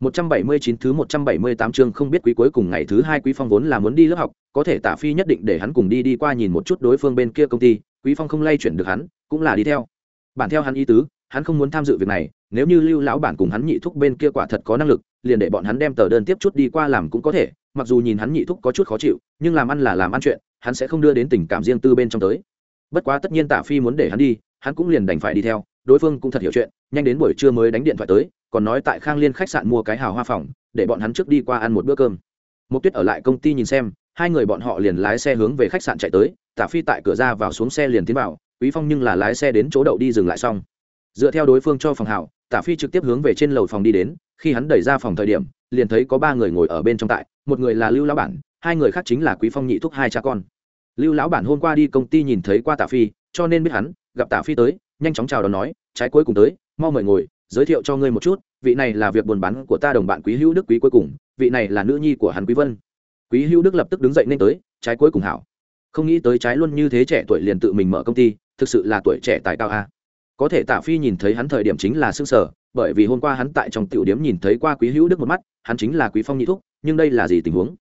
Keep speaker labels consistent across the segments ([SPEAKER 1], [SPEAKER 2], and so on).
[SPEAKER 1] 179 thứ 178 chương không biết quý cuối cùng ngày thứ hai quý phong vốn là muốn đi lớp học, có thể Tạ Phi nhất định để hắn cùng đi đi qua nhìn một chút đối phương bên kia công ty, quý phong không lay chuyển được hắn, cũng là đi theo. Bản theo hắn ý tứ, hắn không muốn tham dự việc này, nếu như Lưu lão bản cùng hắn nhị thúc bên kia quả thật có năng lực, liền để bọn hắn đem tờ đơn tiếp chút đi qua làm cũng có thể, mặc dù nhìn hắn nhị thúc có chút khó chịu, nhưng làm ăn là làm ăn chuyện, hắn sẽ không đưa đến tình cảm riêng tư bên trong tới. Bất quá tất nhiên Tạ Phi muốn để hắn đi, hắn cũng liền đành phải đi theo, đối phương cũng thật hiểu chuyện, nhanh đến buổi trưa mới đánh điện thoại tới, còn nói tại khang liên khách sạn mua cái hào hoa phòng, để bọn hắn trước đi qua ăn một bữa cơm. Mục tuyết ở lại công ty nhìn xem, hai người bọn họ liền lái xe hướng về khách sạn chạy tới, tả phi tại cửa ra vào xuống xe liền tiến vào, quý phong nhưng là lái xe đến chỗ đậu đi dừng lại xong. Dựa theo đối phương cho phòng hảo, tả phi trực tiếp hướng về trên lầu phòng đi đến, khi hắn đẩy ra phòng thời điểm, liền thấy có ba người ngồi ở bên trong tại, một người là lưu lão bản, hai người khác chính là quý phong nhị thúc hai cha con. Lưu lão bản hôm qua đi công ty nhìn thấy qua tả phi, cho nên biết hắn, gặp tả phi tới, nhanh chóng chào đón nói, trái cuối cùng tới, mau mời ngồi giới thiệu cho ngươi một chút, vị này là việc buôn bán của ta đồng bạn quý hữu đức quý cuối cùng, vị này là nữ nhi của hắn quý vân. Quý hữu đức lập tức đứng dậy nên tới, trái cuối cùng hảo. Không nghĩ tới trái luôn như thế trẻ tuổi liền tự mình mở công ty, thực sự là tuổi trẻ tài cao a. Có thể tạ phi nhìn thấy hắn thời điểm chính là sương sở bởi vì hôm qua hắn tại trong tiểu điếm nhìn thấy qua quý hữu đức một mắt, hắn chính là quý phong nhị thúc, nhưng đây là gì tình huống?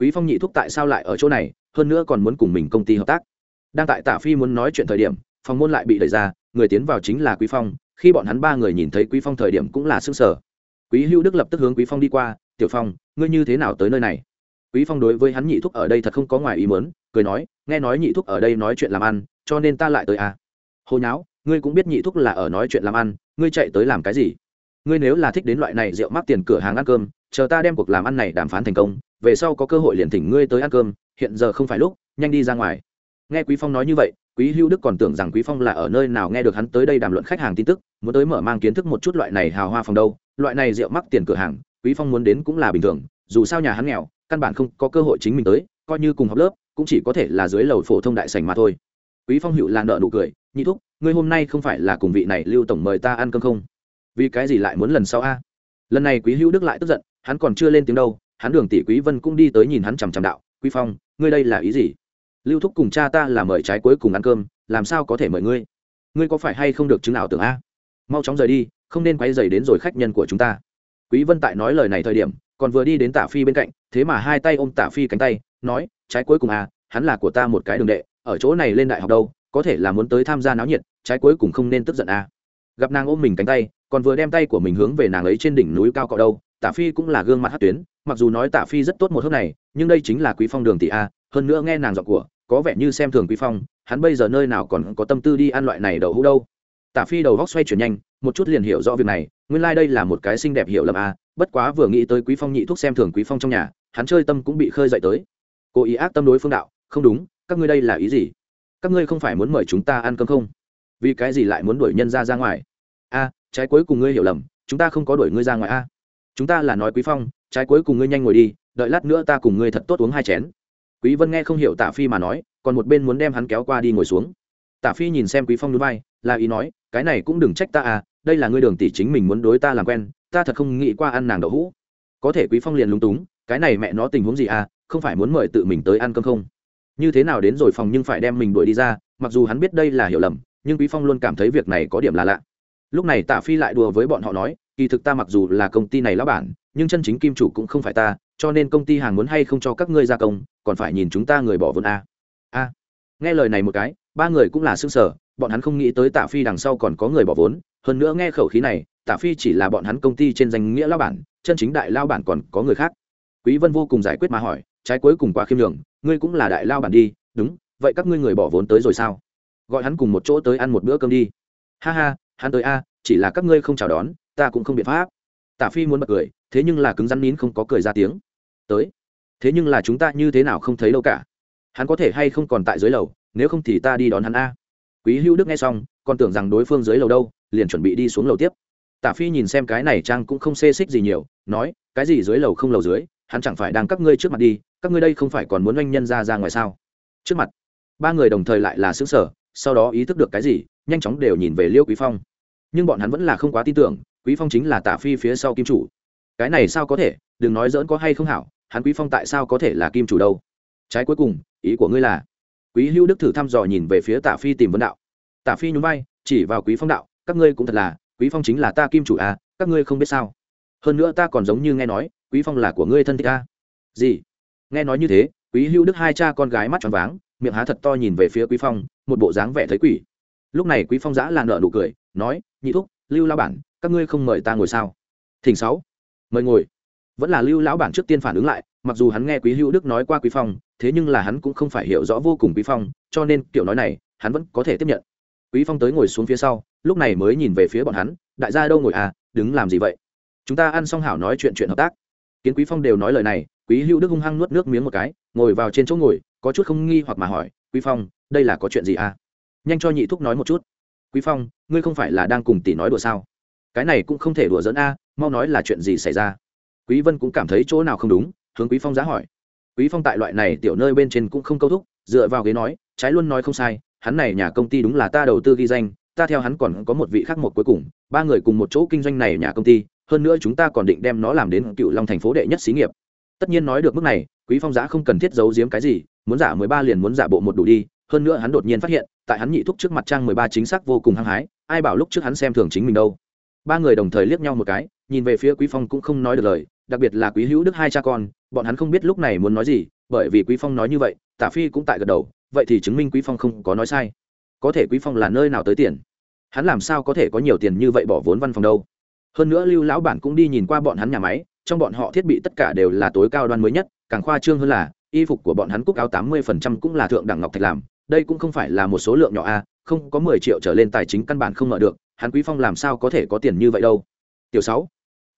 [SPEAKER 1] Quý phong nhị thúc tại sao lại ở chỗ này, hơn nữa còn muốn cùng mình công ty hợp tác? Đang tại tạ phi muốn nói chuyện thời điểm, phòng môn lại bị đẩy ra, người tiến vào chính là quý phong khi bọn hắn ba người nhìn thấy quý phong thời điểm cũng là sức sở quý hữu đức lập tức hướng quý phong đi qua, tiểu phong, ngươi như thế nào tới nơi này? Quý phong đối với hắn nhị thúc ở đây thật không có ngoài ý muốn, cười nói, nghe nói nhị thúc ở đây nói chuyện làm ăn, cho nên ta lại tới à? Hồi nháo, ngươi cũng biết nhị thúc là ở nói chuyện làm ăn, ngươi chạy tới làm cái gì? Ngươi nếu là thích đến loại này rượu mắc tiền cửa hàng ăn cơm, chờ ta đem cuộc làm ăn này đàm phán thành công, về sau có cơ hội liền thỉnh ngươi tới ăn cơm, hiện giờ không phải lúc, nhanh đi ra ngoài. Nghe quý phong nói như vậy quý hữu đức còn tưởng rằng quý phong là ở nơi nào nghe được hắn tới đây đàm luận khách hàng tin tức, muốn tới mở mang kiến thức một chút loại này hào hoa phòng đâu, loại này rượu mắc tiền cửa hàng, quý phong muốn đến cũng là bình thường, dù sao nhà hắn nghèo, căn bản không có cơ hội chính mình tới, coi như cùng học lớp, cũng chỉ có thể là dưới lầu phổ thông đại sảnh mà thôi. Quý phong hữu là nợ nụ cười, nhị thúc, ngươi hôm nay không phải là cùng vị này lưu tổng mời ta ăn cơm không? Vì cái gì lại muốn lần sau a? Lần này quý hữu đức lại tức giận, hắn còn chưa lên tiếng đâu, hắn đường tỷ quý vân cũng đi tới nhìn hắn chằm chằm đạo, quý phong, ngươi đây là ý gì? Lưu thúc cùng cha ta là mời trái cuối cùng ăn cơm, làm sao có thể mời ngươi? Ngươi có phải hay không được chứng nào tưởng a? Mau chóng rời đi, không nên quay dày đến rồi khách nhân của chúng ta. Quý vân tại nói lời này thời điểm, còn vừa đi đến tả phi bên cạnh, thế mà hai tay ôm tả phi cánh tay, nói, trái cuối cùng à hắn là của ta một cái đường đệ, ở chỗ này lên đại học đâu, có thể là muốn tới tham gia náo nhiệt, trái cuối cùng không nên tức giận à gặp nàng ôm mình cánh tay, còn vừa đem tay của mình hướng về nàng ấy trên đỉnh núi cao cọ đâu, tả phi cũng là gương mặt hát tuyến, mặc dù nói tả phi rất tốt một hôm này, nhưng đây chính là quý phong đường tỷ a hơn nữa nghe nàng giọng của, có vẻ như xem thường quý phong, hắn bây giờ nơi nào còn có tâm tư đi ăn loại này đậu hũ đâu. Tả phi đầu góc xoay chuyển nhanh, một chút liền hiểu rõ việc này, nguyên lai đây là một cái xinh đẹp hiểu lầm à bất quá vừa nghĩ tới quý phong nhị thuốc xem thường quý phong trong nhà, hắn chơi tâm cũng bị khơi dậy tới. Cố ý ác tâm đối phương đạo, không đúng, các ngươi đây là ý gì? Các ngươi không phải muốn mời chúng ta ăn cơm không? Vì cái gì lại muốn đuổi nhân ra ra ngoài? A, trái cuối cùng ngươi hiểu lầm, chúng ta không có đuổi ngươi ra ngoài a. Chúng ta là nói quý phong, trái cuối cùng ngươi nhanh ngồi đi, đợi lát nữa ta cùng ngươi thật tốt uống hai chén quý vân nghe không hiểu Tạ phi mà nói, còn một bên muốn đem hắn kéo qua đi ngồi xuống. Tạ phi nhìn xem quý phong núi bay, là ý nói, cái này cũng đừng trách ta à đây là ngươi đường tỷ chính mình muốn đối ta làm quen, ta thật không nghĩ qua ăn nàng đậu hũ. Có thể quý phong liền lúng túng, cái này mẹ nó tình huống gì à không phải muốn mời tự mình tới ăn cơm không? Như thế nào đến rồi phòng nhưng phải đem mình đuổi đi ra, mặc dù hắn biết đây là hiểu lầm, nhưng quý phong luôn cảm thấy việc này có điểm là lạ. Lúc này tạ phi lại đùa với bọn họ nói, kỳ thực ta mặc dù là công ty này lão bản, nhưng chân chính kim chủ cũng không phải ta cho nên công ty hàng muốn hay không cho các ngươi gia công, còn phải nhìn chúng ta người bỏ vốn a. A. Nghe lời này một cái, ba người cũng là xương sở bọn hắn không nghĩ tới tạ phi đằng sau còn có người bỏ vốn. Hơn nữa nghe khẩu khí này, tạ phi chỉ là bọn hắn công ty trên danh nghĩa lao bản, chân chính đại lao bản còn có người khác. Quý vân vô cùng giải quyết mà hỏi, trái cuối cùng qua khiêm đường ngươi cũng là đại lao bản đi, đúng, vậy các ngươi người bỏ vốn tới rồi sao? Gọi hắn cùng một chỗ tới ăn một bữa cơm đi. Ha ha, hắn tới a, chỉ là các ngươi không chào đón, ta cũng không biện pháp. Tạ phi muốn bật cười, thế nhưng là cứng rắn nín không có cười ra tiếng tới. Thế nhưng là chúng ta như thế nào không thấy đâu cả. Hắn có thể hay không còn tại dưới lầu, nếu không thì ta đi đón hắn a. Quý hữu đức nghe xong, còn tưởng rằng đối phương dưới lầu đâu, liền chuẩn bị đi xuống lầu tiếp. Tả phi nhìn xem cái này trang cũng không xê xích gì nhiều, nói, cái gì dưới lầu không lầu dưới, hắn chẳng phải đang các ngươi trước mặt đi, các ngươi đây không phải còn muốn oanh nhân ra ra ngoài sao? Trước mặt, ba người đồng thời lại là xứng sở sau đó ý thức được cái gì, nhanh chóng đều nhìn về liêu quý phong. Nhưng bọn hắn vẫn là không quá tin tưởng, quý phong chính là tả phi phía sau kim chủ. Cái này sao có thể, đừng nói dỡn có hay không hảo hắn quý phong tại sao có thể là kim chủ đâu? Trái cuối cùng, ý của ngươi là, quý hữu đức thử thăm dò nhìn về phía tả phi tìm vấn đạo. Tả phi nhún vai, chỉ vào quý phong đạo, các ngươi cũng thật là, quý phong chính là ta kim chủ à các ngươi không biết sao. Hơn nữa ta còn giống như nghe nói, quý phong là của ngươi thân thích ta gì? Nghe nói như thế, quý hữu đức hai cha con gái mắt tròn váng, miệng há thật to nhìn về phía quý phong, một bộ dáng vẻ thấy quỷ. Lúc này quý phong giã là nợ nụ cười, nói, nhị thúc, lưu lao bản, các ngươi không mời ta ngồi sao? Thỉnh sáu, mời ngồi vẫn là lưu lão bản trước tiên phản ứng lại, mặc dù hắn nghe quý hữu đức nói qua quý phong, thế nhưng là hắn cũng không phải hiểu rõ vô cùng quý phong, cho nên kiểu nói này, hắn vẫn có thể tiếp nhận. Quý phong tới ngồi xuống phía sau, lúc này mới nhìn về phía bọn hắn, đại gia đâu ngồi à đứng làm gì vậy? Chúng ta ăn xong hảo nói chuyện chuyện hợp tác. Kiến quý phong đều nói lời này, quý hữu đức hung hăng nuốt nước miếng một cái, ngồi vào trên chỗ ngồi, có chút không nghi hoặc mà hỏi, quý phong, đây là có chuyện gì à? Nhanh cho nhị thúc nói một chút. Quý phong, ngươi không phải là đang cùng tỷ nói đùa sao? Cái này cũng không thể đùa dẫn a, mau nói là chuyện gì xảy ra? Quý vân cũng cảm thấy chỗ nào không đúng, hướng quý phong giá hỏi. Quý phong tại loại này tiểu nơi bên trên cũng không câu thúc, dựa vào ghế nói, trái luôn nói không sai, hắn này nhà công ty đúng là ta đầu tư ghi danh, ta theo hắn còn có một vị khác một cuối cùng, ba người cùng một chỗ kinh doanh này nhà công ty, hơn nữa chúng ta còn định đem nó làm đến cựu long thành phố đệ nhất xí nghiệp. Tất nhiên nói được mức này, quý phong giá không cần thiết giấu giếm cái gì, muốn giả mười ba liền muốn giả bộ một đủ đi, hơn nữa hắn đột nhiên phát hiện, tại hắn nhị thúc trước mặt trang mười ba chính xác vô cùng hăng hái, ai bảo lúc trước hắn xem thường chính mình đâu. Ba người đồng thời liếc nhau một cái, nhìn về phía quý phong cũng không nói được lời đặc biệt là quý hữu đức hai cha con, bọn hắn không biết lúc này muốn nói gì, bởi vì quý phong nói như vậy, tả phi cũng tại gật đầu, vậy thì chứng minh quý phong không có nói sai. Có thể quý phong là nơi nào tới tiền? Hắn làm sao có thể có nhiều tiền như vậy bỏ vốn văn phòng đâu? Hơn nữa lưu lão bản cũng đi nhìn qua bọn hắn nhà máy, trong bọn họ thiết bị tất cả đều là tối cao đoan mới nhất, càng khoa trương hơn là, y phục của bọn hắn cúc áo tám mươi phần trăm cũng là thượng đẳng ngọc thạch làm, đây cũng không phải là một số lượng nhỏ a, không có mười triệu trở lên tài chính căn bản không mở được, hắn quý phong làm sao có thể có tiền như vậy đâu? Tiểu sáu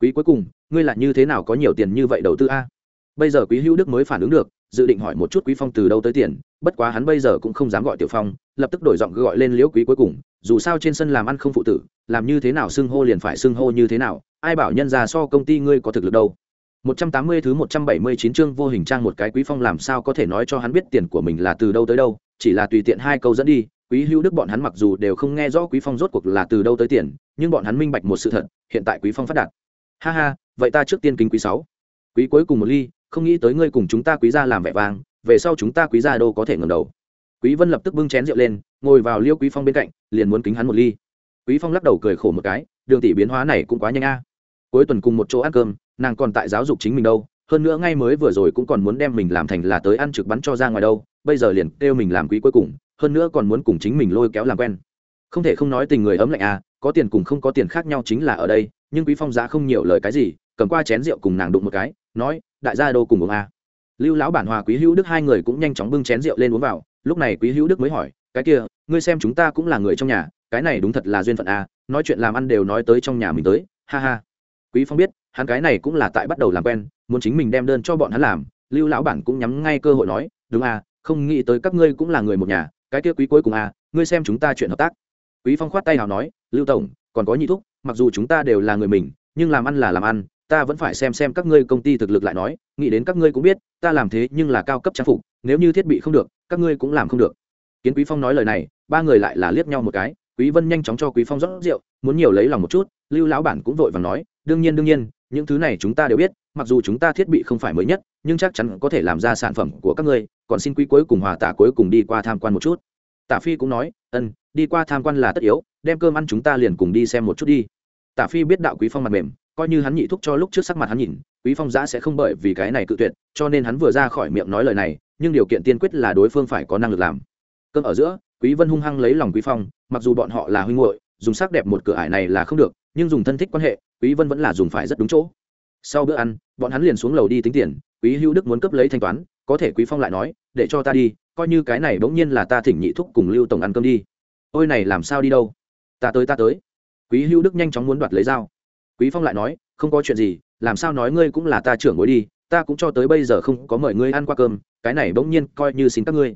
[SPEAKER 1] quý cuối cùng, ngươi là như thế nào có nhiều tiền như vậy đầu tư a? Bây giờ quý hữu đức mới phản ứng được, dự định hỏi một chút quý phong từ đâu tới tiền, bất quá hắn bây giờ cũng không dám gọi tiểu phong, lập tức đổi giọng gọi lên liễu quý cuối cùng, dù sao trên sân làm ăn không phụ tử, làm như thế nào xưng hô liền phải xưng hô như thế nào, ai bảo nhân ra so công ty ngươi có thực lực đâu. 180 thứ 179 chương vô hình trang một cái quý phong làm sao có thể nói cho hắn biết tiền của mình là từ đâu tới đâu, chỉ là tùy tiện hai câu dẫn đi, quý hữu đức bọn hắn mặc dù đều không nghe rõ quý phong rốt cuộc là từ đâu tới tiền, nhưng bọn hắn minh bạch một sự thật, hiện tại quý phong phát đạt ha ha, vậy ta trước tiên kính quý sáu. Quý cuối cùng một ly, không nghĩ tới ngươi cùng chúng ta quý gia làm vẻ vang, về sau chúng ta quý gia đâu có thể ngẩng đầu. Quý vân lập tức bưng chén rượu lên, ngồi vào liêu quý phong bên cạnh, liền muốn kính hắn một ly. Quý phong lắc đầu cười khổ một cái, đường tỷ biến hóa này cũng quá nhanh a. Cuối tuần cùng một chỗ ăn cơm, nàng còn tại giáo dục chính mình đâu, hơn nữa ngay mới vừa rồi cũng còn muốn đem mình làm thành là tới ăn trực bắn cho ra ngoài đâu, bây giờ liền kêu mình làm quý cuối cùng, hơn nữa còn muốn cùng chính mình lôi kéo làm quen. Không thể không nói tình người ấm lạnh à có tiền cùng không có tiền khác nhau chính là ở đây nhưng quý phong giá không nhiều lời cái gì, cầm qua chén rượu cùng nàng đụng một cái, nói, đại gia đô cùng uống à. lưu lão bản hòa quý hữu đức hai người cũng nhanh chóng bưng chén rượu lên uống vào, lúc này quý hữu đức mới hỏi, cái kia, ngươi xem chúng ta cũng là người trong nhà, cái này đúng thật là duyên phận à nói chuyện làm ăn đều nói tới trong nhà mình tới, ha ha quý phong biết, hắn cái này cũng là tại bắt đầu làm quen, muốn chính mình đem đơn cho bọn hắn làm, lưu lão bản cũng nhắm ngay cơ hội nói, đúng à không nghĩ tới các ngươi cũng là người một nhà, cái kia quý cuối cùng à ngươi xem chúng ta chuyện hợp tác quý phong khoát tay nào nói, lưu tổng, còn có nhị thúc mặc dù chúng ta đều là người mình, nhưng làm ăn là làm ăn, ta vẫn phải xem xem các ngươi công ty thực lực lại nói, nghĩ đến các ngươi cũng biết, ta làm thế nhưng là cao cấp trang phục, nếu như thiết bị không được, các ngươi cũng làm không được. Kiến quý phong nói lời này, ba người lại là liếc nhau một cái, quý vân nhanh chóng cho quý phong rót rượu, muốn nhiều lấy lòng một chút, lưu lão bản cũng vội vàng nói, đương nhiên đương nhiên, những thứ này chúng ta đều biết, mặc dù chúng ta thiết bị không phải mới nhất, nhưng chắc chắn có thể làm ra sản phẩm của các ngươi, còn xin quý cuối cùng hòa tả cuối cùng đi qua tham quan một chút. Tả phi cũng nói ân đi qua tham quan là tất yếu, đem cơm ăn chúng ta liền cùng đi xem một chút đi tả phi biết đạo quý phong mặt mềm, coi như hắn nhị thúc cho lúc trước sắc mặt hắn nhìn, quý phong giã sẽ không bởi vì cái này cự tuyệt, cho nên hắn vừa ra khỏi miệng nói lời này, nhưng điều kiện tiên quyết là đối phương phải có năng lực làm. Cơm ở giữa, quý vân hung hăng lấy lòng quý phong, mặc dù bọn họ là huynh muội, dùng sắc đẹp một cửa ải này là không được, nhưng dùng thân thích quan hệ, quý vân vẫn là dùng phải rất đúng chỗ. Sau bữa ăn, bọn hắn liền xuống lầu đi tính tiền, quý hữu đức muốn cấp lấy thanh toán, có thể quý phong lại nói, để cho ta đi, coi như cái này bỗng nhiên là ta thỉnh nhị thúc cùng lưu tổng ăn cơm đi. Ôi này làm sao đi đâu? Ta tới ta tới quý hữu đức nhanh chóng muốn đoạt lấy dao. Quý phong lại nói, không có chuyện gì, làm sao nói ngươi cũng là ta trưởng bối đi, ta cũng cho tới bây giờ không có mời ngươi ăn qua cơm, cái này bỗng nhiên coi như xin các ngươi.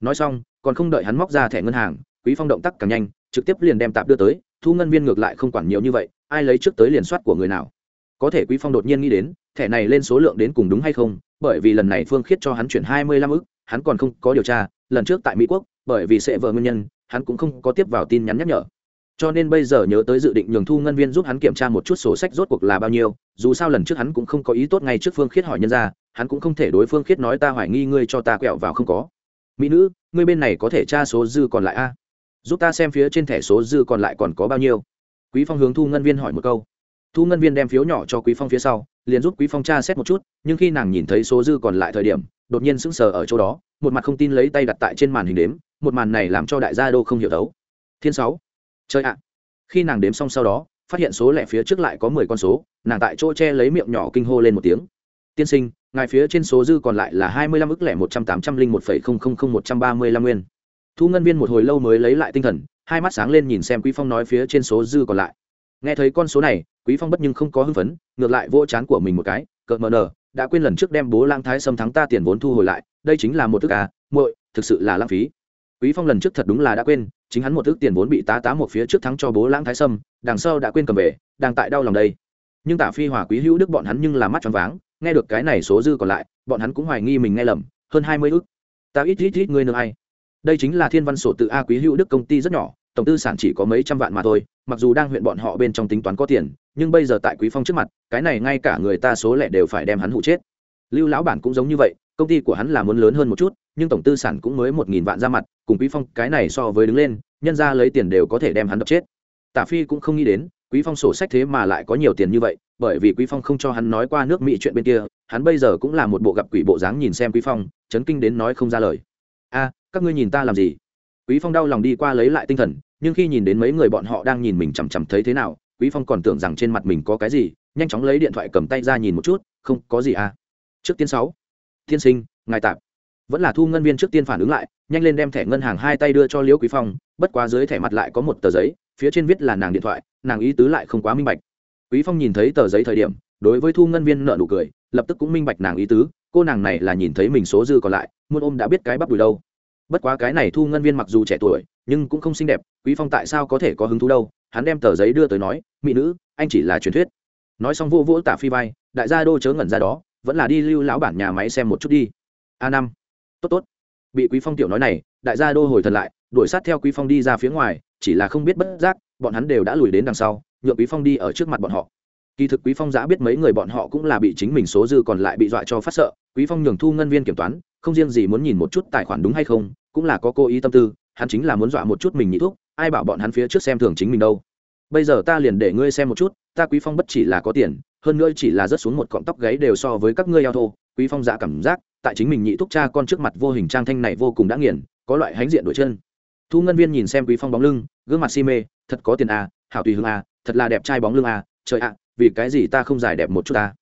[SPEAKER 1] Nói xong, còn không đợi hắn móc ra thẻ ngân hàng, quý phong động tác càng nhanh, trực tiếp liền đem tạp đưa tới, thu ngân viên ngược lại không quản nhiều như vậy, ai lấy trước tới liền soát của người nào. Có thể quý phong đột nhiên nghĩ đến, thẻ này lên số lượng đến cùng đúng hay không, bởi vì lần này phương khiết cho hắn chuyển hai mươi lăm ức, hắn còn không có điều tra, lần trước tại mỹ quốc, bởi vì sẽ vợ nguyên nhân, hắn cũng không có tiếp vào tin nhắn nhắc nhở cho nên bây giờ nhớ tới dự định nhường thu ngân viên giúp hắn kiểm tra một chút sổ sách rốt cuộc là bao nhiêu, dù sao lần trước hắn cũng không có ý tốt ngay trước phương khiết hỏi nhân ra, hắn cũng không thể đối phương khiết nói ta hoài nghi ngươi cho ta quẹo vào không có. Mỹ nữ, ngươi bên này có thể tra số dư còn lại a? Giúp ta xem phía trên thẻ số dư còn lại còn có bao nhiêu. Quý phong hướng thu ngân viên hỏi một câu. Thu ngân viên đem phiếu nhỏ cho quý phong phía sau, liền giúp quý phong tra xét một chút, nhưng khi nàng nhìn thấy số dư còn lại thời điểm, đột nhiên sững sờ ở chỗ đó, một mặt không tin lấy tay đặt tại trên màn hình đếm, một màn này làm cho đại gia đô không hiểu đấu. Thiên sáu chơi ạ. Khi nàng đếm xong sau đó, phát hiện số lẻ phía trước lại có mười con số, nàng tại chỗ che lấy miệng nhỏ kinh hô lên một tiếng. Tiên sinh, ngài phía trên số dư còn lại là hai mươi lăm ức lẻ một trăm tám trăm linh một phẩy không không không một trăm ba mươi lăm nguyên. Thu ngân viên một hồi lâu mới lấy lại tinh thần, hai mắt sáng lên nhìn xem quý phong nói phía trên số dư còn lại. Nghe thấy con số này, quý phong bất nhưng không có hưng phấn, ngược lại vỗ chán của mình một cái, cợt mờ nờ đã quên lần trước đem bố lang thái xâm thắng ta tiền vốn thu hồi lại, đây chính là một thức à muội, thực sự là lãng phí. Quý phong lần trước thật đúng là đã quên chính hắn một thước tiền vốn bị tá tá một phía trước thắng cho bố lãng thái sâm, đằng sau đã quên cầm về, đang tại đau lòng đây. Nhưng tả phi hòa quý hữu đức bọn hắn nhưng là mắt tròn váng, nghe được cái này số dư còn lại, bọn hắn cũng hoài nghi mình nghe lầm, hơn hai mươi ước ta ít ít ít ngươi nữa ai. Đây chính là thiên văn sổ tự a quý hữu đức công ty rất nhỏ, tổng tư sản chỉ có mấy trăm vạn mà thôi, mặc dù đang huyện bọn họ bên trong tính toán có tiền, nhưng bây giờ tại quý phong trước mặt, cái này ngay cả người ta số lẻ đều phải đem hắn hụ chết. Lưu lão bản cũng giống như vậy, công ty của hắn là muốn lớn hơn một chút nhưng tổng tư sản cũng mới một nghìn vạn ra mặt, cùng quý phong cái này so với đứng lên, nhân ra lấy tiền đều có thể đem hắn đập chết. Tả phi cũng không nghĩ đến, quý phong sổ sách thế mà lại có nhiều tiền như vậy, bởi vì quý phong không cho hắn nói qua nước mỹ chuyện bên kia, hắn bây giờ cũng là một bộ gặp quỷ bộ dáng nhìn xem quý phong, chấn kinh đến nói không ra lời. A, các ngươi nhìn ta làm gì? Quý phong đau lòng đi qua lấy lại tinh thần, nhưng khi nhìn đến mấy người bọn họ đang nhìn mình chằm chằm thấy thế nào, quý phong còn tưởng rằng trên mặt mình có cái gì, nhanh chóng lấy điện thoại cầm tay ra nhìn một chút, không, có gì à? Trước tiên sáu. Tiên sinh, ngài tạm vẫn là thu ngân viên trước tiên phản ứng lại, nhanh lên đem thẻ ngân hàng hai tay đưa cho liễu quý phong, bất quá dưới thẻ mặt lại có một tờ giấy, phía trên viết là nàng điện thoại, nàng ý tứ lại không quá minh bạch. Quý phong nhìn thấy tờ giấy thời điểm, đối với thu ngân viên nợ nụ cười, lập tức cũng minh bạch nàng ý tứ, cô nàng này là nhìn thấy mình số dư còn lại muôn ôm đã biết cái bắp đùi đâu. Bất quá cái này thu ngân viên mặc dù trẻ tuổi, nhưng cũng không xinh đẹp, quý phong tại sao có thể có hứng thú đâu, hắn đem tờ giấy đưa tới nói, mỹ nữ, anh chỉ là truyền thuyết. Nói xong vô vỗ tả phi vai, đại gia đô chớ ngẩn ra đó, vẫn là đi lưu lão bản nhà máy xem một chút đi. A năm tốt tốt. Bị quý phong tiểu nói này, đại gia đô hồi thần lại, đuổi sát theo quý phong đi ra phía ngoài, chỉ là không biết bất giác, bọn hắn đều đã lùi đến đằng sau, nhượng quý phong đi ở trước mặt bọn họ. Kỳ thực quý phong giã biết mấy người bọn họ cũng là bị chính mình số dư còn lại bị dọa cho phát sợ, quý phong nhường thu ngân viên kiểm toán, không riêng gì muốn nhìn một chút tài khoản đúng hay không, cũng là có cố ý tâm tư, hắn chính là muốn dọa một chút mình nhị thuốc, ai bảo bọn hắn phía trước xem thường chính mình đâu. Bây giờ ta liền để ngươi xem một chút, ta quý phong bất chỉ là có tiền, hơn nữa chỉ là rớt xuống một cọng tóc gáy đều so với các ngươi eo thô quý phong dạ cảm giác, tại chính mình nhị thúc cha con trước mặt vô hình trang thanh này vô cùng đã nghiền, có loại hánh diện đổi chân. Thu ngân viên nhìn xem quý phong bóng lưng, gương mặt si mê, thật có tiền à hảo tùy hương à thật là đẹp trai bóng lưng à trời ạ, vì cái gì ta không giải đẹp một chút ta?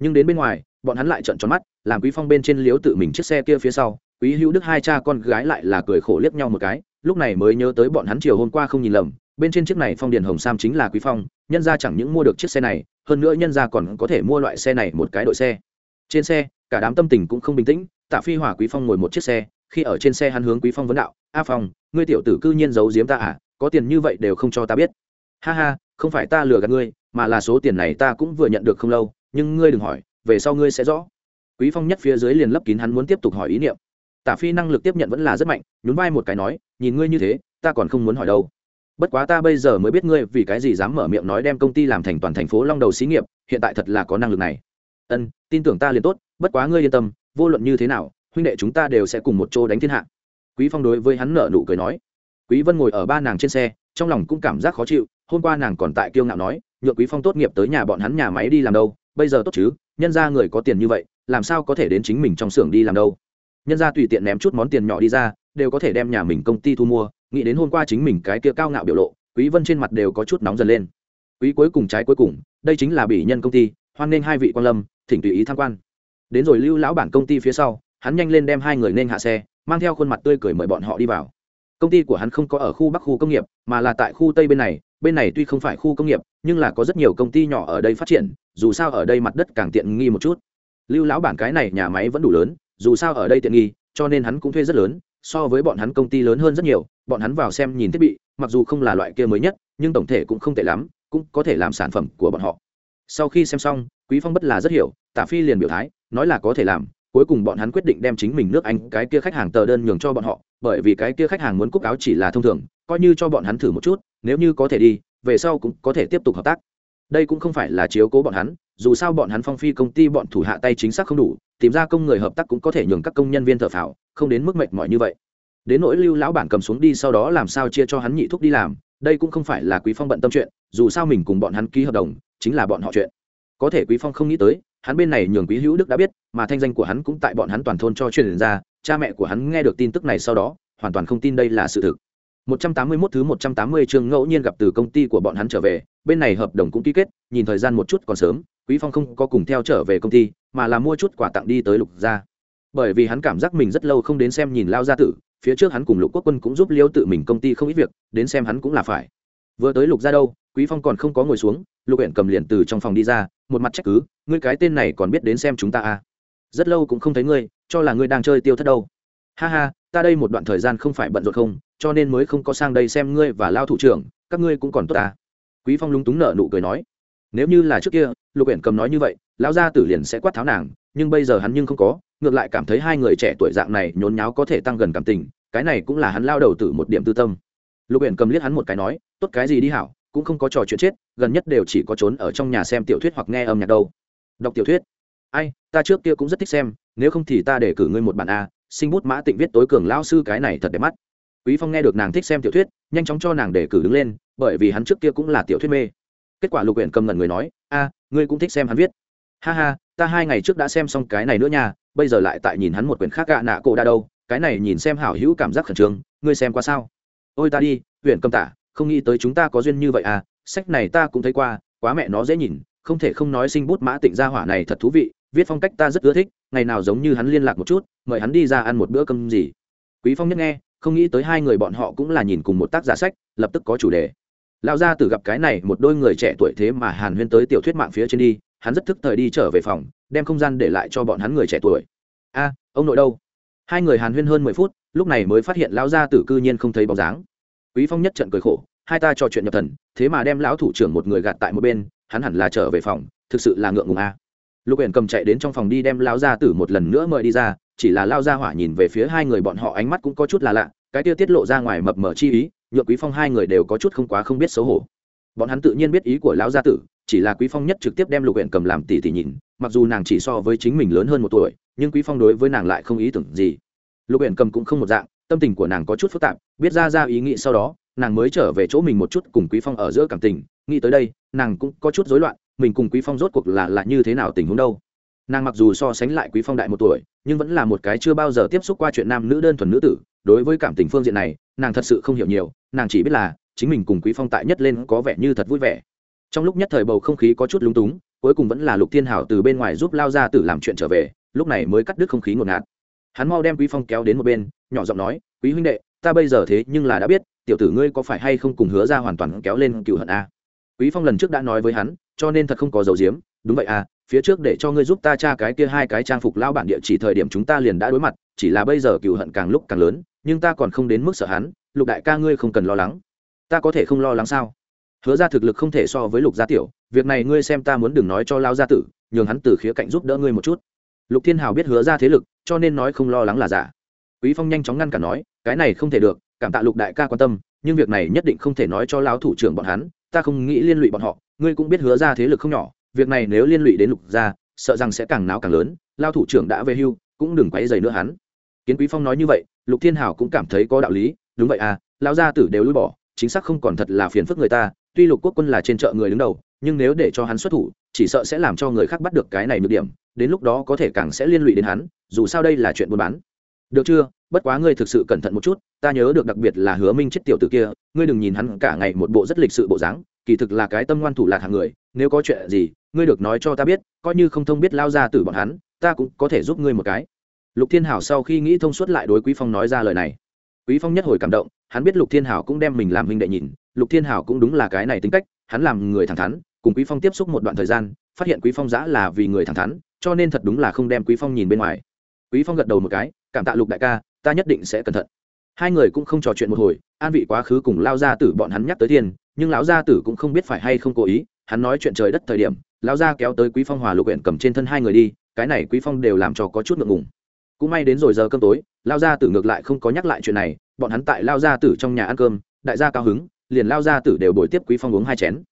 [SPEAKER 1] Nhưng đến bên ngoài, bọn hắn lại trợn tròn mắt, làm quý phong bên trên liếu tự mình chiếc xe kia phía sau, quý hữu đức hai cha con gái lại là cười khổ liếc nhau một cái, lúc này mới nhớ tới bọn hắn chiều hôm qua không nhìn lầm, bên trên chiếc này phong điền hồng sam chính là quý phong, nhân ra chẳng những mua được chiếc xe này, hơn nữa nhân ra còn có thể mua loại xe này một cái đội xe. Trên xe cả đám tâm tình cũng không bình tĩnh, tạ phi hỏa quý phong ngồi một chiếc xe, khi ở trên xe hắn hướng quý phong vấn đạo, a phong, ngươi tiểu tử cư nhiên giấu giếm ta à có tiền như vậy đều không cho ta biết. Ha ha, không phải ta lừa gạt ngươi, mà là số tiền này ta cũng vừa nhận được không lâu, nhưng ngươi đừng hỏi, về sau ngươi sẽ rõ. Quý phong nhất phía dưới liền lấp kín hắn muốn tiếp tục hỏi ý niệm. Tả phi năng lực tiếp nhận vẫn là rất mạnh, nhún vai một cái nói, nhìn ngươi như thế, ta còn không muốn hỏi đâu. Bất quá ta bây giờ mới biết ngươi vì cái gì dám mở miệng nói đem công ty làm thành toàn thành phố long đầu xí nghiệp, hiện tại thật là có năng lực này ân, tin tưởng ta liền tốt, bất quá ngươi yên tâm, vô luận như thế nào, huynh đệ chúng ta đều sẽ cùng một chỗ đánh thiên hạ. Quý phong đối với hắn nợ nụ cười nói. Quý vân ngồi ở ba nàng trên xe, trong lòng cũng cảm giác khó chịu, hôm qua nàng còn tại kiêu ngạo nói nhựa quý phong tốt nghiệp tới nhà bọn hắn nhà máy đi làm đâu, bây giờ tốt chứ, nhân ra người có tiền như vậy, làm sao có thể đến chính mình trong xưởng đi làm đâu? Nhân ra tùy tiện ném chút món tiền nhỏ đi ra, đều có thể đem nhà mình công ty thu mua, nghĩ đến hôm qua chính mình cái kia cao ngạo biểu lộ, quý vân trên mặt đều có chút nóng dần lên. Quý cuối cùng trái cuối cùng, đây chính là bỉ nhân công ty, hoan nên hai vị quan lâm thỉnh tùy ý tham quan. Đến rồi lưu lão bản công ty phía sau, hắn nhanh lên đem hai người nên hạ xe, mang theo khuôn mặt tươi cười mời bọn họ đi vào. Công ty của hắn không có ở khu bắc khu công nghiệp, mà là tại khu tây bên này. Bên này tuy không phải khu công nghiệp, nhưng là có rất nhiều công ty nhỏ ở đây phát triển, dù sao ở đây mặt đất càng tiện nghi một chút. Lưu lão bản cái này nhà máy vẫn đủ lớn, dù sao ở đây tiện nghi, cho nên hắn cũng thuê rất lớn, so với bọn hắn công ty lớn hơn rất nhiều. Bọn hắn vào xem nhìn thiết bị, mặc dù không là loại kia mới nhất, nhưng tổng thể cũng không tệ lắm, cũng có thể làm sản phẩm của bọn họ sau khi xem xong, quý phong bất là rất hiểu, tả phi liền biểu thái, nói là có thể làm, cuối cùng bọn hắn quyết định đem chính mình nước anh, cái kia khách hàng tờ đơn nhường cho bọn họ, bởi vì cái kia khách hàng muốn cúc áo chỉ là thông thường, coi như cho bọn hắn thử một chút, nếu như có thể đi, về sau cũng có thể tiếp tục hợp tác. Đây cũng không phải là chiếu cố bọn hắn, dù sao bọn hắn phong phi công ty bọn thủ hạ tay chính xác không đủ, tìm ra công người hợp tác cũng có thể nhường các công nhân viên thợ phào, không đến mức mệt mỏi như vậy. Đến nỗi lưu lão bản cầm xuống đi sau đó làm sao chia cho hắn nhị thuốc đi làm, đây cũng không phải là quý phong bận tâm chuyện, dù sao mình cùng bọn hắn ký hợp đồng chính là bọn họ chuyện có thể quý phong không nghĩ tới hắn bên này nhường quý hữu đức đã biết mà thanh danh của hắn cũng tại bọn hắn toàn thôn cho truyền ra cha mẹ của hắn nghe được tin tức này sau đó hoàn toàn không tin đây là sự thực 181 thứ 180 chương ngẫu nhiên gặp từ công ty của bọn hắn trở về, bên này hợp đồng cũng ký kết, nhìn thời gian một chút còn sớm, Quý Phong không có cùng theo trở về công ty, mà là mua chút quà tặng đi tới Lục gia. Bởi vì hắn cảm giác mình rất lâu không đến xem nhìn lao gia tử, phía trước hắn cùng Lục Quốc Quân cũng giúp Liêu tự mình công ty không ít việc, đến xem hắn cũng là phải. Vừa tới Lục gia đâu, Quý Phong còn không có ngồi xuống, Lục Uyển cầm liền từ trong phòng đi ra, một mặt trách cứ, ngươi cái tên này còn biết đến xem chúng ta à? Rất lâu cũng không thấy ngươi, cho là ngươi đang chơi tiêu thất đâu. Ha ha, ta đây một đoạn thời gian không phải bận rộn không, cho nên mới không có sang đây xem ngươi và lao thủ trưởng các ngươi cũng còn tốt à? quý phong lúng túng nợ nụ cười nói nếu như là trước kia lục uyển cầm nói như vậy lão gia tử liền sẽ quát tháo nàng nhưng bây giờ hắn nhưng không có ngược lại cảm thấy hai người trẻ tuổi dạng này nhốn nháo có thể tăng gần cảm tình cái này cũng là hắn lao đầu tử một điểm tư tâm lục uyển cầm liếc hắn một cái nói tốt cái gì đi hảo cũng không có trò chuyện chết, gần nhất đều chỉ có trốn ở trong nhà xem tiểu thuyết hoặc nghe âm nhạc đâu. Đọc tiểu thuyết. Ai, ta trước kia cũng rất thích xem, nếu không thì ta để cử ngươi một bản a, sinh bút mã tịnh viết tối cường lao sư cái này thật đẹp mắt. Quý phong nghe được nàng thích xem tiểu thuyết, nhanh chóng cho nàng để cử đứng lên, bởi vì hắn trước kia cũng là tiểu thuyết mê. Kết quả lục huyện cầm ngẩn người nói, a, ngươi cũng thích xem hắn viết. Ha ha, ta hai ngày trước đã xem xong cái này nữa nha, bây giờ lại tại nhìn hắn một quyển khác gạ nạ cổ đa đâu, cái này nhìn xem hảo hữu cảm giác khẩn trương, ngươi xem qua sao? Ôi ta đi huyện cầm tả không nghĩ tới chúng ta có duyên như vậy à sách này ta cũng thấy qua, quá mẹ nó dễ nhìn, không thể không nói sinh bút mã tịnh gia hỏa này thật thú vị, viết phong cách ta rất ưa thích, ngày nào giống như hắn liên lạc một chút, mời hắn đi ra ăn một bữa cơm gì. Quý phong nhất nghe, không nghĩ tới hai người bọn họ cũng là nhìn cùng một tác giả sách, lập tức có chủ đề. Lão gia tử gặp cái này, một đôi người trẻ tuổi thế mà hàn huyên tới tiểu thuyết mạng phía trên đi, hắn rất thức thời đi trở về phòng, đem không gian để lại cho bọn hắn người trẻ tuổi. A, ông nội đâu? Hai người hàn huyên hơn mười phút, lúc này mới phát hiện lão gia tử cư nhiên không thấy bóng dáng quý phong nhất trận cười khổ, hai ta trò chuyện nhập thần, thế mà đem lão thủ trưởng một người gạt tại một bên, hắn hẳn là trở về phòng, thực sự là ngượng ngùng a. Lục uyển cầm chạy đến trong phòng đi đem lão gia tử một lần nữa mời đi ra, chỉ là lao gia hỏa nhìn về phía hai người bọn họ ánh mắt cũng có chút là lạ, cái tiêu tiết lộ ra ngoài mập mờ chi ý, nhượng quý phong hai người đều có chút không quá không biết xấu hổ. Bọn hắn tự nhiên biết ý của lão gia tử, chỉ là quý phong nhất trực tiếp đem lục huyện cầm làm tỷ tỷ nhìn, mặc dù nàng chỉ so với chính mình lớn hơn một tuổi, nhưng quý phong đối với nàng lại không ý tưởng gì. Lục huyện cầm cũng không một dạng tâm tình của nàng có chút phức tạp, biết ra ra ý nghĩ sau đó, nàng mới trở về chỗ mình một chút cùng quý phong ở giữa cảm tình. Nghĩ tới đây, nàng cũng có chút rối loạn, mình cùng quý phong rốt cuộc là là như thế nào tình huống đâu. Nàng mặc dù so sánh lại quý phong đại một tuổi, nhưng vẫn là một cái chưa bao giờ tiếp xúc qua chuyện nam nữ đơn thuần nữ tử. Đối với cảm tình phương diện này, nàng thật sự không hiểu nhiều, nàng chỉ biết là, chính mình cùng quý phong tại nhất lên có vẻ như thật vui vẻ. Trong lúc nhất thời bầu không khí có chút lúng túng, cuối cùng vẫn là lục thiên hảo từ bên ngoài giúp lao ra tử làm chuyện trở về, lúc này mới cắt đứt không khí ngột ngạt. Hắn mau đem quý phong kéo đến một bên nhỏ giọng nói, quý huynh đệ, ta bây giờ thế nhưng là đã biết, tiểu tử ngươi có phải hay không cùng hứa ra hoàn toàn kéo lên cựu hận a? Quý phong lần trước đã nói với hắn, cho nên thật không có dấu diếm đúng vậy à phía trước để cho ngươi giúp ta tra cái kia hai cái trang phục lao bản địa chỉ thời điểm chúng ta liền đã đối mặt, chỉ là bây giờ cựu hận càng lúc càng lớn, nhưng ta còn không đến mức sợ hắn, lục đại ca ngươi không cần lo lắng. Ta có thể không lo lắng sao? Hứa ra thực lực không thể so với lục gia tiểu, việc này ngươi xem ta muốn đừng nói cho lao gia tử, nhường hắn từ khía cạnh giúp đỡ ngươi một chút. Lục thiên hào biết hứa ra thế lực, cho nên nói không lo lắng là giả quý phong nhanh chóng ngăn cả nói, cái này không thể được, cảm tạ lục đại ca quan tâm, nhưng việc này nhất định không thể nói cho lão thủ trưởng bọn hắn, ta không nghĩ liên lụy bọn họ, ngươi cũng biết hứa ra thế lực không nhỏ, việc này nếu liên lụy đến lục gia, sợ rằng sẽ càng náo càng lớn lao thủ trưởng đã về hưu, cũng đừng quấy dày nữa hắn. Kiến quý phong nói như vậy, lục thiên hảo cũng cảm thấy có đạo lý, đúng vậy à Lão gia tử đều lui bỏ, chính xác không còn thật là phiền phức người ta, tuy lục quốc quân là trên chợ người đứng đầu, nhưng nếu để cho hắn xuất thủ, chỉ sợ sẽ làm cho người khác bắt được cái này nhược điểm, đến lúc đó có thể càng sẽ liên lụy đến hắn, dù sao đây là chuyện buôn bán được chưa? Bất quá ngươi thực sự cẩn thận một chút, ta nhớ được đặc biệt là hứa minh chết tiểu tử kia, ngươi đừng nhìn hắn cả ngày một bộ rất lịch sự bộ dáng, kỳ thực là cái tâm ngoan thủ lạc hàng người, nếu có chuyện gì, ngươi được nói cho ta biết, coi như không thông biết lao ra từ bọn hắn, ta cũng có thể giúp ngươi một cái. Lục thiên hảo sau khi nghĩ thông suốt lại đối quý phong nói ra lời này. Quý phong nhất hồi cảm động, hắn biết lục thiên hảo cũng đem mình làm huynh đệ nhìn, lục thiên hảo cũng đúng là cái này tính cách, hắn làm người thẳng thắn, cùng quý phong tiếp xúc một đoạn thời gian, phát hiện quý phong giã là vì người thẳng thắn, cho nên thật đúng là không đem quý phong nhìn bên ngoài quý phong gật đầu một cái, cảm tạ lục đại ca, ta nhất định sẽ cẩn thận. Hai người cũng không trò chuyện một hồi, an vị quá khứ cùng lao gia tử bọn hắn nhắc tới thiên nhưng lão gia tử cũng không biết phải hay không cố ý, hắn nói chuyện trời đất thời điểm, lão gia kéo tới quý phong hòa lục huyện cầm trên thân hai người đi, cái này quý phong đều làm cho có chút ngượng ngùng. Cũng may đến rồi giờ cơm tối lao gia tử ngược lại không có nhắc lại chuyện này, bọn hắn tại lao gia tử trong nhà ăn cơm, đại gia cao hứng, liền lao gia tử đều bồi tiếp quý phong uống hai chén.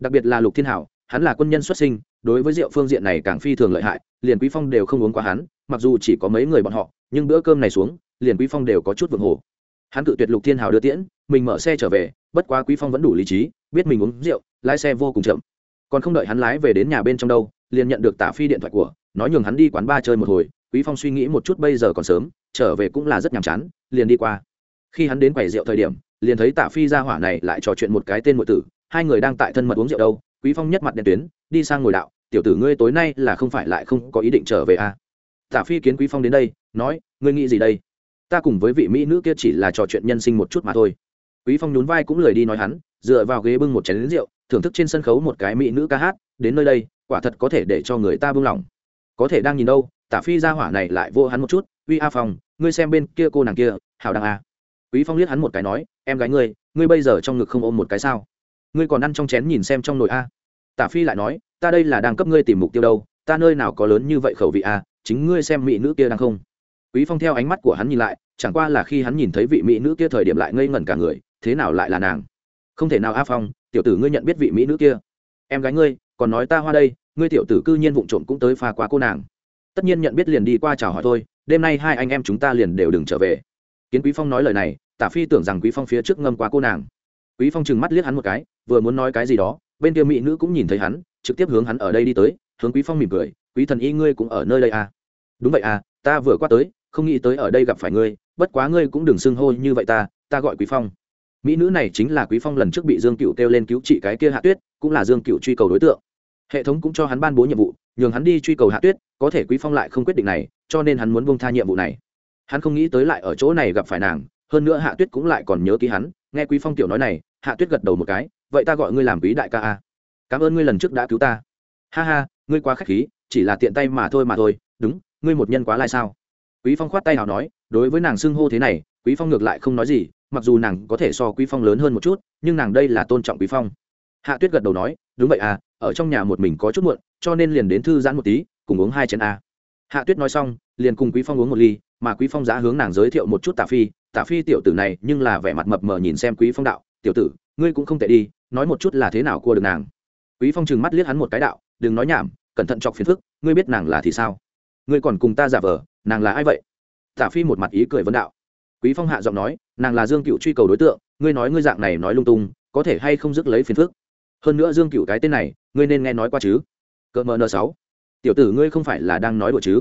[SPEAKER 1] Đặc biệt là lục thiên hảo, hắn là quân nhân xuất sinh, đối với rượu phương diện này càng phi thường lợi hại liền quý phong đều không uống qua hắn, mặc dù chỉ có mấy người bọn họ, nhưng bữa cơm này xuống, liền quý phong đều có chút vượng hồ. Hắn cự tuyệt lục thiên hào đưa tiễn, mình mở xe trở về, bất quá quý phong vẫn đủ lý trí, biết mình uống rượu, lái xe vô cùng chậm. Còn không đợi hắn lái về đến nhà bên trong đâu, liền nhận được tả phi điện thoại của, nói nhường hắn đi quán ba chơi một hồi, quý phong suy nghĩ một chút bây giờ còn sớm, trở về cũng là rất nhàm chán, liền đi qua. Khi hắn đến quầy rượu thời điểm, liền thấy tả phi ra hỏa này lại trò chuyện một cái tên nội tử, hai người đang tại thân mật uống rượu đâu, quý phong nhất mặt đen tuyến, đi sang ngồi đạo tiểu tử ngươi tối nay là không phải lại không có ý định trở về à? Tả phi kiến quý phong đến đây, nói, ngươi nghĩ gì đây? Ta cùng với vị mỹ nữ kia chỉ là trò chuyện nhân sinh một chút mà thôi. Quý phong nhún vai cũng lười đi nói hắn, dựa vào ghế bưng một chén rượu, thưởng thức trên sân khấu một cái mỹ nữ ca hát, đến nơi đây, quả thật có thể để cho người ta buông lỏng. Có thể đang nhìn đâu tả phi ra hỏa này lại vô hắn một chút, uy a phong, ngươi xem bên kia cô nàng kia hào đăng a à? quý phong liếc hắn một cái nói, em gái ngươi ngươi bây giờ trong ngực không ôm một cái sao? Ngươi còn ăn trong chén nhìn xem trong nồi a? Tả phi lại nói ta đây là đang cấp ngươi tìm mục tiêu đâu, ta nơi nào có lớn như vậy khẩu vị à? chính ngươi xem mỹ nữ kia đang không. Quý phong theo ánh mắt của hắn nhìn lại, chẳng qua là khi hắn nhìn thấy vị mỹ nữ kia thời điểm lại ngây ngẩn cả người, thế nào lại là nàng? Không thể nào a phong, tiểu tử ngươi nhận biết vị mỹ nữ kia. Em gái ngươi, còn nói ta hoa đây, ngươi tiểu tử cư nhiên vụng trộm cũng tới pha qua cô nàng. Tất nhiên nhận biết liền đi qua chào hỏi thôi, đêm nay hai anh em chúng ta liền đều đừng trở về. Kiến quý phong nói lời này, tả phi tưởng rằng quý phong phía trước ngâm qua cô nàng. Quý phong chừng mắt liếc hắn một cái, vừa muốn nói cái gì đó, bên kia mỹ nữ cũng nhìn thấy hắn trực tiếp hướng hắn ở đây đi tới, hướng quý phong mỉm cười, quý thần y ngươi cũng ở nơi đây à? Đúng vậy à ta vừa qua tới, không nghĩ tới ở đây gặp phải ngươi, bất quá ngươi cũng đừng xưng hô như vậy ta ta gọi quý phong. Mỹ nữ này chính là quý phong lần trước bị dương cựu kêu lên cứu trị cái kia hạ tuyết, cũng là dương cựu truy cầu đối tượng. Hệ thống cũng cho hắn ban bố nhiệm vụ, nhường hắn đi truy cầu hạ tuyết, có thể quý phong lại không quyết định này, cho nên hắn muốn bông tha nhiệm vụ này. Hắn không nghĩ tới lại ở chỗ này gặp phải nàng, hơn nữa hạ tuyết cũng lại còn nhớ ký hắn. Nghe quý phong tiểu nói này, hạ tuyết gật đầu một cái, vậy ta gọi ngươi làm quý đại ca a cảm ơn ngươi lần trước đã cứu ta. Ha ha, ngươi quá khách khí, chỉ là tiện tay mà thôi mà thôi, đúng, ngươi một nhân quá lai sao? Quý phong khoát tay nào nói, đối với nàng xưng hô thế này, quý phong ngược lại không nói gì, mặc dù nàng có thể so quý phong lớn hơn một chút, nhưng nàng đây là tôn trọng quý phong. Hạ tuyết gật đầu nói, đúng vậy à ở trong nhà một mình có chút muộn, cho nên liền đến thư giãn một tí, cùng uống hai chén a. Hạ tuyết nói xong, liền cùng quý phong uống một ly, mà quý phong giá hướng nàng giới thiệu một chút tả phi. Tả phi tiểu tử này nhưng là vẻ mặt mập mờ nhìn xem quý phong đạo, tiểu tử, ngươi cũng không tệ đi, nói một chút là thế nào cua được nàng? Quý phong trừng mắt liếc hắn một cái đạo, đừng nói nhảm, cẩn thận chọc phiền phức, ngươi biết nàng là thì sao? Ngươi còn cùng ta giả vờ, nàng là ai vậy? Tả phi một mặt ý cười vấn đạo. Quý phong hạ giọng nói, nàng là dương cựu truy cầu đối tượng, ngươi nói ngươi dạng này nói lung tung, có thể hay không dứt lấy phiền phức? Hơn nữa dương cựu cái tên này, ngươi nên nghe nói qua chứ? Cỡ mờ n sáu, tiểu tử ngươi không phải là đang nói đùa chứ?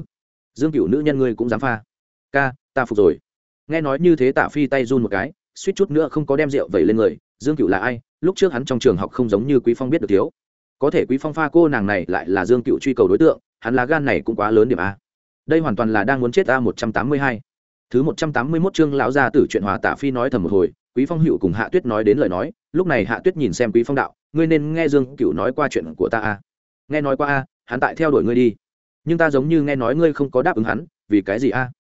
[SPEAKER 1] Dương cựu nữ nhân ngươi cũng dám pha. Ca, ta phục rồi. Nghe nói như thế tả phi tay run một cái, suýt chút nữa không có đem rượu vẩy lên người, dương cựu là ai? Lúc trước hắn trong trường học không giống như quý phong biết được thiếu có thể quý phong pha cô nàng này lại là dương cựu truy cầu đối tượng, hắn là gan này cũng quá lớn điểm a. Đây hoàn toàn là đang muốn chết a một trăm tám mươi hai. Thứ một trăm tám mươi 181 chương lão gia tử chuyện hòa tả phi nói thầm một hồi, quý phong hữu cùng hạ tuyết nói đến lời nói, lúc này hạ tuyết nhìn xem quý phong đạo, ngươi nên nghe dương cựu nói qua chuyện của ta a. Nghe nói qua a, hắn tại theo đuổi ngươi đi. Nhưng ta giống như nghe nói ngươi không có đáp ứng hắn, vì cái gì a?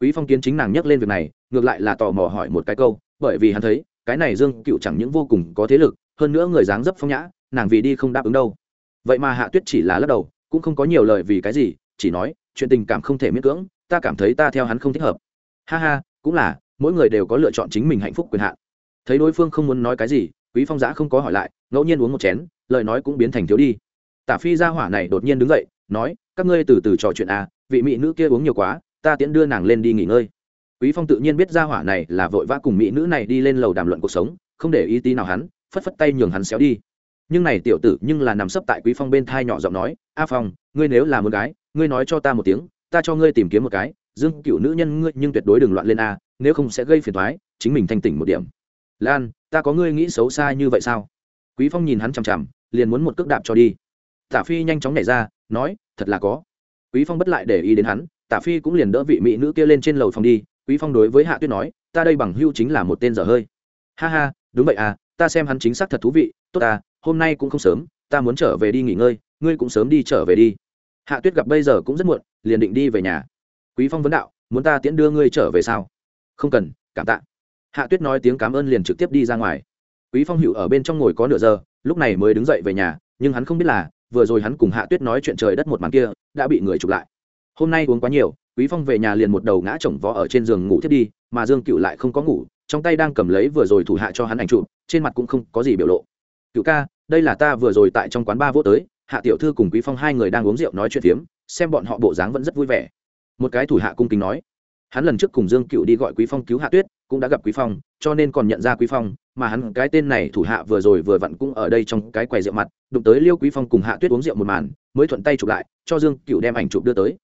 [SPEAKER 1] Quý phong kiến chính nàng nhắc lên việc này, ngược lại là tò mò hỏi một cái câu, bởi vì hắn thấy, cái này dương cựu chẳng những vô cùng có thế lực, hơn nữa người dáng dấp phong nhã nàng vì đi không đáp ứng đâu. Vậy mà hạ tuyết chỉ là lắc đầu, cũng không có nhiều lời vì cái gì, chỉ nói, chuyện tình cảm không thể miễn cưỡng, ta cảm thấy ta theo hắn không thích hợp. Ha ha, cũng là, mỗi người đều có lựa chọn chính mình hạnh phúc quyền hạn. Thấy đối phương không muốn nói cái gì, quý phong giã không có hỏi lại, ngẫu nhiên uống một chén, lời nói cũng biến thành thiếu đi. Tả phi gia hỏa này đột nhiên đứng dậy, nói, các ngươi từ từ trò chuyện à vị mỹ nữ kia uống nhiều quá, ta tiễn đưa nàng lên đi nghỉ ngơi. Quý phong tự nhiên biết gia hỏa này là vội vã cùng mỹ nữ này đi lên lầu đàm luận cuộc sống, không để ý tí nào hắn, phất phất tay nhường hắn xéo đi nhưng này tiểu tử nhưng là nằm sấp tại quý phong bên thai nhỏ giọng nói, a phong, ngươi nếu là một gái, ngươi nói cho ta một tiếng, ta cho ngươi tìm kiếm một cái, dương cựu nữ nhân ngươi nhưng tuyệt đối đừng loạn lên a, nếu không sẽ gây phiền thoái chính mình thanh tỉnh một điểm. Lan, ta có ngươi nghĩ xấu xa như vậy sao? Quý phong nhìn hắn chằm chằm, liền muốn một cước đạp cho đi. Tả phi nhanh chóng nhảy ra, nói, thật là có. Quý phong bất lại để ý đến hắn, tả phi cũng liền đỡ vị mỹ nữ kia lên trên lầu phòng đi. Quý phong đối với hạ tuyết nói, ta đây bằng hưu chính là một tên dở hơi. Ha ha, đúng vậy à ta xem hắn chính xác thật thú vị, tốt à hôm nay cũng không sớm, ta muốn trở về đi nghỉ ngơi, ngươi cũng sớm đi trở về đi. Hạ tuyết gặp bây giờ cũng rất muộn, liền định đi về nhà. Quý phong vấn đạo, muốn ta tiễn đưa ngươi trở về sao? Không cần, cảm tạ. Hạ tuyết nói tiếng cảm ơn liền trực tiếp đi ra ngoài. Quý phong hữu ở bên trong ngồi có nửa giờ, lúc này mới đứng dậy về nhà, nhưng hắn không biết là, vừa rồi hắn cùng hạ tuyết nói chuyện trời đất một màn kia, đã bị người chụp lại. Hôm nay uống quá nhiều, quý phong về nhà liền một đầu ngã chồng vó ở trên giường ngủ thiết đi, mà dương cựu lại không có ngủ, trong tay đang cầm lấy vừa rồi thủ hạ cho hắn ảnh chụp, trên mặt cũng không có gì biểu lộ cựu ca, đây là ta vừa rồi tại trong quán ba vô tới, hạ tiểu thư cùng quý phong hai người đang uống rượu nói chuyện phiếm, xem bọn họ bộ dáng vẫn rất vui vẻ. Một cái thủ hạ cung kính nói, hắn lần trước cùng dương cựu đi gọi quý phong cứu hạ tuyết, cũng đã gặp quý phong, cho nên còn nhận ra quý phong, mà hắn, cái tên này thủ hạ vừa rồi vừa vặn cũng ở đây trong cái quầy rượu mặt, đụng tới liêu quý phong cùng hạ tuyết uống rượu một màn, mới thuận tay chụp lại, cho dương cựu đem ảnh chụp đưa tới.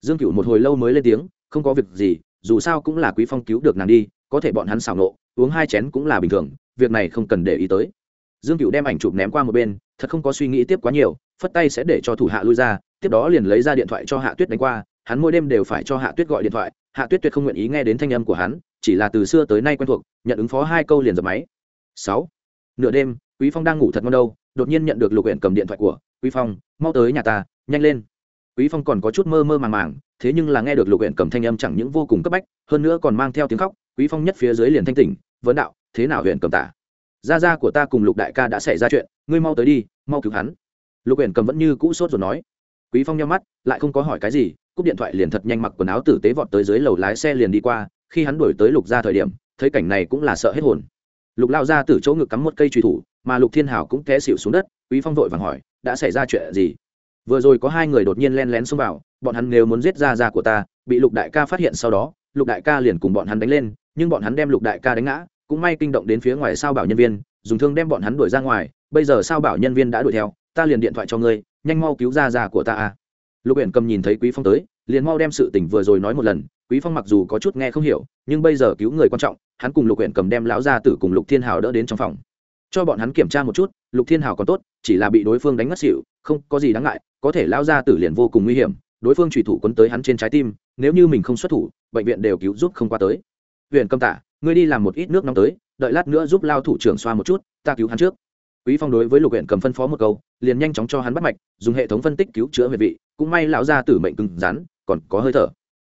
[SPEAKER 1] Dương cựu một hồi lâu mới lên tiếng, không có việc gì, dù sao cũng là quý phong cứu được nàng đi, có thể bọn hắn xảo nộ, uống hai chén cũng là bình thường, việc này không cần để ý tới dương cựu đem ảnh chụp ném qua một bên, thật không có suy nghĩ tiếp quá nhiều, phất tay sẽ để cho thủ hạ lui ra, tiếp đó liền lấy ra điện thoại cho hạ tuyết đánh qua, hắn mỗi đêm đều phải cho hạ tuyết gọi điện thoại, hạ tuyết tuyệt không nguyện ý nghe đến thanh âm của hắn, chỉ là từ xưa tới nay quen thuộc, nhận ứng phó hai câu liền dập máy. Sáu. Nửa đêm, quý phong đang ngủ thật ngon đâu, đột nhiên nhận được lục huyện cầm điện thoại của, quý phong, mau tới nhà ta, nhanh lên. Quý phong còn có chút mơ mơ màng màng, thế nhưng là nghe được lục huyện cầm thanh âm chẳng những vô cùng cấp bách, hơn nữa còn mang theo tiếng khóc, quý phong nhất phía dưới liền thanh tỉnh vấn đạo, thế nào huyện cầm tả? Gia gia của ta cùng lục đại ca đã xảy ra chuyện, ngươi mau tới đi, mau cứu hắn. Lục uyển cầm vẫn như cũ sốt rồi nói. Quý phong nhắm mắt, lại không có hỏi cái gì, cúp điện thoại liền thật nhanh mặc quần áo tử tế vọt tới dưới lầu lái xe liền đi qua, khi hắn đuổi tới lục gia thời điểm, thấy cảnh này cũng là sợ hết hồn. Lục lao ra từ chỗ ngực cắm một cây truy thủ, mà lục thiên hảo cũng té xịu xuống đất, quý phong vội vàng hỏi, đã xảy ra chuyện gì? Vừa rồi có hai người đột nhiên len lén xông vào, bọn hắn nếu muốn giết ra ra của ta, bị lục đại ca phát hiện sau đó, lục đại ca liền cùng bọn hắn đánh lên, nhưng bọn hắn đem lục đại ca đánh ngã cũng may kinh động đến phía ngoài sao bảo nhân viên, dùng thương đem bọn hắn đuổi ra ngoài, bây giờ sao bảo nhân viên đã đuổi theo, ta liền điện thoại cho ngươi, nhanh mau cứu ra già của ta a lục uyển cầm nhìn thấy quý phong tới, liền mau đem sự tình vừa rồi nói một lần, quý phong mặc dù có chút nghe không hiểu, nhưng bây giờ cứu người quan trọng, hắn cùng lục uyển cầm đem lão gia tử cùng lục thiên hào đỡ đến trong phòng. Cho bọn hắn kiểm tra một chút, lục thiên hào còn tốt, chỉ là bị đối phương đánh ngất xỉu, không có gì đáng ngại, có thể lão gia tử liền vô cùng nguy hiểm, đối phương trùy thủ quấn tới hắn trên trái tim, nếu như mình không xuất thủ, bệnh viện đều cứu giúp không qua tới. Huyện cầm tả ngươi đi làm một ít nước nóng tới, đợi lát nữa giúp lao thủ trưởng xoa một chút, ta cứu hắn trước. Quý phong đối với lục huyện cầm phân phó một câu, liền nhanh chóng cho hắn bắt mạch, dùng hệ thống phân tích cứu chữa huyệt vị, cũng may lão gia tử mệnh cứng rắn, còn có hơi thở.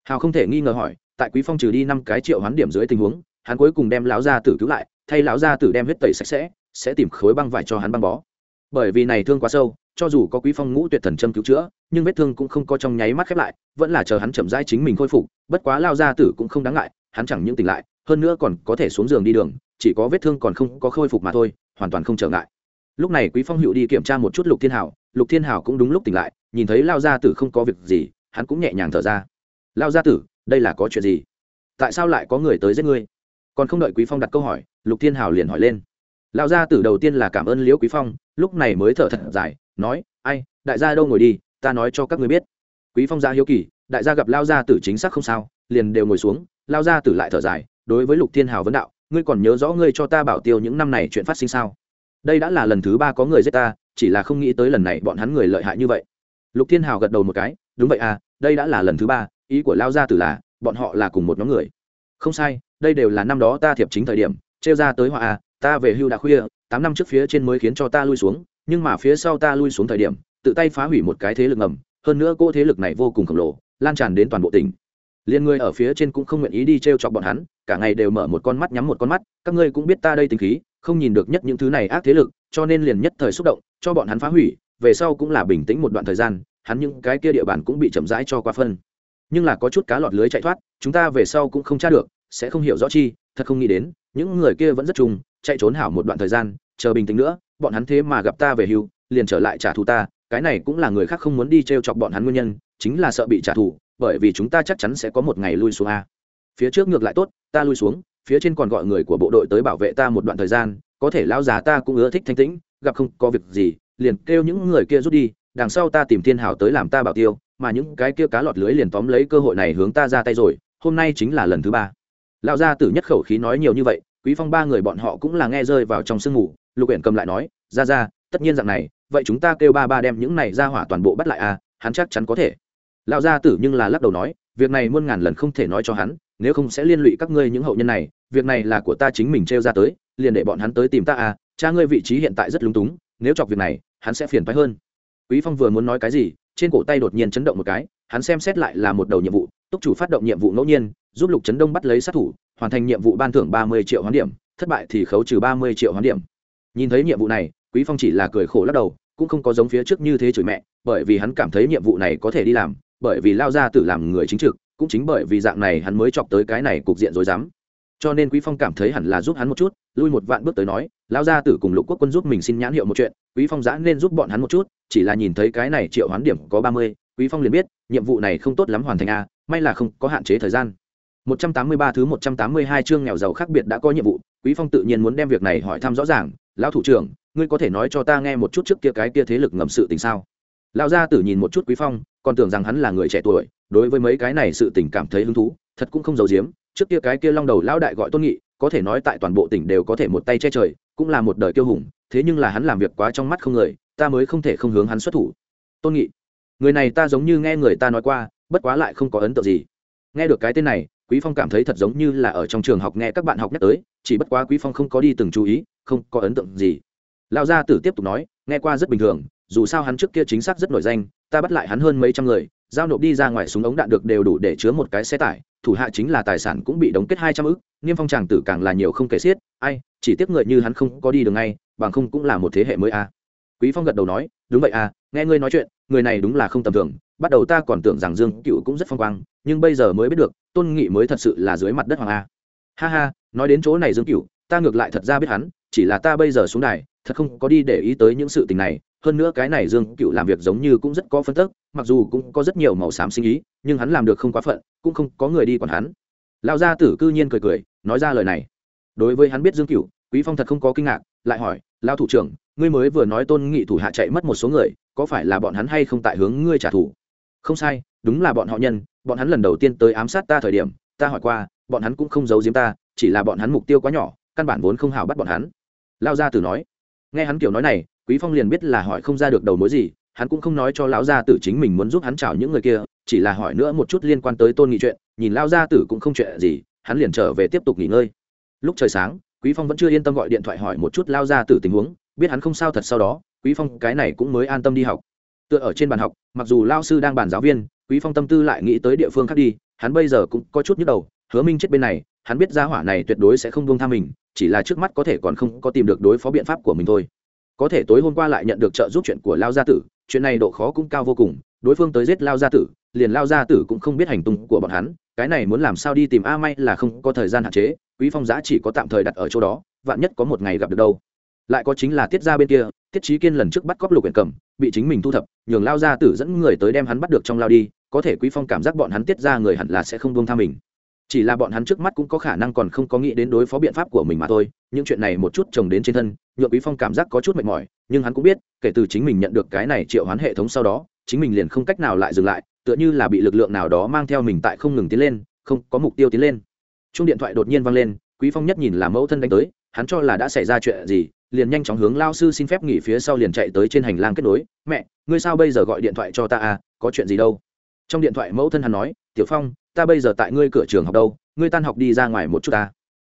[SPEAKER 1] Hào không thể nghi ngờ hỏi, tại quý phong trừ đi năm cái triệu hoán điểm dưới tình huống, hắn cuối cùng đem lão gia tử cứu lại, thay lão gia tử đem huyết tẩy sạch sẽ sẽ tìm khối băng vải cho hắn băng bó. Bởi vì này thương quá sâu, cho dù có quý phong ngũ tuyệt thần châm cứu chữa, nhưng vết thương cũng không có trong nháy mắt khép lại, vẫn là chờ hắn chậm rãi chính mình khôi phục, bất quá lao gia tử cũng không đáng ngại, hắn chẳng những tỉnh lại hơn nữa còn có thể xuống giường đi đường, chỉ có vết thương còn không có khôi phục mà thôi, hoàn toàn không trở ngại. Lúc này quý phong hữu đi kiểm tra một chút lục thiên hảo, lục thiên hảo cũng đúng lúc tỉnh lại, nhìn thấy lao gia tử không có việc gì, hắn cũng nhẹ nhàng thở ra. Lao gia tử, đây là có chuyện gì? Tại sao lại có người tới giết ngươi? Còn không đợi quý phong đặt câu hỏi, lục thiên hảo liền hỏi lên. Lao gia tử đầu tiên là cảm ơn liễu quý phong, lúc này mới thở thật dài, nói, ai, đại gia đâu ngồi đi, ta nói cho các ngươi biết. Quý phong ra hiếu kỳ, đại gia gặp lao gia tử chính xác không sao, liền đều ngồi xuống. Lao gia tử lại thở dài đối với lục thiên hào vấn đạo, ngươi còn nhớ rõ ngươi cho ta bảo tiêu những năm này chuyện phát sinh sao? Đây đã là lần thứ ba có người giết ta, chỉ là không nghĩ tới lần này bọn hắn người lợi hại như vậy. Lục thiên hào gật đầu một cái, đúng vậy à đây đã là lần thứ ba, ý của lao gia tử là, bọn họ là cùng một nhóm người. Không sai, đây đều là năm đó ta thiệp chính thời điểm, trêu ra tới họa à ta về hưu đã khuya, tám năm trước phía trên mới khiến cho ta lui xuống, nhưng mà phía sau ta lui xuống thời điểm, tự tay phá hủy một cái thế lực ngầm, hơn nữa cô thế lực này vô cùng khổng lồ, lan tràn đến toàn bộ tỉnh liên người ở phía trên cũng không nguyện ý đi t r e o chọc bọn hắn, cả ngày đều mở một con mắt nhắm một con mắt, các ngươi cũng biết ta đây tính khí, không nhìn được nhất những thứ này ác thế lực, cho nên liền nhất thời xúc động, cho bọn hắn phá hủy, về sau cũng là bình tĩnh một đoạn thời gian, hắn những cái kia địa bàn cũng bị chậm rãi cho qua phân. Nhưng là có chút cá lọt lưới chạy thoát, chúng ta về sau cũng không tra được, sẽ không hiểu rõ chi, thật không nghĩ đến, những người kia vẫn rất trùng, chạy trốn hảo một đoạn thời gian, chờ bình tĩnh nữa, bọn hắn thế mà gặp ta về hưu, liền trở lại trả thù ta, cái này cũng là người khác không muốn đi t r e o chọc bọn hắn nguyên nhân, chính là sợ bị trả thù bởi vì chúng ta chắc chắn sẽ có một ngày lui xuống a. Phía trước ngược lại tốt, ta lui xuống, phía trên còn gọi người của bộ đội tới bảo vệ ta một đoạn thời gian, có thể lao già ta cũng ưa thích thanh tĩnh, gặp không có việc gì, liền kêu những người kia rút đi, đằng sau ta tìm thiên hào tới làm ta bảo tiêu, mà những cái kia cá lọt lưới liền tóm lấy cơ hội này hướng ta ra tay rồi, hôm nay chính là lần thứ ba. Lão gia tử nhất khẩu khí nói nhiều như vậy, quý phong ba người bọn họ cũng là nghe rơi vào trong sương ngủ lục uyển cầm lại nói, ra ra, tất nhiên dạng này, vậy chúng ta kêu ba ba đem những này ra hỏa toàn bộ bắt lại à hắn chắc chắn có thể lão gia tử nhưng là lắc đầu nói, việc này muôn ngàn lần không thể nói cho hắn, nếu không sẽ liên lụy các ngươi những hậu nhân này, việc này là của ta chính mình trêu ra tới, liền để bọn hắn tới tìm ta à cha ngươi vị trí hiện tại rất lúng túng, nếu chọc việc này, hắn sẽ phiền phái hơn. Quý phong vừa muốn nói cái gì, trên cổ tay đột nhiên chấn động một cái, hắn xem xét lại là một đầu nhiệm vụ, túc chủ phát động nhiệm vụ ngẫu nhiên, giúp lục trấn đông bắt lấy sát thủ, hoàn thành nhiệm vụ ban thưởng ba mươi triệu hoán điểm, thất bại thì khấu trừ ba mươi triệu hoán điểm. Nhìn thấy nhiệm vụ này, quý phong chỉ là cười khổ lắc đầu, cũng không có giống phía trước như thế chửi mẹ, bởi vì hắn cảm thấy nhiệm vụ này có thể đi làm bởi vì lao ra tử làm người chính trực cũng chính bởi vì dạng này hắn mới chọc tới cái này cục diện rối rắm. Cho nên quý phong cảm thấy hẳn là giúp hắn một chút lui một vạn bước tới nói lao ra tử cùng lục quốc quân giúp mình xin nhãn hiệu một chuyện quý phong giã nên giúp bọn hắn một chút chỉ là nhìn thấy cái này triệu hoán điểm có ba mươi quý phong liền biết nhiệm vụ này không tốt lắm hoàn thành a may là không có hạn chế thời gian. 183 thứ 182 chương nghèo giàu khác biệt đã có nhiệm vụ, Quý Phong tự nhiên muốn đem việc này hỏi thăm rõ ràng, lão thủ trưởng, ngươi có thể nói cho ta nghe một chút trước kia cái kia thế lực ngầm sự tình sao? Lão gia tử nhìn một chút Quý Phong, còn tưởng rằng hắn là người trẻ tuổi, đối với mấy cái này sự tình cảm thấy hứng thú, thật cũng không giấu giếm, trước kia cái kia long đầu lão đại gọi Tôn Nghị, có thể nói tại toàn bộ tỉnh đều có thể một tay che trời, cũng là một đời kiêu hùng, thế nhưng là hắn làm việc quá trong mắt không người, ta mới không thể không hướng hắn xuất thủ. Tôn Nghị, người này ta giống như nghe người ta nói qua, bất quá lại không có ấn tượng gì. Nghe được cái tên này, quý phong cảm thấy thật giống như là ở trong trường học nghe các bạn học nhắc tới chỉ bất quá quý phong không có đi từng chú ý không có ấn tượng gì lão gia tử tiếp tục nói nghe qua rất bình thường dù sao hắn trước kia chính xác rất nổi danh, ta bắt lại hắn hơn mấy trăm người, giao nộp đi ra ngoài súng ống đạn được đều đủ để chứa một cái xe tải, thủ hạ chính là tài sản cũng bị đóng kết hai trăm ức, niêm phong tràng tử càng là nhiều không kể xiết, ai, chỉ tiếc người như hắn không có đi được ngay, bằng không cũng là một thế hệ mới a. Quý phong gật đầu nói, đúng vậy à nghe ngươi nói chuyện, người này đúng là không tầm thường, bắt đầu ta còn tưởng rằng dương cựu cũng rất phong quang, nhưng bây giờ mới biết được, tôn nghị mới thật sự là dưới mặt đất hoàng a. Ha ha, nói đến chỗ này dương cựu, ta ngược lại thật ra biết hắn, chỉ là ta bây giờ xuống đài, thật không có đi để ý tới những sự tình này hơn nữa cái này dương cựu làm việc giống như cũng rất có phân tức, mặc dù cũng có rất nhiều màu xám sinh ý, nhưng hắn làm được không quá phận, cũng không có người đi còn hắn. Lao gia tử cư nhiên cười cười, nói ra lời này. Đối với hắn biết dương cựu, quý phong thật không có kinh ngạc, lại hỏi lao thủ trưởng, ngươi mới vừa nói tôn nghị thủ hạ chạy mất một số người, có phải là bọn hắn hay không tại hướng ngươi trả thù? Không sai, đúng là bọn họ nhân, bọn hắn lần đầu tiên tới ám sát ta thời điểm, ta hỏi qua, bọn hắn cũng không giấu giếm ta, chỉ là bọn hắn mục tiêu quá nhỏ, căn bản vốn không hào bắt bọn hắn. Lao gia tử nói. Nghe hắn kiểu nói này quý phong liền biết là hỏi không ra được đầu mối gì, hắn cũng không nói cho lão gia tử chính mình muốn giúp hắn chào những người kia, chỉ là hỏi nữa một chút liên quan tới tôn nghị chuyện, nhìn Lão gia tử cũng không chuyện gì, hắn liền trở về tiếp tục nghỉ ngơi. Lúc trời sáng, quý phong vẫn chưa yên tâm gọi điện thoại hỏi một chút lao gia tử tình huống, biết hắn không sao thật sau đó, quý phong cái này cũng mới an tâm đi học. Tựa ở trên bàn học, mặc dù lao sư đang bàn giáo viên, quý phong tâm tư lại nghĩ tới địa phương khác đi, hắn bây giờ cũng có chút nhức đầu, hứa minh chết bên này, hắn biết gia hỏa này tuyệt đối sẽ không buông tha mình, chỉ là trước mắt có thể còn không có tìm được đối phó biện pháp của mình thôi có thể tối hôm qua lại nhận được trợ giúp chuyện của lao gia tử, chuyện này độ khó cũng cao vô cùng, đối phương tới giết lao gia tử, liền lao gia tử cũng không biết hành tung của bọn hắn, cái này muốn làm sao đi tìm a may là không có thời gian hạn chế, quý phong giá chỉ có tạm thời đặt ở chỗ đó, vạn nhất có một ngày gặp được đâu. Lại có chính là tiết ra bên kia, tiết trí kiên lần trước bắt cóc lục huyện cầm bị chính mình thu thập, nhường lao gia tử dẫn người tới đem hắn bắt được trong lao đi, có thể quý phong cảm giác bọn hắn tiết ra người hẳn là sẽ không buông tha mình chỉ là bọn hắn trước mắt cũng có khả năng còn không có nghĩ đến đối phó biện pháp của mình mà thôi, những chuyện này một chút chồng đến trên thân, nhượng quý phong cảm giác có chút mệt mỏi, nhưng hắn cũng biết, kể từ chính mình nhận được cái này triệu hoán hệ thống sau đó, chính mình liền không cách nào lại dừng lại, tựa như là bị lực lượng nào đó mang theo mình tại không ngừng tiến lên, không có mục tiêu tiến lên. Chung điện thoại đột nhiên vang lên, quý phong nhất nhìn là mẫu thân đánh tới, hắn cho là đã xảy ra chuyện gì, liền nhanh chóng hướng lao sư xin phép nghỉ phía sau liền chạy tới trên hành lang kết nối, mẹ, ngươi sao bây giờ gọi điện thoại cho ta à có chuyện gì đâu? Trong điện thoại mẫu thân hắn nói, tiểu phong ta bây giờ tại ngươi cửa trường học đâu, ngươi tan học đi ra ngoài một chút ta.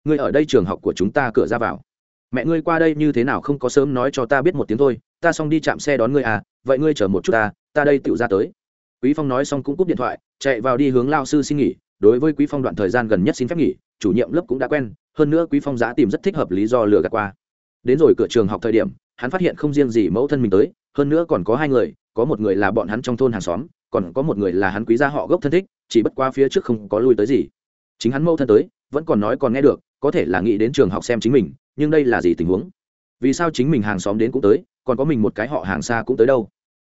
[SPEAKER 1] Ngươi ở đây trường học của chúng ta cửa ra vào. Mẹ ngươi qua đây như thế nào không có sớm nói cho ta biết một tiếng thôi, ta xong đi chạm xe đón ngươi à vậy ngươi chờ một chút ta ta đây tựu ra tới. Quý phong nói xong cũng cúp điện thoại, chạy vào đi hướng lao sư xin nghỉ, đối với quý phong đoạn thời gian gần nhất xin phép nghỉ, chủ nhiệm lớp cũng đã quen, hơn nữa quý phong giá tìm rất thích hợp lý do lừa gạt qua. Đến rồi cửa trường học thời điểm, hắn phát hiện không riêng gì mẫu thân mình tới, hơn nữa còn có hai người, có một người là bọn hắn trong thôn hàng xóm còn có một người là hắn quý gia họ gốc thân thích, chỉ bất qua phía trước không có lui tới gì. Chính hắn mẫu thân tới, vẫn còn nói còn nghe được, có thể là nghĩ đến trường học xem chính mình, nhưng đây là gì tình huống? Vì sao chính mình hàng xóm đến cũng tới, còn có mình một cái họ hàng xa cũng tới đâu?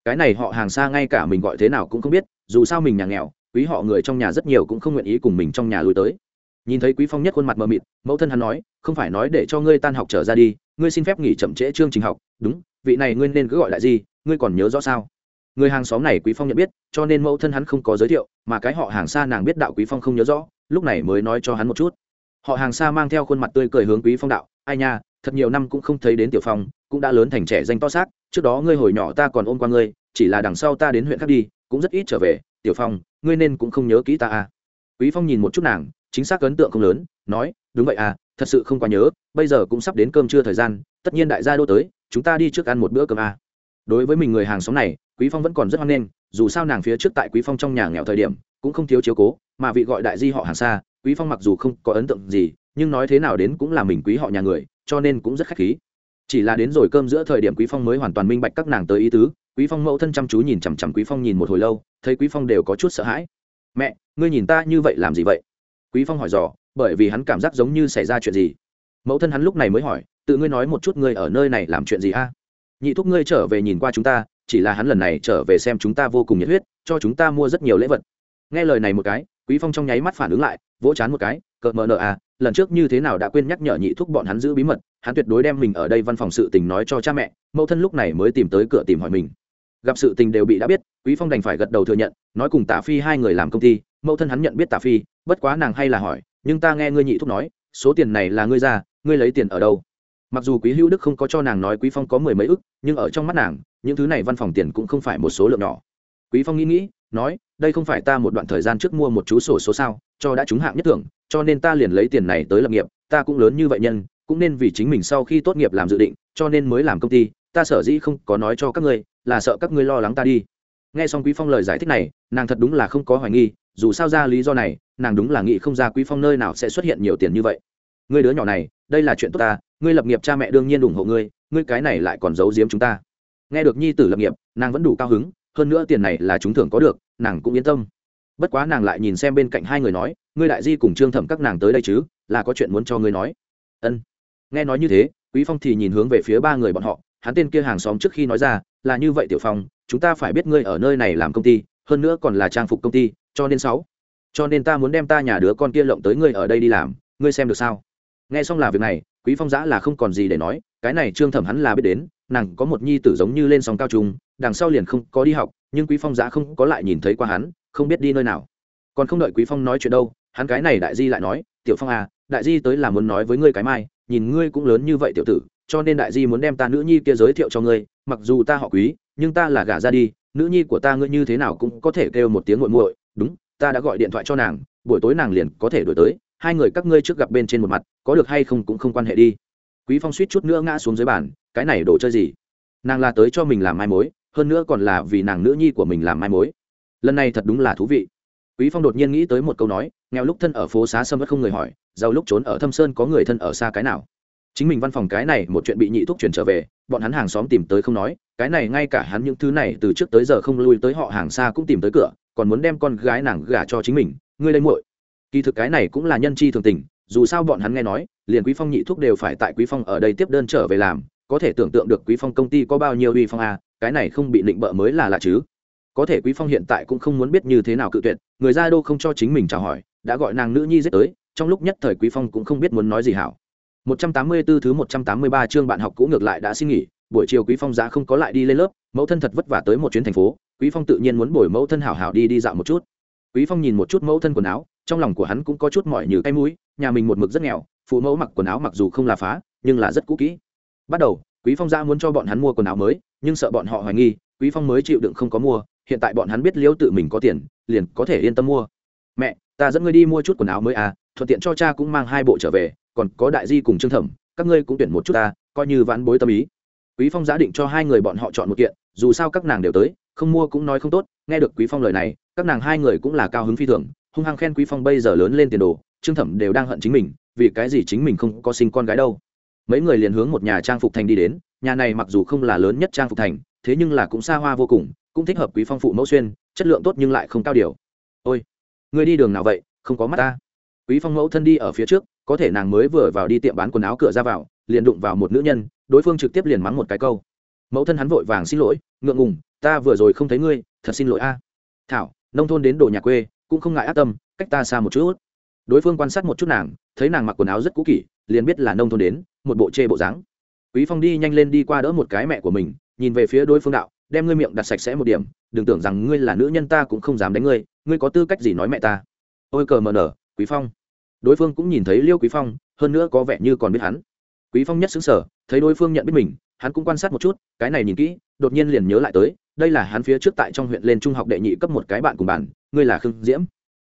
[SPEAKER 1] Cái này họ hàng xa ngay cả mình gọi thế nào cũng không biết, dù sao mình nhà nghèo, quý họ người trong nhà rất nhiều cũng không nguyện ý cùng mình trong nhà lui tới. Nhìn thấy quý phong nhất khuôn mặt mờ mịt, mẫu thân hắn nói, không phải nói để cho ngươi tan học trở ra đi, ngươi xin phép nghỉ chậm trễ chương trình học. Đúng, vị này ngươi nên cứ gọi lại gì, ngươi còn nhớ rõ sao? Người hàng xóm này quý phong nhận biết, cho nên mẫu thân hắn không có giới thiệu, mà cái họ hàng xa nàng biết đạo quý phong không nhớ rõ, lúc này mới nói cho hắn một chút họ hàng xa mang theo khuôn mặt tươi cười hướng quý phong đạo, ai nha, thật nhiều năm cũng không thấy đến tiểu phong, cũng đã lớn thành trẻ danh to xác, trước đó ngươi hồi nhỏ ta còn ôm qua ngươi, chỉ là đằng sau ta đến huyện khác đi, cũng rất ít trở về, tiểu phong, ngươi nên cũng không nhớ kỹ ta à quý phong nhìn một chút nàng, chính xác ấn tượng không lớn, nói, đúng vậy à thật sự không quá nhớ, bây giờ cũng sắp đến cơm trưa thời gian, tất nhiên đại gia đô tới, chúng ta đi trước ăn một bữa cơm à đối với mình người hàng xóm này, quý phong vẫn còn rất hoan nghênh, dù sao nàng phía trước tại quý phong trong nhà nghèo thời điểm, cũng không thiếu chiếu cố, mà vị gọi đại di họ hàng xa, quý phong mặc dù không có ấn tượng gì, nhưng nói thế nào đến cũng là mình quý họ nhà người, cho nên cũng rất khách khí. Chỉ là đến rồi cơm giữa thời điểm quý phong mới hoàn toàn minh bạch các nàng tới ý tứ, quý phong mẫu thân chăm chú nhìn chằm chằm quý phong nhìn một hồi lâu, thấy quý phong đều có chút sợ hãi. Mẹ, ngươi nhìn ta như vậy làm gì vậy? Quý phong hỏi dò, bởi vì hắn cảm giác giống như xảy ra chuyện gì. Mẫu thân hắn lúc này mới hỏi, tự ngươi nói một chút ngươi ở nơi này làm chuyện gì a? Nhị thúc ngươi trở về nhìn qua chúng ta, chỉ là hắn lần này trở về xem chúng ta vô cùng nhiệt huyết, cho chúng ta mua rất nhiều lễ vật. Nghe lời này một cái, quý phong trong nháy mắt phản ứng lại, vỗ chán một cái, cợt mờ nợ à lần trước như thế nào đã quên nhắc nhở nhị thúc bọn hắn giữ bí mật, hắn tuyệt đối đem mình ở đây văn phòng sự tình nói cho cha mẹ, mẫu thân lúc này mới tìm tới cửa tìm hỏi mình. Gặp sự tình đều bị đã biết, quý phong đành phải gật đầu thừa nhận, nói cùng tả phi hai người làm công ty, mẫu thân hắn nhận biết tả phi, bất quá nàng hay là hỏi, nhưng ta nghe ngươi nhị thúc nói, số tiền này là ngươi ra, ngươi lấy tiền ở đâu? Mặc dù quý hữu đức không có cho nàng nói quý phong có mười mấy ức, nhưng ở trong mắt nàng, những thứ này văn phòng tiền cũng không phải một số lượng nhỏ. Quý phong nghĩ nghĩ, nói, đây không phải ta một đoạn thời gian trước mua một chú sổ số sao, cho đã trúng hạng nhất thưởng, cho nên ta liền lấy tiền này tới lập nghiệp, ta cũng lớn như vậy nhân, cũng nên vì chính mình sau khi tốt nghiệp làm dự định, cho nên mới làm công ty, ta sở dĩ không có nói cho các ngươi, là sợ các ngươi lo lắng ta đi. Nghe xong quý phong lời giải thích này, nàng thật đúng là không có hoài nghi, dù sao ra lý do này, nàng đúng là nghĩ không ra quý phong nơi nào sẽ xuất hiện nhiều tiền như vậy. Ngươi đứa nhỏ này, đây là chuyện tốt ta ngươi lập nghiệp cha mẹ đương nhiên ủng hộ ngươi ngươi cái này lại còn giấu giếm chúng ta. Nghe được nhi tử lập nghiệp, nàng vẫn đủ cao hứng, hơn nữa tiền này là chúng thưởng có được, nàng cũng yên tâm. Bất quá nàng lại nhìn xem bên cạnh hai người nói, ngươi đại di cùng trương thẩm các nàng tới đây chứ, là có chuyện muốn cho ngươi nói. Ân. Nghe nói như thế, quý phong thì nhìn hướng về phía ba người bọn họ, hắn tên kia hàng xóm trước khi nói ra, là như vậy tiểu phong, chúng ta phải biết ngươi ở nơi này làm công ty, hơn nữa còn là trang phục công ty, cho nên sáu, cho nên ta muốn đem ta nhà đứa con kia lộng tới ngươi ở đây đi làm, ngươi xem được sao? Nghe xong là việc này quý phong giã là không còn gì để nói, cái này trương thẩm hắn là biết đến, nàng có một nhi tử giống như lên sóng cao trung đằng sau liền không có đi học, nhưng quý phong giã không có lại nhìn thấy qua hắn, không biết đi nơi nào. Còn không đợi quý phong nói chuyện đâu, hắn cái này đại di lại nói, tiểu phong à đại di tới là muốn nói với ngươi cái mai, nhìn ngươi cũng lớn như vậy tiểu tử, cho nên đại di muốn đem ta nữ nhi kia giới thiệu cho ngươi, mặc dù ta họ quý, nhưng ta là gả ra đi, nữ nhi của ta ngươi như thế nào cũng có thể kêu một tiếng muội muội, đúng, ta đã gọi điện thoại cho nàng, buổi tối nàng liền có thể đổi tới hai người các ngươi trước gặp bên trên một mặt, có được hay không cũng không quan hệ đi. Quý phong suýt chút nữa ngã xuống dưới bàn, cái này đồ chơi gì? Nàng là tới cho mình làm mai mối, hơn nữa còn là vì nàng nữ nhi của mình làm mai mối. Lần này thật đúng là thú vị. Quý phong đột nhiên nghĩ tới một câu nói, nghèo lúc thân ở phố xá sâm vẫn không người hỏi, giàu lúc trốn ở thâm sơn có người thân ở xa cái nào? Chính mình văn phòng cái này một chuyện bị nhị thuốc chuyển trở về, bọn hắn hàng xóm tìm tới không nói, cái này ngay cả hắn những thứ này từ trước tới giờ không lui tới họ hàng xa cũng tìm tới cửa, còn muốn đem con gái nàng gả cho chính mình, ngươi lên muội kỳ thực cái này cũng là nhân chi thường tình, dù sao bọn hắn nghe nói, liền quý phong nhị thuốc đều phải tại quý phong ở đây tiếp đơn trở về làm, có thể tưởng tượng được quý phong công ty có bao nhiêu uy phong a, cái này không bị định bợ mới là lạ chứ. Có thể quý phong hiện tại cũng không muốn biết như thế nào cự tuyệt, người ra đô không cho chính mình chào hỏi, đã gọi nàng nữ nhi giết tới, trong lúc nhất thời quý phong cũng không biết muốn nói gì hảo. 184 thứ 183 chương bạn học cũ ngược lại đã xin nghỉ, buổi chiều quý phong giá không có lại đi lên lớp, mẫu thân thật vất vả tới một chuyến thành phố, quý phong tự nhiên muốn bồi mẫu thân hảo hảo đi đi dạo một chút. Quý phong nhìn một chút mẫu thân quần áo trong lòng của hắn cũng có chút mỏi như cái mũi, nhà mình một mực rất nghèo, phụ mẫu mặc quần áo mặc dù không là phá, nhưng là rất cũ kỹ. Bắt đầu, quý phong ra muốn cho bọn hắn mua quần áo mới, nhưng sợ bọn họ hoài nghi, quý phong mới chịu đựng không có mua, hiện tại bọn hắn biết liễu tự mình có tiền, liền có thể yên tâm mua. Mẹ, ta dẫn ngươi đi mua chút quần áo mới à thuận tiện cho cha cũng mang hai bộ trở về, còn có đại di cùng trương thẩm, các ngươi cũng tuyển một chút ta, coi như vãn bối tâm ý. Quý phong giá định cho hai người bọn họ chọn một kiện, dù sao các nàng đều tới, không mua cũng nói không tốt, nghe được quý phong lời này, các nàng hai người cũng là cao hứng phi thường hung hăng khen quý phong bây giờ lớn lên tiền đồ, trương thẩm đều đang hận chính mình, vì cái gì chính mình không có sinh con gái đâu. Mấy người liền hướng một nhà trang phục thành đi đến, nhà này mặc dù không là lớn nhất trang phục thành, thế nhưng là cũng xa hoa vô cùng, cũng thích hợp quý phong phụ mẫu xuyên, chất lượng tốt nhưng lại không cao điều. Ôi, người đi đường nào vậy, không có mắt ta. Quý phong mẫu thân đi ở phía trước, có thể nàng mới vừa vào đi tiệm bán quần áo cửa ra vào, liền đụng vào một nữ nhân, đối phương trực tiếp liền mắng một cái câu. Mẫu thân hắn vội vàng xin lỗi, ngượng ngùng, ta vừa rồi không thấy ngươi, thật xin lỗi a. Thảo, nông thôn đến đồ nhà quê cũng không ngại ác tâm, cách ta xa một chút. Đối phương quan sát một chút nàng, thấy nàng mặc quần áo rất cũ kỷ, liền biết là nông thôn đến, một bộ chê bộ dáng. Quý phong đi nhanh lên đi qua đỡ một cái mẹ của mình, nhìn về phía đối phương đạo, đem ngươi miệng đặt sạch sẽ một điểm, đừng tưởng rằng ngươi là nữ nhân ta cũng không dám đánh ngươi ngươi có tư cách gì nói mẹ ta? Ôi cờ mờ nở, quý phong. Đối phương cũng nhìn thấy liêu quý phong, hơn nữa có vẻ như còn biết hắn. Quý phong nhất xứng sở thấy đối phương nhận biết mình, hắn cũng quan sát một chút, cái này nhìn kỹ đột nhiên liền nhớ lại tới, đây là hắn phía trước tại trong huyện lên trung học đệ nhị cấp một cái bạn cùng bản ngươi là khương diễm.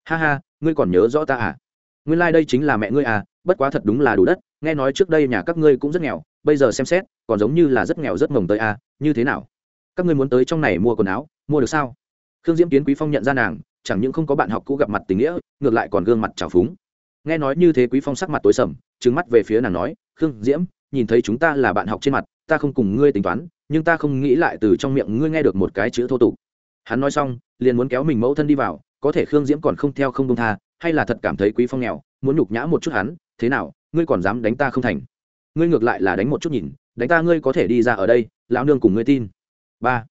[SPEAKER 1] Ha ha, ngươi còn nhớ rõ ta à? Nguyên lai đây chính là mẹ ngươi à bất quá thật đúng là đủ đất, nghe nói trước đây nhà các ngươi cũng rất nghèo, bây giờ xem xét, còn giống như là rất nghèo rất mồng tới à như thế nào? Các ngươi muốn tới trong này mua quần áo, mua được sao? Khương diễm kiến quý phong nhận ra nàng, chẳng những không có bạn học cũ gặp mặt tình nghĩa, ngược lại còn gương mặt trào phúng. Nghe nói như thế quý phong sắc mặt tối sầm, trừng mắt về phía nàng nói, khương diễm nhìn thấy chúng ta là bạn học trên mặt, ta không cùng ngươi tính toán, nhưng ta không nghĩ lại từ trong miệng ngươi nghe được một cái chữ thô tục. Hắn nói xong, liền muốn kéo mình mẫu thân đi vào, có thể khương diễm còn không theo không công tha, hay là thật cảm thấy quý phong nghèo, muốn nhục nhã một chút hắn, thế nào, ngươi còn dám đánh ta không thành. Ngươi ngược lại là đánh một chút nhìn, đánh ta ngươi có thể đi ra ở đây, lão nương cùng ngươi tin. Ba.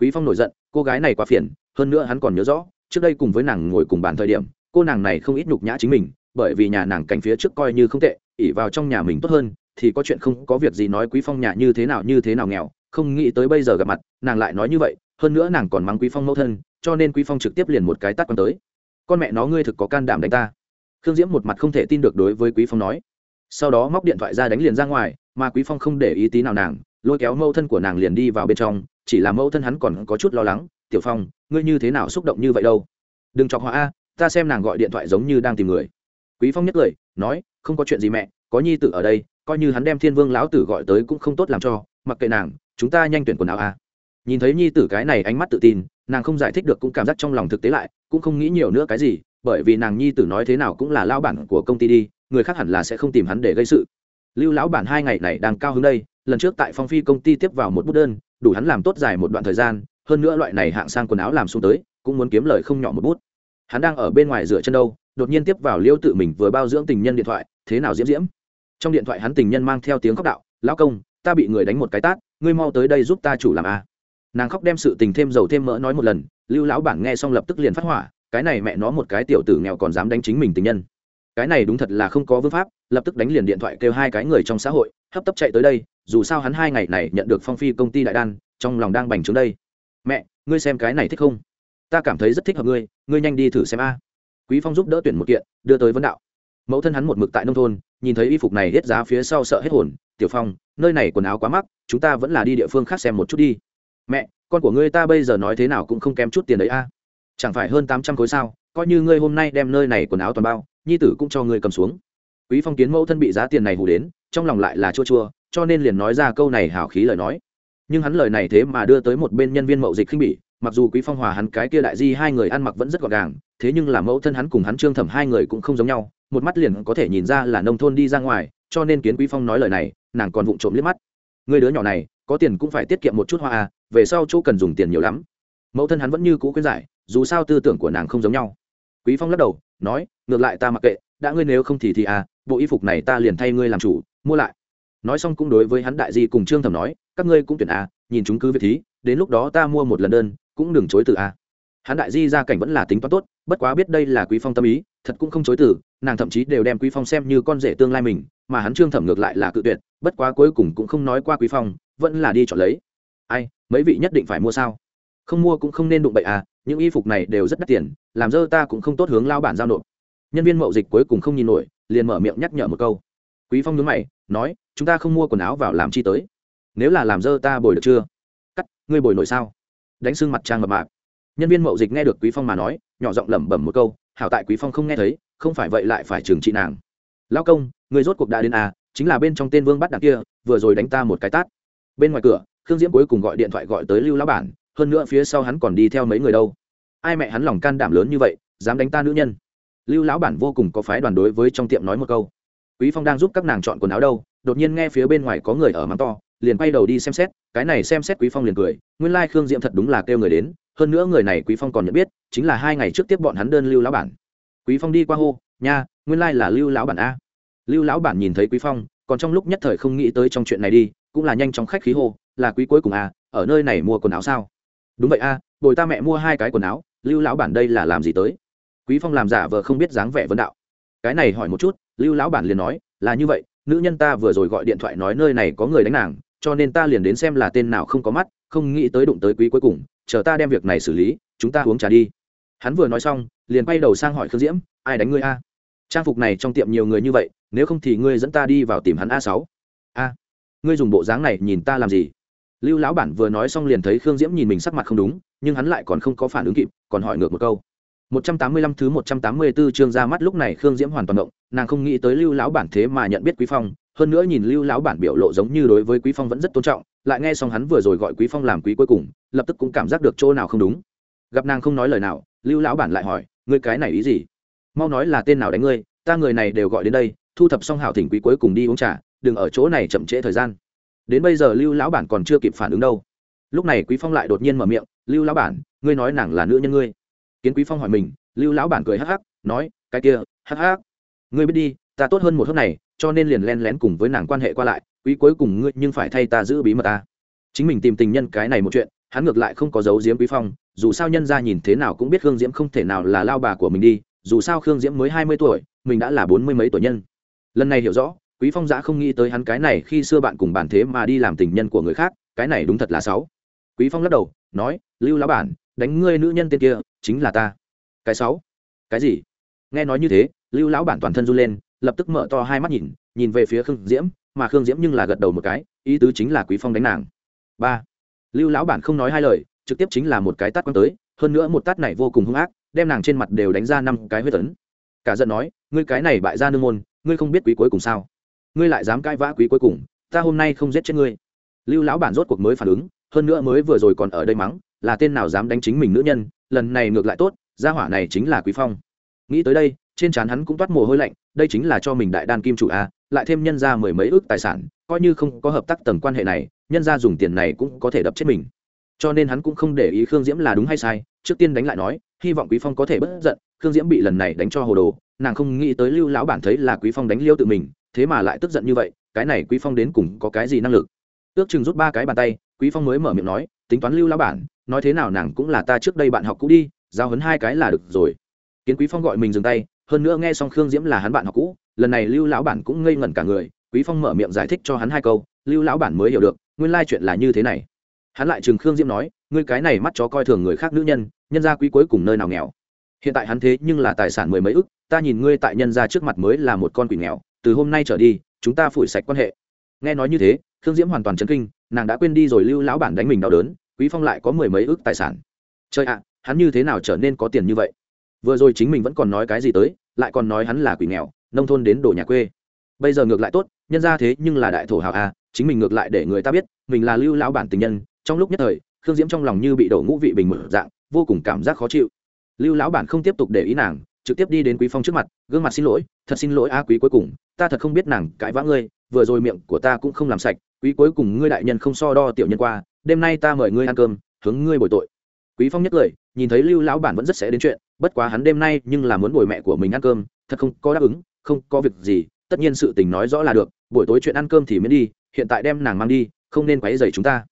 [SPEAKER 1] Quý phong nổi giận, cô gái này quá phiền, hơn nữa hắn còn nhớ rõ, trước đây cùng với nàng ngồi cùng bàn thời điểm, cô nàng này không ít nhục nhã chính mình, bởi vì nhà nàng cảnh phía trước coi như không tệ ỉ vào trong nhà mình tốt hơn thì có chuyện không, có việc gì nói quý phong nhà như thế nào, như thế nào nghèo, không nghĩ tới bây giờ gặp mặt, nàng lại nói như vậy, hơn nữa nàng còn mắng quý phong mẫu thân, cho nên quý phong trực tiếp liền một cái tắt quan tới. Con mẹ nó ngươi thực có can đảm đánh ta. Khương diễm một mặt không thể tin được đối với quý phong nói. Sau đó móc điện thoại ra đánh liền ra ngoài, mà quý phong không để ý tí nào nàng, lôi kéo mẫu thân của nàng liền đi vào bên trong, chỉ là mẫu thân hắn còn có chút lo lắng, tiểu phong, ngươi như thế nào xúc động như vậy đâu? Đừng chọc họ a, ta xem nàng gọi điện thoại giống như đang tìm người. Quý phong nhất cười, nói, không có chuyện gì mẹ, có nhi tử ở đây coi như hắn đem thiên vương lão tử gọi tới cũng không tốt làm cho, mặc kệ nàng, chúng ta nhanh tuyển quần áo a nhìn thấy nhi tử cái này ánh mắt tự tin, nàng không giải thích được cũng cảm giác trong lòng thực tế lại, cũng không nghĩ nhiều nữa cái gì, bởi vì nàng nhi tử nói thế nào cũng là lao bản của công ty đi, người khác hẳn là sẽ không tìm hắn để gây sự. Lưu lão bản hai ngày này đang cao hứng đây, lần trước tại phong phi công ty tiếp vào một bút đơn, đủ hắn làm tốt dài một đoạn thời gian, hơn nữa loại này hạng sang quần áo làm xuống tới, cũng muốn kiếm lời không nhỏ một bút. Hắn đang ở bên ngoài rửa chân đâu, đột nhiên tiếp vào liêu tự mình vừa bao dưỡng tình nhân điện thoại, thế nào diễm diễm? Trong điện thoại hắn tình nhân mang theo tiếng khóc đạo, lão công, ta bị người đánh một cái tát, ngươi mau tới đây giúp ta chủ làm a. Nàng khóc đem sự tình thêm dầu thêm mỡ nói một lần, lưu lão bản nghe xong lập tức liền phát hỏa, cái này mẹ nó một cái tiểu tử nghèo còn dám đánh chính mình tình nhân. Cái này đúng thật là không có vương pháp, lập tức đánh liền điện thoại kêu hai cái người trong xã hội, hấp tấp chạy tới đây, dù sao hắn hai ngày này nhận được phong phi công ty đại đan, trong lòng đang bành trướng đây. Mẹ, ngươi xem cái này thích không? Ta cảm thấy rất thích hợp ngươi ngươi nhanh đi thử xem a. Quý phong giúp đỡ tuyển một kiện, đưa tới vấn đạo. Mẫu thân hắn một mực tại nông thôn nhìn thấy y phục này hết giá phía sau sợ hết hồn, tiểu phong, nơi này quần áo quá mắc, chúng ta vẫn là đi địa phương khác xem một chút đi. Mẹ, con của ngươi ta bây giờ nói thế nào cũng không kém chút tiền đấy a. Chẳng phải hơn tám trăm khối sao, coi như ngươi hôm nay đem nơi này quần áo toàn bao, nhi tử cũng cho ngươi cầm xuống. Quý phong kiến mẫu thân bị giá tiền này hù đến, trong lòng lại là chua chua, cho nên liền nói ra câu này hào khí lời nói. Nhưng hắn lời này thế mà đưa tới một bên nhân viên mậu dịch khinh bỉ, mặc dù quý phong hòa hắn cái kia đại di hai người ăn mặc vẫn rất gọn gàng, thế nhưng là mẫu thân hắn cùng hắn trương thẩm hai người cũng không giống nhau một mắt liền có thể nhìn ra là nông thôn đi ra ngoài, cho nên kiến quý phong nói lời này, nàng còn vụng trộm liếc mắt. Người đứa nhỏ này, có tiền cũng phải tiết kiệm một chút hoa à về sau chỗ cần dùng tiền nhiều lắm. Mẫu thân hắn vẫn như cũ khuyên giải, dù sao tư tưởng của nàng không giống nhau. Quý phong lắc đầu, nói, ngược lại ta mặc kệ, đã ngươi nếu không thì thì à bộ y phục này ta liền thay ngươi làm chủ, mua lại. Nói xong cũng đối với hắn đại di cùng trương thẩm nói, các ngươi cũng tuyển à nhìn chúng cứ việc thí, đến lúc đó ta mua một lần đơn, cũng đừng chối từ à. Hắn đại di ra cảnh vẫn là tính toán tốt, bất quá biết đây là quý phong tâm ý thật cũng không chối từ, nàng thậm chí đều đem quý phong xem như con rể tương lai mình, mà hắn trương thẩm ngược lại là cự tuyệt, bất quá cuối cùng cũng không nói qua quý phong, vẫn là đi chọn lấy. Ai, mấy vị nhất định phải mua sao? Không mua cũng không nên đụng bậy à những y phục này đều rất đắt tiền, làm dơ ta cũng không tốt hướng lao bản giao nộp. Nhân viên mậu dịch cuối cùng không nhìn nổi, liền mở miệng nhắc nhở một câu. Quý phong nhướng mày, nói, chúng ta không mua quần áo vào làm chi tới? Nếu là làm dơ ta bồi được chưa? Cắt, ngươi bồi nổi sao? Đánh xương mặt trang mập mạp. Nhân viên mậu dịch nghe được quý phong mà nói, nhỏ giọng lẩm bẩm một câu hảo tại quý phong không nghe thấy, không phải vậy lại phải trừng trị nàng. Lao công, người rốt cuộc đã đến à chính là bên trong tên vương bắt đằng kia, vừa rồi đánh ta một cái tát. Bên ngoài cửa, khương diễm cuối cùng gọi điện thoại gọi tới lưu lão bản, hơn nữa phía sau hắn còn đi theo mấy người đâu. Ai mẹ hắn lòng can đảm lớn như vậy, dám đánh ta nữ nhân? Lưu lão bản vô cùng có phái đoàn đối với trong tiệm nói một câu. Quý phong đang giúp các nàng chọn quần áo đâu, đột nhiên nghe phía bên ngoài có người ở mắng to, liền quay đầu đi xem xét, cái này xem xét quý phong liền cười, nguyên lai like khương diễm thật đúng là kêu người đến, hơn nữa người này quý phong còn nhận biết chính là hai ngày trước tiếp bọn hắn đơn lưu lão bản. Quý phong đi qua hô, nha, nguyên lai like là lưu lão bản a. Lưu lão bản nhìn thấy quý phong, còn trong lúc nhất thời không nghĩ tới trong chuyện này đi, cũng là nhanh chóng khách khí hô, là quý cuối cùng a ở nơi này mua quần áo sao? Đúng vậy a, bồi ta mẹ mua hai cái quần áo, lưu lão bản đây là làm gì tới? Quý phong làm giả vờ không biết dáng vẻ vấn đạo. Cái này hỏi một chút, lưu lão bản liền nói, là như vậy, nữ nhân ta vừa rồi gọi điện thoại nói nơi này có người đánh nàng, cho nên ta liền đến xem là tên nào không có mắt, không nghĩ tới đụng tới quý cuối cùng chờ ta đem việc này xử lý chúng ta uống trà đi. Hắn vừa nói xong liền quay đầu sang hỏi khương diễm ai đánh ngươi a? Trang phục này trong tiệm nhiều người như vậy nếu không thì ngươi dẫn ta đi vào tìm hắn a sáu. A ngươi dùng bộ dáng này nhìn ta làm gì? Lưu lão bản vừa nói xong liền thấy khương diễm nhìn mình sắc mặt không đúng nhưng hắn lại còn không có phản ứng kịp còn hỏi ngược một câu. 185 thứ 184 chương ra mắt lúc này Khương Diễm hoàn toàn động, nàng không nghĩ tới Lưu lão bản thế mà nhận biết Quý Phong, hơn nữa nhìn Lưu lão bản biểu lộ giống như đối với Quý Phong vẫn rất tôn trọng, lại nghe xong hắn vừa rồi gọi Quý Phong làm quý cuối cùng, lập tức cũng cảm giác được chỗ nào không đúng. Gặp nàng không nói lời nào, Lưu lão bản lại hỏi, ngươi cái này ý gì? Mau nói là tên nào đánh ngươi, ta người này đều gọi đến đây, thu thập xong hảo thỉnh quý cuối cùng đi uống trà, đừng ở chỗ này chậm trễ thời gian. Đến bây giờ Lưu lão bản còn chưa kịp phản ứng đâu. Lúc này Quý Phong lại đột nhiên mở miệng, "Lưu lão bản, ngươi nói nàng là nữ nhân ngươi?" kiến quý phong hỏi mình lưu lão bản cười hắc hắc nói cái kia hắc hắc ngươi biết đi ta tốt hơn một hôm này cho nên liền len lén cùng với nàng quan hệ qua lại quý cuối cùng ngươi nhưng phải thay ta giữ bí mật ta. Chính mình tìm tình nhân cái này một chuyện, hắn ngược lại không có giấu diếm quý phong, dù sao nhân ra nhìn thế nào cũng biết hương diễm không thể nào là lao bà của mình đi, dù sao khương diễm mới hai mươi tuổi, mình đã là bốn mươi mấy tuổi nhân. Lần này hiểu rõ, quý phong giã không nghĩ tới hắn cái này khi xưa bạn cùng bản thế mà đi làm tình nhân của người khác, cái này đúng thật là sáu quý phong lắc đầu, nói, lưu lão bản, đánh ngươi nữ nhân tên kia, chính là ta. Cái sáu cái gì? Nghe nói như thế, lưu lão bản toàn thân run lên, lập tức mở to hai mắt nhìn nhìn về phía khương diễm mà khương diễm nhưng là gật đầu một cái, ý tứ chính là quý phong đánh nàng. Ba, lưu lão bản không nói hai lời, trực tiếp chính là một cái tát quăng tới, hơn nữa một tát này vô cùng hung ác, đem nàng trên mặt đều đánh ra năm cái huyết tấn cả giận nói, ngươi cái này bại ra nương môn, ngươi không biết quý cuối cùng sao? Ngươi lại dám cãi vã quý cuối cùng, ta hôm nay không giết chết ngươi. Lưu lão bản rốt cuộc mới phản ứng, hơn nữa mới vừa rồi còn ở đây mắng, là tên nào dám đánh chính mình nữ nhân, lần này ngược lại tốt, gia hỏa này chính là quý phong. Nghĩ tới đây, trên trán hắn cũng toát mồ hôi lạnh, đây chính là cho mình đại đan kim chủ a lại thêm nhân ra mười mấy ước tài sản, coi như không có hợp tác tầng quan hệ này, nhân ra dùng tiền này cũng có thể đập chết mình. Cho nên hắn cũng không để ý khương diễm là đúng hay sai, trước tiên đánh lại nói, hy vọng quý phong có thể bất giận, khương diễm bị lần này đánh cho hồ đồ, nàng không nghĩ tới lưu lão bản thấy là quý phong đánh liêu tự mình, thế mà lại tức giận như vậy, cái này quý phong đến cùng có cái gì năng lực? Ước chừng rút ba cái bàn tay, quý phong mới mở miệng nói, tính toán lưu lão bản, nói thế nào nàng cũng là ta trước đây bạn học cũ đi, giao hấn hai cái là được rồi. Kiến quý phong gọi mình dừng tay, hơn nữa nghe xong khương diễm là hắn bạn học cũ lần này lưu lão bản cũng ngây ngẩn cả người, quý phong mở miệng giải thích cho hắn hai câu, lưu lão bản mới hiểu được, nguyên lai chuyện là như thế này. Hắn lại trừng khương diễm nói, ngươi cái này mắt chó coi thường người khác nữ nhân nhân gia quý cuối cùng nơi nào nghèo. Hiện tại hắn thế nhưng là tài sản mười mấy ức, ta nhìn ngươi tại nhân gia trước mặt mới là một con quỷ nghèo, từ hôm nay trở đi, chúng ta phủi sạch quan hệ. Nghe nói như thế, khương diễm hoàn toàn chấn kinh, nàng đã quên đi rồi lưu lão bản đánh mình đau đớn, quý phong lại có mười mấy ức tài sản. Chơi ạ, hắn như thế nào trở nên có tiền như vậy? Vừa rồi chính mình vẫn còn nói cái gì tới, lại còn nói hắn là quỷ nghèo nông thôn đến đổ nhà quê. Bây giờ ngược lại tốt nhân ra thế nhưng là đại thổ hào à, chính mình ngược lại để người ta biết mình là lưu lão bản tình nhân trong lúc nhất thời khương diễm trong lòng như bị đổ ngũ vị bình mở dạng vô cùng cảm giác khó chịu. Lưu lão bản không tiếp tục để ý nàng trực tiếp đi đến quý phong trước mặt gương mặt xin lỗi thật xin lỗi a quý cuối cùng ta thật không biết nàng cãi vã ngươi vừa rồi miệng của ta cũng không làm sạch quý cuối cùng ngươi đại nhân không so đo tiểu nhân qua đêm nay ta mời ngươi ăn cơm hướng ngươi bồi tội. Quý phong nhất lời nhìn thấy lưu lão bản vẫn rất sẽ đến chuyện bất quá hắn đêm nay nhưng là muốn bồi mẹ của mình ăn cơm thật không có đáp ứng không có việc gì, tất nhiên sự tình nói rõ là được, buổi tối chuyện ăn cơm thì miễn đi, hiện tại đem nàng mang đi, không nên quấy rầy chúng ta.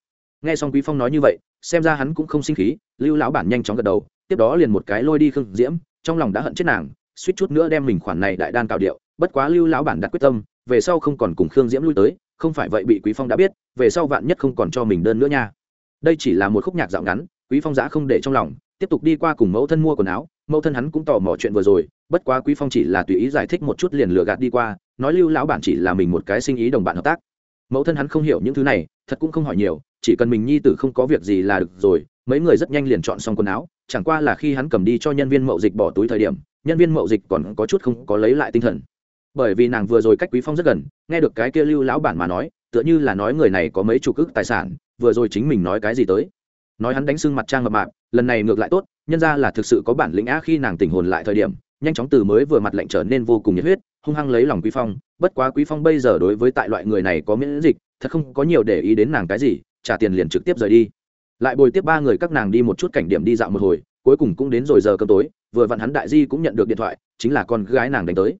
[SPEAKER 1] Nghe xong quý phong nói như vậy, xem ra hắn cũng không sinh khí, lưu lão bản nhanh chóng gật đầu, tiếp đó liền một cái lôi đi khương diễm, trong lòng đã hận chết nàng, suýt chút nữa đem mình khoản này đại đan cào điệu, bất quá lưu lão bản đặt quyết tâm, về sau không còn cùng khương diễm lui tới, không phải vậy bị quý phong đã biết, về sau vạn nhất không còn cho mình đơn nữa nha. Đây chỉ là một khúc nhạc dạo ngắn, quý phong giã không để trong lòng, tiếp tục đi qua cùng mẫu thân mua quần áo mẫu thân hắn cũng tò mò chuyện vừa rồi, bất quá quý phong chỉ là tùy ý giải thích một chút liền lừa gạt đi qua, nói lưu lão bản chỉ là mình một cái sinh ý đồng bạn hợp tác. Mẫu thân hắn không hiểu những thứ này, thật cũng không hỏi nhiều, chỉ cần mình nhi tử không có việc gì là được rồi, mấy người rất nhanh liền chọn xong quần áo, chẳng qua là khi hắn cầm đi cho nhân viên mậu dịch bỏ túi thời điểm, nhân viên mậu dịch còn có chút không có lấy lại tinh thần. Bởi vì nàng vừa rồi cách quý phong rất gần, nghe được cái kia lưu lão bản mà nói, tựa như là nói người này có mấy chục ức tài sản, vừa rồi chính mình nói cái gì tới. Nói hắn đánh sưng mặt trang mập mạp, lần này ngược lại tốt nhân ra là thực sự có bản lĩnh á khi nàng tỉnh hồn lại thời điểm, nhanh chóng từ mới vừa mặt lệnh trở nên vô cùng nhiệt huyết, hung hăng lấy lòng quý phong. Bất quá quý phong bây giờ đối với tại loại người này có miễn dịch, thật không có nhiều để ý đến nàng cái gì, trả tiền liền trực tiếp rời đi. Lại bồi tiếp ba người các nàng đi một chút cảnh điểm đi dạo một hồi, cuối cùng cũng đến rồi giờ cơm tối, vừa vặn hắn đại di cũng nhận được điện thoại, chính là con gái nàng đánh tới.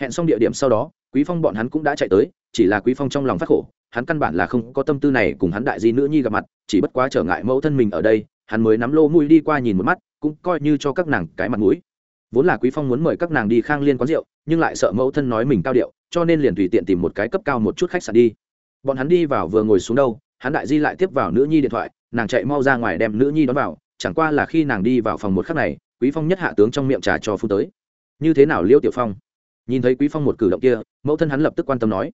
[SPEAKER 1] Hẹn xong địa điểm sau đó, quý phong bọn hắn cũng đã chạy tới, chỉ là quý phong trong lòng phát khổ, hắn căn bản là không có tâm tư này cùng hắn đại di nữ nhi gặp mặt, chỉ bất quá trở ngại mẫu thân mình ở đây hắn mới nắm lô mũi đi qua nhìn một mắt, cũng coi như cho các nàng cái mặt mũi. Vốn là quý phong muốn mời các nàng đi khang liên quán rượu, nhưng lại sợ mẫu thân nói mình cao điệu, cho nên liền tùy tiện tìm một cái cấp cao một chút khách sạn đi. Bọn hắn đi vào vừa ngồi xuống đâu, hắn đại di lại tiếp vào nữ nhi điện thoại, nàng chạy mau ra ngoài đem nữ nhi đón vào, chẳng qua là khi nàng đi vào phòng một khắc này, quý phong nhất hạ tướng trong miệng trà cho phu tới. Như thế nào liêu tiểu phong? Nhìn thấy quý phong một cử động kia, mẫu thân hắn lập tức quan tâm nói.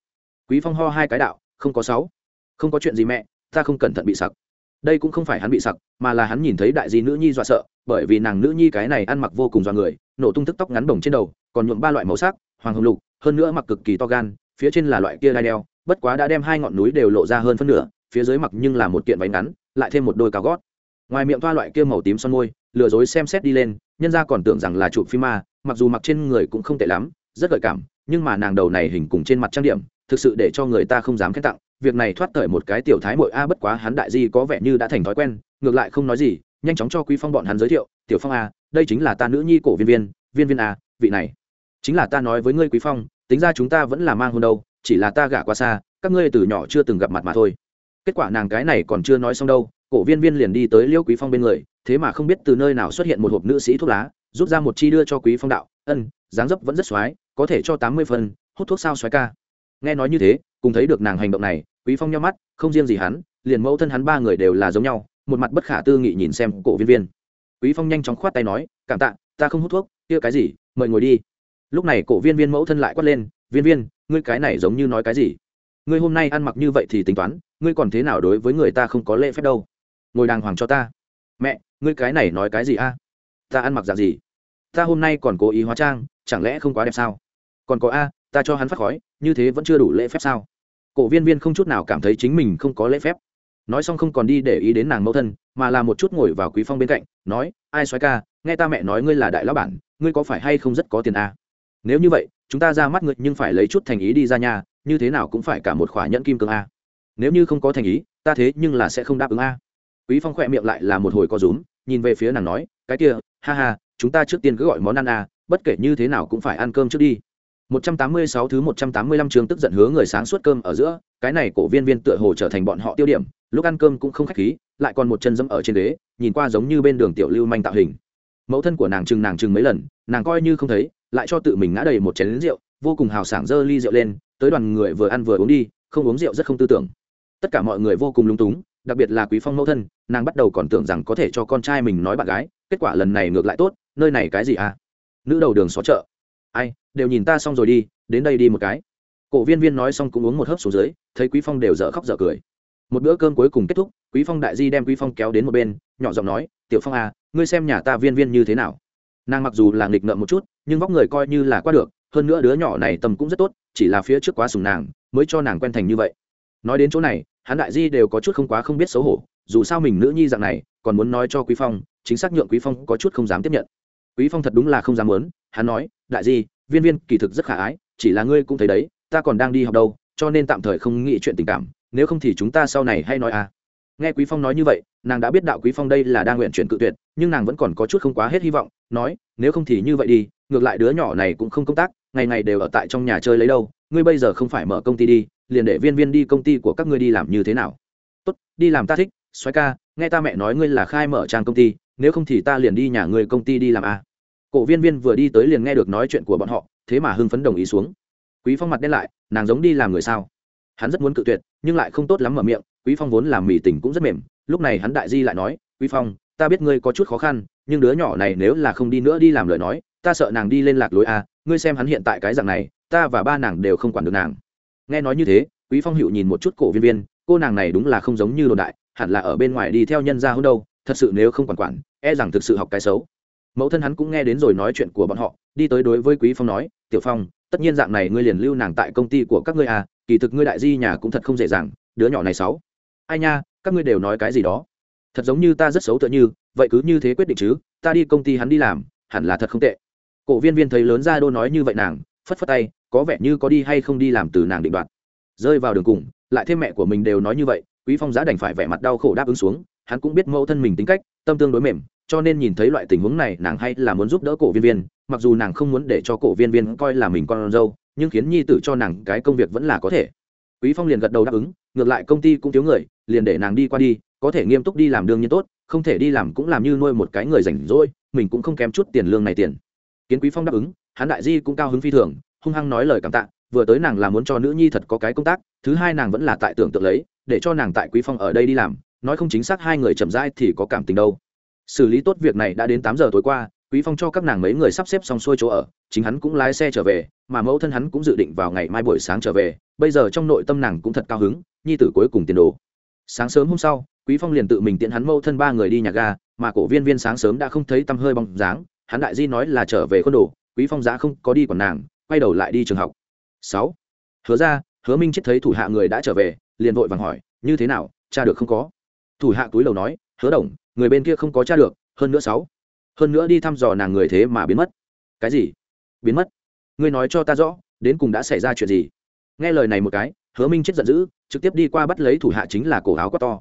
[SPEAKER 1] Quý phong ho hai cái đạo, không có sáu, không có chuyện gì mẹ, ta không cẩn thận bị sặc đây cũng không phải hắn bị sặc, mà là hắn nhìn thấy đại di nữ nhi dọa sợ, bởi vì nàng nữ nhi cái này ăn mặc vô cùng dọa người, nổ tung tức tóc ngắn bồng trên đầu, còn nhuộm ba loại màu sắc, hoàng hồng lục, hơn nữa mặc cực kỳ to gan, phía trên là loại kia đai đeo, bất quá đã đem hai ngọn núi đều lộ ra hơn phân nửa, phía dưới mặc nhưng là một kiện váy ngắn, lại thêm một đôi cao gót. Ngoài miệng toa loại kia màu tím son môi, lừa dối xem xét đi lên, nhân ra còn tưởng rằng là chụp phim ma, mặc dù mặc trên người cũng không tệ lắm, rất gợi cảm, nhưng mà nàng đầu này hình cùng trên mặt trang điểm, thực sự để cho người ta không dám khen tặng việc này thoát cởi một cái tiểu thái mội a, bất quá hắn đại di có vẻ như đã thành thói quen, ngược lại không nói gì, nhanh chóng cho quý phong bọn hắn giới thiệu, tiểu phong a, đây chính là ta nữ nhi cổ viên viên viên viên a, vị này chính là ta nói với ngươi quý phong, tính ra chúng ta vẫn là mang hôn đâu, chỉ là ta gả qua xa, các ngươi từ nhỏ chưa từng gặp mặt mà thôi. Kết quả nàng cái này còn chưa nói xong đâu, cổ viên viên liền đi tới liêu quý phong bên người, thế mà không biết từ nơi nào xuất hiện một hộp nữ sĩ thuốc lá, rút ra một chi đưa cho quý phong đạo, ân, dáng dấp vẫn rất x có thể cho tám mươi phần, hút thuốc sao x ca. Nghe nói như thế, cùng thấy được nàng hành động này quý phong nhau mắt, không riêng gì hắn, liền mẫu thân hắn ba người đều là giống nhau, một mặt bất khả tư nghị nhìn xem cổ viên viên. Quý phong nhanh chóng khoát tay nói, cảm tạ, ta không hút thuốc, kia cái gì, mời ngồi đi. Lúc này cổ viên viên mẫu thân lại quát lên, viên viên, ngươi cái này giống như nói cái gì? Ngươi hôm nay ăn mặc như vậy thì tính toán, ngươi còn thế nào đối với người ta không có lễ phép đâu? Ngồi đàng hoàng cho ta. Mẹ, ngươi cái này nói cái gì a? Ta ăn mặc dạng gì? Ta hôm nay còn cố ý hóa trang, chẳng lẽ không quá đẹp sao? Còn có a, ta cho hắn phát khói, như thế vẫn chưa đủ lễ phép sao? Cổ viên viên không chút nào cảm thấy chính mình không có lễ phép. Nói xong không còn đi để ý đến nàng mẫu thân, mà là một chút ngồi vào quý phong bên cạnh, nói, ai xoáy ca, nghe ta mẹ nói ngươi là đại lão bản, ngươi có phải hay không rất có tiền à? nếu như vậy, chúng ta ra mắt ngươi nhưng phải lấy chút thành ý đi ra nhà, như thế nào cũng phải cả một khỏa nhẫn kim cương a. Nếu như không có thành ý, ta thế nhưng là sẽ không đáp ứng a. Quý phong khỏe miệng lại là một hồi co rúm, nhìn về phía nàng nói, cái kia, ha ha, chúng ta trước tiên cứ gọi món ăn a, bất kể như thế nào cũng phải ăn cơm trước đi. 186 thứ 185 trường tức giận hứa người sáng suốt cơm ở giữa, cái này cổ viên viên tựa hồ trở thành bọn họ tiêu điểm, lúc ăn cơm cũng không khách khí, lại còn một chân dẫm ở trên ghế, nhìn qua giống như bên đường tiểu lưu manh tạo hình. Mẫu thân của nàng chừng nàng chừng mấy lần, nàng coi như không thấy, lại cho tự mình ngã đầy một chén rượu, vô cùng hào sảng dơ ly rượu lên, tới đoàn người vừa ăn vừa uống đi, không uống rượu rất không tư tưởng. Tất cả mọi người vô cùng lúng túng, đặc biệt là Quý Phong mẫu thân, nàng bắt đầu còn tưởng rằng có thể cho con trai mình nói bạn gái, kết quả lần này ngược lại tốt, nơi này cái gì à? Nữ đầu đường xó chợ. Ai, đều nhìn ta xong rồi đi, đến đây đi một cái. Cổ viên viên nói xong cũng uống một hớp xuống dưới, thấy quý phong đều dở khóc dở cười. Một bữa cơm cuối cùng kết thúc, quý phong đại di đem quý phong kéo đến một bên, nhỏ giọng nói, tiểu phong à ngươi xem nhà ta viên viên như thế nào? Nàng mặc dù là nghịch ngợm một chút, nhưng vóc người coi như là qua được, hơn nữa đứa nhỏ này tầm cũng rất tốt, chỉ là phía trước quá sùng nàng, mới cho nàng quen thành như vậy. Nói đến chỗ này, hắn đại di đều có chút không quá không biết xấu hổ, dù sao mình nữ nhi dạng này, còn muốn nói cho quý phong, chính xác nhượng quý phong có chút không dám tiếp nhận. Quý phong thật đúng là không dám muốn, hắn nói, đại di viên viên, kỳ thực rất khả ái, chỉ là ngươi cũng thấy đấy, ta còn đang đi học đâu, cho nên tạm thời không nghĩ chuyện tình cảm, nếu không thì chúng ta sau này hay nói à. Nghe quý phong nói như vậy, nàng đã biết đạo quý phong đây là đang nguyện chuyển cự tuyệt, nhưng nàng vẫn còn có chút không quá hết hy vọng, nói, nếu không thì như vậy đi, ngược lại đứa nhỏ này cũng không công tác, ngày ngày đều ở tại trong nhà chơi lấy đâu, ngươi bây giờ không phải mở công ty đi, liền để viên viên đi công ty của các ngươi đi làm như thế nào. Tốt, đi làm ta thích xoáy ca, nghe ta mẹ nói ngươi là khai mở trang công ty, nếu không thì ta liền đi nhà ngươi công ty đi làm à cổ viên viên vừa đi tới liền nghe được nói chuyện của bọn họ, thế mà hưng phấn đồng ý xuống. Quý phong mặt đen lại, nàng giống đi làm người sao? Hắn rất muốn cự tuyệt, nhưng lại không tốt lắm mở miệng, quý phong vốn làm mỉ tình cũng rất mềm, lúc này hắn đại di lại nói, quý phong, ta biết ngươi có chút khó khăn, nhưng đứa nhỏ này nếu là không đi nữa đi làm lời nói, ta sợ nàng đi lên lạc lối a ngươi xem hắn hiện tại cái dạng này, ta và ba nàng đều không quản được nàng. Nghe nói như thế, quý phong hiệu nhìn một chút cổ viên viên, cô nàng này đúng là không giống như đồn đại, hẳn là ở bên ngoài đi theo nhân gia hôn đâu, thật sự nếu không quản quản e rằng thực sự học cái xấu mẫu thân hắn cũng nghe đến rồi nói chuyện của bọn họ, đi tới đối với quý phong nói, tiểu phong, tất nhiên dạng này ngươi liền lưu nàng tại công ty của các ngươi à kỳ thực ngươi đại di nhà cũng thật không dễ dàng, đứa nhỏ này xấu. Ai nha, các ngươi đều nói cái gì đó? Thật giống như ta rất xấu tựa như, vậy cứ như thế quyết định chứ, ta đi công ty hắn đi làm, hẳn là thật không tệ. Cổ viên viên thấy lớn ra đô nói như vậy nàng, phất phất tay, có vẻ như có đi hay không đi làm từ nàng định đoạt. Rơi vào đường cùng, lại thêm mẹ của mình đều nói như vậy, quý phong giá đành phải vẻ mặt đau khổ đáp ứng xuống, hắn cũng biết mẫu thân mình tính cách, tâm tương đối mềm cho nên nhìn thấy loại tình huống này, nàng hay là muốn giúp đỡ cổ viên viên, mặc dù nàng không muốn để cho cổ viên viên coi là mình con dâu, nhưng khiến nhi tử cho nàng cái công việc vẫn là có thể. Quý phong liền gật đầu đáp ứng, ngược lại công ty cũng thiếu người, liền để nàng đi qua đi, có thể nghiêm túc đi làm đương nhiên tốt, không thể đi làm cũng làm như nuôi một cái người rảnh rỗi, mình cũng không kém chút tiền lương này tiền. Kiến quý phong đáp ứng, hắn đại di cũng cao hứng phi thường, hung hăng nói lời cảm tạ, vừa tới nàng là muốn cho nữ nhi thật có cái công tác, thứ hai nàng vẫn là tại tưởng tượng lấy, để cho nàng tại quý phong ở đây đi làm, nói không chính xác hai người chậm rãi thì có cảm tình đâu xử lý tốt việc này đã đến tám giờ tối qua quý phong cho các nàng mấy người sắp xếp xong xuôi chỗ ở chính hắn cũng lái xe trở về mà mẫu thân hắn cũng dự định vào ngày mai buổi sáng trở về bây giờ trong nội tâm nàng cũng thật cao hứng nhi tử cuối cùng tiền đồ. Sáng sớm hôm sau quý phong liền tự mình tiện hắn mẫu thân ba người đi nhà ga mà cổ viên viên sáng sớm đã không thấy tăm hơi bóng dáng hắn đại di nói là trở về khuôn đồ quý phong giá không có đi còn nàng quay đầu lại đi trường học. Sáu, hứa ra hứa minh chết thấy thủ hạ người đã trở về liền vội vàng hỏi như thế nào cha được không có? Thủ hạ túi lầu nói hứa đồng người bên kia không có tra được, hơn nữa sáu. Hơn nữa đi thăm dò nàng người thế mà biến mất. Cái gì? Biến mất? Ngươi nói cho ta rõ, đến cùng đã xảy ra chuyện gì? Nghe lời này một cái, hứa minh chết giận dữ, trực tiếp đi qua bắt lấy thủ hạ chính là cổ áo quá to.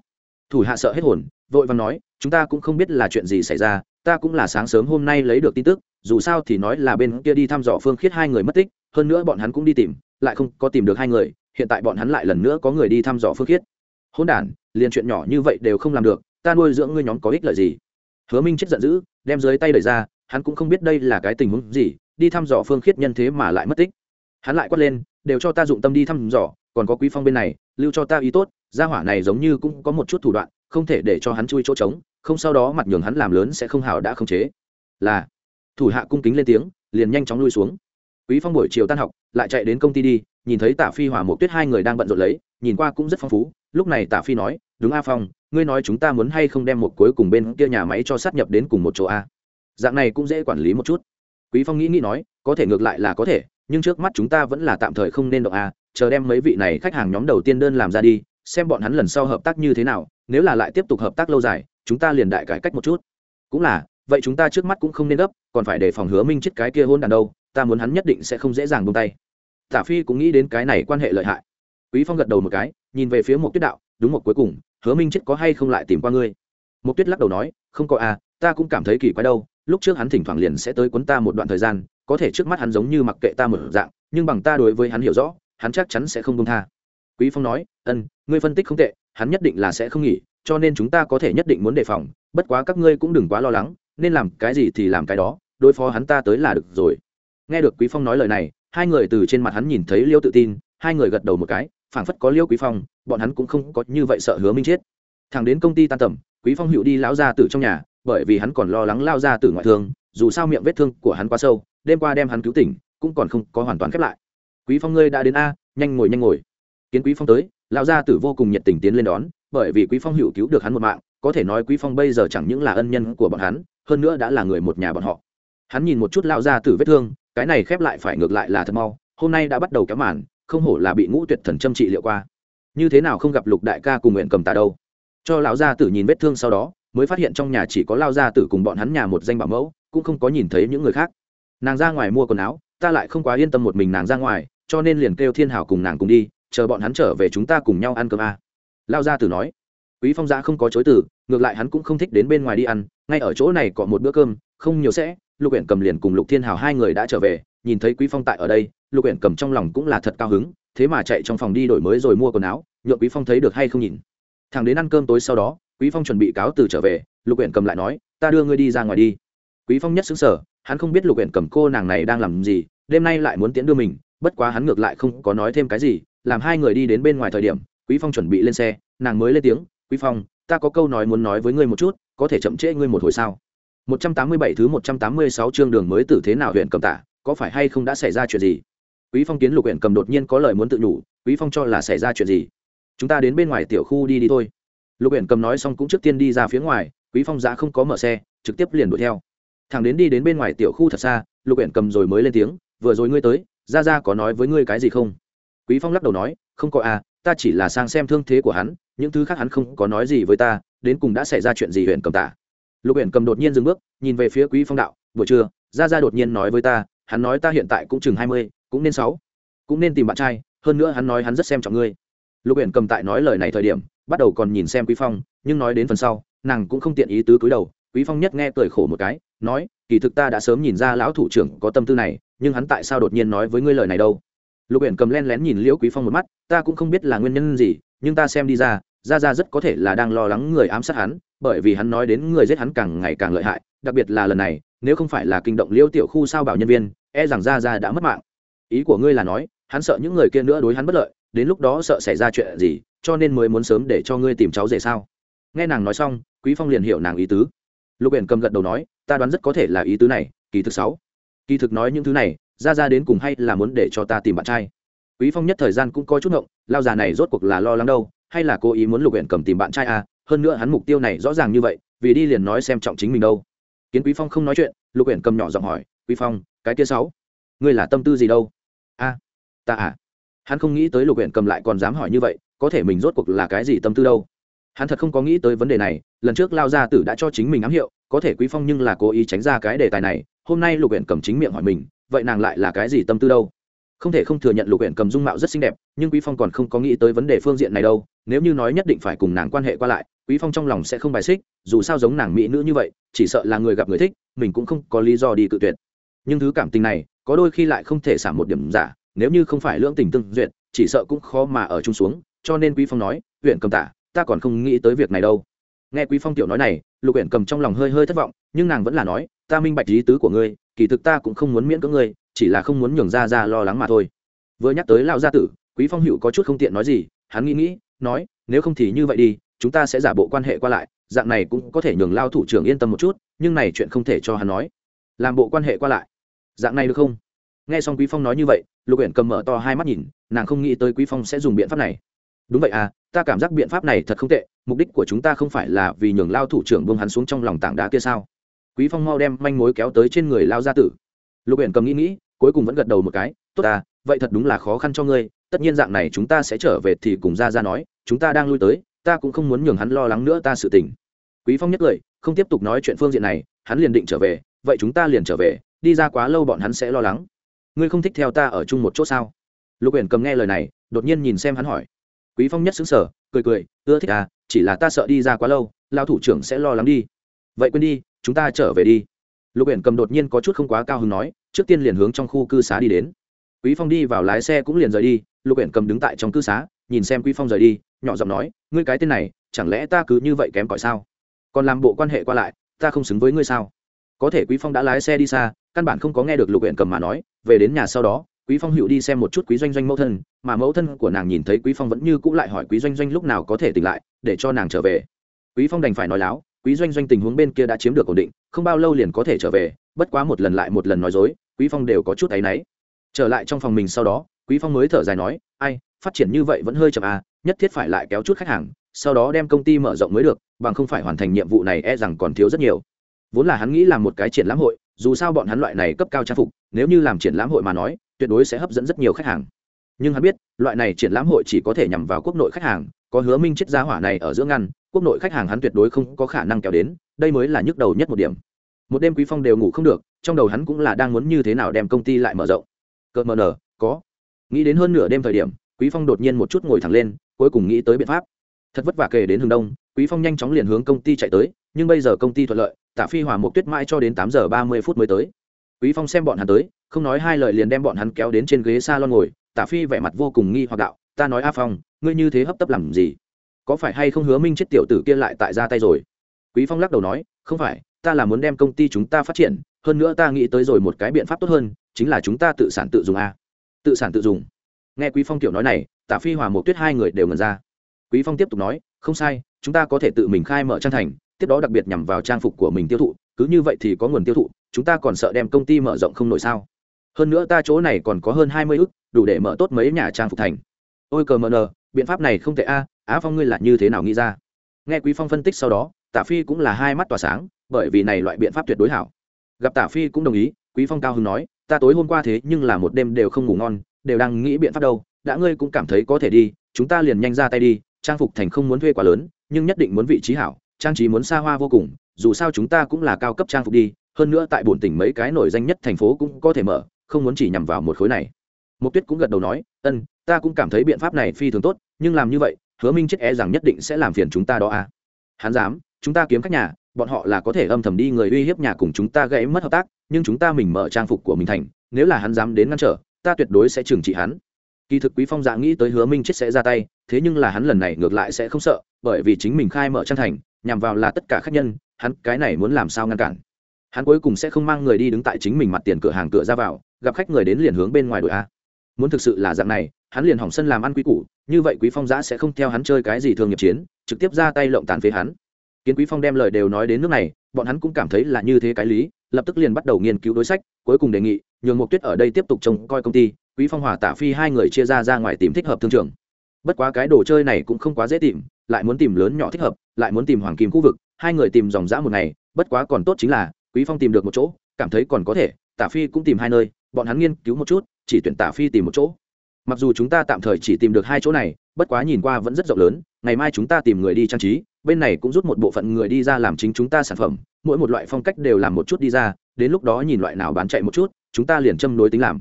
[SPEAKER 1] Thủ hạ sợ hết hồn, vội vàng nói, chúng ta cũng không biết là chuyện gì xảy ra, ta cũng là sáng sớm hôm nay lấy được tin tức, dù sao thì nói là bên kia đi thăm dò phương khiết hai người mất tích, hơn nữa bọn hắn cũng đi tìm, lại không có tìm được hai người, hiện tại bọn hắn lại lần nữa có người đi thăm dò phương khiết. Hôn đản, liền chuyện nhỏ như vậy đều không làm được ta nuôi dưỡng ngươi nhóm có ích lợi gì? Hứa minh chết giận dữ, đem dưới tay đẩy ra, hắn cũng không biết đây là cái tình huống gì, đi thăm dò phương khiết nhân thế mà lại mất tích. Hắn lại quát lên, đều cho ta dụng tâm đi thăm dò, còn có quý phong bên này, lưu cho ta ý tốt, gia hỏa này giống như cũng có một chút thủ đoạn, không thể để cho hắn chui chỗ trống, không sau đó mặt nhường hắn làm lớn sẽ không hảo đã không chế. Là, thủ hạ cung kính lên tiếng, liền nhanh chóng lui xuống. Quý phong buổi chiều tan học, lại chạy đến công ty đi, nhìn thấy Tả phi hòa một tuyết hai người đang bận rộn lấy, nhìn qua cũng rất phong phú, lúc này Tả phi nói đúng a phong, ngươi nói chúng ta muốn hay không đem một cuối cùng bên kia nhà máy cho sát nhập đến cùng một chỗ a? Dạng này cũng dễ quản lý một chút. Quý phong nghĩ nghĩ nói, có thể ngược lại là có thể, nhưng trước mắt chúng ta vẫn là tạm thời không nên động a, chờ đem mấy vị này khách hàng nhóm đầu tiên đơn làm ra đi, xem bọn hắn lần sau hợp tác như thế nào, nếu là lại tiếp tục hợp tác lâu dài, chúng ta liền đại cải cách một chút. Cũng là, vậy chúng ta trước mắt cũng không nên gấp, còn phải để phòng hứa minh chết cái kia hôn đàn đâu, ta muốn hắn nhất định sẽ không dễ dàng buông tay. Tả phi cũng nghĩ đến cái này quan hệ lợi hại. Quý phong gật đầu một cái, nhìn về phía một tuyết đạo, đúng một cuối cùng hứa minh chết có hay không lại tìm qua ngươi? Mục tuyết lắc đầu nói, không có à ta cũng cảm thấy kỳ quái đâu, lúc trước hắn thỉnh thoảng liền sẽ tới quấn ta một đoạn thời gian, có thể trước mắt hắn giống như mặc kệ ta một dạng, nhưng bằng ta đối với hắn hiểu rõ, hắn chắc chắn sẽ không buông tha. Quý phong nói, ân, ngươi phân tích không tệ, hắn nhất định là sẽ không nghỉ, cho nên chúng ta có thể nhất định muốn đề phòng, bất quá các ngươi cũng đừng quá lo lắng, nên làm cái gì thì làm cái đó, đối phó hắn ta tới là được rồi. Nghe được quý phong nói lời này, hai người từ trên mặt hắn nhìn thấy liêu tự tin, hai người gật đầu một cái, phảng phất có liêu quý phong bọn hắn cũng không có như vậy sợ hứa minh chết. Thằng đến công ty tan tầm, quý phong hữu đi lão gia tử trong nhà, bởi vì hắn còn lo lắng lao ra tử ngoại thương, dù sao miệng vết thương của hắn quá sâu, đêm qua đem hắn cứu tỉnh, cũng còn không có hoàn toàn khép lại. Quý phong ngươi đã đến a, nhanh ngồi nhanh ngồi. Kiến quý phong tới, lão gia tử vô cùng nhiệt tình tiến lên đón, bởi vì quý phong hữu cứu được hắn một mạng, có thể nói quý phong bây giờ chẳng những là ân nhân của bọn hắn, hơn nữa đã là người một nhà bọn họ. Hắn nhìn một chút lão gia tử vết thương, cái này khép lại phải ngược lại là thật mau, hôm nay đã bắt đầu kéo màn, không hổ là bị ngũ tuyệt thần châm trị liệu qua như thế nào không gặp lục đại ca cùng nguyện cầm tà đâu? Cho lão gia tử nhìn vết thương sau đó, mới phát hiện trong nhà chỉ có lao gia tử cùng bọn hắn nhà một danh bảo mẫu, cũng không có nhìn thấy những người khác. Nàng ra ngoài mua quần áo, ta lại không quá yên tâm một mình nàng ra ngoài, cho nên liền kêu thiên hảo cùng nàng cùng đi, chờ bọn hắn trở về chúng ta cùng nhau ăn cơm a. À. lao gia tử nói. Quý phong gia không có chối từ, ngược lại hắn cũng không thích đến bên ngoài đi ăn, ngay ở chỗ này có một bữa cơm, không nhiều sẽ, lục huyện cầm liền cùng lục thiên hào hai người đã trở về, nhìn thấy quý phong tại ở đây, lục huyện cầm trong lòng cũng là thật cao hứng thế mà chạy trong phòng đi đổi mới rồi mua quần áo, nhượng quý phong thấy được hay không nhìn. Thằng đến ăn cơm tối sau đó, quý phong chuẩn bị cáo từ trở về, lục huyện cầm lại nói, ta đưa ngươi đi ra ngoài đi. Quý phong nhất xứng sở hắn không biết lục huyện cầm cô nàng này đang làm gì, đêm nay lại muốn tiễn đưa mình, bất quá hắn ngược lại không có nói thêm cái gì, làm hai người đi đến bên ngoài thời điểm, quý phong chuẩn bị lên xe, nàng mới lên tiếng, quý phong, ta có câu nói muốn nói với ngươi một chút, có thể chậm trễ ngươi một hồi sao? 187 thứ 186 chương đường mới tử thế nào huyện cầm tả, có phải hay không đã xảy ra chuyện gì? Quý phong kiến lục huyện cầm đột nhiên có lời muốn tự nhủ, quý phong cho là xảy ra chuyện gì? Chúng ta đến bên ngoài tiểu khu đi đi thôi. Lục huyện cầm nói xong cũng trước tiên đi ra phía ngoài, quý phong giá không có mở xe, trực tiếp liền đuổi theo. Thằng đến đi đến bên ngoài tiểu khu thật xa, lục huyện cầm rồi mới lên tiếng, vừa rồi ngươi tới ra ra có nói với ngươi cái gì không? Quý phong lắc đầu nói, không có à ta chỉ là sang xem thương thế của hắn, những thứ khác hắn không có nói gì với ta, đến cùng đã xảy ra chuyện gì huyện cầm tả lục huyện cầm đột nhiên dừng bước, nhìn về phía quý phong đạo, buổi trưa ra ra đột nhiên nói với ta, hắn nói ta hiện tại cũng chừng hai mươi cũng nên sáu. Cũng nên tìm bạn trai, hơn nữa hắn nói hắn rất xem trọng ngươi. Lục huyện cầm tại nói lời này thời điểm, bắt đầu còn nhìn xem quý phong, nhưng nói đến phần sau, nàng cũng không tiện ý tứ cúi đầu. Quý phong nhất nghe cười khổ một cái, nói, kỳ thực ta đã sớm nhìn ra lão thủ trưởng có tâm tư này, nhưng hắn tại sao đột nhiên nói với ngươi lời này đâu? Lục huyện cầm len lén nhìn liễu quý phong một mắt, ta cũng không biết là nguyên nhân gì, nhưng ta xem đi ra ra ra rất có thể là đang lo lắng người ám sát hắn, bởi vì hắn nói đến người giết hắn càng ngày càng lợi hại, đặc biệt là lần này, nếu không phải là kinh động liễu tiểu khu sao bảo nhân viên e rằng ra ra đã mất mạng ý của ngươi là nói, hắn sợ những người kia nữa đối hắn bất lợi, đến lúc đó sợ xảy ra chuyện gì, cho nên mới muốn sớm để cho ngươi tìm cháu rể sao? Nghe nàng nói xong, quý phong liền hiểu nàng ý tứ. Lục biển cầm gật đầu nói, ta đoán rất có thể là ý tứ này, kỳ thực sáu. Kỳ thực nói những thứ này, ra ra đến cùng hay là muốn để cho ta tìm bạn trai. Quý phong nhất thời gian cũng có chút ngộng, lao già này rốt cuộc là lo lắng đâu, hay là cố ý muốn lục huyện cầm tìm bạn trai à? Hơn nữa hắn mục tiêu này rõ ràng như vậy, vì đi liền nói xem trọng chính mình đâu. Kiến quý phong không nói chuyện, lục huyện cầm nhỏ giọng hỏi, quý phong, cái kia sáu, ngươi là tâm tư gì đâu? A ta à. Hắn không nghĩ tới lục huyện cầm lại còn dám hỏi như vậy, có thể mình rốt cuộc là cái gì tâm tư đâu. Hắn thật không có nghĩ tới vấn đề này, lần trước lao gia tử đã cho chính mình ám hiệu, có thể quý phong nhưng là cố ý tránh ra cái đề tài này, hôm nay lục huyện cầm chính miệng hỏi mình, vậy nàng lại là cái gì tâm tư đâu? Không thể không thừa nhận lục huyện cầm dung mạo rất xinh đẹp, nhưng quý phong còn không có nghĩ tới vấn đề phương diện này đâu, nếu như nói nhất định phải cùng nàng quan hệ qua lại, quý phong trong lòng sẽ không bài xích, dù sao giống nàng mỹ nữ như vậy, chỉ sợ là người gặp người thích, mình cũng không có lý do đi cự tuyệt. Nhưng thứ cảm tình này có đôi khi lại không thể giảm một điểm giả, nếu như không phải lưỡng tình tương duyệt, chỉ sợ cũng khó mà ở chung xuống, cho nên quý phong nói huyện cầm tả, ta còn không nghĩ tới việc này đâu. Nghe quý phong tiểu nói này, lục huyện cầm trong lòng hơi hơi thất vọng, nhưng nàng vẫn là nói, ta minh bạch lý tứ của ngươi, kỳ thực ta cũng không muốn miễn cưỡng ngươi, chỉ là không muốn nhường ra ra lo lắng mà thôi. Vừa nhắc tới lao gia tử, quý phong hữu có chút không tiện nói gì, hắn nghĩ nghĩ, nói, nếu không thì như vậy đi, chúng ta sẽ giả bộ quan hệ qua lại, dạng này cũng có thể nhường lao thủ trưởng yên tâm một chút, nhưng này chuyện không thể cho hắn nói. Làm bộ quan hệ qua lại? Dạng này được không? Nghe xong quý phong nói như vậy, lục uyển cầm mở to hai mắt nhìn, nàng không nghĩ tới quý phong sẽ dùng biện pháp này. Đúng vậy à ta cảm giác biện pháp này thật không tệ, mục đích của chúng ta không phải là vì nhường lao thủ trưởng buông hắn xuống trong lòng tảng đá kia sao? Quý phong mau đem manh mối kéo tới trên người lao gia tử. Lục uyển cầm nghĩ nghĩ, cuối cùng vẫn gật đầu một cái, tốt à vậy thật đúng là khó khăn cho ngươi, tất nhiên dạng này chúng ta sẽ trở về thì cùng ra ra nói, chúng ta đang lui tới, ta cũng không muốn nhường hắn lo lắng nữa ta sự tình. Quý phong nhất lời không tiếp tục nói chuyện phương diện này, hắn liền định trở về, vậy chúng ta liền trở về đi ra quá lâu bọn hắn sẽ lo lắng. Ngươi không thích theo ta ở chung một chỗ sao? Lục uyển cầm nghe lời này, đột nhiên nhìn xem hắn hỏi. Quý phong nhất xứng sở cười cười, ưa thích à chỉ là ta sợ đi ra quá lâu lao thủ trưởng sẽ lo lắng đi. Vậy quên đi, chúng ta trở về đi. Lục uyển cầm đột nhiên có chút không quá cao hứng nói, trước tiên liền hướng trong khu cư xá đi đến. Quý phong đi vào lái xe cũng liền rời đi, lục uyển cầm đứng tại trong cư xá, nhìn xem quý phong rời đi, nhỏ giọng nói, ngươi cái tên này, chẳng lẽ ta cứ như vậy kém cỏi sao? Còn làm bộ quan hệ qua lại, ta không xứng với ngươi sao? Có thể quý phong đã lái xe đi xa căn bản không có nghe được lục huyện cầm mà nói, về đến nhà sau đó, quý phong hữu đi xem một chút quý doanh doanh mẫu thân, mà mẫu thân của nàng nhìn thấy quý phong vẫn như cũ lại hỏi quý doanh doanh lúc nào có thể tỉnh lại, để cho nàng trở về. Quý phong đành phải nói láo, quý doanh doanh tình huống bên kia đã chiếm được ổn định, không bao lâu liền có thể trở về, bất quá một lần lại một lần nói dối, quý phong đều có chút áy náy. Trở lại trong phòng mình sau đó, quý phong mới thở dài nói, ai, phát triển như vậy vẫn hơi chậm à nhất thiết phải lại kéo chút khách hàng, sau đó đem công ty mở rộng mới được, bằng không phải hoàn thành nhiệm vụ này e rằng còn thiếu rất nhiều. Vốn là hắn nghĩ làm một cái triển lãm hội dù sao bọn hắn loại này cấp cao trang phục, nếu như làm triển lãm hội mà nói, tuyệt đối sẽ hấp dẫn rất nhiều khách hàng. Nhưng hắn biết, loại này triển lãm hội chỉ có thể nhằm vào quốc nội khách hàng, có hứa minh chết giá hỏa này ở giữa ngăn, quốc nội khách hàng hắn tuyệt đối không có khả năng kéo đến, đây mới là nhức đầu nhất một điểm. Một đêm quý phong đều ngủ không được, trong đầu hắn cũng là đang muốn như thế nào đem công ty lại mở rộng. Cợt mờ nở, có. Nghĩ đến hơn nửa đêm thời điểm, quý phong đột nhiên một chút ngồi thẳng lên, cuối cùng nghĩ tới biện pháp. Thật vất vả kể đến hướng đông, quý phong nhanh chóng liền hướng công ty chạy tới nhưng bây giờ công ty thuận lợi tạ phi hòa mục tuyết mãi cho đến tám giờ ba mươi phút mới tới. Quý phong xem bọn hắn tới, không nói hai lời liền đem bọn hắn kéo đến trên ghế salon ngồi tạ phi vẻ mặt vô cùng nghi hoặc đạo, ta nói a phong, ngươi như thế hấp tấp làm gì? Có phải hay không hứa minh chết tiểu tử kia lại tại ra tay rồi? Quý phong lắc đầu nói, không phải, ta là muốn đem công ty chúng ta phát triển, hơn nữa ta nghĩ tới rồi một cái biện pháp tốt hơn, chính là chúng ta tự sản tự dùng a. Tự sản tự dùng. Nghe quý phong tiểu nói này tạ phi hòa một tuyết hai người đều ngần ra. Quý phong tiếp tục nói, không sai, chúng ta có thể tự mình khai mở trang thành tiếp đó đặc biệt nhằm vào trang phục của mình tiêu thụ, cứ như vậy thì có nguồn tiêu thụ, chúng ta còn sợ đem công ty mở rộng không nổi sao? Hơn nữa ta chỗ này còn có hơn hai mươi ước đủ để mở tốt mấy nhà trang phục thành. Ôi cờ mờ nờ, biện pháp này không tệ a, á phong ngươi là như thế nào nghĩ ra? Nghe quý phong phân tích sau đó tả phi cũng là hai mắt tỏa sáng, bởi vì này loại biện pháp tuyệt đối hảo. Gặp tả phi cũng đồng ý, quý phong cao hứng nói, ta tối hôm qua thế nhưng là một đêm đều không ngủ ngon, đều đang nghĩ biện pháp đâu, đã ngươi cũng cảm thấy có thể đi, chúng ta liền nhanh ra tay đi, trang phục thành không muốn thuê quá lớn, nhưng nhất định muốn vị trí hảo trang trí muốn xa hoa vô cùng, dù sao chúng ta cũng là cao cấp trang phục đi, hơn nữa tại bổn tỉnh mấy cái nổi danh nhất thành phố cũng có thể mở, không muốn chỉ nhằm vào một khối này. Mục tuyết cũng gật đầu nói, ân, ta cũng cảm thấy biện pháp này phi thường tốt, nhưng làm như vậy, hứa minh chết e rằng nhất định sẽ làm phiền chúng ta đó à. Hắn dám, chúng ta kiếm các nhà, bọn họ là có thể âm thầm đi người uy hiếp nhà cùng chúng ta gãy mất hợp tác, nhưng chúng ta mình mở trang phục của mình thành, nếu là hắn dám đến ngăn trở, ta tuyệt đối sẽ trừng trị hắn. Kỳ thực quý phong dạ nghĩ tới hứa minh chết sẽ ra tay, thế nhưng là hắn lần này ngược lại sẽ không sợ, bởi vì chính mình khai mở trang thành nhằm vào là tất cả khách nhân, hắn cái này muốn làm sao ngăn cản. Hắn cuối cùng sẽ không mang người đi đứng tại chính mình mặt tiền cửa hàng cửa ra vào, gặp khách người đến liền hướng bên ngoài đội a. Muốn thực sự là dạng này, hắn liền hỏng sân làm ăn quý củ, như vậy quý phong giã sẽ không theo hắn chơi cái gì thường nghiệp chiến, trực tiếp ra tay lộng tàn phế hắn. Kiến quý phong đem lời đều nói đến nước này, bọn hắn cũng cảm thấy là như thế cái lý, lập tức liền bắt đầu nghiên cứu đối sách, cuối cùng đề nghị, nhường mục tuyết ở đây tiếp tục trông coi công ty, quý phong hòa tạ phi hai người chia ra ra ngoài tìm thích hợp thương trường. Bất quá cái đồ chơi này cũng không quá dễ tìm lại muốn tìm lớn nhỏ thích hợp, lại muốn tìm hoàng kim khu vực, hai người tìm dòng dã một ngày, bất quá còn tốt chính là, quý phong tìm được một chỗ, cảm thấy còn có thể, tả phi cũng tìm hai nơi, bọn hắn nghiên cứu một chút, chỉ tuyển tả phi tìm một chỗ. Mặc dù chúng ta tạm thời chỉ tìm được hai chỗ này, bất quá nhìn qua vẫn rất rộng lớn, ngày mai chúng ta tìm người đi trang trí, bên này cũng rút một bộ phận người đi ra làm chính chúng ta sản phẩm, mỗi một loại phong cách đều làm một chút đi ra, đến lúc đó nhìn loại nào bán chạy một chút, chúng ta liền châm đối tính làm.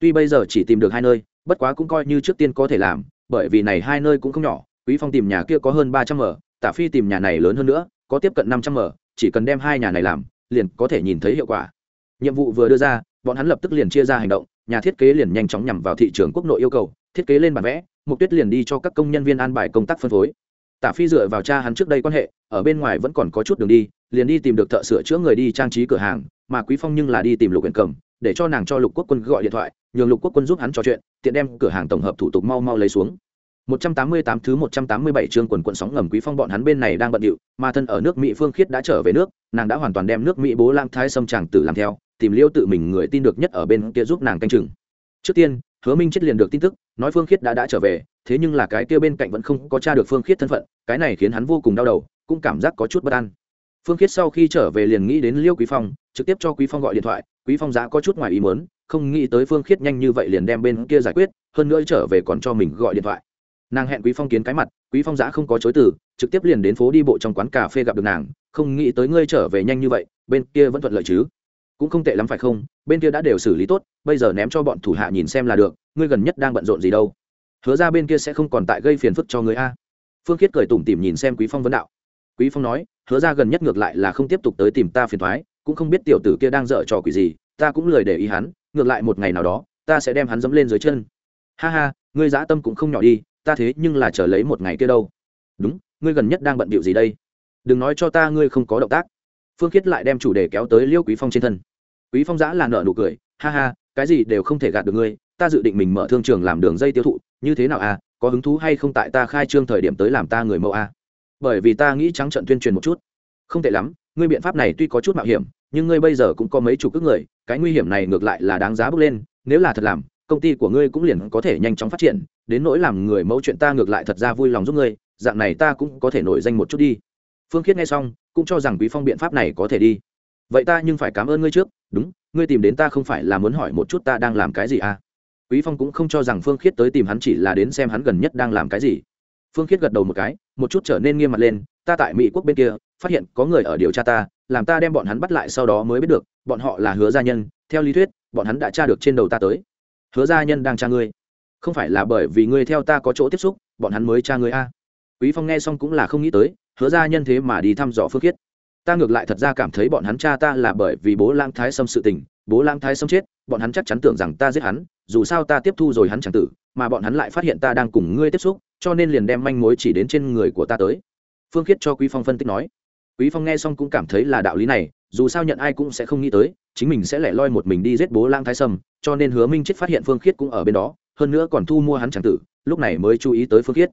[SPEAKER 1] Tuy bây giờ chỉ tìm được hai nơi, bất quá cũng coi như trước tiên có thể làm, bởi vì này hai nơi cũng không nhỏ quý phong tìm nhà kia có hơn ba trăm m tả phi tìm nhà này lớn hơn nữa, có tiếp cận năm trăm m chỉ cần đem hai nhà này làm, liền có thể nhìn thấy hiệu quả. Nhiệm vụ vừa đưa ra, bọn hắn lập tức liền chia ra hành động, nhà thiết kế liền nhanh chóng nhằm vào thị trường quốc nội yêu cầu, thiết kế lên bản vẽ, mục tuyết liền đi cho các công nhân viên an bài công tác phân phối. Tả phi dựa vào cha hắn trước đây quan hệ, ở bên ngoài vẫn còn có chút đường đi, liền đi tìm được thợ sửa chữa người đi trang trí cửa hàng, mà quý phong nhưng là đi tìm lục huyện cầm, để cho nàng cho lục quốc quân gọi điện thoại, nhường lục quốc quân giúp hắn trò chuyện, tiện đem cửa hàng tổng hợp thủ tục mau mau lấy xuống. 188 thứ 187 chương quần quần sóng ngầm quý phong bọn hắn bên này đang bận điệu, mà thân ở nước Mỹ Phương Khiết đã trở về nước, nàng đã hoàn toàn đem nước Mỹ bố lang thái xâm chàng tử làm theo, tìm liêu tự mình người tin được nhất ở bên kia giúp nàng canh chừng. Trước tiên, Hứa Minh chết liền được tin tức, nói Phương Khiết đã đã trở về, thế nhưng là cái kia bên cạnh vẫn không có tra được Phương Khiết thân phận, cái này khiến hắn vô cùng đau đầu, cũng cảm giác có chút bất an. Phương Khiết sau khi trở về liền nghĩ đến Liêu Quý Phong, trực tiếp cho Quý Phong gọi điện thoại, Quý Phong giá có chút ngoài ý muốn, không nghĩ tới Phương Khiết nhanh như vậy liền đem bên kia giải quyết, hơn nữa trở về còn cho mình gọi điện thoại nàng hẹn quý phong kiến cái mặt, quý phong giã không có chối từ, trực tiếp liền đến phố đi bộ trong quán cà phê gặp được nàng, không nghĩ tới ngươi trở về nhanh như vậy, bên kia vẫn thuận lợi chứ. Cũng không tệ lắm phải không, bên kia đã đều xử lý tốt, bây giờ ném cho bọn thủ hạ nhìn xem là được, ngươi gần nhất đang bận rộn gì đâu. Hứa ra bên kia sẽ không còn tại gây phiền phức cho người a. Phương khiết cười tủm tỉm nhìn xem quý phong vấn đạo. Quý phong nói, hứa ra gần nhất ngược lại là không tiếp tục tới tìm ta phiền thoái, cũng không biết tiểu tử kia đang dở trò quỷ gì, ta cũng lười để ý hắn, ngược lại một ngày nào đó, ta sẽ đem hắn dẫm lên dưới chân. Ha ha, ngươi dã tâm cũng không nhỏ đi ta thế nhưng là chờ lấy một ngày kia đâu. Đúng, ngươi gần nhất đang bận bịu gì đây? Đừng nói cho ta ngươi không có động tác. Phương khiết lại đem chủ đề kéo tới liêu quý phong trên thân. Quý phong giã là nợ nụ cười, ha ha, cái gì đều không thể gạt được ngươi, ta dự định mình mở thương trường làm đường dây tiêu thụ, như thế nào à có hứng thú hay không tại ta khai trương thời điểm tới làm ta người mẫu à? bởi vì ta nghĩ trắng trận tuyên truyền một chút. Không tệ lắm, ngươi biện pháp này tuy có chút mạo hiểm, nhưng ngươi bây giờ cũng có mấy chục ước người, cái nguy hiểm này ngược lại là đáng giá bước lên, nếu là thật làm, công ty của ngươi cũng liền có thể nhanh chóng phát triển đến nỗi làm người mẫu chuyện ta ngược lại thật ra vui lòng giúp ngươi, dạng này ta cũng có thể nổi danh một chút đi. Phương khiết nghe xong, cũng cho rằng quý phong biện pháp này có thể đi. Vậy ta nhưng phải cảm ơn ngươi trước, đúng, ngươi tìm đến ta không phải là muốn hỏi một chút ta đang làm cái gì à? Quý phong cũng không cho rằng phương khiết tới tìm hắn chỉ là đến xem hắn gần nhất đang làm cái gì. Phương khiết gật đầu một cái, một chút trở nên nghiêm mặt lên, ta tại mỹ quốc bên kia, phát hiện có người ở điều tra ta, làm ta đem bọn hắn bắt lại sau đó mới biết được, bọn họ là hứa gia nhân, theo lý thuyết, bọn hắn đã tra được trên đầu ta tới. Hứa gia nhân đang tra ngươi không phải là bởi vì ngươi theo ta có chỗ tiếp xúc, bọn hắn mới tra ngươi a. Quý phong nghe xong cũng là không nghĩ tới, hứa ra nhân thế mà đi thăm dò phương khiết. Ta ngược lại thật ra cảm thấy bọn hắn cha ta là bởi vì bố lang thái xâm sự tình, bố lang thái xâm chết, bọn hắn chắc chắn tưởng rằng ta giết hắn, dù sao ta tiếp thu rồi hắn chẳng tử, mà bọn hắn lại phát hiện ta đang cùng ngươi tiếp xúc, cho nên liền đem manh mối chỉ đến trên người của ta tới. Phương khiết cho quý phong phân tích nói. Quý phong nghe xong cũng cảm thấy là đạo lý này, dù sao nhận ai cũng sẽ không nghĩ tới, chính mình sẽ lẻ loi một mình đi giết bố lang thái sâm, cho nên hứa minh chết phát hiện phương khiết cũng ở bên đó hơn nữa còn thu mua hắn chẳng tử, lúc này mới chú ý tới phương khiết.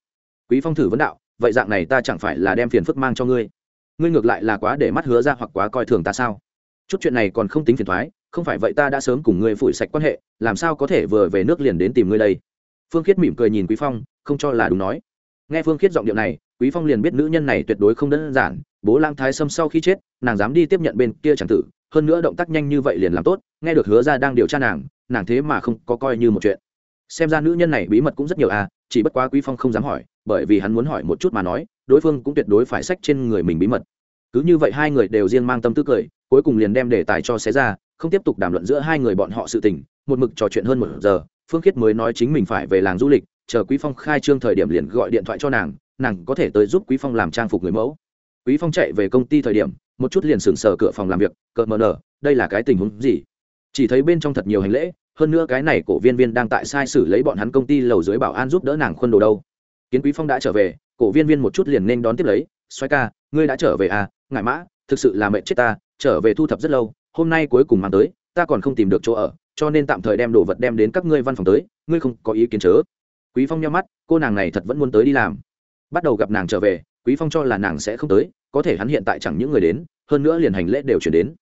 [SPEAKER 1] Quý phong thử vấn đạo, vậy dạng này ta chẳng phải là đem phiền phức mang cho ngươi? Ngươi ngược lại là quá để mắt hứa ra hoặc quá coi thường ta sao? Chút chuyện này còn không tính phiền thoái, không phải vậy ta đã sớm cùng ngươi phủi sạch quan hệ, làm sao có thể vừa về nước liền đến tìm ngươi đây? Phương khiết mỉm cười nhìn quý phong, không cho là đúng nói. Nghe phương khiết giọng điệu này, quý phong liền biết nữ nhân này tuyệt đối không đơn giản, bố lang thái sâm sau khi chết, nàng dám đi tiếp nhận bên kia chẳng tử, hơn nữa động tác nhanh như vậy liền làm tốt, nghe được hứa ra đang điều tra nàng nàng thế mà không có coi như một chuyện xem ra nữ nhân này bí mật cũng rất nhiều à chỉ bất quá quý phong không dám hỏi, bởi vì hắn muốn hỏi một chút mà nói, đối phương cũng tuyệt đối phải sách trên người mình bí mật. Cứ như vậy hai người đều riêng mang tâm tư cười, cuối cùng liền đem đề tài cho xé ra, không tiếp tục đàm luận giữa hai người bọn họ sự tình, một mực trò chuyện hơn một giờ, phương khiết mới nói chính mình phải về làng du lịch, chờ quý phong khai trương thời điểm liền gọi điện thoại cho nàng nàng có thể tới giúp quý phong làm trang phục người mẫu. Quý phong chạy về công ty thời điểm, một chút liền sừng sờ cửa phòng làm việc, cợt mờ nở, đây là cái tình huống gì? Chỉ thấy bên trong thật nhiều hành lễ hơn nữa cái này cổ viên viên đang tại sai sử lấy bọn hắn công ty lầu dưới bảo an giúp đỡ nàng khuân đồ đâu. Kiến quý phong đã trở về, cổ viên viên một chút liền nên đón tiếp lấy. Xoay ca, ngươi đã trở về à? Ngại mã, thực sự là mệnh chết ta, trở về thu thập rất lâu, hôm nay cuối cùng mang tới, ta còn không tìm được chỗ ở, cho nên tạm thời đem đồ vật đem đến các ngươi văn phòng tới, ngươi không có ý kiến chớ. Quý phong nhau mắt, cô nàng này thật vẫn muốn tới đi làm. Bắt đầu gặp nàng trở về, quý phong cho là nàng sẽ không tới, có thể hắn hiện tại chẳng những người đến, hơn nữa liền hành lễ đều chuyển đến.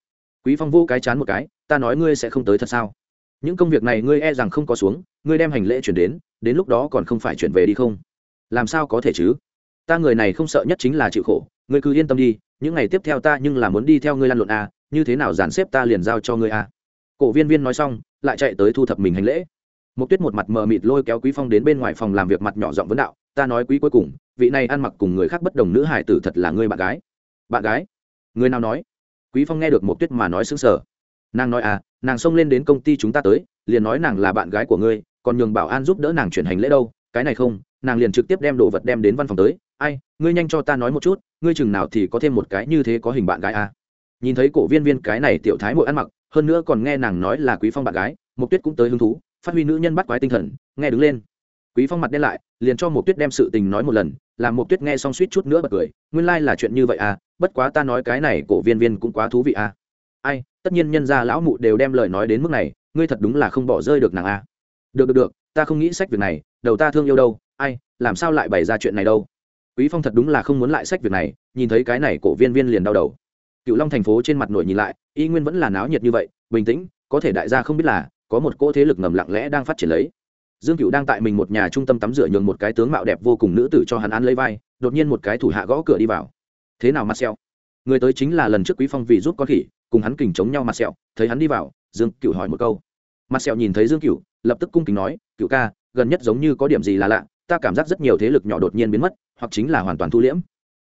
[SPEAKER 1] Quý phong vô cái chán một cái, ta nói ngươi sẽ không tới thật sao? Những công việc này ngươi e rằng không có xuống ngươi đem hành lễ chuyển đến đến lúc đó còn không phải chuyển về đi không? Làm sao có thể chứ? Ta người này không sợ nhất chính là chịu khổ ngươi cứ yên tâm đi những ngày tiếp theo ta nhưng là muốn đi theo ngươi lan luận à, như thế nào dàn xếp ta liền giao cho ngươi à. cổ viên viên nói xong lại chạy tới thu thập mình hành lễ. Một tuyết một mặt mờ mịt lôi kéo quý phong đến bên ngoài phòng làm việc mặt nhỏ giọng vấn đạo ta nói quý cuối cùng vị này ăn mặc cùng người khác bất đồng nữ hải tử thật là ngươi bạn gái. Bạn gái? Người nào nói? Quý phong nghe được một tuyết mà nói xứng sở nàng nói à nàng xông lên đến công ty chúng ta tới, liền nói nàng là bạn gái của ngươi, còn nhường bảo an giúp đỡ nàng chuyển hành lễ đâu, cái này không, nàng liền trực tiếp đem đồ vật đem đến văn phòng tới. Ai, ngươi nhanh cho ta nói một chút, ngươi chừng nào thì có thêm một cái như thế có hình bạn gái à. nhìn thấy cổ viên viên cái này tiểu thái mội ăn mặc, hơn nữa còn nghe nàng nói là quý phong bạn gái mục tuyết cũng tới hứng thú, phát huy nữ nhân bắt quái tinh thần, nghe đứng lên. Quý phong mặt đen lại, liền cho mục tuyết đem sự tình nói một lần, làm mục tuyết nghe xong suýt chút nữa bật cười, nguyên lai là chuyện như vậy à bất quá ta nói cái này cổ viên viên cũng quá thú vị à ai, tất nhiên nhân gia lão mụ đều đem lời nói đến mức này, ngươi thật đúng là không bỏ rơi được nàng a. Được được được, ta không nghĩ sách việc này, đầu ta thương yêu đâu, ai, làm sao lại bày ra chuyện này đâu. Quý phong thật đúng là không muốn lại sách việc này, nhìn thấy cái này cổ viên viên liền đau đầu. Cựu long thành phố trên mặt nổi nhìn lại, y nguyên vẫn là náo nhiệt như vậy, bình tĩnh, có thể đại gia không biết là, có một cỗ thế lực ngầm lặng lẽ đang phát triển lấy. Dương cựu đang tại mình một nhà trung tâm tắm rửa nhường một cái tướng mạo đẹp vô cùng nữ tử cho hắn ăn lấy vai, đột nhiên một cái thủ hạ gõ cửa đi vào. Thế nào mặt người tới chính là lần trước quý phong vì giúp con khỉ cùng hắn kình chống nhau mặt sẹo, thấy hắn đi vào, dương cựu hỏi một câu. Mặt sẹo nhìn thấy dương cựu lập tức cung kính nói cựu ca, gần nhất giống như có điểm gì là lạ, ta cảm giác rất nhiều thế lực nhỏ đột nhiên biến mất, hoặc chính là hoàn toàn thu liễm.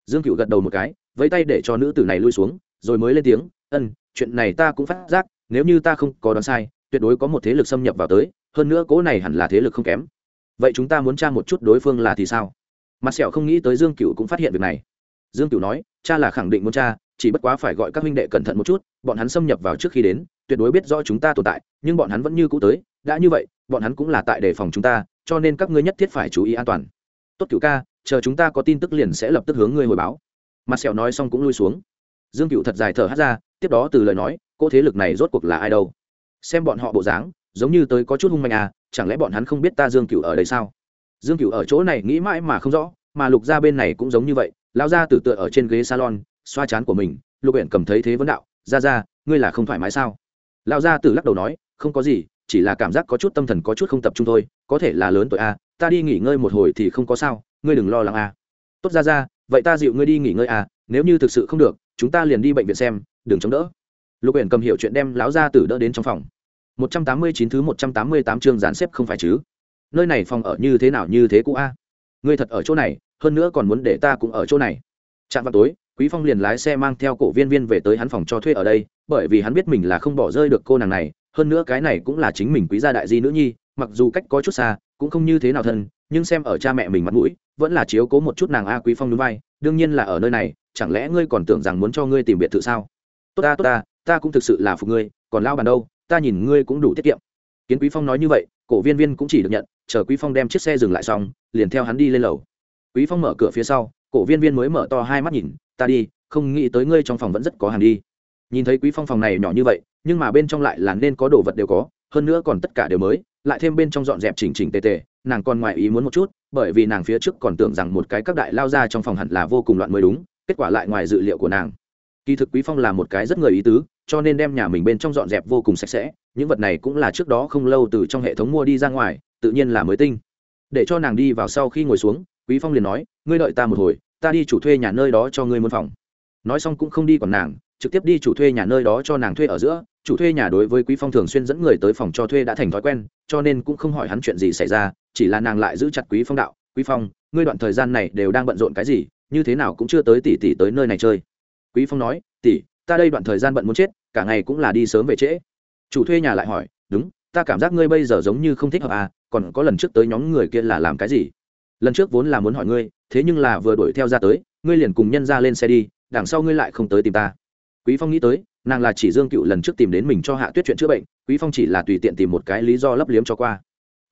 [SPEAKER 1] Dương cựu gật đầu một cái, vẫy tay để cho nữ tử này lui xuống, rồi mới lên tiếng, ân, chuyện này ta cũng phát giác, nếu như ta không có đoán sai, tuyệt đối có một thế lực xâm nhập vào tới, hơn nữa cố này hẳn là thế lực không kém. Vậy chúng ta muốn tra một chút đối phương là thì sao? Mặt sẹo không nghĩ tới dương cựu cũng phát hiện việc này. Dương cựu nói, cha là khẳng định muốn cha chỉ bất quá phải gọi các huynh đệ cẩn thận một chút, bọn hắn xâm nhập vào trước khi đến, tuyệt đối biết rõ chúng ta tồn tại, nhưng bọn hắn vẫn như cũ tới, đã như vậy, bọn hắn cũng là tại đề phòng chúng ta, cho nên các ngươi nhất thiết phải chú ý an toàn. Tốt cựu ca, chờ chúng ta có tin tức liền sẽ lập tức hướng ngươi hồi báo. Mặt sẹo nói xong cũng lui xuống. Dương cựu thật dài thở hát ra, tiếp đó từ lời nói, cô thế lực này rốt cuộc là ai đâu? Xem bọn họ bộ dáng, giống như tới có chút hung mạnh à chẳng lẽ bọn hắn không biết ta dương cựu ở đây sao? Dương cựu ở chỗ này nghĩ mãi mà không rõ, mà lục ra bên này cũng giống như vậy lao ra tử tựa ở trên ghế salon xoa chán của mình, lục huyện cầm thấy thế vấn đạo ra ra ngươi là không thoải mái sao? Lão Gia tử lắc đầu nói, không có gì, chỉ là cảm giác có chút tâm thần có chút không tập trung thôi, có thể là lớn tuổi a, ta đi nghỉ ngơi một hồi thì không có sao, ngươi đừng lo lắng a. Tốt ra ra vậy ta dịu ngươi đi nghỉ ngơi a, nếu như thực sự không được, chúng ta liền đi bệnh viện xem, đừng chống đỡ. Lục huyện cầm hiểu chuyện đem Lão Gia tử đỡ đến trong phòng. Một trăm tám mươi chín thứ một trăm tám mươi tám chương dàn xếp không phải chứ? Nơi này phòng ở như thế nào như thế cũ a? Ngươi thật ở chỗ này, hơn nữa còn muốn để ta cũng ở chỗ này. Chạm vào tối quý phong liền lái xe mang theo cổ viên viên về tới hắn phòng cho thuê ở đây, bởi vì hắn biết mình là không bỏ rơi được cô nàng này, hơn nữa cái này cũng là chính mình quý gia đại di nữ nhi, mặc dù cách có chút xa, cũng không như thế nào thân, nhưng xem ở cha mẹ mình mặt mũi, vẫn là chiếu cố một chút nàng a quý phong núi vai, đương nhiên là ở nơi này, chẳng lẽ ngươi còn tưởng rằng muốn cho ngươi tìm biệt thự sao? Tốt ta tốt ta ta cũng thực sự là phục ngươi, còn lao bàn đâu, ta nhìn ngươi cũng đủ tiết kiệm. Kiến quý phong nói như vậy, cổ viên viên cũng chỉ được nhận, chờ quý phong đem chiếc xe dừng lại xong, liền theo hắn đi lên lầu. Quý phong mở cửa phía sau, cổ viên viên mới mở to hai mắt nhìn ta đi, không nghĩ tới ngươi trong phòng vẫn rất có hàng đi. Nhìn thấy quý phong phòng này nhỏ như vậy, nhưng mà bên trong lại là nên có đồ vật đều có, hơn nữa còn tất cả đều mới, lại thêm bên trong dọn dẹp chỉnh chỉnh tề tề, nàng còn ngoài ý muốn một chút, bởi vì nàng phía trước còn tưởng rằng một cái các đại lao ra trong phòng hẳn là vô cùng loạn mới đúng, kết quả lại ngoài dự liệu của nàng. Kỳ thực quý phong là một cái rất người ý tứ, cho nên đem nhà mình bên trong dọn dẹp vô cùng sạch sẽ, những vật này cũng là trước đó không lâu từ trong hệ thống mua đi ra ngoài, tự nhiên là mới tinh. Để cho nàng đi vào sau khi ngồi xuống, quý phong liền nói, ngươi đợi ta một hồi ta đi chủ thuê nhà nơi đó cho ngươi muốn phòng. Nói xong cũng không đi còn nàng, trực tiếp đi chủ thuê nhà nơi đó cho nàng thuê ở giữa. Chủ thuê nhà đối với quý phong thường xuyên dẫn người tới phòng cho thuê đã thành thói quen, cho nên cũng không hỏi hắn chuyện gì xảy ra, chỉ là nàng lại giữ chặt quý phong đạo, quý phong, ngươi đoạn thời gian này đều đang bận rộn cái gì, như thế nào cũng chưa tới tỷ tỷ tới nơi này chơi. Quý phong nói, tỷ, ta đây đoạn thời gian bận muốn chết, cả ngày cũng là đi sớm về trễ. Chủ thuê nhà lại hỏi, đúng, ta cảm giác ngươi bây giờ giống như không thích hợp à còn có lần trước tới nhóm người kia là làm cái gì? Lần trước vốn là muốn hỏi ngươi, thế nhưng là vừa đuổi theo ra tới, ngươi liền cùng nhân ra lên xe đi, đằng sau ngươi lại không tới tìm ta. Quý phong nghĩ tới, nàng là chỉ dương cựu lần trước tìm đến mình cho hạ tuyết chuyện chữa bệnh, quý phong chỉ là tùy tiện tìm một cái lý do lấp liếm cho qua.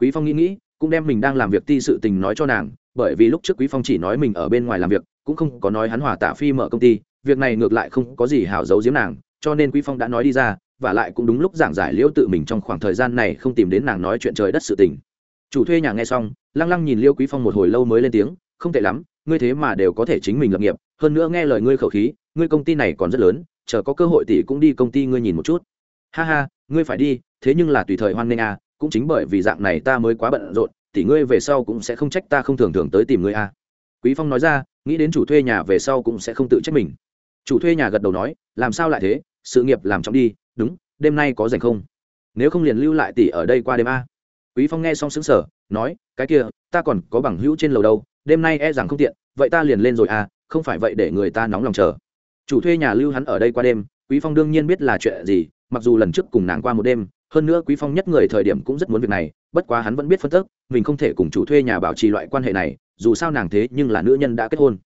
[SPEAKER 1] Quý phong nghĩ nghĩ, cũng đem mình đang làm việc ti sự tình nói cho nàng, bởi vì lúc trước quý phong chỉ nói mình ở bên ngoài làm việc, cũng không có nói hắn hòa tạ phi mở công ty, việc này ngược lại không có gì hảo giấu giếm nàng, cho nên quý phong đã nói đi ra, và lại cũng đúng lúc giảng giải liễu tự mình trong khoảng thời gian này không tìm đến nàng nói chuyện trời đất sự tình chủ thuê nhà nghe xong, lăng lăng nhìn liêu quý phong một hồi lâu mới lên tiếng, không tệ lắm, ngươi thế mà đều có thể chính mình lập nghiệp, hơn nữa nghe lời ngươi khẩu khí, ngươi công ty này còn rất lớn, chờ có cơ hội tỷ cũng đi công ty ngươi nhìn một chút. Ha ha, ngươi phải đi, thế nhưng là tùy thời hoan nghênh à cũng chính bởi vì dạng này ta mới quá bận rộn tỷ ngươi về sau cũng sẽ không trách ta không thường thường tới tìm ngươi à. Quý phong nói ra, nghĩ đến chủ thuê nhà về sau cũng sẽ không tự trách mình. Chủ thuê nhà gật đầu nói, làm sao lại thế, sự nghiệp làm trọng đi, đúng, đêm nay có rảnh không? Nếu không liền lưu lại tỷ ở đây qua đêm a quý phong nghe xong sững sờ, nói, cái kia, ta còn có bằng hữu trên lầu đâu, đêm nay e rằng không tiện, vậy ta liền lên rồi à không phải vậy để người ta nóng lòng chờ. Chủ thuê nhà lưu hắn ở đây qua đêm, quý phong đương nhiên biết là chuyện gì, mặc dù lần trước cùng nàng qua một đêm, hơn nữa quý phong nhất người thời điểm cũng rất muốn việc này, bất quá hắn vẫn biết phân tức, mình không thể cùng chủ thuê nhà bảo trì loại quan hệ này, dù sao nàng thế nhưng là nữ nhân đã kết hôn.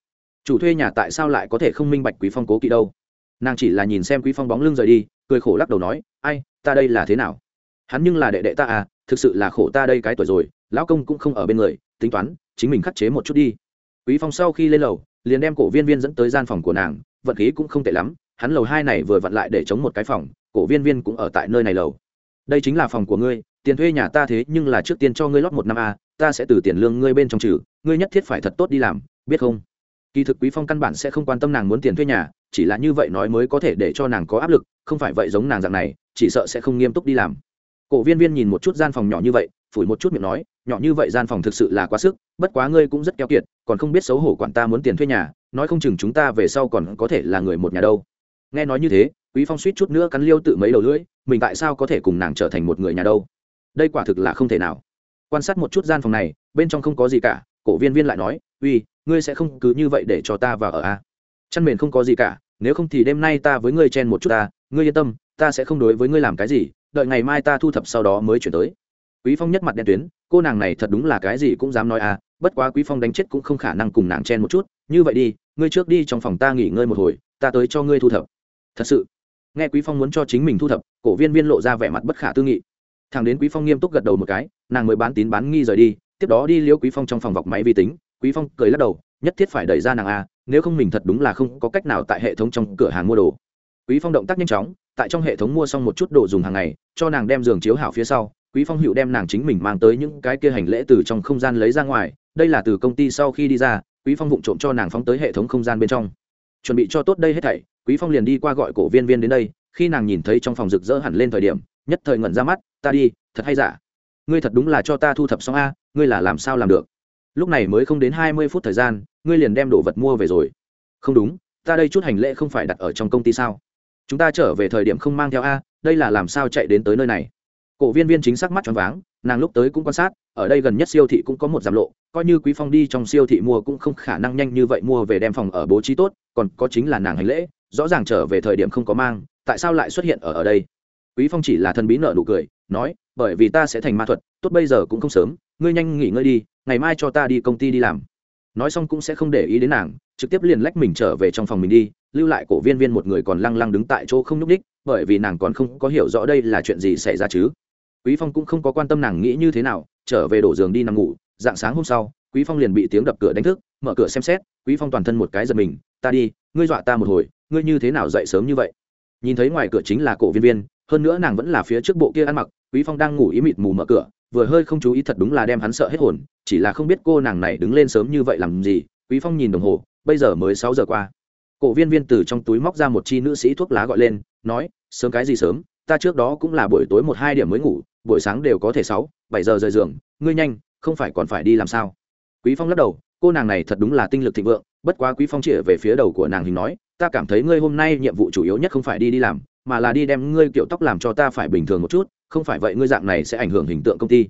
[SPEAKER 1] Chủ thuê nhà tại sao lại có thể không minh bạch quý phong cố kỵ đâu? Nàng chỉ là nhìn xem quý phong bóng lưng rời đi, cười khổ lắc đầu nói, ai, ta đây là thế nào? Hắn nhưng là đệ đệ ta à thực sự là khổ ta đây cái tuổi rồi, lão công cũng không ở bên người, tính toán, chính mình khắc chế một chút đi. Quý phong sau khi lên lầu, liền đem cổ viên viên dẫn tới gian phòng của nàng, vận khí cũng không tệ lắm, hắn lầu hai này vừa vặn lại để chống một cái phòng, cổ viên viên cũng ở tại nơi này lầu. Đây chính là phòng của ngươi, tiền thuê nhà ta thế nhưng là trước tiên cho ngươi lót một năm a, ta sẽ từ tiền lương ngươi bên trong trừ, ngươi nhất thiết phải thật tốt đi làm, biết không? Kỳ thực quý phong căn bản sẽ không quan tâm nàng muốn tiền thuê nhà, chỉ là như vậy nói mới có thể để cho nàng có áp lực, không phải vậy giống nàng dạng này, chỉ sợ sẽ không nghiêm túc đi làm cổ viên viên nhìn một chút gian phòng nhỏ như vậy, phủi một chút miệng nói, nhỏ như vậy gian phòng thực sự là quá sức, bất quá ngươi cũng rất keo kiệt, còn không biết xấu hổ quản ta muốn tiền thuê nhà, nói không chừng chúng ta về sau còn có thể là người một nhà đâu. Nghe nói như thế, quý phong suýt chút nữa cắn liêu tự mấy đầu lưỡi, mình tại sao có thể cùng nàng trở thành một người nhà đâu? Đây quả thực là không thể nào. Quan sát một chút gian phòng này, bên trong không có gì cả, cổ viên viên lại nói, uy, ngươi sẽ không cứ như vậy để cho ta vào ở a à? chăn mền không có gì cả, nếu không thì đêm nay ta với ngươi chen một chút ta, ngươi yên tâm, ta sẽ không đối với ngươi làm cái gì đợi ngày mai ta thu thập sau đó mới chuyển tới. Quý phong nhất mặt đen tuyến, cô nàng này thật đúng là cái gì cũng dám nói à bất quá quý phong đánh chết cũng không khả năng cùng nàng chen một chút, như vậy đi, ngươi trước đi trong phòng ta nghỉ ngơi một hồi, ta tới cho ngươi thu thập. Thật sự, nghe quý phong muốn cho chính mình thu thập, cổ viên viên lộ ra vẻ mặt bất khả tư nghị. Thằng đến quý phong nghiêm túc gật đầu một cái, nàng mới bán tín bán nghi rời đi, tiếp đó đi liễu quý phong trong phòng vọc máy vi tính, quý phong cười lắc đầu, nhất thiết phải đẩy ra nàng a nếu không mình thật đúng là không có cách nào tại hệ thống trong cửa hàng mua đồ. Quý phong động tác nhanh chóng tại trong hệ thống mua xong một chút đồ dùng hàng ngày, cho nàng đem giường chiếu hảo phía sau, quý phong hữu đem nàng chính mình mang tới những cái kia hành lễ từ trong không gian lấy ra ngoài, đây là từ công ty sau khi đi ra, quý phong vụng trộm cho nàng phóng tới hệ thống không gian bên trong. Chuẩn bị cho tốt đây hết thảy, quý phong liền đi qua gọi cổ viên viên đến đây, khi nàng nhìn thấy trong phòng rực rỡ hẳn lên thời điểm, nhất thời ngẩn ra mắt, ta đi, thật hay giả? Ngươi thật đúng là cho ta thu thập xong a, ngươi là làm sao làm được? Lúc này mới không đến hai mươi phút thời gian, ngươi liền đem đồ vật mua về rồi. Không đúng, ta đây chút hành lễ không phải đặt ở trong công ty sao? Chúng ta trở về thời điểm không mang theo a, đây là làm sao chạy đến tới nơi này? Cổ viên viên chính xác mắt choáng váng, nàng lúc tới cũng quan sát, ở đây gần nhất siêu thị cũng có một giảm lộ, coi như quý phong đi trong siêu thị mua cũng không khả năng nhanh như vậy mua về đem phòng ở bố trí tốt, còn có chính là nàng hành lễ, rõ ràng trở về thời điểm không có mang, tại sao lại xuất hiện ở ở đây? Quý phong chỉ là thần bí nợ nụ cười, nói, bởi vì ta sẽ thành ma thuật, tốt bây giờ cũng không sớm, ngươi nhanh nghỉ ngơi đi, ngày mai cho ta đi công ty đi làm. Nói xong cũng sẽ không để ý đến nàng trực tiếp liền lách mình trở về trong phòng mình đi, lưu lại cổ viên viên một người còn lăng lăng đứng tại chỗ không nhúc ních bởi vì nàng còn không có hiểu rõ đây là chuyện gì xảy ra chứ. Quý phong cũng không có quan tâm nàng nghĩ như thế nào, trở về đổ giường đi nằm ngủ, dạng sáng hôm sau, quý phong liền bị tiếng đập cửa đánh thức, mở cửa xem xét, quý phong toàn thân một cái giật mình, ta đi, ngươi dọa ta một hồi, ngươi như thế nào dậy sớm như vậy? Nhìn thấy ngoài cửa chính là cổ viên viên, hơn nữa nàng vẫn là phía trước bộ kia ăn mặc, quý phong đang ngủ ý mịt mù mở cửa, vừa hơi không chú ý thật đúng là đem hắn sợ hết hồn, chỉ là không biết cô nàng này đứng lên sớm như vậy làm gì, quý phong nhìn đồng hồ bây giờ mới sáu giờ qua. Cổ viên viên từ trong túi móc ra một chi nữ sĩ thuốc lá gọi lên, nói, sớm cái gì sớm, ta trước đó cũng là buổi tối một hai điểm mới ngủ, buổi sáng đều có thể sáu, bảy giờ rời giường, ngươi nhanh, không phải còn phải đi làm sao? Quý phong lắc đầu, cô nàng này thật đúng là tinh lực thịnh vượng, bất quá quý phong chỉ về phía đầu của nàng hình nói, ta cảm thấy ngươi hôm nay nhiệm vụ chủ yếu nhất không phải đi đi làm, mà là đi đem ngươi kiểu tóc làm cho ta phải bình thường một chút, không phải vậy ngươi dạng này sẽ ảnh hưởng hình tượng công ty.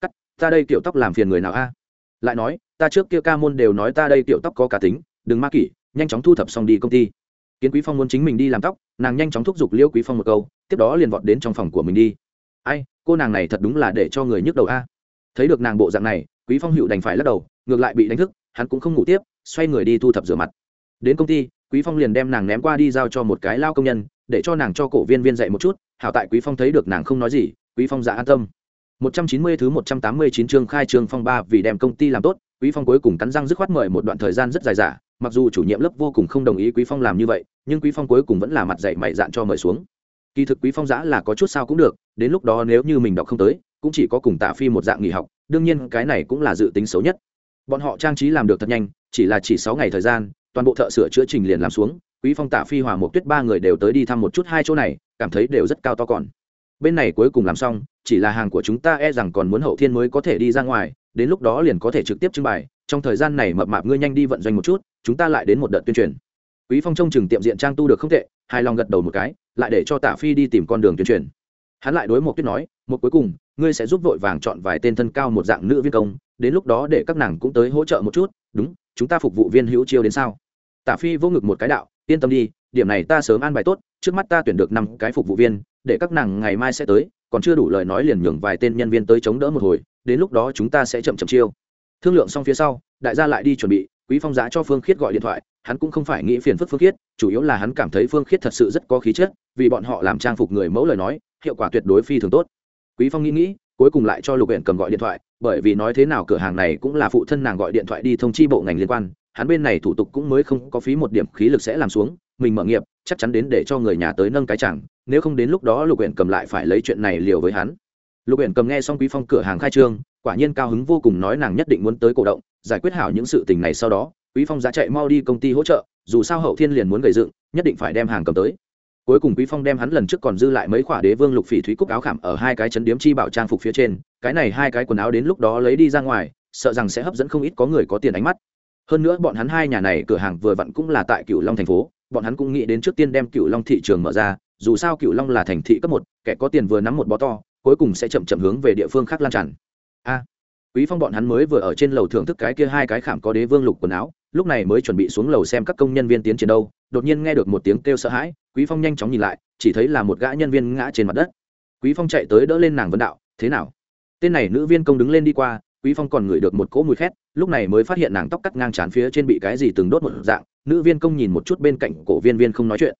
[SPEAKER 1] Cắt, ta đây kiểu tóc làm phiền người nào a? Lại nói, ta trước kia ca môn đều nói ta đây kiểu tóc có cá tính đừng ma kỷ, nhanh chóng thu thập xong đi công ty. Kiến quý phong muốn chính mình đi làm tóc, nàng nhanh chóng thúc giục liêu quý phong một câu, tiếp đó liền vọt đến trong phòng của mình đi. Ai, cô nàng này thật đúng là để cho người nhức đầu a. Thấy được nàng bộ dạng này, quý phong hữu đành phải lắc đầu, ngược lại bị đánh thức, hắn cũng không ngủ tiếp, xoay người đi thu thập rửa mặt. Đến công ty, quý phong liền đem nàng ném qua đi giao cho một cái lao công nhân, để cho nàng cho cổ viên viên dạy một chút, hảo tại quý phong thấy được nàng không nói gì, quý phong dạ an tâm. 190 thứ 189 chương khai trương phong ba vì đem công ty làm tốt, quý phong cuối cùng cắn răng dứt khoát mời một đoạn thời gian rất dài dả mặc dù chủ nhiệm lớp vô cùng không đồng ý quý phong làm như vậy, nhưng quý phong cuối cùng vẫn là mặt dạy mày dạn cho mời xuống. Kỳ thực quý phong giã là có chút sao cũng được, đến lúc đó nếu như mình đọc không tới, cũng chỉ có cùng tạ phi một dạng nghỉ học, đương nhiên cái này cũng là dự tính xấu nhất. Bọn họ trang trí làm được thật nhanh, chỉ là chỉ sáu ngày thời gian, toàn bộ thợ sửa chữa trình liền làm xuống, quý phong, tạ phi, hòa một tuyết ba người đều tới đi thăm một chút hai chỗ này, cảm thấy đều rất cao to còn. Bên này cuối cùng làm xong, chỉ là hàng của chúng ta e rằng còn muốn hậu thiên mới có thể đi ra ngoài, đến lúc đó liền có thể trực tiếp trưng bày trong thời gian này mập mạp ngươi nhanh đi vận doanh một chút, chúng ta lại đến một đợt tuyên truyền. Quý phong trông chừng tiệm diện trang tu được không tệ, hài lòng gật đầu một cái, lại để cho tạ phi đi tìm con đường tuyên truyền. Hắn lại đối một tuyết nói một cuối cùng, ngươi sẽ giúp vội vàng chọn vài tên thân cao một dạng nữ viên công, đến lúc đó để các nàng cũng tới hỗ trợ một chút, đúng, chúng ta phục vụ viên hữu chiêu đến sao? Tạ phi vô ngực một cái đạo, yên tâm đi, điểm này ta sớm an bài tốt, trước mắt ta tuyển được năm cái phục vụ viên, để các nàng ngày mai sẽ tới, còn chưa đủ lời nói liền nhường vài tên nhân viên tới chống đỡ một hồi, đến lúc đó chúng ta sẽ chậm chậm chiêu thương lượng xong phía sau, đại gia lại đi chuẩn bị, quý phong giá cho phương khiết gọi điện thoại, hắn cũng không phải nghĩ phiền phức phương khiết, chủ yếu là hắn cảm thấy phương khiết thật sự rất có khí chất, vì bọn họ làm trang phục người mẫu lời nói, hiệu quả tuyệt đối phi thường tốt. Quý phong nghĩ nghĩ, cuối cùng lại cho lục huyện cầm gọi điện thoại, bởi vì nói thế nào cửa hàng này cũng là phụ thân nàng gọi điện thoại đi thông chi bộ ngành liên quan, hắn bên này thủ tục cũng mới không có phí một điểm khí lực sẽ làm xuống, mình mở nghiệp, chắc chắn đến để cho người nhà tới nâng cái chẳng, nếu không đến lúc đó lục huyện cầm lại phải lấy chuyện này liều với hắn lục huyện cầm nghe xong quý phong cửa hàng khai trương, quả nhiên cao hứng vô cùng nói nàng nhất định muốn tới cổ động, giải quyết hảo những sự tình này sau đó, quý phong giá chạy mau đi công ty hỗ trợ, dù sao hậu thiên liền muốn gầy dựng, nhất định phải đem hàng cầm tới. Cuối cùng quý phong đem hắn lần trước còn dư lại mấy khỏa đế vương lục phỉ thúy cúc áo khảm ở hai cái chấn điếm chi bảo trang phục phía trên, cái này hai cái quần áo đến lúc đó lấy đi ra ngoài, sợ rằng sẽ hấp dẫn không ít có người có tiền ánh mắt. Hơn nữa bọn hắn hai nhà này cửa hàng vừa vặn cũng là tại cửu long thành phố, bọn hắn cũng nghĩ đến trước tiên đem cửu long thị trường mở ra, dù sao cửu long là thành thị cấp một, kẻ có tiền vừa nắm một bó to cuối cùng sẽ chậm chậm hướng về địa phương khác lan tràn. A, quý phong bọn hắn mới vừa ở trên lầu thưởng thức cái kia hai cái khảm có đế vương lục quần áo, lúc này mới chuẩn bị xuống lầu xem các công nhân viên tiến triển đâu, đột nhiên nghe được một tiếng kêu sợ hãi, quý phong nhanh chóng nhìn lại, chỉ thấy là một gã nhân viên ngã trên mặt đất. Quý phong chạy tới đỡ lên nàng vấn đạo, thế nào? Tên này nữ viên công đứng lên đi qua, quý phong còn ngửi được một cỗ mùi khét, lúc này mới phát hiện nàng tóc cắt ngang trán phía trên bị cái gì từng đốt một dạng, nữ viên công nhìn một chút bên cạnh cổ viên viên không nói chuyện.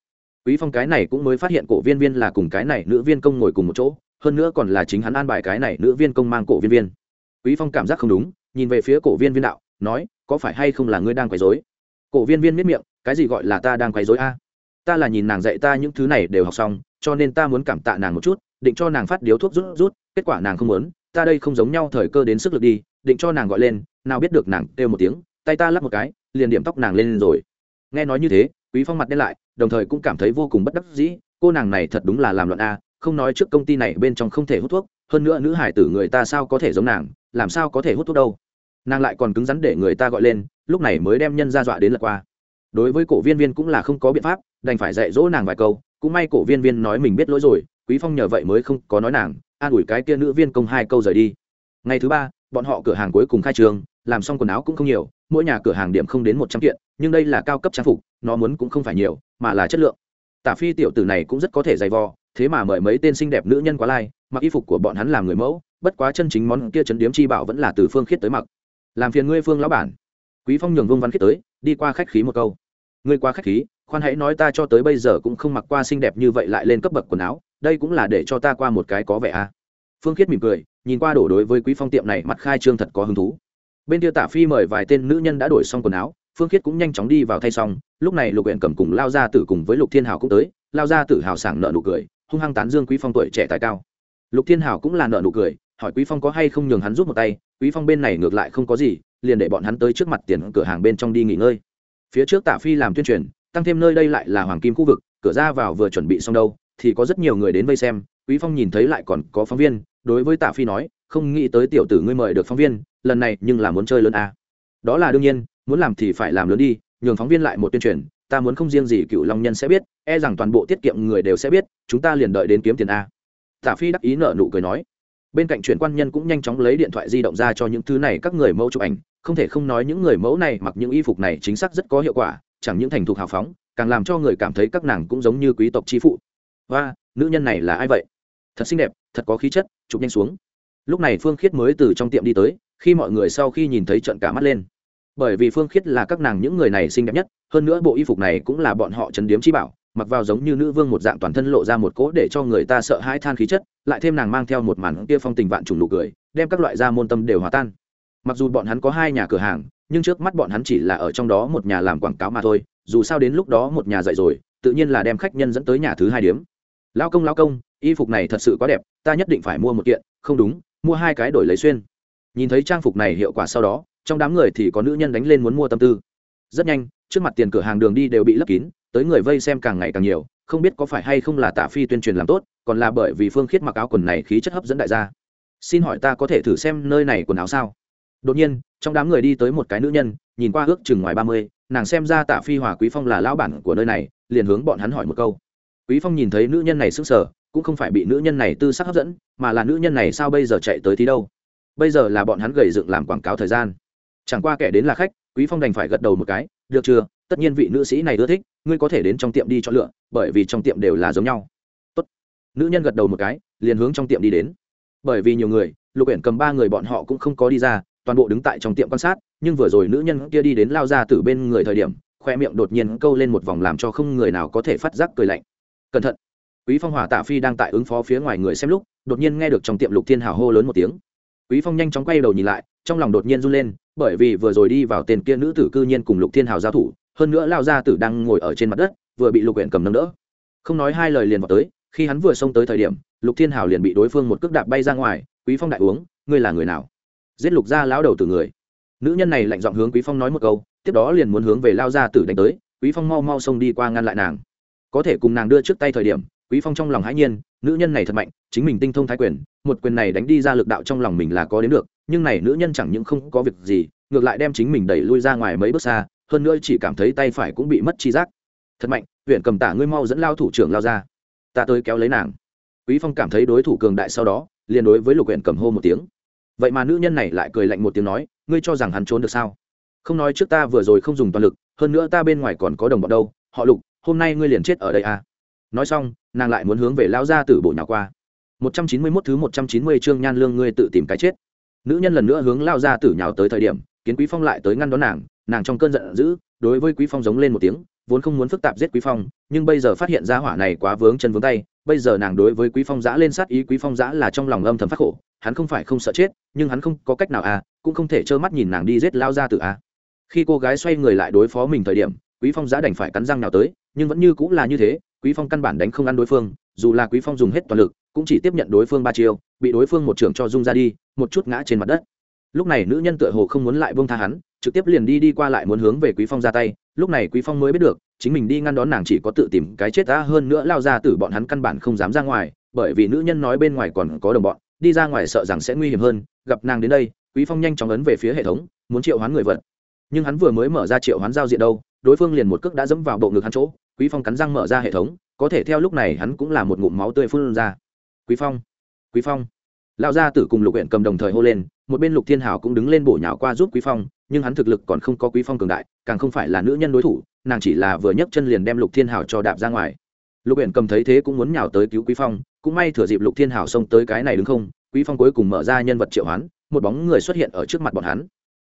[SPEAKER 1] Quý phong cái này cũng mới phát hiện cổ viên viên là cùng cái này nữ viên công ngồi cùng một chỗ hơn nữa còn là chính hắn an bài cái này nữ viên công mang cổ viên viên. Quý phong cảm giác không đúng, nhìn về phía cổ viên viên đạo, nói, có phải hay không là ngươi đang quấy rối? Cổ viên viên miết miệng, cái gì gọi là ta đang quấy rối a? Ta là nhìn nàng dạy ta những thứ này đều học xong, cho nên ta muốn cảm tạ nàng một chút, định cho nàng phát điếu thuốc rút rút, kết quả nàng không muốn, ta đây không giống nhau thời cơ đến sức lực đi, định cho nàng gọi lên, nào biết được nàng kêu một tiếng, tay ta lắp một cái, liền điểm tóc nàng lên rồi. Nghe nói như thế, quý phong mặt đen lại, đồng thời cũng cảm thấy vô cùng bất đắc dĩ, cô nàng này thật đúng là làm loạn a không nói trước công ty này bên trong không thể hút thuốc, hơn nữa nữ hải tử người ta sao có thể giống nàng, làm sao có thể hút thuốc đâu. Nàng lại còn cứng rắn để người ta gọi lên, lúc này mới đem nhân ra dọa đến lật qua. Đối với cổ viên viên cũng là không có biện pháp, đành phải dạy dỗ nàng vài câu, cũng may cổ viên viên nói mình biết lỗi rồi, quý phong nhờ vậy mới không có nói nàng, an ủi cái kia nữ viên công hai câu rời đi. Ngày thứ ba, bọn họ cửa hàng cuối cùng khai trường, làm xong quần áo cũng không nhiều, mỗi nhà cửa hàng điểm không đến một trăm kiện, nhưng đây là cao cấp trang phục, nó muốn cũng không phải nhiều, mà là chất lượng. Tả phi tiểu tử này cũng rất có thể dày vò thế mà mời mấy tên xinh đẹp nữ nhân quá lai, mặc y phục của bọn hắn làm người mẫu, bất quá chân chính món kia chấn điếm chi bảo vẫn là từ phương khiết tới mặc. Làm phiền ngươi phương lão bản. Quý phong nhường vương văn khiết tới, đi qua khách khí một câu. Ngươi qua khách khí, khoan hãy nói ta cho tới bây giờ cũng không mặc qua xinh đẹp như vậy lại lên cấp bậc quần áo, đây cũng là để cho ta qua một cái có vẻ a. À. phương khiết mỉm cười, nhìn qua đổ đối với quý phong tiệm này mặt khai trương thật có hứng thú. Bên kia tạ phi mời vài tên nữ nhân đã đổi xong quần áo, phương khiết cũng nhanh chóng đi vào thay xong, lúc này lục huyện cầm cùng lao ra tử cùng với lục thiên hào cũng tới, lao ra tử hào sảng nợ nụ cười hung hăng tán dương quý phong tuổi trẻ tài cao lục thiên hảo cũng là nợ nụ cười, hỏi quý phong có hay không nhường hắn rút một tay, quý phong bên này ngược lại không có gì, liền để bọn hắn tới trước mặt tiền cửa hàng bên trong đi nghỉ ngơi phía trước tạ phi làm tuyên truyền, tăng thêm nơi đây lại là hoàng kim khu vực, cửa ra vào vừa chuẩn bị xong đâu, thì có rất nhiều người đến vây xem, quý phong nhìn thấy lại còn có phóng viên, đối với tạ phi nói, không nghĩ tới tiểu tử ngươi mời được phóng viên, lần này nhưng là muốn chơi lớn à. đó là đương nhiên, muốn làm thì phải làm lớn đi, nhường phóng viên lại một tuyên truyền ta muốn không riêng gì cựu long nhân sẽ biết e rằng toàn bộ tiết kiệm người đều sẽ biết, chúng ta liền đợi đến kiếm tiền a. Tả phi đắc ý nợ nụ cười nói. Bên cạnh chuyển quan nhân cũng nhanh chóng lấy điện thoại di động ra cho những thứ này các người mẫu chụp ảnh, không thể không nói những người mẫu này mặc những y phục này chính xác rất có hiệu quả, chẳng những thành thục hào phóng, càng làm cho người cảm thấy các nàng cũng giống như quý tộc chi phụ. Và nữ nhân này là ai vậy? Thật xinh đẹp, thật có khí chất, chụp nhanh xuống. Lúc này phương khiết mới từ trong tiệm đi tới, khi mọi người sau khi nhìn thấy trận cả mắt lên. Bởi vì phương khiết là các nàng những người này xinh đẹp nhất hơn nữa bộ y phục này cũng là bọn họ chấn điếm chi bảo, mặc vào giống như nữ vương một dạng toàn thân lộ ra một cỗ để cho người ta sợ hãi than khí chất, lại thêm nàng mang theo một màn kia phong tình vạn trùng nụ cười, đem các loại da môn tâm đều hòa tan. Mặc dù bọn hắn có hai nhà cửa hàng, nhưng trước mắt bọn hắn chỉ là ở trong đó một nhà làm quảng cáo mà thôi, dù sao đến lúc đó một nhà dạy rồi, tự nhiên là đem khách nhân dẫn tới nhà thứ hai điếm. Lao công lao công, y phục này thật sự quá đẹp, ta nhất định phải mua một kiện, không đúng, mua hai cái đổi lấy xuyên. Nhìn thấy trang phục này hiệu quả sau đó, trong đám người thì có nữ nhân đánh lên muốn mua tâm tư. Rất nhanh trước mặt tiền cửa hàng đường đi đều bị lấp kín, tới người vây xem càng ngày càng nhiều, không biết có phải hay không là tạ phi tuyên truyền làm tốt, còn là bởi vì phương khiết mặc áo quần này khí chất hấp dẫn đại gia. Xin hỏi ta có thể thử xem nơi này quần áo sao? Đột nhiên, trong đám người đi tới một cái nữ nhân, nhìn qua ước chừng ngoài ba mươi, nàng xem ra tạ phi hòa quý phong là lão bản của nơi này, liền hướng bọn hắn hỏi một câu. Quý phong nhìn thấy nữ nhân này sững sờ, cũng không phải bị nữ nhân này tư sắc hấp dẫn, mà là nữ nhân này sao bây giờ chạy tới thì đâu? Bây giờ là bọn hắn gầy dựng làm quảng cáo thời gian. Chẳng qua kẻ đến là khách, quý phong đành phải gật đầu một cái được chưa? Tất nhiên vị nữ sĩ này ưa thích, ngươi có thể đến trong tiệm đi chọn lựa, bởi vì trong tiệm đều là giống nhau. Tốt. nữ nhân gật đầu một cái, liền hướng trong tiệm đi đến. Bởi vì nhiều người, lục uyển cầm ba người bọn họ cũng không có đi ra, toàn bộ đứng tại trong tiệm quan sát, nhưng vừa rồi nữ nhân kia đi đến lao ra từ bên người thời điểm, khoe miệng đột nhiên câu lên một vòng làm cho không người nào có thể phát giác cười lạnh. Cẩn thận. Quý phong hỏa tạ phi đang tại ứng phó phía ngoài người xem lúc, đột nhiên nghe được trong tiệm lục thiên hào hô lớn một tiếng quý phong nhanh chóng quay đầu nhìn lại, trong lòng đột nhiên run lên, bởi vì vừa rồi đi vào tên kia nữ tử cư nhiên cùng lục thiên hào giao thủ, hơn nữa lao gia tử đang ngồi ở trên mặt đất, vừa bị lục huyện cầm nâng đỡ. Không nói hai lời liền vào tới, khi hắn vừa xông tới thời điểm, lục thiên hào liền bị đối phương một cước đạp bay ra ngoài, quý phong đại uống, ngươi là người nào? Giết lục gia lão đầu từ người. Nữ nhân này lạnh giọng hướng quý phong nói một câu, tiếp đó liền muốn hướng về lao gia tử đánh tới, quý phong mau mau xông đi qua ngăn lại nàng. Có thể cùng nàng đưa trước tay thời điểm quý phong trong lòng hãi nhiên, nữ nhân này thật mạnh, chính mình tinh thông thái quyền, một quyền này đánh đi ra lực đạo trong lòng mình là có đến được, nhưng này nữ nhân chẳng những không có việc gì, ngược lại đem chính mình đẩy lui ra ngoài mấy bước xa, hơn nữa chỉ cảm thấy tay phải cũng bị mất chi giác. Thật mạnh, huyện cầm tả ngươi mau dẫn lao thủ trưởng lao ra. Ta tới kéo lấy nàng. Quý phong cảm thấy đối thủ cường đại sau đó, liền đối với lục huyện cầm hô một tiếng. Vậy mà nữ nhân này lại cười lạnh một tiếng nói, ngươi cho rằng hắn trốn được sao? Không nói trước ta vừa rồi không dùng toàn lực, hơn nữa ta bên ngoài còn có đồng bọn đâu, họ lục, hôm nay ngươi liền chết ở đây à? Nói xong, nàng lại muốn hướng về lao ra từ bộ nhà qua. 191 thứ 190 chương nhan lương ngươi tự tìm cái chết. Nữ nhân lần nữa hướng lao ra tử nhào tới thời điểm, kiến quý phong lại tới ngăn đón nàng nàng trong cơn giận dữ, đối với quý phong giống lên một tiếng, vốn không muốn phức tạp giết quý phong, nhưng bây giờ phát hiện ra hỏa này quá vướng chân vướng tay, bây giờ nàng đối với quý phong giã lên sát ý, quý phong giã là trong lòng âm thầm phát khổ, hắn không phải không sợ chết, nhưng hắn không có cách nào à cũng không thể trơ mắt nhìn nàng đi giết lao ra tử à. Khi cô gái xoay người lại đối phó mình thời điểm, quý phong giã đành phải cắn răng nào tới, nhưng vẫn như cũng là như thế quý phong căn bản đánh không ăn đối phương, dù là quý phong dùng hết toàn lực, cũng chỉ tiếp nhận đối phương ba chiêu, bị đối phương một trường cho dung ra đi, một chút ngã trên mặt đất. Lúc này nữ nhân tựa hồ không muốn lại buông tha hắn, trực tiếp liền đi đi qua lại muốn hướng về quý phong ra tay. Lúc này quý phong mới biết được, chính mình đi ngăn đón nàng chỉ có tự tìm cái chết ta hơn nữa lao ra từ bọn hắn căn bản không dám ra ngoài, bởi vì nữ nhân nói bên ngoài còn có đồng bọn, đi ra ngoài sợ rằng sẽ nguy hiểm hơn. Gặp nàng đến đây, quý phong nhanh chóng ấn về phía hệ thống, muốn triệu hoán người vật. Nhưng hắn vừa mới mở ra triệu hoán giao diện đâu, đối phương liền một cước đã dẫm vào bộ ngực hắn chỗ quý phong cắn răng mở ra hệ thống, có thể theo lúc này hắn cũng là một ngụm máu tươi phun ra. Quý phong quý phong. Lão gia tử cùng lục huyện cầm đồng thời hô lên, một bên lục thiên hảo cũng đứng lên bổ nhào qua giúp quý phong, nhưng hắn thực lực còn không có quý phong cường đại, càng không phải là nữ nhân đối thủ, nàng chỉ là vừa nhấc chân liền đem lục thiên hảo cho đạp ra ngoài. Lục huyện cầm thấy thế cũng muốn nhào tới cứu quý phong, cũng may thừa dịp lục thiên hảo xông tới cái này đứng không, quý phong cuối cùng mở ra nhân vật triệu hoán, một bóng người xuất hiện ở trước mặt bọn hắn.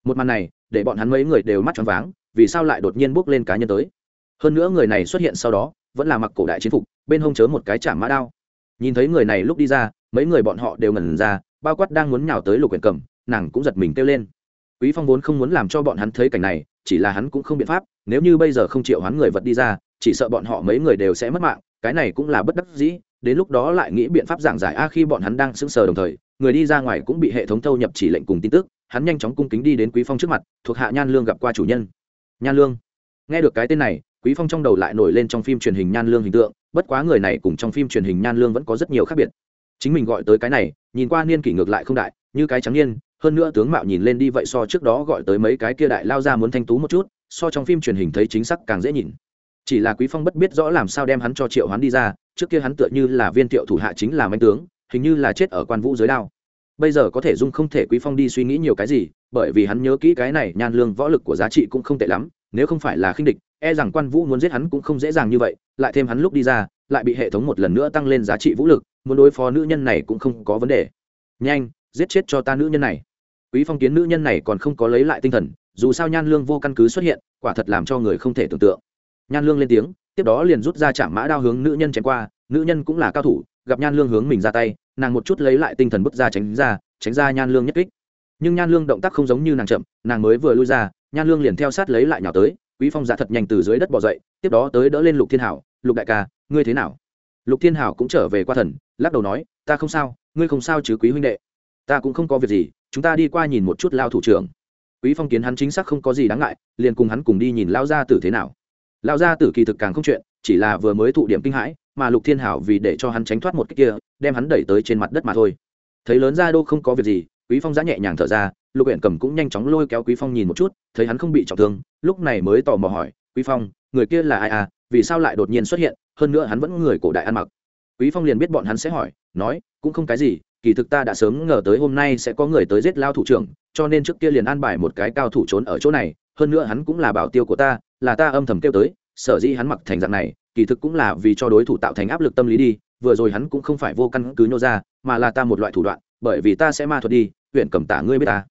[SPEAKER 1] Một màn này, để bọn hắn mấy người đều mắt tròn váng, vì sao lại đột nhiên bước lên cá nhân tới? Hơn nữa người này xuất hiện sau đó, vẫn là mặc cổ đại chiến phục, bên hông chớ một cái chạm mã đao. Nhìn thấy người này lúc đi ra, mấy người bọn họ đều ngẩn ra, bao quát đang muốn nhào tới lục quyền cầm, nàng cũng giật mình kêu lên. Quý phong vốn không muốn làm cho bọn hắn thấy cảnh này, chỉ là hắn cũng không biện pháp, nếu như bây giờ không chịu hoán người vật đi ra, chỉ sợ bọn họ mấy người đều sẽ mất mạng, cái này cũng là bất đắc dĩ, đến lúc đó lại nghĩ biện pháp giảng giải a khi bọn hắn đang sững sờ đồng thời, người đi ra ngoài cũng bị hệ thống thâu nhập chỉ lệnh cùng tin tức, hắn nhanh chóng cung kính đi đến quý phong trước mặt, thuộc hạ nhan lương gặp qua chủ nhân. Nhan lương, nghe được cái tên này quý phong trong đầu lại nổi lên trong phim truyền hình nhan lương hình tượng, bất quá người này cùng trong phim truyền hình nhan lương vẫn có rất nhiều khác biệt. Chính mình gọi tới cái này, nhìn qua niên kỷ ngược lại không đại, như cái trắng niên, hơn nữa tướng mạo nhìn lên đi vậy so trước đó gọi tới mấy cái kia đại lao ra muốn thanh tú một chút, so trong phim truyền hình thấy chính xác càng dễ nhìn. Chỉ là quý phong bất biết rõ làm sao đem hắn cho triệu hắn đi ra, trước kia hắn tựa như là viên tiệu thủ hạ chính là manh tướng, hình như là chết ở quan vũ dưới đao. Bây giờ có thể dung không thể quý phong đi suy nghĩ nhiều cái gì, bởi vì hắn nhớ kỹ cái này nhan lương võ lực của giá trị cũng không tệ lắm, nếu không phải là khinh địch e rằng quan vũ muốn giết hắn cũng không dễ dàng như vậy, lại thêm hắn lúc đi ra, lại bị hệ thống một lần nữa tăng lên giá trị vũ lực, muốn đối phó nữ nhân này cũng không có vấn đề. Nhanh, giết chết cho ta nữ nhân này. Quý phong kiến nữ nhân này còn không có lấy lại tinh thần, dù sao nhan lương vô căn cứ xuất hiện, quả thật làm cho người không thể tưởng tượng. Nhan lương lên tiếng, tiếp đó liền rút ra chạm mã đao hướng nữ nhân chém qua, nữ nhân cũng là cao thủ, gặp nhan lương hướng mình ra tay, nàng một chút lấy lại tinh thần bước ra tránh ra tránh ra nhan lương nhất kích. Nhưng nhan lương động tác không giống như nàng chậm, nàng mới vừa lui ra, nhan lương liền theo sát lấy lại nhỏ tới quý phong giả thật nhanh từ dưới đất bò dậy, tiếp đó tới đỡ lên lục thiên hảo, lục đại ca, ngươi thế nào? Lục thiên hảo cũng trở về qua thần, lắc đầu nói, ta không sao, ngươi không sao chứ quý huynh đệ. Ta cũng không có việc gì, chúng ta đi qua nhìn một chút lao thủ trưởng. Quý phong kiến hắn chính xác không có gì đáng ngại, liền cùng hắn cùng đi nhìn lao gia tử thế nào. Lao gia tử kỳ thực càng không chuyện, chỉ là vừa mới thụ điểm kinh hãi, mà lục thiên hảo vì để cho hắn tránh thoát một cái kia, đem hắn đẩy tới trên mặt đất mà thôi. Thấy lớn gia đô không có việc gì quý phong giã nhẹ nhàng thở ra, lục huyện cầm cũng nhanh chóng lôi kéo quý phong nhìn một chút, thấy hắn không bị trọng thương, lúc này mới tò mò hỏi, quý phong, người kia là ai à? Vì sao lại đột nhiên xuất hiện? Hơn nữa hắn vẫn người cổ đại ăn mặc. Quý phong liền biết bọn hắn sẽ hỏi, nói, cũng không cái gì, kỳ thực ta đã sớm ngờ tới hôm nay sẽ có người tới giết lao thủ trưởng, cho nên trước kia liền an bài một cái cao thủ trốn ở chỗ này, hơn nữa hắn cũng là bảo tiêu của ta, là ta âm thầm kêu tới, sở dĩ hắn mặc thành dạng này, kỳ thực cũng là vì cho đối thủ tạo thành áp lực tâm lý đi, vừa rồi hắn cũng không phải vô căn cứ nhô ra, mà là ta một loại thủ đoạn, bởi vì ta sẽ ma thuật đi huyện cầm tả ngươi biết ta.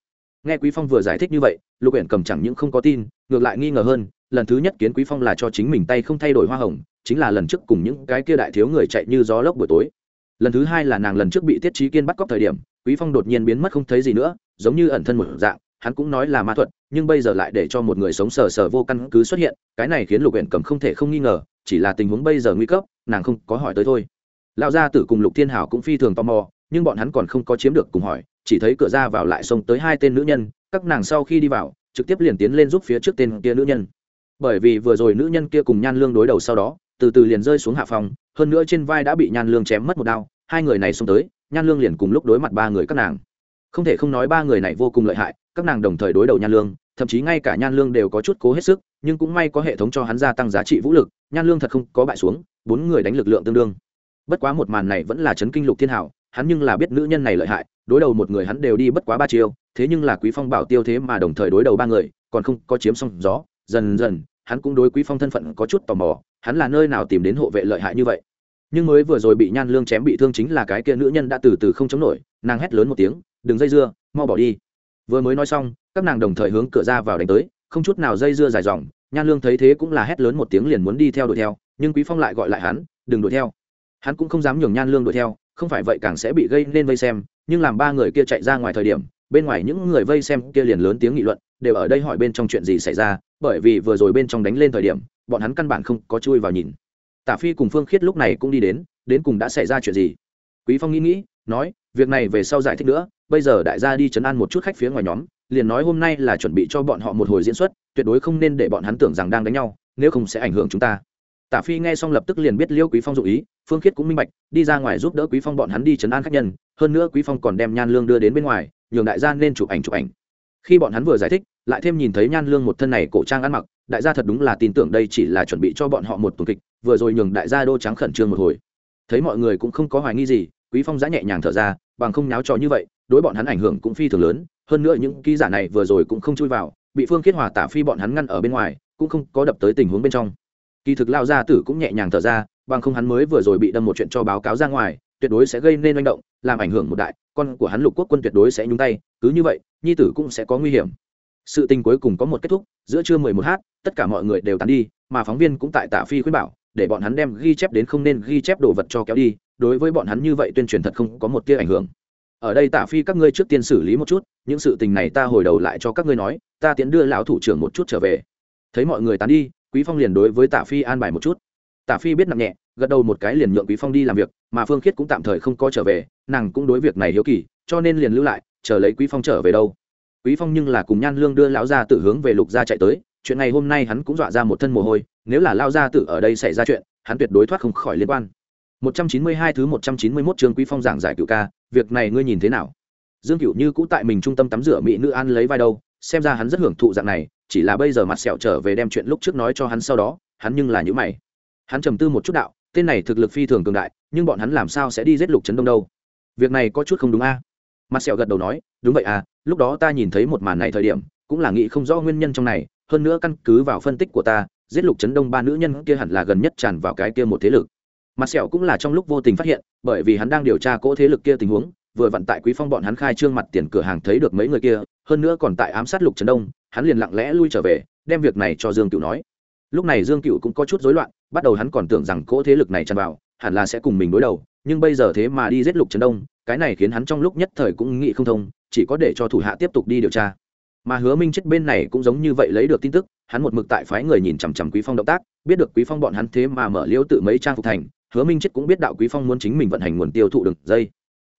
[SPEAKER 1] Nghe quý phong vừa giải thích như vậy, lục huyện cầm chẳng những không có tin, ngược lại nghi ngờ hơn, lần thứ nhất kiến quý phong là cho chính mình tay không thay đổi hoa hồng, chính là lần trước cùng những cái kia đại thiếu người chạy như gió lốc buổi tối. Lần thứ hai là nàng lần trước bị tiết trí kiên bắt cóc thời điểm, quý phong đột nhiên biến mất không thấy gì nữa, giống như ẩn thân một dạng, hắn cũng nói là ma thuật, nhưng bây giờ lại để cho một người sống sờ sờ vô căn cứ xuất hiện, cái này khiến lục huyện cầm không thể không nghi ngờ, chỉ là tình huống bây giờ nguy cấp, nàng không có hỏi tới thôi. Lão gia tử cùng lục thiên hảo cũng phi thường tò mò, nhưng bọn hắn còn không có chiếm được cùng hỏi chỉ thấy cửa ra vào lại xông tới hai tên nữ nhân, các nàng sau khi đi vào, trực tiếp liền tiến lên giúp phía trước tên kia nữ nhân. Bởi vì vừa rồi nữ nhân kia cùng nhan lương đối đầu sau đó, từ từ liền rơi xuống hạ phòng, hơn nữa trên vai đã bị nhan lương chém mất một đao, hai người này xông tới, nhan lương liền cùng lúc đối mặt ba người các nàng. Không thể không nói ba người này vô cùng lợi hại, các nàng đồng thời đối đầu nhan lương, thậm chí ngay cả nhan lương đều có chút cố hết sức, nhưng cũng may có hệ thống cho hắn gia tăng giá trị vũ lực, nhan lương thật không có bại xuống, bốn người đánh lực lượng tương đương. Bất quá một màn này vẫn là chấn kinh lục thiên hảo hắn nhưng là biết nữ nhân này lợi hại, đối đầu một người hắn đều đi bất quá ba chiêu, thế nhưng là quý phong bảo tiêu thế mà đồng thời đối đầu ba người, còn không có chiếm xong gió. Dần dần, hắn cũng đối quý phong thân phận có chút tò mò, hắn là nơi nào tìm đến hộ vệ lợi hại như vậy. Nhưng mới vừa rồi bị nhan lương chém bị thương chính là cái kia nữ nhân đã từ từ không chống nổi, nàng hét lớn một tiếng, đừng dây dưa, mau bỏ đi. Vừa mới nói xong, các nàng đồng thời hướng cửa ra vào đánh tới, không chút nào dây dưa dài dòng, nhan lương thấy thế cũng là hét lớn một tiếng liền muốn đi theo đuổi theo, nhưng quý phong lại gọi lại hắn, đừng đuổi theo. Hắn cũng không dám nhường nhan lương đuổi theo không phải vậy càng sẽ bị gây nên vây xem, nhưng làm ba người kia chạy ra ngoài thời điểm, bên ngoài những người vây xem kia liền lớn tiếng nghị luận, đều ở đây hỏi bên trong chuyện gì xảy ra, bởi vì vừa rồi bên trong đánh lên thời điểm, bọn hắn căn bản không có chui vào nhìn. Tả phi cùng phương khiết lúc này cũng đi đến đến cùng đã xảy ra chuyện gì? Quý phong nghĩ nghĩ, nói, việc này về sau giải thích nữa, bây giờ đại gia đi chấn an một chút khách phía ngoài nhóm, liền nói hôm nay là chuẩn bị cho bọn họ một hồi diễn xuất, tuyệt đối không nên để bọn hắn tưởng rằng đang đánh nhau, nếu không sẽ ảnh hưởng chúng ta tả phi nghe xong lập tức liền biết liêu quý phong dụ ý, phương khiết cũng minh bạch, đi ra ngoài giúp đỡ quý phong bọn hắn đi chấn an khách nhân, hơn nữa quý phong còn đem nhan lương đưa đến bên ngoài, nhường đại gia nên chụp ảnh chụp ảnh. Khi bọn hắn vừa giải thích, lại thêm nhìn thấy nhan lương một thân này cổ trang ăn mặc, đại gia thật đúng là tin tưởng đây chỉ là chuẩn bị cho bọn họ một tuần kịch, vừa rồi nhường đại gia đô trắng khẩn trương một hồi. Thấy mọi người cũng không có hoài nghi gì, quý phong giã nhẹ nhàng thở ra, bằng không nháo trò như vậy, đối bọn hắn ảnh hưởng cũng phi thường lớn, hơn nữa những ký giả này vừa rồi cũng không chui vào, bị phương khiết hòa tả phi bọn hắn ngăn ở bên ngoài, cũng không có đập tới tình huống bên trong kỳ thực lao gia tử cũng nhẹ nhàng thở ra, bằng không hắn mới vừa rồi bị đâm một chuyện cho báo cáo ra ngoài, tuyệt đối sẽ gây nên manh động, làm ảnh hưởng một đại, con của hắn lục quốc quân tuyệt đối sẽ nhúng tay, cứ như vậy, nhi tử cũng sẽ có nguy hiểm. Sự tình cuối cùng có một kết thúc, giữa trưa mười một h, tất cả mọi người đều tán đi, mà phóng viên cũng tại tạ phi khuyên bảo, để bọn hắn đem ghi chép đến không nên ghi chép đồ vật cho kéo đi, đối với bọn hắn như vậy tuyên truyền thật không có một tia ảnh hưởng. Ở đây tạ phi các ngươi trước tiên xử lý một chút, những sự tình này ta hồi đầu lại cho các ngươi nói, ta tiến đưa lão thủ trưởng một chút trở về. Thấy mọi người tán đi quý phong liền đối với tạ phi an bài một chút. Tạ phi biết nặng nhẹ, gật đầu một cái liền nhượng quý phong đi làm việc, mà phương khiết cũng tạm thời không có trở về, nàng cũng đối việc này hiếu kỳ, cho nên liền lưu lại, chờ lấy quý phong trở về đâu. Quý phong nhưng là cùng nhan lương đưa lão gia Tử hướng về lục gia chạy tới, chuyện này hôm nay hắn cũng dọa ra một thân mồ hôi, nếu là lao gia Tử ở đây xảy ra chuyện, hắn tuyệt đối thoát không khỏi liên quan. 192 thứ 191 chương quý phong giảng giải cựu ca, việc này ngươi nhìn thế nào? Dương cựu như cũ tại mình trung tâm tắm rửa mỹ nữ an lấy vai đâu xem ra hắn rất hưởng thụ dạng này, chỉ là bây giờ mặt sẹo trở về đem chuyện lúc trước nói cho hắn sau đó, hắn nhưng là những mày. Hắn trầm tư một chút đạo, tên này thực lực phi thường cường đại, nhưng bọn hắn làm sao sẽ đi giết lục trấn đông đâu? Việc này có chút không đúng a. Mặt sẹo gật đầu nói, đúng vậy à lúc đó ta nhìn thấy một màn này thời điểm, cũng là nghĩ không rõ nguyên nhân trong này, hơn nữa căn cứ vào phân tích của ta, giết lục trấn đông ba nữ nhân kia hẳn là gần nhất tràn vào cái kia một thế lực. Mặt sẹo cũng là trong lúc vô tình phát hiện, bởi vì hắn đang điều tra cỗ thế lực kia tình huống vừa vặn tại quý phong bọn hắn khai trương mặt tiền cửa hàng thấy được mấy người kia, hơn nữa còn tại ám sát lục trấn đông, hắn liền lặng lẽ lui trở về, đem việc này cho dương cựu nói. Lúc này dương cựu cũng có chút rối loạn, bắt đầu hắn còn tưởng rằng cỗ thế lực này tràn vào, hẳn là sẽ cùng mình đối đầu, nhưng bây giờ thế mà đi giết lục trấn đông, cái này khiến hắn trong lúc nhất thời cũng nghĩ không thông, chỉ có để cho thủ hạ tiếp tục đi điều tra. Mà hứa minh chết bên này cũng giống như vậy lấy được tin tức, hắn một mực tại phái người nhìn chằm chằm quý phong động tác, biết được quý phong bọn hắn thế mà mở liêu tự mấy trang phục thành, hứa minh chết cũng biết đạo quý phong muốn chính mình vận hành nguồn tiêu thụ đường dây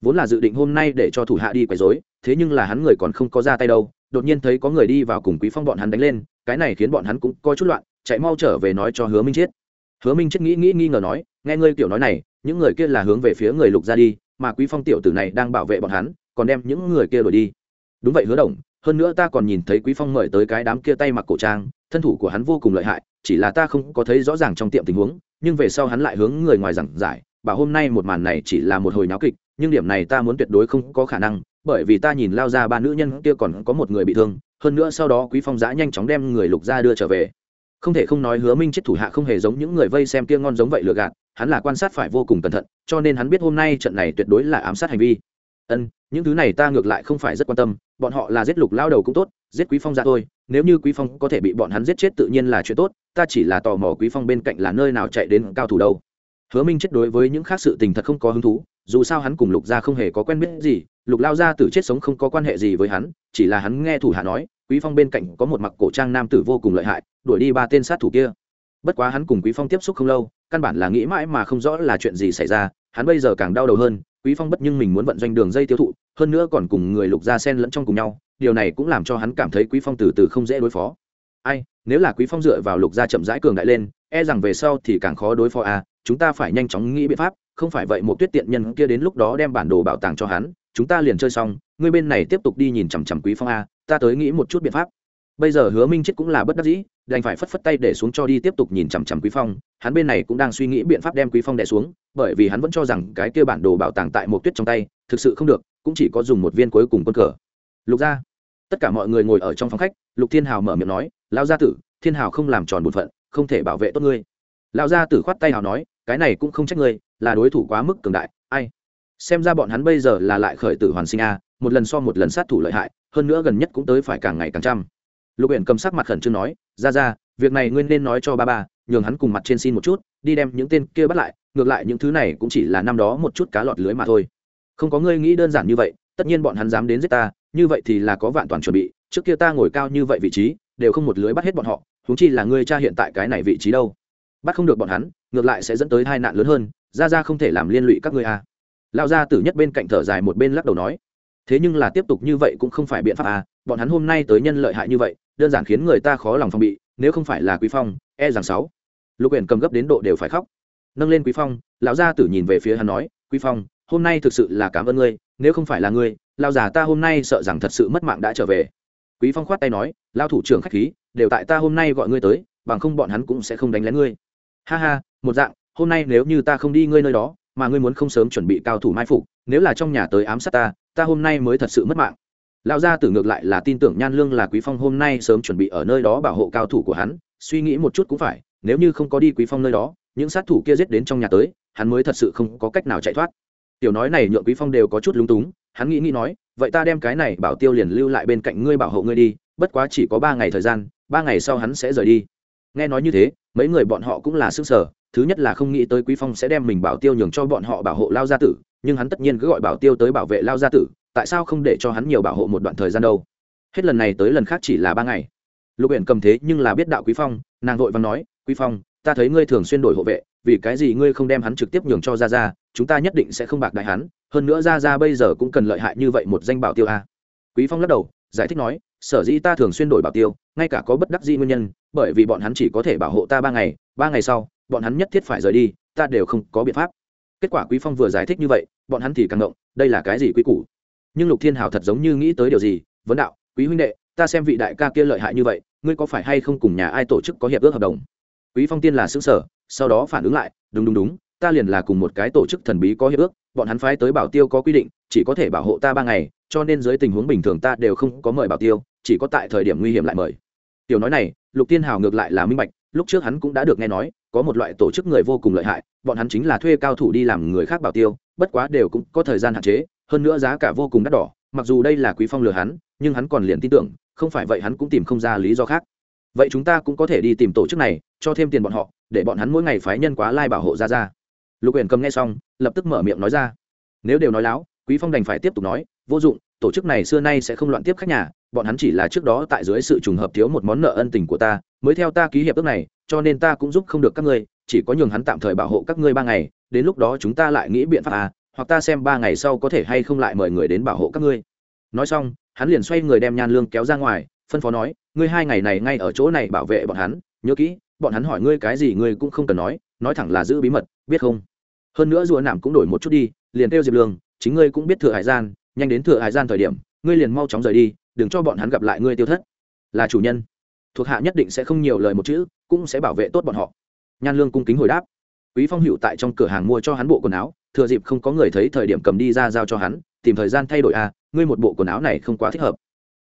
[SPEAKER 1] vốn là dự định hôm nay để cho thủ hạ đi quấy rối, thế nhưng là hắn người còn không có ra tay đâu, đột nhiên thấy có người đi vào cùng quý phong bọn hắn đánh lên, cái này khiến bọn hắn cũng coi chút loạn, chạy mau trở về nói cho hứa minh chết hứa minh chết nghĩ nghĩ nghi ngờ nói, nghe ngươi kiểu nói này, những người kia là hướng về phía người lục ra đi, mà quý phong tiểu tử này đang bảo vệ bọn hắn, còn đem những người kia đuổi đi. Đúng vậy hứa đồng, hơn nữa ta còn nhìn thấy quý phong mời tới cái đám kia tay mặc cổ trang, thân thủ của hắn vô cùng lợi hại, chỉ là ta không có thấy rõ ràng trong tiệm tình huống, nhưng về sau hắn lại hướng người ngoài giảng giải, bảo hôm nay một màn này chỉ là một hồi náo kịch nhưng điểm này ta muốn tuyệt đối không có khả năng, bởi vì ta nhìn lao ra ba nữ nhân kia còn có một người bị thương, hơn nữa sau đó quý phong giã nhanh chóng đem người lục ra đưa trở về. Không thể không nói hứa minh chết thủ hạ không hề giống những người vây xem kia ngon giống vậy lừa gạt, hắn là quan sát phải vô cùng cẩn thận, cho nên hắn biết hôm nay trận này tuyệt đối là ám sát hành vi. Ân, những thứ này ta ngược lại không phải rất quan tâm, bọn họ là giết lục lao đầu cũng tốt, giết quý phong ra thôi, nếu như quý phong có thể bị bọn hắn giết chết tự nhiên là chuyện tốt, ta chỉ là tò mò quý phong bên cạnh là nơi nào chạy đến cao thủ đâu. Hứa minh chết đối với những khác sự tình thật không có hứng thú dù sao hắn cùng lục gia không hề có quen biết gì, lục lao gia tử chết sống không có quan hệ gì với hắn, chỉ là hắn nghe thủ hạ nói, quý phong bên cạnh có một mặc cổ trang nam tử vô cùng lợi hại, đuổi đi ba tên sát thủ kia. Bất quá hắn cùng quý phong tiếp xúc không lâu, căn bản là nghĩ mãi mà không rõ là chuyện gì xảy ra, hắn bây giờ càng đau đầu hơn, quý phong bất nhưng mình muốn vận doanh đường dây tiêu thụ, hơn nữa còn cùng người lục gia sen lẫn trong cùng nhau, điều này cũng làm cho hắn cảm thấy quý phong từ từ không dễ đối phó. Ai, nếu là quý phong dựa vào lục gia chậm rãi cường đại lên e rằng về sau thì càng khó đối phó à chúng ta phải nhanh chóng nghĩ biện pháp không phải vậy một tuyết tiện nhân kia đến lúc đó đem bản đồ bảo tàng cho hắn, chúng ta liền chơi xong, ngươi bên này tiếp tục đi nhìn chằm chằm quý phong a, ta tới nghĩ một chút biện pháp. Bây giờ hứa minh chết cũng là bất đắc dĩ, đành phải phất phất tay để xuống cho đi tiếp tục nhìn chằm chằm quý phong, hắn bên này cũng đang suy nghĩ biện pháp đem quý phong đè xuống, bởi vì hắn vẫn cho rằng cái kia bản đồ bảo tàng tại một tuyết trong tay, thực sự không được, cũng chỉ có dùng một viên cuối cùng quân cờ. Lục gia, tất cả mọi người ngồi ở trong phòng khách, lục thiên hào mở miệng nói, lão gia tử, thiên hào không làm tròn bổn phận, không thể bảo vệ tốt ngươi. Lão gia tử khoát tay hào nói cái này cũng không trách ngươi, là đối thủ quá mức cường đại, ai? Xem ra bọn hắn bây giờ là lại khởi tử hoàn sinh a, một lần so một lần sát thủ lợi hại, hơn nữa gần nhất cũng tới phải càng ngày càng trăm. Lục biển cầm sắc mặt khẩn trương nói, ra ra, việc này nguyên nên nói cho ba ba, nhường hắn cùng mặt trên xin một chút, đi đem những tên kia bắt lại, ngược lại những thứ này cũng chỉ là năm đó một chút cá lọt lưới mà thôi. Không có ngươi nghĩ đơn giản như vậy, tất nhiên bọn hắn dám đến giết ta, như vậy thì là có vạn toàn chuẩn bị, trước kia ta ngồi cao như vậy vị trí, đều không một lưới bắt hết bọn họ húng chi là ngươi cha hiện tại cái này vị trí đâu. Bắt không được bọn hắn ngược lại sẽ dẫn tới hai nạn lớn hơn ra ra không thể làm liên lụy các ngươi à. lão gia tử nhất bên cạnh thở dài một bên lắc đầu nói, thế nhưng là tiếp tục như vậy cũng không phải biện pháp à bọn hắn hôm nay tới nhân lợi hại như vậy, đơn giản khiến người ta khó lòng phòng bị, nếu không phải là quý phong e rằng sáu. Lục Uyển cầm gấp đến độ đều phải khóc. Nâng lên quý phong, lão gia tử nhìn về phía hắn nói, quý phong, hôm nay thực sự là cảm ơn ngươi, nếu không phải là ngươi, lão già ta hôm nay sợ rằng thật sự mất mạng đã trở về. Quý phong khoát tay nói, lão thủ trưởng khách khí, đều tại ta hôm nay gọi ngươi tới, bằng không bọn hắn cũng sẽ không đánh lén ngươi ha ha, một dạng, hôm nay nếu như ta không đi ngươi nơi đó, mà ngươi muốn không sớm chuẩn bị cao thủ mai phục, nếu là trong nhà tới ám sát ta ta hôm nay mới thật sự mất mạng. Lão gia tử ngược lại là tin tưởng nhan lương là quý phong hôm nay sớm chuẩn bị ở nơi đó bảo hộ cao thủ của hắn, suy nghĩ một chút cũng phải, nếu như không có đi quý phong nơi đó, những sát thủ kia giết đến trong nhà tới, hắn mới thật sự không có cách nào chạy thoát. Tiểu nói này nhượng quý phong đều có chút lung túng, hắn nghĩ nghĩ nói, vậy ta đem cái này bảo tiêu liền lưu lại bên cạnh ngươi bảo hộ ngươi đi, bất quá chỉ có ba ngày thời gian, ba ngày sau hắn sẽ rời đi nghe nói như thế, mấy người bọn họ cũng là sức sở thứ nhất là không nghĩ tới quý phong sẽ đem mình bảo tiêu nhường cho bọn họ bảo hộ lao gia tử, nhưng hắn tất nhiên cứ gọi bảo tiêu tới bảo vệ lao gia tử, tại sao không để cho hắn nhiều bảo hộ một đoạn thời gian đâu? Hết lần này tới lần khác chỉ là ba ngày. Lục huyện cầm thế nhưng là biết đạo quý phong, nàng vội vàng nói, quý phong, ta thấy ngươi thường xuyên đổi hộ vệ, vì cái gì ngươi không đem hắn trực tiếp nhường cho ra ra chúng ta nhất định sẽ không bạc đại hắn, hơn nữa ra ra bây giờ cũng cần lợi hại như vậy một danh bảo tiêu a. Quý phong lắc đầu, giải thích nói, sở dĩ ta thường xuyên đổi bảo tiêu ngay cả có bất đắc dĩ nguyên nhân, bởi vì bọn hắn chỉ có thể bảo hộ ta ba ngày ba ngày sau, bọn hắn nhất thiết phải rời đi, ta đều không có biện pháp. Kết quả quý phong vừa giải thích như vậy, bọn hắn thì càng động, đây là cái gì quý củ? Nhưng lục thiên hào thật giống như nghĩ tới điều gì, vấn đạo, quý huynh đệ, ta xem vị đại ca kia lợi hại như vậy, ngươi có phải hay không cùng nhà ai tổ chức có hiệp ước hợp đồng? Quý phong tiên là xứng sở sau đó phản ứng lại, đúng đúng đúng, ta liền là cùng một cái tổ chức thần bí có hiệp ước, bọn hắn phái tới bảo tiêu có quy định, chỉ có thể bảo hộ ta ba ngày, cho nên dưới tình huống bình thường ta đều không có mời bảo tiêu, chỉ có tại thời điểm nguy hiểm lại mời tiểu nói này, lục tiên hào ngược lại là minh bạch, lúc trước hắn cũng đã được nghe nói, có một loại tổ chức người vô cùng lợi hại, bọn hắn chính là thuê cao thủ đi làm người khác bảo tiêu, bất quá đều cũng có thời gian hạn chế, hơn nữa giá cả vô cùng đắt đỏ, mặc dù đây là quý phong lừa hắn, nhưng hắn còn liền tin tưởng, không phải vậy hắn cũng tìm không ra lý do khác. Vậy chúng ta cũng có thể đi tìm tổ chức này, cho thêm tiền bọn họ, để bọn hắn mỗi ngày phái nhân quá lai bảo hộ ra ra. Lục Uyển cầm nghe xong, lập tức mở miệng nói ra. Nếu đều nói láo, quý phong đành phải tiếp tục nói, vô dụng tổ chức này xưa nay sẽ không loạn tiếp khách nhà, bọn hắn chỉ là trước đó tại dưới sự trùng hợp thiếu một món nợ ân tình của ta, mới theo ta ký hiệp ước này, cho nên ta cũng giúp không được các ngươi, chỉ có nhường hắn tạm thời bảo hộ các ngươi ba ngày, đến lúc đó chúng ta lại nghĩ biện pháp à hoặc ta xem ba ngày sau có thể hay không lại mời người đến bảo hộ các ngươi. Nói xong, hắn liền xoay người đem nhan lương kéo ra ngoài, phân phó nói, ngươi hai ngày này ngay ở chỗ này bảo vệ bọn hắn, nhớ kỹ, bọn hắn hỏi ngươi cái gì ngươi cũng không cần nói nói thẳng là giữ bí mật, biết không? Hơn nữa rùa nảm cũng đổi một chút đi, liền kêu diệp lương, chính ngươi cũng biết thừa hải gian nhanh đến thừa hải gian thời điểm, ngươi liền mau chóng rời đi, đừng cho bọn hắn gặp lại ngươi tiêu thất. Là chủ nhân. Thuộc hạ nhất định sẽ không nhiều lời một chữ, cũng sẽ bảo vệ tốt bọn họ. Nhan lương cung kính hồi đáp. Quý phong hữu tại trong cửa hàng mua cho hắn bộ quần áo, thừa dịp không có người thấy thời điểm cầm đi ra giao cho hắn, tìm thời gian thay đổi à ngươi một bộ quần áo này không quá thích hợp.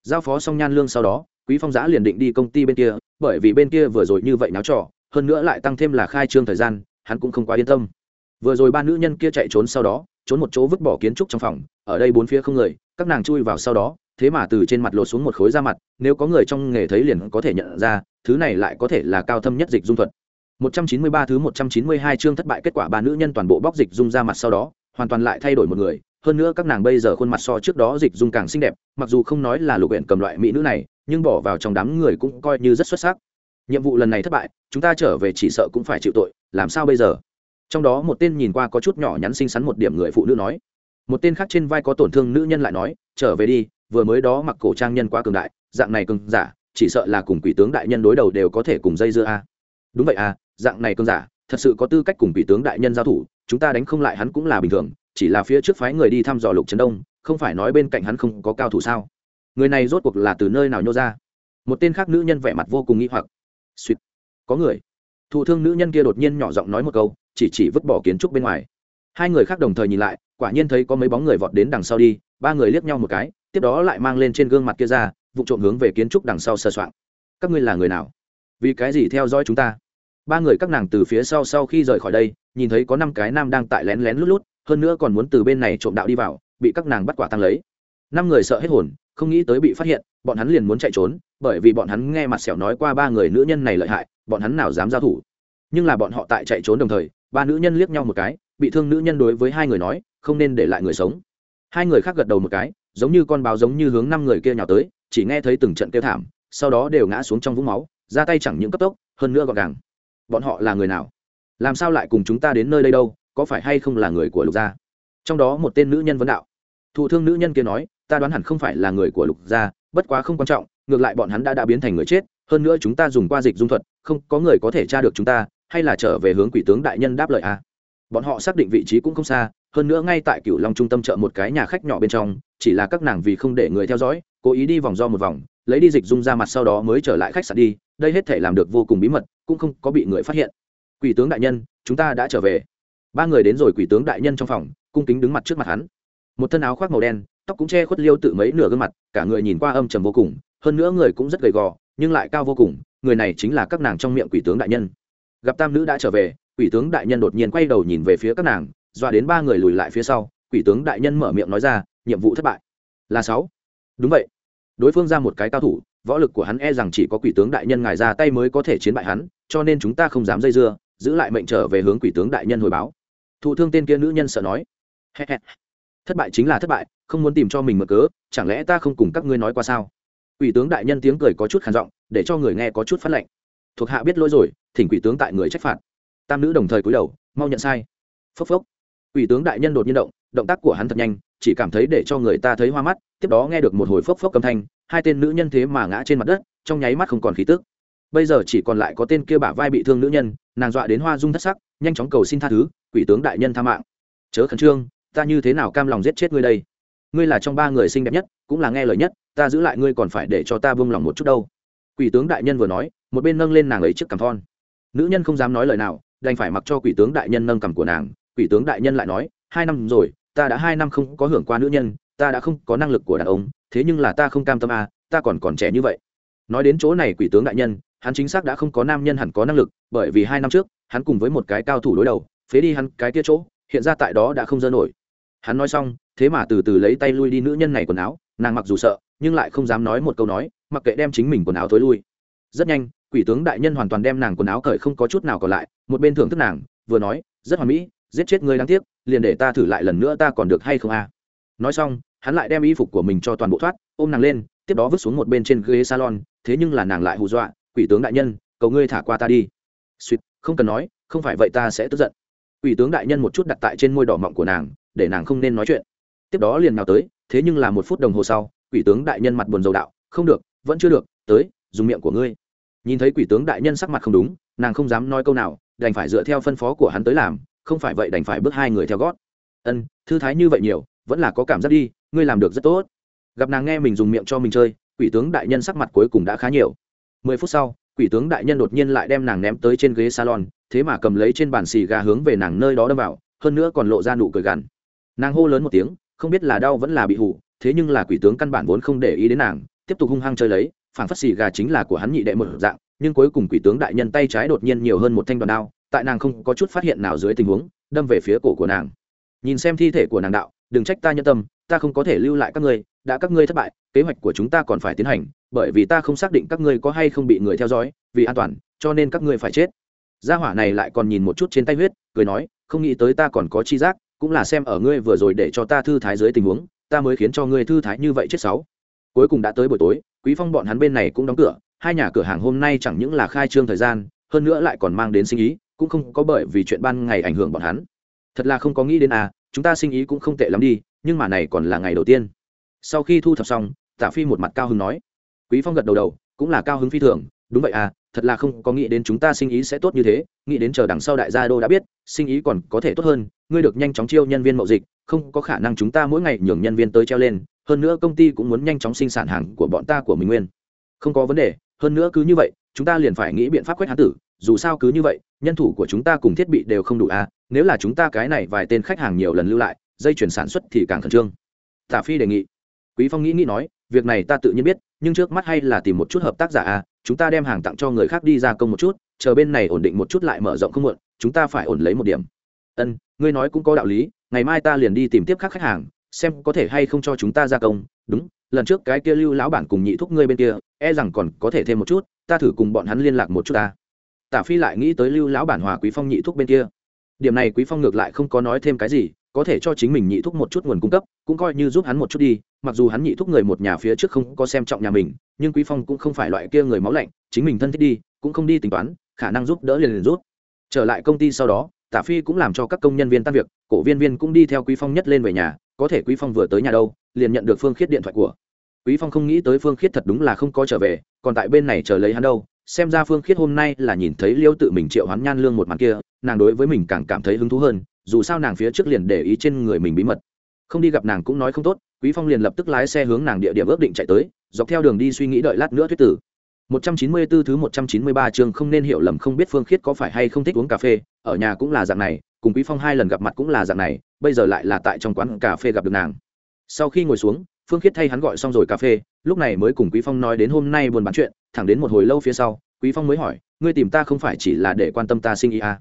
[SPEAKER 1] Giao phó xong nhan lương sau đó, quý phong giã liền định đi công ty bên kia, bởi vì bên kia vừa rồi như vậy náo trò, hơn nữa lại tăng thêm là khai trương thời gian, hắn cũng không quá yên tâm. Vừa rồi ba nữ nhân kia chạy trốn sau đó trốn một chỗ vứt bỏ kiến trúc trong phòng, ở đây bốn phía không người, các nàng chui vào sau đó, thế mà từ trên mặt lột xuống một khối da mặt, nếu có người trong nghề thấy liền có thể nhận ra, thứ này lại có thể là cao thâm nhất dịch dung thuật. 193 thứ 192 chương thất bại kết quả ba nữ nhân toàn bộ bóc dịch dung ra mặt sau đó, hoàn toàn lại thay đổi một người. Hơn nữa các nàng bây giờ khuôn mặt so trước đó dịch dung càng xinh đẹp, mặc dù không nói là lục huyện cầm loại mỹ nữ này, nhưng bỏ vào trong đám người cũng coi như rất xuất sắc. Nhiệm vụ lần này thất bại, chúng ta trở về chỉ sợ cũng phải chịu tội, làm sao bây giờ? Trong đó một tên nhìn qua có chút nhỏ nhắn xinh xắn một điểm người phụ nữ nói, một tên khác trên vai có tổn thương nữ nhân lại nói, trở về đi, vừa mới đó mặc cổ trang nhân quá cường đại, dạng này cường giả, chỉ sợ là cùng quỷ tướng đại nhân đối đầu đều có thể cùng dây dưa a. Đúng vậy à dạng này cường giả, thật sự có tư cách cùng quỷ tướng đại nhân giao thủ, chúng ta đánh không lại hắn cũng là bình thường, chỉ là phía trước phái người đi thăm dò lục trấn đông, không phải nói bên cạnh hắn không có cao thủ sao? Người này rốt cuộc là từ nơi nào nhô ra? Một tên khác nữ nhân vẻ mặt vô cùng nghi hoặc. Suýt có người. Thụ thương nữ nhân kia đột nhiên nhỏ giọng nói một câu chỉ chỉ vứt bỏ kiến trúc bên ngoài. Hai người khác đồng thời nhìn lại, quả nhiên thấy có mấy bóng người vọt đến đằng sau đi, ba người liếc nhau một cái, tiếp đó lại mang lên trên gương mặt kia ra, vụ trộm hướng về kiến trúc đằng sau sơ soạn các ngươi là người nào? Vì cái gì theo dõi chúng ta? Ba người các nàng từ phía sau sau khi rời khỏi đây, nhìn thấy có năm cái nam đang tại lén lén lút lút, hơn nữa còn muốn từ bên này trộm đạo đi vào, bị các nàng bắt quả tăng lấy. Năm người sợ hết hồn, không nghĩ tới bị phát hiện, bọn hắn liền muốn chạy trốn, bởi vì bọn hắn nghe mặt sẹo nói qua ba người nữ nhân này lợi hại, bọn hắn nào dám giao thủ. Nhưng là bọn họ tại chạy trốn đồng thời ba nữ nhân liếc nhau một cái, bị thương nữ nhân đối với hai người nói, không nên để lại người sống. Hai người khác gật đầu một cái, giống như con báo giống như hướng năm người kia nhào tới, chỉ nghe thấy từng trận kêu thảm, sau đó đều ngã xuống trong vũng máu, ra tay chẳng những cấp tốc, hơn nữa gọn gàng. Bọn họ là người nào? Làm sao lại cùng chúng ta đến nơi đây đâu, có phải hay không là người của lục gia? Trong đó một tên nữ nhân vấn đạo. Thụ thương nữ nhân kia nói, ta đoán hẳn không phải là người của lục gia, bất quá không quan trọng, ngược lại bọn hắn đã đã biến thành người chết, hơn nữa chúng ta dùng qua dịch dung thuật, không có người có thể tra được chúng ta hay là trở về hướng quỷ tướng đại nhân đáp lời à. bọn họ xác định vị trí cũng không xa, hơn nữa ngay tại cửu long trung tâm chợ một cái nhà khách nhỏ bên trong, chỉ là các nàng vì không để người theo dõi, cố ý đi vòng do một vòng, lấy đi dịch dung ra mặt sau đó mới trở lại khách sạn đi, đây hết thể làm được vô cùng bí mật, cũng không có bị người phát hiện. Quỷ tướng đại nhân, chúng ta đã trở về. Ba người đến rồi quỷ tướng đại nhân trong phòng, cung kính đứng mặt trước mặt hắn. Một thân áo khoác màu đen, tóc cũng che khuất liêu tự mấy nửa gương mặt, cả người nhìn qua âm trầm vô cùng, hơn nữa người cũng rất gầy gò, nhưng lại cao vô cùng, người này chính là các nàng trong miệng quỷ tướng đại nhân gặp tam nữ đã trở về, quỷ tướng đại nhân đột nhiên quay đầu nhìn về phía các nàng dọa đến ba người lùi lại phía sau, quỷ tướng đại nhân mở miệng nói ra, nhiệm vụ thất bại. Là sáu. Đúng vậy. Đối phương ra một cái cao thủ, võ lực của hắn e rằng chỉ có quỷ tướng đại nhân ngài ra tay mới có thể chiến bại hắn, cho nên chúng ta không dám dây dưa, giữ lại mệnh trở về hướng quỷ tướng đại nhân hồi báo. Thụ thương tên kia nữ nhân sợ nói. Thất bại chính là thất bại, không muốn tìm cho mình mở cớ, chẳng lẽ ta không cùng các ngươi nói qua sao? Quỷ tướng đại nhân tiếng cười có chút khàn giọng, để cho người nghe có chút phát lệnh. Thuộc hạ biết lỗi rồi thỉnh quỷ tướng tại người trách phạt. Tam nữ đồng thời cúi đầu, mau nhận sai. Phốc phốc. Quỷ tướng đại nhân đột nhiên động động tác của hắn thật nhanh, chỉ cảm thấy để cho người ta thấy hoa mắt, tiếp đó nghe được một hồi phốc phốc âm thanh, hai tên nữ nhân thế mà ngã trên mặt đất, trong nháy mắt không còn khí tức. Bây giờ chỉ còn lại có tên kia bả vai bị thương nữ nhân, nàng dọa đến hoa dung thất sắc, nhanh chóng cầu xin tha thứ, quỷ tướng đại nhân tha mạng. Chớ khẩn trương, ta như thế nào cam lòng giết chết ngươi đây? Ngươi là trong ba người xinh đẹp nhất, cũng là nghe lời nhất, ta giữ lại ngươi còn phải để cho ta buông lòng một chút đâu. Quỷ tướng đại nhân vừa nói, một bên nâng lên nàng ấy trước cằm thon nữ nhân không dám nói lời nào, đành phải mặc cho quỷ tướng đại nhân nâng cằm của nàng. Quỷ tướng đại nhân lại nói, hai năm rồi, ta đã hai năm không có hưởng qua nữ nhân, ta đã không có năng lực của đàn ông, thế nhưng là ta không cam tâm à ta còn còn trẻ như vậy. Nói đến chỗ này quỷ tướng đại nhân, hắn chính xác đã không có nam nhân hẳn có năng lực, bởi vì hai năm trước, hắn cùng với một cái cao thủ đối đầu, phế đi hắn cái kia chỗ, hiện ra tại đó đã không dơ nổi. Hắn nói xong, thế mà từ từ lấy tay lui đi nữ nhân này quần áo, nàng mặc dù sợ, nhưng lại không dám nói một câu nói, mặc kệ đem chính mình quần áo thối lui. Rất nhanh quỷ tướng đại nhân hoàn toàn đem nàng quần áo cởi không có chút nào còn lại, một bên thưởng thức nàng, vừa nói, rất hoàn mỹ, giết chết ngươi đáng tiếc, liền để ta thử lại lần nữa ta còn được hay không a? À? nói xong, hắn lại đem y phục của mình cho toàn bộ thoát, ôm nàng lên, tiếp đó vứt xuống một bên trên ghế salon, thế nhưng là nàng lại hù dọa, quỷ tướng đại nhân, cầu ngươi thả qua ta đi. Suýt, không cần nói, không phải vậy ta sẽ tức giận. Quỷ tướng đại nhân một chút đặt tại trên môi đỏ mọng của nàng, để nàng không nên nói chuyện. Tiếp đó liền nào tới, thế nhưng là một phút đồng hồ sau, quỷ tướng đại nhân mặt buồn dầu đạo, không được, vẫn chưa được, tới, dùng miệng của ngươi nhìn thấy quỷ tướng đại nhân sắc mặt không đúng, nàng không dám nói câu nào, đành phải dựa theo phân phó của hắn tới làm, không phải vậy đành phải bước hai người theo gót. Ân, thư thái như vậy nhiều, vẫn là có cảm giác đi, ngươi làm được rất tốt. Gặp nàng nghe mình dùng miệng cho mình chơi, quỷ tướng đại nhân sắc mặt cuối cùng đã khá nhiều. Mười phút sau, quỷ tướng đại nhân đột nhiên lại đem nàng ném tới trên ghế salon, thế mà cầm lấy trên bàn xì gà hướng về nàng nơi đó đâm vào, hơn nữa còn lộ ra nụ cười gằn. Nàng hô lớn một tiếng, không biết là đau vẫn là bị hủ, thế nhưng là quỷ tướng căn bản vốn không để ý đến nàng, tiếp tục hung hăng chơi lấy phản phất xì gà chính là của hắn nhị đệ một dạng, nhưng cuối cùng quỷ tướng đại nhân tay trái đột nhiên nhiều hơn một thanh đoàn đao, tại nàng không có chút phát hiện nào dưới tình huống, đâm về phía cổ của nàng. Nhìn xem thi thể của nàng đạo, đừng trách ta nhân tâm, ta không có thể lưu lại các ngươi, đã các ngươi thất bại, kế hoạch của chúng ta còn phải tiến hành, bởi vì ta không xác định các ngươi có hay không bị người theo dõi, vì an toàn, cho nên các ngươi phải chết. Gia hỏa này lại còn nhìn một chút trên tay huyết, cười nói, không nghĩ tới ta còn có chi giác, cũng là xem ở ngươi vừa rồi để cho ta thư thái dưới tình huống, ta mới khiến cho ngươi thư thái như vậy chết sáu. Cuối cùng đã tới buổi tối quý phong bọn hắn bên này cũng đóng cửa, hai nhà cửa hàng hôm nay chẳng những là khai trương thời gian, hơn nữa lại còn mang đến sinh ý, cũng không có bởi vì chuyện ban ngày ảnh hưởng bọn hắn. Thật là không có nghĩ đến à chúng ta sinh ý cũng không tệ lắm đi, nhưng mà này còn là ngày đầu tiên. Sau khi thu thập xong, tạ phi một mặt cao hứng nói. Quý phong gật đầu đầu, cũng là cao hứng phi thường, đúng vậy à thật là không có nghĩ đến chúng ta sinh ý sẽ tốt như thế, nghĩ đến chờ đằng sau đại gia đô đã biết, sinh ý còn có thể tốt hơn, ngươi được nhanh chóng chiêu nhân viên mậu dịch, không có khả năng chúng ta mỗi ngày nhường nhân viên tới treo lên hơn nữa công ty cũng muốn nhanh chóng sinh sản hàng của bọn ta của mình nguyên. Không có vấn đề, hơn nữa cứ như vậy, chúng ta liền phải nghĩ biện pháp quét hán tử. Dù sao cứ như vậy, nhân thủ của chúng ta cùng thiết bị đều không đủ à. Nếu là chúng ta cái này vài tên khách hàng nhiều lần lưu lại, dây chuyển sản xuất thì càng khẩn trương. Tả phi đề nghị. Quý phong nghĩ nghĩ nói, việc này ta tự nhiên biết, nhưng trước mắt hay là tìm một chút hợp tác giả à. Chúng ta đem hàng tặng cho người khác đi ra công một chút, chờ bên này ổn định một chút lại mở rộng không muộn, chúng ta phải ổn lấy một điểm. Ân, ngươi nói cũng có đạo lý, ngày mai ta liền đi tìm tiếp các khách hàng xem có thể hay không cho chúng ta gia công. Đúng, lần trước cái kia lưu lão bản cùng nhị thúc ngươi bên kia e rằng còn có thể thêm một chút, ta thử cùng bọn hắn liên lạc một chút ta. Tả phi lại nghĩ tới lưu lão bản hòa quý phong nhị thúc bên kia. Điểm này quý phong ngược lại không có nói thêm cái gì, có thể cho chính mình nhị thúc một chút nguồn cung cấp, cũng coi như giúp hắn một chút đi, mặc dù hắn nhị thúc người một nhà phía trước không có xem trọng nhà mình, nhưng quý phong cũng không phải loại kia người máu lạnh, chính mình thân thích đi, cũng không đi tính toán, khả năng giúp đỡ liền liền rút trở lại công ty sau đó, tả phi cũng làm cho các công nhân viên tan việc, cổ viên viên cũng đi theo quý phong nhất lên về nhà có thể quý phong vừa tới nhà đâu liền nhận được phương khiết điện thoại của. Quý phong không nghĩ tới phương khiết thật đúng là không có trở về còn tại bên này chờ lấy hắn đâu. Xem ra phương khiết hôm nay là nhìn thấy liêu tự mình triệu hắn nhan lương một màn kia nàng đối với mình càng cảm thấy hứng thú hơn dù sao nàng phía trước liền để ý trên người mình bí mật. Không đi gặp nàng cũng nói không tốt quý phong liền lập tức lái xe hướng nàng địa điểm ước định chạy tới dọc theo đường đi suy nghĩ đợi lát nữa thuyết tử. 194 thứ 193 chương không nên hiểu lầm không biết Phương Khiết có phải hay không thích uống cà phê, ở nhà cũng là dạng này, cùng Quý Phong hai lần gặp mặt cũng là dạng này, bây giờ lại là tại trong quán cà phê gặp được nàng. Sau khi ngồi xuống, Phương Khiết thay hắn gọi xong rồi cà phê, lúc này mới cùng Quý Phong nói đến hôm nay buồn bán chuyện, thẳng đến một hồi lâu phía sau, Quý Phong mới hỏi, ngươi tìm ta không phải chỉ là để quan tâm ta sinh ý à?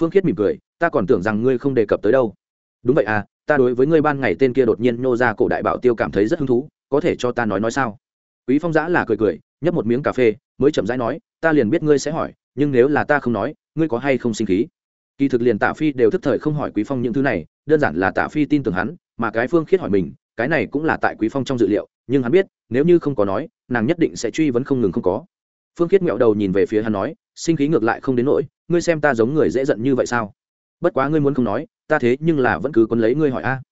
[SPEAKER 1] Phương Khiết mỉm cười, ta còn tưởng rằng ngươi không đề cập tới đâu. Đúng vậy à, ta đối với ngươi ban ngày tên kia đột nhiên nô ra cổ đại bảo tiêu cảm thấy rất hứng thú, có thể cho ta nói nói sao? Quý Phong giã là cười cười, nhấp một miếng cà phê mới chậm rãi nói ta liền biết ngươi sẽ hỏi nhưng nếu là ta không nói ngươi có hay không sinh khí kỳ thực liền Tả phi đều thức thời không hỏi quý phong những thứ này, đơn giản là Tả phi tin tưởng hắn, mà cái phương khiết hỏi mình, cái này cũng là tại quý phong trong dự liệu, nhưng hắn biết, nếu như không có nói, nàng nhất định sẽ truy vấn không ngừng không có. Phương khiết mẹo đầu nhìn về phía hắn nói, sinh khí ngược lại không đến nỗi, ngươi xem ta giống người dễ giận như vậy sao? Bất quá ngươi muốn không nói, ta thế nhưng là vẫn cứ quấn lấy ngươi hỏi a.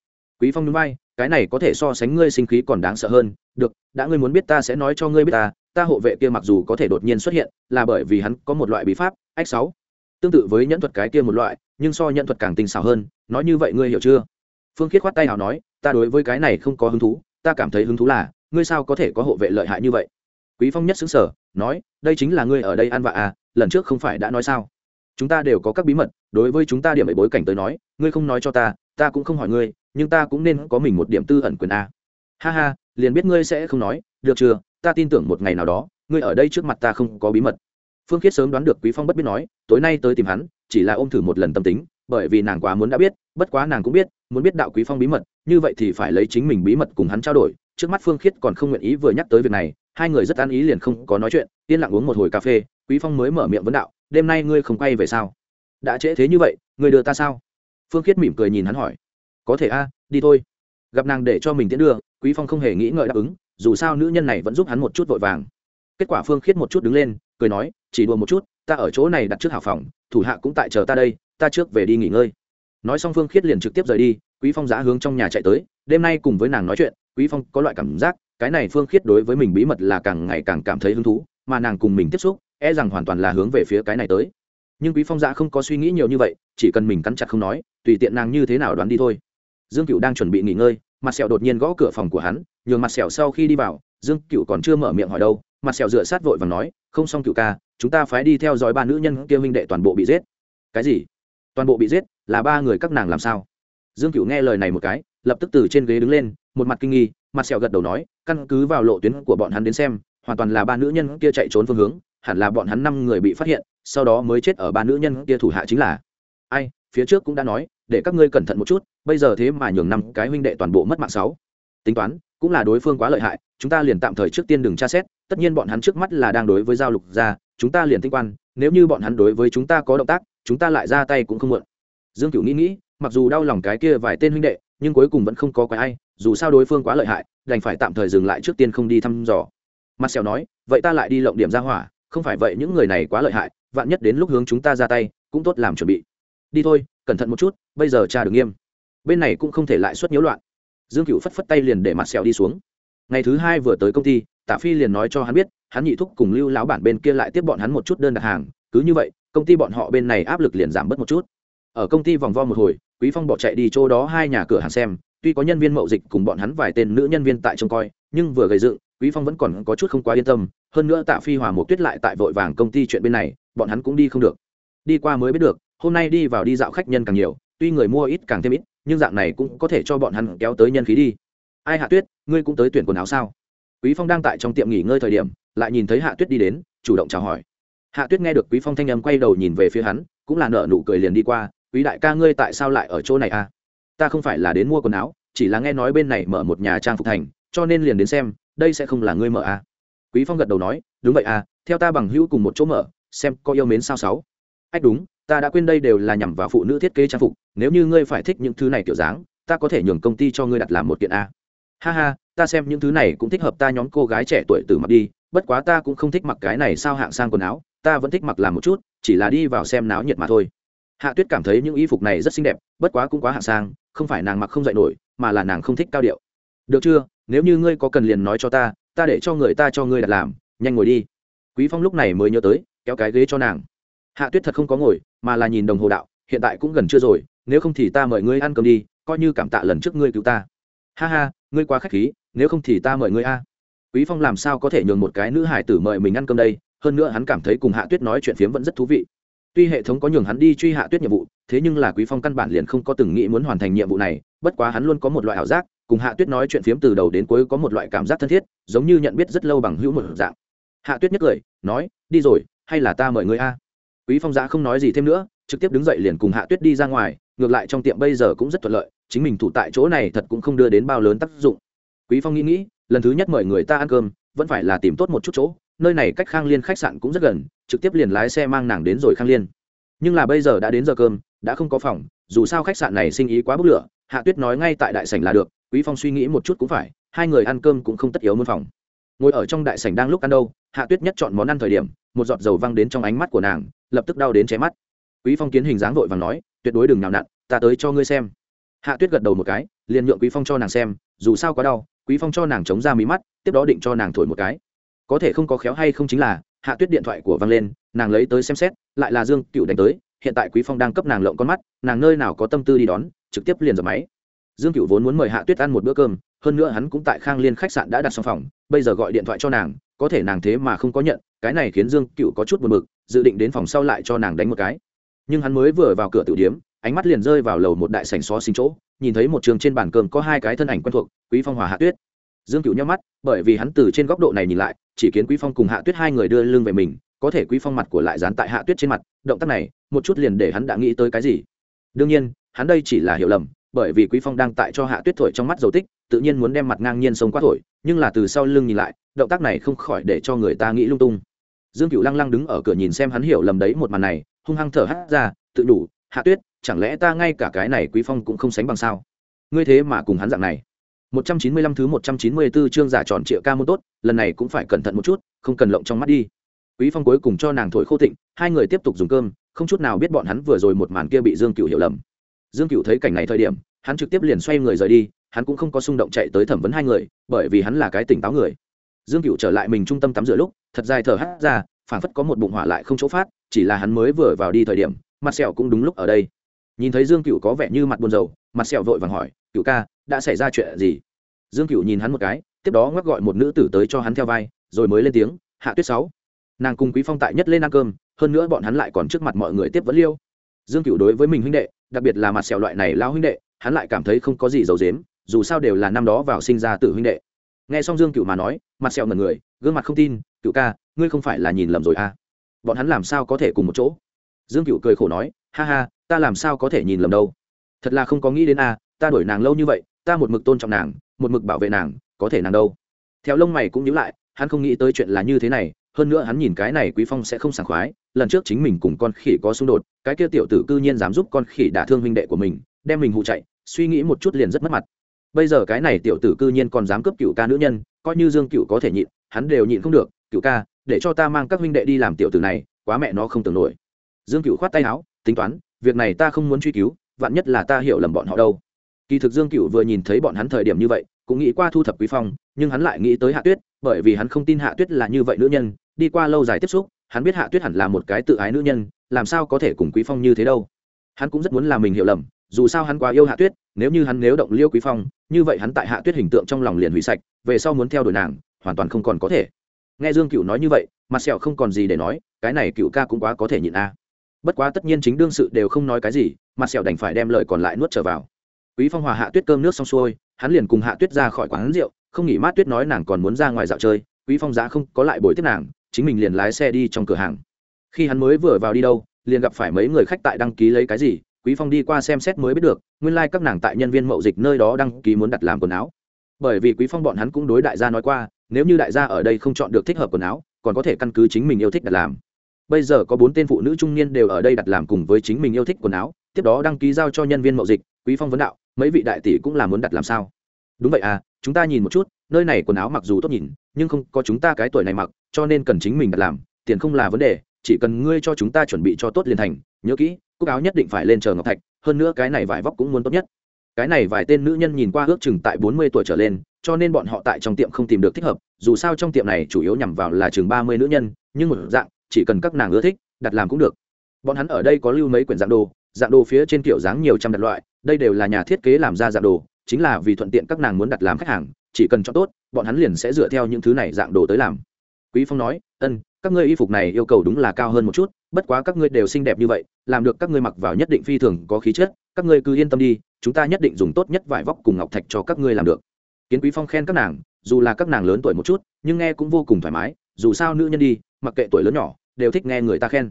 [SPEAKER 1] Quý phong núi bay cái này có thể so sánh ngươi sinh khí còn đáng sợ hơn, được, đã ngươi muốn biết ta sẽ nói cho ngươi biết ta ta hộ vệ kia mặc dù có thể đột nhiên xuất hiện, là bởi vì hắn có một loại bí pháp ách sáu tương tự với nhẫn thuật cái kia một loại, nhưng so nhẫn thuật càng tinh xảo hơn, nói như vậy ngươi hiểu chưa? Phương khiết khoát tay nào nói, ta đối với cái này không có hứng thú, ta cảm thấy hứng thú là, ngươi sao có thể có hộ vệ lợi hại như vậy? Quý phong nhất xứng sở nói, đây chính là ngươi ở đây ăn vạ à lần trước không phải đã nói sao? Chúng ta đều có các bí mật, đối với chúng ta điểm ấy bối cảnh tới nói, ngươi không nói cho ta ta cũng không hỏi ngươi, nhưng ta cũng nên có mình một điểm tư ẩn quyền a ha ha, liền biết ngươi sẽ không nói, được chưa? Ta tin tưởng một ngày nào đó, ngươi ở đây trước mặt ta không có bí mật phương khiết sớm đoán được quý phong bất biết nói, tối nay tới tìm hắn, chỉ là ôm thử một lần tâm tính, bởi vì nàng quá muốn đã biết, bất quá nàng cũng biết, muốn biết đạo quý phong bí mật, như vậy thì phải lấy chính mình bí mật cùng hắn trao đổi. Trước mắt phương khiết còn không nguyện ý vừa nhắc tới việc này, hai người rất an ý liền không có nói chuyện, yên lặng uống một hồi cà phê, quý phong mới mở miệng vấn đạo, đêm nay ngươi không quay về sao? Đã trễ thế như vậy, ngươi đưa ta sao? Phương khiết mỉm cười nhìn hắn hỏi. Có thể a, đi thôi. Gặp nàng để cho mình tiễn đưa, quý phong không hề nghĩ ngợi đáp ứng, dù sao nữ nhân này vẫn giúp hắn một chút vội vàng. Kết quả phương khiết một chút đứng lên cười nói, chỉ đùa một chút, ta ở chỗ này đặt trước hảo phòng, thủ hạ cũng tại chờ ta đây, ta trước về đi nghỉ ngơi. Nói xong phương khiết liền trực tiếp rời đi, quý phong giã hướng trong nhà chạy tới, đêm nay cùng với nàng nói chuyện, quý phong có loại cảm giác, cái này phương khiết đối với mình bí mật là càng ngày càng cảm thấy hứng thú, mà nàng cùng mình tiếp xúc e rằng hoàn toàn là hướng về phía cái này tới. Nhưng quý phong giã không có suy nghĩ nhiều như vậy, chỉ cần mình cắn chặt không nói, tùy tiện nàng như thế nào đoán đi thôi. Dương cựu đang chuẩn bị nghỉ ngơi, mặt sẹo đột nhiên gõ cửa phòng của hắn, nhường mặt sẹo sau khi đi vào, dương cựu còn chưa mở miệng hỏi đâu mặt sẹo dựa sát vội và nói, không xong cựu ca, chúng ta phải đi theo dõi ba nữ nhân kia minh đệ toàn bộ bị giết. Cái gì? Toàn bộ bị giết? Là ba người các nàng làm sao? Dương cựu nghe lời này một cái, lập tức từ trên ghế đứng lên, một mặt kinh nghi, mặt sẹo gật đầu nói, căn cứ vào lộ tuyến của bọn hắn đến xem, hoàn toàn là ba nữ nhân kia chạy trốn phương hướng, hẳn là bọn hắn năm người bị phát hiện, sau đó mới chết ở ba nữ nhân kia thủ hạ chính là. Ai, phía trước cũng đã nói, để các ngươi cẩn thận một chút, bây giờ thế mà nhường năm cái huynh đệ toàn bộ mất mạng sáu. Tính toán cũng là đối phương quá lợi hại, chúng ta liền tạm thời trước tiên đừng tra xét, tất nhiên bọn hắn trước mắt là đang đối với giao lục ra, chúng ta liền tinh quan, nếu như bọn hắn đối với chúng ta có động tác, chúng ta lại ra tay cũng không muộn. Dương cửu nghĩ nghĩ, mặc dù đau lòng cái kia vài tên huynh đệ, nhưng cuối cùng vẫn không có quái ai, dù sao đối phương quá lợi hại, đành phải tạm thời dừng lại trước tiên không đi thăm dò. Mặt sẹo nói, vậy ta lại đi lộng điểm ra hỏa, không phải vậy những người này quá lợi hại, vạn nhất đến lúc hướng chúng ta ra tay, cũng tốt làm chuẩn bị. Đi thôi, cẩn thận một chút, bây giờ cha được nghiêm. Bên này cũng không thể lại xuất nhiễu loạn dương cựu phất phất tay liền để mặt sẹo đi xuống. Ngày thứ hai vừa tới công ty, tạ phi liền nói cho hắn biết, hắn nhị thúc cùng lưu lão bản bên kia lại tiếp bọn hắn một chút đơn đặt hàng, cứ như vậy, công ty bọn họ bên này áp lực liền giảm bớt một chút. Ở công ty vòng vo một hồi, quý phong bỏ chạy đi chỗ đó hai nhà cửa hàng xem, tuy có nhân viên mậu dịch cùng bọn hắn vài tên nữ nhân viên tại trông coi, nhưng vừa gây dựng, quý phong vẫn còn có chút không quá yên tâm, hơn nữa tạ phi hòa một tuyết lại tại vội vàng công ty chuyện bên này, bọn hắn cũng đi không được. Đi qua mới biết được, hôm nay đi vào đi dạo khách nhân càng nhiều, tuy người mua ít càng thêm ít nhưng dạng này cũng có thể cho bọn hắn kéo tới nhân khí đi. Ai hạ tuyết, ngươi cũng tới tuyển quần áo sao? Quý phong đang tại trong tiệm nghỉ ngơi thời điểm, lại nhìn thấy hạ tuyết đi đến, chủ động chào hỏi. Hạ tuyết nghe được quý phong thanh âm quay đầu nhìn về phía hắn, cũng là nở nụ cười liền đi qua, quý đại ca ngươi tại sao lại ở chỗ này à? Ta không phải là đến mua quần áo, chỉ là nghe nói bên này mở một nhà trang phục thành, cho nên liền đến xem, đây sẽ không là ngươi mở à? Quý phong gật đầu nói, đúng vậy à theo ta bằng hữu cùng một chỗ mở, xem có yêu mến sao sáu. Ách đúng ta đã quên đây đều là nhằm vào phụ nữ thiết kế trang phục, nếu như ngươi phải thích những thứ này kiểu dáng, ta có thể nhường công ty cho ngươi đặt làm một kiện a. Ha ha, ta xem những thứ này cũng thích hợp ta nhóm cô gái trẻ tuổi từ mặc đi, bất quá ta cũng không thích mặc cái này sao hạng sang quần áo, ta vẫn thích mặc làm một chút, chỉ là đi vào xem náo nhiệt mà thôi. Hạ tuyết cảm thấy những y phục này rất xinh đẹp, bất quá cũng quá hạng sang, không phải nàng mặc không dạy nổi, mà là nàng không thích cao điệu. Được chưa, nếu như ngươi có cần liền nói cho ta ta để cho người ta cho ngươi đặt làm, nhanh ngồi đi. Quý phong lúc này mới nhớ tới, kéo cái ghế cho nàng hạ tuyết thật không có ngồi, mà là nhìn đồng hồ đạo, hiện tại cũng gần chưa rồi, nếu không thì ta mời ngươi ăn cơm đi, coi như cảm tạ lần trước ngươi cứu ta. Ha ha, ngươi quá khách khí, nếu không thì ta mời ngươi a. Quý phong làm sao có thể nhường một cái nữ hải tử mời mình ăn cơm đây, hơn nữa hắn cảm thấy cùng hạ tuyết nói chuyện phiếm vẫn rất thú vị. Tuy hệ thống có nhường hắn đi truy hạ tuyết nhiệm vụ, thế nhưng là quý phong căn bản liền không có từng nghĩ muốn hoàn thành nhiệm vụ này, bất quá hắn luôn có một loại ảo giác, cùng hạ tuyết nói chuyện phiếm từ đầu đến cuối có một loại cảm giác thân thiết, giống như nhận biết rất lâu bằng hữu một dạng. Hạ tuyết nhất cười, nói, đi rồi, hay là ta mời ngươi a? Quý phong giã không nói gì thêm nữa, trực tiếp đứng dậy liền cùng hạ tuyết đi ra ngoài, ngược lại trong tiệm bây giờ cũng rất thuận lợi, chính mình thủ tại chỗ này thật cũng không đưa đến bao lớn tác dụng. Quý phong nghĩ nghĩ, lần thứ nhất mời người ta ăn cơm, vẫn phải là tìm tốt một chút chỗ, nơi này cách khang liên khách sạn cũng rất gần, trực tiếp liền lái xe mang nàng đến rồi khang liên. Nhưng là bây giờ đã đến giờ cơm, đã không có phòng, dù sao khách sạn này sinh ý quá bức lửa, hạ tuyết nói ngay tại đại sảnh là được, quý phong suy nghĩ một chút cũng phải, hai người ăn cơm cũng không tất yếu muốn phòng. Ngồi ở trong đại sảnh đang lúc ăn đâu, hạ tuyết nhất chọn món ăn thời điểm, một giọt dầu văng đến trong ánh mắt của nàng lập tức đau đến cháy mắt. Quý phong kiến hình dáng vội vàng nói, tuyệt đối đừng nào nặn, ta tới cho ngươi xem. Hạ tuyết gật đầu một cái, liền nhượng quý phong cho nàng xem, dù sao quá đau, quý phong cho nàng chống ra mí mắt, tiếp đó định cho nàng thổi một cái. Có thể không có khéo hay không chính là, hạ tuyết điện thoại của văng lên, nàng lấy tới xem xét, lại là dương cựu đánh tới, hiện tại quý phong đang cấp nàng lộng con mắt, nàng nơi nào có tâm tư đi đón, trực tiếp liền dập máy. Dương cựu vốn muốn mời hạ tuyết ăn một bữa cơm, hơn nữa hắn cũng tại khang liên khách sạn đã đặt xong phòng, bây giờ gọi điện thoại cho nàng, có thể nàng thế mà không có nhận, cái này khiến dương cựu có chút buồn bực dự định đến phòng sau lại cho nàng đánh một cái. Nhưng hắn mới vừa vào cửa tử điếm, ánh mắt liền rơi vào lầu một đại sảnh xó xinh chỗ, nhìn thấy một trường trên bàn cơm có hai cái thân ảnh quen thuộc, quý phong hòa hạ tuyết. Dương cựu nhắm mắt, bởi vì hắn từ trên góc độ này nhìn lại, chỉ kiến quý phong cùng hạ tuyết hai người đưa lưng về mình, có thể quý phong mặt của lại dán tại hạ tuyết trên mặt, động tác này, một chút liền để hắn đã nghĩ tới cái gì. Đương nhiên, hắn đây chỉ là hiểu lầm, bởi vì quý phong đang tại cho hạ tuyết thổi trong mắt dầu tích, tự nhiên muốn đem mặt ngang nhiên sông qua thổi, nhưng là từ sau lưng nhìn lại, động tác này không khỏi để cho người ta nghĩ lung tung dương cựu lăng lăng đứng ở cửa nhìn xem hắn hiểu lầm đấy một màn này, hung hăng thở hắt ra, tự đủ, hạ tuyết, chẳng lẽ ta ngay cả cái này quý phong cũng không sánh bằng sao? Ngươi thế mà cùng hắn dạng này. 195 thứ 194 chương giả tròn triệu ca môn tốt, lần này cũng phải cẩn thận một chút, không cần lộng trong mắt đi. Quý phong cuối cùng cho nàng thổi khô thịnh, hai người tiếp tục dùng cơm, không chút nào biết bọn hắn vừa rồi một màn kia bị dương Cửu hiểu lầm. Dương Cửu thấy cảnh này thời điểm, hắn trực tiếp liền xoay người rời đi, hắn cũng không có xung động chạy tới thẩm vấn hai người, bởi vì hắn là cái tỉnh táo người dương cựu trở lại mình trung tâm tắm rửa lúc, thật dài thở hắt ra, phảng phất có một bụng hỏa lại không chỗ phát, chỉ là hắn mới vừa vào đi thời điểm, mặt sẹo cũng đúng lúc ở đây. Nhìn thấy dương cựu có vẻ như mặt buồn rầu, mặt sẹo vội vàng hỏi cựu ca, đã xảy ra chuyện gì? Dương cựu nhìn hắn một cái, tiếp đó ngoắc gọi một nữ tử tới cho hắn theo vai, rồi mới lên tiếng, hạ tuyết sáu. Nàng cùng quý phong tại nhất lên ăn cơm, hơn nữa bọn hắn lại còn trước mặt mọi người tiếp vẫn liêu. Dương cựu đối với mình huynh đệ, đặc biệt là mặt sẹo loại này lao huynh đệ, hắn lại cảm thấy không có gì giấu dếm dù sao đều là năm đó vào sinh ra tử huynh đệ nghe xong dương cựu mà nói, mặt sẹo ngần người, gương mặt không tin cựu ca, ngươi không phải là nhìn lầm rồi à? Bọn hắn làm sao có thể cùng một chỗ? Dương cựu cười khổ nói, ha ha, ta làm sao có thể nhìn lầm đâu? Thật là không có nghĩ đến à ta đuổi nàng lâu như vậy, ta một mực tôn trọng nàng, một mực bảo vệ nàng, có thể nàng đâu? Theo lông mày cũng nhíu lại, hắn không nghĩ tới chuyện là như thế này, hơn nữa hắn nhìn cái này quý phong sẽ không sảng khoái, lần trước chính mình cùng con khỉ có xung đột, cái kia tiểu tử cư nhiên dám giúp con khỉ đả thương huynh đệ của mình, đem mình hụ chạy, suy nghĩ một chút liền rất mất mặt bây giờ cái này tiểu tử cư nhiên còn dám cướp cựu ca nữ nhân, coi như dương cựu có thể nhịn, hắn đều nhịn không được, cựu ca, để cho ta mang các huynh đệ đi làm tiểu tử này, quá mẹ nó không tưởng nổi. Dương cựu khoát tay áo, tính toán, việc này ta không muốn truy cứu, vạn nhất là ta hiểu lầm bọn họ đâu. Kỳ thực dương cựu vừa nhìn thấy bọn hắn thời điểm như vậy, cũng nghĩ qua thu thập quý phong, nhưng hắn lại nghĩ tới hạ tuyết, bởi vì hắn không tin hạ tuyết là như vậy nữ nhân, đi qua lâu dài tiếp xúc, hắn biết hạ tuyết hẳn là một cái tự ái nữ nhân, làm sao có thể cùng quý phong như thế đâu. Hắn cũng rất muốn làm mình hiểu lầm dù sao hắn quá yêu hạ tuyết, nếu như hắn nếu động liêu quý phong, như vậy hắn tại hạ tuyết hình tượng trong lòng liền hủy sạch, về sau muốn theo đuổi nàng, hoàn toàn không còn có thể. Nghe dương cựu nói như vậy, mặt sẹo không còn gì để nói, cái này cựu ca cũng quá có thể nhịn a. Bất quá tất nhiên chính đương sự đều không nói cái gì, mặt sẹo đành phải đem lời còn lại nuốt trở vào. Quý phong hòa hạ tuyết cơm nước xong xuôi, hắn liền cùng hạ tuyết ra khỏi quán rượu, không nghỉ mát tuyết nói nàng còn muốn ra ngoài dạo chơi, quý phong giá không có lại bồi tiếp nàng, chính mình liền lái xe đi trong cửa hàng. Khi hắn mới vừa vào đi đâu, liền gặp phải mấy người khách tại đăng ký lấy cái gì quý phong đi qua xem xét mới biết được, nguyên lai like các nàng tại nhân viên mậu dịch nơi đó đăng ký muốn đặt làm quần áo. Bởi vì quý phong bọn hắn cũng đối đại gia nói qua, nếu như đại gia ở đây không chọn được thích hợp quần áo, còn có thể căn cứ chính mình yêu thích đặt làm. Bây giờ có bốn tên phụ nữ trung niên đều ở đây đặt làm cùng với chính mình yêu thích quần áo, tiếp đó đăng ký giao cho nhân viên mậu dịch, quý phong vấn đạo, mấy vị đại tỷ cũng là muốn đặt làm sao? Đúng vậy à chúng ta nhìn một chút, nơi này quần áo mặc dù tốt nhìn, nhưng không có chúng ta cái tuổi này mặc, cho nên cần chính mình đặt làm, tiền không là vấn đề chỉ cần ngươi cho chúng ta chuẩn bị cho tốt liền thành, nhớ kỹ, cúc áo nhất định phải lên chờ ngọc thạch, hơn nữa cái này vải vóc cũng muốn tốt nhất. Cái này vài tên nữ nhân nhìn qua ước chừng tại bốn mươi tuổi trở lên, cho nên bọn họ tại trong tiệm không tìm được thích hợp, dù sao trong tiệm này chủ yếu nhằm vào là chừng ba mươi nữ nhân, nhưng một dạng, chỉ cần các nàng ưa thích, đặt làm cũng được. Bọn hắn ở đây có lưu mấy quyển dạng đồ dạng đồ phía trên kiểu dáng nhiều trăm đặt loại, đây đều là nhà thiết kế làm ra dạng đồ, chính là vì thuận tiện các nàng muốn đặt làm khách hàng, chỉ cần cho tốt, bọn hắn liền sẽ dựa theo những thứ này dạng đồ tới làm. Quý phong nói, ân các ngươi y phục này yêu cầu đúng là cao hơn một chút, bất quá các ngươi đều xinh đẹp như vậy, làm được các ngươi mặc vào nhất định phi thường có khí chất, các ngươi cứ yên tâm đi, chúng ta nhất định dùng tốt nhất vải vóc cùng ngọc thạch cho các ngươi làm được. Kiến quý phong khen các nàng, dù là các nàng lớn tuổi một chút, nhưng nghe cũng vô cùng thoải mái, dù sao nữ nhân đi, mặc kệ tuổi lớn nhỏ, đều thích nghe người ta khen.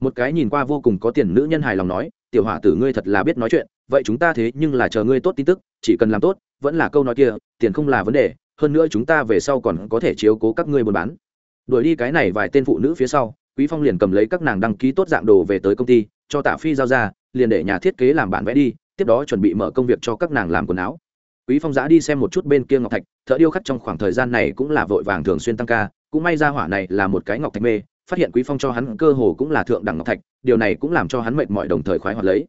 [SPEAKER 1] Một cái nhìn qua vô cùng có tiền nữ nhân hài lòng nói, tiểu hỏa tử ngươi thật là biết nói chuyện, vậy chúng ta thế nhưng là chờ ngươi tốt tin tức, chỉ cần làm tốt, vẫn là câu nói kia, tiền không là vấn đề, hơn nữa chúng ta về sau còn có thể chiếu cố các ngươi buôn bán đuổi đi cái này vài tên phụ nữ phía sau, quý phong liền cầm lấy các nàng đăng ký tốt dạng đồ về tới công ty, cho tạ phi giao ra, liền để nhà thiết kế làm bản vẽ đi, tiếp đó chuẩn bị mở công việc cho các nàng làm quần áo. Quý phong giã đi xem một chút bên kia ngọc thạch, thợ điêu khắc trong khoảng thời gian này cũng là vội vàng thường xuyên tăng ca, cũng may ra hỏa này là một cái ngọc thạch mê, phát hiện quý phong cho hắn cơ hồ cũng là thượng đẳng ngọc thạch, điều này cũng làm cho hắn mệt mỏi đồng thời khoái hoạt lấy.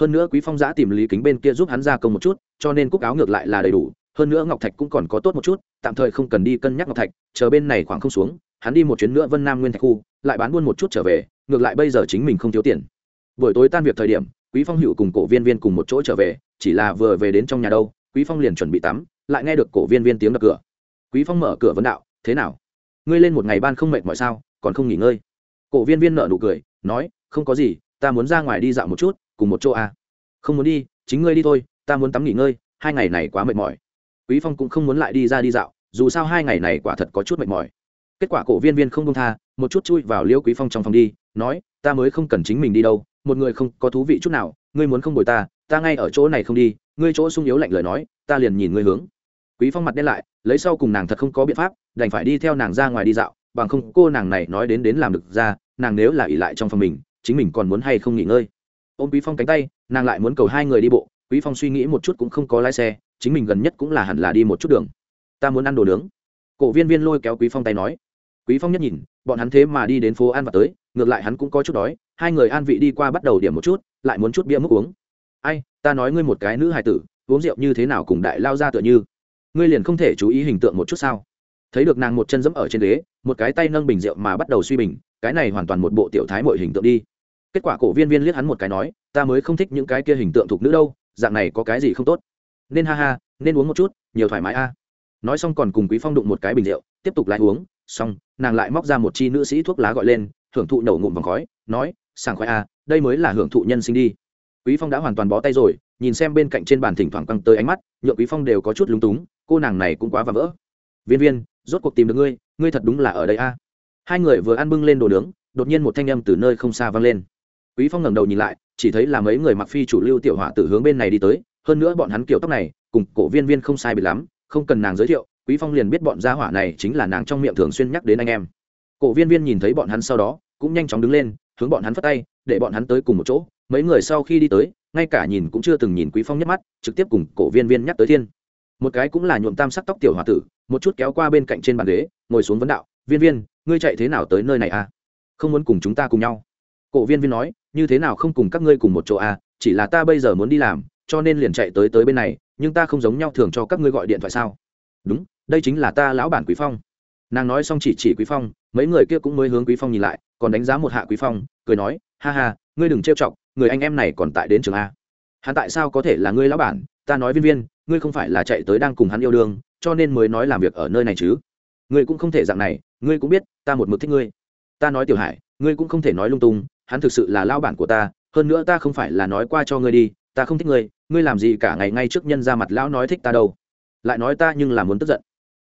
[SPEAKER 1] Hơn nữa quý phong giã tìm lý kính bên kia giúp hắn gia công một chút, cho nên cúc áo ngược lại là đầy đủ, hơn nữa ngọc thạch cũng còn có tốt một chút, tạm thời không cần đi cân nhắc ngọc thạch, chờ bên này khoảng không xuống hắn đi một chuyến nữa vân nam nguyên thạch khu, lại bán buôn một chút trở về, ngược lại bây giờ chính mình không thiếu tiền. Buổi tối tan việc thời điểm, quý phong hữu cùng cổ viên viên cùng một chỗ trở về, chỉ là vừa về đến trong nhà đâu, quý phong liền chuẩn bị tắm, lại nghe được cổ viên viên tiếng đập cửa. Quý phong mở cửa vấn đạo, thế nào? Ngươi lên một ngày ban không mệt mọi sao, còn không nghỉ ngơi? Cổ viên viên nợ nụ cười, nói, không có gì, ta muốn ra ngoài đi dạo một chút, cùng một chỗ à. không muốn đi, chính ngươi đi thôi, ta muốn tắm nghỉ ngơi, hai ngày này quá mệt mỏi. Quý phong cũng không muốn lại đi ra đi dạo, dù sao hai ngày này quả thật có chút mệt mỏi kết quả cổ viên viên không công tha, một chút chui vào liêu quý phong trong phòng đi, nói, ta mới không cần chính mình đi đâu, một người không có thú vị chút nào, ngươi muốn không bồi ta ta ngay ở chỗ này không đi, ngươi chỗ sung yếu lạnh lời nói, ta liền nhìn ngươi hướng. Quý phong mặt đen lại, lấy sau cùng nàng thật không có biện pháp, đành phải đi theo nàng ra ngoài đi dạo, bằng không cô nàng này nói đến đến làm được ra, nàng nếu là ỉ lại trong phòng mình, chính mình còn muốn hay không nghỉ ngơi. Ôm quý phong cánh tay, nàng lại muốn cầu hai người đi bộ, quý phong suy nghĩ một chút cũng không có lái xe, chính mình gần nhất cũng là hẳn là đi một chút đường. Ta muốn ăn đồ nướng. Cổ viên viên lôi kéo quý phong tay nói quý phong nhất nhìn, bọn hắn thế mà đi đến phố ăn và tới, ngược lại hắn cũng có chút đói, hai người an vị đi qua bắt đầu điểm một chút, lại muốn chút bia múc uống. Ai, ta nói ngươi một cái nữ hài tử, uống rượu như thế nào cùng đại lao ra tựa như? Ngươi liền không thể chú ý hình tượng một chút sao? Thấy được nàng một chân dẫm ở trên ghế, một cái tay nâng bình rượu mà bắt đầu suy bình, cái này hoàn toàn một bộ tiểu thái mọi hình tượng đi. Kết quả cổ viên viên liếc hắn một cái nói, ta mới không thích những cái kia hình tượng thuộc nữ đâu, dạng này có cái gì không tốt? Nên ha ha, nên uống một chút, nhiều thoải mái a. Nói xong còn cùng quý phong đụng một cái bình rượu, tiếp tục lại uống xong, nàng lại móc ra một chi nữ sĩ thuốc lá gọi lên, hưởng thụ nổ ngụm vòng khói, nói, sảng khoái a đây mới là hưởng thụ nhân sinh đi. Quý phong đã hoàn toàn bó tay rồi, nhìn xem bên cạnh trên bàn thỉnh thoảng căng tới ánh mắt, nhượng quý phong đều có chút lúng túng, cô nàng này cũng quá và vỡ. Viên viên, rốt cuộc tìm được ngươi ngươi thật đúng là ở đây a hai người vừa ăn bưng lên đồ nướng, đột nhiên một thanh âm từ nơi không xa vang lên. Quý phong ngẩng đầu nhìn lại, chỉ thấy là mấy người mặc phi chủ lưu tiểu hỏa tử hướng bên này đi tới, hơn nữa bọn hắn kiểu tóc này, cùng cổ viên viên không sai biệt lắm, không cần nàng giới thiệu quý phong liền biết bọn gia hỏa này chính là nàng trong miệng thường xuyên nhắc đến anh em. Cổ viên viên nhìn thấy bọn hắn sau đó, cũng nhanh chóng đứng lên, hướng bọn hắn phất tay, để bọn hắn tới cùng một chỗ. Mấy người sau khi đi tới, ngay cả nhìn cũng chưa từng nhìn quý phong nhất mắt, trực tiếp cùng cổ viên viên nhắc tới thiên. Một cái cũng là nhuộm tam sắc tóc tiểu hòa tử, một chút kéo qua bên cạnh trên bàn ghế, ngồi xuống vấn đạo, viên viên, ngươi chạy thế nào tới nơi này à? Không muốn cùng chúng ta cùng nhau. Cổ viên viên nói, như thế nào không cùng các ngươi cùng một chỗ à? Chỉ là ta bây giờ muốn đi làm, cho nên liền chạy tới tới bên này, nhưng ta không giống nhau thường cho các ngươi gọi điện thoại sao? Đúng, đây chính là ta lão bản quý phong. Nàng nói xong chỉ chỉ quý phong, mấy người kia cũng mới hướng quý phong nhìn lại, còn đánh giá một hạ quý phong, cười nói, ha ha, ngươi đừng trêu chọc, người anh em này còn tại đến trường a. Hắn tại sao có thể là ngươi lão bản? Ta nói viên viên, ngươi không phải là chạy tới đang cùng hắn yêu đương, cho nên mới nói làm việc ở nơi này chứ. Ngươi cũng không thể dạng này, ngươi cũng biết, ta một mực thích ngươi. Ta nói tiểu hải, ngươi cũng không thể nói lung tung, hắn thực sự là lao bản của ta, hơn nữa ta không phải là nói qua cho ngươi đi, ta không thích ngươi ngươi làm gì cả ngày ngay trước nhân ra mặt lão nói thích ta đâu lại nói ta nhưng là muốn tức giận.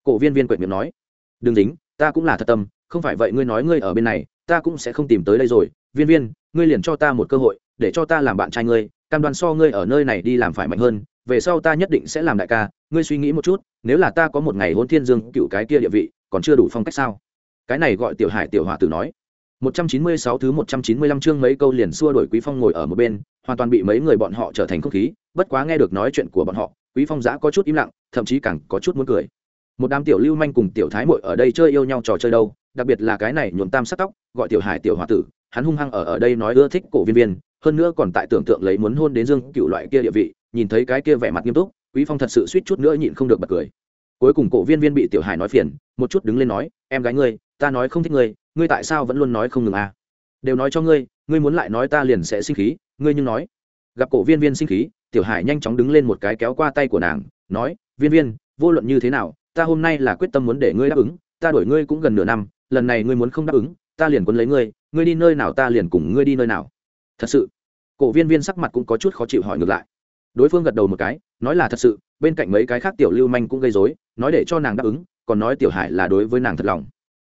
[SPEAKER 1] Cổ viên viên quệt miệng nói đừng dính ta cũng là thật tâm không phải vậy ngươi nói ngươi ở bên này ta cũng sẽ không tìm tới đây rồi. Viên viên ngươi liền cho ta một cơ hội để cho ta làm bạn trai ngươi cam đoan so ngươi ở nơi này đi làm phải mạnh hơn về sau ta nhất định sẽ làm đại ca. Ngươi suy nghĩ một chút nếu là ta có một ngày hôn thiên dương cựu cái kia địa vị còn chưa đủ phong cách sao? Cái này gọi tiểu hải tiểu hòa tử nói. 196 thứ 195 chương mấy câu liền xua đuổi Quý Phong ngồi ở một bên, hoàn toàn bị mấy người bọn họ trở thành không khí, bất quá nghe được nói chuyện của bọn họ, Quý Phong giã có chút im lặng, thậm chí càng có chút muốn cười. Một đám tiểu lưu manh cùng tiểu thái muội ở đây chơi yêu nhau trò chơi đâu, đặc biệt là cái này nhuộm tam sắc tóc, gọi tiểu hải tiểu hòa tử, hắn hung hăng ở ở đây nói ưa thích cổ viên viên, hơn nữa còn tại tưởng tượng lấy muốn hôn đến Dương Cựu loại kia địa vị, nhìn thấy cái kia vẻ mặt nghiêm túc, Quý Phong thật sự suýt chút nữa nhịn không được bật cười. Cuối cùng cổ viên viên bị tiểu hải nói phiền, một chút đứng lên nói, em gái ngươi, ta nói không thích ngươi, ngươi tại sao vẫn luôn nói không ngừng à đều nói cho ngươi ngươi muốn lại nói ta liền sẽ sinh khí ngươi nhưng nói gặp cổ viên viên sinh khí, tiểu hải nhanh chóng đứng lên một cái kéo qua tay của nàng, nói, viên viên, vô luận như thế nào, ta hôm nay là quyết tâm muốn để ngươi đáp ứng, ta đổi ngươi cũng gần nửa năm, lần này ngươi muốn không đáp ứng, ta liền quấn lấy ngươi ngươi đi nơi nào ta liền cùng ngươi đi nơi nào. Thật sự, cổ viên viên sắc mặt cũng có chút khó chịu hỏi ngược lại. Đối phương gật đầu một cái, nói là thật sự, bên cạnh mấy cái khác tiểu lưu manh cũng gây dối nói để cho nàng đáp ứng, còn nói tiểu hải là đối với nàng thật lòng.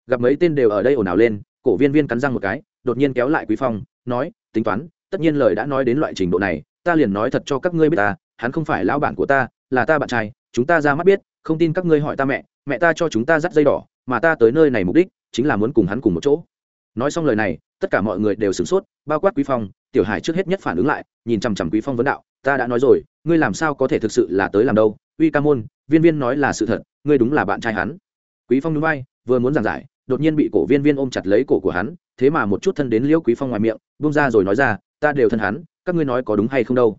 [SPEAKER 1] Gặp mấy tên đều ở đây ồn ào lên, cổ viên viên cắn răng một cái, đột nhiên kéo lại quý phong, nói, tính toán tất nhiên lời đã nói đến loại trình độ này, ta liền nói thật cho các ngươi biết ta, hắn không phải lão bản của ta, là ta bạn trai, chúng ta ra mắt biết, không tin các ngươi hỏi ta mẹ mẹ ta cho chúng ta dắt dây đỏ, mà ta tới nơi này mục đích chính là muốn cùng hắn cùng một chỗ. Nói xong lời này, tất cả mọi người đều sửng sốt, bao quát quý phong, tiểu hải trước hết nhất phản ứng lại, nhìn chằm chằm quý phong vấn đạo, ta đã nói rồi, ngươi làm sao có thể thực sự là tới làm đâu? Uy ca môn, viên viên nói là sự thật, ngươi đúng là bạn trai hắn. Quý phong núi bay vừa muốn giảng giải, đột nhiên bị cổ viên viên ôm chặt lấy cổ của hắn, thế mà một chút thân đến liễu quý phong ngoài miệng bung ra rồi nói ra ta đều thân hắn, các ngươi nói có đúng hay không đâu.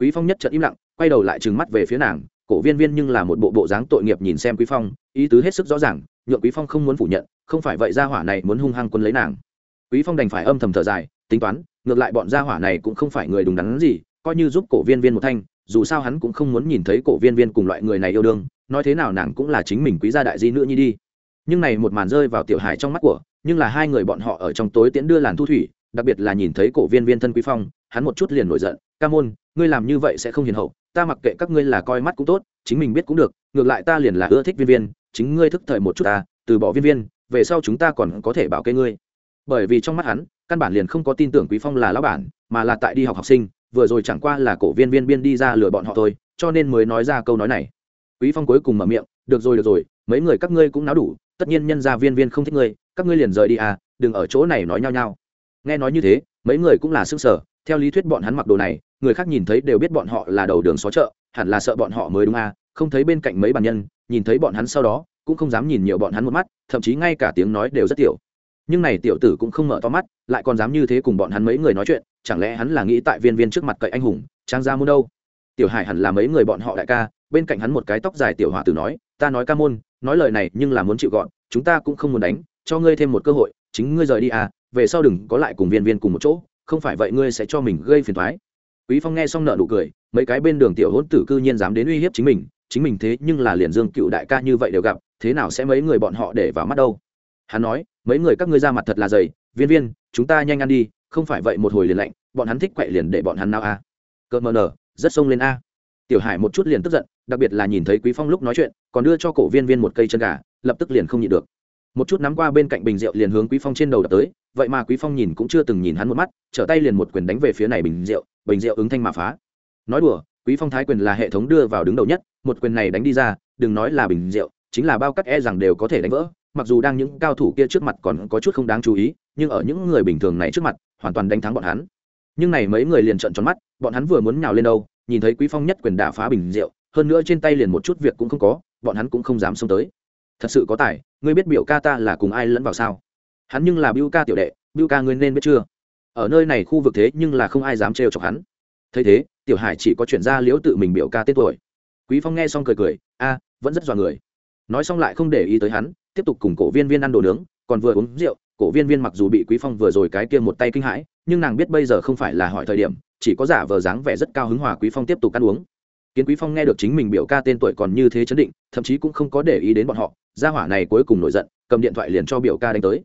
[SPEAKER 1] Quý phong nhất trận im lặng, quay đầu lại trừng mắt về phía nàng, cổ viên viên nhưng là một bộ bộ dáng tội nghiệp nhìn xem quý phong, ý tứ hết sức rõ ràng, nhượng quý phong không muốn phủ nhận, không phải vậy gia hỏa này muốn hung hăng quân lấy nàng. Quý phong đành phải âm thầm thở dài, tính toán, ngược lại bọn gia hỏa này cũng không phải người đúng đắn gì, coi như giúp cổ viên viên một thanh, dù sao hắn cũng không muốn nhìn thấy cổ viên viên cùng loại người này yêu đương, nói thế nào nàng cũng là chính mình quý gia đại di nữa nhi đi. Nhưng này một màn rơi vào tiểu hải trong mắt của, nhưng là hai người bọn họ ở trong tối tiễn đưa làn thu thủy đặc biệt là nhìn thấy cổ viên viên thân quý phong, hắn một chút liền nổi giận, ca môn, ngươi làm như vậy sẽ không hiền hậu, ta mặc kệ các ngươi là coi mắt cũng tốt, chính mình biết cũng được, ngược lại ta liền là ưa thích viên viên, chính ngươi thức thời một chút ta, từ bỏ viên viên, về sau chúng ta còn có thể bảo kê ngươi. Bởi vì trong mắt hắn, căn bản liền không có tin tưởng quý phong là lão bản, mà là tại đi học học sinh, vừa rồi chẳng qua là cổ viên viên biên đi ra lừa bọn họ thôi, cho nên mới nói ra câu nói này. Quý phong cuối cùng mở miệng, được rồi được rồi, mấy người các ngươi cũng náo đủ, tất nhiên nhân gia viên viên không thích ngươi, các ngươi liền rời đi à đừng ở chỗ này nói nhau nhau nghe nói như thế, mấy người cũng là sức sở theo lý thuyết bọn hắn mặc đồ này, người khác nhìn thấy đều biết bọn họ là đầu đường xó chợ, hẳn là sợ bọn họ mới đúng à không thấy bên cạnh mấy bàn nhân, nhìn thấy bọn hắn sau đó, cũng không dám nhìn nhiều bọn hắn một mắt, thậm chí ngay cả tiếng nói đều rất tiểu. Nhưng này tiểu tử cũng không mở to mắt, lại còn dám như thế cùng bọn hắn mấy người nói chuyện, chẳng lẽ hắn là nghĩ tại viên viên trước mặt cậy anh hùng, trang ra môn đâu? Tiểu hải hẳn là mấy người bọn họ đại ca, bên cạnh hắn một cái tóc dài tiểu hỏa tử nói, ta nói ca môn, nói lời này nhưng là muốn chịu gọn, chúng ta cũng không muốn đánh, cho ngươi thêm một cơ hội, chính ngươi rời đi à về sau đừng có lại cùng viên viên cùng một chỗ, không phải vậy ngươi sẽ cho mình gây phiền thoái quý phong nghe xong nợ nụ cười, mấy cái bên đường tiểu hôn tử cư nhiên dám đến uy hiếp chính mình chính mình thế nhưng là liền dương cựu đại ca như vậy đều gặp, thế nào sẽ mấy người bọn họ để vào mắt đâu? Hắn nói, mấy người các ngươi ra mặt thật là dày, viên viên, chúng ta nhanh ăn đi, không phải vậy một hồi liền lạnh, bọn hắn thích quậy liền để bọn hắn nào a. À. cợt mờ nở, rất sông lên a. Tiểu hải một chút liền tức giận, đặc biệt là nhìn thấy quý phong lúc nói chuyện, còn đưa cho cổ viên viên một cây chân gà, lập tức liền không nhịn được một chút nắm qua bên cạnh bình rượu liền hướng quý phong trên đầu đập tới, vậy mà quý phong nhìn cũng chưa từng nhìn hắn một mắt, trở tay liền một quyền đánh về phía này bình rượu bình rượu ứng thanh mà phá. Nói đùa, quý phong thái quyền là hệ thống đưa vào đứng đầu nhất, một quyền này đánh đi ra, đừng nói là bình rượu, chính là bao cắt e rằng đều có thể đánh vỡ, mặc dù đang những cao thủ kia trước mặt còn có chút không đáng chú ý, nhưng ở những người bình thường này trước mặt, hoàn toàn đánh thắng bọn hắn. Nhưng này mấy người liền trợn tròn mắt, bọn hắn vừa muốn nhào lên đâu, nhìn thấy quý phong nhất quyền đả phá bình rượu, hơn nữa trên tay liền một chút việc cũng không có, bọn hắn cũng không dám xông tới thật sự có tài, ngươi biết biểu ca ta là cùng ai lẫn vào sao? Hắn nhưng là biểu ca tiểu đệ, biểu ca ngươi nên biết chưa? Ở nơi này khu vực thế nhưng là không ai dám trêu chọc hắn. Thấy thế, tiểu hải chỉ có chuyển ra liễu tự mình biểu ca tên tuổi. Quý phong nghe xong cười cười, a, vẫn rất dọa người. Nói xong lại không để ý tới hắn, tiếp tục cùng cổ viên viên ăn đồ nướng, còn vừa uống rượu, cổ viên viên mặc dù bị quý phong vừa rồi cái kia một tay kinh hãi, nhưng nàng biết bây giờ không phải là hỏi thời điểm, chỉ có giả vờ dáng vẻ rất cao hứng hòa quý phong tiếp tục ăn uống kiến quý phong nghe được chính mình biểu ca tên tuổi còn như thế chấn định, thậm chí cũng không có để ý đến bọn họ, gia hỏa này cuối cùng nổi giận, cầm điện thoại liền cho biểu ca đánh tới.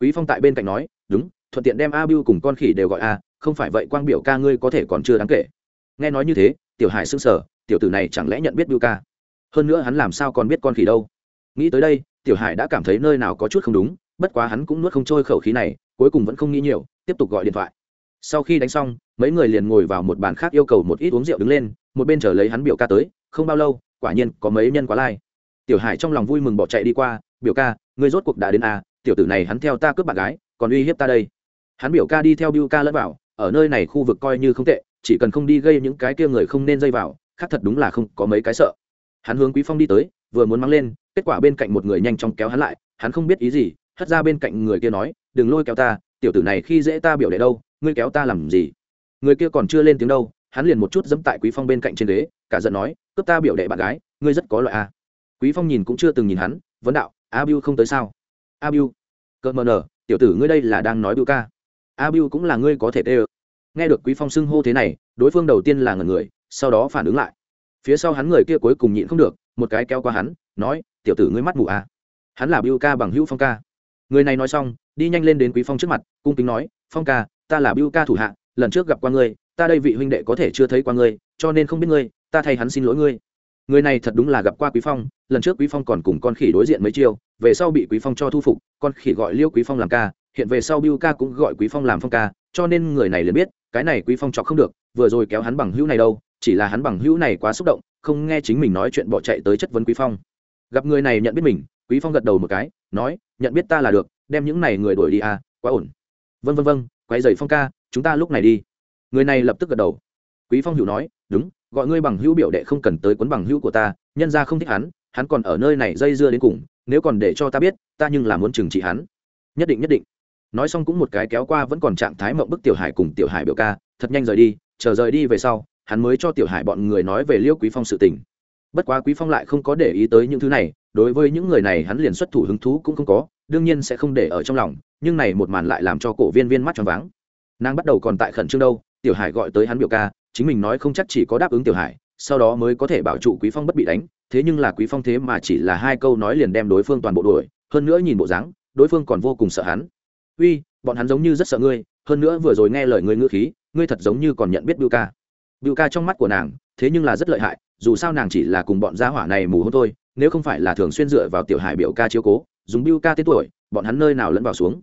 [SPEAKER 1] Quý phong tại bên cạnh nói, đúng, thuận tiện đem a bưu cùng con khỉ đều gọi a, không phải vậy quang biểu ca ngươi có thể còn chưa đáng kể. Nghe nói như thế, tiểu hải sững sờ, tiểu tử này chẳng lẽ nhận biết bưu ca? Hơn nữa hắn làm sao còn biết con khỉ đâu? Nghĩ tới đây, tiểu hải đã cảm thấy nơi nào có chút không đúng, bất quá hắn cũng nuốt không trôi khẩu khí này, cuối cùng vẫn không nghĩ nhiều, tiếp tục gọi điện thoại. Sau khi đánh xong mấy người liền ngồi vào một bàn khác yêu cầu một ít uống rượu đứng lên một bên chờ lấy hắn biểu ca tới không bao lâu quả nhiên có mấy nhân quá lai. Tiểu hải trong lòng vui mừng bỏ chạy đi qua biểu ca người rốt cuộc đã đến à, tiểu tử này hắn theo ta cướp bạn gái còn uy hiếp ta đây. Hắn biểu ca đi theo biu ca lẫn vào ở nơi này khu vực coi như không tệ chỉ cần không đi gây những cái kia người không nên dây vào khác thật đúng là không có mấy cái sợ. Hắn hướng quý phong đi tới vừa muốn mang lên kết quả bên cạnh một người nhanh chóng kéo hắn lại hắn không biết ý gì hất ra bên cạnh người kia nói đừng lôi kéo ta tiểu tử này khi dễ ta biểu đệ đâu ngươi kéo ta làm gì? Người kia còn chưa lên tiếng đâu, hắn liền một chút dẫm tại quý phong bên cạnh trên ghế, cả giận nói, cướp ta biểu đệ bạn gái, ngươi rất có loại a. Quý phong nhìn cũng chưa từng nhìn hắn, vấn đạo, a biu không tới sao? A biu. Cợt mờ nở, tiểu tử ngươi đây là đang nói biu ca. A biu cũng là ngươi có thể tê ơ. Nghe được quý phong xưng hô thế này, đối phương đầu tiên là ngần người, sau đó phản ứng lại. Phía sau hắn người kia cuối cùng nhịn không được, một cái kéo qua hắn, nói, tiểu tử ngươi mắt mù à. hắn là biu ca bằng hữu phong ca. Người này nói xong, đi nhanh lên đến quý phong trước mặt, cung kính nói, phong ca, ta là biu ca thủ hạ lần trước gặp qua ngươi, ta đây vị huynh đệ có thể chưa thấy qua ngươi, cho nên không biết ngươi, ta thay hắn xin lỗi ngươi. Người này thật đúng là gặp qua quý phong, lần trước quý phong còn cùng con khỉ đối diện mấy chiêu, về sau bị quý phong cho thu phục, con khỉ gọi liêu quý phong làm ca, hiện về sau biu ca cũng gọi quý phong làm phong ca, cho nên người này liền biết, cái này quý phong chọc không được, vừa rồi kéo hắn bằng hữu này đâu, chỉ là hắn bằng hữu này quá xúc động, không nghe chính mình nói chuyện bỏ chạy tới chất vấn quý phong. Gặp người này nhận biết mình, quý phong gật đầu một cái, nói, nhận biết ta là được, đem những này người đuổi đi à quá ổn. Vân vân vân quay dày phong ca chúng ta lúc này đi. Người này lập tức gật đầu. Quý phong hữu nói, đúng, gọi ngươi bằng hữu biểu đệ không cần tới quấn bằng hữu của ta, nhân ra không thích hắn hắn còn ở nơi này dây dưa đến cùng, nếu còn để cho ta biết, ta nhưng là muốn trừng trị hắn. Nhất định nhất định. Nói xong cũng một cái kéo qua vẫn còn trạng thái mộng bức tiểu hải cùng tiểu hải biểu ca, thật nhanh rời đi, chờ rời đi về sau, hắn mới cho tiểu hải bọn người nói về liêu quý phong sự tình. Bất quá quý phong lại không có để ý tới những thứ này, đối với những người này hắn liền xuất thủ hứng thú cũng không có, đương nhiên sẽ không để ở trong lòng, nhưng này một màn lại làm cho cổ viên viên mắt tròn váng nàng bắt đầu còn tại khẩn trương đâu, tiểu hải gọi tới hắn biểu ca, chính mình nói không chắc chỉ có đáp ứng tiểu hải, sau đó mới có thể bảo trụ quý phong bất bị đánh, thế nhưng là quý phong thế mà chỉ là hai câu nói liền đem đối phương toàn bộ đuổi, hơn nữa nhìn bộ dáng, đối phương còn vô cùng sợ hắn. Uy, bọn hắn giống như rất sợ ngươi, hơn nữa vừa rồi nghe lời ngươi ngữ khí, ngươi thật giống như còn nhận biết biểu ca. Biểu ca trong mắt của nàng, thế nhưng là rất lợi hại, dù sao nàng chỉ là cùng bọn gia hỏa này mù hôn thôi, nếu không phải là thường xuyên dựa vào tiểu hải biểu ca chiếu cố, dùng biểu ca tên tuổi, bọn hắn nơi nào lẫn vào xuống.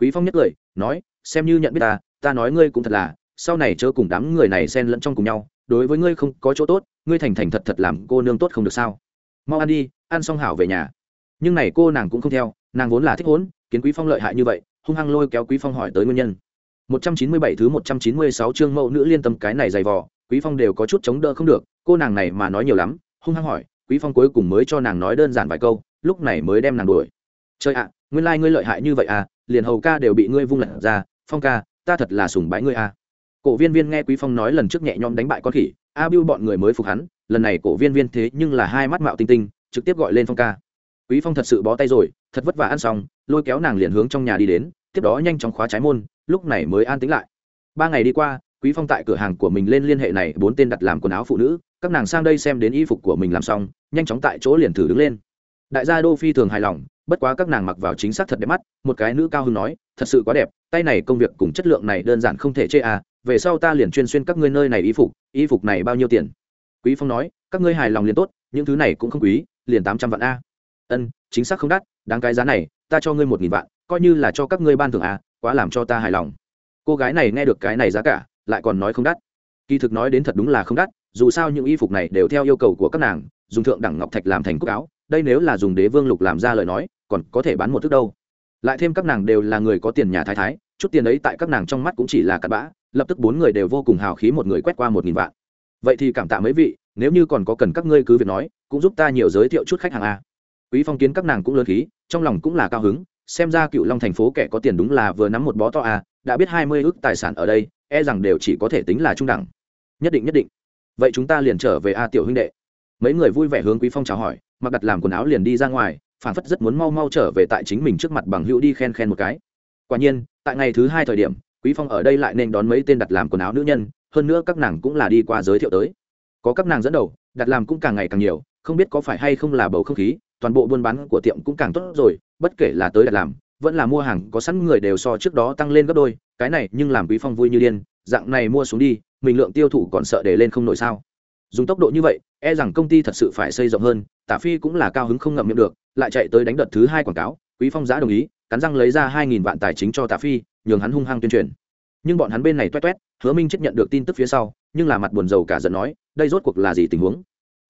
[SPEAKER 1] Quý phong nhất cười nói, xem như nhận biết ta ta nói ngươi cũng thật là, sau này chớ cùng đám người này xen lẫn trong cùng nhau, đối với ngươi không có chỗ tốt, ngươi thành thành thật thật làm cô nương tốt không được sao. Mau ăn đi, ăn xong hảo về nhà. Nhưng này cô nàng cũng không theo, nàng vốn là thích hốn, kiến quý phong lợi hại như vậy, hung hăng lôi kéo quý phong hỏi tới nguyên nhân. 197 thứ 196 chương mẫu nữ liên tâm cái này dày vò, quý phong đều có chút chống đỡ không được, cô nàng này mà nói nhiều lắm, hung hăng hỏi, quý phong cuối cùng mới cho nàng nói đơn giản vài câu, lúc này mới đem nàng đuổi. Trời ạ, nguyên lai like ngươi lợi hại như vậy à liền hầu ca đều bị ngươi vung lật ra, phong ca ta thật là sùng bái ngươi à cổ viên viên nghe quý phong nói lần trước nhẹ nhõm đánh bại con khỉ, a bưu bọn người mới phục hắn, lần này cổ viên viên thế nhưng là hai mắt mạo tinh tinh, trực tiếp gọi lên phong ca. Quý phong thật sự bó tay rồi, thật vất vả ăn xong, lôi kéo nàng liền hướng trong nhà đi đến, tiếp đó nhanh chóng khóa trái môn, lúc này mới an tĩnh lại. Ba ngày đi qua, quý phong tại cửa hàng của mình lên liên hệ này bốn tên đặt làm quần áo phụ nữ, các nàng sang đây xem đến y phục của mình làm xong, nhanh chóng tại chỗ liền thử đứng lên. Đại gia đô phi thường hài lòng, bất quá các nàng mặc vào chính xác thật đẹp mắt, một cái nữ cao hưng nói, thật sự quá đẹp tay này công việc cùng chất lượng này đơn giản không thể chê à về sau ta liền chuyên xuyên các ngươi nơi này y phục y phục này bao nhiêu tiền? Quý phong nói, các ngươi hài lòng liền tốt, những thứ này cũng không quý, liền tám trăm vạn a. Ân, chính xác không đắt, đáng cái giá này, ta cho ngươi một nghìn vạn, coi như là cho các ngươi ban thưởng a quá làm cho ta hài lòng. Cô gái này nghe được cái này giá cả, lại còn nói không đắt. Kỳ thực nói đến thật đúng là không đắt, dù sao những y phục này đều theo yêu cầu của các nàng, dùng thượng đẳng ngọc thạch làm thành cúc áo, đây nếu là dùng đế vương lục làm ra lời nói, còn có thể bán một thứ đâu lại thêm các nàng đều là người có tiền nhà thái thái, chút tiền ấy tại các nàng trong mắt cũng chỉ là cặn bã, lập tức bốn người đều vô cùng hào khí một người quét qua một nghìn vạn. Vậy thì cảm tạ mấy vị, nếu như còn có cần các ngươi cứ việc nói, cũng giúp ta nhiều giới thiệu chút khách hàng a. Quý phong kiến các nàng cũng lớn khí, trong lòng cũng là cao hứng, xem ra cựu long thành phố kẻ có tiền đúng là vừa nắm một bó to a, đã biết hai mươi ước tài sản ở đây e rằng đều chỉ có thể tính là trung đẳng. Nhất định nhất định. Vậy chúng ta liền trở về a, tiểu huynh đệ. Mấy người vui vẻ hướng quý phong chào hỏi, mặc đặt làm quần áo liền đi ra ngoài phản phất rất muốn mau mau trở về tại chính mình trước mặt bằng hữu đi khen khen một cái. Quả nhiên, tại ngày thứ hai thời điểm, quý phong ở đây lại nên đón mấy tên đặt làm quần áo nữ nhân, hơn nữa các nàng cũng là đi qua giới thiệu tới. Có các nàng dẫn đầu, đặt làm cũng càng ngày càng nhiều, không biết có phải hay không là bầu không khí, toàn bộ buôn bán của tiệm cũng càng tốt rồi, bất kể là tới đặt làm, vẫn là mua hàng, có sẵn người đều so trước đó tăng lên gấp đôi, cái này nhưng làm quý phong vui như điên, dạng này mua xuống đi, mình lượng tiêu thụ còn sợ để lên không nổi sao? Dùng tốc độ như vậy e rằng công ty thật sự phải xây rộng hơn, tả phi cũng là cao hứng không ngậm miệng được lại chạy tới đánh đợt thứ hai quảng cáo, quý phong giã đồng ý, cắn răng lấy ra hai nghìn vạn tài chính cho tả phi, nhường hắn hung hăng tuyên truyền. Nhưng bọn hắn bên này toét toét, hứa minh chấp nhận được tin tức phía sau, nhưng là mặt buồn rầu cả giận nói, đây rốt cuộc là gì tình huống?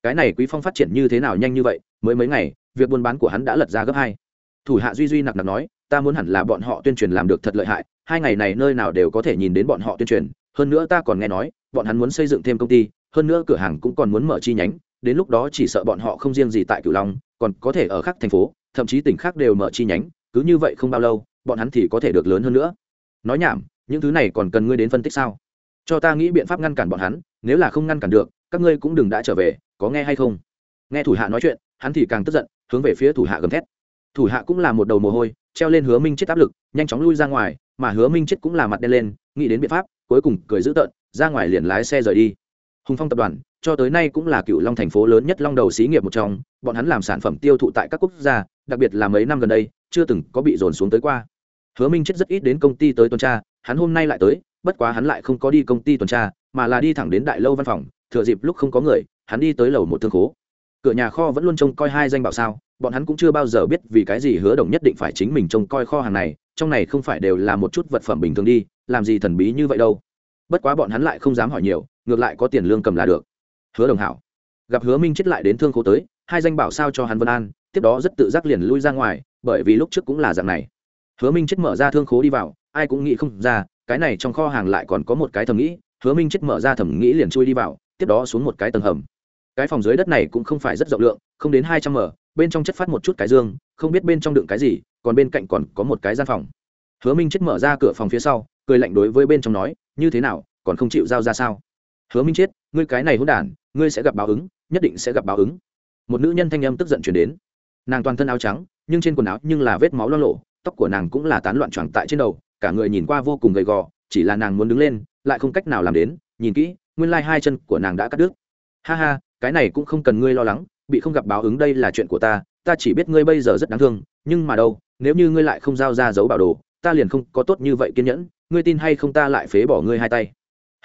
[SPEAKER 1] Cái này quý phong phát triển như thế nào nhanh như vậy, mới mấy ngày, việc buôn bán của hắn đã lật ra gấp hai. Thủ hạ duy duy nặc nặc nói, ta muốn hẳn là bọn họ tuyên truyền làm được thật lợi hại, hai ngày này nơi nào đều có thể nhìn đến bọn họ tuyên truyền, hơn nữa ta còn nghe nói, bọn hắn muốn xây dựng thêm công ty, hơn nữa cửa hàng cũng còn muốn mở chi nhánh, đến lúc đó chỉ sợ bọn họ không riêng gì tại cửu long còn có thể ở khác thành phố, thậm chí tỉnh khác đều mở chi nhánh, cứ như vậy không bao lâu, bọn hắn thì có thể được lớn hơn nữa. Nói nhảm, những thứ này còn cần ngươi đến phân tích sao? Cho ta nghĩ biện pháp ngăn cản bọn hắn, nếu là không ngăn cản được, các ngươi cũng đừng đã trở về, có nghe hay không? Nghe thủ hạ nói chuyện, hắn thì càng tức giận, hướng về phía thủ hạ gầm thét. Thủ hạ cũng là một đầu mồ hôi, treo lên hứa minh chết áp lực, nhanh chóng lui ra ngoài, mà hứa minh chết cũng là mặt đen lên, nghĩ đến biện pháp, cuối cùng cười dữ tợn, ra ngoài liền lái xe rời đi. Hùng phong tập đoàn cho tới nay cũng là cựu long thành phố lớn nhất long đầu xí nghiệp một trong, bọn hắn làm sản phẩm tiêu thụ tại các quốc gia, đặc biệt là mấy năm gần đây, chưa từng có bị dồn xuống tới qua. Hứa minh chết rất ít đến công ty tới tuần tra, hắn hôm nay lại tới, bất quá hắn lại không có đi công ty tuần tra, mà là đi thẳng đến đại lâu văn phòng, thừa dịp lúc không có người, hắn đi tới lầu một thương khố. Cửa nhà kho vẫn luôn trông coi hai danh bảo sao, bọn hắn cũng chưa bao giờ biết vì cái gì hứa đồng nhất định phải chính mình trông coi kho hàng này, trong này không phải đều là một chút vật phẩm bình thường đi, làm gì thần bí như vậy đâu. Bất quá bọn hắn lại không dám hỏi nhiều, ngược lại có tiền lương cầm là được hứa đồng hảo. Gặp hứa minh chết lại đến thương khố tới, hai danh bảo sao cho hắn vân an, tiếp đó rất tự giác liền lui ra ngoài, bởi vì lúc trước cũng là dạng này. Hứa minh chết mở ra thương khố đi vào, ai cũng nghĩ không ra, cái này trong kho hàng lại còn có một cái thầm nghĩ, hứa minh chết mở ra thầm nghĩ liền chui đi vào, tiếp đó xuống một cái tầng hầm. Cái phòng dưới đất này cũng không phải rất rộng lượng, không đến hai trăm m bên trong chất phát một chút cái dương, không biết bên trong đựng cái gì, còn bên cạnh còn có một cái gian phòng. Hứa minh chết mở ra cửa phòng phía sau, cười lạnh đối với bên trong nói, như thế nào, còn không chịu giao ra sao? Hứa minh chết ngươi cái này hỗn đản, ngươi sẽ gặp báo ứng, nhất định sẽ gặp báo ứng. Một nữ nhân thanh âm tức giận chuyển đến. Nàng toàn thân áo trắng, nhưng trên quần áo nhưng là vết máu lo lộ tóc của nàng cũng là tán loạn tròn tại trên đầu, cả người nhìn qua vô cùng gầy gò, chỉ là nàng muốn đứng lên, lại không cách nào làm đến, nhìn kỹ, nguyên lai hai chân của nàng đã cắt đứt. Ha ha, cái này cũng không cần ngươi lo lắng, bị không gặp báo ứng đây là chuyện của ta ta chỉ biết ngươi bây giờ rất đáng thương, nhưng mà đâu, nếu như ngươi lại không giao ra dấu bảo đồ, ta liền không có tốt như vậy kiên nhẫn, ngươi tin hay không ta lại phế bỏ ngươi hai tay.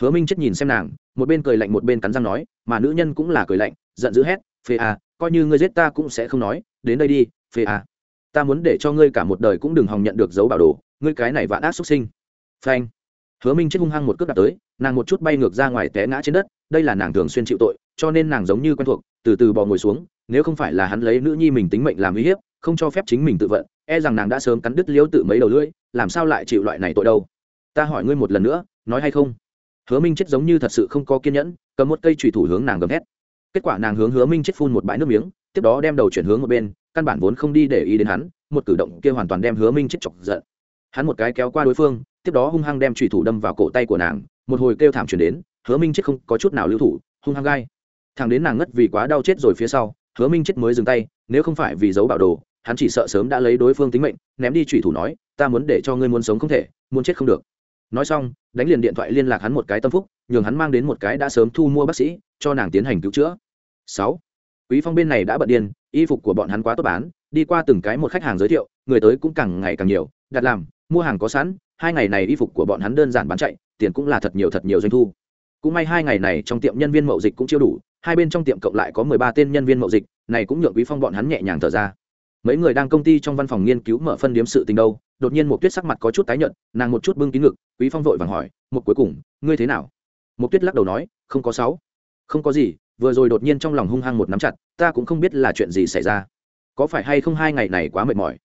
[SPEAKER 1] Hứa minh chết nhìn xem nàng một bên cười lạnh một bên cắn răng nói, mà nữ nhân cũng là cười lạnh, giận dữ hét phê à coi như ngươi giết ta cũng sẽ không nói, đến đây đi phê à. Ta muốn để cho ngươi cả một đời cũng đừng hòng nhận được dấu bảo đồ, ngươi cái này vạn ác xuất sinh. Phanh. Hứa minh chết hung hăng một cước đặt tới, nàng một chút bay ngược ra ngoài té ngã trên đất, đây là nàng thường xuyên chịu tội, cho nên nàng giống như quen thuộc, từ từ bò ngồi xuống, nếu không phải là hắn lấy nữ nhi mình tính mệnh làm uy hiếp, không cho phép chính mình tự vận e rằng nàng đã sớm cắn đứt liễu tự mấy đầu lưỡi, làm sao lại chịu loại này tội đâu? Ta hỏi ngươi một lần nữa, nói hay không? Hứa minh chết giống như thật sự không có kiên nhẫn, cầm một cây trùy thủ hướng nàng gầm hét kết quả nàng hướng hứa minh chết phun một bãi nước miếng, tiếp đó đem đầu chuyển hướng một bên, căn bản vốn không đi để ý đến hắn, một cử động kia hoàn toàn đem hứa minh chết chọc giận. Hắn một cái kéo qua đối phương, tiếp đó hung hăng đem trùy thủ đâm vào cổ tay của nàng, một hồi kêu thảm chuyển đến, hứa minh chết không có chút nào lưu thủ, hung hăng gai. Thằng đến nàng ngất vì quá đau chết rồi phía sau, hứa minh chết mới dừng tay, nếu không phải vì giấu bảo đồ, hắn chỉ sợ sớm đã lấy đối phương tính mệnh, ném đi trùy thủ nói, ta muốn để cho ngươi muốn sống không thể, muốn chết không được nói xong, đánh liền điện thoại liên lạc hắn một cái tâm phúc, nhường hắn mang đến một cái đã sớm thu mua bác sĩ, cho nàng tiến hành cứu chữa. Sáu, quý phong bên này đã bận điên, y phục của bọn hắn quá tốt bán, đi qua từng cái một khách hàng giới thiệu, người tới cũng càng ngày càng nhiều, đặt làm, mua hàng có sẵn, hai ngày này y phục của bọn hắn đơn giản bán chạy, tiền cũng là thật nhiều thật nhiều doanh thu. Cũng may hai ngày này trong tiệm nhân viên mậu dịch cũng chưa đủ, hai bên trong tiệm cộng lại có mười ba tên nhân viên mậu dịch, này cũng nhượng quý phong bọn hắn nhẹ nhàng thở ra. Mấy người đang công ty trong văn phòng nghiên cứu mở phân điếm sự tình đâu đột nhiên một tuyết sắc mặt có chút tái nhợt, nàng một chút bưng kín ngực, quý phong vội vàng hỏi một cuối cùng, ngươi thế nào? Một tuyết lắc đầu nói, không có sáu. Không có gì, vừa rồi đột nhiên trong lòng hung hăng một nắm chặt, ta cũng không biết là chuyện gì xảy ra. Có phải hay không hai ngày này quá mệt mỏi?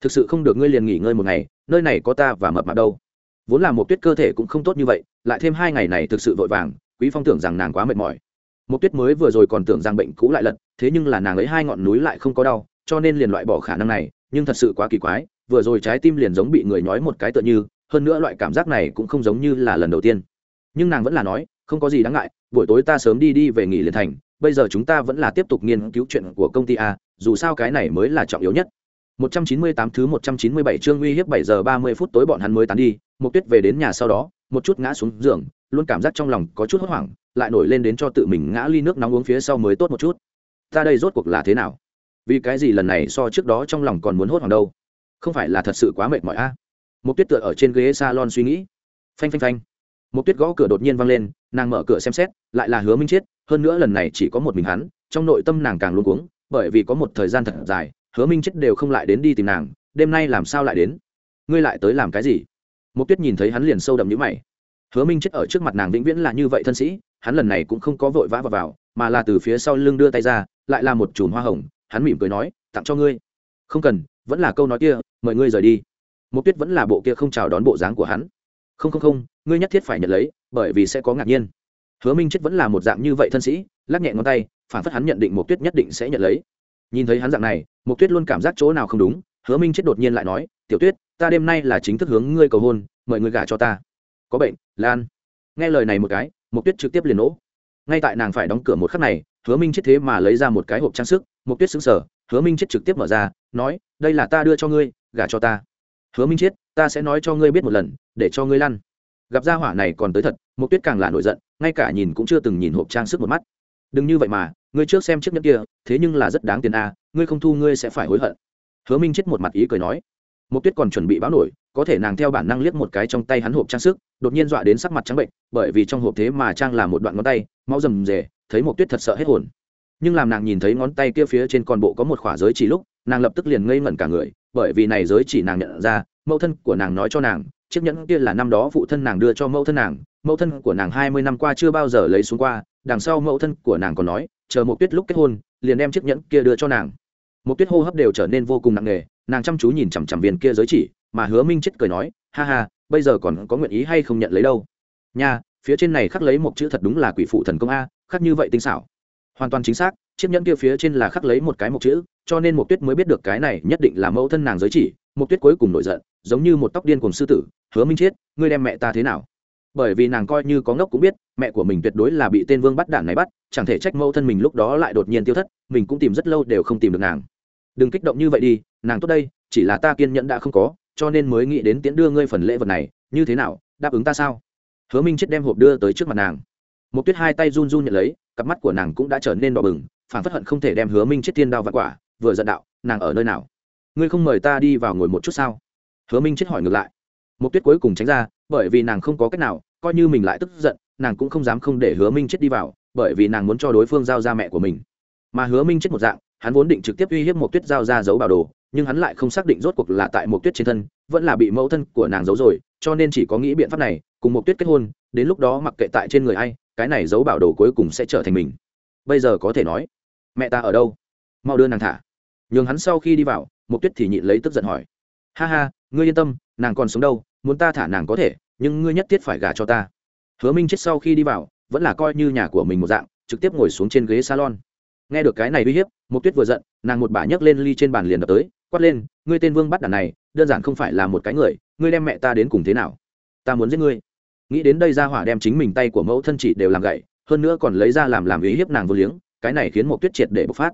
[SPEAKER 1] Thực sự không được ngươi liền nghỉ ngơi một ngày, nơi này có ta và mập mạp đâu. Vốn là một tuyết cơ thể cũng không tốt như vậy, lại thêm hai ngày này thực sự vội vàng, quý phong tưởng rằng nàng quá mệt mỏi. Một tuyết mới vừa rồi còn tưởng rằng bệnh cũ lại lật, thế nhưng là nàng ấy hai ngọn núi lại không có đau, cho nên liền loại bỏ khả năng này, nhưng thật sự quá kỳ quái vừa rồi trái tim liền giống bị người nói một cái tựa như hơn nữa loại cảm giác này cũng không giống như là lần đầu tiên nhưng nàng vẫn là nói không có gì đáng ngại buổi tối ta sớm đi đi về nghỉ liền thành bây giờ chúng ta vẫn là tiếp tục nghiên cứu chuyện của công ty a dù sao cái này mới là trọng yếu nhất 198 thứ 197 chương uy hiếp 7 giờ 30 phút tối bọn hắn mới tán đi, Mục Tuyết về đến nhà sau đó, một chút ngã xuống giường, luôn cảm giác trong lòng có chút hốt hoảng, lại nổi lên đến cho tự mình ngã ly nước nóng uống phía sau mới tốt một chút. Ta đây rốt cuộc là thế nào? Vì cái gì lần này so trước đó trong lòng còn muốn hốt hoảng đâu? Không phải là thật sự quá mệt mỏi a? À? Tuyết tựa ở trên ghế salon suy nghĩ. Phanh phanh phanh. một Tuyết gõ cửa đột nhiên vang lên, nàng mở cửa xem xét, lại là Hứa Minh Chết, hơn nữa lần này chỉ có một mình hắn, trong nội tâm nàng càng luống cuống, bởi vì có một thời gian thật dài, hứa minh chết đều không lại đến đi tìm nàng đêm nay làm sao lại đến ngươi lại tới làm cái gì một tuyết nhìn thấy hắn liền sâu đậm nhữ mày hứa minh chết ở trước mặt nàng vĩnh viễn là như vậy thân sĩ hắn lần này cũng không có vội vã vào, vào mà là từ phía sau lưng đưa tay ra lại là một chùm hoa hồng hắn mỉm cười nói tặng cho ngươi không cần vẫn là câu nói kia mời ngươi rời đi. Một tuyết vẫn là bộ kia không chào đón bộ dáng của hắn. Không không không, ngươi nhất thiết phải nhận lấy, bởi vì sẽ có ngạc nhiên. Hứa minh chết vẫn là một dạng như vậy thân sĩ, lắc nhẹ ngón tay, phản phất hắn nhận định một tuyết nhất định sẽ nhận lấy. Nhìn thấy hắn dạng này, mục tuyết luôn cảm giác chỗ nào không đúng, hứa minh chết đột nhiên lại nói, tiểu tuyết, ta đêm nay là chính thức hướng ngươi cầu hôn, mời ngươi gả cho ta. Có bệnh, lan. Nghe lời này một cái, mục tuyết trực tiếp liền nổ. Ngay tại nàng phải đóng cửa một khắc này, hứa minh chết thế mà lấy ra một cái hộp trang sức, mục tuyết xứng sở hứa minh chết trực tiếp mở ra, nói, đây là ta đưa cho ngươi gả cho ta. Hứa minh chết, ta sẽ nói cho ngươi biết một lần, để cho ngươi lăn. Gặp gia hỏa này còn tới thật mục tuyết càng là nổi giận, ngay cả nhìn cũng chưa từng nhìn hộp trang sức một mắt. Đừng như vậy mà, ngươi trước xem chiếc nhẫn kia, thế nhưng là rất đáng tiền a, ngươi không thu ngươi sẽ phải hối hận. Hứa minh chết một mặt ý cười nói. Mục tuyết còn chuẩn bị báo nổi, có thể nàng theo bản năng liếc một cái trong tay hắn hộp trang sức, đột nhiên dọa đến sắc mặt trắng bệnh, bởi vì trong hộp thế mà trang là một đoạn ngón tay, máu rầm rề, thấy mục tuyết thật sợ hết hồn. Nhưng làm nàng nhìn thấy ngón tay kia phía trên còn bộ có một khỏa giới chỉ lúc nàng lập tức liền ngây ngẩn cả người, bởi vì này giới chỉ nàng nhận ra, mẫu thân của nàng nói cho nàng, chiếc nhẫn kia là năm đó phụ thân nàng đưa cho mẫu thân nàng, mẫu thân của nàng hai mươi năm qua chưa bao giờ lấy xuống qua, đằng sau mẫu thân của nàng còn nói, chờ một tuyết lúc kết hôn, liền đem chiếc nhẫn kia đưa cho nàng. Một tuyết hô hấp đều trở nên vô cùng nặng nề, nàng chăm chú nhìn chằm chằm viên kia giới chỉ, mà hứa minh chết cười nói, ha ha, bây giờ còn có nguyện ý hay không nhận lấy đâu? Nha, phía trên này khắc lấy một chữ thật đúng là quỷ phụ thần công a, khắc như vậy tinh xảo. Hoàn toàn chính xác, chiếc nhẫn kia phía trên là khắc lấy một cái một chữ cho nên Mộc tuyết mới biết được cái này nhất định là mẫu thân nàng giới chỉ. Mộc tuyết cuối cùng nổi giận giống như một tóc điên cùng sư tử hứa minh Triết, ngươi đem mẹ ta thế nào? Bởi vì nàng coi như có ngốc cũng biết mẹ của mình tuyệt đối là bị tên vương bắt đạn này bắt chẳng thể trách mẫu thân mình lúc đó lại đột nhiên tiêu thất mình cũng tìm rất lâu đều không tìm được nàng. Đừng kích động như vậy đi nàng tốt đây chỉ là ta kiên nhẫn đã không có cho nên mới nghĩ đến tiễn đưa ngươi phần lễ vật này như thế nào đáp ứng ta sao? Hứa minh Triết đem hộp đưa tới trước mặt nàng. Mộc tuyết hai tay run run nhận lấy cặp mắt của nàng cũng đã trở nên đỏ bừng phản phất hận không thể đem hứa minh Triết tiên đao vạn quả vừa giận đạo, nàng ở nơi nào? Ngươi không mời ta đi vào ngồi một chút sao? Hứa minh chết hỏi ngược lại. Mục tuyết cuối cùng tránh ra, bởi vì nàng không có cách nào, coi như mình lại tức giận, nàng cũng không dám không để hứa minh chết đi vào, bởi vì nàng muốn cho đối phương giao ra mẹ của mình. Mà hứa minh chết một dạng, hắn vốn định trực tiếp uy hiếp mục tuyết giao ra giấu bảo đồ, nhưng hắn lại không xác định rốt cuộc là tại mục tuyết trên thân, vẫn là bị mẫu thân của nàng giấu rồi, cho nên chỉ có nghĩ biện pháp này, cùng mục tuyết kết hôn, đến lúc đó mặc kệ tại trên người ai, cái này giấu bảo đồ cuối cùng sẽ trở thành mình. Bây giờ có thể nói, mẹ ta ở đâu? Mau đưa nàng thả nhường hắn sau khi đi vào Mục tuyết thì nhịn lấy tức giận hỏi. Ha ha, ngươi yên tâm, nàng còn sống đâu, muốn ta thả nàng có thể, nhưng ngươi nhất thiết phải gả cho ta. Hứa minh chết sau khi đi vào, vẫn là coi như nhà của mình một dạng, trực tiếp ngồi xuống trên ghế salon. Nghe được cái này uy hiếp Mục tuyết vừa giận, nàng một bả nhấc lên ly trên bàn liền đập tới, quát lên, ngươi tên vương bắt đàn này, đơn giản không phải là một cái người, ngươi đem mẹ ta đến cùng thế nào? Ta muốn giết ngươi. Nghĩ đến đây ra hỏa đem chính mình tay của mẫu thân chị đều làm gậy, hơn nữa còn lấy ra làm làm ý hiếp nàng vô liếng, cái này khiến Mục tuyết triệt để bộc phát.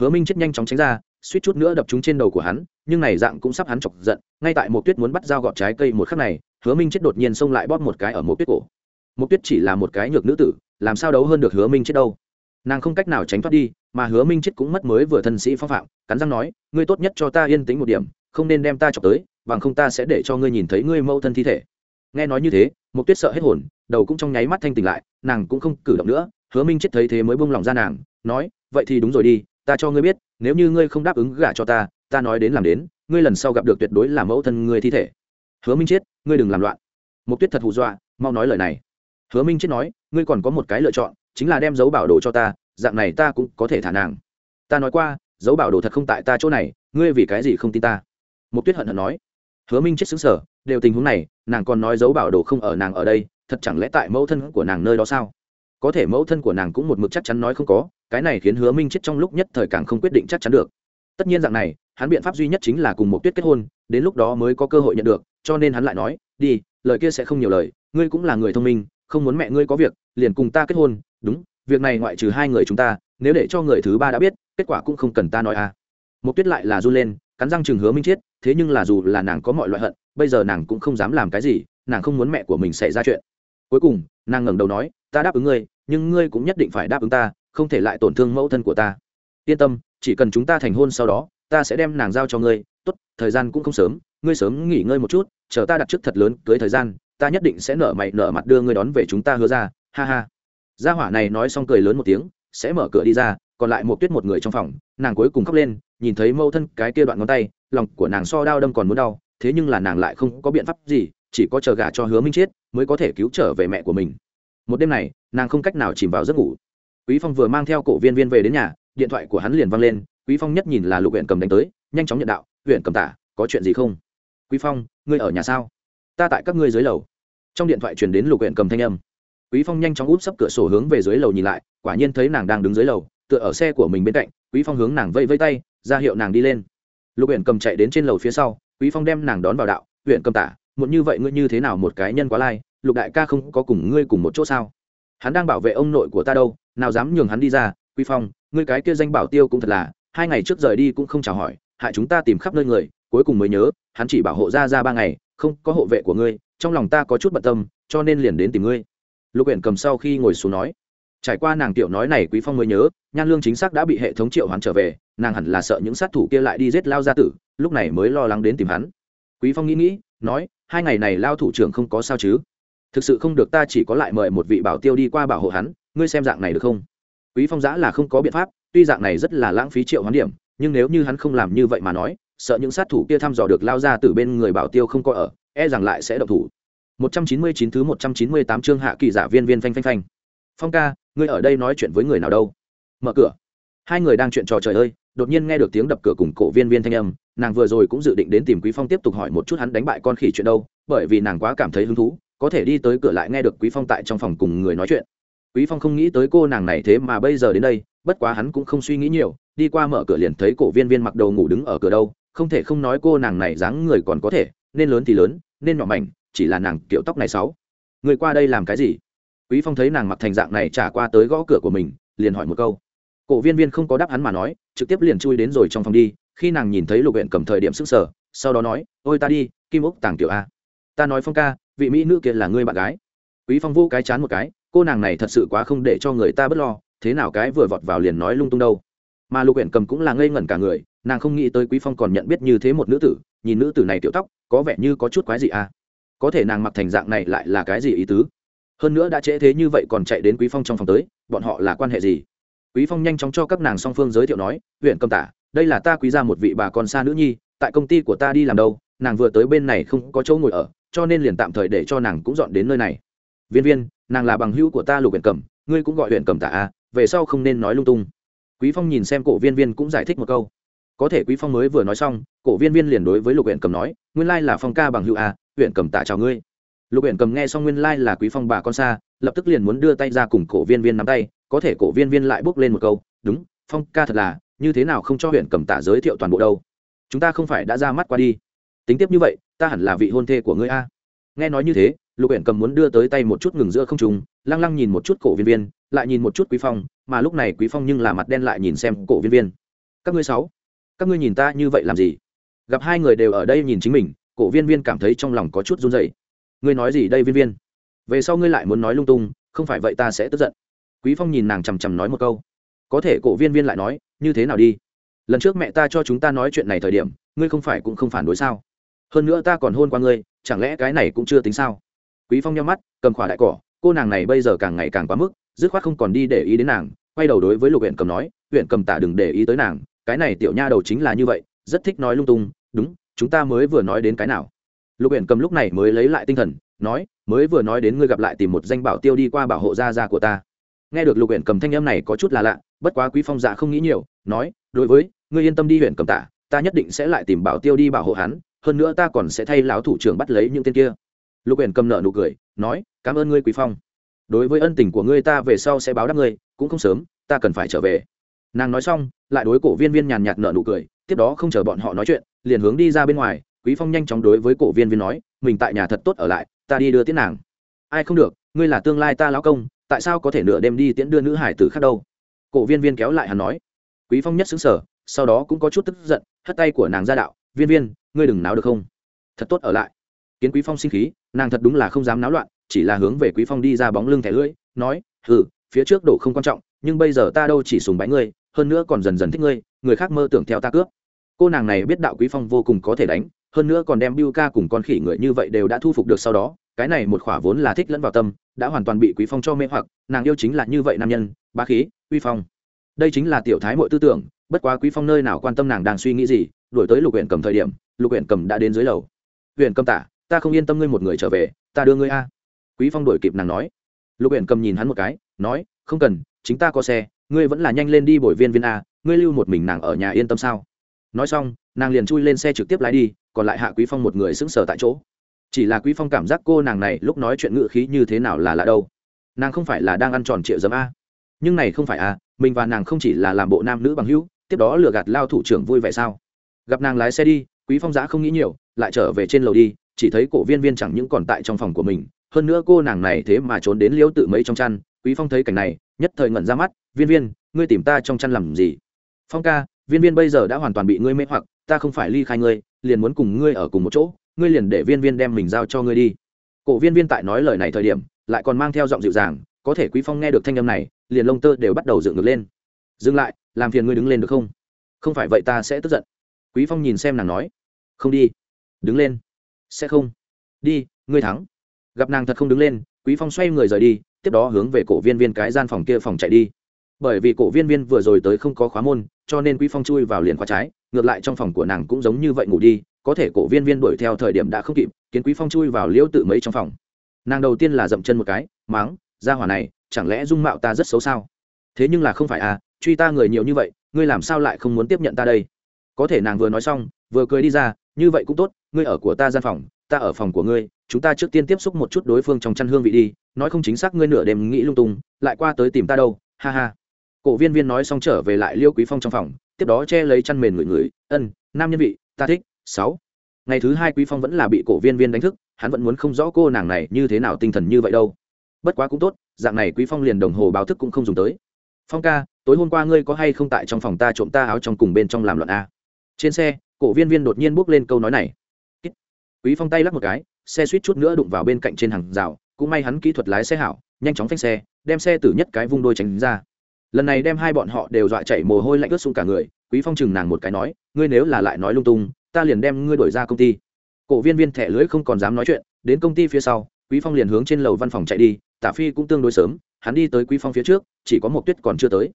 [SPEAKER 1] Hứa minh chết nhanh chóng tránh ra suýt chút nữa đập chúng trên đầu của hắn, nhưng này dạng cũng sắp hắn chọc giận, ngay tại một tuyết muốn bắt dao gọt trái cây một khắc này, hứa minh chết đột nhiên xông lại bóp một cái ở một tuyết cổ. Một tuyết chỉ là một cái nhược nữ tử, làm sao đấu hơn được hứa minh chết đâu? Nàng không cách nào tránh thoát đi, mà hứa minh chết cũng mất mới vừa thân sĩ phong phạm, cắn răng nói, ngươi tốt nhất cho ta yên tĩnh một điểm, không nên đem ta chọc tới, bằng không ta sẽ để cho ngươi nhìn thấy ngươi mâu thân thi thể. Nghe nói như thế một tuyết sợ hết hồn, đầu cũng trong nháy mắt thanh tỉnh lại, nàng cũng không cử động nữa, hứa minh chết thấy thế mới buông lòng ra nàng, nói, vậy thì đúng rồi đi ta cho ngươi biết, nếu như ngươi không đáp ứng gả cho ta ta nói đến làm đến, ngươi lần sau gặp được tuyệt đối là mẫu thân ngươi thi thể. Hứa minh chết, ngươi đừng làm loạn. Mục tuyết thật hù dọa, mau nói lời này. Hứa minh chết nói, ngươi còn có một cái lựa chọn, chính là đem dấu bảo đồ cho ta, dạng này ta cũng có thể thả nàng. Ta nói qua, dấu bảo đồ thật không tại ta chỗ này, ngươi vì cái gì không tin ta? Mục tuyết hận hận nói. Hứa minh chết xứng sở đều tình huống này, nàng còn nói dấu bảo đồ không ở nàng ở đây, thật chẳng lẽ tại mẫu thân của nàng nơi đó sao? Có thể mẫu thân của nàng cũng một mực chắc chắn nói không có, cái này khiến hứa minh chết trong lúc nhất thời càng không quyết định chắc chắn được. Tất nhiên dạng này, hắn biện pháp duy nhất chính là cùng một tuyết kết hôn, đến lúc đó mới có cơ hội nhận được, cho nên hắn lại nói, đi, lời kia sẽ không nhiều lời, ngươi cũng là người thông minh, không muốn mẹ ngươi có việc, liền cùng ta kết hôn, đúng, việc này ngoại trừ hai người chúng ta, nếu để cho người thứ ba đã biết, kết quả cũng không cần ta nói à. Một tuyết lại là run lên, cắn răng chừng hứa minh chết, thế nhưng là dù là nàng có mọi loại hận, bây giờ nàng cũng không dám làm cái gì, nàng không muốn mẹ của mình xảy ra chuyện. Cuối cùng, nàng ngẩng đầu nói ta đáp ứng ngươi, nhưng ngươi cũng nhất định phải đáp ứng ta, không thể lại tổn thương mẫu thân của ta. Yên tâm, chỉ cần chúng ta thành hôn sau đó, ta sẽ đem nàng giao cho ngươi. Tốt, thời gian cũng không sớm, ngươi sớm nghỉ ngơi một chút, chờ ta đặt trước thật lớn cưới thời gian, ta nhất định sẽ nở mày nở mặt đưa ngươi đón về chúng ta hứa ra. Ha ha. Gia hỏa này nói xong cười lớn một tiếng, sẽ mở cửa đi ra, còn lại một tuyết một người trong phòng, nàng cuối cùng khóc lên, nhìn thấy mâu thân cái kia đoạn ngón tay, lòng của nàng so đau đâm còn muốn đau, thế nhưng là nàng lại không có biện pháp gì, chỉ có chờ gả cho hứa minh chết mới có thể cứu trở về mẹ của mình một đêm này, nàng không cách nào chìm vào giấc ngủ. Quý phong vừa mang theo cổ viên viên về đến nhà, điện thoại của hắn liền văng lên, quý phong nhất nhìn là lục huyện cầm đánh tới, nhanh chóng nhận đạo huyện cầm tả, có chuyện gì không? Quý phong, ngươi ở nhà sao? Ta tại các ngươi dưới lầu. Trong điện thoại truyền đến lục huyện cầm thanh âm. Quý phong nhanh chóng úp sấp cửa sổ hướng về dưới lầu nhìn lại, quả nhiên thấy nàng đang đứng dưới lầu, tựa ở xe của mình bên cạnh, quý phong hướng nàng vây vây tay, ra hiệu nàng đi lên. Lục huyện cầm chạy đến trên lầu phía sau, quý phong đem nàng đón vào đạo huyện cầm tả một như vậy ngươi như thế nào một cái nhân quá lai lục đại ca không có cùng ngươi cùng một chỗ sao? Hắn đang bảo vệ ông nội của ta đâu, nào dám nhường hắn đi ra quý phong, ngươi cái kia danh bảo tiêu cũng thật là, hai ngày trước rời đi cũng không chào hỏi, hại chúng ta tìm khắp nơi người, cuối cùng mới nhớ, hắn chỉ bảo hộ ra ra ba ngày, không có hộ vệ của ngươi, trong lòng ta có chút bận tâm, cho nên liền đến tìm ngươi. Lục Uyển cầm sau khi ngồi xuống nói. Trải qua nàng tiểu nói này, quý phong mới nhớ, nhan lương chính xác đã bị hệ thống triệu hoán trở về, nàng hẳn là sợ những sát thủ kia lại đi giết lao gia tử, lúc này mới lo lắng đến tìm hắn. Quý phong nghĩ nghĩ, nói, hai ngày này lao thủ trưởng không có sao chứ? Thực sự không được ta chỉ có lại mời một vị bảo tiêu đi qua bảo hộ hắn, ngươi xem dạng này được không? Quý phong giã là không có biện pháp, tuy dạng này rất là lãng phí triệu hoán điểm, nhưng nếu như hắn không làm như vậy mà nói, sợ những sát thủ kia thăm dò được lao ra từ bên người bảo tiêu không có ở e rằng lại sẽ độc thủ. 199 thứ 198 chương hạ kỳ giả viên viên phanh phanh phanh. Phong ca, ngươi ở đây nói chuyện với người nào đâu? Mở cửa. Hai người đang chuyện trò trời ơi, đột nhiên nghe được tiếng đập cửa cùng cổ viên viên thanh âm, nàng vừa rồi cũng dự định đến tìm quý phong tiếp tục hỏi một chút hắn đánh bại con khỉ chuyện đâu, bởi vì nàng quá cảm thấy hứng thú có thể đi tới cửa lại nghe được quý phong tại trong phòng cùng người nói chuyện. Quý phong không nghĩ tới cô nàng này thế mà bây giờ đến đây, bất quá hắn cũng không suy nghĩ nhiều, đi qua mở cửa liền thấy cổ viên viên mặc đầu ngủ đứng ở cửa đâu, không thể không nói cô nàng này dáng người còn có thể, nên lớn thì lớn, nên nhỏ mảnh, chỉ là nàng kiểu tóc này sáu người qua đây làm cái gì? Quý phong thấy nàng mặc thành dạng này trả qua tới gõ cửa của mình, liền hỏi một câu. Cổ viên viên không có đáp hắn mà nói, trực tiếp liền chui đến rồi trong phòng đi, khi nàng nhìn thấy lục huyện cầm thời điểm sức sở sau đó nói, ôi ta đi, kim ốc tàng tiểu a. Ta nói phong ca vị mỹ nữ kia là ngươi bạn gái. Quý phong vô cái chán một cái, cô nàng này thật sự quá không để cho người ta bất lo, thế nào cái vừa vọt vào liền nói lung tung đâu. Mà lục uyển cầm cũng là ngây ngẩn cả người, nàng không nghĩ tới quý phong còn nhận biết như thế một nữ tử, nhìn nữ tử này tiểu tóc, có vẻ như có chút quái gì à. Có thể nàng mặc thành dạng này lại là cái gì ý tứ? Hơn nữa đã trễ thế như vậy còn chạy đến quý phong trong phòng tới, bọn họ là quan hệ gì? Quý phong nhanh chóng cho các nàng song phương giới thiệu nói huyện cầm tả, đây là ta quý ra một vị bà con xa nữ nhi, tại công ty của ta đi làm đâu, nàng vừa tới bên này không có chỗ ngồi ở cho nên liền tạm thời để cho nàng cũng dọn đến nơi này. Viên viên, nàng là bằng hữu của ta lục huyện cầm ngươi cũng gọi huyện cầm tả a, về sau không nên nói lung tung. Quý phong nhìn xem cổ viên viên cũng giải thích một câu. Có thể quý phong mới vừa nói xong, cổ viên viên liền đối với lục huyện cầm nói, nguyên lai là phong ca bằng hữu a huyện cầm tả chào ngươi. Lục huyện cầm nghe xong nguyên lai là quý phong bà con xa, lập tức liền muốn đưa tay ra cùng cổ viên viên nắm tay, có thể cổ viên viên lại bước lên một câu, đúng, phong ca thật là, như thế nào không cho huyện cầm tả giới thiệu toàn bộ đâu? Chúng ta không phải đã ra mắt qua đi tính tiếp như vậy, ta hẳn là vị hôn thê của ngươi a. Nghe nói như thế, lục Uyển cầm muốn đưa tới tay một chút ngừng giữa không trùng lăng lăng nhìn một chút cổ viên viên, lại nhìn một chút quý phong, mà lúc này quý phong nhưng là mặt đen lại nhìn xem cổ viên viên. Các ngươi sáu, các ngươi nhìn ta như vậy làm gì? Gặp hai người đều ở đây nhìn chính mình, cổ viên viên cảm thấy trong lòng có chút run rẩy. Ngươi nói gì đây viên viên? Về sau ngươi lại muốn nói lung tung, không phải vậy ta sẽ tức giận. Quý phong nhìn nàng chằm chằm nói một câu. Có thể cổ viên viên lại nói, như thế nào đi? Lần trước mẹ ta cho chúng ta nói chuyện này thời điểm, ngươi không phải cũng không phản đối sao? Hơn nữa ta còn hôn qua ngươi, chẳng lẽ cái này cũng chưa tính sao? Quý phong nhắm mắt, cầm khỏa đại cỏ, cô nàng này bây giờ càng ngày càng quá mức, dứt khoát không còn đi để ý đến nàng, quay đầu đối với lục huyện cầm nói huyện cầm tả đừng để ý tới nàng, cái này tiểu nha đầu chính là như vậy, rất thích nói lung tung, đúng, chúng ta mới vừa nói đến cái nào? Lục huyện cầm lúc này mới lấy lại tinh thần, nói, mới vừa nói đến ngươi gặp lại tìm một danh bảo tiêu đi qua bảo hộ gia gia của ta. Nghe được lục huyện cầm thanh âm này có chút là lạ, bất quá quý phong dạ không nghĩ nhiều, nói, đối với, ngươi yên tâm đi huyện cầm tả, ta nhất định sẽ lại tìm bảo tiêu đi bảo hộ hắn hơn nữa ta còn sẽ thay lão thủ trưởng bắt lấy những tên kia. Lục uyển cầm nợ nụ cười, nói, cảm ơn ngươi quý phong. Đối với ân tình của ngươi ta về sau sẽ báo đáp ngươi, cũng không sớm, ta cần phải trở về. Nàng nói xong, lại đối cổ viên viên nhàn nhạt nợ nụ cười, tiếp đó không chờ bọn họ nói chuyện, liền hướng đi ra bên ngoài. Quý phong nhanh chóng đối với cổ viên viên nói, mình tại nhà thật tốt ở lại, ta đi đưa tiễn nàng. Ai không được, ngươi là tương lai ta lão công, tại sao có thể nửa đêm đi tiễn đưa nữ hải tử khác đâu? Cổ viên viên kéo lại hắn nói. Quý phong nhất xứng sở sau đó cũng có chút tức giận, hất tay của nàng ra đạo viên viên, ngươi đừng náo được không? Thật tốt ở lại. Kiến quý phong sinh khí, nàng thật đúng là không dám náo loạn, chỉ là hướng về quý phong đi ra bóng lưng thẻ lưỡi, nói ừ phía trước đổ không quan trọng, nhưng bây giờ ta đâu chỉ sùng bái ngươi, hơn nữa còn dần dần thích ngươi, người khác mơ tưởng theo ta cướp. Cô nàng này biết đạo quý phong vô cùng có thể đánh, hơn nữa còn đem Biu ca cùng con khỉ người như vậy đều đã thu phục được sau đó, cái này một khỏa vốn là thích lẫn vào tâm, đã hoàn toàn bị quý phong cho mê hoặc, nàng yêu chính là như vậy nam nhân, bá khí, uy phong. Đây chính là tiểu thái mọi tư tưởng bất quá quý phong nơi nào quan tâm nàng đang suy nghĩ gì, đuổi tới lục huyện cầm thời điểm, lục huyện cầm đã đến dưới lầu. Huyện cầm tả, ta không yên tâm ngươi một người trở về, ta đưa ngươi a. Quý phong đuổi kịp nàng nói. Lục huyện cầm nhìn hắn một cái, nói, không cần, chính ta có xe, ngươi vẫn là nhanh lên đi bồi viên viên a, ngươi lưu một mình nàng ở nhà yên tâm sao? Nói xong, nàng liền chui lên xe trực tiếp lái đi, còn lại hạ quý phong một người sững sờ tại chỗ. Chỉ là quý phong cảm giác cô nàng này lúc nói chuyện ngự khí như thế nào là lạ đâu. Nàng không phải là đang ăn tròn triệu dấm a. Nhưng này không phải a, mình và nàng không chỉ là làm bộ nam nữ bằng hữu tiếp đó lừa gạt lao thủ trưởng vui vẻ sao? Gặp nàng lái xe đi, quý phong giã không nghĩ nhiều, lại trở về trên lầu đi, chỉ thấy cổ viên viên chẳng những còn tại trong phòng của mình, hơn nữa cô nàng này thế mà trốn đến liễu tự mấy trong chăn, quý phong thấy cảnh này, nhất thời ngẩn ra mắt, viên viên, ngươi tìm ta trong chăn làm gì? Phong ca, viên viên bây giờ đã hoàn toàn bị ngươi mê hoặc, ta không phải ly khai ngươi, liền muốn cùng ngươi ở cùng một chỗ, ngươi liền để viên viên đem mình giao cho ngươi đi. Cổ viên viên tại nói lời này thời điểm, lại còn mang theo giọng dịu dàng, có thể quý phong nghe được thanh âm này, liền lông tơ đều bắt đầu dựng ngược lên. Dừng lại làm phiền ngươi đứng lên được không? Không phải vậy ta sẽ tức giận. Quý phong nhìn xem nàng nói. Không đi. Đứng lên. Sẽ không. Đi, ngươi thắng. Gặp nàng thật không đứng lên, quý phong xoay người rời đi, tiếp đó hướng về cổ viên viên cái gian phòng kia phòng chạy đi. Bởi vì cổ viên viên vừa rồi tới không có khóa môn, cho nên quý phong chui vào liền khóa trái, ngược lại trong phòng của nàng cũng giống như vậy ngủ đi, có thể cổ viên viên đuổi theo thời điểm đã không kịp kiến quý phong chui vào liễu tự mấy trong phòng. Nàng đầu tiên là dậm chân một cái máng ra hỏa này, chẳng lẽ dung mạo ta rất xấu sao? Thế nhưng là không phải à truy ta người nhiều như vậy, ngươi làm sao lại không muốn tiếp nhận ta đây? Có thể nàng vừa nói xong, vừa cười đi ra, như vậy cũng tốt, ngươi ở của ta gian phòng, ta ở phòng của ngươi, chúng ta trước tiên tiếp xúc một chút đối phương trong chăn hương vị đi, nói không chính xác ngươi nửa đêm nghĩ lung tung, lại qua tới tìm ta đâu, ha ha. Cổ viên viên nói xong trở về lại liêu quý phong trong phòng, tiếp đó che lấy chăn mền người người, ân, nam nhân vị, ta thích, sáu. Ngày thứ hai quý phong vẫn là bị cổ viên viên đánh thức, hắn vẫn muốn không rõ cô nàng này như thế nào tinh thần như vậy đâu. Bất quá cũng tốt, dạng này quý phong liền đồng hồ báo thức cũng không dùng tới phong ca, tối hôm qua ngươi có hay không tại trong phòng ta trộm ta áo trong cùng bên trong làm loạn a? Trên xe, cổ viên viên đột nhiên bước lên câu nói này. Quý phong tay lắc một cái, xe suýt chút nữa đụng vào bên cạnh trên hàng rào, cũng may hắn kỹ thuật lái xe hảo, nhanh chóng phanh xe, đem xe từ nhất cái vung đôi tránh ra. Lần này đem hai bọn họ đều dọa chạy mồ hôi lạnh ướt xuống cả người, quý phong chừng nàng một cái nói, ngươi nếu là lại nói lung tung, ta liền đem ngươi đổi ra công ty. Cổ viên viên thẻ lưới không còn dám nói chuyện, đến công ty phía sau, quý phong liền hướng trên lầu văn phòng chạy đi, tả phi cũng tương đối sớm hắn đi tới quý phong phía trước, chỉ có một tuyết còn chưa tới.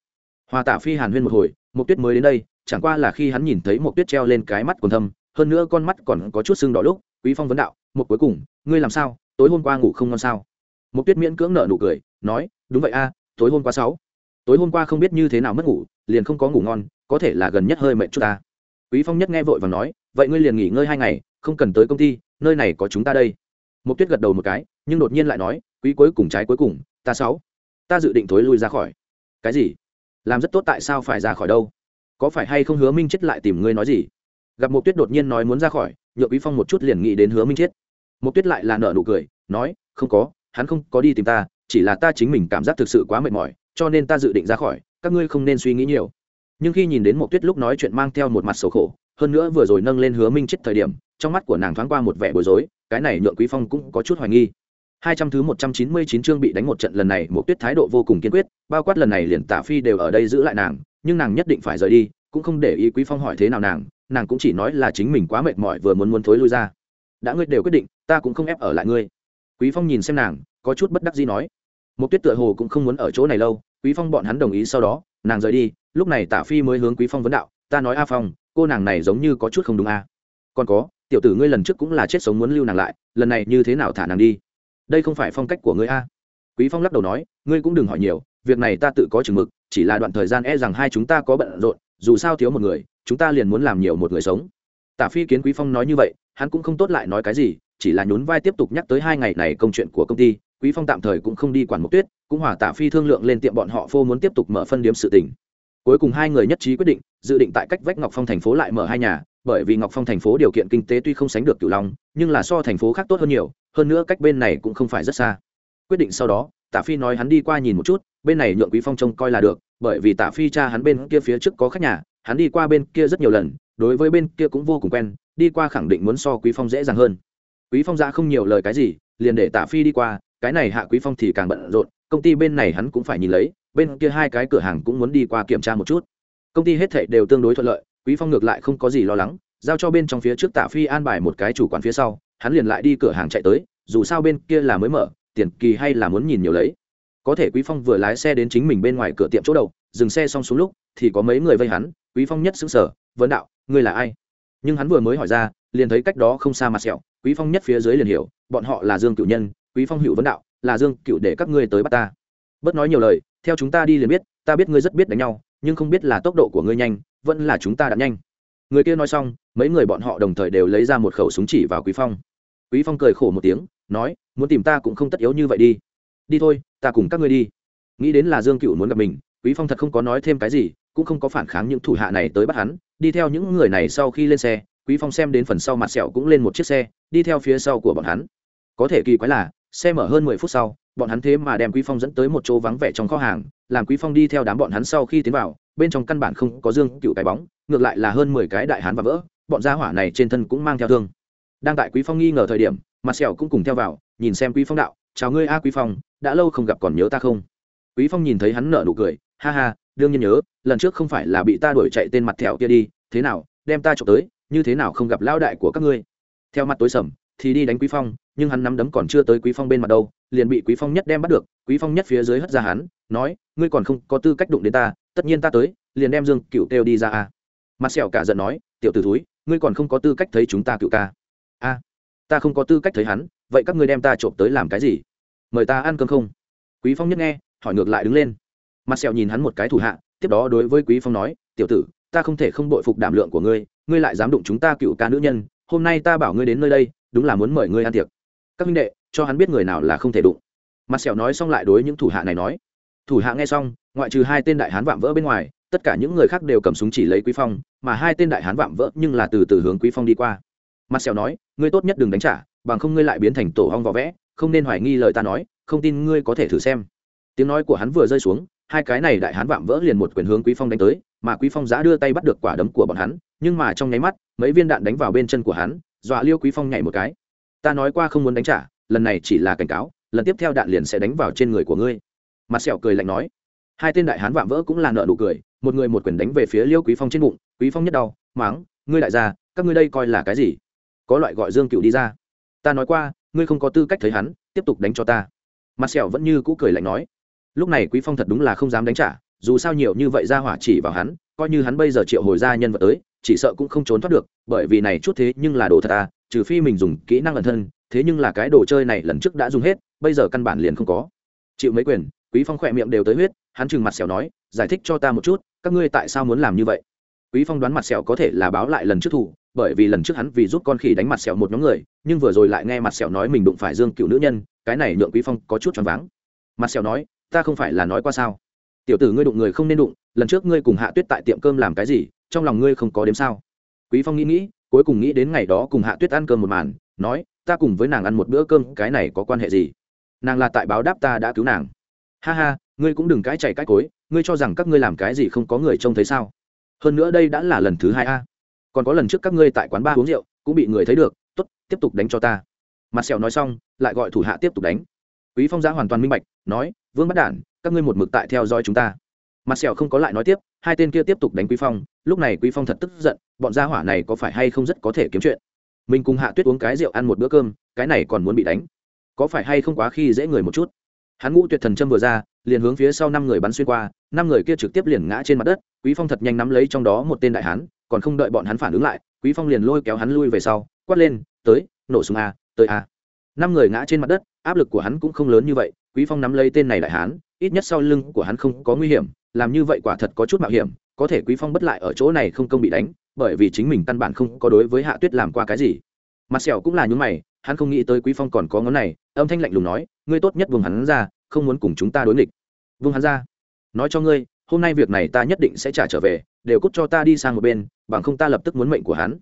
[SPEAKER 1] Hòa tả phi hàn huyên một hồi một tuyết mới đến đây, chẳng qua là khi hắn nhìn thấy một tuyết treo lên cái mắt còn thâm, hơn nữa con mắt còn có chút sưng đỏ lúc, quý phong vấn đạo một cuối cùng, ngươi làm sao? Tối hôm qua ngủ không ngon sao? Một tuyết miễn cưỡng nợ nụ cười, nói, đúng vậy a, tối hôm qua sáu. Tối hôm qua không biết như thế nào mất ngủ, liền không có ngủ ngon, có thể là gần nhất hơi mệt chút ta. Quý phong nhất nghe vội và nói, vậy ngươi liền nghỉ ngơi hai ngày, không cần tới công ty, nơi này có chúng ta đây. Một tuyết gật đầu một cái, nhưng đột nhiên lại nói, quý cuối cùng trái cuối cùng, ta sáu ta dự định thối lui ra khỏi. Cái gì? Làm rất tốt tại sao phải ra khỏi đâu? Có phải hay không hứa minh chết lại tìm ngươi nói gì? Gặp một tuyết đột nhiên nói muốn ra khỏi nhựa quý phong một chút liền nghĩ đến hứa minh chết. Một tuyết lại là nợ nụ cười, nói, không có, hắn không có đi tìm ta, chỉ là ta chính mình cảm giác thực sự quá mệt mỏi, cho nên ta dự định ra khỏi, các ngươi không nên suy nghĩ nhiều. Nhưng khi nhìn đến một tuyết lúc nói chuyện mang theo một mặt xấu khổ, hơn nữa vừa rồi nâng lên hứa minh chết thời điểm, trong mắt của nàng thoáng qua một vẻ bối rối, cái này nhượng quý phong cũng có chút hoài nghi hai trăm thứ một trăm chín mươi chín chương bị đánh một trận lần này, một tuyết thái độ vô cùng kiên quyết, bao quát lần này liền tả phi đều ở đây giữ lại nàng, nhưng nàng nhất định phải rời đi, cũng không để ý quý phong hỏi thế nào nàng nàng cũng chỉ nói là chính mình quá mệt mỏi vừa muốn muốn thối lui ra. Đã ngươi đều quyết định, ta cũng không ép ở lại ngươi. Quý phong nhìn xem nàng, có chút bất đắc dĩ nói. Một tuyết tựa hồ cũng không muốn ở chỗ này lâu, quý phong bọn hắn đồng ý sau đó, nàng rời đi, lúc này tả phi mới hướng quý phong vấn đạo, ta nói a phong, cô nàng này giống như có chút không đúng a. Còn có, tiểu tử ngươi lần trước cũng là chết sống muốn lưu nàng lại, lần này như thế nào thả nàng đi? Đây không phải phong cách của ngươi a. Quý phong lắc đầu nói, ngươi cũng đừng hỏi nhiều, việc này ta tự có chừng mực, chỉ là đoạn thời gian e rằng hai chúng ta có bận rộn, dù sao thiếu một người, chúng ta liền muốn làm nhiều một người sống. Tả phi kiến quý phong nói như vậy, hắn cũng không tốt lại nói cái gì, chỉ là nhún vai tiếp tục nhắc tới hai ngày này công chuyện của công ty, quý phong tạm thời cũng không đi quản mục tuyết, cũng hòa tả phi thương lượng lên tiệm bọn họ phô muốn tiếp tục mở phân điếm sự tình. Cuối cùng hai người nhất trí quyết định, dự định tại cách vách ngọc phong thành phố lại mở hai nhà, bởi vì ngọc phong thành phố điều kiện kinh tế tuy không sánh được cửu long nhưng là so thành phố khác tốt hơn nhiều, hơn nữa cách bên này cũng không phải rất xa. Quyết định sau đó, tả phi nói hắn đi qua nhìn một chút, bên này nhượng quý phong trông coi là được, bởi vì tả phi cha hắn bên kia phía trước có khách nhà, hắn đi qua bên kia rất nhiều lần, đối với bên kia cũng vô cùng quen, đi qua khẳng định muốn so quý phong dễ dàng hơn. Quý phong ra không nhiều lời cái gì, liền để tả phi đi qua, cái này hạ quý phong thì càng bận rộn, công ty bên này hắn cũng phải nhìn lấy, bên kia hai cái cửa hàng cũng muốn đi qua kiểm tra một chút. Công ty hết thảy đều tương đối thuận lợi, quý phong ngược lại không có gì lo lắng giao cho bên trong phía trước Tạ phi an bài một cái chủ quản phía sau, hắn liền lại đi cửa hàng chạy tới, dù sao bên kia là mới mở, tiền kỳ hay là muốn nhìn nhiều lấy. Có thể quý phong vừa lái xe đến chính mình bên ngoài cửa tiệm chỗ đầu, dừng xe xong xuống lúc, thì có mấy người vây hắn, quý phong nhất sững sở vấn đạo, ngươi là ai? Nhưng hắn vừa mới hỏi ra, liền thấy cách đó không xa mặt sẹo, quý phong nhất phía dưới liền hiểu, bọn họ là dương cựu nhân, quý phong hữu vấn đạo, là dương cựu để các ngươi tới bắt ta. Bớt nói nhiều lời, theo chúng ta đi liền biết, ta biết ngươi rất biết đánh nhau, nhưng không biết là tốc độ của ngươi nhanh, vẫn là chúng ta đã nhanh người kia nói xong, mấy người bọn họ đồng thời đều lấy ra một khẩu súng chỉ vào quý phong. Quý phong cười khổ một tiếng, nói, muốn tìm ta cũng không tất yếu như vậy đi. Đi thôi, ta cùng các ngươi đi. Nghĩ đến là dương cựu muốn gặp mình, quý phong thật không có nói thêm cái gì, cũng không có phản kháng những thủ hạ này tới bắt hắn. Đi theo những người này sau khi lên xe, quý phong xem đến phần sau mặt sẹo cũng lên một chiếc xe, đi theo phía sau của bọn hắn. Có thể kỳ quái là, xe mở hơn mười phút sau, bọn hắn thế mà đem quý phong dẫn tới một chỗ vắng vẻ trong kho hàng, làm quý phong đi theo đám bọn hắn sau khi tiến vào, bên trong căn bản không có dương cựu cái bóng ngược lại là hơn mười cái đại hán và vỡ, bọn gia hỏa này trên thân cũng mang theo thương. Đang tại quý phong nghi ngờ thời điểm mặt sẹo cũng cùng theo vào, nhìn xem quý phong đạo, chào ngươi a quý phong, đã lâu không gặp còn nhớ ta không? Quý phong nhìn thấy hắn nở nụ cười, ha ha, đương nhiên nhớ, lần trước không phải là bị ta đuổi chạy tên mặt thẹo kia đi, thế nào, đem ta trộm tới, như thế nào không gặp lao đại của các ngươi? Theo mặt tối sầm, thì đi đánh quý phong, nhưng hắn nắm đấm còn chưa tới quý phong bên mặt đâu, liền bị quý phong nhất đem bắt được. Quý phong nhất phía dưới hất ra hắn, nói, ngươi còn không có tư cách đụng đến ta, tất nhiên ta tới, liền đem dương cựu kêu đi ra a mặt sẹo cả giận nói, tiểu tử thúi, ngươi còn không có tư cách thấy chúng ta cựu ca. A, ta không có tư cách thấy hắn, vậy các ngươi đem ta trộm tới làm cái gì? Mời ta ăn cơm không? Quý phong nhất nghe, hỏi ngược lại đứng lên. Mặt sẹo nhìn hắn một cái thủ hạ, tiếp đó đối với quý phong nói, tiểu tử, ta không thể không bội phục đảm lượng của ngươi ngươi lại dám đụng chúng ta cựu ca nữ nhân, hôm nay ta bảo ngươi đến nơi đây, đúng là muốn mời ngươi ăn tiệc. Các minh đệ, cho hắn biết người nào là không thể đụng. Mặt sẹo nói xong lại đối những thủ hạ này nói. Thủ hạ nghe xong, ngoại trừ hai tên đại hán vạm vỡ bên ngoài tất cả những người khác đều cầm súng chỉ lấy quý phong, mà hai tên đại hán vạm vỡ nhưng là từ từ hướng quý phong đi qua. Mặt sẹo nói, ngươi tốt nhất đừng đánh trả, bằng không ngươi lại biến thành tổ hong vỏ vẽ, không nên hoài nghi lời ta nói, không tin ngươi có thể thử xem. Tiếng nói của hắn vừa rơi xuống, hai cái này đại hán vạm vỡ liền một quyền hướng quý phong đánh tới, mà quý phong giã đưa tay bắt được quả đấm của bọn hắn, nhưng mà trong nháy mắt, mấy viên đạn đánh vào bên chân của hắn, dọa liêu quý phong nhảy một cái. Ta nói qua không muốn đánh trả, lần này chỉ là cảnh cáo, lần tiếp theo đạn liền sẽ đánh vào trên người của ngươi. Mặt sẹo cười lạnh nói. Hai tên đại hán vạm vỡ cũng là nợ nụ cười một người một quyền đánh về phía liêu quý phong trên bụng, quý phong nhất đau, máng, ngươi đại gia, các ngươi đây coi là cái gì? Có loại gọi dương cựu đi ra. Ta nói qua, ngươi không có tư cách thấy hắn, tiếp tục đánh cho ta. Mặt sẹo vẫn như cũ cười lạnh nói. Lúc này quý phong thật đúng là không dám đánh trả, dù sao nhiều như vậy ra hỏa chỉ vào hắn, coi như hắn bây giờ triệu hồi ra nhân vật tới, chỉ sợ cũng không trốn thoát được, bởi vì này chút thế nhưng là đồ thật à trừ phi mình dùng kỹ năng lần thân, thế nhưng là cái đồ chơi này lần trước đã dùng hết, bây giờ căn bản liền không có. Chịu mấy quyền, quý phong khỏe miệng đều tới huyết hắn trừng mặt sẹo nói, giải thích cho ta một chút, các ngươi tại sao muốn làm như vậy? Quý phong đoán mặt sẹo có thể là báo lại lần trước thủ bởi vì lần trước hắn vì giúp con khỉ đánh mặt sẹo một nhóm người, nhưng vừa rồi lại nghe mặt sẹo nói mình đụng phải dương cựu nữ nhân, cái này nhượng quý phong có chút choáng váng. Mặt sẹo nói, ta không phải là nói qua sao? Tiểu tử ngươi đụng người không nên đụng, lần trước ngươi cùng hạ tuyết tại tiệm cơm làm cái gì, trong lòng ngươi không có đếm sao? Quý phong nghĩ nghĩ, cuối cùng nghĩ đến ngày đó cùng hạ tuyết ăn cơm một màn, nói, ta cùng với nàng ăn một bữa cơm, cái này có quan hệ gì? Nàng là tại báo đáp ta đã cứu nàng. Ha ha ngươi cũng đừng cãi chạy cãi cối, ngươi cho rằng các ngươi làm cái gì không có người trông thấy sao? Hơn nữa đây đã là lần thứ hai a. Còn có lần trước các ngươi tại quán ba uống rượu, cũng bị người thấy được t ố t tiếp tục đánh cho ta. Mặt sẹo nói xong, lại gọi thủ hạ tiếp tục đánh. Quý phong giã hoàn toàn minh bạch, nói, vương bắt đản, các ngươi một mực tại theo dõi chúng ta. Mặt sẹo không có lại nói tiếp, hai tên kia tiếp tục đánh quý phong, lúc này quý phong thật tức giận, bọn gia hỏa này có phải hay không rất có thể kiếm chuyện? Mình cùng hạ tuyết uống cái rượu ăn một bữa cơm, cái này còn muốn bị đánh. Có phải hay không quá khi dễ người một chút? Hắn ngũ tuyệt thần châm vừa ra, liền hướng phía sau năm người bắn xuyên qua, năm người kia trực tiếp liền ngã trên mặt đất, quý phong thật nhanh nắm lấy trong đó một tên đại hán, còn không đợi bọn hắn phản ứng lại, quý phong liền lôi kéo hắn lui về sau, quát lên, tới, nổ súng a tới a năm người ngã trên mặt đất, áp lực của hắn cũng không lớn như vậy, quý phong nắm lấy tên này đại hán, ít nhất sau lưng của hắn không có nguy hiểm, làm như vậy quả thật có chút mạo hiểm, có thể quý phong bất lại ở chỗ này không công bị đánh, bởi vì chính mình căn bản không có đối với hạ tuyết làm qua cái gì. Mặt sẹo cũng là những mày hắn không nghĩ tới quý phong còn có ngón này, âm thanh lạnh lùng nói, ngươi tốt nhất vùng hắn ra, không muốn cùng chúng ta đối nghịch. Vùng hắn ra? Nói cho ngươi, hôm nay việc này ta nhất định sẽ trả trở về, đều cút cho ta đi sang một bên, bằng không ta lập tức muốn mệnh của hắn.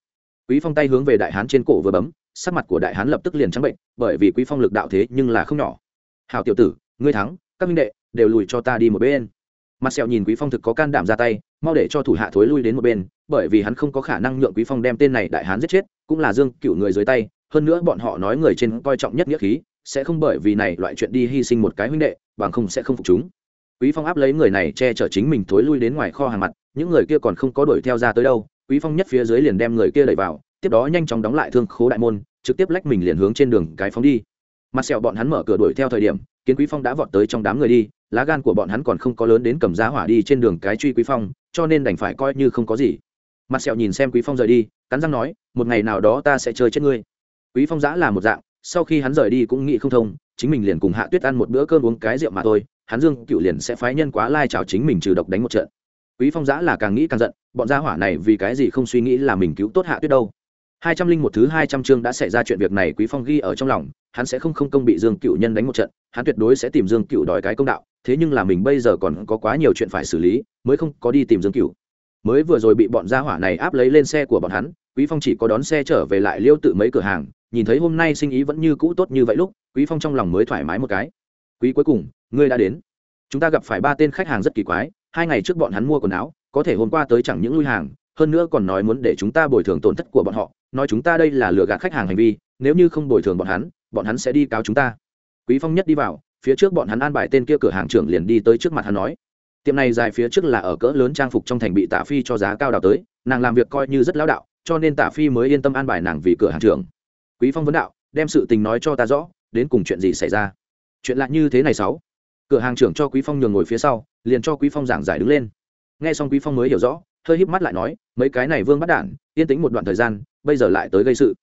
[SPEAKER 1] Quý phong tay hướng về đại hán trên cổ vừa bấm, sắc mặt của đại hán lập tức liền trắng bệnh, bởi vì quý phong lực đạo thế nhưng là không nhỏ. Hào tiểu tử, ngươi thắng, các minh đệ đều lùi cho ta đi một bên. Mặt sẹo nhìn quý phong thực có can đảm ra tay, mau để cho thủ hạ thối lui đến một bên, bởi vì hắn không có khả năng nhượng quý phong đem tên này đại hán giết chết, cũng là dương cựu người dưới tay hơn nữa bọn họ nói người trên coi trọng nhất nghĩa khí, sẽ không bởi vì này loại chuyện đi hy sinh một cái huynh đệ, bằng không sẽ không phục chúng. Quý phong áp lấy người này che chở chính mình thối lui đến ngoài kho hàng mặt, những người kia còn không có đuổi theo ra tới đâu, quý phong nhất phía dưới liền đem người kia đẩy vào, tiếp đó nhanh chóng đóng lại thương khố đại môn, trực tiếp lách mình liền hướng trên đường cái phóng đi. Mặt sẹo bọn hắn mở cửa đuổi theo thời điểm, kiến quý phong đã vọt tới trong đám người đi, lá gan của bọn hắn còn không có lớn đến cầm giá hỏa đi trên đường cái truy quý phong, cho nên đành phải coi như không có gì. Mặt sẹo nhìn xem quý phong rời đi, cắn răng nói, một ngày nào đó ta sẽ chơi chết ngươi quý phong giã là một dạng, sau khi hắn rời đi cũng nghĩ không thông, chính mình liền cùng hạ tuyết ăn một bữa cơm uống cái rượu mà thôi, hắn dương cựu liền sẽ phái nhân quá lai chào chính mình trừ độc đánh một trận. Quý phong giã là càng nghĩ càng giận, bọn gia hỏa này vì cái gì không suy nghĩ là mình cứu tốt hạ tuyết đâu. Hai trăm linh một thứ hai trăm chương đã xảy ra chuyện việc này quý phong ghi ở trong lòng, hắn sẽ không không công bị dương cựu nhân đánh một trận, hắn tuyệt đối sẽ tìm dương cựu đòi cái công đạo, thế nhưng là mình bây giờ còn có quá nhiều chuyện phải xử lý, mới không có đi tìm dương cựu. Mới vừa rồi bị bọn gia hỏa này áp lấy lên xe của bọn hắn, quý phong chỉ có đón xe trở về lại liêu tự mấy cửa hàng nhìn thấy hôm nay sinh ý vẫn như cũ tốt như vậy lúc, quý phong trong lòng mới thoải mái một cái. Quý, cuối cùng, ngươi đã đến. Chúng ta gặp phải ba tên khách hàng rất kỳ quái, hai ngày trước bọn hắn mua quần áo, có thể hôm qua tới chẳng những lui hàng, hơn nữa còn nói muốn để chúng ta bồi thường tổn thất của bọn họ, nói chúng ta đây là lừa gạt khách hàng hành vi, nếu như không bồi thường bọn hắn bọn hắn sẽ đi cáo chúng ta. Quý phong nhất đi vào, phía trước bọn hắn an bài tên kia cửa hàng trưởng liền đi tới trước mặt hắn nói, tiệm này dài phía trước là ở cỡ lớn trang phục trong thành bị tạ phi cho giá cao đào tới, nàng làm việc coi như rất lão đạo, cho nên tạ phi mới yên tâm an bài nàng vì cửa hàng trưởng quý phong vấn đạo, đem sự tình nói cho ta rõ, đến cùng chuyện gì xảy ra? Chuyện lạ như thế này sáu. Cửa hàng trưởng cho quý phong nhường ngồi phía sau, liền cho quý phong giảng giải đứng lên. Nghe xong quý phong mới hiểu rõ, hơi híp mắt lại nói, mấy cái này vương bắt đản, yên tĩnh một đoạn thời gian, bây giờ lại tới gây sự.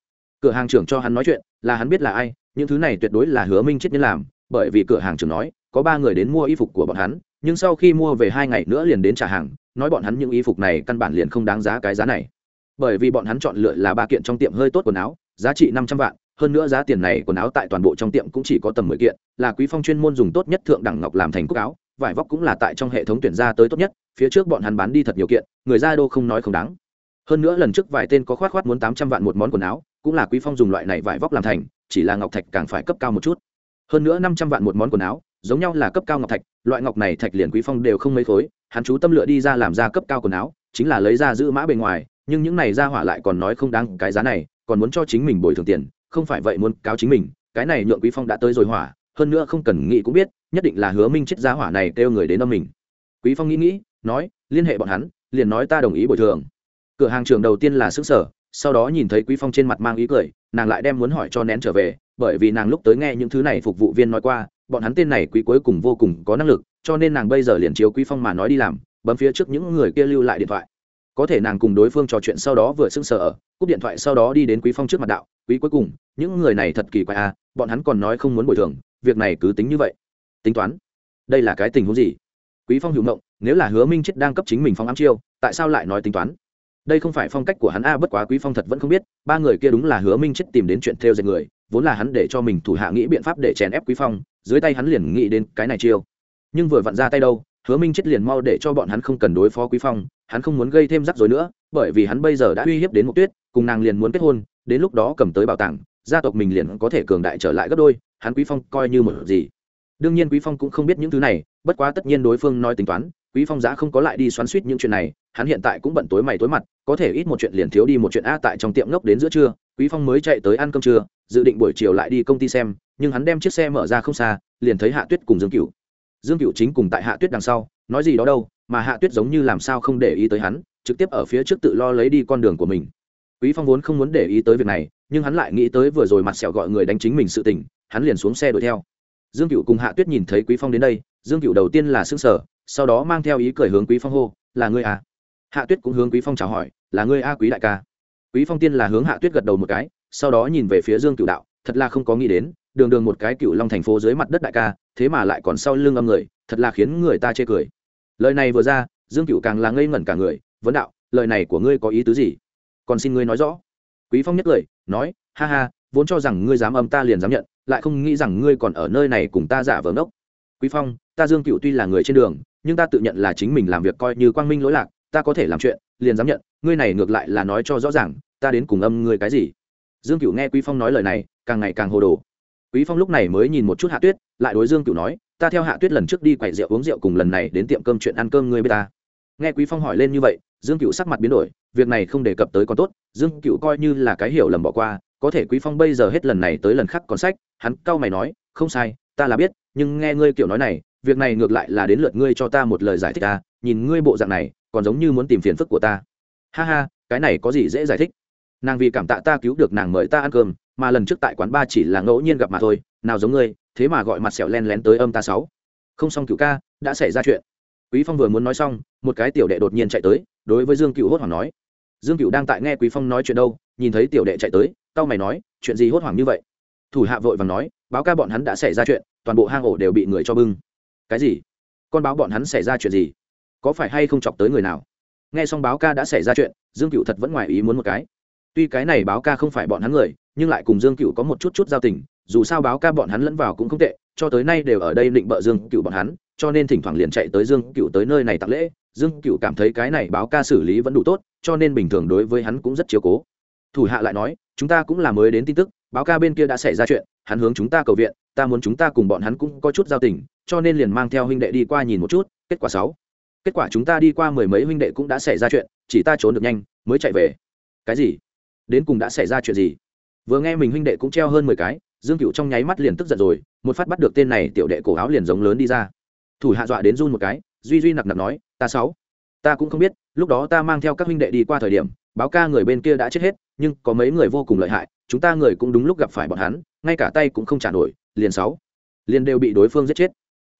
[SPEAKER 1] Cửa hàng trưởng cho hắn nói chuyện, là hắn biết là ai, những thứ này tuyệt đối là hứa minh chết nhân làm, bởi vì cửa hàng trưởng nói, có ba người đến mua y phục của bọn hắn, nhưng sau khi mua về hai ngày nữa liền đến trả hàng, nói bọn hắn những y phục này căn bản liền không đáng giá cái giá này. Bởi vì bọn hắn chọn lựa là ba kiện trong tiệm hơi tốt quần áo giá trị năm trăm vạn, hơn nữa giá tiền này quần áo tại toàn bộ trong tiệm cũng chỉ có tầm mười kiện, là quý phong chuyên môn dùng tốt nhất thượng đẳng ngọc làm thành cúc áo, vải vóc cũng là tại trong hệ thống tuyển ra tới tốt nhất, phía trước bọn hắn bán đi thật nhiều kiện, người ra đô không nói không đáng. Hơn nữa lần trước vài tên có khoát khoát muốn tám trăm vạn một món quần áo, cũng là quý phong dùng loại này vải vóc làm thành, chỉ là ngọc thạch càng phải cấp cao một chút. Hơn nữa năm trăm vạn một món quần áo, giống nhau là cấp cao ngọc thạch, loại ngọc này thạch liền quý phong đều không mấy khối, hắn chú tâm lựa đi ra làm ra cấp cao quần áo, chính là lấy ra giữ mã bề ngoài, nhưng những này ra hỏa lại còn nói không đáng cái giá này còn muốn cho chính mình bồi thường tiền, không phải vậy muốn cáo chính mình, cái này nhượng quý phong đã tới rồi hỏa, hơn nữa không cần nghĩ cũng biết, nhất định là hứa minh chết giá hỏa này kêu người đến âm mình. Quý phong nghĩ nghĩ, nói, liên hệ bọn hắn, liền nói ta đồng ý bồi thường. Cửa hàng trường đầu tiên là xứ sở, sau đó nhìn thấy quý phong trên mặt mang ý cười, nàng lại đem muốn hỏi cho nén trở về, bởi vì nàng lúc tới nghe những thứ này phục vụ viên nói qua, bọn hắn tên này quý cuối cùng vô cùng có năng lực, cho nên nàng bây giờ liền chiếu quý phong mà nói đi làm, bấm phía trước những người kia lưu lại điện thoại có thể nàng cùng đối phương trò chuyện sau đó vừa sưng sờ ở, cúp điện thoại sau đó đi đến quý phong trước mặt đạo, quý, cuối cùng, những người này thật kỳ quái à bọn hắn còn nói không muốn bồi thường, việc này cứ tính như vậy. Tính toán? Đây là cái tình huống gì? Quý phong hữu mộng, nếu là hứa minh chết đang cấp chính mình phong ám chiêu, tại sao lại nói tính toán? Đây không phải phong cách của hắn a bất quá quý phong thật vẫn không biết, ba người kia đúng là hứa minh chết tìm đến chuyện theo dệt người, vốn là hắn để cho mình thủ hạ nghĩ biện pháp để chèn ép quý phong, dưới tay hắn liền nghĩ đến cái này chiêu. Nhưng vừa vặn ra tay đâu hứa minh chết liền mau để cho bọn hắn không cần đối phó quý phong, hắn không muốn gây thêm rắc rối nữa, bởi vì hắn bây giờ đã uy hiếp đến Mục tuyết, cùng nàng liền muốn kết hôn, đến lúc đó cầm tới bảo tàng, gia tộc mình liền có thể cường đại trở lại gấp đôi, hắn quý phong coi như một gì. Đương nhiên quý phong cũng không biết những thứ này, bất quá tất nhiên đối phương nói tính toán, quý phong giá không có lại đi xoắn suýt những chuyện này, hắn hiện tại cũng bận tối mày tối mặt, có thể ít một chuyện liền thiếu đi một chuyện a tại trong tiệm ngốc đến giữa trưa, quý phong mới chạy tới ăn cơm trưa, dự định buổi chiều lại đi công ty xem, nhưng hắn đem chiếc xe mở ra không xa, liền thấy hạ tuyết cùng dương cửu dương cửu chính cùng tại hạ tuyết đằng sau, nói gì đó đâu, mà hạ tuyết giống như làm sao không để ý tới hắn, trực tiếp ở phía trước tự lo lấy đi con đường của mình. Quý phong vốn không muốn để ý tới việc này, nhưng hắn lại nghĩ tới vừa rồi mặt sẹo gọi người đánh chính mình sự tình, hắn liền xuống xe đuổi theo. Dương cựu cùng hạ tuyết nhìn thấy quý phong đến đây, dương cựu đầu tiên là xương sở sau đó mang theo ý cười hướng quý phong hô, là ngươi à? Hạ tuyết cũng hướng quý phong chào hỏi, là ngươi a, quý đại ca. Quý phong tiên là hướng hạ tuyết gật đầu một cái, sau đó nhìn về phía dương cựu đạo, thật là không có nghĩ đến đường đường một cái cựu long thành phố dưới mặt đất đại ca, thế mà lại còn sau lưng âm người, thật là khiến người ta chê cười. Lời này vừa ra, dương cựu càng là ngây ngẩn cả người, vấn đạo, lời này của ngươi có ý tứ gì? Còn xin ngươi nói rõ. Quý phong nhất cười nói, ha ha, vốn cho rằng ngươi dám âm ta liền dám nhận, lại không nghĩ rằng ngươi còn ở nơi này cùng ta giả vờ ngốc. Quý phong, ta dương cựu tuy là người trên đường, nhưng ta tự nhận là chính mình làm việc coi như quang minh lỗi lạc, ta có thể làm chuyện, liền dám nhận, ngươi này ngược lại là nói cho rõ ràng, ta đến cùng âm ngươi cái gì? Dương cựu nghe quý phong nói lời này, càng ngày càng hồ đồ quý phong lúc này mới nhìn một chút hạ tuyết, lại đối dương cựu nói, ta theo hạ tuyết lần trước đi quậy rượu uống rượu cùng lần này đến tiệm cơm chuyện ăn cơm ngươi biết ta. Nghe quý phong hỏi lên như vậy, dương cựu sắc mặt biến đổi, việc này không đề cập tới còn tốt, dương cựu coi như là cái hiểu lầm bỏ qua, có thể quý phong bây giờ hết lần này tới lần khác còn sách, hắn cau mày nói, không sai, ta là biết, nhưng nghe ngươi kiểu nói này, việc này ngược lại là đến lượt ngươi cho ta một lời giải thích ta, nhìn ngươi bộ dạng này, còn giống như muốn tìm phiền phức của ta. Ha ha, cái này có gì dễ giải thích? Nàng vì cảm tạ ta cứu được nàng mời ta ăn cơm mà lần trước tại quán ba chỉ là ngẫu nhiên gặp mà thôi, nào giống ngươi, thế mà gọi mặt sẹo len lén tới âm ta sáu. Không xong cựu ca, đã xảy ra chuyện. Quý phong vừa muốn nói xong, một cái tiểu đệ đột nhiên chạy tới, đối với dương cựu hốt hoảng nói. Dương cựu đang tại nghe quý phong nói chuyện đâu, nhìn thấy tiểu đệ chạy tới tao mày nói, chuyện gì hốt hoảng như vậy? Thủ hạ vội vàng nói, báo ca bọn hắn đã xảy ra chuyện, toàn bộ hang ổ đều bị người cho bưng. Cái gì? Con báo bọn hắn xảy ra chuyện gì? Có phải hay không chọc tới người nào? Nghe xong báo ca đã xảy ra chuyện, dương cựu thật vẫn ngoài ý muốn một cái. Tuy cái này báo ca không phải bọn hắn người nhưng lại cùng dương cựu có một chút chút giao tình, dù sao báo ca bọn hắn lẫn vào cũng không tệ, cho tới nay đều ở đây định bợ dương cựu bọn hắn, cho nên thỉnh thoảng liền chạy tới dương cựu tới nơi này tặng lễ. Dương cựu cảm thấy cái này báo ca xử lý vẫn đủ tốt, cho nên bình thường đối với hắn cũng rất chiếu cố. Thủ hạ lại nói, chúng ta cũng là mới đến tin tức, báo ca bên kia đã xảy ra chuyện, hắn hướng chúng ta cầu viện, ta muốn chúng ta cùng bọn hắn cũng có chút giao tình, cho nên liền mang theo huynh đệ đi qua nhìn một chút, kết quả sáu. Kết quả chúng ta đi qua mười mấy huynh đệ cũng đã xảy ra chuyện, chỉ ta trốn được nhanh, mới chạy về. Cái gì? Đến cùng đã xảy ra chuyện gì? Vừa nghe mình huynh đệ cũng treo hơn mười cái dương cựu trong nháy mắt liền tức giận rồi một phát bắt được tên này tiểu đệ cổ áo liền giống lớn đi ra. Thủ hạ dọa đến run một cái duy duy nặc nặc nói ta sáu ta cũng không biết lúc đó ta mang theo các huynh đệ đi qua thời điểm báo ca người bên kia đã chết hết nhưng có mấy người vô cùng lợi hại chúng ta người cũng đúng lúc gặp phải bọn hắn ngay cả tay cũng không trả nổi liền sáu liền đều bị đối phương giết chết.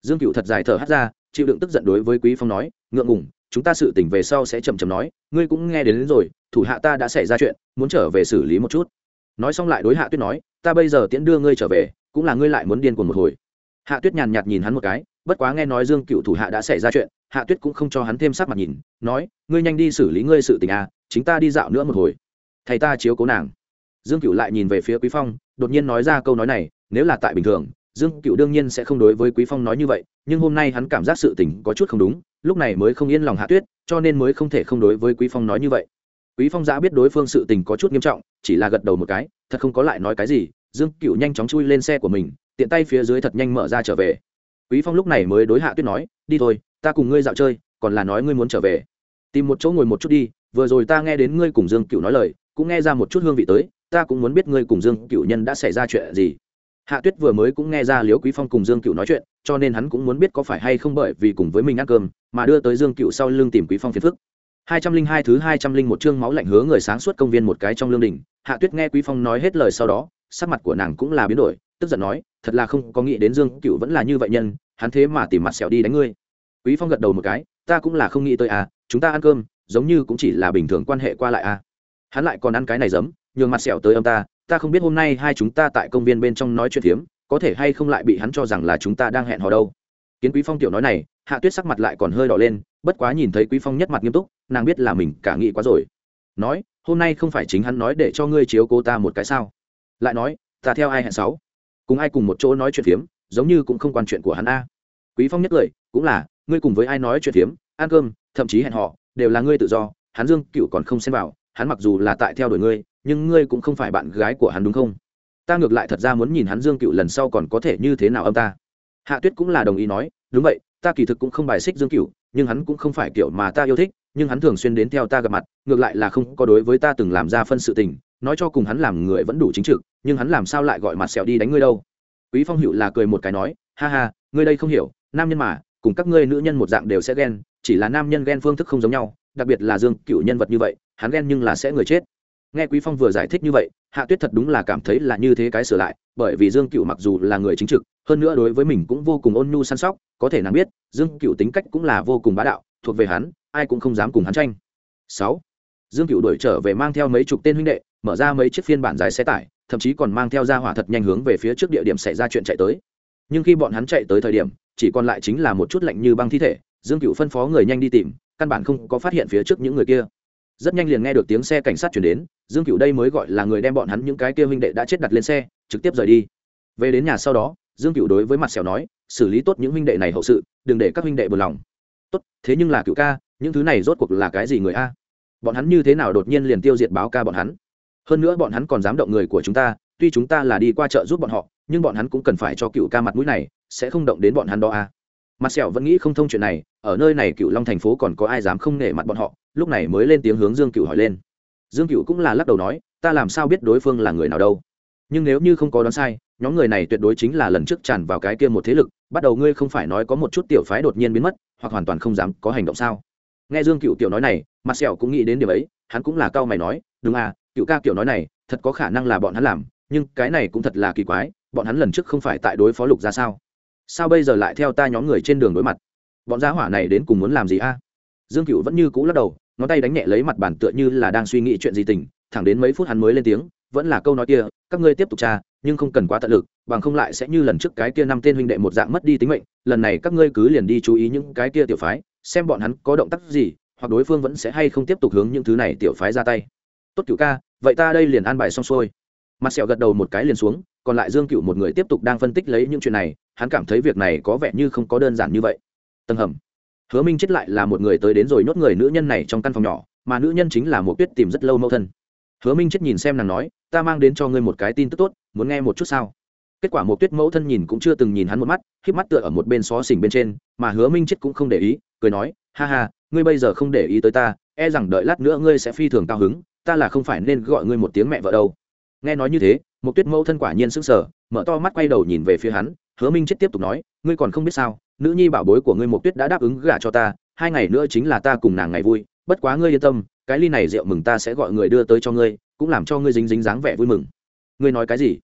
[SPEAKER 1] Dương cựu thật dài thở hắt ra chịu đựng tức giận đối với quý phong nói ngượng ngùng chúng ta sự tỉnh về sau sẽ chậm chậm nói ngươi cũng nghe đến, đến rồi thủ hạ ta đã xảy ra chuyện muốn trở về xử lý một chút nói xong lại đối hạ tuyết nói, ta bây giờ tiễn đưa ngươi trở về, cũng là ngươi lại muốn điên cuồng một hồi. Hạ tuyết nhàn nhạt nhìn hắn một cái, bất quá nghe nói dương cựu thủ hạ đã xảy ra chuyện, hạ tuyết cũng không cho hắn thêm sắc mặt nhìn, nói, ngươi nhanh đi xử lý ngươi sự tình à chính ta đi dạo nữa một hồi. Thầy ta chiếu cố nàng. Dương cựu lại nhìn về phía quý phong, đột nhiên nói ra câu nói này, nếu là tại bình thường, dương cựu đương nhiên sẽ không đối với quý phong nói như vậy, nhưng hôm nay hắn cảm giác sự tình có chút không đúng, lúc này mới không yên lòng hạ tuyết, cho nên mới không thể không đối với quý phong nói như vậy quý phong giã biết đối phương sự tình có chút nghiêm trọng, chỉ là gật đầu một cái, thật không có lại nói cái gì, dương cựu nhanh chóng chui lên xe của mình, tiện tay phía dưới thật nhanh mở ra trở về. Quý phong lúc này mới đối hạ tuyết nói, đi thôi, ta cùng ngươi dạo chơi, còn là nói ngươi muốn trở về. Tìm một chỗ ngồi một chút đi, vừa rồi ta nghe đến ngươi cùng dương cựu nói lời, cũng nghe ra một chút hương vị tới, ta cũng muốn biết ngươi cùng dương cựu nhân đã xảy ra chuyện gì. Hạ tuyết vừa mới cũng nghe ra liếu quý phong cùng dương cựu nói chuyện, cho nên hắn cũng muốn biết có phải hay không bởi vì cùng với mình ăn cơm, mà đưa tới dương cựu sau lưng tìm quý phong phiền phức hai trăm linh hai thứ hai trăm linh một chương máu lạnh hứa người sáng suốt công viên một cái trong lương đình. Hạ tuyết nghe quý phong nói hết lời sau đó, sắc mặt của nàng cũng là biến đổi, tức giận nói, thật là không có nghĩ đến dương cựu vẫn là như vậy nhân, hắn thế mà tìm mặt sẹo đi đánh ngươi. Quý phong gật đầu một cái, ta cũng là không nghĩ tới à chúng ta ăn cơm, giống như cũng chỉ là bình thường quan hệ qua lại à. Hắn lại còn ăn cái này giấm, nhường mặt sẹo tới ông ta ta không biết hôm nay hai chúng ta tại công viên bên trong nói chuyện phiếm, có thể hay không lại bị hắn cho rằng là chúng ta đang hẹn hò đâu. Kiến quý phong tiểu nói này, hạ tuyết sắc mặt lại còn hơi đỏ lên bất quá nhìn thấy quý phong nhất mặt nghiêm túc, nàng biết là mình cả nghĩ quá rồi. Nói, hôm nay không phải chính hắn nói để cho ngươi chiếu cô ta một cái sao? Lại nói, ta theo ai hẹn sáu? Cùng ai cùng một chỗ nói chuyện phiếm, giống như cũng không quan chuyện của hắn a. Quý phong nhất lời, cũng là, ngươi cùng với ai nói chuyện phiếm, ăn cơm, thậm chí hẹn họ, đều là ngươi tự do, hắn dương cựu còn không xem vào, hắn mặc dù là tại theo đuổi ngươi, nhưng ngươi cũng không phải bạn gái của hắn đúng không? Ta ngược lại thật ra muốn nhìn hắn dương cựu lần sau còn có thể như thế nào âm ta. Hạ tuyết cũng là đồng ý nói, đúng vậy, ta kỳ thực cũng không bài xích dương cựu nhưng hắn cũng không phải kiểu mà ta yêu thích, nhưng hắn thường xuyên đến theo ta gặp mặt, ngược lại là không có đối với ta từng làm ra phân sự tình, nói cho cùng hắn làm người vẫn đủ chính trực, nhưng hắn làm sao lại gọi mặt sẹo đi đánh ngươi đâu. Quý phong hữu là cười một cái nói, ha ha, ngươi đây không hiểu, nam nhân mà, cùng các ngươi nữ nhân một dạng đều sẽ ghen, chỉ là nam nhân ghen phương thức không giống nhau, đặc biệt là dương cựu nhân vật như vậy, hắn ghen nhưng là sẽ người chết. Nghe quý phong vừa giải thích như vậy, hạ tuyết thật đúng là cảm thấy là như thế cái sửa lại bởi vì dương cựu mặc dù là người chính trực, hơn nữa đối với mình cũng vô cùng ôn nhu săn sóc, có thể nàng biết, dương cựu tính cách cũng là vô cùng bá đạo, thuộc về hắn, ai cũng không dám cùng hắn tranh. Sáu, dương cựu đuổi trở về mang theo mấy chục tên huynh đệ, mở ra mấy chiếc phiên bản dài xe tải, thậm chí còn mang theo ra hỏa thật nhanh hướng về phía trước địa điểm xảy ra chuyện chạy tới. Nhưng khi bọn hắn chạy tới thời điểm, chỉ còn lại chính là một chút lạnh như băng thi thể, dương cựu phân phó người nhanh đi tìm, căn bản không có phát hiện phía trước những người kia rất nhanh liền nghe được tiếng xe cảnh sát chuyển đến, dương cựu đây mới gọi là người đem bọn hắn những cái kia huynh đệ đã chết đặt lên xe, trực tiếp rời đi. Về đến nhà sau đó, dương cựu đối với mặt sẹo nói, xử lý tốt những huynh đệ này hậu sự, đừng để các huynh đệ buồn lòng. Tốt, thế nhưng là cựu ca, những thứ này rốt cuộc là cái gì người a? Bọn hắn như thế nào đột nhiên liền tiêu diệt báo ca bọn hắn? Hơn nữa bọn hắn còn dám động người của chúng ta, tuy chúng ta là đi qua chợ giúp bọn họ, nhưng bọn hắn cũng cần phải cho cựu ca mặt mũi này, sẽ không động đến bọn hắn đó a mặt sẹo vẫn nghĩ không thông chuyện này, ở nơi này cựu long thành phố còn có ai dám không nể mặt bọn họ, lúc này mới lên tiếng hướng dương cựu hỏi lên. Dương cựu cũng là lắc đầu nói, ta làm sao biết đối phương là người nào đâu? Nhưng nếu như không có đoán sai, nhóm người này tuyệt đối chính là lần trước tràn vào cái kia một thế lực, bắt đầu ngươi không phải nói có một chút tiểu phái đột nhiên biến mất, hoặc hoàn toàn không dám có hành động sao? Nghe dương cựu tiểu nói này, mặt sẹo cũng nghĩ đến điều ấy, hắn cũng là cao mày nói, đúng à cựu ca kiểu nói này, thật có khả năng là bọn hắn làm, nhưng cái này cũng thật là kỳ quái, bọn hắn lần trước không phải tại đối phó lục ra sao? Sao bây giờ lại theo ta nhóm người trên đường đối mặt? Bọn gia hỏa này đến cùng muốn làm gì a? Dương cựu vẫn như cũ lắc đầu, ngón tay đánh nhẹ lấy mặt bàn tựa như là đang suy nghĩ chuyện gì tình, thẳng đến mấy phút hắn mới lên tiếng, vẫn là câu nói kia, các ngươi tiếp tục tra, nhưng không cần quá tận lực, bằng không lại sẽ như lần trước cái kia năm tên huynh đệ một dạng mất đi tính mệnh, lần này các ngươi cứ liền đi chú ý những cái kia tiểu phái, xem bọn hắn có động tác gì, hoặc đối phương vẫn sẽ hay không tiếp tục hướng những thứ này tiểu phái ra tay. Tốt cựu ca, vậy ta đây liền an bài xong xuôi. Mặt sẹo gật đầu một cái liền xuống, còn lại dương cựu một người tiếp tục đang phân tích lấy những chuyện này hắn cảm thấy việc này có vẻ như không có đơn giản như vậy. Tầng hầm. Hứa minh chết lại là một người tới đến rồi nhốt người nữ nhân này trong căn phòng nhỏ, mà nữ nhân chính là một tuyết tìm rất lâu mâu thân. Hứa minh chết nhìn xem nàng nói, ta mang đến cho ngươi một cái tin tức tốt, muốn nghe một chút sao? Kết quả một tuyết mẫu thân nhìn cũng chưa từng nhìn hắn một mắt k mắt tựa ở một bên xó xỉnh bên trên, mà hứa minh chết cũng không để ý, cười nói, ha ha, ngươi bây giờ không để ý tới ta e rằng đợi lát nữa ngươi sẽ phi thường cao hứng, ta là không phải nên gọi ngươi một tiếng mẹ vợ đâu. Nghe nói như thế một tuyết mẫu thân quả nhiên sững sờ, mở to mắt quay đầu nhìn về phía hắn hứa minh chết tiếp tục nói, ngươi còn không biết sao, nữ nhi bảo bối của ngươi Mộc tuyết đã đáp ứng gả cho ta, hai ngày nữa chính là ta cùng nàng ngày vui, bất quá ngươi yên tâm, cái ly này rượu mừng ta sẽ gọi người đưa tới cho ngươi, cũng làm cho ngươi dính dính dáng vẻ vui mừng. Ngươi nói cái gì?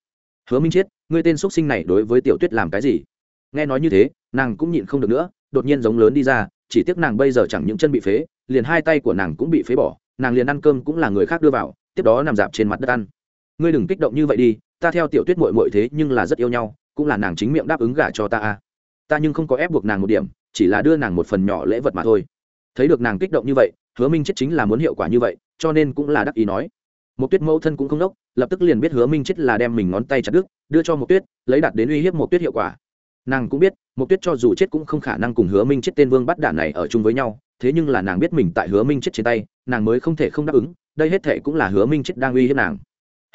[SPEAKER 1] Hứa minh chết, ngươi tên x sinh này đối với tiểu tuyết làm cái gì? Nghe nói như thế, nàng cũng nhịn không được nữa, đột nhiên giống lớn đi ra, chỉ tiếc nàng bây giờ chẳng những chân bị phế, liền hai tay của nàng cũng bị phế bỏ, nàng liền ăn cơm cũng là người khác đưa vào, tiếp đó nằm dạp trên mặt đất ăn. Ngươi đừng kích động như vậy đi, ta theo tiểu tuyết mội mội thế nhưng là rất yêu nhau cũng là nàng chính miệng đáp ứng gả cho ta a. Ta nhưng không có ép buộc nàng một điểm, chỉ là đưa nàng một phần nhỏ lễ vật mà thôi. Thấy được nàng kích động như vậy, hứa minh chết chính là muốn hiệu quả như vậy, cho nên cũng là đắc ý nói. Một tuyết mẫu thân cũng không đốc, lập tức liền biết hứa minh chết là đem mình ngón tay chặt đứt, đưa cho một tuyết, lấy đặt đến uy hiếp một tuyết hiệu quả. Nàng cũng biết một tuyết cho dù chết cũng không khả năng cùng hứa minh chết tên vương bắt đản này ở chung với nhau, thế nhưng là nàng biết mình tại hứa minh chết trên tay, nàng mới không thể không đáp ứng, đây hết thể cũng là hứa minh chết đang uy hiếp nàng.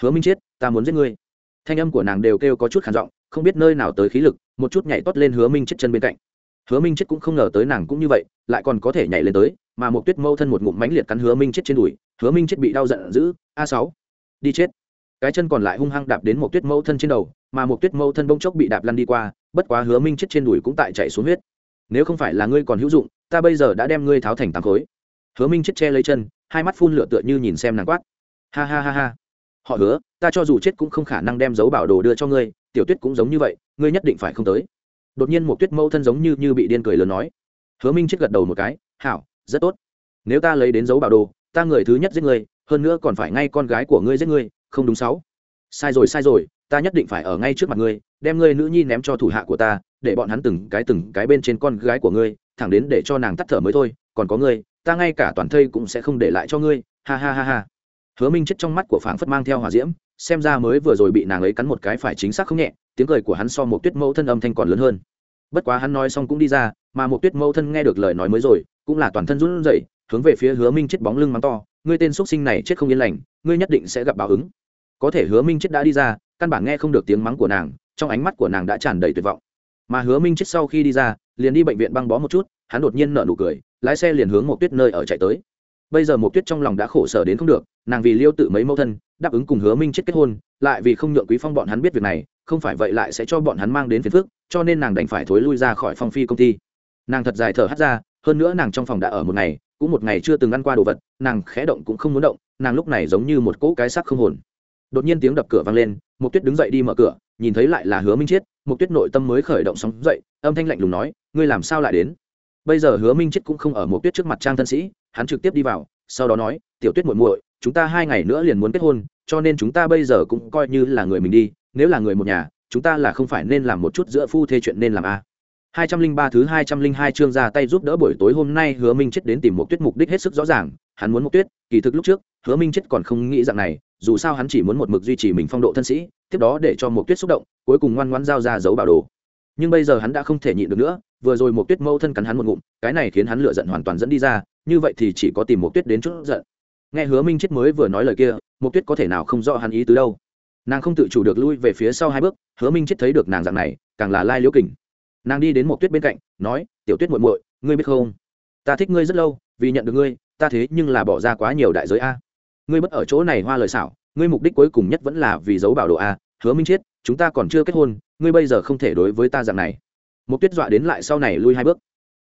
[SPEAKER 1] Hứa minh chết, ta muốn giết ngươi. Thanh âm của nàng đều kêu có chút khản giọng không biết nơi nào tới khí lực, một chút nhảy tót lên hứa minh chết chân bên cạnh. Hứa minh chết cũng không ngờ tới nàng cũng như vậy, lại còn có thể nhảy lên tới, mà một tuyết mâu thân một ngụm mánh liệt cắn hứa minh chết trên đùi, hứa minh chết bị đau giận dữ, a sáu, đi chết. Cái chân còn lại hung hăng đạp đến một tuyết mâu thân trên đầu, mà một tuyết mâu thân bông chốc bị đạp lăn đi qua, bất quá hứa minh chết trên đùi cũng tại chạy xuống huyết. Nếu không phải là ngươi còn hữu dụng, ta bây giờ đã đem ngươi tháo thành tám khối. Hứa minh chết che lấy chân, hai mắt phun lửa tựa như nhìn xem nàng quát. Ha ha ha ha. Họ hứa, ta cho dù chết cũng không khả năng đem dấu bảo đồ đưa cho ngươi tiểu tuyết cũng giống như vậy, ngươi nhất định phải không tới. Đột nhiên một tuyết mâu thân giống như như bị điên cười lớn nói. Hứa minh chết gật đầu một cái, hảo, rất tốt. Nếu ta lấy đến dấu bảo đồ, ta người thứ nhất giết ngươi, hơn nữa còn phải ngay con gái của ngươi giết ngươi, không đúng sáu. Sai rồi sai rồi, ta nhất định phải ở ngay trước mặt ngươi, đem ngươi nữ nhi ném cho thủ hạ của ta, để bọn hắn từng cái từng cái bên trên con gái của ngươi, thẳng đến để cho nàng tắt thở mới thôi, còn có ngươi, ta ngay cả toàn thây cũng sẽ không để lại cho ngươi. Ha ha ha ha. Hứa minh chết trong mắt của phảng phất mang theo hòa diễm xem ra mới vừa rồi bị nàng ấy cắn một cái phải chính xác không nhẹ, tiếng cười của hắn so một tuyết mẫu thân âm thanh còn lớn hơn. Bất quá hắn nói xong cũng đi ra, mà một tuyết mẫu thân nghe được lời nói mới rồi, cũng là toàn thân run rẩy, hướng về phía hứa minh chết bóng lưng mắng to, ngươi tên x sinh này chết không yên lành, ngươi nhất định sẽ gặp báo ứng. Có thể hứa minh chết đã đi ra, căn bản nghe không được tiếng mắng của nàng, trong ánh mắt của nàng đã tràn đầy tuyệt vọng. Mà hứa minh chết sau khi đi ra, liền đi bệnh viện băng bó một chút, hắn đột nhiên nở nụ cười, lái xe liền hướng một tuyết nơi ở chạy tới bây giờ một tuyết trong lòng đã khổ sở đến không được, nàng vì liêu tự mấy mẫu thân, đáp ứng cùng hứa minh chết kết hôn, lại vì không nhượng quý phong bọn hắn biết việc này, không phải vậy lại sẽ cho bọn hắn mang đến phiền phức, cho nên nàng đành phải thối lui ra khỏi phong phi công ty. Nàng thật dài thở hắt ra, hơn nữa nàng trong phòng đã ở một ngày, cũng một ngày chưa từng ăn qua đồ vật, nàng khẽ động cũng không muốn động, nàng lúc này giống như một cỗ cái sắc không hồn. Đột nhiên tiếng đập cửa vang lên một tuyết đứng dậy đi mở cửa, nhìn thấy lại là hứa minh chết một tuyết nội tâm mới khởi động sóng dậy, âm thanh lạnh lùng nói, ngươi làm sao lại đến? Bây giờ hứa minh chết cũng không ở một tuyết trước mặt trang thân sĩ hắn trực tiếp đi vào sau đó nói tiểu tuyết muội muội chúng ta hai ngày nữa liền muốn kết hôn cho nên chúng ta bây giờ cũng coi như là người mình đi nếu là người một nhà chúng ta là không phải nên làm một chút giữa phu thê chuyện nên làm a hai trăm linh ba thứ hai trăm linh hai chương ra tay giúp đỡ buổi tối hôm nay Hứa Minh chết đến tìm một tuyết mục đích hết sức rõ ràng, hắn muốn một tuyết kỳ thực lúc trước hứa minh chết còn không nghĩ dạng này dù sao hắn chỉ muốn một mực duy trì mình phong độ thân sĩ tiếp đó để cho một tuyết xúc động cuối cùng ngoan ngoan giao ra dấu bảo đồ. Nhưng bây giờ hắn đã không thể nhịn được nữa vừa rồi một tuyết mâu thân cắn hắn một ngụm, cái này khiến hắn lựa giận hoàn toàn dẫn đi ra, như vậy thì chỉ có tìm một tuyết đến chút giận. Nghe hứa minh chết mới vừa nói lời kia, một tuyết có thể nào không rõ hắn ý từ đâu. Nàng không tự chủ được lui về phía sau hai bước, hứa minh chết thấy được nàng dạng này, càng là lai liễu kình. Nàng đi đến một tuyết bên cạnh, nói, tiểu tuyết muội muội, ngươi biết không? Ta thích ngươi rất lâu, vì nhận được ngươi, ta thế nhưng là bỏ ra quá nhiều đại giới a. Ngươi bất ở chỗ này hoa lời xảo, ngươi mục đích cuối cùng nhất vẫn là vì giấu bảo đồ a. Hứa minh chết, chúng ta còn chưa kết hôn, ngươi bây giờ không thể đối với ta dạng này một tuyết dọa đến lại sau này lui hai bước.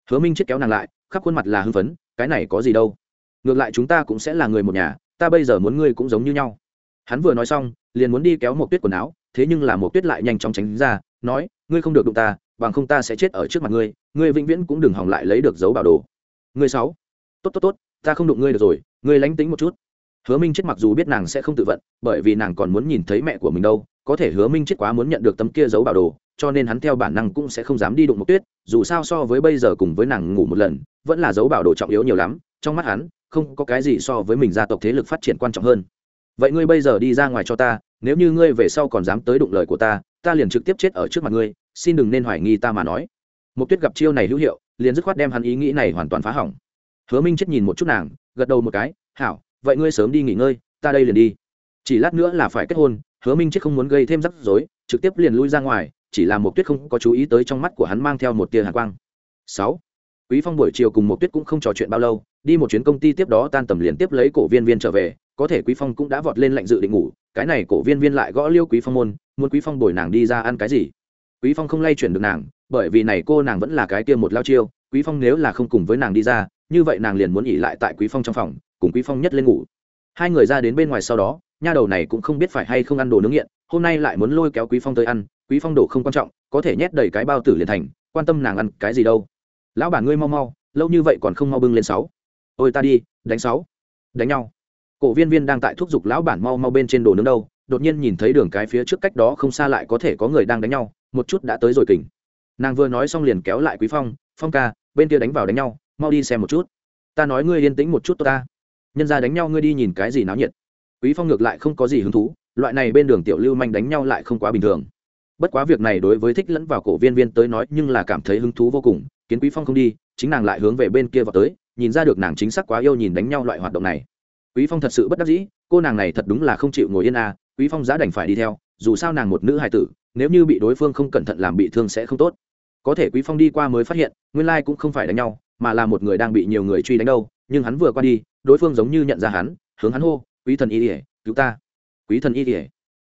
[SPEAKER 1] Hứa minh chết kéo nàng lại, khắp khuôn mặt là hưng phấn, cái này có gì đâu. Ngược lại chúng ta cũng sẽ là người một nhà, ta bây giờ muốn ngươi cũng giống như nhau. Hắn vừa nói xong, liền muốn đi kéo một tuyết quần áo, thế nhưng là một tuyết lại nhanh chóng tránh ra, nói, ngươi không được đụng ta, bằng không ta sẽ chết ở trước mặt ngươi ngươi vĩnh viễn cũng đừng hỏng lại lấy được dấu bảo đồ. Ngươi sáu. Tốt tốt tốt, ta không đụng ngươi được rồi, ngươi lánh tính một chút. Hứa minh chết mặc dù biết nàng sẽ không tự vận, bởi vì nàng còn muốn nhìn thấy mẹ của mình đâu, có thể hứa minh chết quá muốn nhận được tấm kia dấu bảo đồ cho nên hắn theo bản năng cũng sẽ không dám đi đụng Mộc tuyết, dù sao so với bây giờ cùng với nàng ngủ một lần, vẫn là dấu bảo đồ trọng yếu nhiều lắm, trong mắt hắn, không có cái gì so với mình gia tộc thế lực phát triển quan trọng hơn. Vậy ngươi bây giờ đi ra ngoài cho ta, nếu như ngươi về sau còn dám tới đụng lời của ta ta liền trực tiếp chết ở trước mặt ngươi, xin đừng nên hoài nghi ta mà nói. Mộc tuyết gặp chiêu này hữu hiệu, liền dứt khoát đem hắn ý nghĩ này hoàn toàn phá hỏng. Hứa minh chết nhìn một chút nàng, gật đầu một cái, hảo, vậy ngươi sớm đi nghỉ ngơi, ta đây liền đi. Chỉ lát nữa là phải kết hôn, hứa minh chết không muốn gây thêm rắc rối, trực tiếp liền lui ra ngoài chỉ là một tuyết không có chú ý tới trong mắt của hắn mang theo một tia hàn quang. Sáu, quý phong buổi chiều cùng một tuyết cũng không trò chuyện bao lâu, đi một chuyến công ty tiếp đó tan tầm liền tiếp lấy cổ viên viên trở về, có thể quý phong cũng đã vọt lên lạnh dự định ngủ, cái này cổ viên viên lại gõ liêu quý phong môn, muốn quý phong bồi nàng đi ra ăn cái gì. Quý phong không lay chuyển được nàng, bởi vì này cô nàng vẫn là cái kia một lao chiêu, quý phong nếu là không cùng với nàng đi ra, như vậy nàng liền muốn nghỉ lại tại quý phong trong phòng, cùng quý phong nhất lên ngủ. Hai người ra đến bên ngoài sau đó, nha đầu này cũng không biết phải hay không ăn đồ nướng nghiện, hôm nay lại muốn lôi kéo quý phong tới ăn quý phong đồ không quan trọng, có thể nhét đầy cái bao tử liền thành, quan tâm nàng ăn cái gì đâu. Lão bản ngươi mau mau, lâu như vậy còn không mau bưng lên sáu. Ôi ta đi, đánh sáu. Đánh nhau. Cổ viên viên đang tại thúc giục lão bản mau mau bên trên đồ nướng đâu, đột nhiên nhìn thấy đường cái phía trước cách đó không xa lại có thể có người đang đánh nhau, một chút đã tới rồi kỉnh nàng vừa nói xong liền kéo lại quý phong phong ca, bên kia đánh vào đánh nhau, mau đi xem một chút. Ta nói ngươi yên tĩnh một chút tôi ta. Nhân ra đánh nhau ngươi đi nhìn cái gì náo nhiệt. Quý phong ngược lại không có gì hứng thú, loại này bên đường tiểu lưu manh đánh nhau lại không quá bình thường bất quá việc này đối với thích lẫn vào cổ viên viên tới nói nhưng là cảm thấy hứng thú vô cùng, kiến quý phong không đi, chính nàng lại hướng về bên kia vào tới, nhìn ra được nàng chính xác quá yêu nhìn đánh nhau loại hoạt động này. Quý phong thật sự bất đắc dĩ, cô nàng này thật đúng là không chịu ngồi yên à quý phong giá đành phải đi theo, dù sao nàng một nữ hài tử, nếu như bị đối phương không cẩn thận làm bị thương sẽ không tốt. Có thể quý phong đi qua mới phát hiện, nguyên lai cũng không phải đánh nhau, mà là một người đang bị nhiều người truy đánh đâu, nhưng hắn vừa qua đi, đối phương giống như nhận ra hắn, hướng hắn hô, quý thần y ỉa cứu ta. Quý thần y ỉa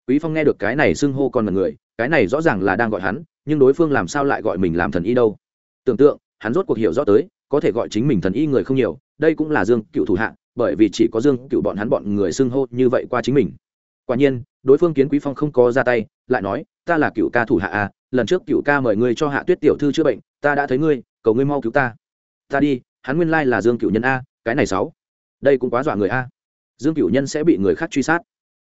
[SPEAKER 1] quý phong nghe được cái này xưng hô còn là người cái này rõ ràng là đang gọi hắn, nhưng đối phương làm sao lại gọi mình làm thần y đâu? Tưởng tượng, hắn rốt cuộc hiểu rõ tới, có thể gọi chính mình thần y người không nhiều, đây cũng là dương cựu thủ hạ, bởi vì chỉ có dương cựu bọn hắn bọn người xưng hô như vậy qua chính mình. Quả nhiên, đối phương kiến quý phong không có ra tay, lại nói, ta là cựu ca thủ hạ a lần trước cựu ca mời ngươi cho hạ tuyết tiểu thư chữa bệnh, ta đã thấy ngươi, cầu ngươi mau cứu ta. Ta đi, hắn nguyên lai là dương cựu nhân a, cái này sáu, đây cũng quá dọa người a. Dương cựu nhân sẽ bị người khác truy sát.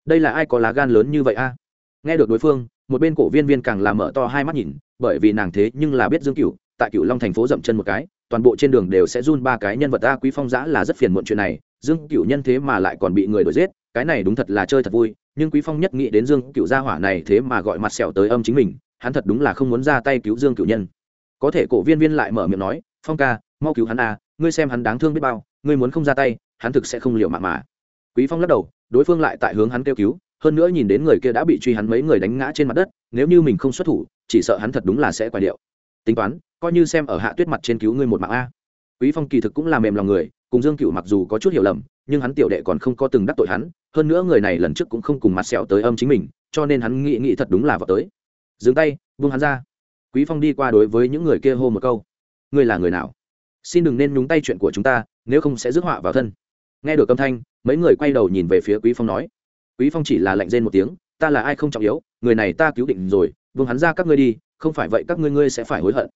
[SPEAKER 1] Đây là ai có lá gan lớn như vậy a? Nghe được đối phương, một bên cổ viên viên càng làm mở to hai mắt nhìn, bởi vì nàng thế nhưng là biết dương cựu tại cựu long thành phố dậm chân một cái, toàn bộ trên đường đều sẽ run ba cái nhân vật ta quý phong giã là rất phiền muộn chuyện này, dương cựu nhân thế mà lại còn bị người đuổi giết, cái này đúng thật là chơi thật vui, nhưng quý phong nhất nghĩ đến dương cựu gia hỏa này thế mà gọi mặt sẹo tới âm chính mình, hắn thật đúng là không muốn ra tay cứu dương cựu nhân. Có thể cổ viên viên lại mở miệng nói, phong ca, mau cứu hắn a, ngươi xem hắn đáng thương biết bao, ngươi muốn không ra tay, hắn thực sẽ không liều mạng mà. Quý phong lắc đầu, đối phương lại tại hướng hắn kêu cứu hơn nữa nhìn đến người kia đã bị truy hắn mấy người đánh ngã trên mặt đất, nếu như mình không xuất thủ, chỉ sợ hắn thật đúng là sẽ quay điệu. Tính toán, coi như xem ở hạ tuyết mặt trên cứu ngươi một mạng a. Quý phong kỳ thực cũng là mềm lòng người, cùng dương cựu mặc dù có chút hiểu lầm, nhưng hắn tiểu đệ còn không có từng đắc tội hắn, hơn nữa người này lần trước cũng không cùng mặt sẹo tới âm chính mình, cho nên hắn nghĩ nghĩ thật đúng là vào tới. Dừng tay, buông hắn ra. Quý phong đi qua đối với những người kia hô một câu. Ngươi là người nào? Xin đừng nên nhúng tay chuyện của chúng ta, nếu không sẽ rước họa vào thân. Nghe được âm thanh, mấy người quay đầu nhìn về phía quý phong nói quý phong chỉ là lạnh rên một tiếng, ta là ai không trọng yếu, người này ta cứu định rồi vương hắn ra các ngươi đi, không phải vậy các ngươi ngươi sẽ phải hối hận.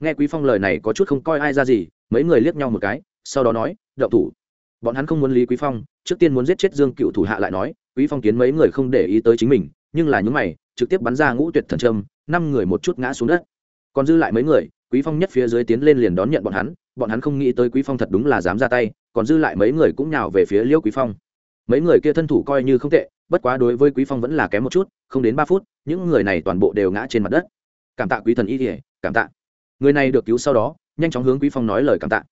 [SPEAKER 1] Nghe quý phong lời này có chút không coi ai ra gì, mấy người liếc nhau một cái, sau đó nói, đậu thủ. Bọn hắn không muốn lý quý phong, trước tiên muốn giết chết dương cựu thủ hạ lại nói, quý phong kiến mấy người không để ý tới chính mình, nhưng là những mày, trực tiếp bắn ra ngũ tuyệt thần trâm năm người một chút ngã xuống đất. Còn dư lại mấy người, quý phong nhất phía dưới tiến lên liền đón nhận bọn hắn bọn hắn không nghĩ tới quý phong thật đúng là dám ra tay, còn dư lại mấy người cũng nhào về phía liêu quý phong mấy người kia thân thủ coi như không tệ, bất quá đối với quý phong vẫn là kém một chút, không đến ba phút, những người này toàn bộ đều ngã trên mặt đất. Cảm tạ quý thần y kỉa cảm tạ. Người này được cứu sau đó, nhanh chóng hướng quý phong nói lời cảm tạ.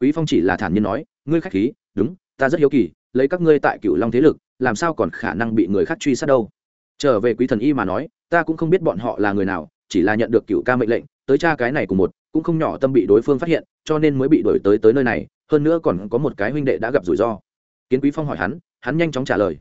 [SPEAKER 1] Quý phong chỉ là thản nhiên nói, ngươi khách khí, đúng, ta rất hiếu kỳ, lấy các ngươi tại cựu long thế lực, làm sao còn khả năng bị người khác truy sát đâu? Trở về quý thần y mà nói, ta cũng không biết bọn họ là người nào, chỉ là nhận được cựu ca mệnh lệnh, tới cha cái này của một, cũng không nhỏ tâm bị đối phương phát hiện, cho nên mới bị đuổi tới tới nơi này, hơn nữa còn có một cái huynh đệ đã gặp rủi ro kiến quý phong hỏi hắn hắn nhanh chóng trả lời.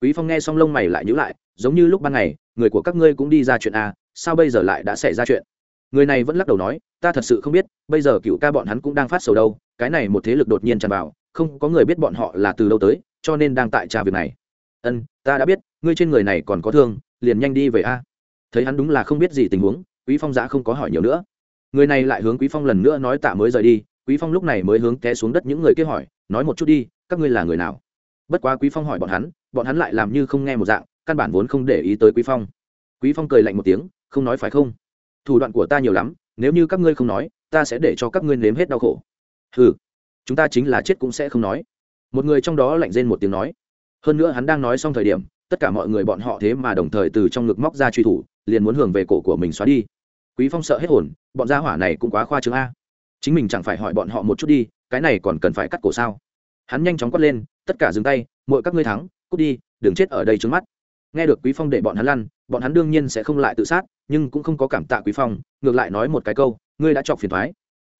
[SPEAKER 1] Quý phong nghe xong lông mày lại nhíu lại, giống như lúc ban ngày, người của các ngươi cũng đi ra chuyện a, sao bây giờ lại đã xảy ra chuyện? Người này vẫn lắc đầu nói, ta thật sự không biết, bây giờ cựu ca bọn hắn cũng đang phát sầu đâu, cái này một thế lực đột nhiên tràn vào, không có người biết bọn họ là từ đâu tới, cho nên đang tại trà việc này. Ân, ta đã biết, ngươi trên người này còn có thương, liền nhanh đi về a. Thấy hắn đúng là không biết gì tình huống, quý phong giã không có hỏi nhiều nữa. Người này lại hướng quý phong lần nữa nói tạ mới rời đi, quý phong lúc này mới hướng té xuống đất những người kia hỏi, nói một chút đi các ngươi là người nào? Bất quá quý phong hỏi bọn hắn bọn hắn lại làm như không nghe một dạng, căn bản vốn không để ý tới quý phong. Quý phong cười lạnh một tiếng, không nói phải không? Thủ đoạn của ta nhiều lắm, nếu như các ngươi không nói, ta sẽ để cho các ngươi nếm hết đau khổ. Ừ chúng ta chính là chết cũng sẽ không nói. Một người trong đó lạnh rên một tiếng nói. Hơn nữa hắn đang nói xong thời điểm, tất cả mọi người bọn họ thế mà đồng thời từ trong ngực móc ra truy thủ, liền muốn hưởng về cổ của mình xóa đi. Quý phong sợ hết hồn, bọn gia hỏa này cũng quá khoa trương a. Chính mình chẳng phải hỏi bọn họ một chút đi, cái này còn cần phải cắt cổ sao? Hắn nhanh chóng quát lên, tất cả dừng tay mọi các ngươi thắng, cút đi, đừng chết ở đây trước mắt. Nghe được quý phong để bọn hắn lăn, bọn hắn đương nhiên sẽ không lại tự sát, nhưng cũng không có cảm tạ quý phong, ngược lại nói một cái câu, ngươi đã chọc phiền thoái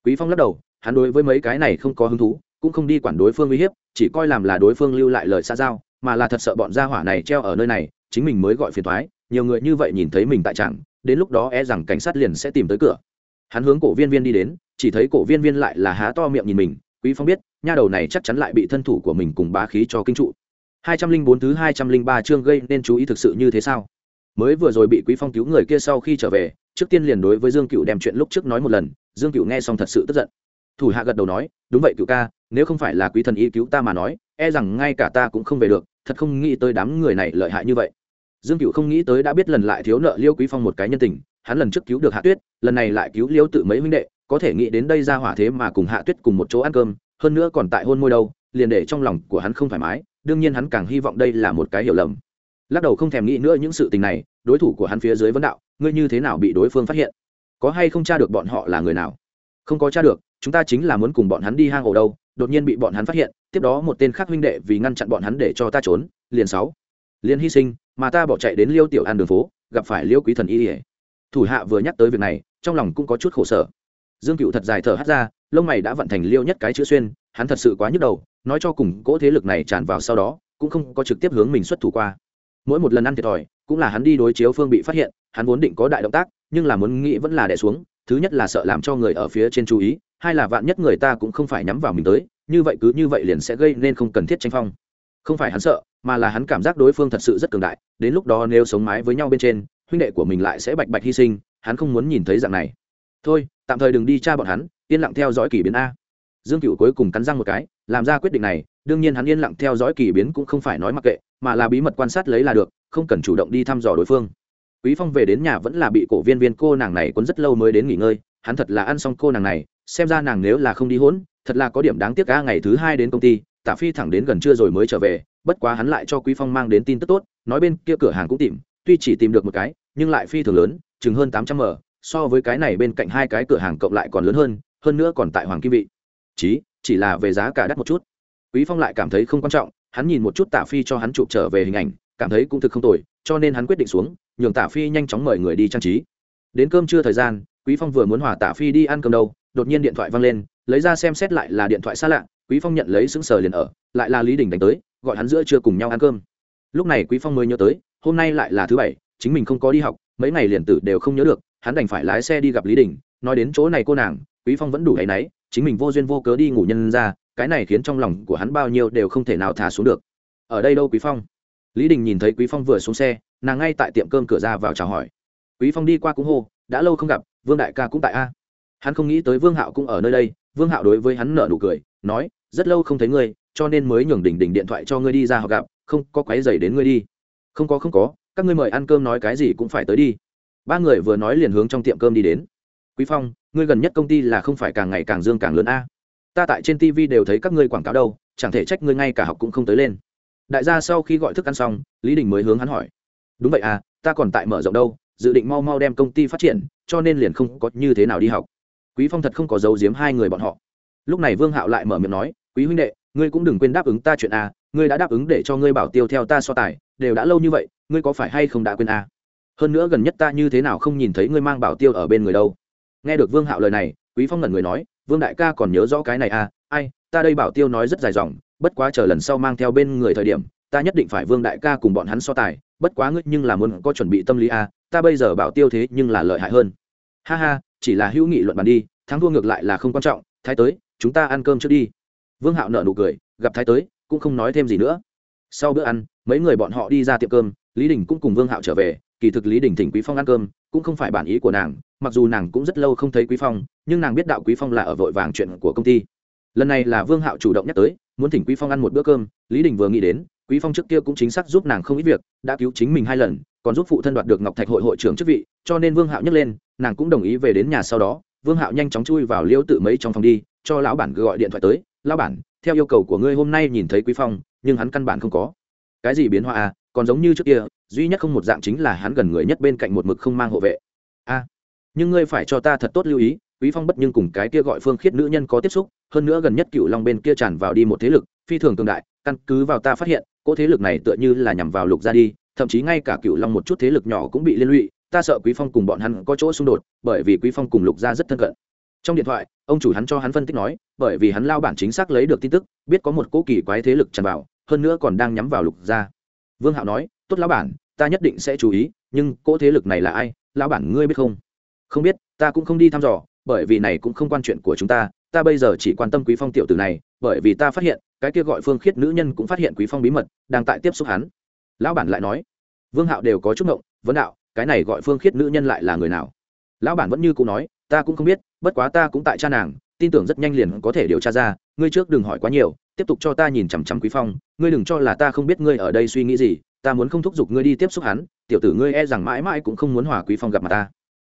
[SPEAKER 1] quý phong lắc đầu, hắn đối với mấy cái này không có hứng thú, cũng không đi quản đối phương uy hiếp, chỉ coi làm là đối phương lưu lại lời xa giao, mà là thật sợ bọn gia hỏa này treo ở nơi này, chính mình mới gọi phiền thoái nhiều người như vậy nhìn thấy mình tại trạng đến lúc đó e rằng cảnh sát liền sẽ tìm tới cửa. Hắn hướng cổ viên viên đi đến, chỉ thấy cổ viên viên lại là há to miệng nhìn mình quý phong biết, nha đầu này chắc chắn lại bị thân thủ của mình cùng bá khí cho kinh trụ. Hai trăm linh bốn thứ hai trăm linh ba chương gây nên chú ý thực sự như thế sao? Mới vừa rồi bị quý phong cứu người kia sau khi trở về, trước tiên liền đối với dương cựu đem chuyện lúc trước nói một lần, dương cựu nghe xong thật sự tức giận. Thủ hạ gật đầu nói, đúng vậy cựu ca, nếu không phải là quý thần y cứu ta mà nói e rằng ngay cả ta cũng không về được, thật không nghĩ tới đám người này lợi hại như vậy. Dương cựu không nghĩ tới đã biết lần lại thiếu nợ liêu quý phong một cái nhân tình, hắn lần trước cứu được hạ tuyết, lần này lại cứu liêu tự mấy huynh đệ có thể nghĩ đến đây ra hỏa thế mà cùng hạ tuyết cùng một chỗ ăn cơm, hơn nữa còn tại hôn môi đâu, liền để trong lòng của hắn không thoải mái, đương nhiên hắn càng hy vọng đây là một cái hiểu lầm. Lắc đầu không thèm nghĩ nữa những sự tình này, đối thủ của hắn phía dưới vấn đạo, ngươi như thế nào bị đối phương phát hiện? Có hay không tra được bọn họ là người nào? Không có tra được, chúng ta chính là muốn cùng bọn hắn đi hang ổ đâu, đột nhiên bị bọn hắn phát hiện, tiếp đó một tên khác huynh đệ vì ngăn chặn bọn hắn để cho ta trốn, liền sáu. Liền hy sinh, mà ta bỏ chạy đến liêu tiểu an đường phố, gặp phải liêu quý thần y ỉa thủ hạ vừa nhắc tới việc này, trong lòng cũng có chút khổ sở dương cựu thật dài thở hắt ra, lông mày đã vận thành liêu nhất cái chữ xuyên, hắn thật sự quá nhức đầu, nói cho cùng cỗ thế lực này tràn vào sau đó, cũng không có trực tiếp hướng mình xuất thủ qua. Mỗi một lần ăn thiệt thòi, cũng là hắn đi đối chiếu phương bị phát hiện, hắn vốn định có đại động tác, nhưng là muốn nghĩ vẫn là đẻ xuống, thứ nhất là sợ làm cho người ở phía trên chú ý, hai là vạn nhất người ta cũng không phải nhắm vào mình tới, như vậy cứ như vậy liền sẽ gây nên không cần thiết tranh phong. Không phải hắn sợ, mà là hắn cảm giác đối phương thật sự rất cường đại, đến lúc đó nếu sống mái với nhau bên trên, huynh đệ của mình lại sẽ bạch bạch hy sinh, hắn không muốn nhìn thấy dạng này thôi, tạm thời đừng đi tra bọn hắn, yên lặng theo dõi kỳ biến a. Dương cựu cuối cùng cắn răng một cái, làm ra quyết định này, đương nhiên hắn yên lặng theo dõi kỳ biến cũng không phải nói mặc kệ, mà là bí mật quan sát lấy là được, không cần chủ động đi thăm dò đối phương. Quý phong về đến nhà vẫn là bị cổ viên viên cô nàng này quấn rất lâu mới đến nghỉ ngơi, hắn thật là ăn xong cô nàng này, xem ra nàng nếu là không đi hỗn, thật là có điểm đáng tiếc ca ngày thứ hai đến công ty, tả phi thẳng đến gần trưa rồi mới trở về, bất quá hắn lại cho quý phong mang đến tin tức tốt, nói bên kia cửa hàng cũng tìm, tuy chỉ tìm được một cái, nhưng lại phi thường lớn, chừng hơn tám trăm m so với cái này bên cạnh hai cái cửa hàng cộng lại còn lớn hơn hơn nữa còn tại hoàng kim vị. Chí, chỉ là về giá cả đắt một chút. Quý phong lại cảm thấy không quan trọng, hắn nhìn một chút tả phi cho hắn chụp trở về hình ảnh, cảm thấy cũng thực không tồi, cho nên hắn quyết định xuống, nhường tả phi nhanh chóng mời người đi trang trí. Đến cơm trưa thời gian, quý phong vừa muốn hòa tả phi đi ăn cơm đâu, đột nhiên điện thoại vang lên, lấy ra xem xét lại là điện thoại xa lạ, quý phong nhận lấy sững sờ liền ở, lại là lý đình đánh tới, gọi hắn giữa trưa cùng nhau ăn cơm. Lúc này quý phong mới nhớ tới, hôm nay lại là thứ bảy, chính mình không có đi học, mấy ngày liền tử đều không nhớ được hắn đành phải lái xe đi gặp lý đình, nói đến chỗ này cô nàng, quý phong vẫn đủ hay náy, chính mình vô duyên vô cớ đi ngủ nhân ra, cái này khiến trong lòng của hắn bao nhiêu đều không thể nào thả xuống được. Ở đây đâu quý phong? Lý đình nhìn thấy quý phong vừa xuống xe, nàng ngay tại tiệm cơm cửa ra vào chào hỏi. Quý phong đi qua cũng hô, đã lâu không gặp, vương đại ca cũng tại a. Hắn không nghĩ tới vương hạo cũng ở nơi đây, vương hạo đối với hắn nở nụ cười, nói, rất lâu không thấy ngươi, cho nên mới nhường đỉnh đỉnh điện thoại cho ngươi đi ra họ gặp, không có quái dày đến ngươi đi. Không có không có, các ngươi mời ăn cơm nói cái gì cũng phải tới đi ba người vừa nói liền hướng trong tiệm cơm đi đến. Quý phong, ngươi gần nhất công ty là không phải càng ngày càng dương càng lớn a? Ta tại trên tv đều thấy các ngươi quảng cáo đâu, chẳng thể trách ngươi ngay cả học cũng không tới lên. Đại gia sau khi gọi thức ăn xong, lý đình mới hướng hắn hỏi. Đúng vậy à ta còn tại mở rộng đâu, dự định mau mau đem công ty phát triển, cho nên liền không có như thế nào đi học. Quý phong thật không có giấu giếm hai người bọn họ. Lúc này vương hạo lại mở miệng nói, quý huynh đệ, ngươi cũng đừng quên đáp ứng ta chuyện a, ngươi đã đáp ứng để cho ngươi bảo tiêu theo ta so tài, đều đã lâu như vậy, ngươi có phải hay không đã quên a? Hơn nữa gần nhất ta như thế nào không nhìn thấy ngươi mang bảo tiêu ở bên người đâu. Nghe được vương hạo lời này, quý phong ngẩn người nói, vương đại ca còn nhớ rõ cái này à? Ai, ta đây bảo tiêu nói rất dài dòng, bất quá chờ lần sau mang theo bên người thời điểm, ta nhất định phải vương đại ca cùng bọn hắn so tài, bất quá ngươi nhưng là muốn có chuẩn bị tâm lý à ta bây giờ bảo tiêu thế nhưng là lợi hại hơn. Ha ha, chỉ là hữu nghị luận bàn đi, thắng thua ngược lại là không quan trọng, thái tới, chúng ta ăn cơm trước đi. Vương hạo nợ nụ cười, gặp thái tới, cũng không nói thêm gì nữa. Sau bữa ăn, mấy người bọn họ đi ra tiệm cơm, lý đình cũng cùng vương hạo trở về kỳ thực lý đình thỉnh quý phong ăn cơm cũng không phải bản ý của nàng, mặc dù nàng cũng rất lâu không thấy quý phong, nhưng nàng biết đạo quý phong là ở vội vàng chuyện của công ty. Lần này là vương hạo chủ động nhắc tới, muốn thỉnh quý phong ăn một bữa cơm, lý đình vừa nghĩ đến, quý phong trước kia cũng chính xác giúp nàng không ít việc, đã cứu chính mình hai lần, còn giúp phụ thân đoạt được ngọc thạch hội hội trưởng chức vị, cho nên vương hạo nhắc lên, nàng cũng đồng ý về đến nhà sau đó. Vương hạo nhanh chóng chui vào liêu tự mấy trong phòng đi, cho lão bản gọi điện thoại tới. Lão bản, theo yêu cầu của ngươi hôm nay nhìn thấy quý phong, nhưng hắn căn bản không có. Cái gì biến hóa à? Còn giống như trước kia, duy nhất không một dạng chính là hắn gần người nhất bên cạnh một mực không mang hộ vệ. A, nhưng ngươi phải cho ta thật tốt lưu ý, quý phong bất nhưng cùng cái kia gọi phương khiết nữ nhân có tiếp xúc, hơn nữa gần nhất cựu long bên kia tràn vào đi một thế lực, phi thường cường đại, căn cứ vào ta phát hiện, cỗ thế lực này tựa như là nhằm vào lục ra đi, thậm chí ngay cả cựu long một chút thế lực nhỏ cũng bị liên lụy, ta sợ quý phong cùng bọn hắn có chỗ xung đột, bởi vì quý phong cùng lục gia rất thân cận. Trong điện thoại, ông chủ hắn cho hắn phân tích nói, bởi vì hắn lao bản chính xác lấy được tin tức, biết có một cỗ kỳ quái thế lực tràn vào, hơn nữa còn đang nhắm vào lục gia vương hạo nói, tốt lão bản, ta nhất định sẽ chú ý, nhưng cỗ thế lực này là ai? Lão bản ngươi biết không? Không biết, ta cũng không đi thăm dò, bởi vì này cũng không quan chuyện của chúng ta. Ta bây giờ chỉ quan tâm quý phong tiểu tử này, bởi vì ta phát hiện, cái kia gọi phương khiết nữ nhân cũng phát hiện quý phong bí mật, đang tại tiếp xúc hắn. Lão bản lại nói. Vương hạo đều có chút ngộng, vấn đạo, cái này gọi phương khiết nữ nhân lại là người nào? Lão bản vẫn như cũ nói, ta cũng không biết, bất quá ta cũng tại cha nàng tin tưởng rất nhanh liền có thể điều tra ra, ngươi trước đừng hỏi quá nhiều, tiếp tục cho ta nhìn chằm chằm quý phong, ngươi đừng cho là ta không biết ngươi ở đây suy nghĩ gì, ta muốn không thúc giục ngươi đi tiếp xúc hắn, tiểu tử ngươi e rằng mãi mãi cũng không muốn hòa quý phong gặp mặt ta.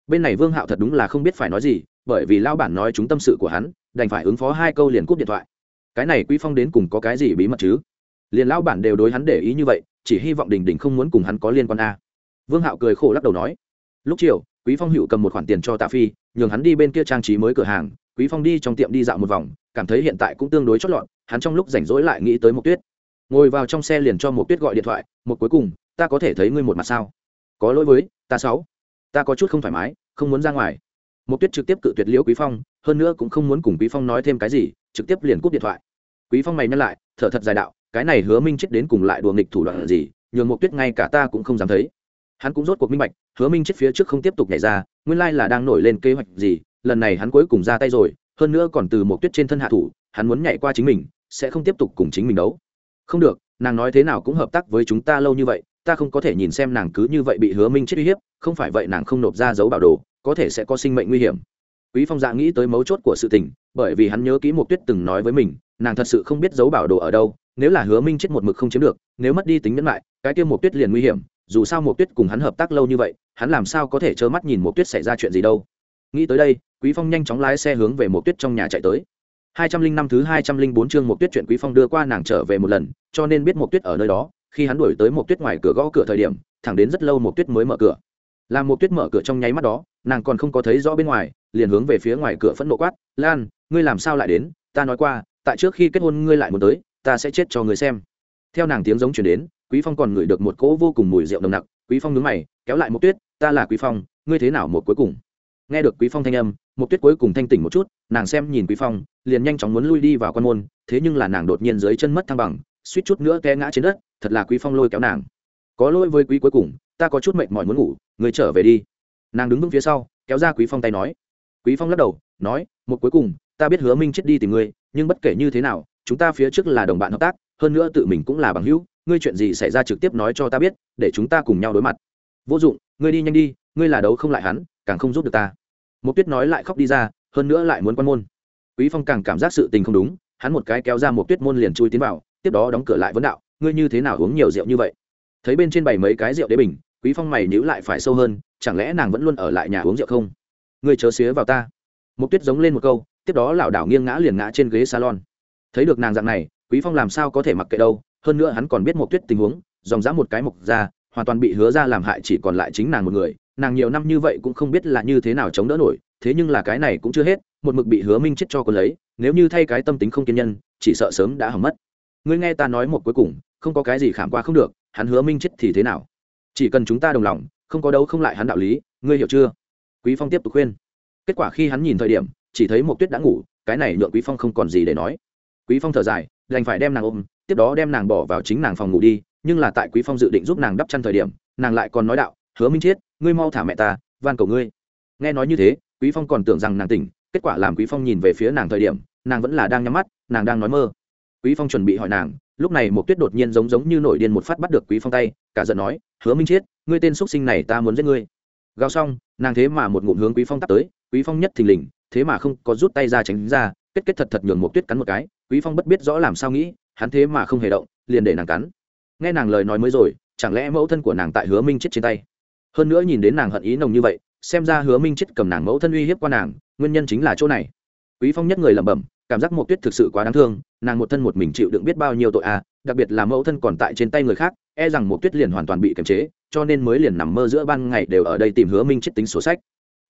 [SPEAKER 1] Bên này vương hạo thật đúng là không biết phải nói gì, bởi vì lao bản nói chúng tâm sự của hắn, đành phải ứng phó hai câu liền cúp điện thoại. Cái này quý phong đến cùng có cái gì bí mật chứ? Liền lao bản đều đối hắn để ý như vậy, chỉ hy vọng đình đình không muốn cùng hắn có liên quan a. Vương hạo cười khổ lắc đầu nói, lúc chiều, quý phong hữu cầm một khoản tiền cho tạ phi, nhường hắn đi bên kia trang trí mới cửa hàng quý phong đi trong tiệm đi dạo một vòng, cảm thấy hiện tại cũng tương đối chót lọt, hắn trong lúc rảnh rỗi lại nghĩ tới một tuyết. Ngồi vào trong xe liền cho một tuyết gọi điện thoại một cuối cùng, ta có thể thấy ngươi một mặt sao? Có lỗi với, ta sáu ta có chút không thoải mái, không muốn ra ngoài. Một tuyết trực tiếp cự tuyệt liễu quý phong, hơn nữa cũng không muốn cùng quý phong nói thêm cái gì, trực tiếp liền cúp điện thoại. Quý phong mày nhăn lại, thở thật dài đạo, cái này hứa minh chết đến cùng lại đùa nghịch thủ đoạn gì, nhường một tuyết ngay cả ta cũng không dám thấy. Hắn cũng rốt cuộc minh bạch, hứa minh chết phía trước không tiếp tục nhảy ra, nguyên lai là đang nổi lên kế hoạch gì lần này hắn cuối cùng ra tay rồi, hơn nữa còn từ một tuyết trên thân hạ thủ, hắn muốn nhảy qua chính mình, sẽ không tiếp tục cùng chính mình đấu. Không được, nàng nói thế nào cũng hợp tác với chúng ta lâu như vậy, ta không có thể nhìn xem nàng cứ như vậy bị hứa minh chết uy hiếp, không phải vậy nàng không nộp ra dấu bảo đồ, có thể sẽ có sinh mệnh nguy hiểm. Quý phong dạ nghĩ tới mấu chốt của sự tình, bởi vì hắn nhớ kỹ một tuyết từng nói với mình, nàng thật sự không biết dấu bảo đồ ở đâu, nếu là hứa minh chết một mực không chiếm được, nếu mất đi tính nhẫn lại, cái kia một tuyết liền nguy hiểm, dù sao một tuyết cùng hắn hợp tác lâu như vậy, hắn làm sao có thể trơ mắt nhìn một tuyết xảy ra chuyện gì đâu. Nghĩ tới đây quý phong nhanh chóng lái xe hướng về một tuyết trong nhà chạy tới. Hai trăm linh năm thứ hai trăm linh bốn chương một tuyết chuyện quý phong đưa qua nàng trở về một lần, cho nên biết một tuyết ở nơi đó, khi hắn đuổi tới một tuyết ngoài cửa gõ cửa thời điểm, thẳng đến rất lâu một tuyết mới mở cửa. Làm một tuyết mở cửa trong nháy mắt đó, nàng còn không có thấy rõ bên ngoài, liền hướng về phía ngoài cửa phẫn nộ quát, lan, ngươi làm sao lại đến? Ta nói qua, tại trước khi kết hôn ngươi lại muốn tới, ta sẽ chết cho người xem. Theo nàng tiếng giống chuyển đến, quý phong còn ngửi được một cỗ vô cùng mùi rượu nồng nặc. Quý phong nhướng mày, kéo lại một tuyết, ta là quý phong, ngươi thế nào một cuối cùng? Nghe được quý phong thanh âm một tuyết cuối cùng thanh tỉnh một chút, nàng xem nhìn quý phong, liền nhanh chóng muốn lui đi vào quan môn, thế nhưng là nàng đột nhiên dưới chân mất thăng bằng, suýt chút nữa té ngã trên đất, thật là quý phong lôi kéo nàng. Có lỗi với quý cuối cùng, ta có chút mệt mỏi muốn ngủ, người trở về đi. Nàng đứng vững phía sau, kéo ra quý phong tay nói. Quý phong lắc đầu, nói một cuối cùng, ta biết hứa minh chết đi tìm ngươi, nhưng bất kể như thế nào, chúng ta phía trước là đồng bạn hợp tác, hơn nữa tự mình cũng là bằng hữu, ngươi chuyện gì xảy ra trực tiếp nói cho ta biết, để chúng ta cùng nhau đối mặt. Vô dụng, ngươi đi nhanh đi, ngươi là đấu không lại hắn, càng không giúp được ta một tuyết nói lại khóc đi ra, hơn nữa lại muốn quan môn. Quý phong càng cảm giác sự tình không đúng, hắn một cái kéo ra một tuyết môn liền chui tiến vào, tiếp đó đóng cửa lại vấn đạo, ngươi như thế nào uống nhiều rượu như vậy? Thấy bên trên bày mấy cái rượu đế bình, quý phong mày nhíu lại phải sâu hơn, chẳng lẽ nàng vẫn luôn ở lại nhà uống rượu không? Ngươi chớ xía vào ta. Một tuyết giống lên một câu, tiếp đó lảo đảo nghiêng ngã liền ngã trên ghế salon. Thấy được nàng dạng này, quý phong làm sao có thể mặc kệ đâu, hơn nữa hắn còn biết một tuyết tình huống, dòng dã một cái mộc ra, hoàn toàn bị hứa ra làm hại chỉ còn lại chính nàng một người nàng nhiều năm như vậy cũng không biết là như thế nào chống đỡ nổi, thế nhưng là cái này cũng chưa hết, một mực bị hứa minh chết cho cô lấy, nếu như thay cái tâm tính không kiên nhân, chỉ sợ sớm đã hỏng mất. Ngươi nghe ta nói một cuối cùng, không có cái gì khảm qua không được, hắn hứa minh chết thì thế nào? Chỉ cần chúng ta đồng lòng, không có đấu không lại hắn đạo lý, ngươi hiểu chưa? Quý phong tiếp tục khuyên. Kết quả khi hắn nhìn thời điểm, chỉ thấy một tuyết đã ngủ, cái này nhượng quý phong không còn gì để nói. Quý phong thở dài, đành phải đem nàng ôm, tiếp đó đem nàng bỏ vào chính nàng phòng ngủ đi, nhưng là tại quý phong dự định giúp nàng đắp chăn thời điểm, nàng lại còn nói đạo hứa minh chiết, ngươi mau thả mẹ ta, van cầu ngươi. Nghe nói như thế, quý phong còn tưởng rằng nàng tỉnh, kết quả làm quý phong nhìn về phía nàng thời điểm, nàng vẫn là đang nhắm mắt, nàng đang nói mơ. Quý phong chuẩn bị hỏi nàng, lúc này một tuyết đột nhiên giống giống như nổi điên một phát bắt được quý phong tay, cả giận nói, hứa minh chiết, ngươi tên xuất sinh này ta muốn giết ngươi. Gào xong, nàng thế mà một ngụm hướng quý phong tắt tới, quý phong nhất thình lình, thế mà không có rút tay ra tránh ra, kết kết thật thật nhường một tuyết cắn một cái, quý phong bất biết rõ làm sao nghĩ, hắn thế mà không hề động, liền để nàng cắn. Nghe nàng lời nói mới rồi, chẳng lẽ mẫu thân của nàng tại hứa minh chết trên tay? Hơn nữa nhìn đến nàng hận ý nồng như vậy, xem ra hứa minh chết cầm nàng mẫu thân uy hiếp qua nàng, nguyên nhân chính là chỗ này quý phong nhất người lẩm bẩm, cảm giác một tuyết thực sự quá đáng thương, nàng một thân một mình chịu đựng biết bao nhiêu tội à đặc biệt là mẫu thân còn tại trên tay người khác e rằng một tuyết liền hoàn toàn bị kiềm chế, cho nên mới liền nằm mơ giữa ban ngày đều ở đây tìm hứa minh chết tính sổ sách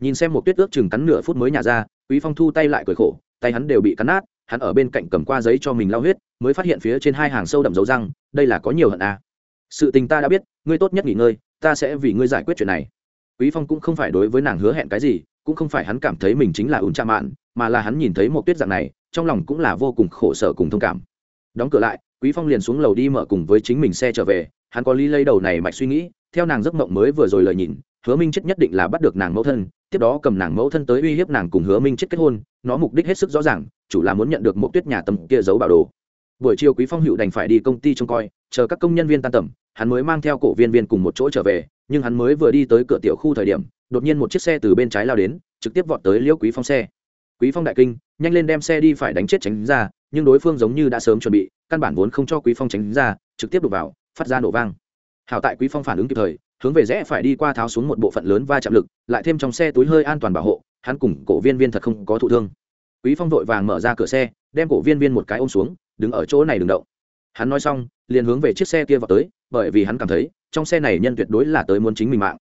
[SPEAKER 1] nhìn xem một tuyết ước chừng cắn nửa phút mới nhả ra, quý phong thu tay lại cười khổ, tay hắn đều bị cắn nát, hắn ở bên cạnh cầm qua giấy cho mình lau huyết, mới phát hiện phía trên hai hàng sâu đậm dấu răng, đây là có nhiều hận à. sự tình ta đã biết, ngươi tốt nhất nghỉ ngơi ta sẽ vì ngươi giải quyết chuyện này. Quý phong cũng không phải đối với nàng hứa hẹn cái gì, cũng không phải hắn cảm thấy mình chính là ủn cha mạn, mà là hắn nhìn thấy một tuyết dạng này, trong lòng cũng là vô cùng khổ sở cùng thông cảm. Đóng cửa lại, quý phong liền xuống lầu đi mở cùng với chính mình xe trở về, hắn có lý lấy đầu này mạch suy nghĩ, theo nàng giấc mộng mới vừa rồi lời nhìn, hứa minh chết nhất định là bắt được nàng mẫu thân, tiếp đó cầm nàng mẫu thân tới uy hiếp nàng cùng hứa minh chết kết hôn, nó mục đích hết sức rõ ràng, chủ là muốn nhận được một tuyết nhà tầm kia giấu bảo đồ. Buổi chiều quý phong hữu đành phải đi công ty trông coi, chờ các công nhân viên tan tầm hắn mới mang theo cổ viên viên cùng một chỗ trở về, nhưng hắn mới vừa đi tới cửa tiểu khu thời điểm, đột nhiên một chiếc xe từ bên trái lao đến, trực tiếp vọt tới liễu quý phong xe. Quý phong đại kinh, nhanh lên đem xe đi phải đánh chết tránh ra, nhưng đối phương giống như đã sớm chuẩn bị, căn bản vốn không cho quý phong tránh ra, trực tiếp đục vào, phát ra nổ vang. Hảo tại quý phong phản ứng kịp thời, hướng về rẽ phải đi qua tháo xuống một bộ phận lớn va chạm lực, lại thêm trong xe túi hơi an toàn bảo hộ, hắn cùng cổ viên viên thật không có thụ thương. Quý phong vội vàng mở ra cửa xe, đem cổ viên viên một cái ôm xuống, đứng ở chỗ này đừng động. Hắn nói xong, liền hướng về chiếc xe kia vào tới bởi vì hắn cảm thấy, trong xe này nhân tuyệt đối là tới muốn chính mình mạng.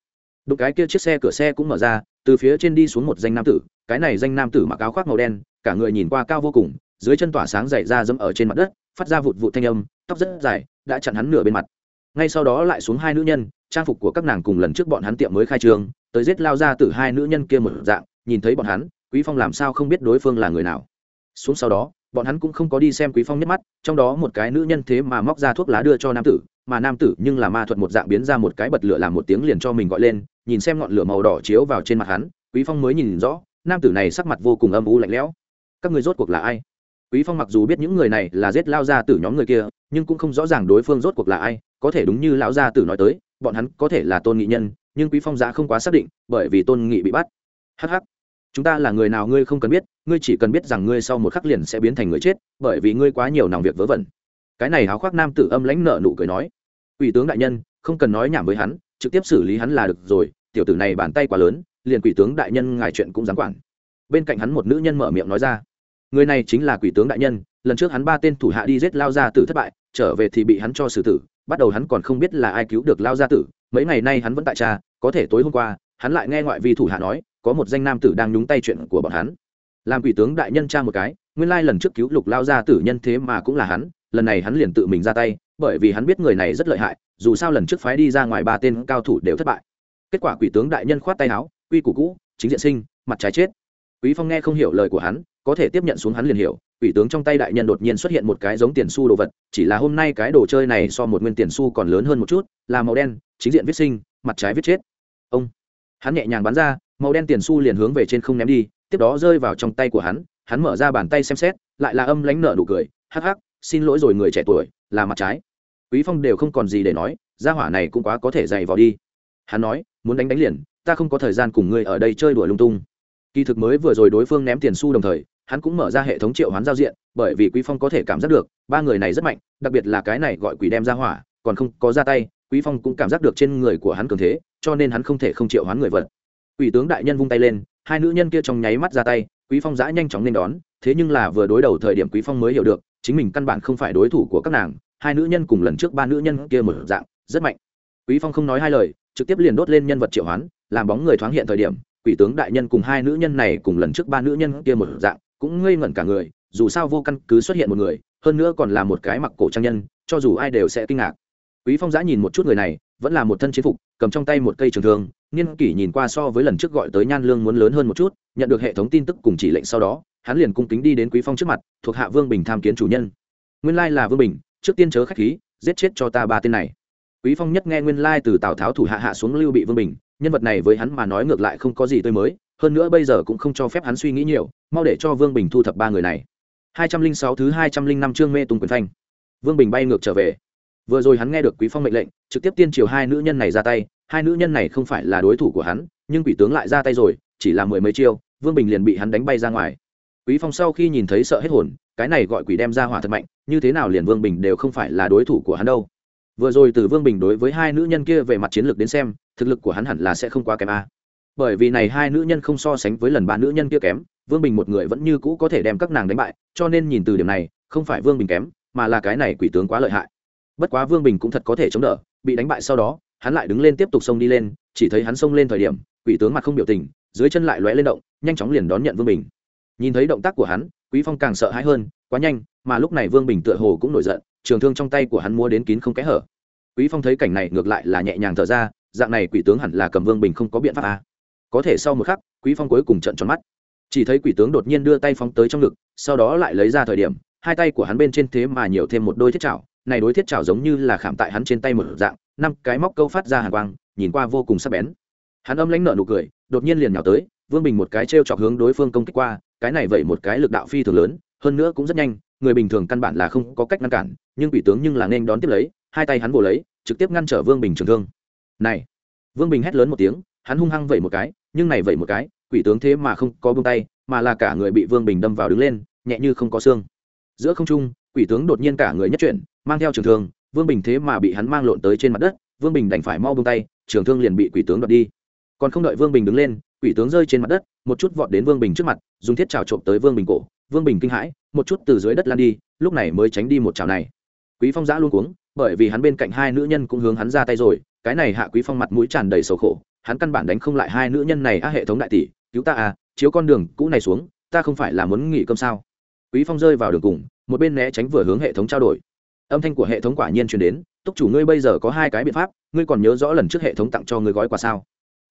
[SPEAKER 1] Đụng cái kia chiếc xe cửa xe cũng mở ra, từ phía trên đi xuống một danh nam tử, cái này danh nam tử mặc áo khoác màu đen, cả người nhìn qua cao vô cùng, dưới chân tỏa sáng dày ra dẫm ở trên mặt đất, phát ra vụt vụt thanh âm, tóc rất dài, đã chặn hắn nửa bên mặt. Ngay sau đó lại xuống hai nữ nhân, trang phục của các nàng cùng lần trước bọn hắn tiệm mới khai trương, tới giết lao ra từ hai nữ nhân kia một dạng, nhìn thấy bọn hắn, quý phong làm sao không biết đối phương là người nào. Xuống sau đó, bọn hắn cũng không có đi xem quý phong nhất mắt, trong đó một cái nữ nhân thế mà móc ra thuốc lá đưa cho nam tử mà nam tử nhưng là ma thuật một dạng biến ra một cái bật lửa làm một tiếng liền cho mình gọi lên, nhìn xem ngọn lửa màu đỏ chiếu vào trên mặt hắn, quý phong mới nhìn rõ, nam tử này sắc mặt vô cùng âm u lạnh lẽo. Các người rốt cuộc là ai? Quý phong mặc dù biết những người này là giết lao ra từ nhóm người kia, nhưng cũng không rõ ràng đối phương rốt cuộc là ai, có thể đúng như lão gia tử nói tới, bọn hắn có thể là tôn nghị nhân, nhưng quý phong giá không quá xác định, bởi vì tôn nghị bị bắt. Hắc hắc. Chúng ta là người nào ngươi không cần biết, ngươi chỉ cần biết rằng ngươi sau một khắc liền sẽ biến thành người chết, bởi vì ngươi quá nhiều nòng việc vớ vẩn cái này háo khoác nam tử âm lãnh nợ nụ cười nói ủy tướng đại nhân, không cần nói nhảm với hắn, trực tiếp xử lý hắn là được rồi, tiểu tử này bàn tay quá lớn, liền quỷ tướng đại nhân ngài chuyện cũng dám quản. Bên cạnh hắn một nữ nhân mở miệng nói ra, người này chính là quỷ tướng đại nhân, lần trước hắn ba tên thủ hạ đi giết lao gia tử thất bại, trở về thì bị hắn cho xử tử, bắt đầu hắn còn không biết là ai cứu được lao gia tử, mấy ngày nay hắn vẫn tại cha, có thể tối hôm qua, hắn lại nghe ngoại vi thủ hạ nói, có một danh nam tử đang nhúng tay chuyện của bọn hắn. Làm quỷ tướng đại nhân cha một cái, nguyên lai lần trước cứu lục lao gia tử nhân thế mà cũng là hắn lần này hắn liền tự mình ra tay, bởi vì hắn biết người này rất lợi hại, dù sao lần trước phái đi ra ngoài ba tên cao thủ đều thất bại. Kết quả quỷ tướng đại nhân khoát tay áo, quy củ cũ, chính diện sinh, mặt trái chết. Quý phong nghe không hiểu lời của hắn, có thể tiếp nhận xuống hắn liền hiểu, quỷ tướng trong tay đại nhân đột nhiên xuất hiện một cái giống tiền xu đồ vật, chỉ là hôm nay cái đồ chơi này so một nguyên tiền xu còn lớn hơn một chút, là màu đen, chính diện viết sinh, mặt trái viết chết. Ông, hắn nhẹ nhàng bắn ra, màu đen tiền xu liền hướng về trên không ném đi, tiếp đó rơi vào trong tay của hắn hắn mở ra bàn tay xem xét, lại là âm lánh nở nụ cười, hắc hắc xin lỗi rồi người trẻ tuổi, là mặt trái. Quý phong đều không còn gì để nói, gia hỏa này cũng quá có thể dày vào đi. Hắn nói, muốn đánh đánh liền, ta không có thời gian cùng ngươi ở đây chơi đùa lung tung. Kỳ thực mới vừa rồi đối phương ném tiền xu đồng thời, hắn cũng mở ra hệ thống triệu hoán giao diện, bởi vì quý phong có thể cảm giác được, ba người này rất mạnh, đặc biệt là cái này gọi quỷ đem ra hỏa, còn không có ra tay, quý phong cũng cảm giác được trên người của hắn cường thế, cho nên hắn không thể không triệu hoán người vật. Quỷ tướng đại nhân vung tay lên, hai nữ nhân kia trong nháy mắt ra tay, quý phong giã nhanh chóng nên đón, thế nhưng là vừa đối đầu thời điểm quý phong mới hiểu được chính mình căn bản không phải đối thủ của các nàng, hai nữ nhân cùng lần trước ba nữ nhân kia một dạng, rất mạnh. Quý phong không nói hai lời, trực tiếp liền đốt lên nhân vật triệu hoán, làm bóng người thoáng hiện thời điểm, quỷ tướng đại nhân cùng hai nữ nhân này cùng lần trước ba nữ nhân kia một dạng, cũng ngây ngẩn cả người, dù sao vô căn cứ xuất hiện một người, hơn nữa còn là một cái mặc cổ trang nhân, cho dù ai đều sẽ kinh ngạc. Quý phong giã nhìn một chút người này, vẫn là một thân chiến phục, cầm trong tay một cây trường thương niên kỷ nhìn qua so với lần trước gọi tới nhan lương muốn lớn hơn một chút, nhận được hệ thống tin tức cùng chỉ lệnh sau đó hắn liền cung kính đi đến quý phong trước mặt, thuộc hạ vương bình tham kiến chủ nhân. Nguyên lai là vương bình, trước tiên chớ khách khí, giết chết cho ta ba tên này. Quý phong nhất nghe nguyên lai từ tào tháo thủ hạ hạ xuống lưu bị vương bình, nhân vật này với hắn mà nói ngược lại không có gì tươi mới, hơn nữa bây giờ cũng không cho phép hắn suy nghĩ nhiều, mau để cho vương bình thu thập ba người này. Hai trăm linh sáu thứ hai trăm linh năm chương mê tung quyền phanh. Vương bình bay ngược trở về. Vừa rồi hắn nghe được quý phong mệnh lệnh, trực tiếp tiên triều hai nữ nhân này ra tay, hai nữ nhân này không phải là đối thủ của hắn, nhưng quỷ tướng lại ra tay rồi, chỉ là mười mấy chiêu, vương bình liền bị hắn đánh bay ra ngoài quý phong sau khi nhìn thấy sợ hết hồn, cái này gọi quỷ đem ra hỏa thật mạnh, như thế nào liền vương bình đều không phải là đối thủ của hắn đâu. Vừa rồi từ vương bình đối với hai nữ nhân kia về mặt chiến lược đến xem, thực lực của hắn hẳn là sẽ không quá kém a. Bởi vì này hai nữ nhân không so sánh với lần ba nữ nhân kia kém, vương bình một người vẫn như cũ có thể đem các nàng đánh bại, cho nên nhìn từ điểm này, không phải vương bình kém, mà là cái này quỷ tướng quá lợi hại. Bất quá vương bình cũng thật có thể chống đỡ, bị đánh bại sau đó, hắn lại đứng lên tiếp tục xông đi lên, chỉ thấy hắn xông lên thời điểm, quỷ tướng mặt không biểu tình, dưới chân lại lóe lên động, nhanh chóng liền đón nhận vương bình nhìn thấy động tác của hắn, quý phong càng sợ hãi hơn, quá nhanh, mà lúc này vương bình tựa hồ cũng nổi giận, trường thương trong tay của hắn mua đến kín không kẽ hở. Quý phong thấy cảnh này ngược lại là nhẹ nhàng thở ra, dạng này quỷ tướng hẳn là cầm vương bình không có biện pháp à. có thể sau một khắc, quý phong cuối cùng trận tròn mắt. Chỉ thấy quỷ tướng đột nhiên đưa tay phóng tới trong ngực, sau đó lại lấy ra thời điểm, hai tay của hắn bên trên thế mà nhiều thêm một đôi thiết chảo, này đối thiết chảo giống như là khảm tại hắn trên tay một dạng, năm cái móc câu phát ra hàn quang, nhìn qua vô cùng sắc bén. Hắn âm lãnh nợ nụ cười, đột nhiên liền nhào tới, vương bình một cái t chọc hướng đối phương công kích qua cái này vậy một cái lực đạo phi thường lớn, hơn nữa cũng rất nhanh, người bình thường căn bản là không có cách ngăn cản, nhưng quỷ tướng nhưng là nên đón tiếp lấy, hai tay hắn vồ lấy, trực tiếp ngăn trở vương bình trường thương. Này, vương bình hét lớn một tiếng, hắn hung hăng vẩy một cái, nhưng này vẩy một cái, quỷ tướng thế mà không có buông tay, mà là cả người bị vương bình đâm vào đứng lên, nhẹ như không có xương. Giữa không trung, quỷ tướng đột nhiên cả người nhất chuyển, mang theo trường thương, vương bình thế mà bị hắn mang lộn tới trên mặt đất, vương bình đành phải mau buông tay, trường thương liền bị quỷ tướng đoạt đi. Còn không đợi vương bình đứng lên quỷ tướng rơi trên mặt đất, một chút vọt đến vương bình trước mặt, dùng thiết trào trộm tới vương bình cổ. Vương bình kinh hãi, một chút từ dưới đất lan đi, lúc này mới tránh đi một trào này. Quý phong giã luôn cuống, bởi vì hắn bên cạnh hai nữ nhân cũng hướng hắn ra tay rồi, cái này hạ quý phong mặt mũi tràn đầy sầu khổ, hắn căn bản đánh không lại hai nữ nhân này a hệ thống đại tỷ, cứu ta à chiếu con đường cũ này xuống, ta không phải là muốn nghỉ cơm sao? Quý phong rơi vào đường cùng, một bên né tránh vừa hướng hệ thống trao đổi. Âm thanh của hệ thống quả nhiên truyền đến, túc chủ ngươi bây giờ có hai cái biện pháp, ngươi còn nhớ rõ lần trước hệ thống tặng cho ngươi gói quà sao?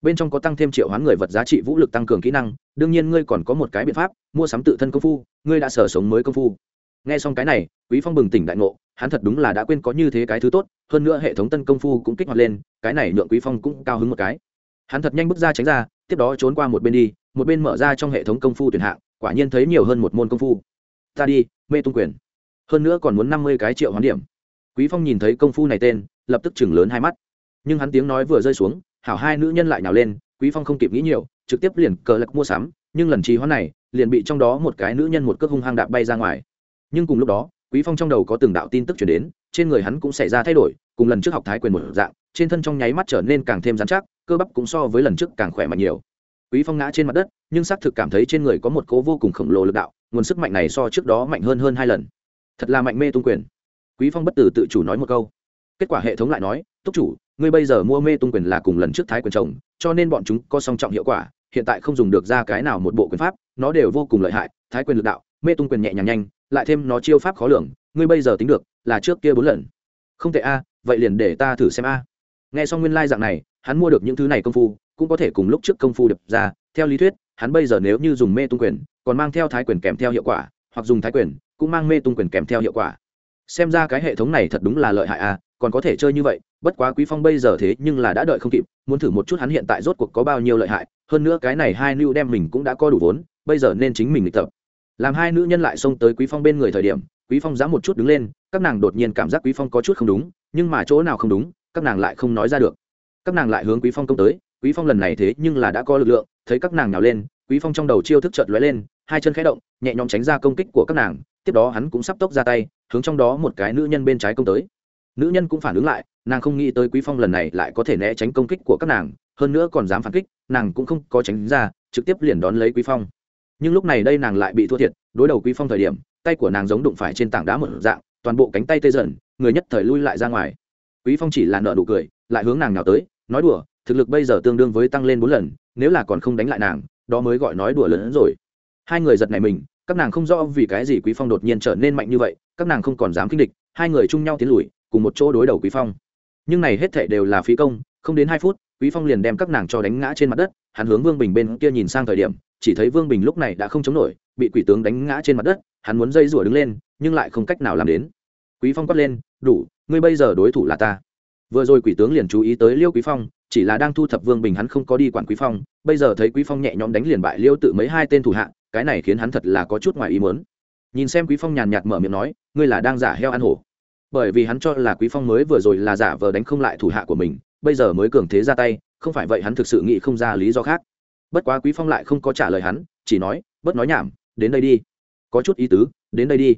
[SPEAKER 1] Bên trong có tăng thêm triệu hoán người vật giá trị vũ lực tăng cường kỹ năng, đương nhiên ngươi còn có một cái biện pháp, mua sắm tự thân công phu, ngươi đã sở sống mới công phu. Nghe xong cái này, quý phong bừng tỉnh đại ngộ, hắn thật đúng là đã quên có như thế cái thứ tốt, hơn nữa hệ thống tân công phu cũng kích hoạt lên, cái này nhượng quý phong cũng cao hứng một cái. Hắn thật nhanh bước ra tránh ra, tiếp đó trốn qua một bên đi, một bên mở ra trong hệ thống công phu tuyển hạng, quả nhiên thấy nhiều hơn một môn công phu. Ta đi, mê tung quyền. Hơn nữa còn muốn năm mươi cái triệu hoán điểm. Quý phong nhìn thấy công phu này tên, lập tức chừng lớn hai mắt. Nhưng hắn tiếng nói vừa rơi xuống hảo hai nữ nhân lại nhào lên, quý phong không kịp nghĩ nhiều, trực tiếp liền cờ lực mua sắm, nhưng lần trì hoãn này, liền bị trong đó một cái nữ nhân một cước hung hăng đạp bay ra ngoài. Nhưng cùng lúc đó, quý phong trong đầu có từng đạo tin tức chuyển đến, trên người hắn cũng xảy ra thay đổi, cùng lần trước học thái quyền một dạng, trên thân trong nháy mắt trở nên càng thêm rắn chắc, cơ bắp cũng so với lần trước càng khỏe mạnh nhiều. Quý phong ngã trên mặt đất, nhưng xác thực cảm thấy trên người có một cố vô cùng khổng lồ lực đạo, nguồn sức mạnh này so trước đó mạnh hơn hơn hai lần. Thật là mạnh mê tung quyền. Quý phong bất tử tự chủ nói một câu. Kết quả hệ thống lại nói, túc chủ ngươi bây giờ mua mê tung quyền là cùng lần trước thái quyền chồng, cho nên bọn chúng có song trọng hiệu quả, hiện tại không dùng được ra cái nào một bộ quyền pháp, nó đều vô cùng lợi hại, thái quyền lực đạo, mê tung quyền nhẹ nhàng nhanh, lại thêm nó chiêu pháp khó lường, ngươi bây giờ tính được là trước kia bốn lần. Không thể a, vậy liền để ta thử xem a. Nghe xong nguyên lai dạng này, hắn mua được những thứ này công phu, cũng có thể cùng lúc trước công phu đập ra, theo lý thuyết, hắn bây giờ nếu như dùng mê tung quyền, còn mang theo thái quyền kèm theo hiệu quả, hoặc dùng thái quyền, cũng mang mê tung quyền kèm theo hiệu quả. Xem ra cái hệ thống này thật đúng là lợi hại a, còn có thể chơi như vậy bất quá quý phong bây giờ thế nhưng là đã đợi không kịp, muốn thử một chút hắn hiện tại rốt cuộc có bao nhiêu lợi hại, hơn nữa cái này hai nữ đem mình cũng đã có đủ vốn, bây giờ nên chính mình luyện tập. Làm hai nữ nhân lại xông tới quý phong bên người thời điểm, quý phong dám một chút đứng lên, các nàng đột nhiên cảm giác quý phong có chút không đúng, nhưng mà chỗ nào không đúng, các nàng lại không nói ra được. Các nàng lại hướng quý phong công tới, quý phong lần này thế nhưng là đã có lực lượng, thấy các nàng nhào lên, quý phong trong đầu chiêu thức chợt lóe lên, hai chân khẽ động, nhẹ nhõm tránh ra công kích của các nàng, tiếp đó hắn cũng sắp tốc ra tay, hướng trong đó một cái nữ nhân bên trái công tới. Nữ nhân cũng phản ứng lại nàng không nghĩ tới quý phong lần này lại có thể né tránh công kích của các nàng, hơn nữa còn dám phản kích, nàng cũng không có tránh ra, trực tiếp liền đón lấy quý phong. Nhưng lúc này đây nàng lại bị thua thiệt, đối đầu quý phong thời điểm, tay của nàng giống đụng phải trên tảng đá một dạng, toàn bộ cánh tay tê dần, người nhất thời lui lại ra ngoài. Quý phong chỉ là nợ nụ cười, lại hướng nàng nào tới, nói đùa, thực lực bây giờ tương đương với tăng lên bốn lần, nếu là còn không đánh lại nàng, đó mới gọi nói đùa lớn hơn rồi. Hai người giật này mình, các nàng không rõ vì cái gì quý phong đột nhiên trở nên mạnh như vậy, các nàng không còn dám kinh địch, hai người chung nhau tiến lùi, cùng một chỗ đối đầu quý phong nhưng này hết thảy đều là phí công, không đến hai phút, quý phong liền đem các nàng cho đánh ngã trên mặt đất, hắn hướng vương bình bên kia nhìn sang thời điểm, chỉ thấy vương bình lúc này đã không chống nổi, bị quỷ tướng đánh ngã trên mặt đất, hắn muốn dây rủa đứng lên, nhưng lại không cách nào làm đến. Quý phong quát lên, đủ, ngươi bây giờ đối thủ là ta. Vừa rồi quỷ tướng liền chú ý tới liêu quý phong, chỉ là đang thu thập vương bình hắn không có đi quản quý phong, bây giờ thấy quý phong nhẹ nhõm đánh liền bại liêu tự mấy hai tên thủ hạ, cái này khiến hắn thật là có chút ngoài ý muốn. Nhìn xem quý phong nhàn nhạt mở miệng nói, ngươi là đang giả heo ăn hổ bởi vì hắn cho là quý phong mới vừa rồi là giả vờ đánh không lại thủ hạ của mình bây giờ mới cường thế ra tay không phải vậy hắn thực sự nghĩ không ra lý do khác. Bất quá quý phong lại không có trả lời hắn chỉ nói bất nói nhảm đến đây đi. Có chút ý tứ đến đây đi.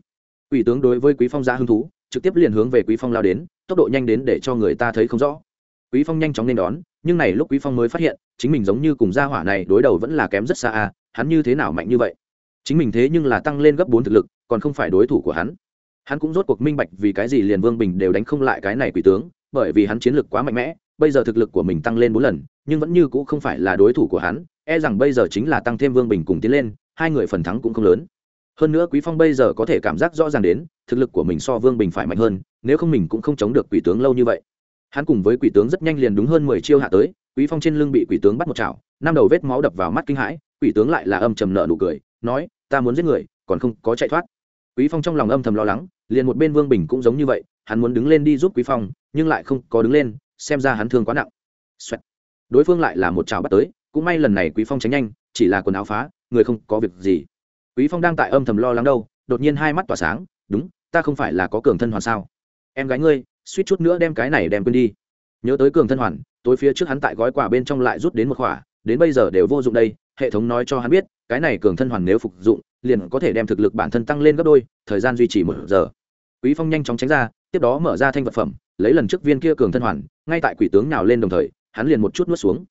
[SPEAKER 1] Ủy tướng đối với quý phong ra hứng thú trực tiếp liền hướng về quý phong lao đến tốc độ nhanh đến để cho người ta thấy không rõ. Quý phong nhanh chóng nên đón nhưng này lúc quý phong mới phát hiện chính mình giống như cùng gia hỏa này đối đầu vẫn là kém rất xa à, hắn như thế nào mạnh như vậy? Chính mình thế nhưng là tăng lên gấp bốn thực lực còn không phải đối thủ của hắn hắn cũng rốt cuộc minh bạch vì cái gì liền vương bình đều đánh không lại cái này quỷ tướng, bởi vì hắn chiến lược quá mạnh mẽ, bây giờ thực lực của mình tăng lên bốn lần, nhưng vẫn như cũ không phải là đối thủ của hắn e rằng bây giờ chính là tăng thêm vương bình cùng tiến lên, hai người phần thắng cũng không lớn. Hơn nữa quý phong bây giờ có thể cảm giác rõ ràng đến, thực lực của mình so vương bình phải mạnh hơn, nếu không mình cũng không chống được quỷ tướng lâu như vậy. Hắn cùng với quỷ tướng rất nhanh liền đúng hơn mười chiêu hạ tới, quý phong trên lưng bị quỷ tướng bắt một chảo, năm đầu vết máu đập vào mắt kinh hãi, quỷ tướng lại là âm trầm nợ nụ cười, nói, ta muốn giết người, còn không có chạy thoát. Quý phong trong lòng âm thầm lo lắng liền một bên vương bình cũng giống như vậy, hắn muốn đứng lên đi giúp quý phong, nhưng lại không có đứng lên, xem ra hắn thương quá nặng. Xoẹt. đối phương lại là một trào bắt tới, cũng may lần này quý phong tránh nhanh, chỉ là quần áo phá, người không có việc gì. Quý phong đang tại âm thầm lo lắng đâu, đột nhiên hai mắt tỏa sáng, đúng, ta không phải là có cường thân hoàn sao? Em gái ngươi, suýt chút nữa đem cái này đem quên đi. Nhớ tới cường thân hoàn, tối phía trước hắn tại gói quà bên trong lại rút đến một khỏa đến bây giờ đều vô dụng đây, hệ thống nói cho hắn biết, cái này cường thân hoàn nếu phục dụng, liền có thể đem thực lực bản thân tăng lên gấp đôi, thời gian duy trì một giờ. Quý phong nhanh chóng tránh ra, tiếp đó mở ra thanh vật phẩm, lấy lần trước viên kia cường thân hoàn, ngay tại quỷ tướng nào lên đồng thời, hắn liền một chút nuốt xuống.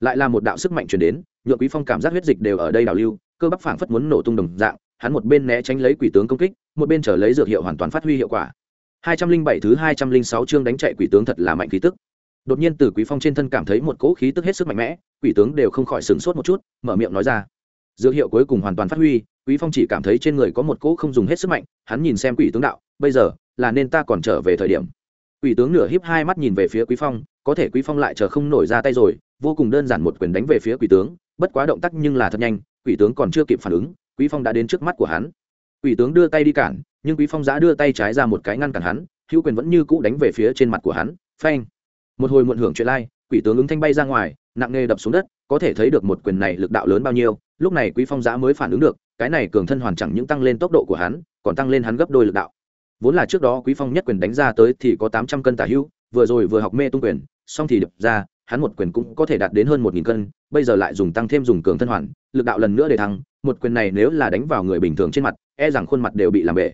[SPEAKER 1] Lại là một đạo sức mạnh truyền đến nhựa quý phong cảm giác huyết dịch đều ở đây đảo lưu, cơ bắp phảng phất muốn nổ tung đồng dạng, hắn một bên né tránh lấy quỷ tướng công kích, một bên trở lấy dược hiệu hoàn toàn phát huy hiệu quả. 207 thứ 206 chương đánh chạy quỷ tướng thật là mạnh khí tức đột nhiên từ quý phong trên thân cảm thấy một cỗ khí tức hết sức mạnh mẽ, quỷ tướng đều không khỏi sửng sốt một chút, mở miệng nói ra. Dược hiệu cuối cùng hoàn toàn phát huy, quý phong chỉ cảm thấy trên người có một cỗ không dùng hết sức mạnh, hắn nhìn xem quỷ tướng đạo, bây giờ là nên ta còn trở về thời điểm. Quỷ tướng nửa híp hai mắt nhìn về phía quý phong, có thể quý phong lại chờ không nổi ra tay rồi, vô cùng đơn giản một quyền đánh về phía quỷ tướng, bất quá động tác nhưng là thật nhanh, quỷ tướng còn chưa kịp phản ứng, quý phong đã đến trước mắt của hắn. Quỷ tướng đưa tay đi cản, nhưng quý phong giã đưa tay trái ra một cái ngăn cản hắn, hữu quyền vẫn như cũ đánh về phía trên mặt của hắn, phanh một hồi muộn hưởng chuyện lai, quỷ tướng ứng thanh bay ra ngoài, nặng nề đập xuống đất, có thể thấy được một quyền này lực đạo lớn bao nhiêu, lúc này quý phong giã mới phản ứng được, cái này cường thân hoàn chẳng những tăng lên tốc độ của hắn, còn tăng lên hắn gấp đôi lực đạo. Vốn là trước đó quý phong nhất quyền đánh ra tới thì có tám trăm cân tả hữu vừa rồi vừa học mê tung quyền, xong thì đập ra, hắn một quyền cũng có thể đạt đến hơn một nghìn cân, bây giờ lại dùng tăng thêm dùng cường thân hoàn, lực đạo lần nữa để thăng, một quyền này nếu là đánh vào người bình thường trên mặt e rằng khuôn mặt đều bị làm bể.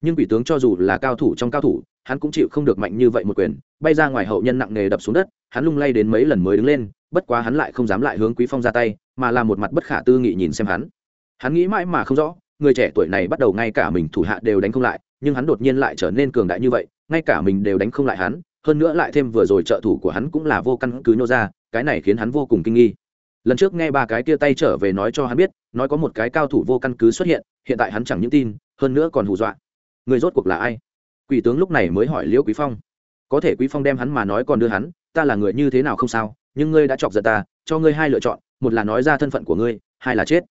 [SPEAKER 1] Nhưng quỷ tướng cho dù là cao thủ trong cao thủ hắn cũng chịu không được mạnh như vậy một quyền, bay ra ngoài hậu nhân nặng nề đập xuống đất, hắn lung lay đến mấy lần mới đứng lên, bất quá hắn lại không dám lại hướng quý phong ra tay, mà là một mặt bất khả tư nghị nhìn xem hắn. Hắn nghĩ mãi mà không rõ, người trẻ tuổi này bắt đầu ngay cả mình thủ hạ đều đánh không lại, nhưng hắn đột nhiên lại trở nên cường đại như vậy, ngay cả mình đều đánh không lại hắn, hơn nữa lại thêm vừa rồi trợ thủ của hắn cũng là vô căn cứ nhô ra, cái này khiến hắn vô cùng kinh nghi. Lần trước nghe ba cái kia tay trở về nói cho hắn biết, nói có một cái cao thủ vô căn cứ xuất hiện hiện tại hắn chẳng những tin, hơn nữa còn hù dọa. Người rốt cuộc là ai? Quỷ tướng lúc này mới hỏi liễu quý phong. Có thể quý phong đem hắn mà nói còn đưa hắn, ta là người như thế nào không sao, nhưng ngươi đã chọc giận ta, cho ngươi hai lựa chọn, một là nói ra thân phận của ngươi, hai là chết.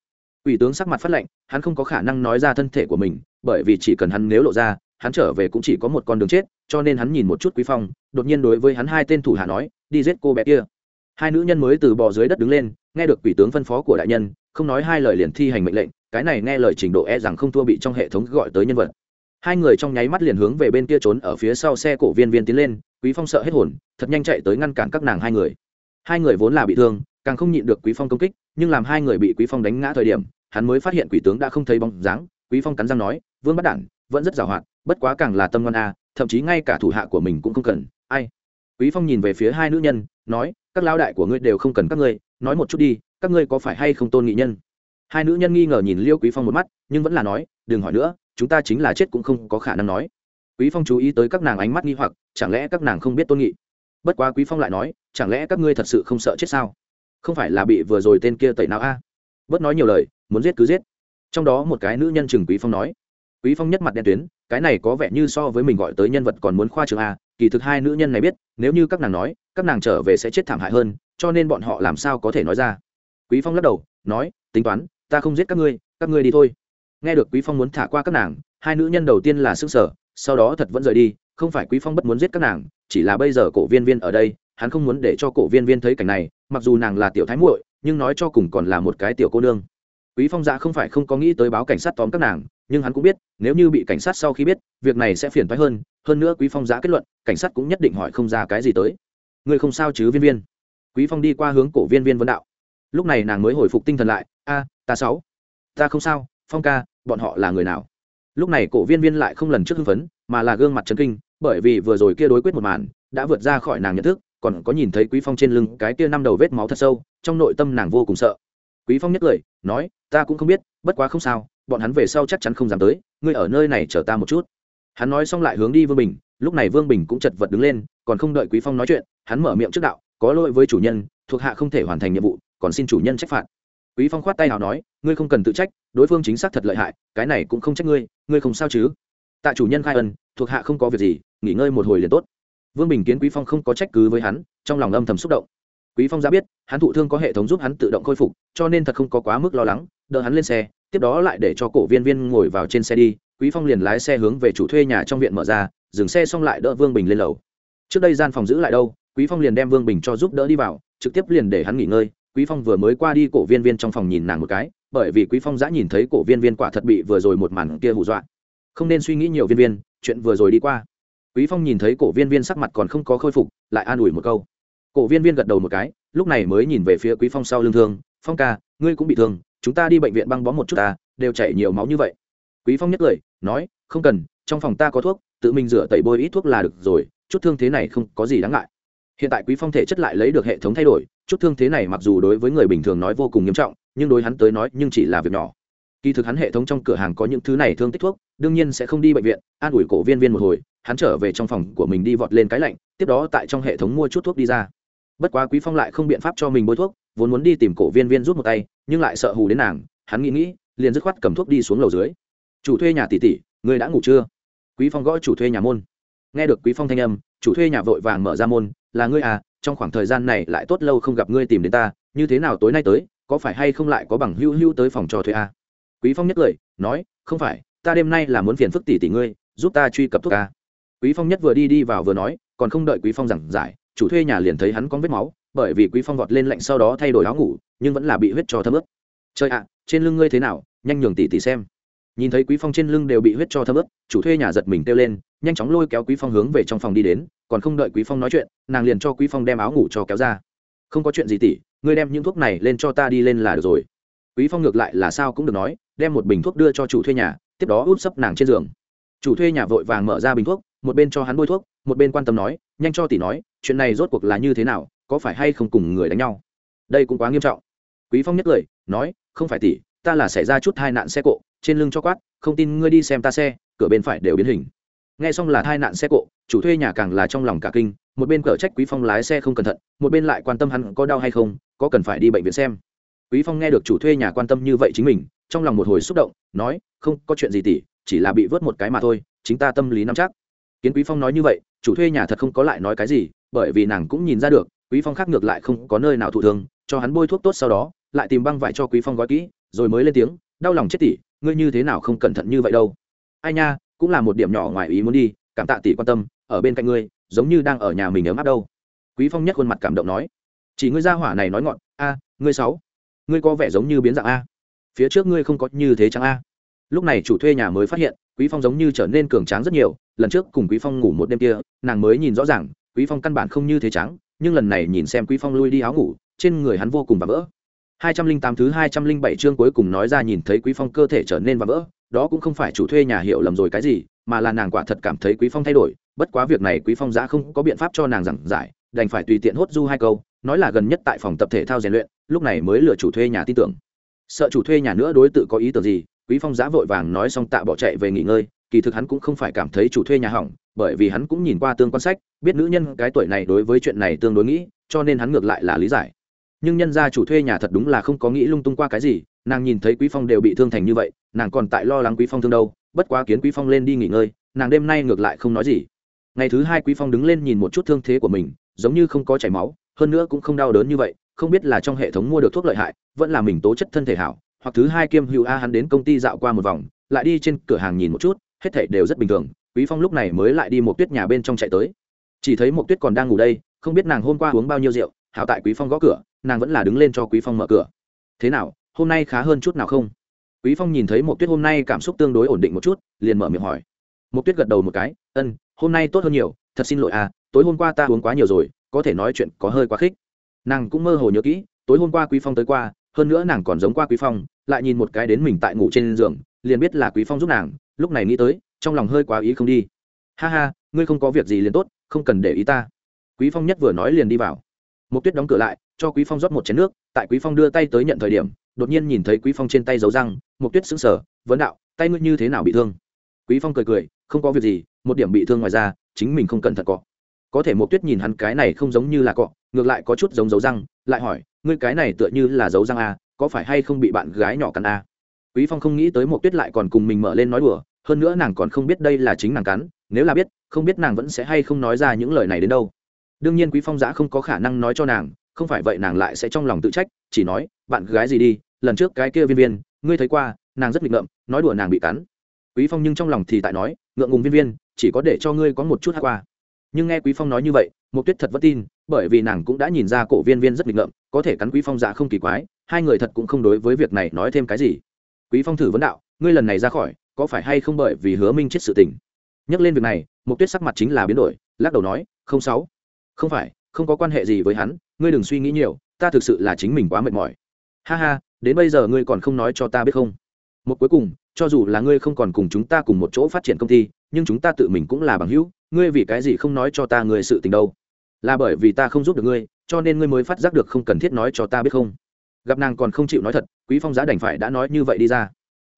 [SPEAKER 1] Quỷ tướng sắc mặt phát lệnh hắn không có khả năng nói ra thân thể của mình, bởi vì chỉ cần hắn nếu lộ ra, hắn trở về cũng chỉ có một con đường chết, cho nên hắn nhìn một chút quý phong, đột nhiên đối với hắn hai tên thủ hạ nói, đi giết cô bé kia. Hai nữ nhân mới từ bò dưới đất đứng lên, nghe được quỷ tướng phân phó của đại nhân, không nói hai lời liền thi hành mệnh lệnh, cái này nghe lời trình độ e rằng không thua bị trong hệ thống gọi tới nhân vật hai người trong nháy mắt liền hướng về bên kia trốn ở phía sau xe cổ viên viên tiến lên, quý phong sợ hết hồn, thật nhanh chạy tới ngăn cản các nàng hai người. Hai người vốn là bị thương, càng không nhịn được quý phong công kích, nhưng làm hai người bị quý phong đánh ngã thời điểm, hắn mới phát hiện quỷ tướng đã không thấy bóng dáng, quý phong cắn răng nói, vương bắt đản, vẫn rất giàu hoạt bất quá càng là tâm ngoan a, thậm chí ngay cả thủ hạ của mình cũng không cần. Ai? Quý phong nhìn về phía hai nữ nhân, nói, các lao đại của ngươi đều không cần các ngươi, nói một chút đi, các ngươi có phải hay không tôn nghị nhân? Hai nữ nhân nghi ngờ nhìn liêu quý phong một mắt, nhưng vẫn là nói, đừng hỏi nữa chúng ta chính là chết cũng không có khả năng nói. Quý phong chú ý tới các nàng ánh mắt nghi hoặc, chẳng lẽ các nàng không biết tôn nghị? Bất quá quý phong lại nói, chẳng lẽ các ngươi thật sự không sợ chết sao? Không phải là bị vừa rồi tên kia tẩy não a? À? bớt nói nhiều lời, muốn giết cứ giết. Trong đó một cái nữ nhân chừng quý phong nói. Quý phong nhất mặt đen tuyến, cái này có vẻ như so với mình gọi tới nhân vật còn muốn khoa trường a, kỳ thực hai nữ nhân này biết, nếu như các nàng nói, các nàng trở về sẽ chết thảm hại hơn, cho nên bọn họ làm sao có thể nói ra? Quý phong lắc đầu, nói, tính toán, ta không giết các ngươi các ngươi đi thôi nghe được quý phong muốn thả qua các nàng, hai nữ nhân đầu tiên là sức sở sau đó thật vẫn rời đi, không phải quý phong bất muốn giết các nàng, chỉ là bây giờ cổ viên viên ở đây, hắn không muốn để cho cổ viên viên thấy cảnh này, mặc dù nàng là tiểu thái muội, nhưng nói cho cùng còn là một cái tiểu cô nương. Quý phong dạ không phải không có nghĩ tới báo cảnh sát tóm các nàng, nhưng hắn cũng biết, nếu như bị cảnh sát sau khi biết, việc này sẽ phiền toái hơn hơn nữa quý phong dạ kết luận, cảnh sát cũng nhất định hỏi không ra cái gì tới. Người không sao chứ viên viên? Quý phong đi qua hướng cổ viên viên vấn đạo. Lúc này nàng mới hồi phục tinh thần lại, a, ta sáu. Ta không sao, phong ca bọn họ là người nào. Lúc này cổ viên viên lại không lần trước hưng phấn, mà là gương mặt chấn kinh, bởi vì vừa rồi kia đối quyết một màn, đã vượt ra khỏi nàng nhận thức, còn có nhìn thấy quý phong trên lưng cái kia năm đầu vết máu thật sâu, trong nội tâm nàng vô cùng sợ. Quý phong nhất cười, nói, ta cũng không biết, bất quá không sao, bọn hắn về sau chắc chắn không dám tới, ngươi ở nơi này chờ ta một chút. Hắn nói xong lại hướng đi vương bình, lúc này vương bình cũng chật vật đứng lên, còn không đợi quý phong nói chuyện, hắn mở miệng trước đạo, có lỗi với chủ nhân, thuộc hạ không thể hoàn thành nhiệm vụ, còn xin chủ nhân trách phạt quý phong khoát tay nào nói, ngươi không cần tự trách, đối phương chính xác thật lợi hại, cái này cũng không trách ngươi ngươi không sao chứ? Tạ chủ nhân khai ân, thuộc hạ không có việc gì, nghỉ ngơi một hồi liền tốt. Vương bình kiến quý phong không có trách cứ với hắn, trong lòng âm thầm xúc động. Quý phong ra biết, hắn thụ thương có hệ thống giúp hắn tự động khôi phục, cho nên thật không có quá mức lo lắng, đỡ hắn lên xe, tiếp đó lại để cho cổ viên viên ngồi vào trên xe đi. Quý phong liền lái xe hướng về chủ thuê nhà trong viện mở ra, dừng xe xong lại đỡ vương bình lên lầu. Trước đây gian phòng giữ lại đâu, quý phong liền đem vương bình cho giúp đỡ đi vào, trực tiếp liền để hắn nghỉ ngơi quý phong vừa mới qua đi, cổ viên viên trong phòng nhìn nàng một cái, bởi vì quý phong đã nhìn thấy cổ viên viên quả thật bị vừa rồi một màn kia hù dọa. Không nên suy nghĩ nhiều viên viên, chuyện vừa rồi đi qua. Quý phong nhìn thấy cổ viên viên sắc mặt còn không có khôi phục, lại an ủi một câu. Cổ viên viên gật đầu một cái, lúc này mới nhìn về phía quý phong sau lưng thương, phong ca, ngươi cũng bị thương, chúng ta đi bệnh viện băng bó một chút ta, đều chảy nhiều máu như vậy. Quý phong nhắc cười, nói, không cần, trong phòng ta có thuốc, tự mình rửa tẩy bôi ít thuốc là được rồi, chút thương thế này không có gì đáng ngại hiện tại quý phong thể chất lại lấy được hệ thống thay đổi, chút thương thế này mặc dù đối với người bình thường nói vô cùng nghiêm trọng, nhưng đối hắn tới nói nhưng chỉ là việc nhỏ. Kỳ thực hắn hệ thống trong cửa hàng có những thứ này thương tích thuốc, đương nhiên sẽ không đi bệnh viện, an ủi cổ viên viên một hồi, hắn trở về trong phòng của mình đi vọt lên cái lạnh, tiếp đó tại trong hệ thống mua chút thuốc đi ra. Bất quá quý phong lại không biện pháp cho mình bôi thuốc, vốn muốn đi tìm cổ viên viên rút một tay, nhưng lại sợ hù đến nàng, hắn nghĩ nghĩ, liền dứt khoát cầm thuốc đi xuống lầu dưới. Chủ thuê nhà tỷ tỷ người đã ngủ chưa? Quý phong gõ chủ thuê nhà môn. Nghe được quý phong thanh âm, chủ thuê nhà vội vàng mở ra môn là ngươi à trong khoảng thời gian này lại tốt lâu không gặp ngươi tìm đến ta, như thế nào tối nay tới, có phải hay không lại có bằng hưu hưu tới phòng trò thuê à? quý phong nhất cười, nói, không phải, ta đêm nay là muốn phiền phức tỷ tỷ ngươi, giúp ta truy cập thuốc à? quý phong nhất vừa đi đi vào vừa nói, còn không đợi quý phong giảng giải, chủ thuê nhà liền thấy hắn có vết máu, bởi vì quý phong vọt lên lạnh sau đó thay đổi áo ngủ, nhưng vẫn là bị huyết cho thấm ướt trời ạ, trên lưng ngươi thế nào, nhanh nhường tỷ tỷ xem nhìn thấy quý phong trên lưng đều bị huyết cho thấm ướt, chủ thuê nhà giật mình kêu lên, nhanh chóng lôi kéo quý phong hướng về trong phòng đi đến, còn không đợi quý phong nói chuyện, nàng liền cho quý phong đem áo ngủ cho kéo ra. Không có chuyện gì tỷ, ngươi đem những thuốc này lên cho ta đi lên là được rồi. Quý phong ngược lại là sao cũng được nói, đem một bình thuốc đưa cho chủ thuê nhà, tiếp đó úp sấp nàng trên giường. Chủ thuê nhà vội vàng mở ra bình thuốc, một bên cho hắn bôi thuốc, một bên quan tâm nói, nhanh cho tỷ nói, chuyện này rốt cuộc là như thế nào, có phải hay không cùng người đánh nhau? Đây cũng quá nghiêm trọng. Quý phong nhất lời nói, không phải tỷ ta là xảy ra chút tai nạn xe cộ, trên lưng cho quát, không tin ngươi đi xem ta xe, cửa bên phải đều biến hình. Nghe xong là tai nạn xe cộ, chủ thuê nhà càng là trong lòng cả kinh, một bên cở trách quý phong lái xe không cẩn thận, một bên lại quan tâm hắn có đau hay không, có cần phải đi bệnh viện xem. Quý phong nghe được chủ thuê nhà quan tâm như vậy chính mình, trong lòng một hồi xúc động, nói, không, có chuyện gì tỷ chỉ là bị vớt một cái mà thôi, chính ta tâm lý nắm chắc. Kiến quý phong nói như vậy, chủ thuê nhà thật không có lại nói cái gì, bởi vì nàng cũng nhìn ra được, quý phong khác ngược lại không có nơi nào thụ thương, cho hắn bôi thuốc tốt sau đó, lại tìm băng vải cho quý phong gói kỹ rồi mới lên tiếng, đau lòng chết tỷ, ngươi như thế nào không cẩn thận như vậy đâu? Ai nha, cũng là một điểm nhỏ ngoài ý muốn đi, cảm tạ tỷ quan tâm, ở bên cạnh ngươi, giống như đang ở nhà mình ấm áp đâu. Quý phong nhất khuôn mặt cảm động nói, chỉ ngươi ra hỏa này nói ngọn, a, ngươi sáu, ngươi có vẻ giống như biến dạng a, phía trước ngươi không có như thế chẳng a? Lúc này chủ thuê nhà mới phát hiện, quý phong giống như trở nên cường tráng rất nhiều, lần trước cùng quý phong ngủ một đêm kia, nàng mới nhìn rõ ràng, quý phong căn bản không như thế trắng nhưng lần này nhìn xem quý phong lui đi áo ngủ, trên người hắn vô cùng và vỡ. 208 thứ 207 chương cuối cùng nói ra nhìn thấy quý phong cơ thể trở nên và vỡ, đó cũng không phải chủ thuê nhà hiểu lầm rồi cái gì, mà là nàng quả thật cảm thấy quý phong thay đổi. Bất quá việc này quý phong giá không có biện pháp cho nàng giảng giải, đành phải tùy tiện hốt du hai câu, nói là gần nhất tại phòng tập thể thao rèn luyện, lúc này mới lựa chủ thuê nhà tin tưởng. Sợ chủ thuê nhà nữa đối tự có ý tưởng gì, quý phong giá vội vàng nói xong tạ bỏ chạy về nghỉ ngơi, kỳ thực hắn cũng không phải cảm thấy chủ thuê nhà hỏng, bởi vì hắn cũng nhìn qua tương quan sách, biết nữ nhân cái tuổi này đối với chuyện này tương đối nghĩ, cho nên hắn ngược lại là lý giải nhưng nhân gia chủ thuê nhà thật đúng là không có nghĩ lung tung qua cái gì, nàng nhìn thấy quý phong đều bị thương thành như vậy, nàng còn tại lo lắng quý phong thương đâu, bất quá kiến quý phong lên đi nghỉ ngơi, nàng đêm nay ngược lại không nói gì. Ngày thứ hai quý phong đứng lên nhìn một chút thương thế của mình, giống như không có chảy máu, hơn nữa cũng không đau đớn như vậy, không biết là trong hệ thống mua được thuốc lợi hại, vẫn là mình tố chất thân thể hảo, hoặc thứ hai kiêm hữu a hắn đến công ty dạo qua một vòng, lại đi trên cửa hàng nhìn một chút, hết thảy đều rất bình thường, quý phong lúc này mới lại đi một tuyết nhà bên trong chạy tới. Chỉ thấy một tuyết còn đang ngủ đây, không biết nàng hôm qua uống bao nhiêu rượu, hảo tại quý phong gõ cửa nàng vẫn là đứng lên cho quý phong mở cửa. Thế nào, hôm nay khá hơn chút nào không? Quý phong nhìn thấy một tuyết hôm nay cảm xúc tương đối ổn định một chút, liền mở miệng hỏi. Một tuyết gật đầu một cái, ân, hôm nay tốt hơn nhiều, thật xin lỗi à tối hôm qua ta uống quá nhiều rồi, có thể nói chuyện có hơi quá khích. Nàng cũng mơ hồ nhớ kỹ, tối hôm qua quý phong tới qua, hơn nữa nàng còn giống qua quý phong, lại nhìn một cái đến mình tại ngủ trên giường, liền biết là quý phong giúp nàng, lúc này nghĩ tới, trong lòng hơi quá ý không đi. Ha ha, ngươi không có việc gì liền tốt, không cần để ý ta. Quý phong nhất vừa nói liền đi vào. Một tuyết đóng cửa lại cho quý phong rót một chén nước, tại quý phong đưa tay tới nhận thời điểm, đột nhiên nhìn thấy quý phong trên tay dấu răng một tuyết sững sờ, vấn đạo, tay ngươi như thế nào bị thương? Quý phong cười cười, không có việc gì, một điểm bị thương ngoài ra chính mình không cần thật cọ. Có thể một tuyết nhìn hắn cái này không giống như là cọ, ngược lại có chút giống dấu răng, lại hỏi, ngươi cái này tựa như là dấu răng a có phải hay không bị bạn gái nhỏ cắn a quý phong không nghĩ tới một tuyết lại còn cùng mình mở lên nói đùa, hơn nữa nàng còn không biết đây là chính nàng cắn, nếu là biết, không biết nàng vẫn sẽ hay không nói ra những lời này đến đâu. Đương nhiên quý phong giã không có khả năng nói cho nàng không phải vậy nàng lại sẽ trong lòng tự trách, chỉ nói, bạn gái gì đi, lần trước cái kia viên viên, ngươi thấy qua, nàng rất nghịch ngợm, nói đùa nàng bị cắn. Quý phong nhưng trong lòng thì tại nói, ngượng ngùng viên viên, chỉ có để cho ngươi có một chút hát qua. Nhưng nghe quý phong nói như vậy một tuyết thật vẫn tin, bởi vì nàng cũng đã nhìn ra cổ viên viên rất nghịch ngợm, có thể cắn quý phong dạ không kỳ quái, hai người thật cũng không đối với việc này nói thêm cái gì. Quý phong thử vấn đạo, ngươi lần này ra khỏi, có phải hay không bởi vì hứa minh chết sự tình? Nhắc lên việc này một tuyết sắc mặt chính là biến đổi, lắc đầu nói, không sáu, không phải, không có quan hệ gì với hắn ngươi đừng suy nghĩ nhiều, ta thực sự là chính mình quá mệt mỏi. Ha ha, đến bây giờ ngươi còn không nói cho ta biết không? Một cuối cùng, cho dù là ngươi không còn cùng chúng ta cùng một chỗ phát triển công ty, nhưng chúng ta tự mình cũng là bằng hữu, ngươi vì cái gì không nói cho ta người sự tình đâu? Là bởi vì ta không giúp được ngươi, cho nên ngươi mới phát giác được không cần thiết nói cho ta biết không. Gặp nàng còn không chịu nói thật, quý phong giá đành phải đã nói như vậy đi ra.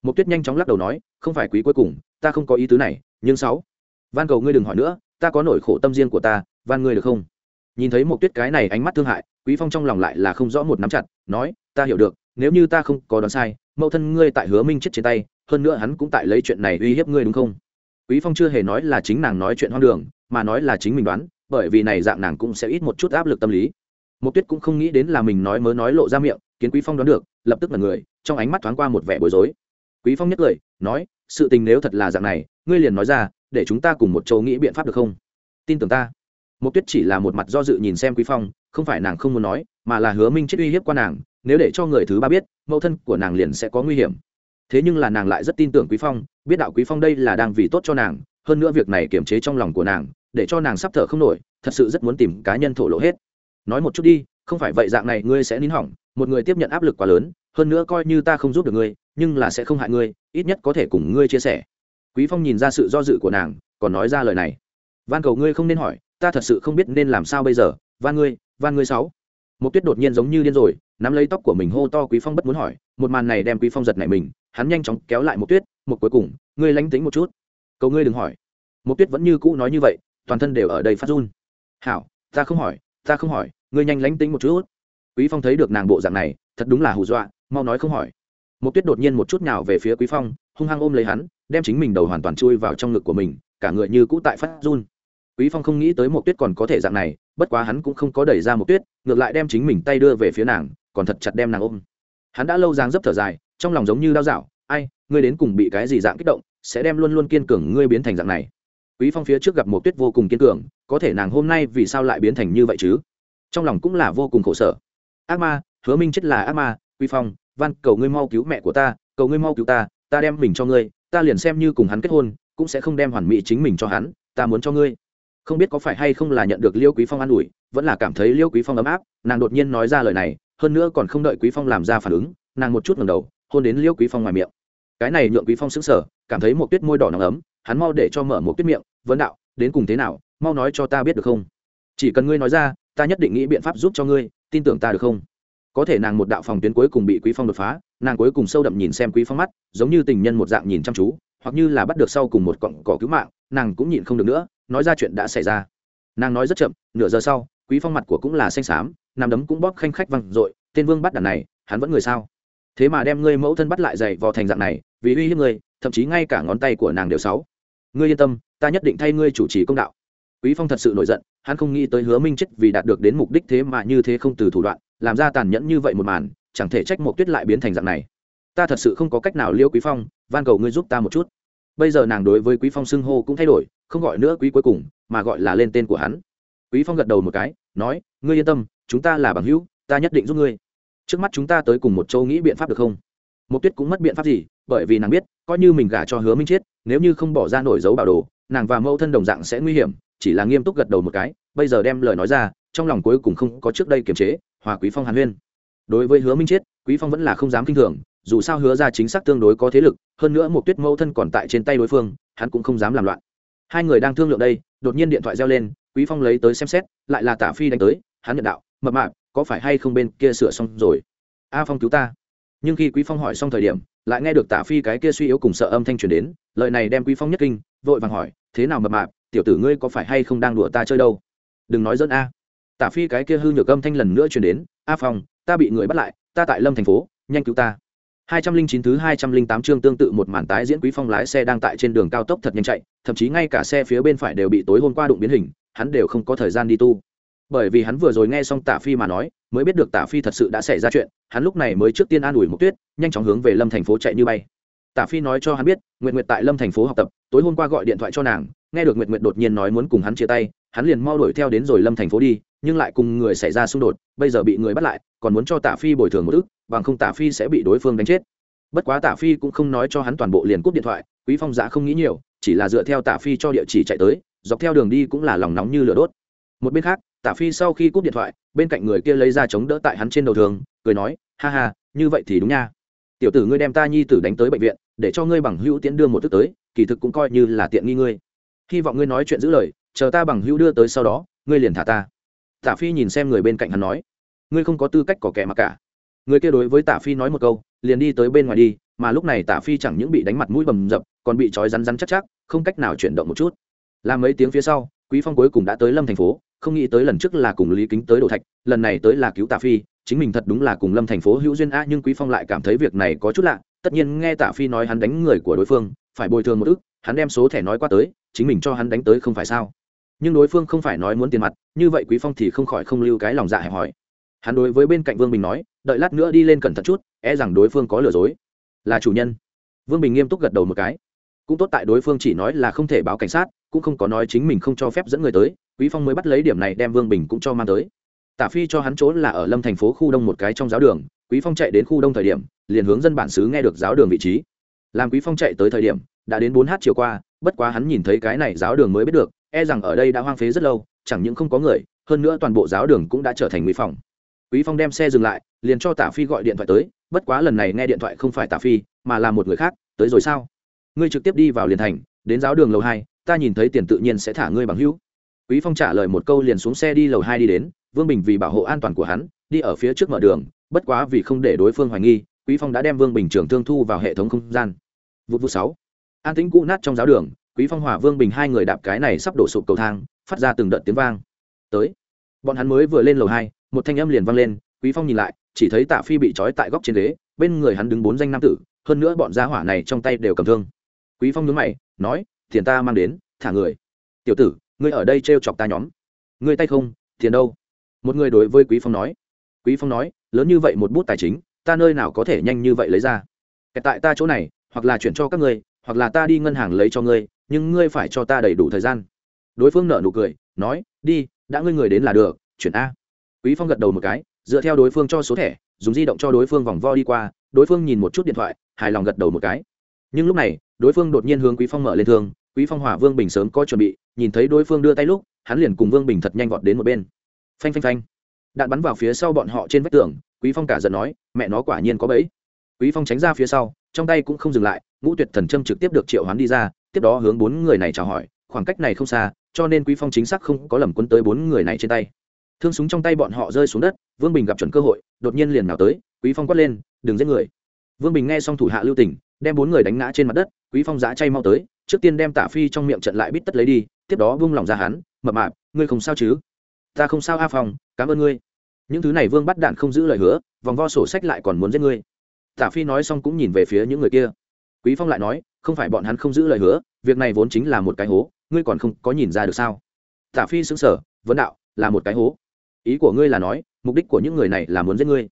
[SPEAKER 1] Một tuyết nhanh chóng lắc đầu nói, không phải quý cuối cùng, ta không có ý tứ này, nhưng sáu, van cầu ngươi đừng hỏi nữa, ta có nỗi khổ tâm riêng của ta, van ngươi được không? Nhìn thấy một tuyết cái này ánh mắt thương hại, quý phong trong lòng lại là không rõ một nắm chặt, nói, ta hiểu được, nếu như ta không có đoán sai, mẫu thân ngươi tại hứa minh chết trên tay, hơn nữa hắn cũng tại lấy chuyện này uy hiếp ngươi đúng không? Quý phong chưa hề nói là chính nàng nói chuyện hoang đường, mà nói là chính mình đoán, bởi vì này dạng nàng cũng sẽ ít một chút áp lực tâm lý. Một tuyết cũng không nghĩ đến là mình nói mớ nói lộ ra miệng kiến quý phong đoán được, lập tức là người, trong ánh mắt thoáng qua một vẻ bối rối. Quý phong nhất cười, nói, sự tình nếu thật là dạng này, ngươi liền nói ra, để chúng ta cùng một chỗ nghĩ biện pháp được không? Tin tưởng ta một tuyết chỉ là một mặt do dự nhìn xem quý phong, không phải nàng không muốn nói, mà là hứa minh chết uy hiếp qua nàng, nếu để cho người thứ ba biết, mẫu thân của nàng liền sẽ có nguy hiểm. Thế nhưng là nàng lại rất tin tưởng quý phong, biết đạo quý phong đây là đang vì tốt cho nàng, hơn nữa việc này kiềm chế trong lòng của nàng, để cho nàng sắp thở không nổi, thật sự rất muốn tìm cá nhân thổ lộ hết. Nói một chút đi, không phải vậy dạng này ngươi sẽ nín hỏng, một người tiếp nhận áp lực quá lớn, hơn nữa coi như ta không giúp được ngươi, nhưng là sẽ không hại ngươi, ít nhất có thể cùng ngươi chia sẻ. Quý phong nhìn ra sự do dự của nàng, còn nói ra lời này. Van cầu ngươi không nên hỏi ta thật sự không biết nên làm sao bây giờ, van ngươi van ngươi sáu. Một tuyết đột nhiên giống như điên rồi, nắm lấy tóc của mình hô to quý phong bất muốn hỏi, một màn này đem quý phong giật nảy mình, hắn nhanh chóng kéo lại một tuyết một cuối cùng, ngươi lánh tính một chút. Cầu ngươi đừng hỏi. Một tuyết vẫn như cũ nói như vậy, toàn thân đều ở đây phát run. Hảo, ta không hỏi, ta không hỏi, ngươi nhanh lánh tính một chút. Quý phong thấy được nàng bộ dạng này, thật đúng là hù dọa, mau nói không hỏi. Một tuyết đột nhiên một chút nào về phía quý phong, hung hăng ôm lấy hắn, đem chính mình đầu hoàn toàn chui vào trong ngực của mình, cả người như cũ tại phát run quý phong không nghĩ tới một tuyết còn có thể dạng này, bất quá hắn cũng không có đẩy ra một tuyết, ngược lại đem chính mình tay đưa về phía nàng, còn thật chặt đem nàng ôm. Hắn đã lâu dáng dấp thở dài, trong lòng giống như đau dạo, ai, ngươi đến cùng bị cái gì dạng kích động, sẽ đem luôn luôn kiên cường ngươi biến thành dạng này. Quý phong phía trước gặp một tuyết vô cùng kiên cường, có thể nàng hôm nay vì sao lại biến thành như vậy chứ? Trong lòng cũng là vô cùng khổ sở. Ác ma, hứa minh chết là ác ma, quý phong, van, cầu ngươi mau cứu mẹ của ta, cầu ngươi mau cứu ta ta đem mình cho ngươi, ta liền xem như cùng hắn kết hôn, cũng sẽ không đem hoàn mỹ chính mình cho hắn, ta muốn cho ngươi không biết có phải hay không là nhận được liêu quý phong an ủi, vẫn là cảm thấy liêu quý phong ấm áp, nàng đột nhiên nói ra lời này, hơn nữa còn không đợi quý phong làm ra phản ứng, nàng một chút ngẩng đầu, hôn đến liêu quý phong ngoài miệng. Cái này nhượng quý phong sững sờ, cảm thấy một tuyết môi đỏ nóng ấm, hắn mau để cho mở một tuyết miệng vấn đạo, đến cùng thế nào, mau nói cho ta biết được không? Chỉ cần ngươi nói ra, ta nhất định nghĩ biện pháp giúp cho ngươi, tin tưởng ta được không? Có thể nàng một đạo phòng tuyến cuối cùng bị quý phong đột phá, nàng cuối cùng sâu đậm nhìn xem quý phong mắt, giống như tình nhân một dạng nhìn chăm chú hoặc như là bắt được sau cùng một cọng cỏ cứu mạng, nàng cũng nhịn không được nữa, nói ra chuyện đã xảy ra. Nàng nói rất chậm, nửa giờ sau, quý phong mặt của cũng là xanh xám nằm đấm cũng bóp khanh khách văng r tên vương bắt đàn này, hắn vẫn người sao? Thế mà đem ngươi mẫu thân bắt lại dày vò thành dạng này, vì uy hiếp ngươi, thậm chí ngay cả ngón tay của nàng đều sáu ngươi yên tâm, ta nhất định thay ngươi chủ trì công đạo. Quý phong thật sự nổi giận, hắn không nghĩ tới hứa minh chết vì đạt được đến mục đích thế mà như thế không từ thủ đoạn, làm ra tàn nhẫn như vậy một màn, chẳng thể trách một tuyết lại biến thành dạng này. Ta thật sự không có cách nào liêu quý phong, van cầu ngươi giúp ta một chút bây giờ nàng đối với quý phong xưng hô cũng thay đổi, không gọi nữa quý cuối cùng, mà gọi là lên tên của hắn. Quý phong gật đầu một cái, nói, ngươi yên tâm, chúng ta là bằng hữu, ta nhất định giúp ngươi. Trước mắt chúng ta tới cùng một châu nghĩ biện pháp được không? Một tuyết cũng mất biện pháp gì, bởi vì nàng biết, coi như mình gả cho hứa minh chết, nếu như không bỏ ra nổi dấu bảo đồ, nàng và mẫu thân đồng dạng sẽ nguy hiểm, chỉ là nghiêm túc gật đầu một cái, bây giờ đem lời nói ra, trong lòng cuối cùng không có trước đây kiềm chế, hòa quý phong hàn huyên. Đối với hứa minh chết, quý phong vẫn là không dám kinh thường dù sao hứa ra chính xác tương đối có thế lực, hơn nữa một tuyết mẫu thân còn tại trên tay đối phương, hắn cũng không dám làm loạn. Hai người đang thương lượng đây, đột nhiên điện thoại reo lên, quý phong lấy tới xem xét, lại là tả phi đánh tới, hắn nhận đạo, mập mạp, có phải hay không bên kia sửa xong rồi? A phong cứu ta. Nhưng khi quý phong hỏi xong thời điểm, lại nghe được tả phi cái kia suy yếu cùng sợ âm thanh truyền đến, lời này đem quý phong nhất kinh, vội vàng hỏi, thế nào mập mạp, tiểu tử ngươi có phải hay không đang đùa ta chơi đâu? Đừng nói dẫn a. Tả phi cái kia hư nhược âm thanh lần nữa truyền đến, a phong, ta bị người bắt lại, ta tại lâm thành phố, nhanh cứu ta hai trăm linh chín thứ hai trăm linh tám chương tương tự một màn tái diễn quý phong lái xe đang tại trên đường cao tốc thật nhanh chạy, thậm chí ngay cả xe phía bên phải đều bị tối hôm qua đụng biến hình, hắn đều không có thời gian đi tu. Bởi vì hắn vừa rồi nghe xong tạ phi mà nói, mới biết được tạ phi thật sự đã xảy ra chuyện, hắn lúc này mới trước tiên an ủi Mục tuyết, nhanh chóng hướng về lâm thành phố chạy như bay. Tạ phi nói cho hắn biết, nguyệt nguyệt tại lâm thành phố học tập, tối hôm qua gọi điện thoại cho nàng, nghe được nguyệt nguyệt đột nhiên nói muốn cùng hắn chia tay hắn liền mau đuổi theo đến rồi lâm thành phố đi, nhưng lại cùng người xảy ra xung đột, bây giờ bị người bắt lại, còn muốn cho tả phi bồi thường một ức, bằng không tả phi sẽ bị đối phương đánh chết. Bất quá tả phi cũng không nói cho hắn toàn bộ liền cúp điện thoại, quý phong giã không nghĩ nhiều, chỉ là dựa theo tả phi cho địa chỉ chạy tới, dọc theo đường đi cũng là lòng nóng như lửa đốt. Một bên khác, tả phi sau khi cúp điện thoại, bên cạnh người kia lấy ra chống đỡ tại hắn trên đầu thường cười nói, ha ha, như vậy thì đúng nha. Tiểu tử ngươi đem ta nhi tử đánh tới bệnh viện, để cho ngươi bằng hữu tiễn đưa một thức tới, kỳ thực cũng coi như là tiện nghi ngươi. Hy vọng ngươi nói chuyện giữ lời chờ ta bằng hữu đưa tới sau đó, ngươi liền thả ta. Tả phi nhìn xem người bên cạnh hắn nói, ngươi không có tư cách có kẻ mà cả. Người kia đối với tả phi nói một câu, liền đi tới bên ngoài đi, mà lúc này tả phi chẳng những bị đánh mặt mũi bầm dập, còn bị trói rắn rắn chắc chắc, không cách nào chuyển động một chút. Làm mấy tiếng phía sau, quý phong cuối cùng đã tới lâm thành phố, không nghĩ tới lần trước là cùng lý kính tới đồ thạch, lần này tới là cứu tả phi, chính mình thật đúng là cùng lâm thành phố hữu duyên a nhưng quý phong lại cảm thấy việc này có chút lạ, tất nhiên nghe tả phi nói hắn đánh người của đối phương, phải bồi thường một ức hắn đem số thẻ nói qua tới, chính mình cho hắn đánh tới không phải sao? Nhưng đối phương không phải nói muốn tiền mặt, như vậy quý phong thì không khỏi không lưu cái lòng dạ hẹp hỏi hắn đối với bên cạnh vương bình nói, đợi lát nữa đi lên cẩn thận chút e rằng đối phương có lừa dối. Là chủ nhân. Vương bình nghiêm túc gật đầu một cái. Cũng tốt tại đối phương chỉ nói là không thể báo cảnh sát, cũng không có nói chính mình không cho phép dẫn người tới, quý phong mới bắt lấy điểm này đem vương bình cũng cho mang tới. Tả phi cho hắn trốn là ở lâm thành phố khu đông một cái trong giáo đường, quý phong chạy đến khu đông thời điểm, liền hướng dân bản xứ nghe được giáo đường vị trí. Làm quý phong chạy tới thời điểm đã đến bốn h chiều qua, bất quá hắn nhìn thấy cái này giáo đường mới biết được e rằng ở đây đã hoang phế rất lâu, chẳng những không có người, hơn nữa toàn bộ giáo đường cũng đã trở thành nguy phòng. Quý phong đem xe dừng lại, liền cho tả phi gọi điện thoại tới, bất quá lần này nghe điện thoại không phải tả phi, mà là một người khác, tới rồi sao? Ngươi trực tiếp đi vào liền thành, đến giáo đường lầu hai, ta nhìn thấy tiền tự nhiên sẽ thả ngươi bằng hữu. Quý phong trả lời một câu liền xuống xe đi lầu hai đi đến, vương bình vì bảo hộ an toàn của hắn, đi ở phía trước mở đường, bất quá vì không để đối phương hoài nghi, quý phong đã đem vương bình trưởng thương thu vào hệ thống không gian. Vụ vụ sáu an tĩnh cũ nát trong giáo đường, quý phong hòa vương bình hai người đạp cái này sắp đổ sụp cầu thang, phát ra từng đợt tiếng vang. Tới. Bọn hắn mới vừa lên lầu hai, một thanh âm liền vang lên, quý phong nhìn lại, chỉ thấy tạ phi bị trói tại góc trên ghế, bên người hắn đứng bốn danh nam tử, hơn nữa bọn gia hỏa này trong tay đều cầm thương. Quý phong nhướng mày, nói, tiền ta mang đến, thả người. Tiểu tử, ngươi ở đây trêu chọc ta nhóm. Ngươi tay không, tiền đâu? Một người đối với quý phong nói. Quý phong nói, lớn như vậy một bút tài chính, ta nơi nào có thể nhanh như vậy lấy ra? Tại ta chỗ này, hoặc là chuyển cho các ngươi hoặc là ta đi ngân hàng lấy cho ngươi, nhưng ngươi phải cho ta đầy đủ thời gian. Đối phương nợ nụ cười, nói, đi, đã ngươi người đến là được, chuyển a. Quý phong gật đầu một cái, dựa theo đối phương cho số thẻ, dùng di động cho đối phương vòng vo đi qua, đối phương nhìn một chút điện thoại, hài lòng gật đầu một cái. Nhưng lúc này, đối phương đột nhiên hướng quý phong mở lên thương, quý phong hỏa vương bình sớm có chuẩn bị, nhìn thấy đối phương đưa tay lúc, hắn liền cùng vương bình thật nhanh vọt đến một bên. Phanh phanh phanh. Đạn bắn vào phía sau bọn họ trên vách tường, quý phong cả giận nói, mẹ nó quả nhiên có bẫy. Quý phong tránh ra phía sau, trong tay cũng không dừng lại ngũ tuyệt thần châm trực tiếp được triệu hoán đi ra, tiếp đó hướng bốn người này chào hỏi, khoảng cách này không xa, cho nên quý phong chính xác không có lầm quân tới bốn người này trên tay. Thương súng trong tay bọn họ rơi xuống đất, vương bình gặp chuẩn cơ hội, đột nhiên liền nào tới, quý phong quát lên, đừng giết người. Vương bình nghe xong thủ hạ lưu tình, đem bốn người đánh ngã trên mặt đất, quý phong giã chay mau tới, trước tiên đem tả phi trong miệng trận lại bít tất lấy đi, tiếp đó vung lòng ra hắn, mập mạp, ngươi không sao chứ? Ta không sao a phong, cảm ơn ngươi. Những thứ này vương bắt đạn không giữ lời hứa, vòng vo sổ sách lại còn muốn giết ngươi. Tả phi nói xong cũng nhìn về phía những người kia quý phong lại nói, không phải bọn hắn không giữ lời hứa, việc này vốn chính là một cái hố, ngươi còn không có nhìn ra được sao? Tả phi xứng sở vấn đạo, là một cái hố. Ý của ngươi là nói, mục đích của những người này là muốn giết ngươi.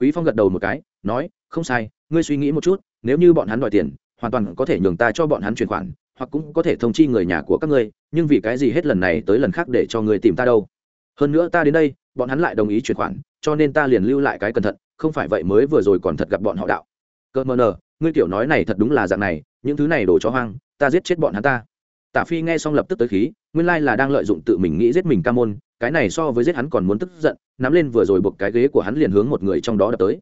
[SPEAKER 1] Quý phong gật đầu một cái, nói, không sai, ngươi suy nghĩ một chút, nếu như bọn hắn đòi tiền, hoàn toàn có thể nhường ta cho bọn hắn chuyển khoản, hoặc cũng có thể thông chi người nhà của các ngươi, nhưng vì cái gì hết lần này tới lần khác để cho ngươi tìm ta đâu? Hơn nữa ta đến đây, bọn hắn lại đồng ý chuyển khoản, cho nên ta liền lưu lại cái cẩn thận, không phải vậy mới vừa rồi còn thật gặp bọn họ đạo. Cơ mờ nờ ngươi kiểu nói này thật đúng là dạng này, những thứ này đổ cho hoang, ta giết chết bọn hắn ta. Tả phi nghe xong lập tức tới khí, nguyên lai là đang lợi dụng tự mình nghĩ giết mình ca môn, cái này so với giết hắn còn muốn tức giận, nắm lên vừa rồi buộc cái ghế của hắn liền hướng một người trong đó đập tới.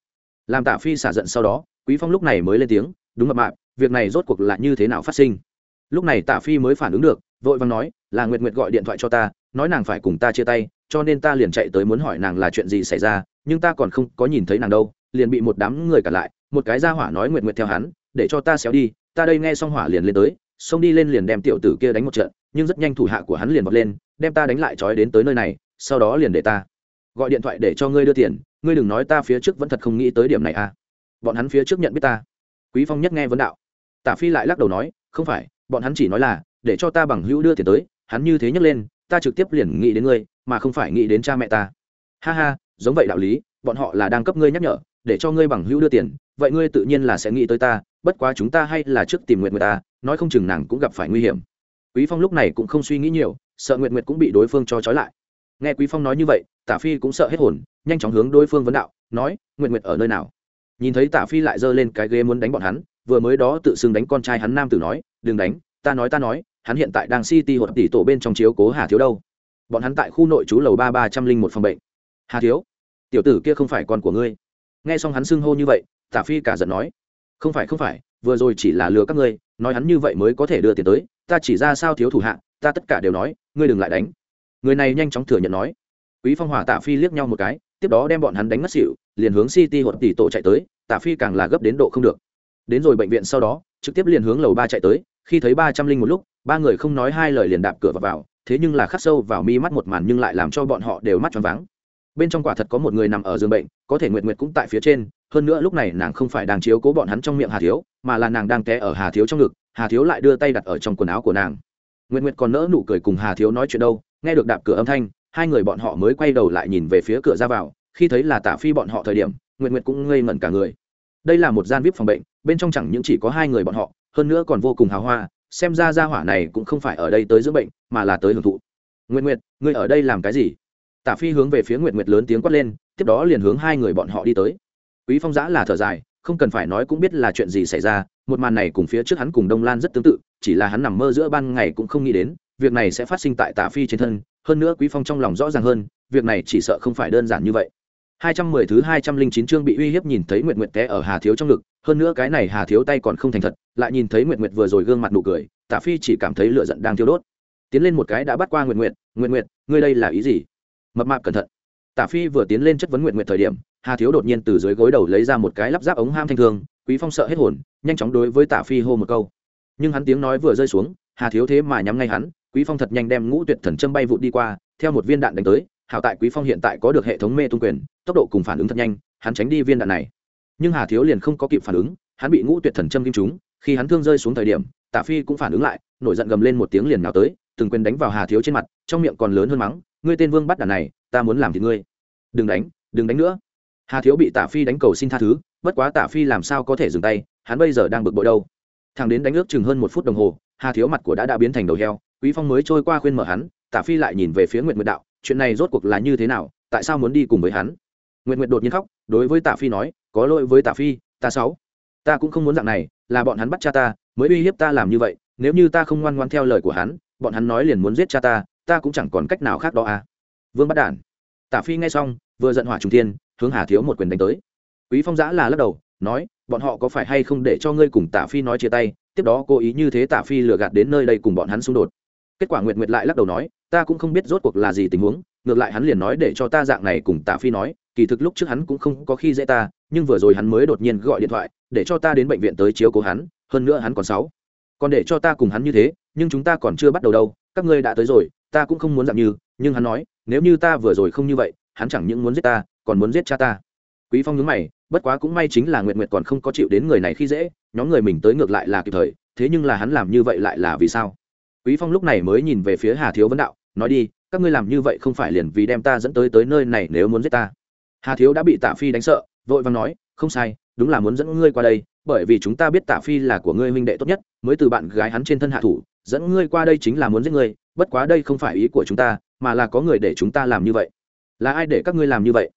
[SPEAKER 1] Làm tả phi xả giận sau đó, quý phong lúc này mới lên tiếng, đúng mập mạp việc này rốt cuộc là như thế nào phát sinh? Lúc này tả phi mới phản ứng được, vội vàng nói, là nguyệt nguyệt gọi điện thoại cho ta, nói nàng phải cùng ta chia tay, cho nên ta liền chạy tới muốn hỏi nàng là chuyện gì xảy ra, nhưng ta còn không có nhìn thấy nàng đâu, liền bị một đám người cả lại một cái ra hỏa nói nguyện nguyện theo hắn, để cho ta xéo đi, ta đây nghe xong hỏa liền lên tới, xông đi lên liền đem tiểu tử kia đánh một trận, nhưng rất nhanh thủ hạ của hắn liền vọt lên, đem ta đánh lại trói đến tới nơi này, sau đó liền để ta gọi điện thoại để cho ngươi đưa tiền, ngươi đừng nói ta phía trước vẫn thật không nghĩ tới điểm này à. Bọn hắn phía trước nhận biết ta. Quý phong nhất nghe vấn đạo. Tả phi lại lắc đầu nói, không phải, bọn hắn chỉ nói là, để cho ta bằng hữu đưa tiền tới, hắn như thế nhấc lên, ta trực tiếp liền nghĩ đến ngươi, mà không phải nghĩ đến cha mẹ ta. Ha ha, giống vậy đạo lý, bọn họ là đang cấp ngươi nhắc nhở để cho ngươi bằng hữu đưa tiền, vậy ngươi tự nhiên là sẽ nghĩ tới ta, bất quá chúng ta hay là trước tìm nguyện người ta, nói không chừng nàng cũng gặp phải nguy hiểm. Quý phong lúc này cũng không suy nghĩ nhiều, sợ nguyện nguyệt cũng bị đối phương cho trói lại. Nghe quý phong nói như vậy, tả phi cũng sợ hết hồn, nhanh chóng hướng đối phương vấn đạo, nói nguyện nguyệt ở nơi nào? Nhìn thấy tả phi lại giơ lên cái ghế muốn đánh bọn hắn, vừa mới đó tự xưng đánh con trai hắn nam tử nói, đừng đánh, ta nói ta nói, hắn hiện tại đang city hột tỷ tổ bên trong chiếu cố hà thiếu đâu. Bọn hắn tại khu nội trú lầu ba ba trăm linh một phòng bệnh. Hà thiếu, tiểu tử kia không phải con của ngươi nghe xong hắn xưng hô như vậy tả phi cả giận nói không phải không phải vừa rồi chỉ là lừa các ngươi nói hắn như vậy mới có thể đưa tiền tới ta chỉ ra sao thiếu thủ hạ ta tất cả đều nói ngươi đừng lại đánh. Người này nhanh chóng thừa nhận nói. Quý phong hỏa tạ phi liếc nhau một cái tiếp đó đem bọn hắn đánh mất xỉu liền hướng city hột tỷ tổ chạy tới tạ phi càng là gấp đến độ không được. Đến rồi bệnh viện sau đó trực tiếp liền hướng lầu ba chạy tới khi thấy ba trăm linh một lúc ba người không nói hai lời liền đạp cửa vào, vào thế nhưng là khắc sâu vào mi mắt một màn nhưng lại làm cho bọn họ đều mắt choáng váng bên trong quả thật có một người nằm ở giường bệnh, có thể nguyệt nguyệt cũng tại phía trên, hơn nữa lúc này nàng không phải đang chiếu cố bọn hắn trong miệng hà thiếu, mà là nàng đang té ở hà thiếu trong ngực, hà thiếu lại đưa tay đặt ở trong quần áo của nàng. Nguyệt nguyệt còn nỡ nụ cười cùng hà thiếu nói chuyện đâu, nghe được đạp cửa âm thanh, hai người bọn họ mới quay đầu lại nhìn về phía cửa ra vào, khi thấy là tả phi bọn họ thời điểm, nguyệt nguyệt cũng ngây ngẩn cả người. Đây là một gian vip phòng bệnh, bên trong chẳng những chỉ có hai người bọn họ, hơn nữa còn vô cùng hào hoa, xem ra gia hỏa này cũng không phải ở đây tới dưỡng bệnh, mà là tới hưởng thụ. Nguyệt nguyệt, ngươi ở đây làm cái gì? Tả phi hướng về phía nguyệt nguyệt lớn tiếng quát lên tiếp đó liền hướng hai người bọn họ đi tới quý phong giã là thở dài không cần phải nói cũng biết là chuyện gì xảy ra một màn này cùng phía trước hắn cùng đông lan rất tương tự chỉ là hắn nằm mơ giữa ban ngày cũng không nghĩ đến việc này sẽ phát sinh tại tả phi trên thân hơn nữa quý phong trong lòng rõ ràng hơn việc này chỉ sợ không phải đơn giản như vậy 210 thứ 209 chương bị uy hiếp nhìn thấy Nguyệt Nguyệt té ở Hà Thiếu trong ngực, hơn nữa cái này Hà Thiếu tay còn không thành thật, lại nhìn thấy Nguyệt Nguyệt vừa rồi gương mặt nụ cười, Tạ Phi chỉ cảm thấy lửa giận đang thiêu đốt. Tiến lên một cái đã bắt qua Nguyệt Nguyệt, "Nguyệt Nguyệt, ngươi đây là ý gì?" Mập mạp cẩn thận. Tả Phi vừa tiến lên chất vấn nguyện nguyện thời điểm, Hà Thiếu đột nhiên từ dưới gối đầu lấy ra một cái lắp ráp ống ham thanh thương, Quý Phong sợ hết hồn, nhanh chóng đối với Tả Phi hô một câu. Nhưng hắn tiếng nói vừa rơi xuống, Hà Thiếu thế mà nhắm ngay hắn, Quý Phong thật nhanh đem Ngũ Tuyệt Thần châm bay vụt đi qua, theo một viên đạn đánh tới, hảo tại Quý Phong hiện tại có được hệ thống mê tung quyền, tốc độ cùng phản ứng thật nhanh hắn tránh đi viên đạn này nhưng hà thiếu liền không có kịp phản ứng hắn bị ngũ tuyệt thần châm kim trúng khi hắn thương rơi xuống thời điểm Tả phi cũng phản ứng lại nổi giận gầm lên một tiếng liền nào tới từng quyền đánh vào hà thiếu trên mặt trong miệng còn lớn hơn mắng ngươi tên vương bắt đàn này, ta muốn làm thì ngươi. Đừng đánh đừng đánh nữa. Hà thiếu bị Tả phi đánh cầu xin tha thứ, bất quá Tả phi làm sao có thể dừng tay, hắn bây giờ đang bực bội đâu. Thằng đến đánh ước chừng hơn một phút đồng hồ, hà thiếu mặt của đã đã biến thành đầu heo, quý phong mới trôi qua khuyên mở hắn, Tả phi lại nhìn về phía nguyện nguyện đạo, chuyện này rốt cuộc là như thế nào, tại sao muốn đi cùng với hắn? Nguyện nguyện đột nhiên khóc, đối với Tả phi nói, có lỗi với Tả phi, ta sáu ta cũng không muốn dạng này, là bọn hắn bắt cha ta, mới uy hiếp ta làm như vậy, nếu như ta không ngoan ngoan theo lời của hắn, bọn hắn nói liền muốn giết cha ta ta cũng chẳng còn cách nào khác đó à. Vương bắt đản. Tả phi nghe xong, vừa giận hỏa trung thiên, hướng hà thiếu một quyền đánh tới. Quý phong giã là lắc đầu, nói, bọn họ có phải hay không để cho ngươi cùng Tả phi nói chia tay, tiếp đó cố ý như thế Tả phi lừa gạt đến nơi đây cùng bọn hắn xung đột. Kết quả nguyệt nguyệt lại lắc đầu nói, ta cũng không biết rốt cuộc là gì tình huống, ngược lại hắn liền nói để cho ta dạng này cùng Tả phi nói, kỳ thực lúc trước hắn cũng không có khi dễ ta, nhưng vừa rồi hắn mới đột nhiên gọi điện thoại, để cho ta đến bệnh viện tới chiếu cố hắn, hơn nữa hắn còn sáu còn để cho ta cùng hắn như thế, nhưng chúng ta còn chưa bắt đầu đâu, các ngươi đã tới rồi, ta cũng không muốn dạng như, nhưng hắn nói, nếu như ta vừa rồi không như vậy, hắn chẳng những muốn giết ta, còn muốn giết cha ta. Quý phong nhướng mày, bất quá cũng may chính là nguyệt nguyệt còn không có chịu đến người này khi dễ, nhóm người mình tới ngược lại là kịp thời, thế nhưng là hắn làm như vậy lại là vì sao? Quý phong lúc này mới nhìn về phía hà thiếu vấn đạo, nói đi, các ngươi làm như vậy không phải liền vì đem ta dẫn tới tới nơi này nếu muốn giết ta. Hà thiếu đã bị tạ phi đánh sợ, vội vàng nói, không sai, đúng là muốn dẫn ngươi qua đây bởi vì chúng ta biết tạ phi là của ngươi huynh đệ tốt nhất, mới từ bạn gái hắn trên thân hạ thủ, dẫn ngươi qua đây chính là muốn giết ngươi, bất quá đây không phải ý của chúng ta, mà là có người để chúng ta làm như vậy. Là ai để các ngươi làm như vậy?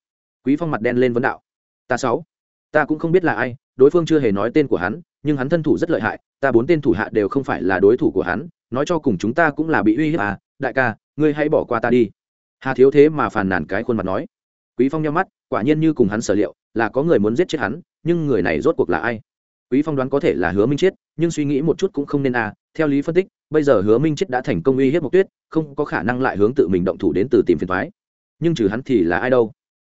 [SPEAKER 1] Quý phong mặt đen lên vấn đạo. Ta sáu. Ta cũng không biết là ai, đối phương chưa hề nói tên của hắn, nhưng hắn thân thủ rất lợi hại, ta bốn tên thủ hạ đều không phải là đối thủ của hắn, nói cho cùng chúng ta cũng là bị uy hiếp à đại ca, ngươi hãy bỏ qua ta đi. Hà thiếu thế mà phàn nàn cái khuôn mặt nói. Quý phong nhắm mắt, quả nhiên như cùng hắn sở liệu, là có người muốn giết chết hắn, nhưng người này rốt cuộc là ai? Quý phong đoán có thể là hứa minh chết nhưng suy nghĩ một chút cũng không nên à theo lý phân tích, bây giờ hứa minh chết đã thành công uy hiếp mộc tuyết, không có khả năng lại hướng tự mình động thủ đến từ tìm phiền thoái nhưng trừ hắn thì là ai đâu?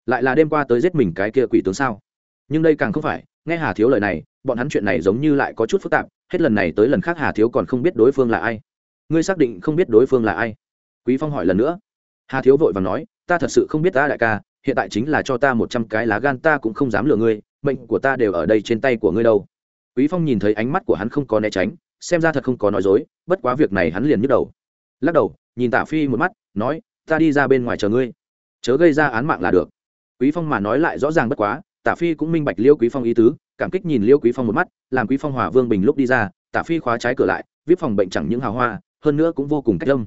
[SPEAKER 1] Lại là đêm qua tới giết mình cái kia quỷ tướng sao? Nhưng đây càng không phải, nghe hà thiếu lời này, bọn hắn chuyện này giống như lại có chút phức tạp, hết lần này tới lần khác hà thiếu còn không biết đối phương là ai. Ngươi xác định không biết đối phương là ai? Quý phong hỏi lần nữa. Hà thiếu vội và nói, ta thật sự không biết ta đại ca, hiện tại chính là cho ta một trăm cái lá gan, ta cũng không dám lừa ngươi, mệnh của ta đều ở đây trên tay của ngươi đâu quý phong nhìn thấy ánh mắt của hắn không có né tránh, xem ra thật không có nói dối, bất quá việc này hắn liền nhức đầu. Lắc đầu, nhìn tạ phi một mắt, nói, ta đi ra bên ngoài chờ ngươi. Chớ gây ra án mạng là được. Quý phong mà nói lại rõ ràng bất quá, tạ phi cũng minh bạch liêu quý phong ý tứ, cảm kích nhìn liêu quý phong một mắt, làm quý phong hòa vương bình lúc đi ra, tạ phi khóa trái cửa lại, viết phòng bệnh chẳng những hào hoa, hơn nữa cũng vô cùng cách lâm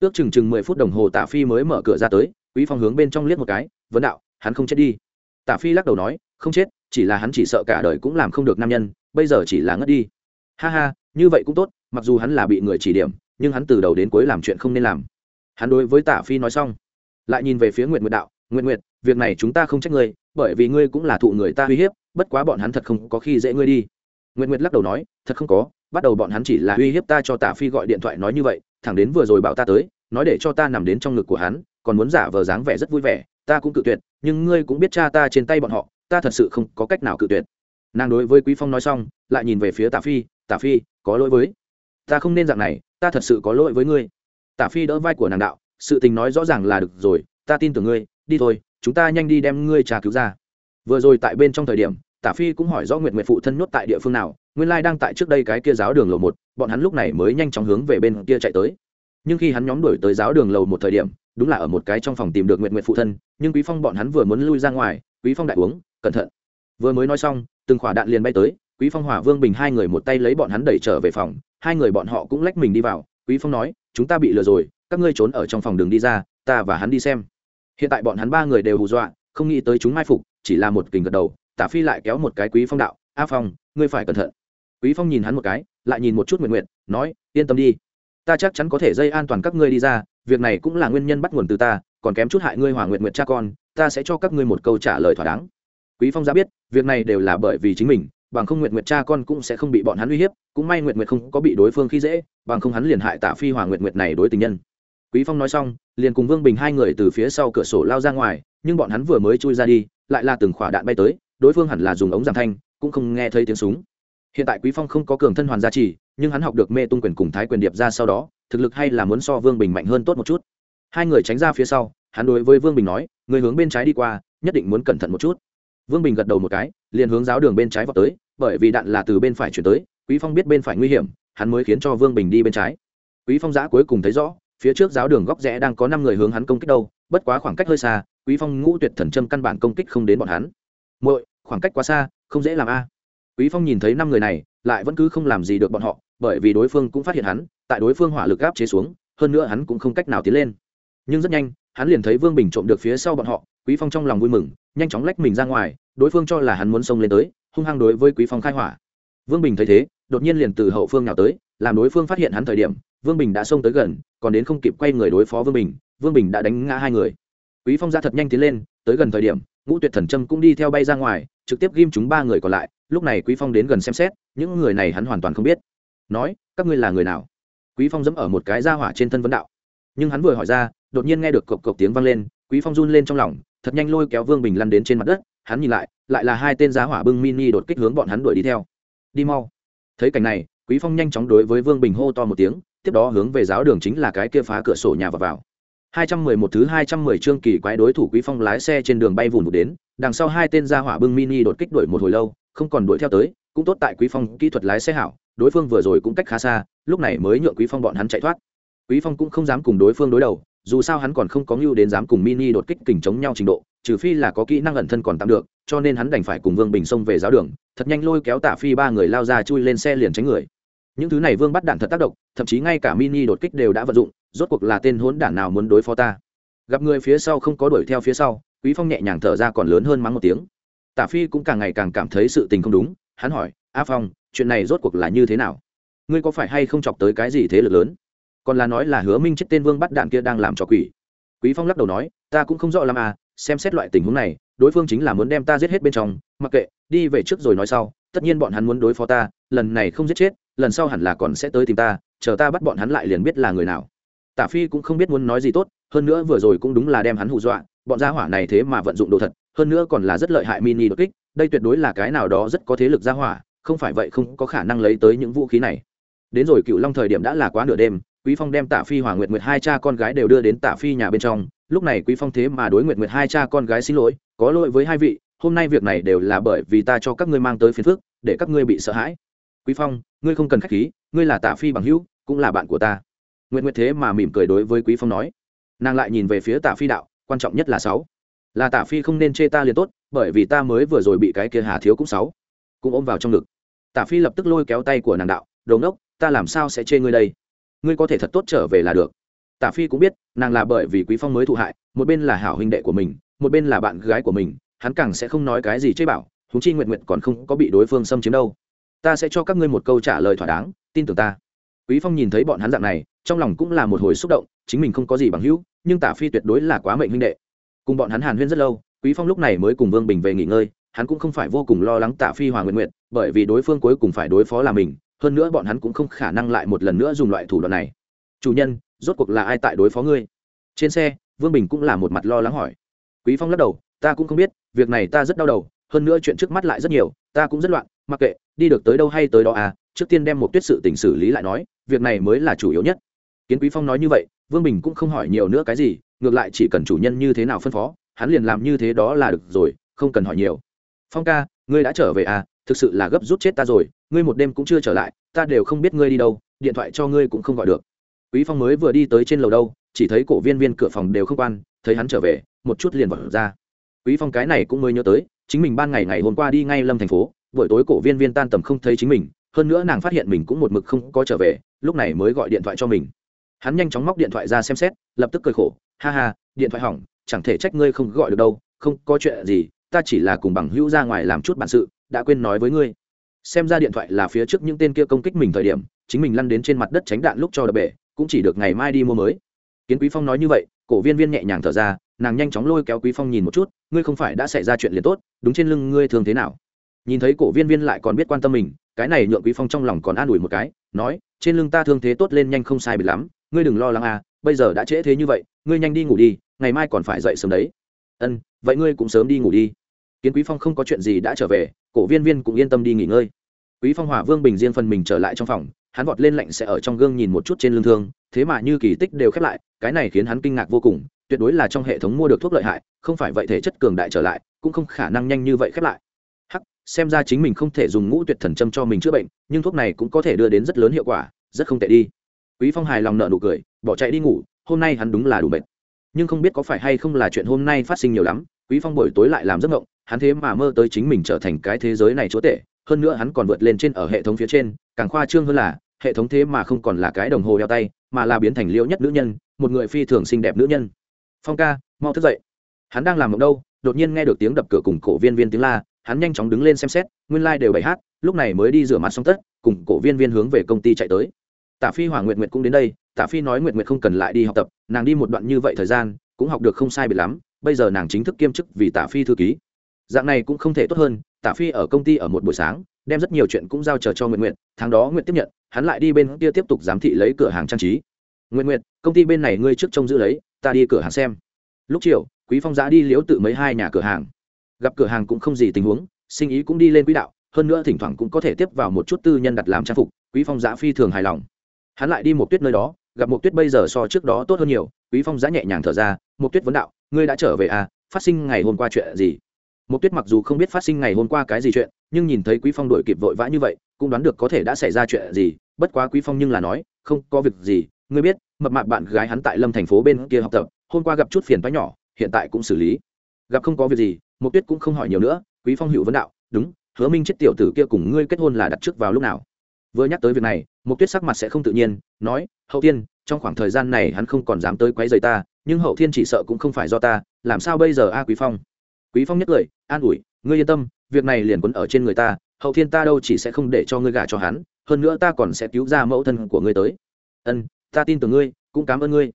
[SPEAKER 1] ước chừng chừng mười phút đồng hồ tạ phi mới mở cửa ra tới, quý phong hướng bên trong liếc một cái, vấn đạo, hắn không chết đi. Tạ phi lắc đầu nói, không chết chỉ là hắn chỉ sợ cả đời cũng làm không được nam nhân bây giờ chỉ là ngất đi. Ha ha như vậy cũng tốt mặc dù hắn là bị người chỉ điểm nhưng hắn từ đầu đến cuối làm chuyện không nên làm. Hắn đối với Tả phi nói xong lại nhìn về phía nguyện Nguyệt đạo nguyện Nguyệt, việc này chúng ta không trách ngươi bởi vì ngươi cũng là thụ người ta uy hiếp bất quá bọn hắn thật không có khi dễ ngươi đi. Nguyện Nguyệt lắc đầu nói thật không có bắt đầu bọn hắn chỉ là uy hiếp ta cho Tả phi gọi điện thoại nói như vậy thẳng đến vừa rồi bảo ta tới nói để cho ta nằm đến trong ngực của hắn còn muốn giả vờ dáng vẻ rất vui vẻ ta cũng cự tuyệt nhưng ngươi cũng biết cha ta trên tay bọn họ ta thật sự không có cách nào cự tuyệt. Nàng đối với quý phong nói xong, lại nhìn về phía tạ phi tạ phi, có lỗi với, ta không nên dạng này, ta thật sự có lỗi với ngươi. Tạ phi đỡ vai của nàng đạo, sự tình nói rõ ràng là được rồi, ta tin tưởng ngươi, đi thôi, chúng ta nhanh đi đem ngươi trà cứu ra. Vừa rồi tại bên trong thời điểm tạ phi cũng hỏi rõ nguyện nguyện phụ thân nhốt tại địa phương nào, nguyên lai đang tại trước đây cái kia giáo đường lầu một, bọn hắn lúc này mới nhanh chóng hướng về bên kia chạy tới. Nhưng khi hắn nhóm đuổi tới giáo đường lầu một thời điểm, đúng là ở một cái trong phòng tìm được nguyện nguyện phụ thân, nhưng quý phong bọn hắn vừa muốn lui ra ngoài, quý phong đại uống cẩn thận. Vừa mới nói xong, từng khỏa đạn liền bay tới, quý phong, hỏa vương bình hai người một tay lấy bọn hắn đẩy trở về phòng, hai người bọn họ cũng lách mình đi vào. Quý phong nói, chúng ta bị lừa rồi, các ngươi trốn ở trong phòng đường đi ra, ta và hắn đi xem. Hiện tại bọn hắn ba người đều hù dọa, không nghĩ tới chúng mai phục, chỉ là một kình gật đầu, tả phi lại kéo một cái quý phong đạo, a phong, ngươi phải cẩn thận. Quý phong nhìn hắn một cái, lại nhìn một chút nguyện nguyện nói, yên tâm đi, ta chắc chắn có thể dây an toàn các ngươi đi ra, việc này cũng là nguyên nhân bắt nguồn từ ta, còn kém chút hại ngươi hòa nguyện nguyện cha con, ta sẽ cho các ngươi một câu trả lời thỏa đáng quý phong ra biết, việc này đều là bởi vì chính mình, bằng không Nguyệt Nguyệt cha con cũng sẽ không bị bọn hắn uy hiếp, cũng may Nguyệt Nguyệt không có bị đối phương khi dễ, bằng không hắn liền hại tạ phi Hoàng Nguyệt Nguyệt này đối tình nhân. Quý phong nói xong, liền cùng vương bình hai người từ phía sau cửa sổ lao ra ngoài, nhưng bọn hắn vừa mới chui ra đi, lại là từng khỏa đạn bay tới, đối phương hẳn là dùng ống giảm thanh, cũng không nghe thấy tiếng súng. Hiện tại quý phong không có cường thân hoàn gia trì, nhưng hắn học được mê tung quyền cùng thái quyền điệp ra sau đó, thực lực hay là muốn so vương bình mạnh hơn tốt một chút. Hai người tránh ra phía sau, hắn đối với vương bình nói, người hướng bên trái đi qua, nhất định muốn cẩn thận một chút vương bình gật đầu một cái, liền hướng giáo đường bên trái vào tới, bởi vì đạn là từ bên phải chuyển tới, quý phong biết bên phải nguy hiểm, hắn mới khiến cho vương bình đi bên trái. Quý phong giã cuối cùng thấy rõ, phía trước giáo đường góc rẽ đang có năm người hướng hắn công kích đâu, bất quá khoảng cách hơi xa, quý phong ngũ tuyệt thần châm căn bản công kích không đến bọn hắn. Muội, khoảng cách quá xa, không dễ làm a. Quý phong nhìn thấy năm người này, lại vẫn cứ không làm gì được bọn họ, bởi vì đối phương cũng phát hiện hắn, tại đối phương hỏa lực áp chế xuống, hơn nữa hắn cũng không cách nào tiến lên. Nhưng rất nhanh, hắn liền thấy vương bình trộm được phía sau bọn họ, quý phong trong lòng vui mừng nhanh chóng lách mình ra ngoài, đối phương cho là hắn muốn xông lên tới, hung hăng đối với quý phong khai hỏa. Vương bình thấy thế, đột nhiên liền từ hậu phương nào tới, làm đối phương phát hiện hắn thời điểm, vương bình đã xông tới gần, còn đến không kịp quay người đối phó vương bình vương bình đã đánh ngã hai người. Quý phong ra thật nhanh tiến lên, tới gần thời điểm, ngũ tuyệt thần trâm cũng đi theo bay ra ngoài, trực tiếp ghim chúng ba người còn lại, lúc này quý phong đến gần xem xét, những người này hắn hoàn toàn không biết. Nói, các ngươi là người nào? Quý phong dẫm ở một cái ra hỏa trên thân vấn đạo. Nhưng hắn vừa hỏi ra, đột nhiên nghe được cộc cộc tiếng vang lên, quý phong run lên trong lòng thật nhanh lôi kéo vương bình lăn đến trên mặt đất, hắn nhìn lại lại là hai tên giá hỏa bưng mini đột kích hướng bọn hắn đuổi đi theo. Đi mau. Thấy cảnh này, quý phong nhanh chóng đối với vương bình hô to một tiếng, tiếp đó hướng về giáo đường chính là cái kia phá cửa sổ nhà vào vào. 211 thứ 210 chương kỳ quái đối thủ quý phong lái xe trên đường bay vụn vụt đến, đằng sau hai tên gia hỏa bưng mini đột kích đuổi một hồi lâu, không còn đuổi theo tới, cũng tốt tại quý phong kỹ thuật lái xe hảo, đối phương vừa rồi cũng cách khá xa, lúc này mới nhượng quý phong bọn hắn chạy thoát. Quý phong cũng không dám cùng đối phương đối đầu dù sao hắn còn không có ngưu đến dám cùng mini đột kích kình chống nhau trình độ, trừ phi là có kỹ năng ẩn thân còn tạm được, cho nên hắn đành phải cùng vương bình xông về giáo đường, thật nhanh lôi kéo tả phi ba người lao ra chui lên xe liền tránh người. Những thứ này vương bắt đạn thật tác động, thậm chí ngay cả mini đột kích đều đã vận dụng, rốt cuộc là tên hốn đản nào muốn đối phó ta? Gặp người phía sau không có đuổi theo phía sau, quý phong nhẹ nhàng thở ra còn lớn hơn mắng một tiếng. Tả phi cũng càng ngày càng cảm thấy sự tình không đúng, hắn hỏi, a phong, chuyện này rốt cuộc là như thế nào? Ngươi có phải hay không chọc tới cái gì thế lực lớn? Còn là nói là hứa minh chết tên vương bắt đạn kia đang làm cho quỷ. Quý phong lắc đầu nói, ta cũng không rõ làm à xem xét loại tình huống này, đối phương chính là muốn đem ta giết hết bên trong, mặc kệ, đi về trước rồi nói sau, tất nhiên bọn hắn muốn đối phó ta, lần này không giết chết, lần sau hẳn là còn sẽ tới tìm ta, chờ ta bắt bọn hắn lại liền biết là người nào. Tả phi cũng không biết muốn nói gì tốt, hơn nữa vừa rồi cũng đúng là đem hắn hù dọa, bọn gia hỏa này thế mà vận dụng đồ thật, hơn nữa còn là rất lợi hại mini đột kích, đây tuyệt đối là cái nào đó rất có thế lực gia hỏa, không phải vậy không có khả năng lấy tới những vũ khí này. Đến rồi cựu long thời điểm đã là quá nửa đêm quý phong đem Tạ phi hòa nguyệt nguyệt hai cha con gái đều đưa đến Tạ phi nhà bên trong. Lúc này quý phong thế mà đối nguyệt nguyệt hai cha con gái xin lỗi, có lỗi với hai vị, hôm nay việc này đều là bởi vì ta cho các ngươi mang tới phiền phức, để các ngươi bị sợ hãi. Quý phong, ngươi không cần khách khí, ngươi là Tạ phi bằng hữu, cũng là bạn của ta. Nguyệt nguyệt thế mà mỉm cười đối với quý phong nói. Nàng lại nhìn về phía Tạ phi đạo, quan trọng nhất là sáu. Là Tạ phi không nên chê ta liền tốt, bởi vì ta mới vừa rồi bị cái kia hà thiếu cũng sáu, cũng ôm vào trong ngực. Tạ phi lập tức lôi kéo tay của nàng đạo, đồ ngốc, ta làm sao sẽ chê ngươi đây? Ngươi có thể thật tốt trở về là được. Tả phi cũng biết, nàng là bởi vì quý phong mới thụ hại, một bên là hảo huynh đệ của mình, một bên là bạn gái của mình, hắn càng sẽ không nói cái gì chê bảo húng chi nguyện nguyện còn không có bị đối phương xâm chiếm đâu. Ta sẽ cho các ngươi một câu trả lời thỏa đáng, tin tưởng ta. Quý phong nhìn thấy bọn hắn dạng này, trong lòng cũng là một hồi xúc động, chính mình không có gì bằng hữu, nhưng tả phi tuyệt đối là quá mệnh huynh đệ. Cùng bọn hắn hàn huyên rất lâu, quý phong lúc này mới cùng vương bình về nghỉ ngơi, hắn cũng không phải vô cùng lo lắng tả phi hòa nguyện nguyện bởi vì đối phương cuối cùng phải đối phó là mình hơn nữa bọn hắn cũng không khả năng lại một lần nữa dùng loại thủ đoạn này. Chủ nhân, rốt cuộc là ai tại đối phó ngươi? Trên xe, vương bình cũng là một mặt lo lắng hỏi. Quý phong lắc đầu, ta cũng không biết, việc này ta rất đau đầu, hơn nữa chuyện trước mắt lại rất nhiều, ta cũng rất loạn, mặc kệ, đi được tới đâu hay tới đó à trước tiên đem một tuyết sự tình xử lý lại nói, việc này mới là chủ yếu nhất. Kiến quý phong nói như vậy, vương bình cũng không hỏi nhiều nữa cái gì, ngược lại chỉ cần chủ nhân như thế nào phân phó, hắn liền làm như thế đó là được rồi, không cần hỏi nhiều. Phong ca, ngươi đã trở về à thực sự là gấp rút chết ta rồi, ngươi một đêm cũng chưa trở lại, ta đều không biết ngươi đi đâu, điện thoại cho ngươi cũng không gọi được. Quý phong mới vừa đi tới trên lầu đâu, chỉ thấy cổ viên viên cửa phòng đều không quan, thấy hắn trở về, một chút liền vật ra. Quý phong cái này cũng mới nhớ tới, chính mình ban ngày ngày hôm qua đi ngay lâm thành phố, buổi tối cổ viên viên tan tầm không thấy chính mình, hơn nữa nàng phát hiện mình cũng một mực không có trở về, lúc này mới gọi điện thoại cho mình. Hắn nhanh chóng móc điện thoại ra xem xét, lập tức cười khổ, ha ha, điện thoại hỏng, chẳng thể trách ngươi không gọi được đâu, không có chuyện gì, ta chỉ là cùng bằng hữu ra ngoài làm chút bản sự đã quên nói với ngươi. Xem ra điện thoại là phía trước những tên kia công kích mình thời điểm, chính mình lăn đến trên mặt đất tránh đạn lúc cho đập bể, cũng chỉ được ngày mai đi mua mới. Kiến quý phong nói như vậy, cổ viên viên nhẹ nhàng thở ra, nàng nhanh chóng lôi kéo quý phong nhìn một chút, ngươi không phải đã xảy ra chuyện liền tốt, đúng trên lưng ngươi thường thế nào? Nhìn thấy cổ viên viên lại còn biết quan tâm mình, cái này nhượng quý phong trong lòng còn an ủi một cái, nói, trên lưng ta thương thế tốt lên nhanh không sai biệt lắm, ngươi đừng lo lắng à bây giờ đã trễ thế như vậy, ngươi nhanh đi ngủ đi, ngày mai còn phải dậy sớm đấy. Ân, vậy ngươi cũng sớm đi ngủ đi. Kiến quý phong không có chuyện gì đã trở về cổ viên viên cũng yên tâm đi nghỉ ngơi. Quý phong hỏa vương bình riêng phần mình trở lại trong phòng, hắn vọt lên lạnh sẽ ở trong gương nhìn một chút trên lưng thương, thế mà như kỳ tích đều khép lại, cái này khiến hắn kinh ngạc vô cùng, tuyệt đối là trong hệ thống mua được thuốc lợi hại, không phải vậy thể chất cường đại trở lại, cũng không khả năng nhanh như vậy khép lại. Hắc, xem ra chính mình không thể dùng ngũ tuyệt thần châm cho mình chữa bệnh, nhưng thuốc này cũng có thể đưa đến rất lớn hiệu quả, rất không tệ đi. Quý phong hài lòng nợ nụ cười, bỏ chạy đi ngủ, hôm nay hắn đúng là đủ bệnh nhưng không biết có phải hay không là chuyện hôm nay phát sinh nhiều lắm, quý phong buổi tối lại làm giấc mộng hắn thế mà mơ tới chính mình trở thành cái thế giới này chúa tể, hơn nữa hắn còn vượt lên trên ở hệ thống phía trên, càng khoa trương hơn là, hệ thống thế mà không còn là cái đồng hồ đeo tay, mà là biến thành liễu nhất nữ nhân, một người phi thường xinh đẹp nữ nhân. Phong ca, mau thức dậy. Hắn đang làm mộng đâu, đột nhiên nghe được tiếng đập cửa cùng cổ viên viên tiếng la, hắn nhanh chóng đứng lên xem xét, nguyên lai、like、đều bày hát, lúc này mới đi rửa mặt xong tất, cùng cổ viên viên hướng về công ty chạy tới. Tả phi hoàng nguyện nguyện cũng đến đây, tả phi nói nguyện nguyện không cần lại đi học tập, nàng đi một đoạn như vậy thời gian, cũng học được không sai biệt lắm, bây giờ nàng chính thức kiêm chức vì tả phi thư ký dạng này cũng không thể tốt hơn, tả phi ở công ty ở một buổi sáng, đem rất nhiều chuyện cũng giao chờ cho nguyện nguyện tháng đó nguyện tiếp nhận, hắn lại đi bên kia tiếp tục giám thị lấy cửa hàng trang trí. Nguyện nguyện công ty bên này ngươi trước trông giữ lấy, ta đi cửa hàng xem. Lúc chiều, quý phong giã đi liếu tự mấy hai nhà cửa hàng. Gặp cửa hàng cũng không gì tình huống, sinh ý cũng đi lên quỹ đạo, hơn nữa thỉnh thoảng cũng có thể tiếp vào một chút tư nhân đặt làm trang phục, quý phong giã phi thường hài lòng. Hắn lại đi một tuyết nơi đó, gặp một tuyết bây giờ so trước đó tốt hơn nhiều, quý phong giã nhẹ nhàng thở ra một tuyết vấn đạo, ngươi đã trở về à phát sinh ngày hôm qua chuyện gì? Mục tuyết mặc dù không biết phát sinh ngày hôm qua cái gì chuyện nhưng nhìn thấy quý phong đuổi kịp vội vã như vậy cũng đoán được có thể đã xảy ra chuyện gì bất quá quý phong nhưng là nói không có việc gì ngươi biết mập mạp bạn gái hắn tại lâm thành phố bên kia học tập hôm qua gặp chút phiền toái nhỏ hiện tại cũng xử lý. Gặp không có việc gì. Mục tuyết cũng không hỏi nhiều nữa quý phong hữu vấn đạo đúng hứa minh chết tiểu tử kia cùng ngươi kết hôn là đặt trước vào lúc nào? Vừa nhắc tới việc này Mục tuyết sắc mặt sẽ không tự nhiên nói hậu thiên, trong khoảng thời gian này hắn không còn dám tới quấy rầy ta nhưng hậu thiên chỉ sợ cũng không phải do ta làm sao bây giờ a quý phong? Quý phong nhất cười an ủi, ngươi yên tâm, việc này liền quấn ở trên người ta, hậu thiên ta đâu chỉ sẽ không để cho ngươi gả cho hắn, hơn nữa ta còn sẽ cứu ra mẫu thân của ngươi tới. Ân, ta tin tưởng ngươi, cũng cảm ơn ngươi.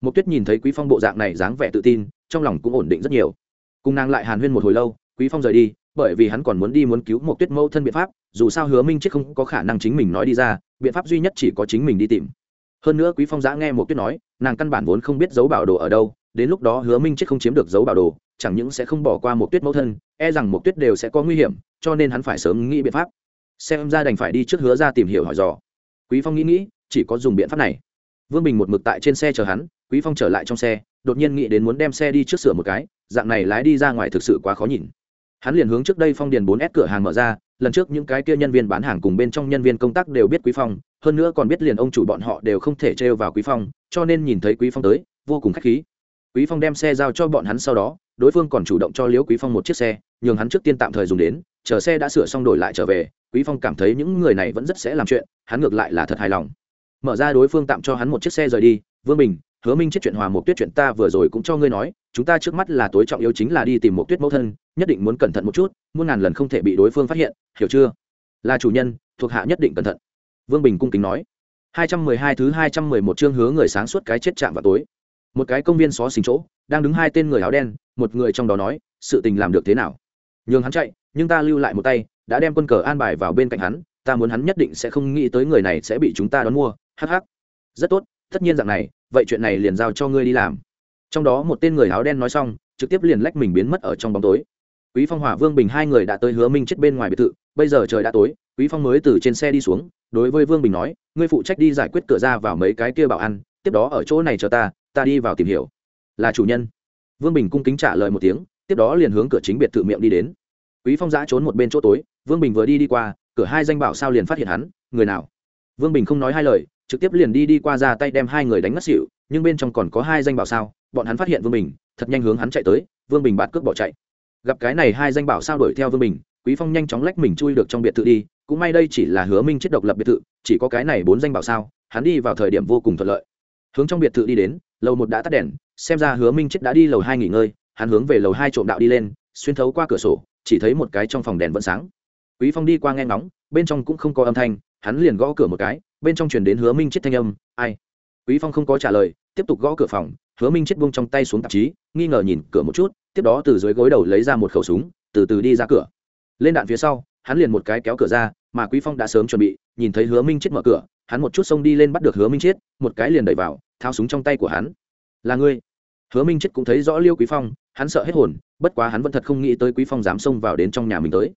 [SPEAKER 1] Mục tuyết nhìn thấy quý phong bộ dạng này dáng vẻ tự tin, trong lòng cũng ổn định rất nhiều. Cùng nàng lại hàn huyên một hồi lâu, quý phong rời đi, bởi vì hắn còn muốn đi muốn cứu mục tuyết mẫu thân biện pháp, dù sao hứa minh chết không có khả năng chính mình nói đi ra, biện pháp duy nhất chỉ có chính mình đi tìm. Hơn nữa quý phong giã nghe mục tuyết nói, nàng căn bản vốn không biết dấu bảo đồ ở đâu, đến lúc đó hứa minh chết không chiếm được dấu bảo đồ chẳng những sẽ không bỏ qua một tuyết mẫu thân e rằng một tuyết đều sẽ có nguy hiểm, cho nên hắn phải sớm nghĩ biện pháp. Xem ra đành phải đi trước hứa ra tìm hiểu hỏi dò. Quý phong nghĩ nghĩ, chỉ có dùng biện pháp này. Vương bình một mực tại trên xe chờ hắn, quý phong trở lại trong xe, đột nhiên nghĩ đến muốn đem xe đi trước sửa một cái, dạng này lái đi ra ngoài thực sự quá khó nhìn. Hắn liền hướng trước đây phong điền 4 s cửa hàng mở ra, lần trước những cái kia nhân viên bán hàng cùng bên trong nhân viên công tác đều biết quý phong, hơn nữa còn biết liền ông chủ bọn họ đều không thể trêu vào quý phong, cho nên nhìn thấy quý phong tới, vô cùng khách khí. Quý phong đem xe giao cho bọn hắn sau đó đối phương còn chủ động cho liễu quý phong một chiếc xe, nhường hắn trước tiên tạm thời dùng đến, chờ xe đã sửa xong đổi lại trở về, quý phong cảm thấy những người này vẫn rất sẽ làm chuyện, hắn ngược lại là thật hài lòng. Mở ra đối phương tạm cho hắn một chiếc xe rời đi, vương bình, hứa minh chết chuyện hòa một tuyết chuyện ta vừa rồi cũng cho ngươi nói, chúng ta trước mắt là tối trọng yếu chính là đi tìm một tuyết mẫu thân, nhất định muốn cẩn thận một chút, muôn ngàn lần không thể bị đối phương phát hiện, hiểu chưa? Là chủ nhân, thuộc hạ nhất định cẩn thận. Vương bình cung kính nói. 212 thứ 211 chương hứa người sáng suốt cái chết chạm vào tối một cái công viên xó xỉnh chỗ, đang đứng hai tên người áo đen, một người trong đó nói, sự tình làm được thế nào? Nhường hắn chạy, nhưng ta lưu lại một tay, đã đem quân cờ an bài vào bên cạnh hắn, ta muốn hắn nhất định sẽ không nghĩ tới người này sẽ bị chúng ta đón mua hh rất tốt, tất nhiên dạng này, vậy chuyện này liền giao cho ngươi đi làm. Trong đó một tên người áo đen nói xong, trực tiếp liền lách mình biến mất ở trong bóng tối. Quý phong, hỏa vương, bình hai người đã tới hứa minh chết bên ngoài biệt thự, bây giờ trời đã tối, quý phong mới từ trên xe đi xuống, đối với vương bình nói, ngươi phụ trách đi giải quyết cửa ra vào mấy cái kia bảo ăn, tiếp đó ở chỗ này chờ ta ta đi vào tìm hiểu. Là chủ nhân. Vương bình cung kính trả lời một tiếng, tiếp đó liền hướng cửa chính biệt thự miệng đi đến. Quý phong giã trốn một bên chỗ tối, vương bình vừa đi đi qua, cửa hai danh bảo sao liền phát hiện hắn, người nào? Vương bình không nói hai lời, trực tiếp liền đi đi qua ra tay đem hai người đánh ngất xỉu, nhưng bên trong còn có hai danh bảo sao, bọn hắn phát hiện vương bình, thật nhanh hướng hắn chạy tới, vương bình bạt cước bỏ chạy. Gặp cái này hai danh bảo sao đuổi theo vương bình, quý phong nhanh chóng lách mình chui được trong biệt thự đi, cũng may đây chỉ là hứa minh chết độc lập biệt thự, chỉ có cái này bốn danh bảo sao, hắn đi vào thời điểm vô cùng thuận lợi hướng trong biệt thự đi đến, lầu một đã tắt đèn, xem ra hứa minh chết đã đi lầu hai nghỉ ngơi, hắn hướng về lầu hai trộm đạo đi lên, xuyên thấu qua cửa sổ, chỉ thấy một cái trong phòng đèn vẫn sáng. Quý phong đi qua nghe ngóng, bên trong cũng không có âm thanh, hắn liền gõ cửa một cái, bên trong truyền đến hứa minh chết thanh âm, ai? Quý phong không có trả lời, tiếp tục gõ cửa phòng, hứa minh chết buông trong tay xuống tạp chí, nghi ngờ nhìn cửa một chút, tiếp đó từ dưới gối đầu lấy ra một khẩu súng, từ từ đi ra cửa. Lên đạn phía sau, hắn liền một cái kéo cửa ra, mà quý phong đã sớm chuẩn bị, nhìn thấy hứa minh chết mở cửa, hắn một chút xông đi lên bắt được hứa minh chết, một cái liền đẩy vào thao súng trong tay của hắn. Là ngươi. Hứa minh chết cũng thấy rõ liêu quý phong, hắn sợ hết hồn, bất quá hắn vẫn thật không nghĩ tới quý phong dám xông vào đến trong nhà mình tới.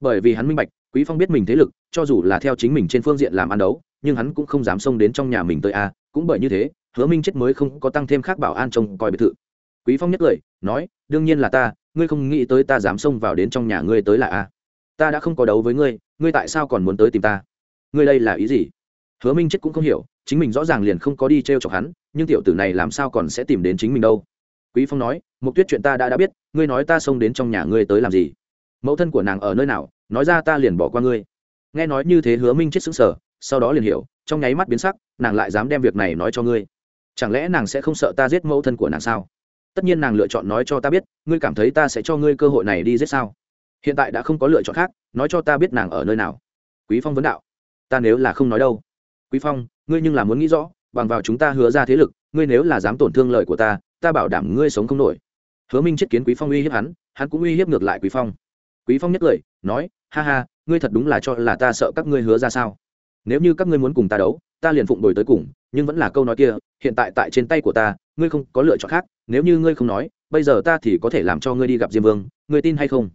[SPEAKER 1] Bởi vì hắn minh bạch, quý phong biết mình thế lực, cho dù là theo chính mình trên phương diện làm ăn đấu, nhưng hắn cũng không dám xông đến trong nhà mình tới a. Cũng bởi như thế, hứa minh chết mới không có tăng thêm khác bảo an trông coi biệt thự. Quý phong nhất cười, nói, đương nhiên là ta, ngươi không nghĩ tới ta dám xông vào đến trong nhà ngươi tới là a. Ta đã không có đấu với ngươi ngươi tại sao còn muốn tới tìm ta? Ngươi đây là ý gì? Hứa minh chết cũng không hiểu chính mình rõ ràng liền không có đi t r e o chọc hắn, nhưng tiểu tử này làm sao còn sẽ tìm đến chính mình đâu? Quý phong nói, mục tuyết chuyện ta đã đã biết, ngươi nói ta xông đến trong nhà ngươi tới làm gì? Mẫu thân của nàng ở nơi nào? Nói ra ta liền bỏ qua ngươi. Nghe nói như thế hứa minh chết xứng sở sau đó liền hiểu, trong nháy mắt biến sắc, nàng lại dám đem việc này nói cho ngươi. Chẳng lẽ nàng sẽ không sợ ta giết mẫu thân của nàng sao? Tất nhiên nàng lựa chọn nói cho ta biết, ngươi cảm thấy ta sẽ cho ngươi cơ hội này đi giết sao? Hiện tại đã không có lựa chọn khác, nói cho ta biết nàng ở nơi nào. Quý phong vấn đạo, ta nếu là không nói đâu? Quý phong, ngươi nhưng là muốn nghĩ rõ, bằng vào chúng ta hứa ra thế lực, ngươi nếu là dám tổn thương lời của ta ta bảo đảm ngươi sống không nổi. Hứa minh chết kiến quý phong uy hiếp hắn hắn cũng uy hiếp ngược lại quý phong. Quý phong nhất cười, nói, ha ha, ngươi thật đúng là cho là ta sợ các ngươi hứa ra sao? Nếu như các ngươi muốn cùng ta đấu, ta liền phụng đổi tới cùng, nhưng vẫn là câu nói kia, hiện tại tại trên tay của ta, ngươi không có lựa chọn khác, nếu như ngươi không nói, bây giờ ta thì có thể làm cho ngươi đi gặp diêm vương, ngươi tin hay không?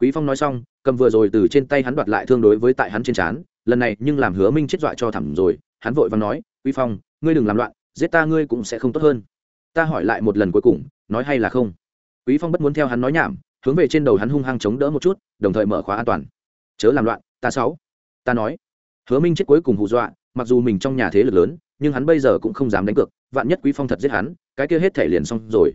[SPEAKER 1] Quý phong nói xong, cầm vừa rồi từ trên tay hắn đoạt lại thương đối với tại hắn trên trán lần này nhưng làm hứa minh chết dọa cho thẳm rồi, hắn vội vàng nói quý phong, ngươi đừng làm loạn, giết ta ngươi cũng sẽ không tốt hơn. Ta hỏi lại một lần cuối cùng, nói hay là không? Quý phong bất muốn theo hắn nói nhảm, hướng về trên đầu hắn hung hăng chống đỡ một chút, đồng thời mở khóa an toàn. Chớ làm loạn, ta sáu. Ta nói. Hứa minh chết cuối cùng hù dọa, mặc dù mình trong nhà thế lực lớn, nhưng hắn bây giờ cũng không dám đánh cược, vạn nhất quý phong thật giết hắn, cái kia hết thể liền xong rồi.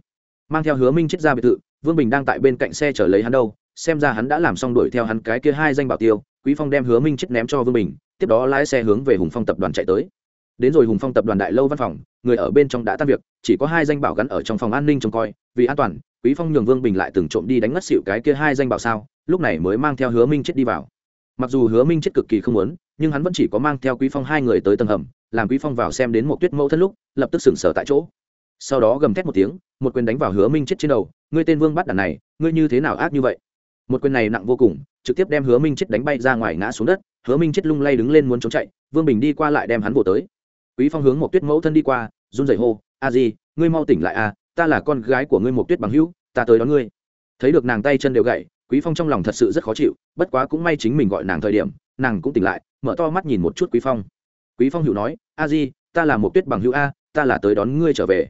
[SPEAKER 1] Mang theo hứa minh chết ra biệt thự, vương bình đang tại bên cạnh xe chở lấy hắn đâu, xem ra hắn đã làm xong đuổi theo hắn cái kia hai danh bảo tiêu quý phong đem hứa minh chết ném cho vương bình, tiếp đó lái xe hướng về hùng phong tập đoàn chạy tới. Đến rồi hùng phong tập đoàn đại lâu văn phòng, người ở bên trong đã tan việc, chỉ có hai danh bảo gắn ở trong phòng an ninh trông coi, vì an toàn, quý phong nhường vương bình lại từng trộm đi đánh ngất xịu cái kia hai danh bảo sao, lúc này mới mang theo hứa minh chết đi vào. Mặc dù hứa minh chết cực kỳ không muốn, nhưng hắn vẫn chỉ có mang theo quý phong hai người tới tầng hầm, làm quý phong vào xem đến một tuyết mẫu thân lúc, lập tức sững sờ tại chỗ. Sau đó gầm thét một tiếng, một quyền đánh vào hứa minh chết trên đầu, ngươi tên vương bắt đàn này, ngươi như thế nào ác như vậy? Một quyền này nặng vô cùng trực tiếp đem hứa minh chết đánh bay ra ngoài ngã xuống đất, hứa minh chết lung lay đứng lên muốn chống chạy, vương bình đi qua lại đem hắn vỗ tới. Quý phong hướng một tuyết mẫu thân đi qua, run rẩy hô, a di, ngươi mau tỉnh lại a, ta là con gái của ngươi một tuyết bằng hữu, ta tới đón ngươi. Thấy được nàng tay chân đều gãy, quý phong trong lòng thật sự rất khó chịu, bất quá cũng may chính mình gọi nàng thời điểm, nàng cũng tỉnh lại, mở to mắt nhìn một chút quý phong. Quý phong hữu nói, a di, ta là một tuyết bằng hữu a, ta là tới đón ngươi trở về.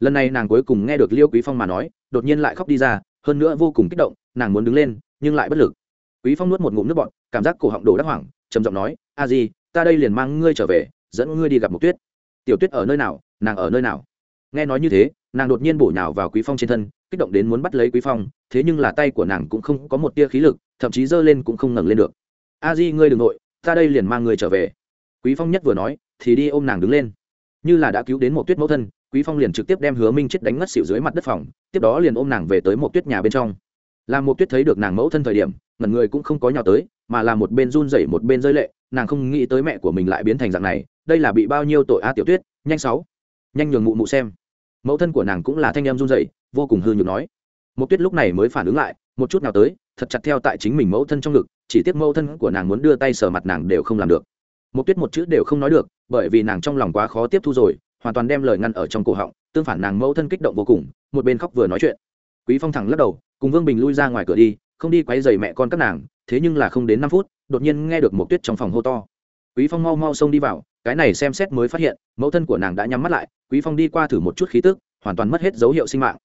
[SPEAKER 1] Lần này nàng cuối cùng nghe được liêu quý phong mà nói, đột nhiên lại khóc đi ra, hơn nữa vô cùng kích động, nàng muốn đứng lên, nhưng lại bất lực quý phong nuốt một ngụm nước bọt, cảm giác cổ họng đổ đắc hoảng, trầm giọng nói, a di, ta đây liền mang ngươi trở về, dẫn ngươi đi gặp mục tuyết. Tiểu tuyết ở nơi nào? Nàng ở nơi nào? Nghe nói như thế, nàng đột nhiên bổ nhào vào quý phong trên thân, kích động đến muốn bắt lấy quý phong, thế nhưng là tay của nàng cũng không có một tia khí lực, thậm chí giơ lên cũng không ngẩng lên được. A di, ngươi đừng nội, ta đây liền mang ngươi trở về. Quý phong nhất vừa nói, thì đi ôm nàng đứng lên. Như là đã cứu đến một tuyết mẫu thân, quý phong liền trực tiếp đem hứa minh chết đánh ngất xỉu dưới mặt đất phòng, tiếp đó liền ôm nàng về tới một tuyết nhà bên trong làm một tuyết thấy được nàng mẫu thân thời điểm, ngẩn người cũng không có nhào tới, mà là một bên run rẩy một bên rơi lệ, nàng không nghĩ tới mẹ của mình lại biến thành dạng này, đây là bị bao nhiêu tội a tiểu tuyết nhanh sáu, nhanh nhường mụ mụ xem. Mẫu thân của nàng cũng là thanh em run rẩy, vô cùng hư nhược nói. Một tuyết lúc này mới phản ứng lại, một chút nào tới, thật chặt theo tại chính mình mẫu thân trong ngực, chỉ tiếc mẫu thân của nàng muốn đưa tay sờ mặt nàng đều không làm được. Một tuyết một chữ đều không nói được, bởi vì nàng trong lòng quá khó tiếp thu rồi, hoàn toàn đem lời ngăn ở trong cổ họng, tương phản nàng mẫu thân kích động vô cùng, một bên khóc vừa nói chuyện quý phong thẳng lắc đầu, cùng vương bình lui ra ngoài cửa đi, không đi quấy giày mẹ con các nàng, thế nhưng là không đến năm phút, đột nhiên nghe được một tuyết trong phòng hô to. Quý phong mau mau xông đi vào, cái này xem xét mới phát hiện, mẫu thân của nàng đã nhắm mắt lại, quý phong đi qua thử một chút khí tức, hoàn toàn mất hết dấu hiệu sinh mạng.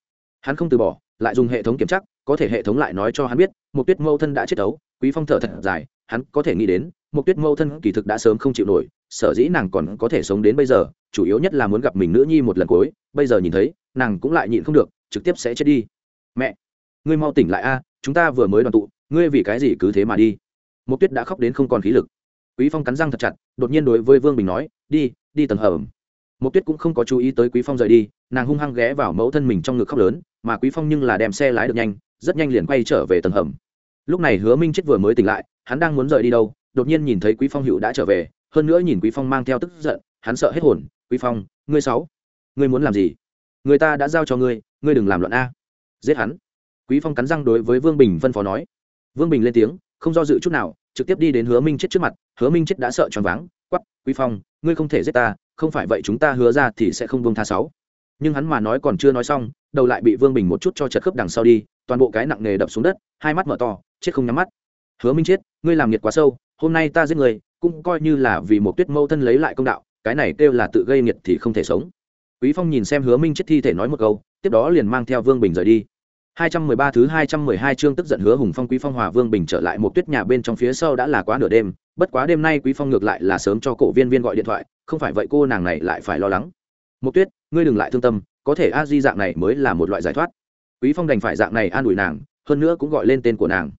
[SPEAKER 1] Hắn không từ bỏ, lại dùng hệ thống kiểm tra, có thể hệ thống lại nói cho hắn biết, một tuyết mẫu thân đã chết đấu. Quý phong thở thật dài, hắn có thể nghĩ đến, một tuyết mẫu thân kỳ thực đã sớm không chịu nổi, sở dĩ nàng còn có thể sống đến bây giờ, chủ yếu nhất là muốn gặp mình nữ nhi một lần cuối. Bây giờ nhìn thấy, nàng cũng lại nhịn không được, trực tiếp sẽ chết đi mẹ, ngươi mau tỉnh lại a, chúng ta vừa mới đoàn tụ, ngươi vì cái gì cứ thế mà đi? Mộc tuyết đã khóc đến không còn khí lực. Quý phong cắn răng thật chặt, đột nhiên đối với vương bình nói, đi đi tầng hầm. Mộc tuyết cũng không có chú ý tới quý phong rời đi, nàng hung hăng ghé vào mẫu thân mình trong ngực khóc lớn, mà quý phong nhưng là đem xe lái được nhanh, rất nhanh liền quay trở về tầng hầm. Lúc này hứa minh chết vừa mới tỉnh lại, hắn đang muốn rời đi đâu, đột nhiên nhìn thấy quý phong hữu đã trở về, hơn nữa nhìn quý phong mang theo tức giận, hắn sợ hết hồn, quý phong, ngươi sáu ngươi muốn làm gì? Người ta đã giao cho ngươi ngươi đừng làm loạn a giết hắn. Quý phong cắn răng đối với vương bình phân phó nói. Vương bình lên tiếng, không do dự chút nào, trực tiếp đi đến hứa minh chết trước mặt. Hứa minh chết đã sợ choáng váng quắp quý phong, ngươi không thể giết ta, không phải vậy chúng ta hứa ra thì sẽ không buông tha sáu. Nhưng hắn mà nói còn chưa nói xong, đầu lại bị vương bình một chút cho chật khớp đằng sau đi, toàn bộ cái nặng nề đập xuống đất, hai mắt mở to, chết không nhắm mắt. Hứa minh chết, ngươi làm nghiệt quá sâu, hôm nay ta giết người, cũng coi như là vì một tuyết mâu thân lấy lại công đạo, cái này kêu là tự gây nghiệt thì không thể sống. Quý phong nhìn xem hứa minh chết thi thể nói một câu, tiếp đó liền mang theo vương bình rời đi. 213 thứ 212 chương tức giận hứa hùng phong quý phong hòa vương bình trở lại một tuyết nhà bên trong phía sau đã là quá nửa đêm, bất quá đêm nay quý phong ngược lại là sớm cho cổ viên viên gọi điện thoại, không phải vậy cô nàng này lại phải lo lắng. Một tuyết, ngươi đừng lại thương tâm, có thể a di dạng này mới là một loại giải thoát. Quý phong đành phải dạng này an ủi nàng, hơn nữa cũng gọi lên tên của nàng.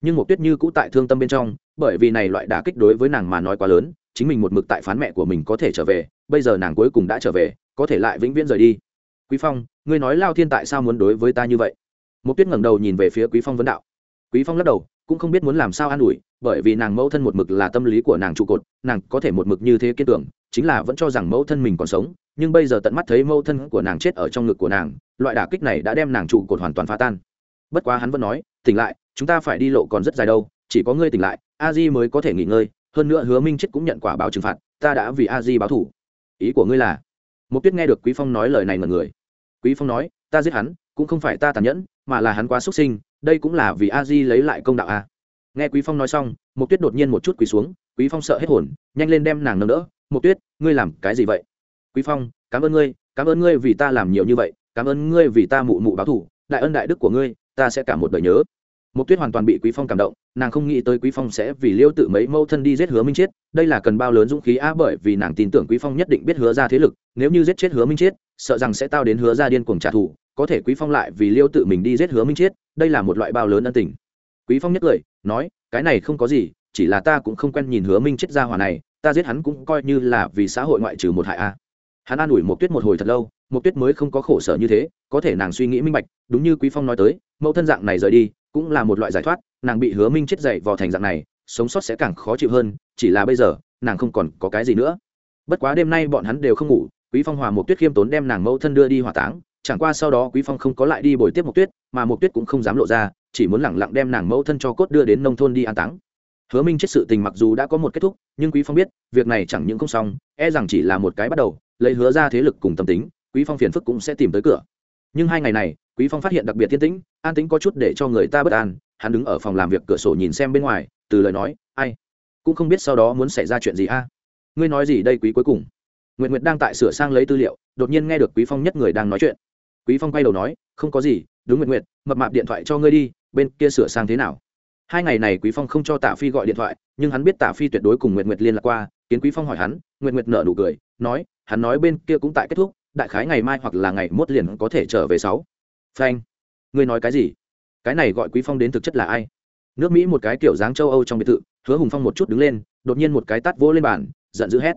[SPEAKER 1] Nhưng một tuyết như cũ tại thương tâm bên trong, bởi vì này loại đả kích đối với nàng mà nói quá lớn, chính mình một mực tại phán mẹ của mình có thể trở về, bây giờ nàng cuối cùng đã trở về, có thể lại vĩnh viễn rời đi. Quý phong, ngươi nói lao thiên tại sao muốn đối với ta như vậy? Một tuyết ngẩng đầu nhìn về phía quý phong vấn đạo. Quý phong lắc đầu, cũng không biết muốn làm sao an ủi, bởi vì nàng mẫu thân một mực là tâm lý của nàng trụ cột, nàng có thể một mực như thế kiên tưởng chính là vẫn cho rằng mẫu thân mình còn sống, nhưng bây giờ tận mắt thấy mẫu thân của nàng chết ở trong ngực của nàng, loại đả kích này đã đem nàng trụ cột hoàn toàn phá tan. Bất quá hắn vẫn nói, tỉnh lại, chúng ta phải đi lộ còn rất dài đâu, chỉ có ngươi tỉnh lại, a di mới có thể nghỉ ngơi, hơn nữa hứa minh chết cũng nhận quả báo trừng phạt, ta đã vì a di báo thủ ý của ngươi là? Một tuyết nghe được quý phong nói lời này mà người. Quý phong nói, ta giết hắn, cũng không phải ta tàn nhẫn mà là hắn quá xuất sinh, đây cũng là vì a di lấy lại công đạo a. Nghe quý phong nói xong mục tuyết đột nhiên một chút quỳ xuống, quý phong sợ hết hồn, nhanh lên đem nàng nâng đỡ. Mục tuyết, ngươi làm cái gì vậy? Quý phong, cảm ơn ngươi, cảm ơn ngươi vì ta làm nhiều như vậy, cảm ơn ngươi vì ta mụ mụ báo thủ đại ân đại đức của ngươi, ta sẽ cả một đời nhớ. Mục tuyết hoàn toàn bị quý phong cảm động, nàng không nghĩ tới quý phong sẽ vì liêu tự mấy mâu thân đi giết hứa minh chết đây là cần bao lớn dũng khí a bởi vì nàng tin tưởng quý phong nhất định biết hứa ra thế lực, nếu như giết chết hứa minh chết sợ rằng sẽ tao đến hứa ra điên cuồng trả thù có thể quý phong lại vì liêu tự mình đi giết hứa minh chết đây là một loại bao lớn ân tình. Quý phong nhất lời, nói, cái này không có gì, chỉ là ta cũng không quen nhìn hứa minh chết ra hỏa này, ta giết hắn cũng coi như là vì xã hội ngoại trừ một hại a. Hắn an ủi một tuyết một hồi thật lâu một tuyết mới không có khổ sở như thế, có thể nàng suy nghĩ minh bạch, đúng như quý phong nói tới, mẫu thân dạng này rời đi, cũng là một loại giải thoát, nàng bị hứa minh chết dậy vào thành dạng này, sống sót sẽ càng khó chịu hơn, chỉ là bây giờ, nàng không còn có cái gì nữa. Bất quá đêm nay bọn hắn đều không ngủ, quý phong hòa một tuyết khiêm tốn đem nàng mẫu thân đưa đi hỏa táng chẳng qua sau đó quý phong không có lại đi bồi tiếp một tuyết, mà một tuyết cũng không dám lộ ra, chỉ muốn lẳng lặng đem nàng mẫu thân cho cốt đưa đến nông thôn đi an táng. Hứa minh chết sự tình mặc dù đã có một kết thúc, nhưng quý phong biết, việc này chẳng những không xong e rằng chỉ là một cái bắt đầu, lấy hứa ra thế lực cùng tâm tính, quý phong phiền phức cũng sẽ tìm tới cửa. Nhưng hai ngày này, quý phong phát hiện đặc biệt thiên tĩnh, an tĩnh có chút để cho người ta bất an, hắn đứng ở phòng làm việc cửa sổ nhìn xem bên ngoài, từ lời nói, ai? Cũng không biết sau đó muốn xảy ra chuyện gì a? Ngươi nói gì đây quý cuối cùng? Nguyệt nguyệt đang tại sửa sang lấy tư liệu, đột nhiên nghe được quý phong nhất người đang nói chuyện quý phong quay đầu nói, không có gì, đúng nguyệt nguyệt, mập mạp điện thoại cho ngươi đi, bên kia sửa sang thế nào? Hai ngày này quý phong không cho tạ phi gọi điện thoại, nhưng hắn biết tạ phi tuyệt đối cùng nguyệt nguyệt liên lạc qua kiến quý phong hỏi hắn, nguyệt nguyệt nở nụ cười, nói, hắn nói bên kia cũng tại kết thúc, đại khái ngày mai hoặc là ngày mốt liền có thể trở về sáu. Phanh, ngươi nói cái gì? Cái này gọi quý phong đến thực chất là ai? Nước mỹ một cái kiểu dáng châu âu trong biệt thự, hứa hùng phong một chút đứng lên, đột nhiên một cái tát vỗ lên bàn, giận dữ hét.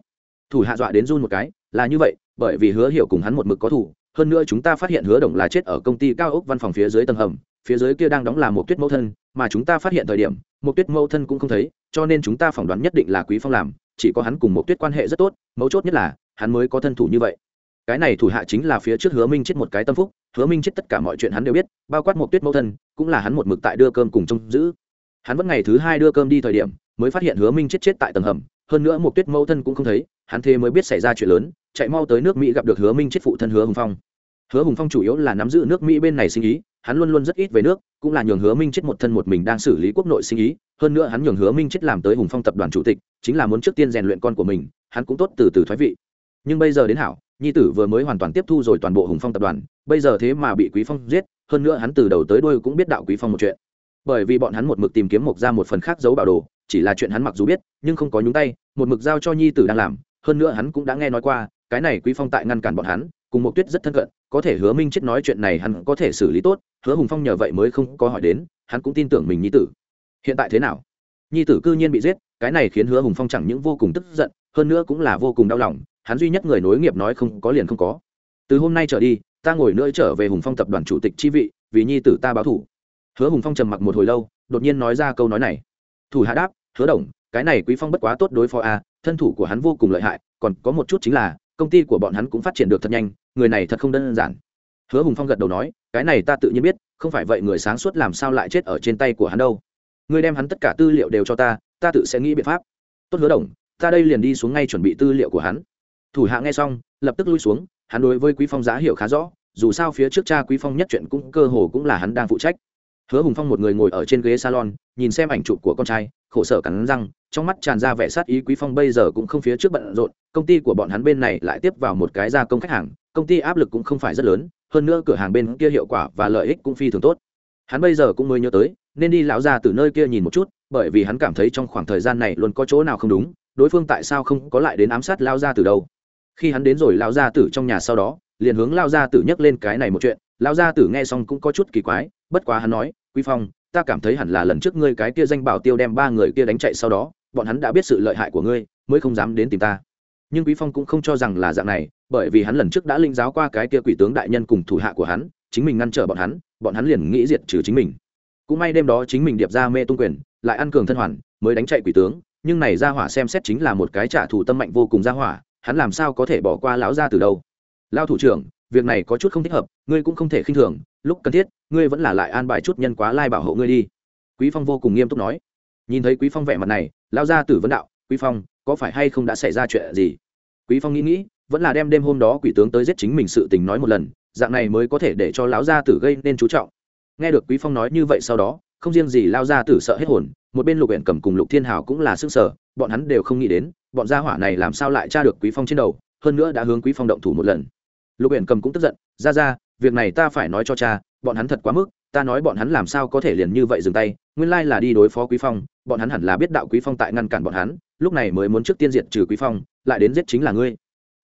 [SPEAKER 1] Thủ hạ dọa đến run một cái, là như vậy, bởi vì hứa hiểu cùng hắn một mực có thủ hơn nữa chúng ta phát hiện hứa đồng là chết ở công ty cao ốc văn phòng phía dưới tầng hầm, phía dưới kia đang đóng là một tuyết mẫu thân, mà chúng ta phát hiện thời điểm một tuyết mẫu thân cũng không thấy, cho nên chúng ta phỏng đoán nhất định là quý phong làm, chỉ có hắn cùng một tuyết quan hệ rất tốt, mấu chốt nhất là, hắn mới có thân thủ như vậy. Cái này thủ hạ chính là phía trước hứa minh chết một cái tâm phúc, hứa minh chết tất cả mọi chuyện hắn đều biết, bao quát một tuyết mẫu thân, cũng là hắn một mực tại đưa cơm cùng trông giữ. Hắn vẫn ngày thứ hai đưa cơm đi thời điểm, mới phát hiện hứa minh chết chết tại tầng hầm, hơn nữa một tuyết mẫu thân cũng không thấy, hắn thế mới biết xảy ra chuyện lớn chạy mau tới nước mỹ gặp được hứa minh chết phụ thân hứa hùng phong. Hứa hùng phong chủ yếu là nắm giữ nước mỹ bên này sinh ý, hắn luôn luôn rất ít về nước, cũng là nhường hứa minh chết một thân một mình đang xử lý quốc nội sinh ý, hơn nữa hắn nhường hứa minh chết làm tới hùng phong tập đoàn chủ tịch, chính là muốn trước tiên rèn luyện con của mình, hắn cũng tốt từ từ thoái vị. Nhưng bây giờ đến hảo, nhi tử vừa mới hoàn toàn tiếp thu rồi toàn bộ hùng phong tập đoàn, bây giờ thế mà bị quý phong giết, hơn nữa hắn từ đầu tới đuôi cũng biết đạo quý phong một chuyện. Bởi vì bọn hắn một mực tìm kiếm một ra một phần khác giấu bảo đồ, chỉ là chuyện hắn mặc dù biết, nhưng không có nhúng tay, một mực giao cho nhi tử đang làm, hơn nữa hắn cũng đã nghe nói qua cái này quý phong tại ngăn cản bọn hắn, cùng một tuyết rất thân cận, có thể hứa minh chết nói chuyện này hắn có thể xử lý tốt, hứa hùng phong nhờ vậy mới không có hỏi đến, hắn cũng tin tưởng mình nhi tử. Hiện tại thế nào? Nhi tử cư nhiên bị giết, cái này khiến hứa hùng phong chẳng những vô cùng tức giận, hơn nữa cũng là vô cùng đau lòng, hắn duy nhất người nối nghiệp nói không có liền không có. Từ hôm nay trở đi, ta ngồi nữa trở về hùng phong tập đoàn chủ tịch chi vị, vì nhi tử ta báo thủ. Hứa hùng phong trầm mặc một hồi lâu, đột nhiên nói ra câu nói này. Thủ hạ đáp, hứa đồng, cái này quý phong bất quá tốt đối phó a, thân thủ của hắn vô cùng lợi hại, còn có một chút chính là công ty của bọn hắn cũng phát triển được thật nhanh, người này thật không đơn giản. Hứa hùng phong gật đầu nói, cái này ta tự nhiên biết, không phải vậy người sáng suốt làm sao lại chết ở trên tay của hắn đâu. Ngươi đem hắn tất cả tư liệu đều cho ta ta tự sẽ nghĩ biện pháp. Tốt hứa đồng, ta đây liền đi xuống ngay chuẩn bị tư liệu của hắn. Thủ hạ nghe xong, lập tức lui xuống, hắn đối với quý phong giá hiểu khá rõ, dù sao phía trước cha quý phong nhất chuyện cũng cơ hồ cũng là hắn đang phụ trách hứa hùng phong một người ngồi ở trên ghế salon, nhìn xem ảnh chụp của con trai, khổ sở cắn răng, trong mắt tràn ra vẻ sát ý quý phong bây giờ cũng không phía trước bận rộn, công ty của bọn hắn bên này lại tiếp vào một cái gia công khách hàng, công ty áp lực cũng không phải rất lớn, hơn nữa cửa hàng bên kia hiệu quả và lợi ích cũng phi thường tốt. Hắn bây giờ cũng mới nhớ tới, nên đi lão ra từ nơi kia nhìn một chút, bởi vì hắn cảm thấy trong khoảng thời gian này luôn có chỗ nào không đúng, đối phương tại sao không có lại đến ám sát lao ra từ đâu. Khi hắn đến rồi lao gia tử trong nhà sau đó, liền hướng lao gia tử nhắc lên cái này một chuyện lao gia tử nghe xong cũng có chút kỳ quái, bất quá hắn nói quý phong, ta cảm thấy hẳn là lần trước ngươi cái kia danh bảo tiêu đem ba người kia đánh chạy sau đó, bọn hắn đã biết sự lợi hại của ngươi, mới không dám đến tìm ta. Nhưng quý phong cũng không cho rằng là dạng này, bởi vì hắn lần trước đã linh giáo qua cái kia quỷ tướng đại nhân cùng thủ hạ của hắn, chính mình ngăn trở bọn hắn bọn hắn liền nghĩ diệt trừ chính mình. Cũng may đêm đó chính mình điệp ra mê tung quyền, lại ăn cường thân hoàn, mới đánh chạy quỷ tướng, nhưng này ra hỏa xem xét chính là một cái trả thù tâm mạnh vô cùng ra hỏa, hắn làm sao có thể bỏ qua lão gia từ đâu? Lao thủ trưởng, việc này có chút không thích hợp, ngươi cũng không thể khinh thường lúc cần thiết, ngươi vẫn là lại an bài chút nhân quá lai bảo hộ ngươi đi. Quý phong vô cùng nghiêm túc nói. Nhìn thấy quý phong vẻ mặt này lao gia tử vấn đạo, quý phong, có phải hay không đã xảy ra chuyện gì? Quý phong nghĩ nghĩ, vẫn là đem đêm hôm đó quỷ tướng tới giết chính mình sự tình nói một lần, dạng này mới có thể để cho lão gia tử gây nên chú trọng. Nghe được quý phong nói như vậy sau đó, không riêng gì lao gia tử sợ hết hồn, một bên lục huyện cầm cùng lục thiên hào cũng là sức sở bọn hắn đều không nghĩ đến, bọn gia hỏa này làm sao lại tra được quý phong trên đầu, hơn nữa đã hướng quý phong động thủ một lần. Lục huyện cầm cũng tức giận, ra ra việc này ta phải nói cho cha, bọn hắn thật quá mức, ta nói bọn hắn làm sao có thể liền như vậy dừng tay, nguyên lai là đi đối phó quý phong, bọn hắn hẳn là biết đạo quý phong tại ngăn cản bọn hắn, lúc này mới muốn trước tiên diệt trừ quý phong, lại đến giết chính là ngươi.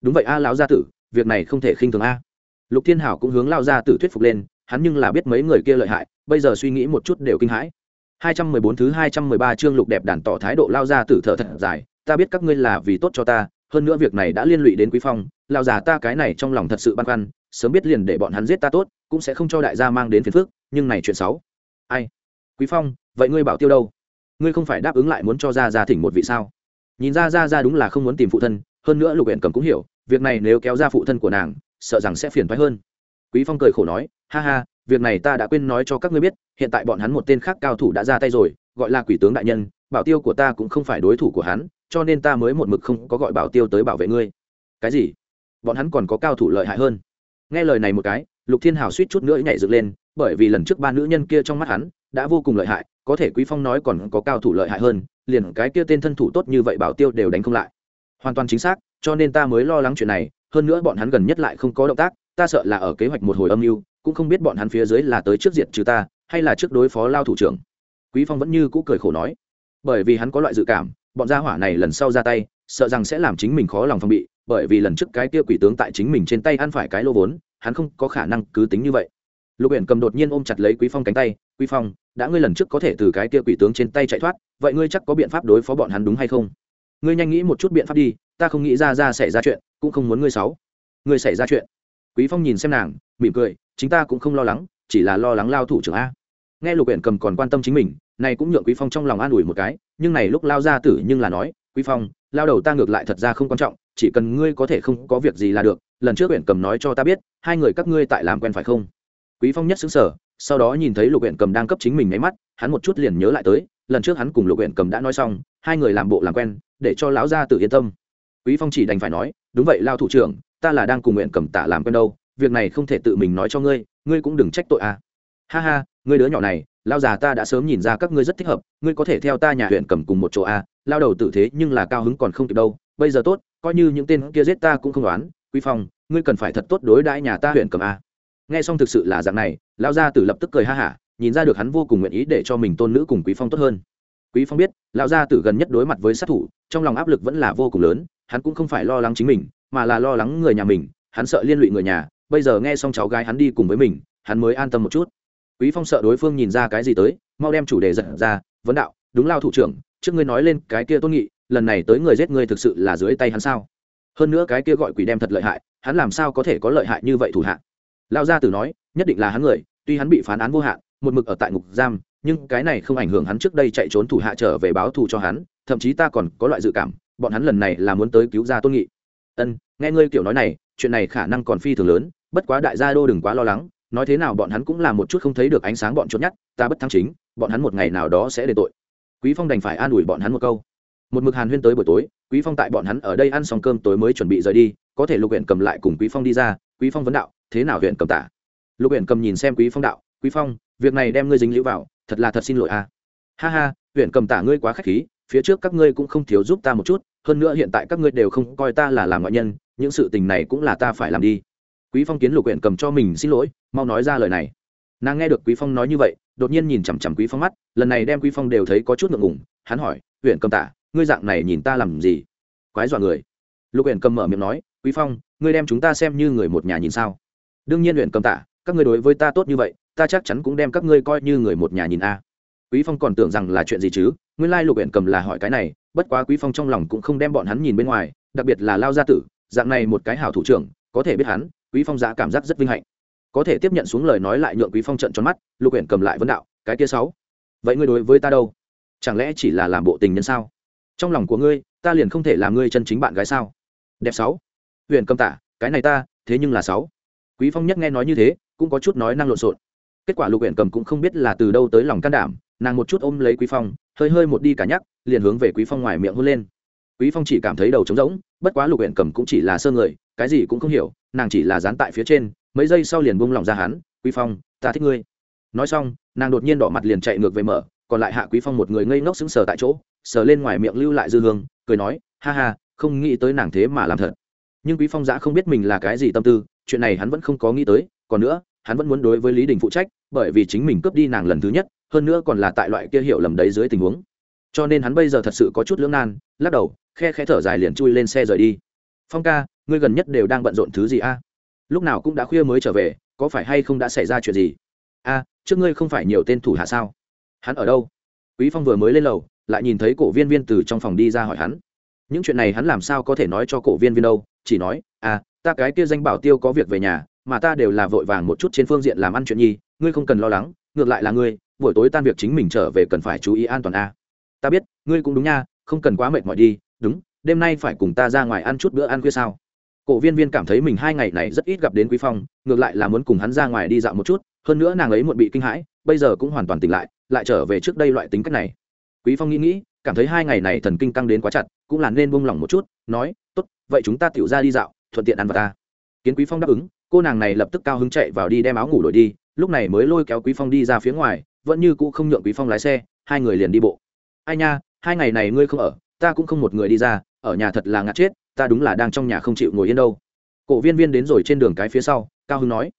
[SPEAKER 1] Đúng vậy a, lão gia tử, việc này không thể khinh thường a. Lục thiên hảo cũng hướng lao gia tử thuyết phục lên, hắn nhưng là biết mấy người kia lợi hại, bây giờ suy nghĩ một chút đều kinh hãi. 214 thứ 213 chương lục đẹp đàn tỏ thái độ lao gia tử thở thật dài, ta biết các ngươi là vì tốt cho ta, hơn nữa việc này đã liên lụy đến quý phong lao già ta cái này trong lòng thật sự băn khoăn sớm biết liền để bọn hắn giết ta tốt, cũng sẽ không cho đại gia mang đến phiền phức, nhưng này chuyện xấu. Ai? Quý phong, vậy ngươi bảo tiêu đâu? Ngươi không phải đáp ứng lại muốn cho ra ra thỉnh một vị sao? Nhìn ra ra ra đúng là không muốn tìm phụ thân, hơn nữa lục huyện cầm cũng hiểu, việc này nếu kéo ra phụ thân của nàng, sợ rằng sẽ phiền toái hơn. Quý phong cười khổ nói, ha ha, việc này ta đã quên nói cho các ngươi biết, hiện tại bọn hắn một tên khác cao thủ đã ra tay rồi, gọi là quỷ tướng đại nhân, bảo tiêu của ta cũng không phải đối thủ của hắn, cho nên ta mới một mực không có gọi bảo tiêu tới bảo vệ ngươi. Cái gì? Bọn hắn còn có cao thủ lợi hại hơn nghe lời này một cái, lục thiên hào suýt chút nữa nhảy dựng lên, bởi vì lần trước ba nữ nhân kia trong mắt hắn đã vô cùng lợi hại, có thể quý phong nói còn có cao thủ lợi hại hơn, liền cái kia tên thân thủ tốt như vậy bảo tiêu đều đánh không lại. Hoàn toàn chính xác, cho nên ta mới lo lắng chuyện này, hơn nữa bọn hắn gần nhất lại không có động tác, ta sợ là ở kế hoạch một hồi âm mưu, cũng không biết bọn hắn phía dưới là tới trước diện trừ ta, hay là trước đối phó lao thủ trưởng. Quý phong vẫn như cũ cười khổ nói, bởi vì hắn có loại dự cảm, bọn gia hỏa này lần sau ra tay sợ rằng sẽ làm chính mình khó lòng phòng bị, bởi vì lần trước cái kia quỷ tướng tại chính mình trên tay ăn phải cái lô vốn, hắn không có khả năng cứ tính như vậy. Lục Uyển cầm đột nhiên ôm chặt lấy quý phong cánh tay, quý phong, đã ngươi lần trước có thể từ cái kia quỷ tướng trên tay chạy thoát, vậy ngươi chắc có biện pháp đối phó bọn hắn đúng hay không? Ngươi nhanh nghĩ một chút biện pháp đi, ta không nghĩ ra ra xảy ra chuyện, cũng không muốn ngươi xấu. Ngươi xảy ra chuyện? Quý phong nhìn xem nàng, mỉm cười, chính ta cũng không lo lắng, chỉ là lo lắng lao thủ trưởng a. Nghe lục Uyển cầm còn quan tâm chính mình, này cũng nhượng quý phong trong lòng an ủi một cái, nhưng này lúc lao ra tử nhưng là nói, quý phong lao đầu ta ngược lại thật ra không quan trọng, chỉ cần ngươi có thể không có việc gì là được, lần trước huyện cầm nói cho ta biết, hai người các ngươi tại làm quen phải không? Quý phong nhất xứng sở sau đó nhìn thấy lục huyện cầm đang cấp chính mình nháy mắt, hắn một chút liền nhớ lại tới, lần trước hắn cùng lục huyện cầm đã nói xong, hai người làm bộ làm quen, để cho lão gia tự yên tâm. Quý phong chỉ đành phải nói, đúng vậy lao thủ trưởng, ta là đang cùng huyện cầm tạ làm quen đâu, việc này không thể tự mình nói cho ngươi ngươi cũng đừng trách tội à. Ha ha, ngươi đứa nhỏ này lao già ta đã sớm nhìn ra các ngươi rất thích hợp, ngươi có thể theo ta nhà huyện cầm cùng một chỗ à lao đầu tử thế nhưng là cao hứng còn không kịp đâu, bây giờ tốt, coi như những tên kia giết ta cũng không đoán, quý phong, ngươi cần phải thật tốt đối đãi nhà ta huyện cầm à nghe xong thực sự là dạng này, lao gia tử lập tức cười ha hả, nhìn ra được hắn vô cùng nguyện ý để cho mình tôn nữ cùng quý phong tốt hơn. Quý phong biết lão gia tử gần nhất đối mặt với sát thủ, trong lòng áp lực vẫn là vô cùng lớn, hắn cũng không phải lo lắng chính mình, mà là lo lắng người nhà mình, hắn sợ liên lụy người nhà, bây giờ nghe xong cháu gái hắn đi cùng với mình, hắn mới an tâm một chút quý phong sợ đối phương nhìn ra cái gì tới, mau đem chủ đề giật ra, vấn đạo, đúng lao thủ trưởng, trước ngươi nói lên cái kia tôn nghị, lần này tới người giết ngươi thực sự là dưới tay hắn sao? Hơn nữa cái kia gọi quỷ đem thật lợi hại, hắn làm sao có thể có lợi hại như vậy thủ hạ lao gia tử nói, nhất định là hắn người, tuy hắn bị phán án vô hạn, một mực ở tại ngục giam, nhưng cái này không ảnh hưởng hắn trước đây chạy trốn thủ hạ trở về báo thù cho hắn, thậm chí ta còn có loại dự cảm, bọn hắn lần này là muốn tới cứu ra tôn nghị. Ân, nghe ngươi kiểu nói này, chuyện này khả năng còn phi thường lớn, bất quá đại gia đô đừng quá lo lắng nói thế nào bọn hắn cũng là một chút không thấy được ánh sáng bọn chốt nhất, ta bất thắng chính, bọn hắn một ngày nào đó sẽ để tội. Quý phong đành phải an ủi bọn hắn một câu. Một mực hàn huyên tới buổi tối, quý phong tại bọn hắn ở đây ăn xong cơm tối mới chuẩn bị rời đi, có thể lục huyện cầm lại cùng quý phong đi ra, quý phong vấn đạo, thế nào huyện cầm tả? Lục huyện cầm nhìn xem quý phong đạo, quý phong, việc này đem ngươi dính liễu vào, thật là thật xin lỗi a. À. ha ha huyện cầm tả ngươi quá khách khí, phía trước các ngươi cũng không thiếu giúp ta một chút, hơn nữa hiện tại các ngươi đều không coi ta là làm ngoại nhân, những sự tình này cũng là ta phải làm đi quý phong kiến lục huyện cầm cho mình xin lỗi, mau nói ra lời này. Nàng nghe được quý phong nói như vậy, đột nhiên nhìn chằm chằm quý phong mắt, lần này đem quý phong đều thấy có chút ngượng ngùng, hắn hỏi huyện cầm tả, ngươi dạng này nhìn ta làm gì? Quái dọa người. Lục huyện cầm mở miệng nói, quý phong, ngươi đem chúng ta xem như người một nhà nhìn sao? Đương nhiên huyện cầm tả, các ngươi đối với ta tốt như vậy, ta chắc chắn cũng đem các ngươi coi như người một nhà nhìn a. Quý phong còn tưởng rằng là chuyện gì chứ, nguyên lai lục huyện cầm là hỏi cái này, bất quá quý phong trong lòng cũng không đem bọn hắn nhìn bên ngoài, đặc biệt là lao gia tử, dạng này một cái hảo thủ trưởng, có thể biết hắn quý phong giá cảm giác rất vinh hạnh. Có thể tiếp nhận xuống lời nói lại nhượng quý phong trận tròn mắt, lục huyện cầm lại vấn đạo, cái kia sáu, vậy ngươi đối với ta đâu? Chẳng lẽ chỉ là làm bộ tình nhân sao? Trong lòng của ngươi, ta liền không thể làm ngươi chân chính bạn gái sao? Đẹp sáu. Huyện cầm tả, cái này ta, thế nhưng là sáu. Quý phong nhất nghe nói như thế, cũng có chút nói năng lộn xộn. Kết quả lục huyện cầm cũng không biết là từ đâu tới lòng can đảm, nàng một chút ôm lấy quý phong, hơi hơi một đi cả nhắc, liền hướng về quý phong ngoài miệng hôn lên. Quý phong chỉ cảm thấy đầu trống rỗng, bất quá lục huyện cầm cũng chỉ là sơ người cái gì cũng không hiểu, nàng chỉ là dán tại phía trên, mấy giây sau liền buông lỏng ra hắn, quý phong, ta thích ngươi. Nói xong, nàng đột nhiên đỏ mặt liền chạy ngược về mở, còn lại hạ quý phong một người ngây ngốc sững sờ tại chỗ, sờ lên ngoài miệng lưu lại dư hương, cười nói, ha ha, không nghĩ tới nàng thế mà làm thật. Nhưng quý phong giã không biết mình là cái gì tâm tư, chuyện này hắn vẫn không có nghĩ tới, còn nữa, hắn vẫn muốn đối với lý đình phụ trách, bởi vì chính mình cướp đi nàng lần thứ nhất, hơn nữa còn là tại loại kia hiểu lầm đấy dưới tình huống. Cho nên hắn bây giờ thật sự có chút lưỡng nan, lắc đầu, khe khe thở dài liền chui lên xe rời đi. Phong ca ngươi gần nhất đều đang bận rộn thứ gì a? Lúc nào cũng đã khuya mới trở về, có phải hay không đã xảy ra chuyện gì? A, trước ngươi không phải nhiều tên thủ hạ sao? Hắn ở đâu? Quý phong vừa mới lên lầu, lại nhìn thấy cổ viên viên từ trong phòng đi ra hỏi hắn. Những chuyện này hắn làm sao có thể nói cho cổ viên viên đâu, chỉ nói à ta cái kia danh bảo tiêu có việc về nhà, mà ta đều là vội vàng một chút trên phương diện làm ăn chuyện nhi, ngươi không cần lo lắng, ngược lại là ngươi, buổi tối tan việc chính mình trở về cần phải chú ý an toàn a. Ta biết, ngươi cũng đúng nha, không cần quá mệt mỏi đi, đúng, đêm nay phải cùng ta ra ngoài ăn chút bữa ăn khuya sao? Cổ viên viên cảm thấy mình hai ngày này rất ít gặp đến quý phong, ngược lại là muốn cùng hắn ra ngoài đi dạo một chút, hơn nữa nàng ấy muộn bị kinh hãi, bây giờ cũng hoàn toàn tỉnh lại lại trở về trước đây loại tính cách này. Quý phong nghĩ nghĩ, cảm thấy hai ngày này thần kinh căng đến quá chặt, cũng là nên buông lỏng một chút, nói, tốt, vậy chúng ta tiểu ra đi dạo, thuận tiện ăn vào ta. Kiến quý phong đáp ứng, cô nàng này lập tức cao hứng chạy vào đi đem áo ngủ đổi đi, lúc này mới lôi kéo quý phong đi ra phía ngoài, vẫn như cũ không nhượng quý phong lái xe, hai người liền đi bộ. Ai nha, hai ngày này ngươi không ở, ta cũng không một người đi ra, ở nhà thật là ngạt chết ta đúng là đang trong nhà không chịu ngồi yên đâu. Cổ viên viên đến rồi trên đường cái phía sau, cao hưng nói.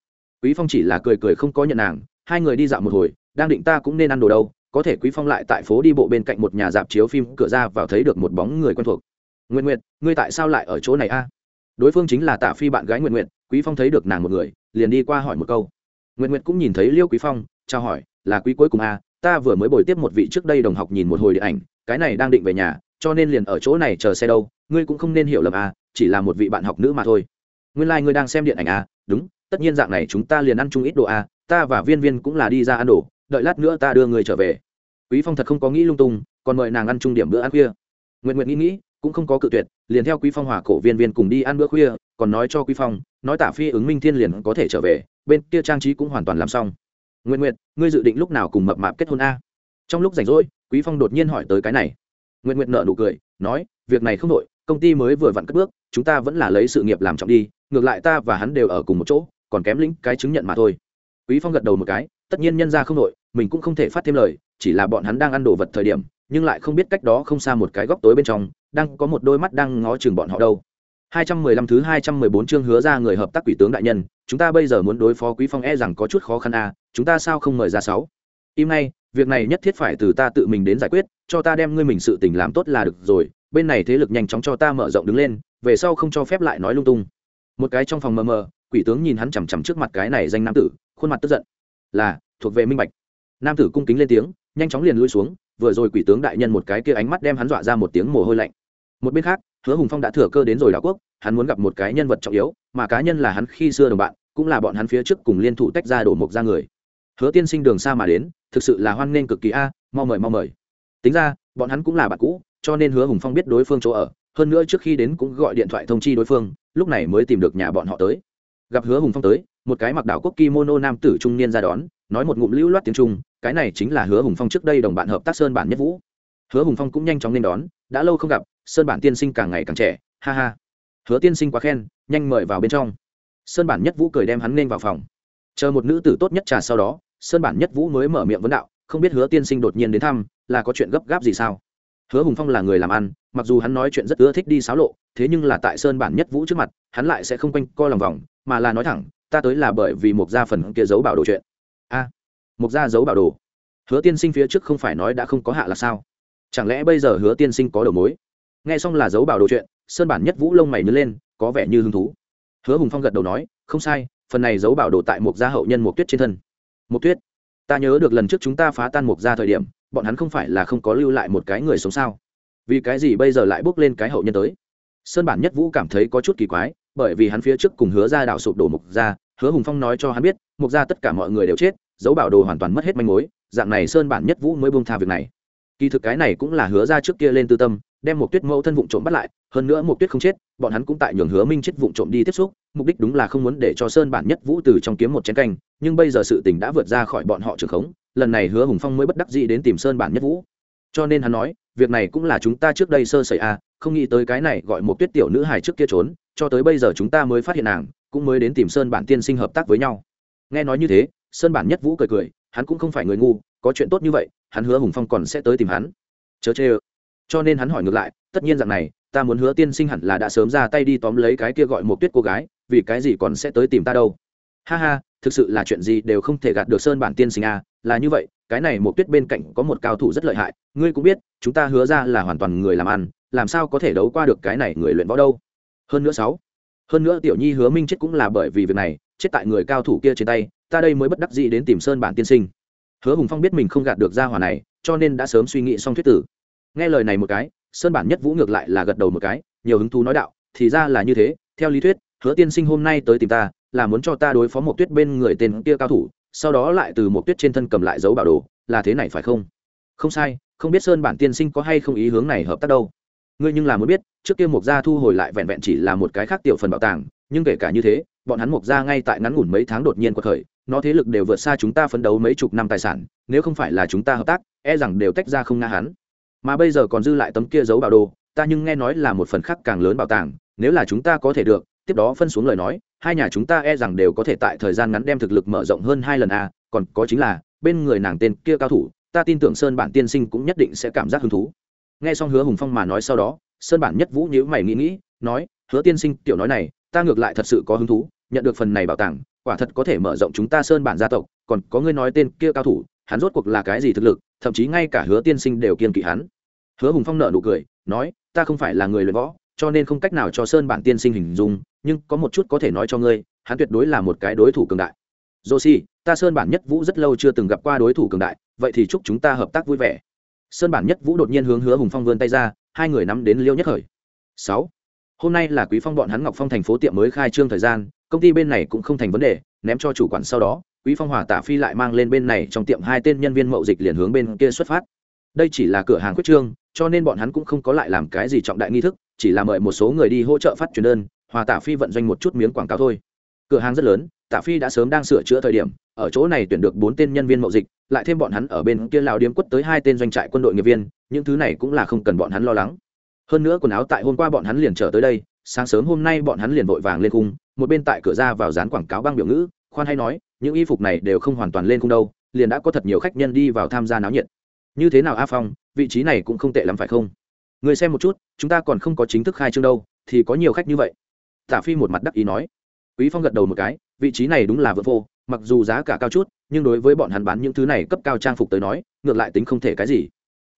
[SPEAKER 1] Quý phong chỉ là cười cười không có nhận nàng, hai người đi dạo một hồi, đang định ta cũng nên ăn đồ đâu, có thể quý phong lại tại phố đi bộ bên cạnh một nhà dạp chiếu phim cửa ra vào thấy được một bóng người quen thuộc. Nguyện nguyện ngươi tại sao lại ở chỗ này a? Đối phương chính là tạ phi bạn gái nguyện nguyện quý phong thấy được nàng một người, liền đi qua hỏi một câu. Nguyện nguyện cũng nhìn thấy liêu quý phong trao hỏi, là quý cuối cùng a ta vừa mới bồi tiếp một vị trước đây đồng học nhìn một hồi điện ảnh, cái này đang định về nhà cho nên liền ở chỗ này chờ xe đâu ngươi cũng không nên hiểu lầm à, chỉ là một vị bạn học nữ mà thôi. Nguyên lai、like、ngươi đang xem điện ảnh à? đúng tất nhiên dạng này chúng ta liền ăn chung ít đồ à, ta và viên viên cũng là đi ra ăn đồ đợi lát nữa ta đưa người trở về. Quý phong thật không có nghĩ lung tung còn mời nàng ăn chung điểm bữa ăn khuya. Nguyện nguyện nghĩ nghĩ cũng không có cự tuyệt liền theo quý phong hòa cổ viên viên cùng đi ăn bữa khuya còn nói cho quý phong nói tả phi ứng minh thiên liền có thể trở về bên kia trang trí cũng hoàn toàn làm xong. Nguyện nguyện ngươi dự định lúc nào cùng mập mạp kết hôn a? Trong lúc rảnh rỗi quý phong đột nhiên hỏi tới cái này nguyện nguyện nợ nụ cười nói việc này không đội công ty mới vừa vặn cất bước chúng ta vẫn là lấy sự nghiệp làm trọng đi ngược lại ta và hắn đều ở cùng một chỗ còn kém lĩnh cái chứng nhận mà thôi quý phong gật đầu một cái tất nhiên nhân ra không đội mình cũng không thể phát thêm lời chỉ là bọn hắn đang ăn đồ vật thời điểm nhưng lại không biết cách đó không xa một cái góc tối bên trong đang có một đôi mắt đang ngó chừng bọn họ đâu 215 thứ 214 chương hứa ra người hợp tác quỷ tướng đại nhân, chúng ta bây giờ muốn đối phó Quý Phong e rằng có chút khó khăn à, chúng ta sao không mời ra sáu? Im ngay, việc này nhất thiết phải từ ta tự mình đến giải quyết, cho ta đem ngươi mình sự tình làm tốt là được rồi, bên này thế lực nhanh chóng cho ta mở rộng đứng lên, về sau không cho phép lại nói lung tung. Một cái trong phòng mờ mờ, quỷ tướng nhìn hắn chằm chằm trước mặt cái này danh nam tử, khuôn mặt tức giận. Là, thuộc về minh bạch. Nam tử cung kính lên tiếng, nhanh chóng liền lui xuống, vừa rồi quỷ tướng đại nhân một cái kia ánh mắt đem hắn dọa ra một tiếng mồ hôi lạnh. Một bên khác, hứa hùng phong đã thừa cơ đến rồi đảo quốc hắn muốn gặp một cái nhân vật trọng yếu mà cá nhân là hắn khi xưa đồng bạn cũng là bọn hắn phía trước cùng liên thủ tách ra đổ mộc ra người hứa tiên sinh đường xa mà đến thực sự là hoan nghênh cực kỳ a mau mời mau mời tính ra, bọn hắn cũng là bạn cũ, cho nên hứa hùng phong biết đối phương chỗ ở, hơn nữa trước khi đến cũng gọi điện thoại thông chi đối phương, lúc này mới tìm được nhà bọn họ tới. Gặp hứa hùng phong tới, một cái mặc đảo quốc kimono nam tử trung niên ra đón, nói một ngụm lưu loát tiếng trung, cái này chính là hứa hùng phong trước đây đồng bạn hợp tác sơn bản nhất vũ. Hứa hùng phong cũng nhanh chóng nên đón, đã lâu không gặp, sơn bản tiên sinh càng ngày càng trẻ, ha ha. Hứa tiên sinh quá khen, nhanh mời vào bên trong. Sơn bản nhất vũ cười đem hắn nên vào phòng. Chờ một nữ tử tốt nhất trà sau đó, sơn bản nhất vũ mới mở miệng vấn đạo không biết hứa tiên sinh đột nhiên đến thăm là có chuyện gấp gáp gì sao? Hứa hùng phong là người làm ăn mặc dù hắn nói chuyện rất ưa thích đi xáo lộ thế nhưng là tại sơn bản nhất vũ trước mặt hắn lại sẽ không quanh co lòng vòng mà là nói thẳng ta tới là bởi vì một gia phần kia giấu bảo đồ chuyện. A à, một gia giấu bảo đồ? Hứa tiên sinh phía trước không phải nói đã không có hạ là sao? Chẳng lẽ bây giờ hứa tiên sinh có đầu mối? Nghe xong là dấu bảo đồ chuyện sơn bản nhất vũ lông mày nhớ lên có vẻ như hứng thú. Hứa hùng phong gật đầu nói không sai phần này dấu bảo đồ tại một gia hậu nhân một tuyết trên thân. Một tuyết? Ta nhớ được lần trước chúng ta phá tan mục gia thời điểm, bọn hắn không phải là không có lưu lại một cái người sống sao? Vì cái gì bây giờ lại bước lên cái hậu nhân tới? Sơn bản nhất vũ cảm thấy có chút kỳ quái, bởi vì hắn phía trước cùng hứa ra đảo sụp đổ mục gia, hứa hùng phong nói cho hắn biết, mục gia tất cả mọi người đều chết, dấu bảo đồ hoàn toàn mất hết manh mối, dạng này sơn bản nhất vũ mới buông tha việc này. Kỳ thực cái này cũng là hứa ra trước kia lên tư tâm đem một tuyết mẫu thân vụ trộm bắt lại hơn nữa một tuyết không chết bọn hắn cũng tại nhường hứa minh chết vụ trộm đi tiếp xúc mục đích đúng là không muốn để cho sơn bản nhất vũ từ trong kiếm một chén canh nhưng bây giờ sự tình đã vượt ra khỏi bọn họ trường khống lần này hứa hùng phong mới bất đắc dĩ đến tìm sơn bản nhất vũ. Cho nên hắn nói việc này cũng là chúng ta trước đây sơ sẩy a à, không nghĩ tới cái này gọi một tuyết tiểu nữ hài trước kia trốn cho tới bây giờ chúng ta mới phát hiện nàng cũng mới đến tìm sơn bản tiên sinh hợp tác với nhau. Nghe nói như thế sơn bản nhất vũ cười cười hắn cũng không phải người ngu có chuyện tốt như vậy hắn hứa hùng phong còn sẽ tới tìm hắn. Chớ chê ơ cho nên hắn hỏi ngược lại, tất nhiên rằng này, ta muốn hứa tiên sinh hẳn là đã sớm ra tay đi tóm lấy cái kia gọi một tuyết cô gái, vì cái gì còn sẽ tới tìm ta đâu? Ha ha, thực sự là chuyện gì đều không thể gạt được sơn bản tiên sinh à là như vậy, cái này một tuyết bên cạnh có một cao thủ rất lợi hại, ngươi cũng biết, chúng ta hứa ra là hoàn toàn người làm ăn, làm sao có thể đấu qua được cái này người luyện võ đâu? Hơn nữa sáu, hơn nữa tiểu nhi hứa minh chết cũng là bởi vì việc này, chết tại người cao thủ kia trên tay, ta đây mới bất đắc dĩ đến tìm sơn bản tiên sinh. Hứa hùng phong biết mình không gạt được ra hỏa này, cho nên đã sớm suy nghĩ xong thuyết tử nghe lời này một cái, sơn bản nhất vũ ngược lại là gật đầu một cái, nhiều hứng thú nói đạo, thì ra là như thế, theo lý thuyết, hứa tiên sinh hôm nay tới tìm ta, là muốn cho ta đối phó một tuyết bên người tên kia cao thủ, sau đó lại từ một tuyết trên thân cầm lại dấu bảo đồ, là thế này phải không? Không sai, không biết sơn bản tiên sinh có hay không ý hướng này hợp tác đâu. Ngươi nhưng là muốn biết, trước kia mục gia thu hồi lại vẹn vẹn chỉ là một cái khác tiểu phần bảo tàng, nhưng kể cả như thế, bọn hắn mục gia ngay tại ngắn ngủn mấy tháng đột nhiên quật khởi, nó thế lực đều vượt xa chúng ta phấn đấu mấy chục năm tài sản, nếu không phải là chúng ta hợp tác e rằng đều tách ra không nga hắn mà bây giờ còn dư lại tấm kia giấu bảo đồ, ta nhưng nghe nói là một phần khác càng lớn bảo tàng, nếu là chúng ta có thể được, tiếp đó phân xuống lời nói, hai nhà chúng ta e rằng đều có thể tại thời gian ngắn đem thực lực mở rộng hơn hai lần a còn có chính là, bên người nàng tên kia cao thủ, ta tin tưởng sơn bản tiên sinh cũng nhất định sẽ cảm giác hứng thú. Nghe xong hứa hùng phong mà nói sau đó, sơn bản nhất vũ nhữ mày nghĩ nghĩ, nói, hứa tiên sinh, tiểu nói này, ta ngược lại thật sự có hứng thú, nhận được phần này bảo tàng, quả thật có thể mở rộng chúng ta sơn bản gia tộc, còn có ngươi nói tên kia cao thủ hắn rốt cuộc là cái gì thực lực, thậm chí ngay cả hứa tiên sinh đều kiên kỵ hắn. Hứa hùng phong nợ nụ cười, nói, ta không phải là người luyện võ, cho nên không cách nào cho sơn bản tiên sinh hình dung, nhưng có một chút có thể nói cho ngươi, hắn tuyệt đối là một cái đối thủ cường đại. Joshi, ta sơn bản nhất vũ rất lâu chưa từng gặp qua đối thủ cường đại, vậy thì chúc chúng ta hợp tác vui vẻ. Sơn bản nhất vũ đột nhiên hướng hứa hùng phong vươn tay ra, hai người nắm đến liêu nhất khởi. Sáu, hôm nay là quý phong bọn hắn ngọc phong thành phố tiệm mới khai trương thời gian, công ty bên này cũng không thành vấn đề, ném cho chủ quản sau đó quý phong hòa tả phi lại mang lên bên này trong tiệm hai tên nhân viên mậu dịch liền hướng bên kia xuất phát. Đây chỉ là cửa hàng quyết trương, cho nên bọn hắn cũng không có lại làm cái gì trọng đại nghi thức, chỉ là mời một số người đi hỗ trợ phát truyền đơn, hòa tả phi vận doanh một chút miếng quảng cáo thôi. Cửa hàng rất lớn, tả phi đã sớm đang sửa chữa thời điểm, ở chỗ này tuyển được bốn tên nhân viên mậu dịch, lại thêm bọn hắn ở bên kia lào điếm quất tới hai tên doanh trại quân đội nghiệp viên, những thứ này cũng là không cần bọn hắn lo lắng. Hơn nữa quần áo tại hôm qua bọn hắn liền trở tới đây, sáng sớm hôm nay bọn hắn liền vội vàng lên cung một bên tại cửa ra vào dán quảng cáo băng biểu ngữ khoan hay nói, những y phục này đều không hoàn toàn lên cung đâu, liền đã có thật nhiều khách nhân đi vào tham gia náo nhiệt. Như thế nào a phong, vị trí này cũng không tệ lắm phải không? Người xem một chút, chúng ta còn không có chính thức khai trương đâu, thì có nhiều khách như vậy. Tả phi một mặt đắc ý nói. Quý phong gật đầu một cái, vị trí này đúng là vợ vô, mặc dù giá cả cao chút, nhưng đối với bọn hắn bán những thứ này cấp cao trang phục tới nói, ngược lại tính không thể cái gì.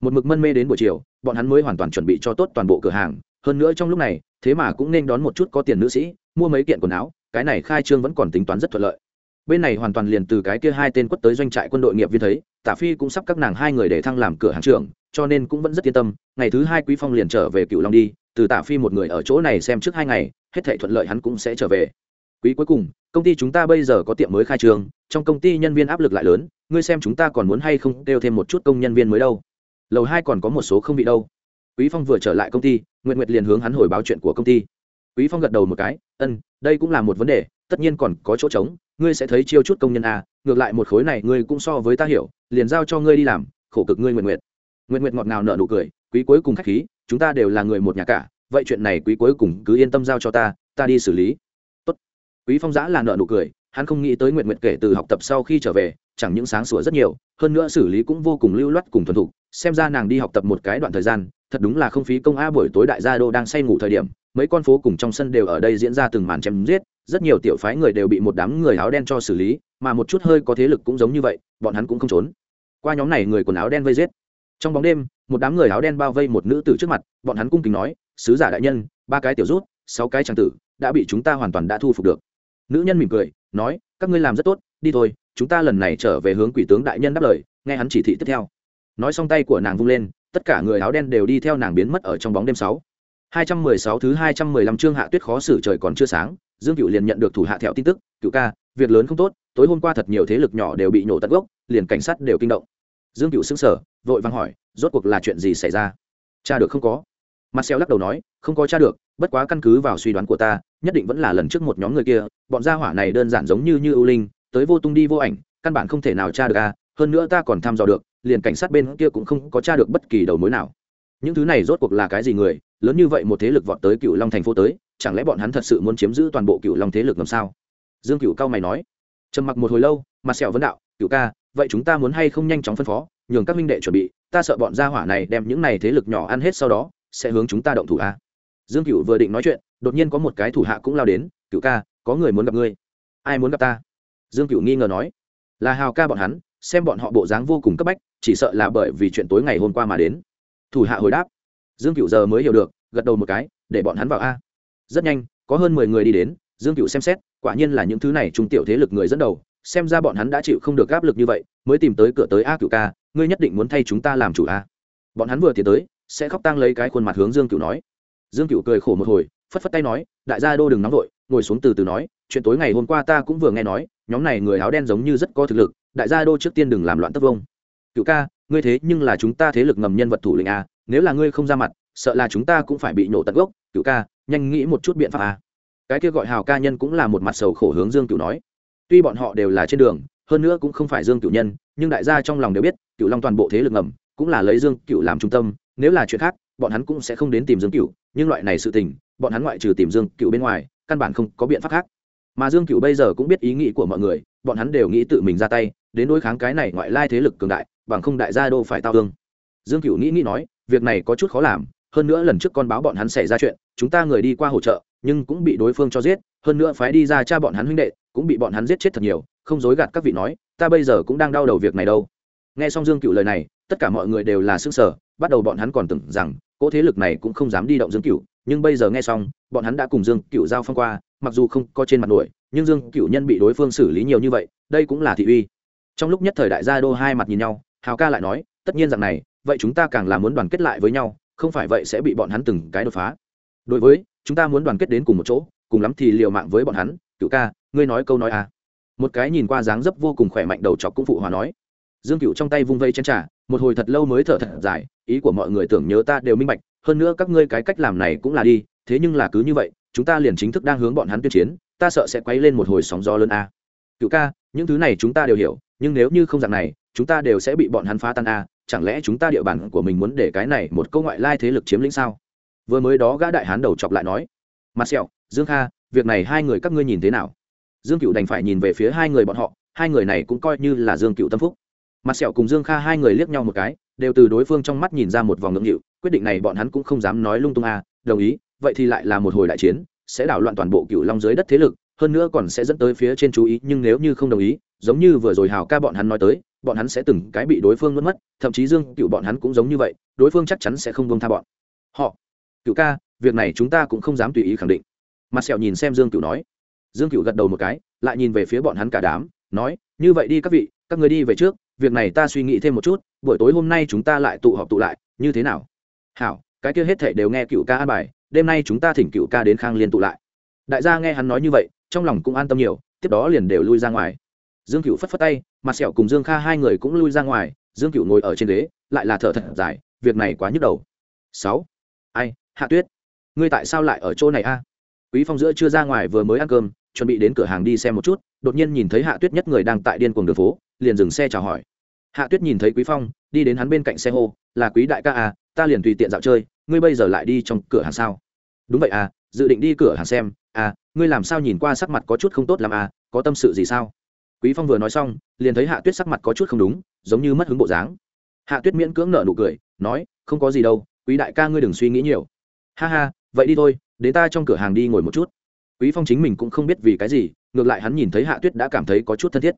[SPEAKER 1] Một mực mân mê đến buổi chiều, bọn hắn mới hoàn toàn chuẩn bị cho tốt toàn bộ cửa hàng, hơn nữa trong lúc này, thế mà cũng nên đón một chút có tiền nữ sĩ, mua mấy kiện quần áo cái này khai trương vẫn còn tính toán rất thuận lợi. Bên này hoàn toàn liền từ cái kia hai tên quất tới doanh trại quân đội nghiệp viên thấy, tả phi cũng sắp các nàng hai người để thăng làm cửa hàng trưởng, cho nên cũng vẫn rất yên tâm, ngày thứ hai quý phong liền trở về cựu long đi, từ tả phi một người ở chỗ này xem trước hai ngày, hết thảy thuận lợi hắn cũng sẽ trở về. Quý cuối cùng, công ty chúng ta bây giờ có tiệm mới khai trương, trong công ty nhân viên áp lực lại lớn, ngươi xem chúng ta còn muốn hay không kêu thêm một chút công nhân viên mới đâu. Lầu hai còn có một số không bị đâu. Quý phong vừa trở lại công ty nguyện nguyệt liền hướng hắn hồi báo chuyện của công ty quý phong gật đầu một cái, ân, đây cũng là một vấn đề, tất nhiên còn có chỗ trống, ngươi sẽ thấy chiêu chút công nhân à ngược lại một khối này ngươi cũng so với ta hiểu, liền giao cho ngươi đi làm, khổ cực ngươi nguyện nguyệt. Nguyện nguyệt ngọt ngào nở nụ cười, quý cuối cùng khách khí, chúng ta đều là người một nhà cả, vậy chuyện này quý cuối cùng cứ yên tâm giao cho ta ta đi xử lý. Tốt. Quý phong giã là nợ nụ cười, hắn không nghĩ tới nguyện nguyện kể từ học tập sau khi trở về, chẳng những sáng sủa rất nhiều, hơn nữa xử lý cũng vô cùng lưu loát cùng thuần thục, xem ra nàng đi học tập một cái đoạn thời gian, thật đúng là không phí công a buổi tối đại gia đô đang say ngủ thời điểm mấy con phố cùng trong sân đều ở đây diễn ra từng màn chém giết, rất nhiều tiểu phái người đều bị một đám người áo đen cho xử lý, mà một chút hơi có thế lực cũng giống như vậy, bọn hắn cũng không trốn. Qua nhóm này người quần áo đen vây giết. Trong bóng đêm, một đám người áo đen bao vây một nữ tử trước mặt, bọn hắn cung kính nói, sứ giả đại nhân, ba cái tiểu rút, sáu cái trang tử, đã bị chúng ta hoàn toàn đã thu phục được. Nữ nhân mỉm cười, nói, các ngươi làm rất tốt, đi thôi, chúng ta lần này trở về hướng quỷ tướng đại nhân đáp lời, nghe hắn chỉ thị tiếp theo. Nói xong tay của nàng vung lên, tất cả người áo đen đều đi theo nàng biến mất ở trong bóng đêm sáu hai trăm mười sáu thứ hai trăm mười lăm chương hạ tuyết khó xử trời còn chưa sáng, dương cửu liền nhận được thủ hạ theo tin tức, cửu ca, việc lớn không tốt, tối hôm qua thật nhiều thế lực nhỏ đều bị nổ tận gốc, liền cảnh sát đều kinh động. Dương cửu sững sờ, vội vàng hỏi, rốt cuộc là chuyện gì xảy ra? Cha được không có. Marcel lắc đầu nói, không có cha được, bất quá căn cứ vào suy đoán của ta, nhất định vẫn là lần trước một nhóm người kia, bọn gia hỏa này đơn giản giống như như ưu linh, tới vô tung đi vô ảnh, căn bản không thể nào tra được a, hơn nữa ta còn thăm dò được, liền cảnh sát bên kia cũng không có tra được bất kỳ đầu mối nào. Những thứ này rốt cuộc là cái gì người lớn như vậy một thế lực vọt tới cựu long thành phố tới, chẳng lẽ bọn hắn thật sự muốn chiếm giữ toàn bộ cựu long thế lực làm sao? Dương cựu cao mày nói. Trầm mặc một hồi lâu, mặt sẹo vấn đạo cựu ca, vậy chúng ta muốn hay không nhanh chóng phân phó, nhường các minh đệ chuẩn bị, ta sợ bọn gia hỏa này đem những này thế lực nhỏ ăn hết sau đó, sẽ hướng chúng ta động thủ a. Dương cựu vừa định nói chuyện, đột nhiên có một cái thủ hạ cũng lao đến cựu ca, có người muốn gặp ngươi. Ai muốn gặp ta? Dương cựu nghi ngờ nói. Là hào ca bọn hắn, xem bọn họ bộ dáng vô cùng cấp bách, chỉ sợ là bởi vì chuyện tối ngày hôm qua mà đến. Thủ hạ hồi đáp dương cựu giờ mới hiểu được, gật đầu một cái, để bọn hắn vào a. Rất nhanh, có hơn mười người đi đến, dương cựu xem xét, quả nhiên là những thứ này trung tiểu thế lực người dẫn đầu, xem ra bọn hắn đã chịu không được áp lực như vậy, mới tìm tới cửa tới a cựu ca, ngươi nhất định muốn thay chúng ta làm chủ a. Bọn hắn vừa tiến tới, sẽ khóc tang lấy cái khuôn mặt hướng dương cựu nói. Dương cựu cười khổ một hồi, phất phất tay nói, đại gia đô đừng nóng vội, ngồi xuống từ từ nói, chuyện tối ngày hôm qua ta cũng vừa nghe nói, nhóm này người áo đen giống như rất có thực lực, đại gia đô trước tiên đừng làm loạn tất vông. Cựu ca, ngươi thế nhưng là chúng ta thế lực ngầm nhân vật thủ lĩnh a nếu là ngươi không ra mặt, sợ là chúng ta cũng phải bị nổ tận gốc. Cựu ca, nhanh nghĩ một chút biện pháp à? cái kia gọi hào ca nhân cũng là một mặt sầu khổ hướng dương cựu nói. Tuy bọn họ đều là trên đường, hơn nữa cũng không phải dương cựu nhân, nhưng đại gia trong lòng đều biết cựu long toàn bộ thế lực ngầm cũng là lấy dương cựu làm trung tâm. Nếu là chuyện khác, bọn hắn cũng sẽ không đến tìm dương cựu nhưng loại này sự tình, bọn hắn ngoại trừ tìm dương cựu bên ngoài, căn bản không có biện pháp khác. Mà dương cựu bây giờ cũng biết ý nghĩ của mọi người, bọn hắn đều nghĩ tự mình ra tay, đến đối kháng cái này ngoại lai thế lực cường đại, bằng không đại gia đô phải tao thương. Dương cựu nghĩ nghĩ nói việc này có chút khó làm, hơn nữa lần trước con báo bọn hắn xảy ra chuyện, chúng ta người đi qua hỗ trợ, nhưng cũng bị đối phương cho giết, hơn nữa phái đi ra cha bọn hắn huynh đệ, cũng bị bọn hắn giết chết thật nhiều, không dối gạt các vị nói, ta bây giờ cũng đang đau đầu việc này đâu. Nghe xong dương cựu lời này, tất cả mọi người đều là xương sở bắt đầu bọn hắn còn tưởng rằng, cỗ thế lực này cũng không dám đi động dương cựu nhưng bây giờ nghe xong, bọn hắn đã cùng dương cựu giao phong qua, mặc dù không có trên mặt nổi, nhưng dương cựu nhân bị đối phương xử lý nhiều như vậy, đây cũng là thị uy. Trong lúc nhất thời đại gia đô hai mặt nhìn nhau, hào ca lại nói, tất nhiên rằng này vậy chúng ta càng là muốn đoàn kết lại với nhau, không phải vậy sẽ bị bọn hắn từng cái đột phá. Đối với, chúng ta muốn đoàn kết đến cùng một chỗ, cùng lắm thì liều mạng với bọn hắn cựu ca, ngươi nói câu nói à. Một cái nhìn qua dáng dấp vô cùng khỏe mạnh đầu chọc cũng phụ hòa nói. Dương cựu trong tay vung vây chân trả một hồi thật lâu mới thở thật dài, ý của mọi người tưởng nhớ ta đều minh bạch, hơn nữa các ngươi cái cách làm này cũng là đi, thế nhưng là cứ như vậy, chúng ta liền chính thức đang hướng bọn hắn tuyên chiến, ta sợ sẽ quấy lên một hồi sóng gió lớn a. Cựu ca, những thứ này chúng ta đều hiểu, nhưng nếu như không dạng này, chúng ta đều sẽ bị bọn hắn phá tan a chẳng lẽ chúng ta địa bàn của mình muốn để cái này một câu ngoại lai thế lực chiếm lĩnh sao? Vừa mới đó gã đại hán đầu chọc lại nói, mặt sẹo, dương kha, việc này hai người các ngươi nhìn thế nào? Dương cựu đành phải nhìn về phía hai người bọn họ, hai người này cũng coi như là dương cựu tâm phúc. Mặt sẹo cùng dương kha hai người liếc nhau một cái, đều từ đối phương trong mắt nhìn ra một vòng ngưỡng hiệu quyết định này bọn hắn cũng không dám nói lung tung à đồng ý, vậy thì lại là một hồi đại chiến, sẽ đảo loạn toàn bộ cựu long dưới đất thế lực, hơn nữa còn sẽ dẫn tới phía trên chú ý, nhưng nếu như không đồng ý, giống như vừa rồi hào ca bọn hắn nói tới bọn hắn sẽ từng cái bị đối phương mất mất, thậm chí dương cựu bọn hắn cũng giống như vậy, đối phương chắc chắn sẽ không bông tha bọn. Họ cựu ca, việc này chúng ta cũng không dám tùy ý khẳng định. Mặt sẹo nhìn xem dương cựu nói. Dương cựu gật đầu một cái, lại nhìn về phía bọn hắn cả đám, nói, như vậy đi các vị, các người đi về trước, việc này ta suy nghĩ thêm một chút, buổi tối hôm nay chúng ta lại tụ họp tụ lại, như thế nào? Hảo, cái kia hết thể đều nghe cựu ca an bài, đêm nay chúng ta thỉnh cựu ca đến khang liên tụ lại. Đại gia nghe hắn nói như vậy, trong lòng cũng an tâm nhiều, tiếp đó liền đều lui ra ngoài dương cựu phất phất tay, mặt sẹo cùng dương kha hai người cũng lui ra ngoài, dương cựu ngồi ở trên ghế, lại là thở thật dài, việc này quá nhức đầu. Sáu. Ai, hạ tuyết, ngươi tại sao lại ở chỗ này a? Quý phong giữa chưa ra ngoài vừa mới ăn cơm, chuẩn bị đến cửa hàng đi xem một chút, đột nhiên nhìn thấy hạ tuyết nhất người đang tại điên cuồng đường phố, liền dừng xe chào hỏi. Hạ tuyết nhìn thấy quý phong, đi đến hắn bên cạnh xe hô, là quý đại ca à ta liền tùy tiện dạo chơi, ngươi bây giờ lại đi trong cửa hàng sao? Đúng vậy à dự định đi cửa hàng xem à ngươi làm sao nhìn qua sắc mặt có chút không tốt làm à có tâm sự gì sao? Quý phong vừa nói xong, liền thấy hạ tuyết sắc mặt có chút không đúng, giống như mất hứng bộ dáng. Hạ tuyết miễn cưỡng nở nụ cười, nói, không có gì đâu, quý đại ca ngươi đừng suy nghĩ nhiều. Ha ha, vậy đi thôi, đến ta trong cửa hàng đi ngồi một chút. Quý phong chính mình cũng không biết vì cái gì, ngược lại hắn nhìn thấy hạ tuyết đã cảm thấy có chút thân thiết.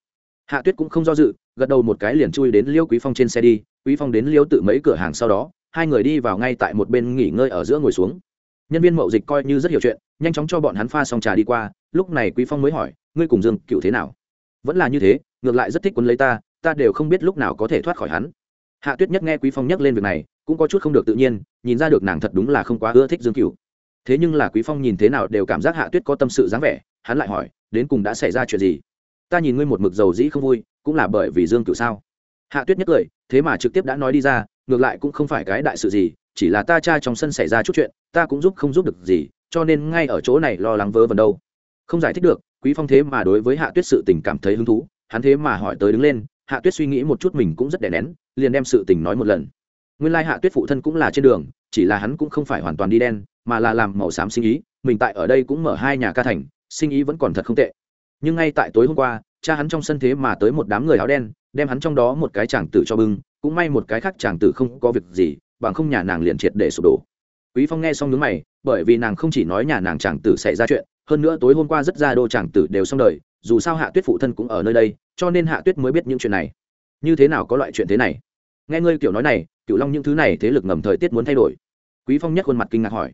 [SPEAKER 1] Hạ tuyết cũng không do dự, gật đầu một cái liền chui đến liêu quý phong trên xe đi. Quý phong đến liêu tự mấy cửa hàng sau đó, hai người đi vào ngay tại một bên nghỉ ngơi ở giữa ngồi xuống. Nhân viên mậu dịch coi như rất hiểu chuyện, nhanh chóng cho bọn hắn pha xong trà đi qua. Lúc này quý phong mới hỏi, ngươi cùng dương cựu thế nào? Vẫn là như thế, ngược lại rất thích quấn lấy ta ta đều không biết lúc nào có thể thoát khỏi hắn. Hạ tuyết nhất nghe quý phong nhắc lên việc này, cũng có chút không được tự nhiên, nhìn ra được nàng thật đúng là không quá ưa thích dương Cửu. thế nhưng là quý phong nhìn thế nào đều cảm giác hạ tuyết có tâm sự dáng vẻ, hắn lại hỏi, đến cùng đã xảy ra chuyện gì? Ta nhìn ngươi một mực dầu dĩ không vui, cũng là bởi vì dương Cửu sao? Hạ tuyết nhất cười, thế mà trực tiếp đã nói đi ra, ngược lại cũng không phải cái đại sự gì, chỉ là ta cha trong sân xảy ra chút chuyện, ta cũng giúp không giúp được gì, cho nên ngay ở chỗ này lo lắng vớ vẩn đâu. Không giải thích được quý phong thế mà đối với hạ tuyết sự tình cảm thấy hứng thú, hắn thế mà hỏi tới đứng lên, hạ tuyết suy nghĩ một chút mình cũng rất đè nén, liền đem sự tình nói một lần. Nguyên lai hạ tuyết phụ thân cũng là trên đường, chỉ là hắn cũng không phải hoàn toàn đi đen, mà là làm màu xám sinh ý, mình tại ở đây cũng mở hai nhà ca thành, sinh ý vẫn còn thật không tệ. Nhưng ngay tại tối hôm qua, cha hắn trong sân thế mà tới một đám người áo đen, đem hắn trong đó một cái chàng tử cho bưng, cũng may một cái khác chàng tử không có việc gì, bằng không nhà nàng liền triệt để sụp đổ. Quý phong nghe xong nhướng mày, bởi vì nàng không chỉ nói nhà nàng chàng tử xảy ra chuyện hơn nữa tối hôm qua rất ra đô chàng tử đều xong đời, dù sao hạ tuyết phụ thân cũng ở nơi đây, cho nên hạ tuyết mới biết những chuyện này. Như thế nào có loại chuyện thế này? Nghe ngươi kiểu nói này cựu long những thứ này thế lực ngầm thời tiết muốn thay đổi. Quý phong nhất khuôn mặt kinh ngạc hỏi.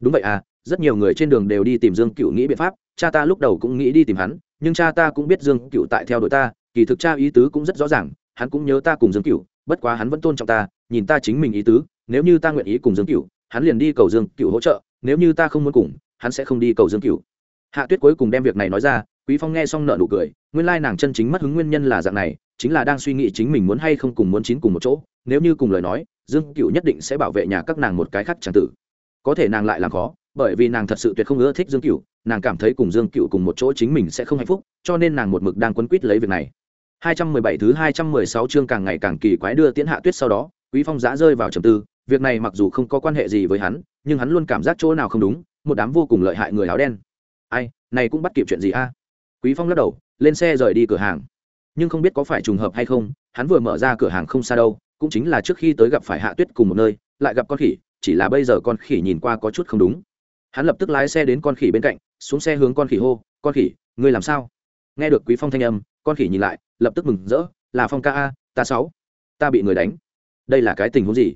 [SPEAKER 1] Đúng vậy à rất nhiều người trên đường đều đi tìm dương cựu nghĩ biện pháp, cha ta lúc đầu cũng nghĩ đi tìm hắn, nhưng cha ta cũng biết dương cựu tại theo đuổi ta, kỳ thực cha ý tứ cũng rất rõ ràng, hắn cũng nhớ ta cùng dương cựu bất quá hắn vẫn tôn trọng ta, nhìn ta chính mình ý tứ, nếu như ta nguyện ý cùng dương cựu hắn liền đi cầu dương cựu hỗ trợ, nếu như ta không muốn cùng, hắn sẽ không đi cầu dương cựu hạ tuyết cuối cùng đem việc này nói ra, quý phong nghe xong nợ nụ cười, nguyên lai nàng chân chính mất hứng nguyên nhân là dạng này, chính là đang suy nghĩ chính mình muốn hay không cùng muốn chín cùng một chỗ, nếu như cùng lời nói, dương cựu nhất định sẽ bảo vệ nhà các nàng một cái khác chẳng tử. Có thể nàng lại làm khó, bởi vì nàng thật sự tuyệt không ưa thích dương cựu nàng cảm thấy cùng dương cựu cùng một chỗ chính mình sẽ không hạnh phúc, cho nên nàng một mực đang quấn quýt lấy việc này. 217 thứ 216 chương càng ngày càng kỳ quái đưa tiễn hạ tuyết sau đó, quý phong giã rơi vào trầm tư, việc này mặc dù không có quan hệ gì với hắn, nhưng hắn luôn cảm giác chỗ nào không đúng, một đám vô cùng lợi hại người áo đen ai, này cũng bắt kịp chuyện gì a? Quý phong lắc đầu, lên xe rời đi cửa hàng. Nhưng không biết có phải trùng hợp hay không, hắn vừa mở ra cửa hàng không xa đâu, cũng chính là trước khi tới gặp phải hạ tuyết cùng một nơi, lại gặp con khỉ, chỉ là bây giờ con khỉ nhìn qua có chút không đúng. Hắn lập tức lái xe đến con khỉ bên cạnh, xuống xe hướng con khỉ hô, con khỉ, ngươi làm sao? Nghe được quý phong thanh âm, con khỉ nhìn lại, lập tức mừng rỡ, là phong ca a, ta sáu, ta bị người đánh. Đây là cái tình huống gì?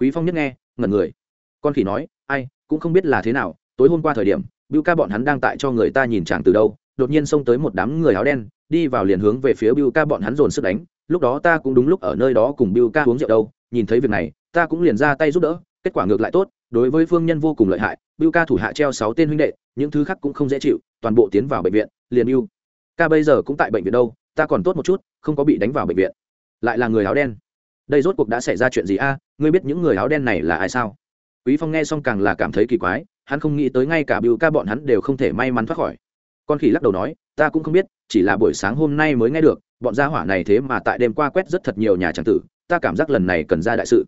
[SPEAKER 1] Quý phong nhất nghe, ngẩn người. Con khỉ nói, ai, cũng không biết là thế nào, tối hôm qua thời điểm bưu ca bọn hắn đang tại cho người ta nhìn chàng từ đâu, đột nhiên xông tới một đám người áo đen, đi vào liền hướng về phía bưu ca bọn hắn dồn sức đánh. Lúc đó ta cũng đúng lúc ở nơi đó cùng bưu ca uống rượu đâu, nhìn thấy việc này, ta cũng liền ra tay giúp đỡ, kết quả ngược lại tốt, đối với phương nhân vô cùng lợi hại bưu ca thủ hạ treo sáu tên huynh đệ, những thứ khác cũng không dễ chịu, toàn bộ tiến vào bệnh viện, liền bưu ca bây giờ cũng tại bệnh viện đâu, ta còn tốt một chút, không có bị đánh vào bệnh viện. Lại là người áo đen. Đây rốt cuộc đã xảy ra chuyện gì a? Ngươi biết những người áo đen này là ai sao? Quý phong nghe xong càng là cảm thấy kỳ quái hắn không nghĩ tới ngay cả bưu ca bọn hắn đều không thể may mắn thoát khỏi. Con khỉ lắc đầu nói, ta cũng không biết, chỉ là buổi sáng hôm nay mới nghe được, bọn gia hỏa này thế mà tại đêm qua quét rất thật nhiều nhà tràng tử, ta cảm giác lần này cần ra đại sự.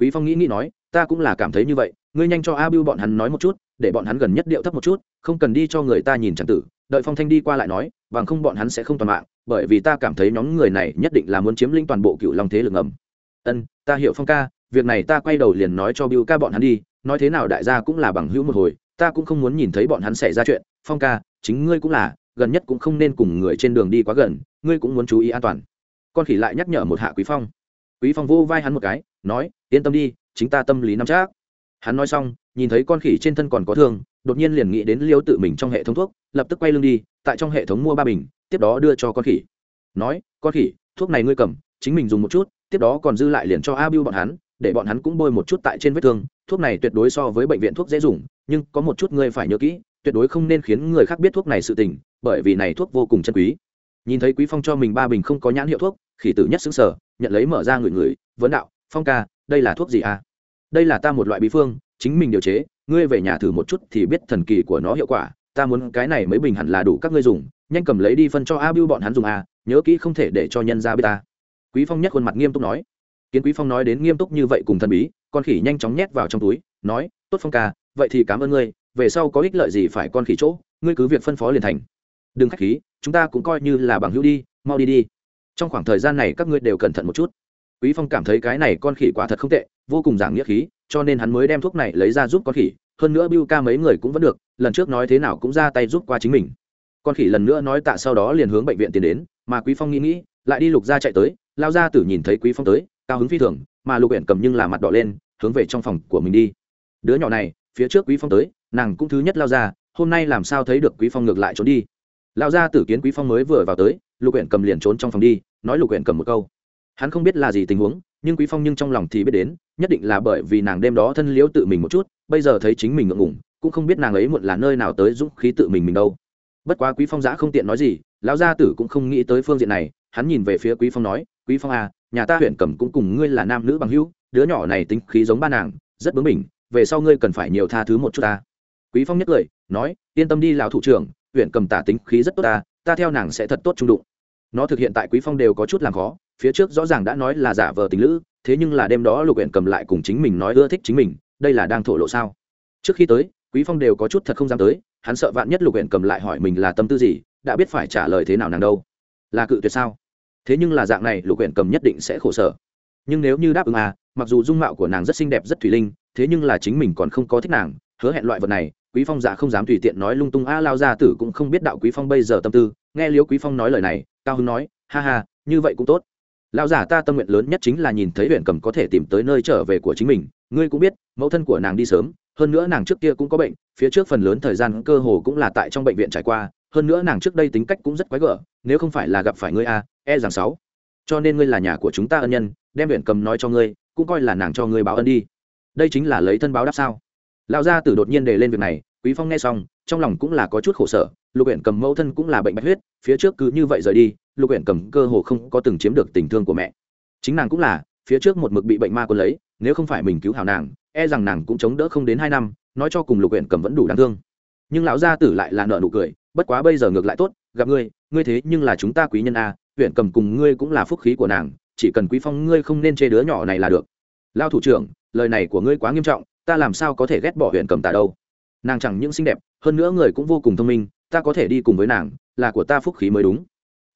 [SPEAKER 1] Quý phong nghĩ nghĩ nói, ta cũng là cảm thấy như vậy, ngươi nhanh cho a bưu bọn hắn nói một chút, để bọn hắn gần nhất điệu thấp một chút, không cần đi cho người ta nhìn tràng tử. Đợi phong thanh đi qua lại nói, bằng không bọn hắn sẽ không toàn mạng, bởi vì ta cảm thấy nhóm người này nhất định là muốn chiếm lĩnh toàn bộ cựu long thế lực ngầm. Ân, ta hiểu phong ca, việc này ta quay đầu liền nói cho bưu ca bọn hắn đi nói thế nào đại gia cũng là bằng hữu một hồi, ta cũng không muốn nhìn thấy bọn hắn xảy ra chuyện, phong ca, chính ngươi cũng là, gần nhất cũng không nên cùng người trên đường đi quá gần, ngươi cũng muốn chú ý an toàn. Con khỉ lại nhắc nhở một hạ quý phong. Quý phong vô vai hắn một cái, nói, yên tâm đi, chính ta tâm lý nắm chắc. Hắn nói xong, nhìn thấy con khỉ trên thân còn có thương, đột nhiên liền nghĩ đến liêu tự mình trong hệ thống thuốc, lập tức quay lưng đi, tại trong hệ thống mua ba bình, tiếp đó đưa cho con khỉ. Nói, con khỉ, thuốc này ngươi cầm, chính mình dùng một chút, tiếp đó còn dư lại liền cho a bọn hắn, để bọn hắn cũng bôi một chút tại trên vết thương thuốc này tuyệt đối so với bệnh viện thuốc dễ dùng, nhưng có một chút ngươi phải nhớ kỹ, tuyệt đối không nên khiến người khác biết thuốc này sự tình, bởi vì này thuốc vô cùng chân quý. Nhìn thấy quý phong cho mình ba bình không có nhãn hiệu thuốc, khỉ tử nhất xứng sở nhận lấy mở ra người người, vấn đạo, phong ca, đây là thuốc gì à? Đây là ta một loại bí phương, chính mình điều chế, ngươi về nhà thử một chút thì biết thần kỳ của nó hiệu quả, ta muốn cái này mấy bình hẳn là đủ các ngươi dùng, nhanh cầm lấy đi phân cho a bưu bọn hắn dùng a nhớ kỹ không thể để cho nhân ra biết ta. Quý phong nhất khuôn mặt nghiêm túc nói kiến quý phong nói đến nghiêm túc như vậy cùng thần bí, con khỉ nhanh chóng nhét vào trong túi, nói, tốt phong ca, vậy thì cảm ơn ngươi, về sau có ích lợi gì phải con khỉ chỗ, ngươi cứ việc phân phó liền thành. Đừng khách khí, chúng ta cũng coi như là bằng hữu đi, mau đi đi. Trong khoảng thời gian này các ngươi đều cẩn thận một chút. Quý phong cảm thấy cái này con khỉ quả thật không tệ, vô cùng giảng nghĩa khí, cho nên hắn mới đem thuốc này lấy ra giúp con khỉ, hơn nữa bưu ca mấy người cũng vẫn được, lần trước nói thế nào cũng ra tay giúp qua chính mình. Con khỉ lần nữa nói tạ sau đó liền hướng bệnh viện tiến đến, mà quý phong nghĩ nghĩ, lại đi lục ra chạy tới, lao ra tử nhìn thấy quý phong tới cao hứng phi thường, mà lục huyện cầm nhưng là mặt đỏ lên, hướng về trong phòng của mình đi. Đứa nhỏ này, phía trước quý phong tới, nàng cũng thứ nhất lao ra, hôm nay làm sao thấy được quý phong ngược lại trốn đi. Lao ra tử kiến quý phong mới vừa vào tới, lục huyện cầm liền trốn trong phòng đi, nói lục huyện cầm một câu. Hắn không biết là gì tình huống, nhưng quý phong nhưng trong lòng thì biết đến, nhất định là bởi vì nàng đêm đó thân liễu tự mình một chút, bây giờ thấy chính mình ngượng ngùng, cũng không biết nàng ấy muộn là nơi nào tới dũng khí tự mình mình đâu. Bất quá quý phong giã không tiện nói gì, lão gia tử cũng không nghĩ tới phương diện này, hắn nhìn về phía quý phong nói, quý phong à nhà ta huyện cầm cũng cùng ngươi là nam nữ bằng hữu, đứa nhỏ này tính khí giống ba nàng, rất bướng bỉnh, về sau ngươi cần phải nhiều tha thứ một chút ta. Quý phong nhất lời, nói, yên tâm đi lão thủ trưởng, huyện cầm tả tính khí rất tốt ta ta theo nàng sẽ thật tốt trung đụng. Nó thực hiện tại quý phong đều có chút làm khó, phía trước rõ ràng đã nói là giả vờ tình lữ, thế nhưng là đêm đó lục huyện cầm lại cùng chính mình nói ưa thích chính mình, đây là đang thổ lộ sao? Trước khi tới, quý phong đều có chút thật không dám tới, hắn sợ vạn nhất lục huyện cầm lại hỏi mình là tâm tư gì, đã biết phải trả lời thế nào nàng đâu. Là cự tuyệt sao? Thế nhưng là dạng này, lục huyện cầm nhất định sẽ khổ sở. Nhưng nếu như đáp ứng à mặc dù dung mạo của nàng rất xinh đẹp, rất thủy linh, thế nhưng là chính mình còn không có thích nàng, hứa hẹn loại vật này, quý phong dạ không dám tùy tiện nói lung tung, a lao gia tử cũng không biết đạo quý phong bây giờ tâm tư. Nghe liếu quý phong nói lời này, cao hưng nói, ha ha, như vậy cũng tốt. Lao giả ta tâm nguyện lớn nhất chính là nhìn thấy huyện cầm có thể tìm tới nơi trở về của chính mình. Ngươi cũng biết, mẫu thân của nàng đi sớm, hơn nữa nàng trước kia cũng có bệnh, phía trước phần lớn thời gian cơ hồ cũng là tại trong bệnh viện trải qua, hơn nữa nàng trước đây tính cách cũng rất quái gở, nếu không phải là gặp phải ngươi a e rằng sáu. Cho nên ngươi là nhà của chúng ta ân nhân, đem huyện cầm nói cho ngươi, cũng coi là nàng cho ngươi báo ân đi. Đây chính là lấy thân báo đáp sao? Lão gia tử đột nhiên đề lên việc này, quý phong nghe xong, trong lòng cũng là có chút khổ sở, lục huyện cầm mẫu thân cũng là bệnh bạch huyết, phía trước cứ như vậy rời đi, lục huyện cầm cơ hồ không có từng chiếm được tình thương của mẹ. Chính nàng cũng là, phía trước một mực bị bệnh ma quân lấy, nếu không phải mình cứu hảo nàng e rằng nàng cũng chống đỡ không đến hai năm, nói cho cùng lục huyện cầm vẫn đủ đáng thương. Nhưng lão gia tử lại là nợ nụ cười, bất quá bây giờ ngược lại tốt, gặp ngươi ngươi thế nhưng là chúng ta quý nhân a huyện cầm cùng ngươi cũng là phúc khí của nàng, chỉ cần quý phong ngươi không nên chê đứa nhỏ này là được. Lao thủ trưởng, lời này của ngươi quá nghiêm trọng, ta làm sao có thể ghét bỏ huyện cầm tà đâu? Nàng chẳng những xinh đẹp, hơn nữa người cũng vô cùng thông minh, ta có thể đi cùng với nàng, là của ta phúc khí mới đúng.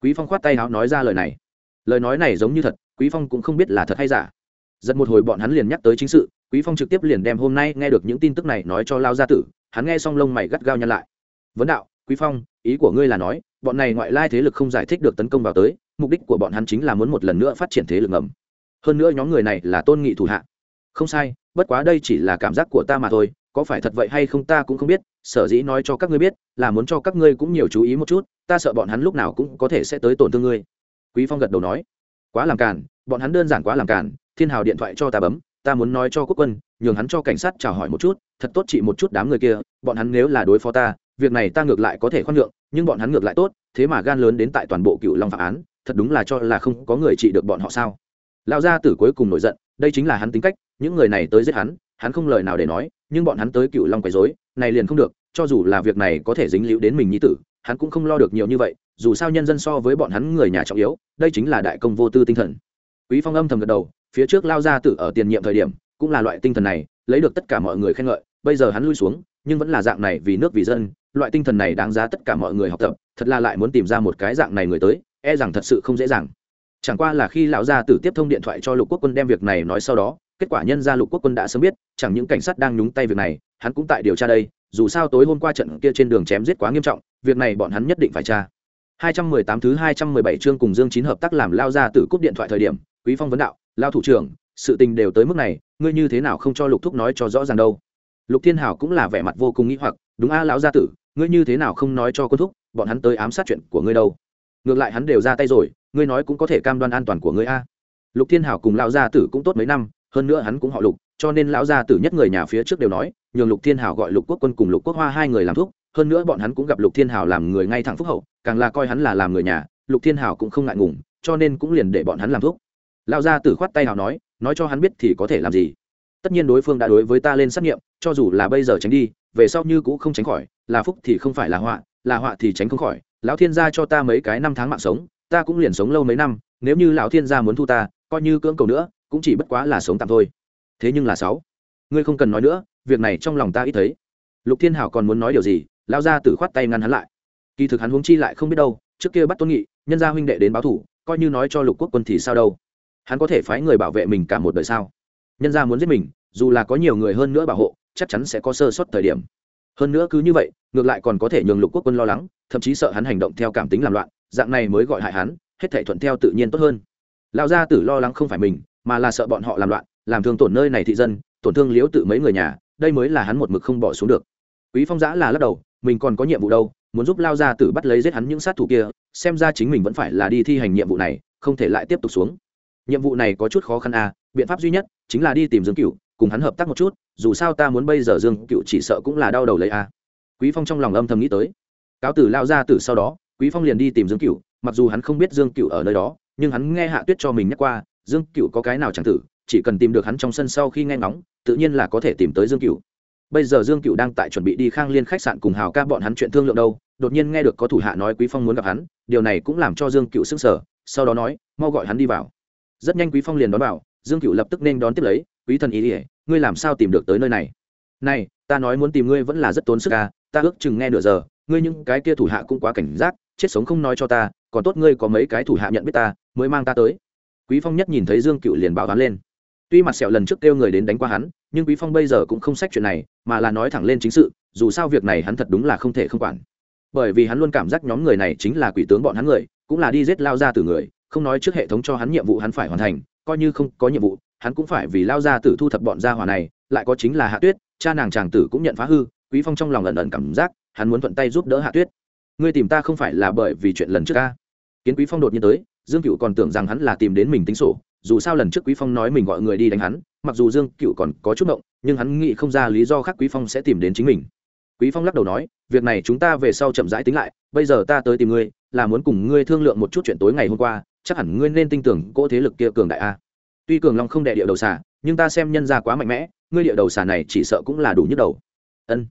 [SPEAKER 1] Quý phong khoát tay áo nói ra lời này. Lời nói này giống như thật, quý phong cũng không biết là thật hay giả. Giật một hồi bọn hắn liền nhắc tới chính sự, quý phong trực tiếp liền đem hôm nay nghe được những tin tức này nói cho lao gia tử, hắn nghe xong lông mày gắt gao nhăn lại. Vấn đạo, quý phong, ý của ngươi là nói bọn này ngoại lai thế lực không giải thích được tấn công vào tới, mục đích của bọn hắn chính là muốn một lần nữa phát triển thế lực ngầm. Hơn nữa nhóm người này là tôn nghị thủ hạ. Không sai, bất quá đây chỉ là cảm giác của ta mà thôi, có phải thật vậy hay không ta cũng không biết, sở dĩ nói cho các ngươi biết, là muốn cho các ngươi cũng nhiều chú ý một chút, ta sợ bọn hắn lúc nào cũng có thể sẽ tới tổn thương ngươi. Quý phong gật đầu nói. Quá làm cản bọn hắn đơn giản quá làm cản thiên hào điện thoại cho ta bấm, ta muốn nói cho quốc quân, nhường hắn cho cảnh sát chào hỏi một chút, thật tốt trị một chút đám người kia, bọn hắn nếu là đối phó ta việc này ta ngược lại có thể khoan nhượng, nhưng bọn hắn ngược lại tốt, thế mà gan lớn đến tại toàn bộ cựu long phạm án, thật đúng là cho là không có người trị được bọn họ sao? Lão gia tử cuối cùng nổi giận, đây chính là hắn tính cách, những người này tới giết hắn hắn không lời nào để nói, nhưng bọn hắn tới cựu long quấy rối, này liền không được, cho dù là việc này có thể dính líu đến mình nhi tử, hắn cũng không lo được nhiều như vậy, dù sao nhân dân so với bọn hắn người nhà trọng yếu, đây chính là đại công vô tư tinh thần. Quý phong âm thầm gật đầu, phía trước lao gia tử ở tiền nhiệm thời điểm, cũng là loại tinh thần này, lấy được tất cả mọi người khen ngợi, bây giờ hắn lui xuống nhưng vẫn là dạng này vì nước vì dân loại tinh thần này đáng giá tất cả mọi người học tập thật là lại muốn tìm ra một cái dạng này người tới e rằng thật sự không dễ dàng chẳng qua là khi lão gia tử tiếp thông điện thoại cho lục quốc quân đem việc này nói sau đó kết quả nhân ra lục quốc quân đã sớm biết chẳng những cảnh sát đang nhúng tay việc này hắn cũng tại điều tra đây dù sao tối hôm qua trận kia trên đường chém giết quá nghiêm trọng việc này bọn hắn nhất định phải tra 218 thứ 217 chương cùng Dương Chín hợp tác làm lao ra tử cúp điện thoại thời điểm, Quý Phong vấn đạo, lao thủ trưởng, sự tình đều tới mức này, ngươi như thế nào không cho Lục Thúc nói cho rõ ràng đâu? Lục Thiên Hảo cũng là vẻ mặt vô cùng nghĩ hoặc, đúng a lão gia tử, ngươi như thế nào không nói cho quân thúc, bọn hắn tới ám sát chuyện của ngươi đâu? Ngược lại hắn đều ra tay rồi, ngươi nói cũng có thể cam đoan an toàn của ngươi a. Lục Thiên Hảo cùng lão gia tử cũng tốt mấy năm, hơn nữa hắn cũng họ Lục, cho nên lão gia tử nhất người nhà phía trước đều nói, nhường Lục Thiên Hảo gọi Lục Quốc Quân cùng Lục Quốc Hoa hai người làm thuốc, hơn nữa bọn hắn cũng gặp Lục Thiên Hảo làm người ngay thẳng phúc hậu, càng là coi hắn là làm người nhà, Lục Thiên Hảo cũng không ngại ngùng, cho nên cũng liền để bọn hắn làm thuốc. Lão gia tử khoát tay hào nói, nói cho hắn biết thì có thể làm gì. Tất nhiên đối phương đã đối với ta lên xét nghiệm, cho dù là bây giờ tránh đi, về sau như cũng không tránh khỏi, là phúc thì không phải là họa, là họa thì tránh không khỏi. Lão Thiên gia cho ta mấy cái năm tháng mạng sống, ta cũng liền sống lâu mấy năm, nếu như lão Thiên gia muốn thu ta, coi như cưỡng cầu nữa, cũng chỉ bất quá là sống tạm thôi. Thế nhưng là sáu ngươi không cần nói nữa việc này trong lòng ta ít thấy. Lục thiên hảo còn muốn nói điều gì lao ra tử khoát tay ngăn hắn lại. Kỳ thực hắn huống chi lại không biết đâu trước kia bắt tôn nghị nhân gia huynh đệ đến báo thủ coi như nói cho lục quốc quân thì sao đâu. Hắn có thể phái người bảo vệ mình cả một đời sao? Nhân gia muốn giết mình, dù là có nhiều người hơn nữa bảo hộ, chắc chắn sẽ có sơ suất thời điểm. Hơn nữa cứ như vậy, ngược lại còn có thể nhường lục quốc quân lo lắng, thậm chí sợ hắn hành động theo cảm tính làm loạn, dạng này mới gọi hại hắn, hết thể thuận theo tự nhiên tốt hơn. Lão gia tử lo lắng không phải mình, mà là sợ bọn họ làm loạn, làm thương tổn nơi này thị dân, tổn thương liếu tự mấy người nhà, đây mới là hắn một mực không bỏ xuống được. Quý phong giã là lắc đầu, mình còn có nhiệm vụ đâu, muốn giúp lao gia tử bắt lấy giết hắn những sát thủ kia, xem ra chính mình vẫn phải là đi thi hành nhiệm vụ này, không thể lại tiếp tục xuống. Nhiệm vụ này có chút khó khăn à biện pháp duy nhất chính là đi tìm dương cựu cùng hắn hợp tác một chút, dù sao ta muốn bây giờ dương cựu chỉ sợ cũng là đau đầu lấy à quý phong trong lòng âm thầm nghĩ tới. Cáo tử lao ra từ sau đó, quý phong liền đi tìm dương cựu mặc dù hắn không biết dương cựu ở nơi đó, nhưng hắn nghe hạ tuyết cho mình nhắc qua, dương cựu có cái nào chẳng tử, chỉ cần tìm được hắn trong sân sau khi nghe ngóng, tự nhiên là có thể tìm tới dương cựu bây giờ dương cựu đang tại chuẩn bị đi khang liên khách sạn cùng hào ca bọn hắn chuyện thương lượng đâu, đột nhiên nghe được có thủ hạ nói quý phong muốn gặp hắn, điều này cũng làm cho dương cựu sững sờ, sau đó nói, mau gọi hắn đi vào. Rất nhanh quý phong liền đón vào dương cựu lập tức nên đón tiếp lấy, quý thần ý ỉa ngươi làm sao tìm được tới nơi này? Này, ta nói muốn tìm ngươi vẫn là rất tốn sức à ta ước chừng nghe nửa giờ, ngươi những cái kia thủ hạ cũng quá cảnh giác, chết sống không nói cho ta, còn tốt ngươi có mấy cái thủ hạ nhận biết ta, mới mang ta tới. Quý phong nhất nhìn thấy dương cựu liền báo toán lên. Tuy mặt sẹo lần trước kêu người đến đánh qua hắn, nhưng quý phong bây giờ cũng không sách chuyện này, mà là nói thẳng lên chính sự, dù sao việc này hắn thật đúng là không thể không quản. Bởi vì hắn luôn cảm giác nhóm người này chính là quỷ tướng bọn hắn người, cũng là đi giết lao ra từ người, không nói trước hệ thống cho hắn nhiệm vụ hắn phải hoàn thành coi như không có nhiệm vụ, hắn cũng phải vì lao ra tử thu thập bọn gia hỏa này, lại có chính là hạ tuyết, cha nàng chàng tử cũng nhận phá hư, quý phong trong lòng lần lần cảm giác, hắn muốn thuận tay giúp đỡ hạ tuyết. Ngươi tìm ta không phải là bởi vì chuyện lần trước ca kiến quý phong đột nhiên tới, dương cựu còn tưởng rằng hắn là tìm đến mình tính sổ, dù sao lần trước quý phong nói mình gọi người đi đánh hắn, mặc dù dương cựu còn có chút động, nhưng hắn nghĩ không ra lý do khác quý phong sẽ tìm đến chính mình. Quý phong lắc đầu nói, việc này chúng ta về sau chậm rãi tính lại, bây giờ ta tới tìm ngươi, là muốn cùng ngươi thương lượng một chút chuyện tối ngày hôm qua chắc hẳn ngươi nên tin tưởng cỗ thế lực kia cường đại a. Tuy cường long không đệ địa đầu xà, nhưng ta xem nhân ra quá mạnh mẽ, ngươi địa đầu xà này chỉ sợ cũng là đủ nhức đầu. Ân.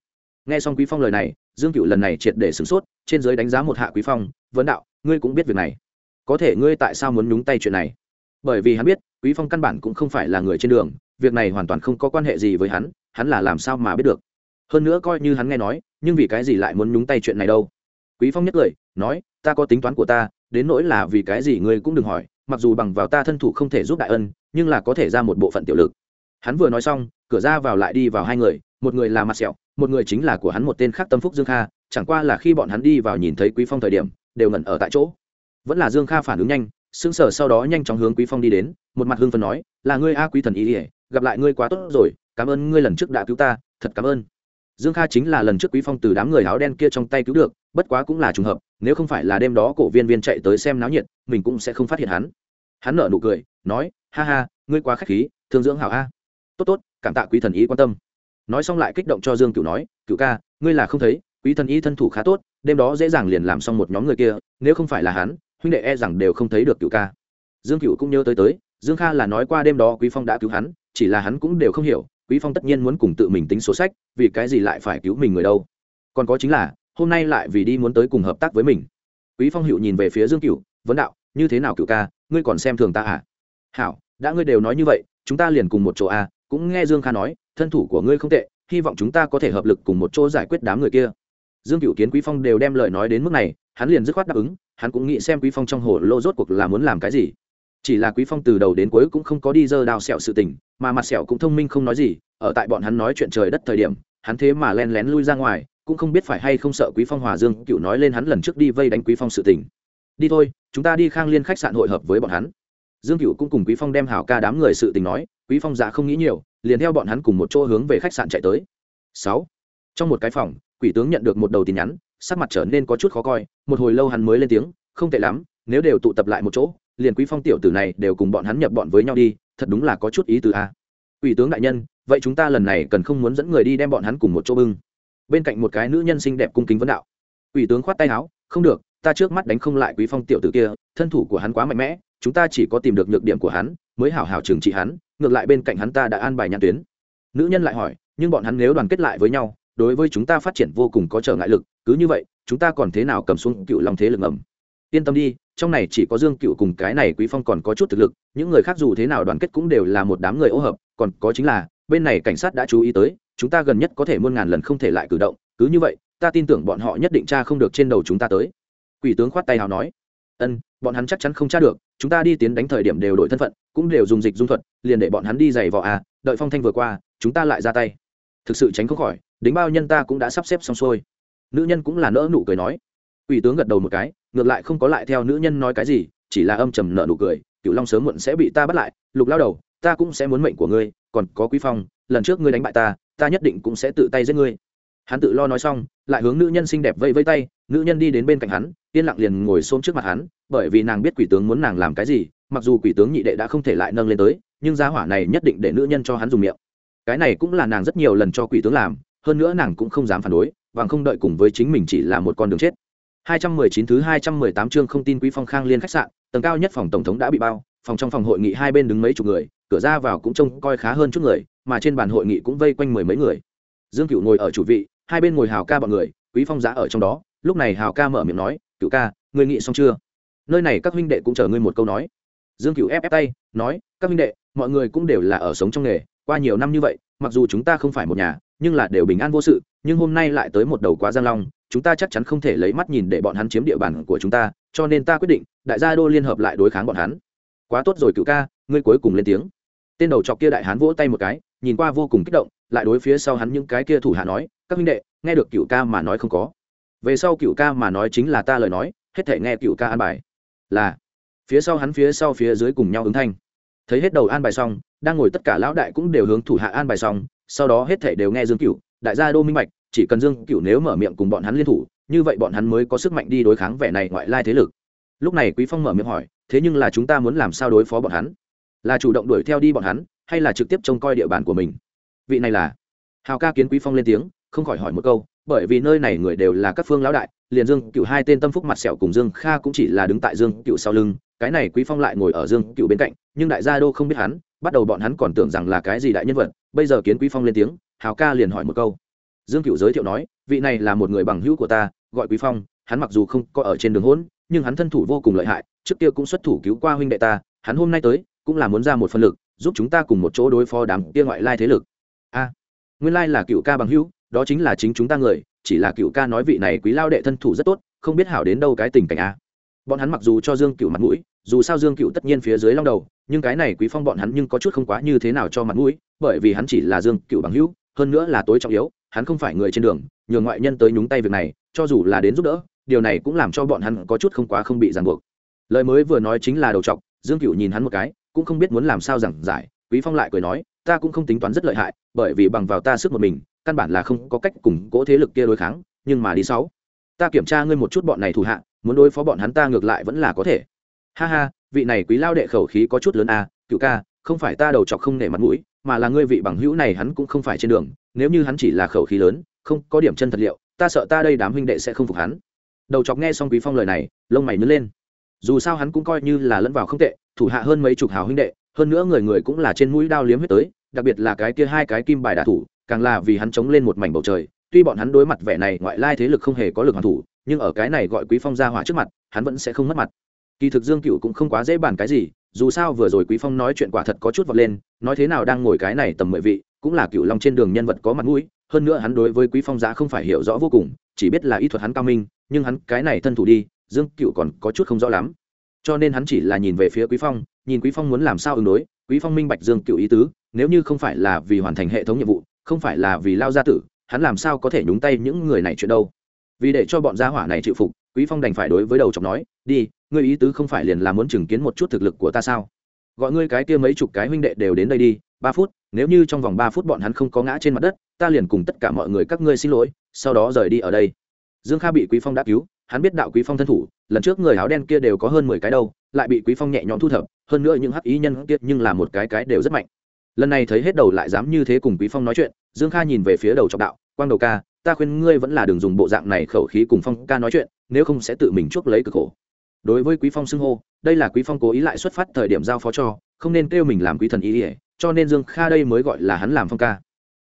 [SPEAKER 1] Nghe xong quý phong lời này, dương cựu lần này triệt để sửng sốt, trên giới đánh giá một hạ quý phong, vấn đạo, ngươi cũng biết việc này. Có thể ngươi tại sao muốn nhúng tay chuyện này? Bởi vì hắn biết, quý phong căn bản cũng không phải là người trên đường, việc này hoàn toàn không có quan hệ gì với hắn hắn là làm sao mà biết được. Hơn nữa coi như hắn nghe nói, nhưng vì cái gì lại muốn nhúng tay chuyện này đâu? Quý phong nhất cười nói, ta có tính toán của ta, đến nỗi là vì cái gì ngươi cũng đừng hỏi, mặc dù bằng vào ta thân thủ không thể giúp đại ân, nhưng là có thể ra một bộ phận tiểu lực. Hắn vừa nói xong, cửa ra vào lại đi vào hai người, một người là mặt sẹo, một người chính là của hắn một tên khác tâm phúc dương kha, chẳng qua là khi bọn hắn đi vào nhìn thấy quý phong thời điểm, đều ngẩn ở tại chỗ. Vẫn là dương kha phản ứng nhanh, sững sờ sau đó nhanh chóng hướng quý phong đi đến, một mặt hương phấn nói, là ngươi a quý thần ý ỉa gặp lại ngươi quá tốt rồi, cảm ơn ngươi lần trước đã cứu ta, thật cảm ơn dương kha chính là lần trước quý phong từ đám người áo đen kia trong tay cứu được, bất quá cũng là trùng hợp, nếu không phải là đêm đó cổ viên viên chạy tới xem náo nhiệt, mình cũng sẽ không phát hiện hắn. Hắn nở nụ cười, nói, ha ha, ngươi quá khách khí, thương dưỡng hảo a. Tốt tốt, cảm tạ quý thần ý quan tâm. Nói xong lại kích động cho dương cửu nói, cửu ca, ngươi là không thấy, quý thần ý thân thủ khá tốt, đêm đó dễ dàng liền làm xong một nhóm người kia, nếu không phải là hắn, huynh đệ e rằng đều không thấy được cửu ca. Dương cửu cũng nhớ tới tới, dương kha là nói qua đêm đó quý phong đã cứu hắn, chỉ là hắn cũng đều không hiểu quý phong tất nhiên muốn cùng tự mình tính sổ sách, vì cái gì lại phải cứu mình người đâu? Còn có chính là, hôm nay lại vì đi muốn tới cùng hợp tác với mình. Quý phong hữu nhìn về phía dương cửu, vấn đạo, như thế nào cửu ca, ngươi còn xem thường ta à? Hảo, đã ngươi đều nói như vậy, chúng ta liền cùng một chỗ à cũng nghe dương kha nói, thân thủ của ngươi không tệ, hy vọng chúng ta có thể hợp lực cùng một chỗ giải quyết đám người kia. Dương cửu kiến quý phong đều đem lời nói đến mức này, hắn liền dứt khoát đáp ứng, hắn cũng nghĩ xem quý phong trong hồ lô rốt cuộc là muốn làm cái gì chỉ là quý phong từ đầu đến cuối cũng không có đi dơ đào sẹo sự tình mà mặt sẹo cũng thông minh không nói gì ở tại bọn hắn nói chuyện trời đất thời điểm hắn thế mà len lén lui ra ngoài cũng không biết phải hay không sợ quý phong hòa dương cựu nói lên hắn lần trước đi vây đánh quý phong sự tình. Đi thôi chúng ta đi khang liên khách sạn hội hợp với bọn hắn. Dương cựu cũng cùng quý phong đem hảo ca đám người sự tình nói quý phong dạ không nghĩ nhiều liền theo bọn hắn cùng một chỗ hướng về khách sạn chạy tới. Sáu, trong một cái phòng quỷ tướng nhận được một đầu tin nhắn sắc mặt trở nên có chút khó coi một hồi lâu hắn mới lên tiếng không tệ lắm nếu đều tụ tập lại một chỗ liền quý phong tiểu tử này đều cùng bọn hắn nhập bọn với nhau đi, thật đúng là có chút ý từ a à. ủy tướng đại nhân, vậy chúng ta lần này cần không muốn dẫn người đi đem bọn hắn cùng một chỗ bưng. Bên cạnh một cái nữ nhân xinh đẹp cung kính vấn đạo. Ủy tướng khoát tay áo, không được, ta trước mắt đánh không lại quý phong tiểu tử kia, thân thủ của hắn quá mạnh mẽ, chúng ta chỉ có tìm được nhược điểm của hắn, mới hảo hảo trừng trị hắn, ngược lại bên cạnh hắn ta đã an bài nhãn tuyến. Nữ nhân lại hỏi, nhưng bọn hắn nếu đoàn kết lại với nhau, đối với chúng ta phát triển vô cùng có trở ngại lực, cứ như vậy, chúng ta còn thế nào cầm xuống cựu long thế lực ngầm? Yên tâm đi trong này chỉ có dương cựu cùng cái này quý phong còn có chút thực lực những người khác dù thế nào đoàn kết cũng đều là một đám người ô hợp còn có chính là bên này cảnh sát đã chú ý tới chúng ta gần nhất có thể muôn ngàn lần không thể lại cử động cứ như vậy ta tin tưởng bọn họ nhất định tra không được trên đầu chúng ta tới. Quỷ tướng khoát tay hào nói. Ân bọn hắn chắc chắn không tra được chúng ta đi tiến đánh thời điểm đều đổi thân phận cũng đều dùng dịch dung thuật liền để bọn hắn đi giày vò à đợi phong thanh vừa qua chúng ta lại ra tay. Thực sự tránh không khỏi đính bao nhân ta cũng đã sắp xếp xong xuôi. Nữ nhân cũng là nỡ nụ cười nói. Quỷ tướng gật đầu một cái, ngược lại không có lại theo nữ nhân nói cái gì, chỉ là âm trầm nợ nụ cười, cựu Long sớm muộn sẽ bị ta bắt lại, Lục lao đầu, ta cũng sẽ muốn mệnh của ngươi, còn có Quý Phong, lần trước ngươi đánh bại ta, ta nhất định cũng sẽ tự tay giết ngươi. Hắn tự lo nói xong, lại hướng nữ nhân xinh đẹp vẫy vẫy tay, nữ nhân đi đến bên cạnh hắn, yên lặng liền ngồi xôm trước mặt hắn, bởi vì nàng biết quỷ tướng muốn nàng làm cái gì, mặc dù quỷ tướng nhị đệ đã không thể lại nâng lên tới, nhưng giá hỏa này nhất định để nữ nhân cho hắn dùng miệng. Cái này cũng là nàng rất nhiều lần cho quỷ tướng làm, hơn nữa nàng cũng không dám phản đối, và không đợi cùng với chính mình chỉ là một con đường chết. 219 thứ 218 chương không tin Quý Phong Khang Liên khách sạn, tầng cao nhất phòng tổng thống đã bị bao, phòng trong phòng hội nghị hai bên đứng mấy chục người, cửa ra vào cũng trông coi khá hơn chút người, mà trên bàn hội nghị cũng vây quanh mười mấy người. Dương Cửu ngồi ở chủ vị, hai bên ngồi Hào ca bọn người, Quý Phong giá ở trong đó, lúc này Hào ca mở miệng nói, "Cửu ca, ngươi nghị xong chưa? Nơi này các huynh đệ cũng chờ ngươi một câu nói." Dương Cửu ép ép tay, nói, "Các huynh đệ, mọi người cũng đều là ở sống trong nghề, qua nhiều năm như vậy, mặc dù chúng ta không phải một nhà, nhưng là đều bình an vô sự nhưng hôm nay lại tới một đầu quá giang long chúng ta chắc chắn không thể lấy mắt nhìn để bọn hắn chiếm địa bàn của chúng ta, cho nên ta quyết định, đại gia đô liên hợp lại đối kháng bọn hắn. Quá tốt rồi, cựu ca, ngươi cuối cùng lên tiếng. Tên đầu chọc kia đại hán vỗ tay một cái, nhìn qua vô cùng kích động, lại đối phía sau hắn những cái kia thủ hạ nói, các huynh đệ, nghe được cựu ca mà nói không có. Về sau cựu ca mà nói chính là ta lời nói, hết thể nghe cựu ca an bài. Là, phía sau hắn phía sau phía dưới cùng nhau ứng thanh. Thấy hết đầu an bài xong, đang ngồi tất cả lão đại cũng đều hướng thủ hạ an bài xong, sau đó hết thể đều nghe dương cựu đại gia đô minh bạch chỉ cần dương cựu nếu mở miệng cùng bọn hắn liên thủ, như vậy bọn hắn mới có sức mạnh đi đối kháng vẻ này ngoại lai thế lực. Lúc này quý phong mở miệng hỏi, thế nhưng là chúng ta muốn làm sao đối phó bọn hắn? Là chủ động đuổi theo đi bọn hắn, hay là trực tiếp trông coi địa bàn của mình? Vị này là? Hào ca kiến quý phong lên tiếng, không khỏi hỏi một câu, bởi vì nơi này người đều là các phương lão đại, liền dương cựu hai tên tâm phúc mặt sẹo cùng dương kha cũng chỉ là đứng tại dương cựu sau lưng, cái này quý phong lại ngồi ở dương cựu bên cạnh, nhưng đại gia đô không biết hắn, bắt đầu bọn hắn còn tưởng rằng là cái gì đại nhân vật, bây giờ kiến quý phong lên tiếng, hào ca liền hỏi một câu dương cựu giới thiệu nói, vị này là một người bằng hữu của ta, gọi quý phong, hắn mặc dù không có ở trên đường hỗn nhưng hắn thân thủ vô cùng lợi hại, trước kia cũng xuất thủ cứu qua huynh đệ ta, hắn hôm nay tới, cũng là muốn ra một phân lực, giúp chúng ta cùng một chỗ đối phó đám kia ngoại lai thế lực. A, nguyên lai là cựu ca bằng hữu, đó chính là chính chúng ta người, chỉ là cựu ca nói vị này quý lao đệ thân thủ rất tốt, không biết hảo đến đâu cái tình cảnh a. Bọn hắn mặc dù cho dương cựu mặt mũi, dù sao dương cựu tất nhiên phía dưới long đầu, nhưng cái này quý phong bọn hắn nhưng có chút không quá như thế nào cho mặt mũi, bởi vì hắn chỉ là dương cựu bằng hữu, hơn nữa là tối trọng yếu hắn không phải người trên đường, nhường ngoại nhân tới nhúng tay việc này, cho dù là đến giúp đỡ, điều này cũng làm cho bọn hắn có chút không quá không bị ràng buộc. Lời mới vừa nói chính là đầu trọc dương cựu nhìn hắn một cái, cũng không biết muốn làm sao giảng giải, quý phong lại cười nói, ta cũng không tính toán rất lợi hại, bởi vì bằng vào ta sức một mình, căn bản là không có cách cùng cố thế lực kia đối kháng, nhưng mà đi sáu, ta kiểm tra ngươi một chút bọn này thủ hạ, muốn đối phó bọn hắn ta ngược lại vẫn là có thể. Ha ha, vị này quý lao đệ khẩu khí có chút lớn à cựu ca, không phải ta đầu chọc không nể mặt mũi, mà là ngươi vị bằng hữu này hắn cũng không phải trên đường nếu như hắn chỉ là khẩu khí lớn, không có điểm chân thật liệu, ta sợ ta đây đám huynh đệ sẽ không phục hắn. Đầu chọc nghe xong quý phong lời này, lông mày nhướng lên. Dù sao hắn cũng coi như là lẫn vào không tệ, thủ hạ hơn mấy chục hào huynh đệ, hơn nữa người người cũng là trên mũi đao liếm huyết tới, đặc biệt là cái kia hai cái kim bài đả thủ, càng là vì hắn chống lên một mảnh bầu trời. Tuy bọn hắn đối mặt vẻ này ngoại lai thế lực không hề có lực hoàn thủ, nhưng ở cái này gọi quý phong ra hỏa trước mặt, hắn vẫn sẽ không mất mặt. Kỳ thực dương cựu cũng không quá dễ bàn cái gì, dù sao vừa rồi quý phong nói chuyện quả thật có chút vọt lên, nói thế nào đang ngồi cái này tầm mười vị cũng là cựu long trên đường nhân vật có mặt mũi, hơn nữa hắn đối với quý phong giá không phải hiểu rõ vô cùng, chỉ biết là ý thuật hắn cao minh, nhưng hắn cái này thân thủ đi, dương cựu còn có chút không rõ lắm. Cho nên hắn chỉ là nhìn về phía quý phong, nhìn quý phong muốn làm sao ứng đối, quý phong minh bạch dương cựu ý tứ, nếu như không phải là vì hoàn thành hệ thống nhiệm vụ, không phải là vì lao gia tử, hắn làm sao có thể nhúng tay những người này chuyện đâu. Vì để cho bọn gia hỏa này chịu phục, quý phong đành phải đối với đầu chọc nói, đi, ngươi ý tứ không phải liền là muốn chứng kiến một chút thực lực của ta sao? Gọi ngươi cái kia mấy chục cái huynh đệ đều đến đây đi ba phút, nếu như trong vòng ba phút bọn hắn không có ngã trên mặt đất, ta liền cùng tất cả mọi người các ngươi xin lỗi, sau đó rời đi ở đây. Dương kha bị quý phong đã cứu, hắn biết đạo quý phong thân thủ, lần trước người áo đen kia đều có hơn mười cái đâu, lại bị quý phong nhẹ nhõm thu thập, hơn nữa những hắc ý nhân kia nhưng là một cái cái đều rất mạnh. Lần này thấy hết đầu lại dám như thế cùng quý phong nói chuyện, dương kha nhìn về phía đầu trọng đạo, quang đầu ca, ta khuyên ngươi vẫn là đừng dùng bộ dạng này khẩu khí cùng phong ca nói chuyện, nếu không sẽ tự mình chuốc lấy cực khổ. Đối với quý phong xưng hô, đây là quý phong cố ý lại xuất phát thời điểm giao phó cho, không nên kêu mình làm quý thần ý ỉa cho nên dương kha đây mới gọi là hắn làm phong ca.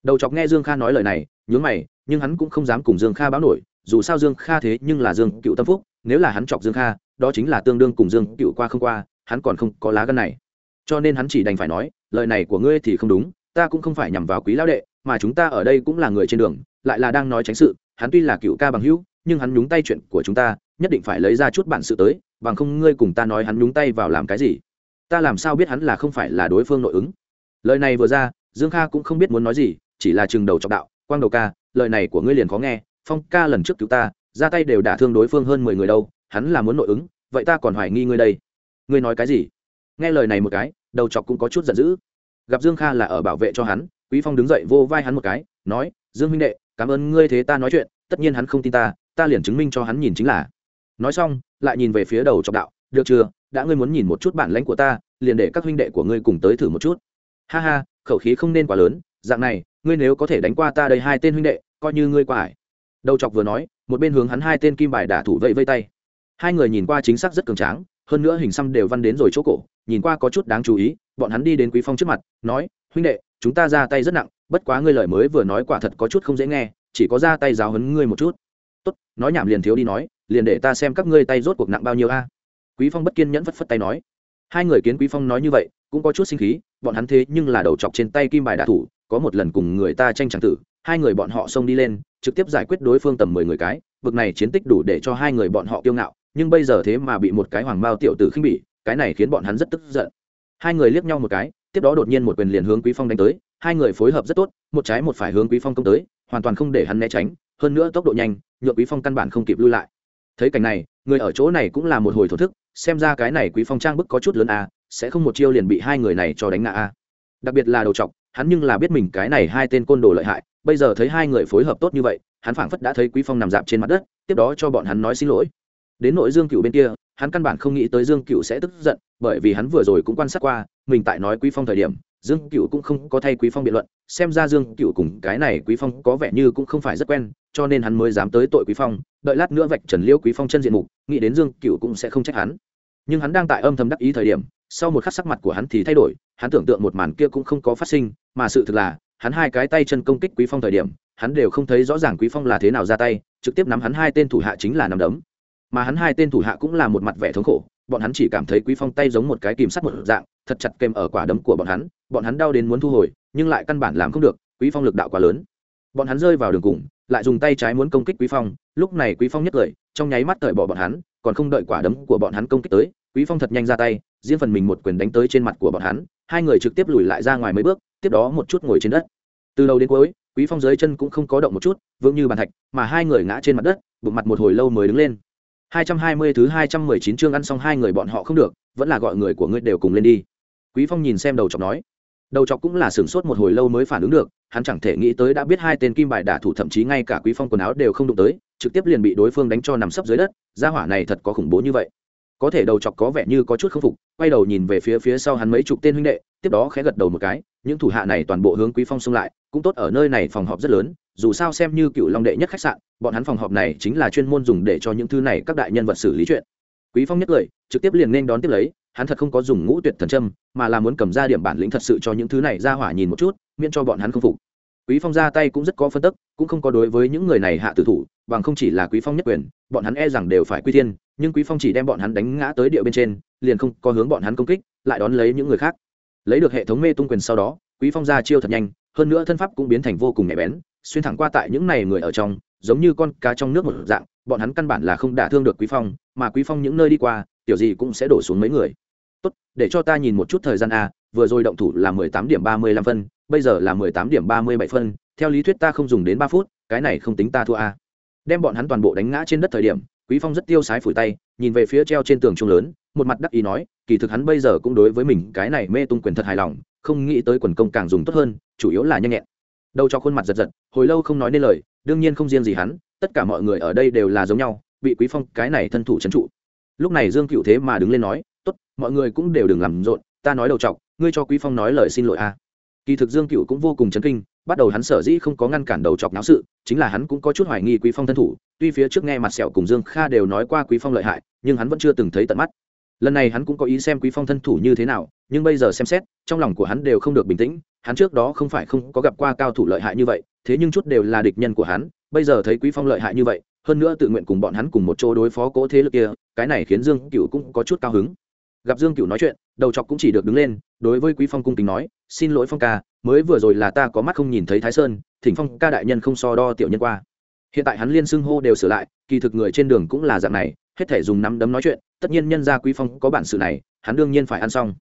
[SPEAKER 1] Đầu chọc nghe dương kha nói lời này, nhướng mày, nhưng hắn cũng không dám cùng dương kha báo nổi, dù sao dương kha thế nhưng là dương cựu tâm phúc, nếu là hắn chọc dương kha, đó chính là tương đương cùng dương cựu qua không qua, hắn còn không có lá gân này. Cho nên hắn chỉ đành phải nói, lời này của ngươi thì không đúng, ta cũng không phải nhằm vào quý lão đệ, mà chúng ta ở đây cũng là người trên đường, lại là đang nói tránh sự, hắn tuy là cựu ca bằng hữu, nhưng hắn nhúng tay chuyện của chúng ta, nhất định phải lấy ra chút bản sự tới, bằng không ngươi cùng ta nói hắn nhúng tay vào làm cái gì? Ta làm sao biết hắn là không phải là đối phương nội ứng? Lời này vừa ra, dương kha cũng không biết muốn nói gì, chỉ là chừng đầu trọng đạo, quang đầu ca, lời này của ngươi liền khó nghe, phong ca lần trước cứu ta, ra tay đều đả thương đối phương hơn mười người đâu, hắn là muốn nội ứng, vậy ta còn hoài nghi ngươi đây. Ngươi nói cái gì? Nghe lời này một cái, đầu chọc cũng có chút giận dữ. Gặp dương kha là ở bảo vệ cho hắn, quý phong đứng dậy vô vai hắn một cái, nói, dương huynh đệ, cảm ơn ngươi thế ta nói chuyện, tất nhiên hắn không tin ta ta liền chứng minh cho hắn nhìn chính là. Nói xong, lại nhìn về phía đầu chọc đạo, được chưa, đã ngươi muốn nhìn một chút bản lãnh của ta, liền để các huynh đệ của ngươi cùng tới thử một chút ha ha, khẩu khí không nên quá lớn, dạng này, ngươi nếu có thể đánh qua ta đây hai tên huynh đệ, coi như ngươi qua ải. Đầu chọc vừa nói, một bên hướng hắn hai tên kim bài đả thủ vẫy vây tay. Hai người nhìn qua chính xác rất cường tráng, hơn nữa hình xăm đều văn đến rồi chỗ cổ, nhìn qua có chút đáng chú ý, bọn hắn đi đến quý phong trước mặt, nói, huynh đệ, chúng ta ra tay rất nặng, bất quá ngươi lời mới vừa nói quả thật có chút không dễ nghe, chỉ có ra tay giáo hấn ngươi một chút. Tốt, nói nhảm liền thiếu đi nói, liền để ta xem các ngươi tay rốt cuộc nặng bao nhiêu a. Quý phong bất kiên nhẫn phất phất tay nói. Hai người kiến quý phong nói như vậy, cũng có chút sinh khí bọn hắn thế nhưng là đầu chọc trên tay kim bài đả thủ, có một lần cùng người ta tranh tràng tử, hai người bọn họ xông đi lên, trực tiếp giải quyết đối phương tầm mười người cái, vực này chiến tích đủ để cho hai người bọn họ kiêu ngạo, nhưng bây giờ thế mà bị một cái hoàng mao tiểu tử khinh bỉ, cái này khiến bọn hắn rất tức giận. Hai người liếc nhau một cái, tiếp đó đột nhiên một quyền liền hướng quý phong đánh tới, hai người phối hợp rất tốt, một trái một phải hướng quý phong công tới, hoàn toàn không để hắn né tránh, hơn nữa tốc độ nhanh, nhượng quý phong căn bản không kịp lui lại. Thấy cảnh này, người ở chỗ này cũng là một hồi thổ thức, xem ra cái này quý phong trang bức có chút lớn à sẽ không một chiêu liền bị hai người này cho đánh ngã a. Đặc biệt là đầu trọc hắn nhưng là biết mình cái này hai tên côn đồ lợi hại, bây giờ thấy hai người phối hợp tốt như vậy, hắn phảng phất đã thấy quý phong nằm dạp trên mặt đất, tiếp đó cho bọn hắn nói xin lỗi. Đến nội dương cựu bên kia, hắn căn bản không nghĩ tới dương cựu sẽ tức giận, bởi vì hắn vừa rồi cũng quan sát qua, mình tại nói quý phong thời điểm, dương cựu cũng không có thay quý phong biện luận, xem ra dương cựu cùng cái này quý phong có vẻ như cũng không phải rất quen, cho nên hắn mới dám tới tội quý phong, đợi lát nữa vạch trần liêu quý phong chân diện mục, nghĩ đến dương cựu cũng sẽ không trách hắn. Nhưng hắn đang tại âm thầm đắc ý thời điểm sau một khắc sắc mặt của hắn thì thay đổi, hắn tưởng tượng một màn kia cũng không có phát sinh, mà sự thực là, hắn hai cái tay chân công kích quý phong thời điểm, hắn đều không thấy rõ ràng quý phong là thế nào ra tay, trực tiếp nắm hắn hai tên thủ hạ chính là nắm đấm. Mà hắn hai tên thủ hạ cũng là một mặt vẻ thống khổ, bọn hắn chỉ cảm thấy quý phong tay giống một cái kìm sắt một dạng, thật chặt kèm ở quả đấm của bọn hắn bọn hắn đau đến muốn thu hồi, nhưng lại căn bản làm không được, quý phong lực đạo quá lớn. Bọn hắn rơi vào đường cùng, lại dùng tay trái muốn công kích quý phong, lúc này quý phong nhất cười trong nháy mắt cởi bỏ bọn hắn, còn không đợi quả đấm của bọn hắn công kích tới quý phong thật nhanh ra tay, riêng phần mình một quyền đánh tới trên mặt của bọn hắn, hai người trực tiếp lùi lại ra ngoài mấy bước, tiếp đó một chút ngồi trên đất. Từ đầu đến cuối, quý phong dưới chân cũng không có động một chút, vững như bàn thạch, mà hai người ngã trên mặt đất, bụng mặt một hồi lâu mới đứng lên. 220 thứ 219 chương ăn xong hai người bọn họ không được, vẫn là gọi người của ngươi đều cùng lên đi. Quý phong nhìn xem đầu chọc nói. Đầu chọc cũng là sửng sốt một hồi lâu mới phản ứng được, hắn chẳng thể nghĩ tới đã biết hai tên kim bài đả thủ thậm chí ngay cả quý phong quần áo đều không đụng tới, trực tiếp liền bị đối phương đánh cho nằm sấp dưới đất, gia hỏa này thật có khủng bố như vậy có thể đầu chọc có vẻ như có chút k phục, quay đầu nhìn về phía phía sau hắn mấy chục tên huynh đệ, tiếp đó khẽ gật đầu một cái, những thủ hạ này toàn bộ hướng quý phong xông lại, cũng tốt ở nơi này phòng họp rất lớn, dù sao xem như cựu long đệ nhất khách sạn, bọn hắn phòng họp này chính là chuyên môn dùng để cho những thứ này các đại nhân vật xử lý chuyện. Quý phong nhất cười trực tiếp liền nên đón tiếp lấy, hắn thật không có dùng ngũ tuyệt thần trâm mà là muốn cầm ra điểm bản lĩnh thật sự cho những thứ này ra hỏa nhìn một chút, miễn cho bọn hắn không phục. Quý phong ra tay cũng rất có phân tức, cũng không có đối với những người này hạ tử thủ bằng không chỉ là quý phong nhất quyền, bọn hắn e rằng đều phải quy thiên, nhưng quý phong chỉ đem bọn hắn đánh ngã tới địa bên trên, liền không có hướng bọn hắn công kích, lại đón lấy những người khác. Lấy được hệ thống mê tung quyền sau đó, quý phong ra chiêu thật nhanh, hơn nữa thân pháp cũng biến thành vô cùng nhạy bén, xuyên thẳng qua tại những này người ở trong, giống như con cá trong nước một dạng, bọn hắn căn bản là không đả thương được quý phong, mà quý phong những nơi đi qua, tiểu gì cũng sẽ đổ xuống mấy người. Tốt, để cho ta nhìn một chút thời gian a, vừa rồi động thủ là 18 điểm 35 phân, bây giờ là 18 điểm 37 phân, theo lý thuyết ta không dùng đến 3 phút, cái này không tính ta thua a đem bọn hắn toàn bộ đánh ngã trên đất thời điểm, quý phong rất tiêu sái phủi tay, nhìn về phía treo trên tường trung lớn, một mặt đắc ý nói, kỳ thực hắn bây giờ cũng đối với mình cái này mê tung quyền thật hài lòng, không nghĩ tới quần công càng dùng tốt hơn, chủ yếu là nhanh nhẹn. Đầu cho khuôn mặt giật giật, hồi lâu không nói nên lời, đương nhiên không riêng gì hắn, tất cả mọi người ở đây đều là giống nhau, bị quý phong cái này thân thủ trấn trụ. Lúc này dương cựu thế mà đứng lên nói, tốt, mọi người cũng đều đừng làm rộn, ta nói đầu trọc ngươi cho quý phong nói lời xin lỗi a kỳ thực dương cựu cũng vô cùng chấn kinh bắt đầu hắn sở dĩ không có ngăn cản đầu chọc náo sự, chính là hắn cũng có chút hoài nghi quý phong thân thủ, tuy phía trước nghe mặt sẹo cùng dương kha đều nói qua quý phong lợi hại, nhưng hắn vẫn chưa từng thấy tận mắt. Lần này hắn cũng có ý xem quý phong thân thủ như thế nào, nhưng bây giờ xem xét, trong lòng của hắn đều không được bình tĩnh, hắn trước đó không phải không có gặp qua cao thủ lợi hại như vậy, thế nhưng chút đều là địch nhân của hắn, bây giờ thấy quý phong lợi hại như vậy, hơn nữa tự nguyện cùng bọn hắn cùng một chỗ đối phó cố thế lực kia, cái này khiến dương cựu cũng có chút cao hứng gặp dương cựu nói chuyện, đầu chọc cũng chỉ được đứng lên, đối với quý phong cung kính nói, xin lỗi phong ca, mới vừa rồi là ta có mắt không nhìn thấy thái sơn, thỉnh phong ca đại nhân không so đo tiểu nhân qua. Hiện tại hắn liên xưng hô đều sửa lại, kỳ thực người trên đường cũng là dạng này, hết thể dùng nắm đấm nói chuyện, tất nhiên nhân ra quý phong có bản sự này, hắn đương nhiên phải ăn xong.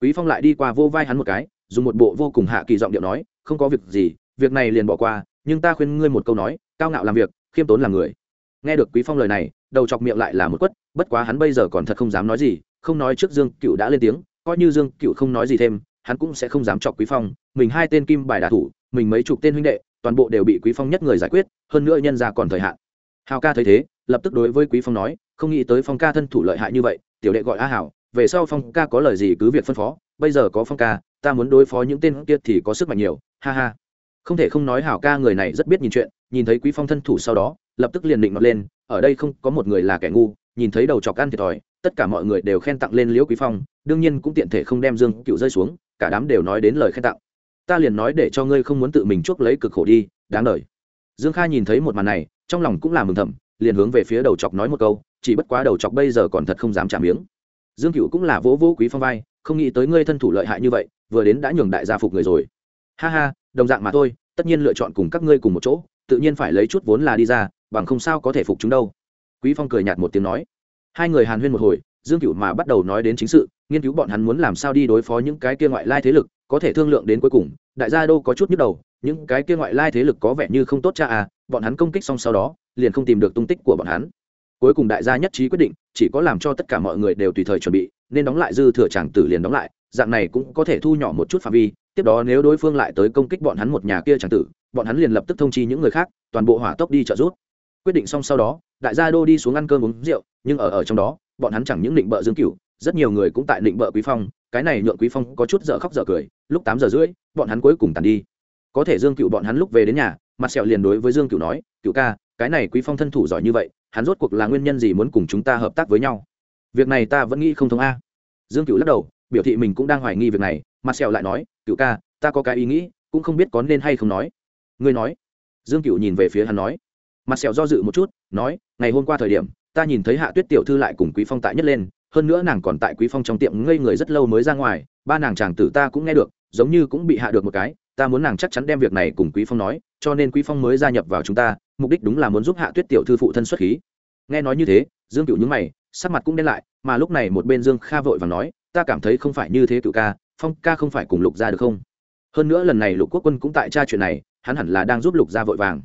[SPEAKER 1] Quý phong lại đi qua vô vai hắn một cái, dùng một bộ vô cùng hạ kỳ giọng điệu nói, không có việc gì, việc này liền bỏ qua, nhưng ta khuyên ngươi một câu nói, cao ngạo làm việc, khiêm tốn làm người. Nghe được quý phong lời này, đầu chọc miệng lại là một quất, bất quá hắn bây giờ còn thật không dám nói gì không nói trước dương cựu đã lên tiếng, coi như dương cựu không nói gì thêm, hắn cũng sẽ không dám chọc quý phong. Mình hai tên kim bài đả thủ, mình mấy chục tên huynh đệ, toàn bộ đều bị quý phong nhất người giải quyết, hơn nữa nhân ra còn thời hạn. Hào ca thấy thế, lập tức đối với quý phong nói, không nghĩ tới phong ca thân thủ lợi hại như vậy, tiểu đệ gọi a hảo, về sau phong ca có lời gì cứ việc phân phó, bây giờ có phong ca, ta muốn đối phó những tên kia thì có sức mạnh nhiều, ha ha. Không thể không nói hảo ca người này rất biết nhìn chuyện, nhìn thấy quý phong thân thủ sau đó, lập tức liền định mặt lên, ở đây không có một người là kẻ ngu, nhìn thấy đầu chọc ăn thiệt thòi tất cả mọi người đều khen tặng lên liễu quý phong, đương nhiên cũng tiện thể không đem dương cựu rơi xuống, cả đám đều nói đến lời khen tặng. Ta liền nói để cho ngươi không muốn tự mình chuốc lấy cực khổ đi, đáng đời dương kha nhìn thấy một màn này, trong lòng cũng là mừng thầm, liền hướng về phía đầu chọc nói một câu, chỉ bất quá đầu chọc bây giờ còn thật không dám trả miếng. Dương cựu cũng là vỗ vỗ quý phong vai, không nghĩ tới ngươi thân thủ lợi hại như vậy, vừa đến đã nhường đại gia phục người rồi. Ha ha, đồng dạng mà thôi, tất nhiên lựa chọn cùng các ngươi cùng một chỗ, tự nhiên phải lấy chút vốn là đi ra, bằng không sao có thể phục chúng đâu. Quý phong cười nhạt một tiếng nói hai người hàn huyên một hồi, dương cựu mà bắt đầu nói đến chính sự, nghiên cứu bọn hắn muốn làm sao đi đối phó những cái kia ngoại lai thế lực, có thể thương lượng đến cuối cùng, đại gia đô có chút nhức đầu, những cái kia ngoại lai thế lực có vẻ như không tốt cha à bọn hắn công kích xong sau đó, liền không tìm được tung tích của bọn hắn. Cuối cùng đại gia nhất trí quyết định, chỉ có làm cho tất cả mọi người đều tùy thời chuẩn bị, nên đóng lại dư thừa tràng tử liền đóng lại, dạng này cũng có thể thu nhỏ một chút phạm vi, tiếp đó nếu đối phương lại tới công kích bọn hắn một nhà kia tràng tử, bọn hắn liền lập tức thông chi những người khác, toàn bộ hỏa tốc đi trợ giúp quyết định xong sau đó, đại gia đô đi xuống ăn cơm uống rượu, nhưng ở ở trong đó, bọn hắn chẳng những định bợ dương cửu, rất nhiều người cũng tại định bợ quý phong, cái này nhượng quý phong có chút dở khóc dở cười, lúc tám giờ rưỡi, bọn hắn cuối cùng tàn đi. Có thể dương cửu bọn hắn lúc về đến nhà, mặt sẹo liền đối với dương cửu nói, cửu ca, cái này quý phong thân thủ giỏi như vậy, hắn rốt cuộc là nguyên nhân gì muốn cùng chúng ta hợp tác với nhau? Việc này ta vẫn nghĩ không thông a. Dương cửu lắc đầu, biểu thị mình cũng đang hoài nghi việc này, mặt sẹo lại nói, cửu ca, ta có cái ý nghĩ, cũng không biết có nên hay không nói. Ngươi nói. Dương cửu nhìn về phía hắn nói mặt sẹo do dự một chút, nói, ngày hôm qua thời điểm, ta nhìn thấy hạ tuyết tiểu thư lại cùng quý phong tại nhất lên, hơn nữa nàng còn tại quý phong trong tiệm ngây người rất lâu mới ra ngoài, ba nàng chàng tử ta cũng nghe được, giống như cũng bị hạ được một cái, ta muốn nàng chắc chắn đem việc này cùng quý phong nói, cho nên quý phong mới gia nhập vào chúng ta, mục đích đúng là muốn giúp hạ tuyết tiểu thư phụ thân xuất khí. Nghe nói như thế, dương cựu nhúng mày, sắc mặt cũng đen lại, mà lúc này một bên dương kha vội và nói, ta cảm thấy không phải như thế cựu ca, phong ca không phải cùng lục gia được không? Hơn nữa lần này lục quốc quân cũng tại tra chuyện này, hắn hẳn là đang giúp lục gia vội vàng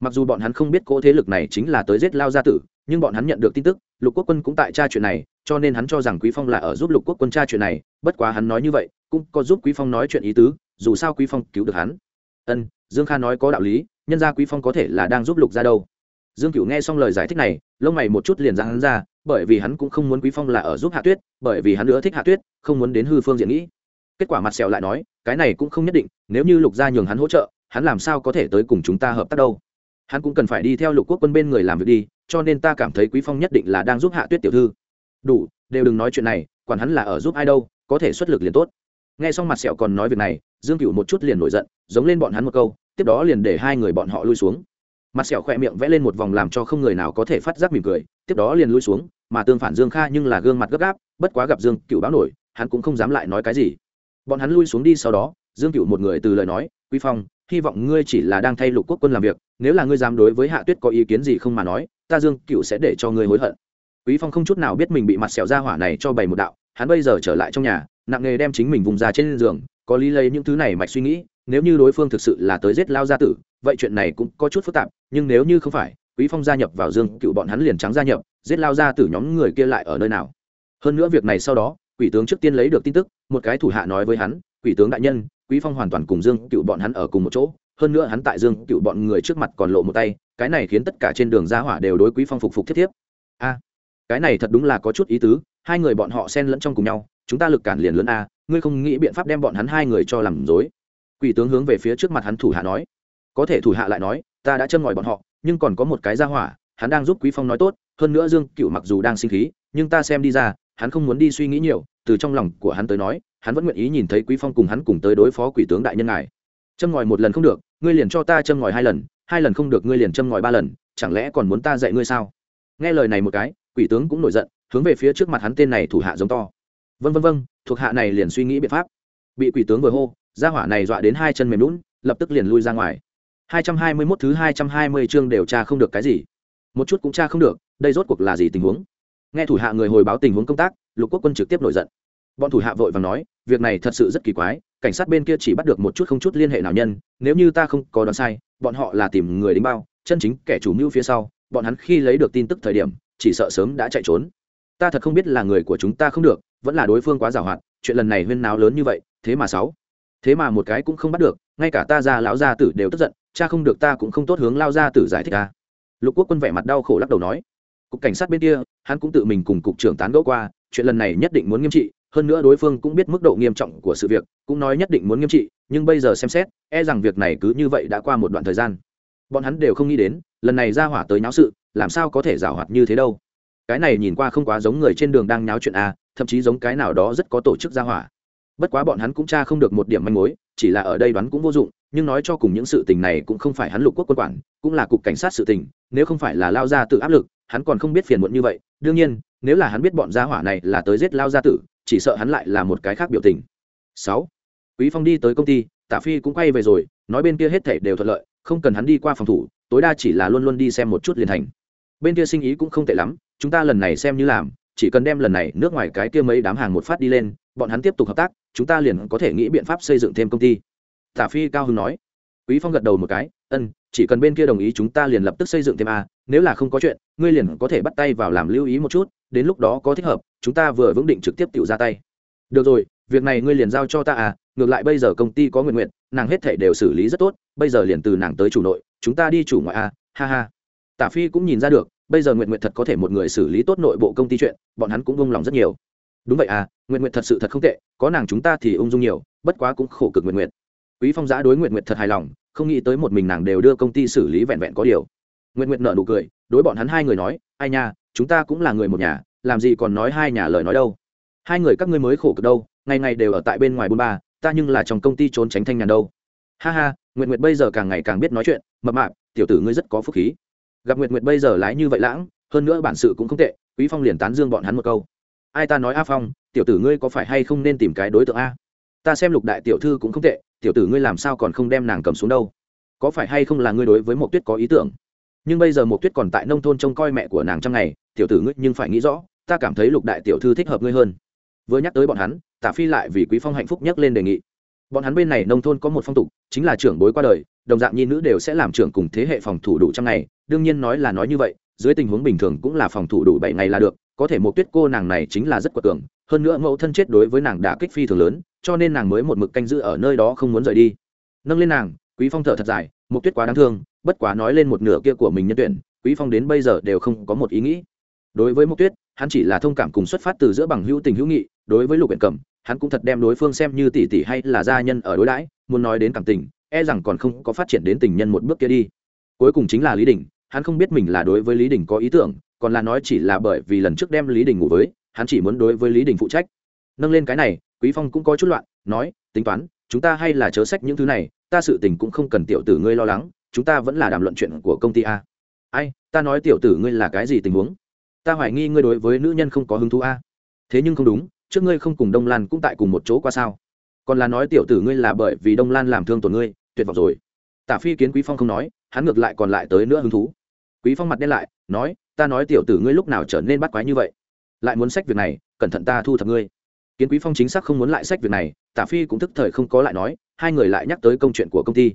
[SPEAKER 1] mặc dù bọn hắn không biết cỗ thế lực này chính là tới giết lao gia tử, nhưng bọn hắn nhận được tin tức, lục quốc quân cũng tại tra chuyện này, cho nên hắn cho rằng quý phong là ở giúp lục quốc quân tra chuyện này, bất quá hắn nói như vậy, cũng có giúp quý phong nói chuyện ý tứ, dù sao quý phong cứu được hắn. Ân, dương kha nói có đạo lý, nhân ra quý phong có thể là đang giúp lục ra đâu. Dương cửu nghe xong lời giải thích này, lông mày một chút liền ra hắn ra, bởi vì hắn cũng không muốn quý phong là ở giúp hạ tuyết, bởi vì hắn nữa thích hạ tuyết, không muốn đến hư phương diện nghĩ. Kết quả mặt sẹo lại nói, cái này cũng không nhất định, nếu như lục gia nhường hắn hỗ trợ, hắn làm sao có thể tới cùng chúng ta hợp tác đâu? Hắn cũng cần phải đi theo lục quốc quân bên người làm việc đi, cho nên ta cảm thấy quý phong nhất định là đang giúp hạ tuyết tiểu thư. Đủ, đều đừng nói chuyện này, quản hắn là ở giúp ai đâu, có thể xuất lực liền tốt. Nghe xong mặt sẹo còn nói việc này, dương cựu một chút liền nổi giận, giống lên bọn hắn một câu, tiếp đó liền để hai người bọn họ lui xuống. Mặt sẹo khỏe miệng vẽ lên một vòng làm cho không người nào có thể phát giác mỉm cười, tiếp đó liền lui xuống, mà tương phản dương kha nhưng là gương mặt gấp gáp, bất quá gặp dương cựu báo nổi, hắn cũng không dám lại nói cái gì. Bọn hắn lui xuống đi sau đó, dương cựu một người từ lời nói, quý phong hy vọng ngươi chỉ là đang thay lục quốc quân làm việc, nếu là ngươi dám đối với hạ tuyết có ý kiến gì không mà nói, ta dương cựu sẽ để cho ngươi hối hận. Quý phong không chút nào biết mình bị mặt sẹo ra hỏa này cho bày một đạo, hắn bây giờ trở lại trong nhà, nặng nghề đem chính mình vùng ra trên giường, có lý lấy những thứ này mạch suy nghĩ, nếu như đối phương thực sự là tới giết lao gia tử, vậy chuyện này cũng có chút phức tạp, nhưng nếu như không phải, quý phong gia nhập vào dương cựu bọn hắn liền trắng gia nhập, giết lao gia tử nhóm người kia lại ở nơi nào? Hơn nữa việc này sau đó, quỷ tướng trước tiên lấy được tin tức, một cái thủ hạ nói với hắn, quỷ tướng đại nhân quý phong hoàn toàn cùng dương cựu bọn hắn ở cùng một chỗ, hơn nữa hắn tại dương cựu bọn người trước mặt còn lộ một tay, cái này khiến tất cả trên đường ra hỏa đều đối quý phong phục phục thiết thiếp. A, cái này thật đúng là có chút ý tứ, hai người bọn họ xen lẫn trong cùng nhau, chúng ta lực cản liền lớn a, ngươi không nghĩ biện pháp đem bọn hắn hai người cho làm dối quỷ tướng hướng về phía trước mặt hắn thủ hạ nói. Có thể thủ hạ lại nói, ta đã châm ngòi bọn họ, nhưng còn có một cái ra hỏa, hắn đang giúp quý phong nói tốt, hơn nữa dương cựu mặc dù đang sinh khí, nhưng ta xem đi ra, hắn không muốn đi suy nghĩ nhiều, từ trong lòng của hắn tới nói hắn vẫn nguyện ý nhìn thấy quý phong cùng hắn cùng tới đối phó quỷ tướng đại nhân ngài. Châm ngòi một lần không được, ngươi liền cho ta châm ngòi hai lần hai lần không được ngươi liền châm ngòi ba lần, chẳng lẽ còn muốn ta dạy ngươi sao? Nghe lời này một cái, quỷ tướng cũng nổi giận, hướng về phía trước mặt hắn tên này thủ hạ giống to. Vân vân vân thuộc hạ này liền suy nghĩ biện pháp. Bị quỷ tướng vừa hô, gia hỏa này dọa đến hai chân mềm lún lập tức liền lui ra ngoài. Hai trăm hai mươi 221 thứ hai trăm hai mươi chương đều tra không được cái gì. Một chút cũng tra không được, đây rốt cuộc là gì tình huống? Nghe thủ hạ người hồi báo tình huống công tác, lục quốc quân trực tiếp nổi giận bọn thủ hạ vội vàng nói, việc này thật sự rất kỳ quái, cảnh sát bên kia chỉ bắt được một chút không chút liên hệ nào nhân, nếu như ta không có đoán sai, bọn họ là tìm người đánh bao, chân chính kẻ chủ mưu phía sau, bọn hắn khi lấy được tin tức thời điểm, chỉ sợ sớm đã chạy trốn. Ta thật không biết là người của chúng ta không được, vẫn là đối phương quá giàu hạn chuyện lần này huyên náo lớn như vậy, thế mà sáu. Thế mà một cái cũng không bắt được, ngay cả ta ra lão gia tử đều tức giận, cha không được ta cũng không tốt hướng lao gia tử giải thích ta. Lục quốc quân vẻ mặt đau khổ lắc đầu nói. Cục cảnh sát bên kia, hắn cũng tự mình cùng cục trưởng tán gẫu qua, chuyện lần này nhất định muốn nghiêm trị hơn nữa đối phương cũng biết mức độ nghiêm trọng của sự việc, cũng nói nhất định muốn nghiêm trị, nhưng bây giờ xem xét e rằng việc này cứ như vậy đã qua một đoạn thời gian. Bọn hắn đều không nghĩ đến, lần này ra hỏa tới náo sự, làm sao có thể giảo hoạt như thế đâu. Cái này nhìn qua không quá giống người trên đường đang nháo chuyện a, thậm chí giống cái nào đó rất có tổ chức ra hỏa. Bất quá bọn hắn cũng tra không được một điểm manh mối, chỉ là ở đây đoán cũng vô dụng, nhưng nói cho cùng những sự tình này cũng không phải hắn lục quốc quân quản, cũng là cục cảnh sát sự tình, nếu không phải là lao ra tự áp lực, hắn còn không biết phiền muộn như vậy. Đương nhiên, nếu là hắn biết bọn gia hỏa này là tới giết lao gia tử chỉ sợ hắn lại là một cái khác biểu tình. Sáu. Quý phong đi tới công ty tả phi cũng quay về rồi, nói bên kia hết thảy đều thuận lợi, không cần hắn đi qua phòng thủ, tối đa chỉ là luôn luôn đi xem một chút liền thành. Bên kia sinh ý cũng không tệ lắm, chúng ta lần này xem như làm, chỉ cần đem lần này nước ngoài cái kia mấy đám hàng một phát đi lên, bọn hắn tiếp tục hợp tác, chúng ta liền có thể nghĩ biện pháp xây dựng thêm công ty. Tả phi cao hưng nói. Quý phong gật đầu một cái ân, chỉ cần bên kia đồng ý chúng ta liền lập tức xây dựng thêm a, nếu là không có chuyện, ngươi liền có thể bắt tay vào làm lưu ý một chút, đến lúc đó có thích hợp, chúng ta vừa vững định trực tiếp tự ra tay. Được rồi, việc này ngươi liền giao cho ta à ngược lại bây giờ công ty có nguyện nguyện, nàng hết thể đều xử lý rất tốt, bây giờ liền từ nàng tới chủ nội, chúng ta đi chủ ngoại à ha ha. Tả phi cũng nhìn ra được, bây giờ nguyện nguyện thật có thể một người xử lý tốt nội bộ công ty chuyện, bọn hắn cũng vung lòng rất nhiều. Đúng vậy à nguyện nguyện thật sự thật không tệ, có nàng chúng ta thì ung dung nhiều, bất quá cũng khổ cực nguyện nguyện. Quý phong giã đối nguyện nguyện thật hài lòng không nghĩ tới một mình nàng đều đưa công ty xử lý vẹn vẹn có điều. Nguyện nguyện nợ nụ cười, đối bọn hắn hai người nói, ai nha, chúng ta cũng là người một nhà, làm gì còn nói hai nhà lời nói đâu. Hai người các ngươi mới khổ cực đâu, ngày ngày đều ở tại bên ngoài bôn ba, ta nhưng là trong công ty trốn tránh thanh nhàn đâu. Ha ha nguyện nguyện bây giờ càng ngày càng biết nói chuyện, mập mạp, tiểu tử ngươi rất có phúc khí. Gặp nguyện nguyện bây giờ lái như vậy lãng, hơn nữa bản sự cũng không tệ, quý phong liền tán dương bọn hắn một câu. Ai ta nói a phong, tiểu tử ngươi có phải hay không nên tìm cái đối tượng a? Ta xem lục đại tiểu thư cũng không tệ, tiểu tử ngươi làm sao còn không đem nàng cầm xuống đâu? Có phải hay không là ngươi đối với Mộ tuyết có ý tưởng? Nhưng bây giờ Mộ tuyết còn tại nông thôn trông coi mẹ của nàng trong ngày, tiểu tử ngươi nhưng phải nghĩ rõ, ta cảm thấy lục đại tiểu thư thích hợp ngươi hơn. Vừa nhắc tới bọn hắn, tả phi lại vì quý phong hạnh phúc nhắc lên đề nghị. Bọn hắn bên này nông thôn có một phong tục, chính là trưởng bối qua đời, đồng dạng nhi nữ đều sẽ làm trưởng cùng thế hệ phòng thủ đủ trong ngày, đương nhiên nói là nói như vậy, dưới tình huống bình thường cũng là phòng thủ đủ bảy ngày là được, có thể một tuyết cô nàng này chính là rất quật cường, hơn nữa mẫu thân chết đối với nàng đã kích phi thường lớn cho nên nàng mới một mực canh giữ ở nơi đó không muốn rời đi. Nâng lên nàng, quý phong thở thật dài, mục tuyết quá đáng thương, bất quá nói lên một nửa kia của mình nhân tuyển, quý phong đến bây giờ đều không có một ý nghĩ. Đối với mục tuyết, hắn chỉ là thông cảm cùng xuất phát từ giữa bằng hữu tình hữu nghị, đối với lục biển cẩm, hắn cũng thật đem đối phương xem như tỷ tỷ hay là gia nhân ở đối đãi, muốn nói đến cảm tình e rằng còn không có phát triển đến tình nhân một bước kia đi. Cuối cùng chính là lý đình, hắn không biết mình là đối với lý đình có ý tưởng, còn là nói chỉ là bởi vì lần trước đem lý đình ngủ với, hắn chỉ muốn đối với lý đình phụ trách. Nâng lên cái này quý phong cũng có chút loạn, nói, tính toán, chúng ta hay là chớ sách những thứ này, ta sự tình cũng không cần tiểu tử ngươi lo lắng, chúng ta vẫn là đàm luận chuyện của công ty a. Ai, ta nói tiểu tử ngươi là cái gì tình huống? Ta hoài nghi ngươi đối với nữ nhân không có hứng thú a. Thế nhưng không đúng, trước ngươi không cùng đông lan cũng tại cùng một chỗ qua sao? Còn là nói tiểu tử ngươi là bởi vì đông lan làm thương tổn ngươi, tuyệt vọng rồi. Tả phi kiến quý phong không nói, hắn ngược lại còn lại tới nữa hứng thú. Quý phong mặt đen lại, nói, ta nói tiểu tử ngươi lúc nào trở nên bắt quái như vậy? Lại muốn sách việc này, cẩn thận ta thu thập ngươi kiến quý phong chính xác không muốn lại sách việc này, tả phi cũng thức thời không có lại nói, hai người lại nhắc tới công chuyện của công ty.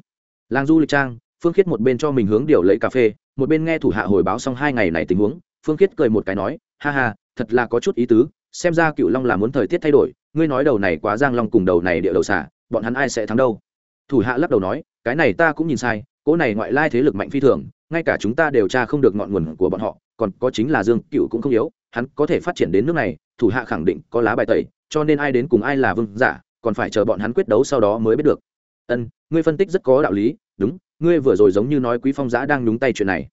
[SPEAKER 1] Làng du lịch trang, phương khiết một bên cho mình hướng điều lấy cà phê, một bên nghe thủ hạ hồi báo xong hai ngày này tình huống, phương khiết cười một cái nói, ha ha, thật là có chút ý tứ, xem ra cựu long là muốn thời tiết thay đổi, ngươi nói đầu này quá giang long cùng đầu này địa đầu xả, bọn hắn ai sẽ thắng đâu? Thủ hạ lắc đầu nói, cái này ta cũng nhìn sai cỗ này ngoại lai thế lực mạnh phi thường, ngay cả chúng ta điều tra không được ngọn nguồn của bọn họ, còn có chính là dương cựu cũng không yếu, hắn có thể phát triển đến nước này, thủ hạ khẳng định có lá bài tẩy cho nên ai đến cùng ai là vương giả, còn phải chờ bọn hắn quyết đấu sau đó mới biết được. Ân, ngươi phân tích rất có đạo lý, đúng, ngươi vừa rồi giống như nói quý phong giã đang nhúng tay chuyện này.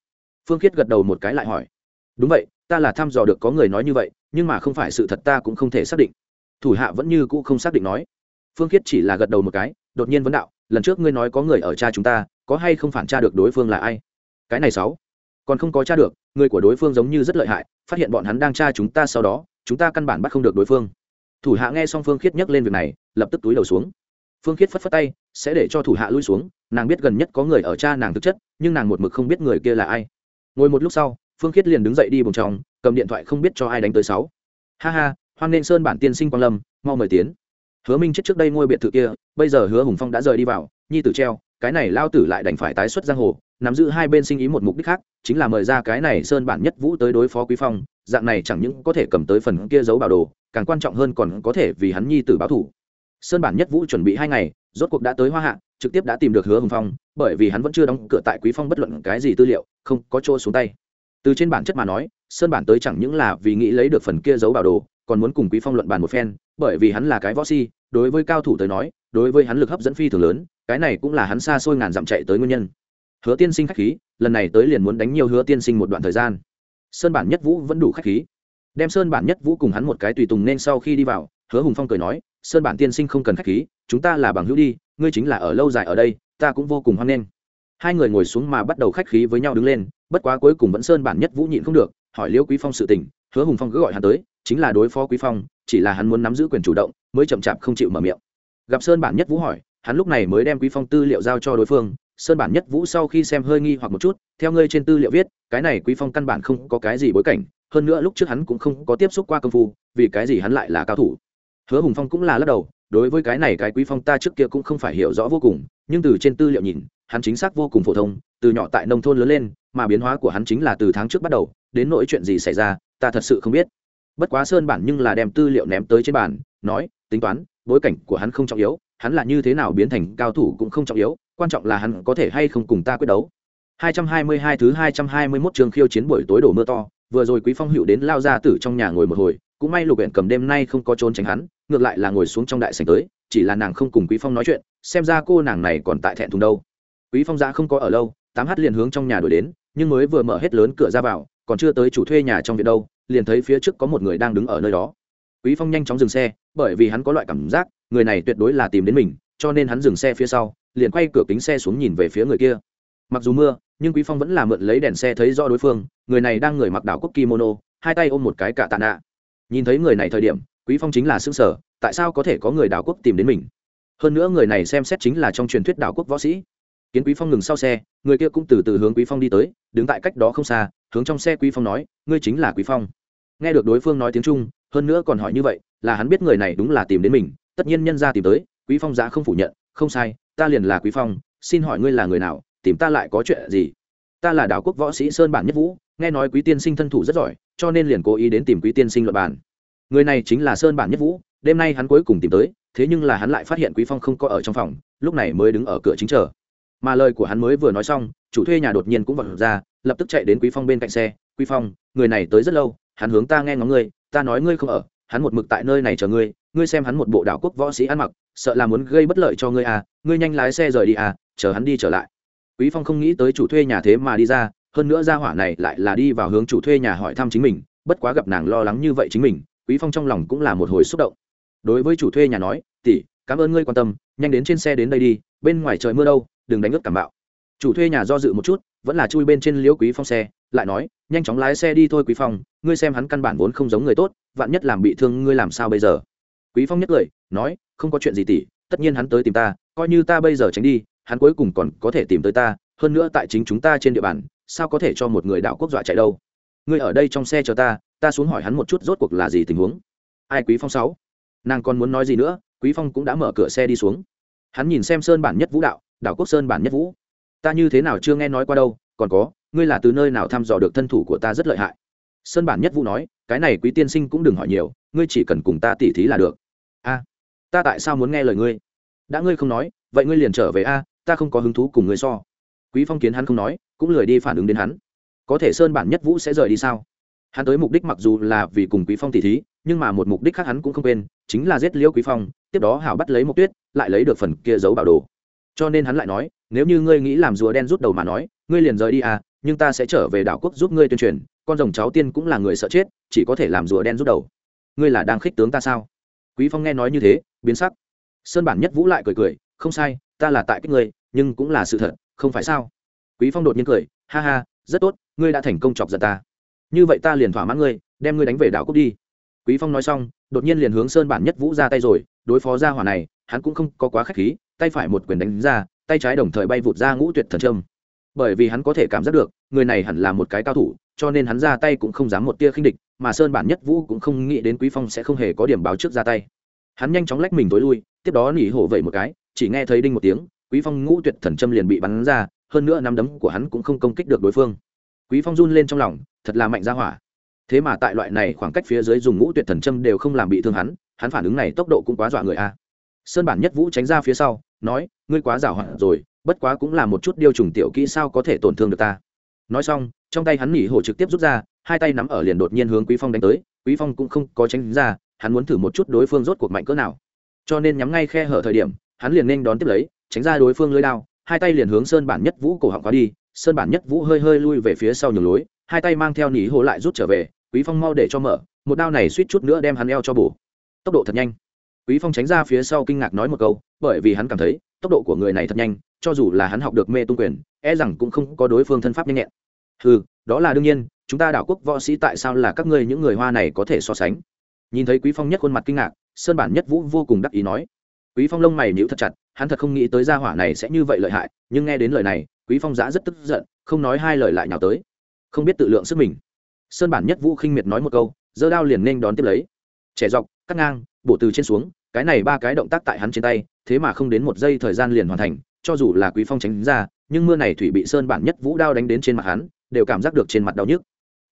[SPEAKER 1] Phương khiết gật đầu một cái lại hỏi. Đúng vậy, ta là thăm dò được có người nói như vậy, nhưng mà không phải sự thật ta cũng không thể xác định. Thủ hạ vẫn như cũ không xác định nói. Phương khiết chỉ là gật đầu một cái, đột nhiên vấn đạo, lần trước ngươi nói có người ở cha chúng ta, có hay không phản tra được đối phương là ai? Cái này sáu. Còn không có tra được, người của đối phương giống như rất lợi hại, phát hiện bọn hắn đang tra chúng ta sau đó, chúng ta căn bản bắt không được đối phương thủ hạ nghe xong phương khiết nhắc lên việc này, lập tức túi đầu xuống. Phương khiết phất phất tay, sẽ để cho thủ hạ lui xuống, nàng biết gần nhất có người ở cha nàng thực chất, nhưng nàng một mực không biết người kia là ai. Ngồi một lúc sau, phương khiết liền đứng dậy đi bồng trong, cầm điện thoại không biết cho ai đánh tới sáu. Ha ha, hoan nên sơn bản tiên sinh quang lâm, mau mời tiến. Hứa minh chết trước đây ngôi biệt thự kia, bây giờ hứa hùng phong đã rời đi vào, nhi tử treo, cái này lao tử lại đành phải tái xuất giang hồ nắm giữ hai bên sinh ý một mục đích khác, chính là mời ra cái này sơn bản nhất vũ tới đối phó quý phong, dạng này chẳng những có thể cầm tới phần kia giấu bảo đồ, càng quan trọng hơn còn có thể vì hắn nhi tử báo thủ. Sơn bản nhất vũ chuẩn bị hai ngày, rốt cuộc đã tới hoa hạ, trực tiếp đã tìm được hứa hồng phong, bởi vì hắn vẫn chưa đóng cửa tại quý phong bất luận cái gì tư liệu, không có chỗ xuống tay. Từ trên bản chất mà nói, sơn bản tới chẳng những là vì nghĩ lấy được phần kia giấu bảo đồ, còn muốn cùng quý phong luận bàn một phen, bởi vì hắn là cái võ si, đối với cao thủ tới nói, đối với hắn lực hấp dẫn phi thường lớn, cái này cũng là hắn xa xôi ngàn dặm chạy tới nguyên nhân hứa tiên sinh khách khí, lần này tới liền muốn đánh nhiều hứa tiên sinh một đoạn thời gian. Sơn bản nhất vũ vẫn đủ khách khí. Đem sơn bản nhất vũ cùng hắn một cái tùy tùng nên sau khi đi vào, hứa hùng phong cười nói, sơn bản tiên sinh không cần khách khí, chúng ta là bằng hữu đi, ngươi chính là ở lâu dài ở đây, ta cũng vô cùng hoan nghênh. Hai người ngồi xuống mà bắt đầu khách khí với nhau đứng lên, bất quá cuối cùng vẫn sơn bản nhất vũ nhịn không được, hỏi liễu quý phong sự tình, hứa hùng phong cứ gọi hắn tới, chính là đối phó quý phong, chỉ là hắn muốn nắm giữ quyền chủ động, mới chậm chạp không chịu mở miệng. Gặp sơn bản nhất vũ hỏi, hắn lúc này mới đem quý phong tư liệu giao cho đối phương sơn bản nhất vũ sau khi xem hơi nghi hoặc một chút, theo ngươi trên tư liệu viết, cái này quý phong căn bản không có cái gì bối cảnh, hơn nữa lúc trước hắn cũng không có tiếp xúc qua công phu, vì cái gì hắn lại là cao thủ? Hứa hùng phong cũng là lắc đầu, đối với cái này cái quý phong ta trước kia cũng không phải hiểu rõ vô cùng, nhưng từ trên tư liệu nhìn, hắn chính xác vô cùng phổ thông, từ nhỏ tại nông thôn lớn lên, mà biến hóa của hắn chính là từ tháng trước bắt đầu, đến nỗi chuyện gì xảy ra, ta thật sự không biết. Bất quá sơn bản nhưng là đem tư liệu ném tới trên bàn, nói, tính toán, bối cảnh của hắn không trọng yếu, hắn là như thế nào biến thành cao thủ cũng không trọng yếu quan trọng là hắn có thể hay không cùng ta quyết đấu. 222 thứ 221 trường khiêu chiến buổi tối đổ mưa to, vừa rồi quý phong hữu đến lao ra tử trong nhà ngồi một hồi, cũng may lục Uyển cầm đêm nay không có trốn tránh hắn, ngược lại là ngồi xuống trong đại sảnh tới, chỉ là nàng không cùng quý phong nói chuyện, xem ra cô nàng này còn tại thẹn thùng đâu. Quý phong ra không có ở lâu, tám h liền hướng trong nhà đuổi đến, nhưng mới vừa mở hết lớn cửa ra vào, còn chưa tới chủ thuê nhà trong viện đâu, liền thấy phía trước có một người đang đứng ở nơi đó. Quý phong nhanh chóng dừng xe, bởi vì hắn có loại cảm giác, người này tuyệt đối là tìm đến mình cho nên hắn dừng xe phía sau, liền quay cửa kính xe xuống nhìn về phía người kia. Mặc dù mưa, nhưng quý phong vẫn là mượn lấy đèn xe thấy rõ đối phương, người này đang người mặc đảo quốc kimono, hai tay ôm một cái cả tạ nạ. Nhìn thấy người này thời điểm, quý phong chính là xương sở tại sao có thể có người đảo quốc tìm đến mình? Hơn nữa người này xem xét chính là trong truyền thuyết đảo quốc võ sĩ. Kiến quý phong ngừng sau xe, người kia cũng từ từ hướng quý phong đi tới, đứng tại cách đó không xa, hướng trong xe quý phong nói, ngươi chính là quý phong. Nghe được đối phương nói tiếng trung, hơn nữa còn hỏi như vậy, là hắn biết người này đúng là tìm đến mình, tất nhiên nhân ra tìm tới quý phong giá không phủ nhận, không sai, ta liền là quý phong, xin hỏi ngươi là người nào, tìm ta lại có chuyện gì? Ta là đảo quốc võ sĩ sơn bản nhất vũ, nghe nói quý tiên sinh thân thủ rất giỏi, cho nên liền cố ý đến tìm quý tiên sinh luận bàn. Người này chính là sơn bản nhất vũ, đêm nay hắn cuối cùng tìm tới, thế nhưng là hắn lại phát hiện quý phong không có ở trong phòng, lúc này mới đứng ở cửa chính chờ. Mà lời của hắn mới vừa nói xong, chủ thuê nhà đột nhiên cũng vọt ra, lập tức chạy đến quý phong bên cạnh xe, quý phong, người này tới rất lâu, hắn hướng ta nghe ngóng ngươi, ta nói ngươi không ở, hắn một mực tại nơi này chờ ngươi ngươi xem hắn một bộ đảo quốc võ sĩ ăn mặc sợ là muốn gây bất lợi cho ngươi à ngươi nhanh lái xe rời đi à chờ hắn đi trở lại. Quý phong không nghĩ tới chủ thuê nhà thế mà đi ra, hơn nữa ra hỏa này lại là đi vào hướng chủ thuê nhà hỏi thăm chính mình, bất quá gặp nàng lo lắng như vậy chính mình, quý phong trong lòng cũng là một hồi xúc động. Đối với chủ thuê nhà nói, tỷ, cảm ơn ngươi quan tâm, nhanh đến trên xe đến đây đi, bên ngoài trời mưa đâu, đừng đánh ướt cảm bạo. Chủ thuê nhà do dự một chút, vẫn là chui bên trên liễu quý phong xe, lại nói, nhanh chóng lái xe đi thôi quý phong, ngươi xem hắn căn bản vốn không giống người tốt, vạn nhất làm bị thương ngươi làm sao bây giờ? Quý phong nhất cười, nói không có chuyện gì tỷ tất nhiên hắn tới tìm ta, coi như ta bây giờ tránh đi, hắn cuối cùng còn có thể tìm tới ta, hơn nữa tại chính chúng ta trên địa bàn, sao có thể cho một người đạo quốc dọa chạy đâu? Ngươi ở đây trong xe chờ ta ta xuống hỏi hắn một chút rốt cuộc là gì tình huống. Ai quý phong sáu? Nàng còn muốn nói gì nữa, quý phong cũng đã mở cửa xe đi xuống. Hắn nhìn xem sơn bản nhất vũ đạo đảo quốc sơn bản nhất vũ. Ta như thế nào chưa nghe nói qua đâu, còn có, ngươi là từ nơi nào thăm dò được thân thủ của ta rất lợi hại? Sơn bản nhất vũ nói, cái này quý tiên sinh cũng đừng hỏi nhiều, ngươi chỉ cần cùng ta tỉ thí là được ta tại sao muốn nghe lời ngươi? Đã ngươi không nói, vậy ngươi liền trở về a, ta không có hứng thú cùng ngươi so. Quý phong kiến hắn không nói, cũng lười đi phản ứng đến hắn. Có thể sơn bản nhất vũ sẽ rời đi sao? Hắn tới mục đích mặc dù là vì cùng quý phong tỉ thí, nhưng mà một mục đích khác hắn cũng không quên, chính là giết liễu quý phong, tiếp đó hảo bắt lấy Mộc tuyết, lại lấy được phần kia giấu bảo đồ. Cho nên hắn lại nói, nếu như ngươi nghĩ làm rùa đen rút đầu mà nói, ngươi liền rời đi à nhưng ta sẽ trở về đảo quốc giúp ngươi tuyên truyền, con rồng cháu tiên cũng là người sợ chết, chỉ có thể làm rùa đen rút đầu. Ngươi là đang khích tướng ta sao? Quý phong nghe nói như thế, biến sắc. Sơn bản nhất vũ lại cười cười, không sai, ta là tại kích ngươi, nhưng cũng là sự thật, không phải sao? Quý phong đột nhiên cười, ha ha, rất tốt, ngươi đã thành công chọc giận ta. Như vậy ta liền thỏa mãn ngươi, đem ngươi đánh về đảo quốc đi. Quý phong nói xong, đột nhiên liền hướng sơn bản nhất vũ ra tay rồi, đối phó ra hỏa này, hắn cũng không có quá khách khí, tay phải một quyền đánh ra, tay trái đồng thời bay vụt ra ngũ tuyệt thần trâm bởi vì hắn có thể cảm giác được, người này hẳn là một cái cao thủ cho nên hắn ra tay cũng không dám một tia khinh địch, mà sơn bản nhất vũ cũng không nghĩ đến quý phong sẽ không hề có điểm báo trước ra tay. Hắn nhanh chóng lách mình tối lui, tiếp đó nỉ hổ vẩy một cái, chỉ nghe thấy đinh một tiếng, quý phong ngũ tuyệt thần châm liền bị bắn ra, hơn nữa nắm đấm của hắn cũng không công kích được đối phương. Quý phong run lên trong lòng, thật là mạnh ra hỏa. Thế mà tại loại này khoảng cách phía dưới dùng ngũ tuyệt thần châm đều không làm bị thương hắn hắn phản ứng này tốc độ cũng quá dọa người a. Sơn bản nhất vũ tránh ra phía sau, nói, ngươi quá giảo hoạt rồi, bất quá cũng là một chút điều trùng tiểu kỹ sao có thể tổn thương được ta? Nói xong trong tay hắn nỉ hổ trực tiếp rút ra, hai tay nắm ở liền đột nhiên hướng quý phong đánh tới, quý phong cũng không có tránh ra, hắn muốn thử một chút đối phương rốt cuộc mạnh cỡ nào. Cho nên nhắm ngay khe hở thời điểm, hắn liền nên đón tiếp lấy, tránh ra đối phương lưới đao, hai tay liền hướng sơn bản nhất vũ cổ họng khóa đi, sơn bản nhất vũ hơi hơi lui về phía sau nhường lối, hai tay mang theo nỉ hổ lại rút trở về, quý phong mau để cho mở, một đao này suýt chút nữa đem hắn eo cho bổ. Tốc độ thật nhanh. Quý phong tránh ra phía sau kinh ngạc nói một câu, bởi vì hắn cảm thấy, tốc độ của người này thật nhanh, cho dù là hắn học được mê tung quyền e rằng cũng không có đối phương thân pháp nhanh nhẹn ừ đó là đương nhiên, chúng ta đảo quốc võ sĩ tại sao là các ngươi những người hoa này có thể so sánh? Nhìn thấy quý phong nhất khuôn mặt kinh ngạc, sơn bản nhất vũ vô cùng đắc ý nói. Quý phong lông mày nhíu thật chặt, hắn thật không nghĩ tới gia hỏa này sẽ như vậy lợi hại, nhưng nghe đến lời này, quý phong giã rất tức giận, không nói hai lời lại nhào tới. Không biết tự lượng sức mình. Sơn bản nhất vũ khinh miệt nói một câu, giơ đao liền nên đón tiếp lấy. Trẻ dọc, cắt ngang, bổ từ trên xuống, cái này ba cái động tác tại hắn trên tay, thế mà không đến một giây thời gian liền hoàn thành, cho dù là quý phong tránh ra, nhưng mưa này thủy bị sơn bản nhất vũ đao đánh đến trên mặt hắn đều cảm giác được trên mặt đau nhức.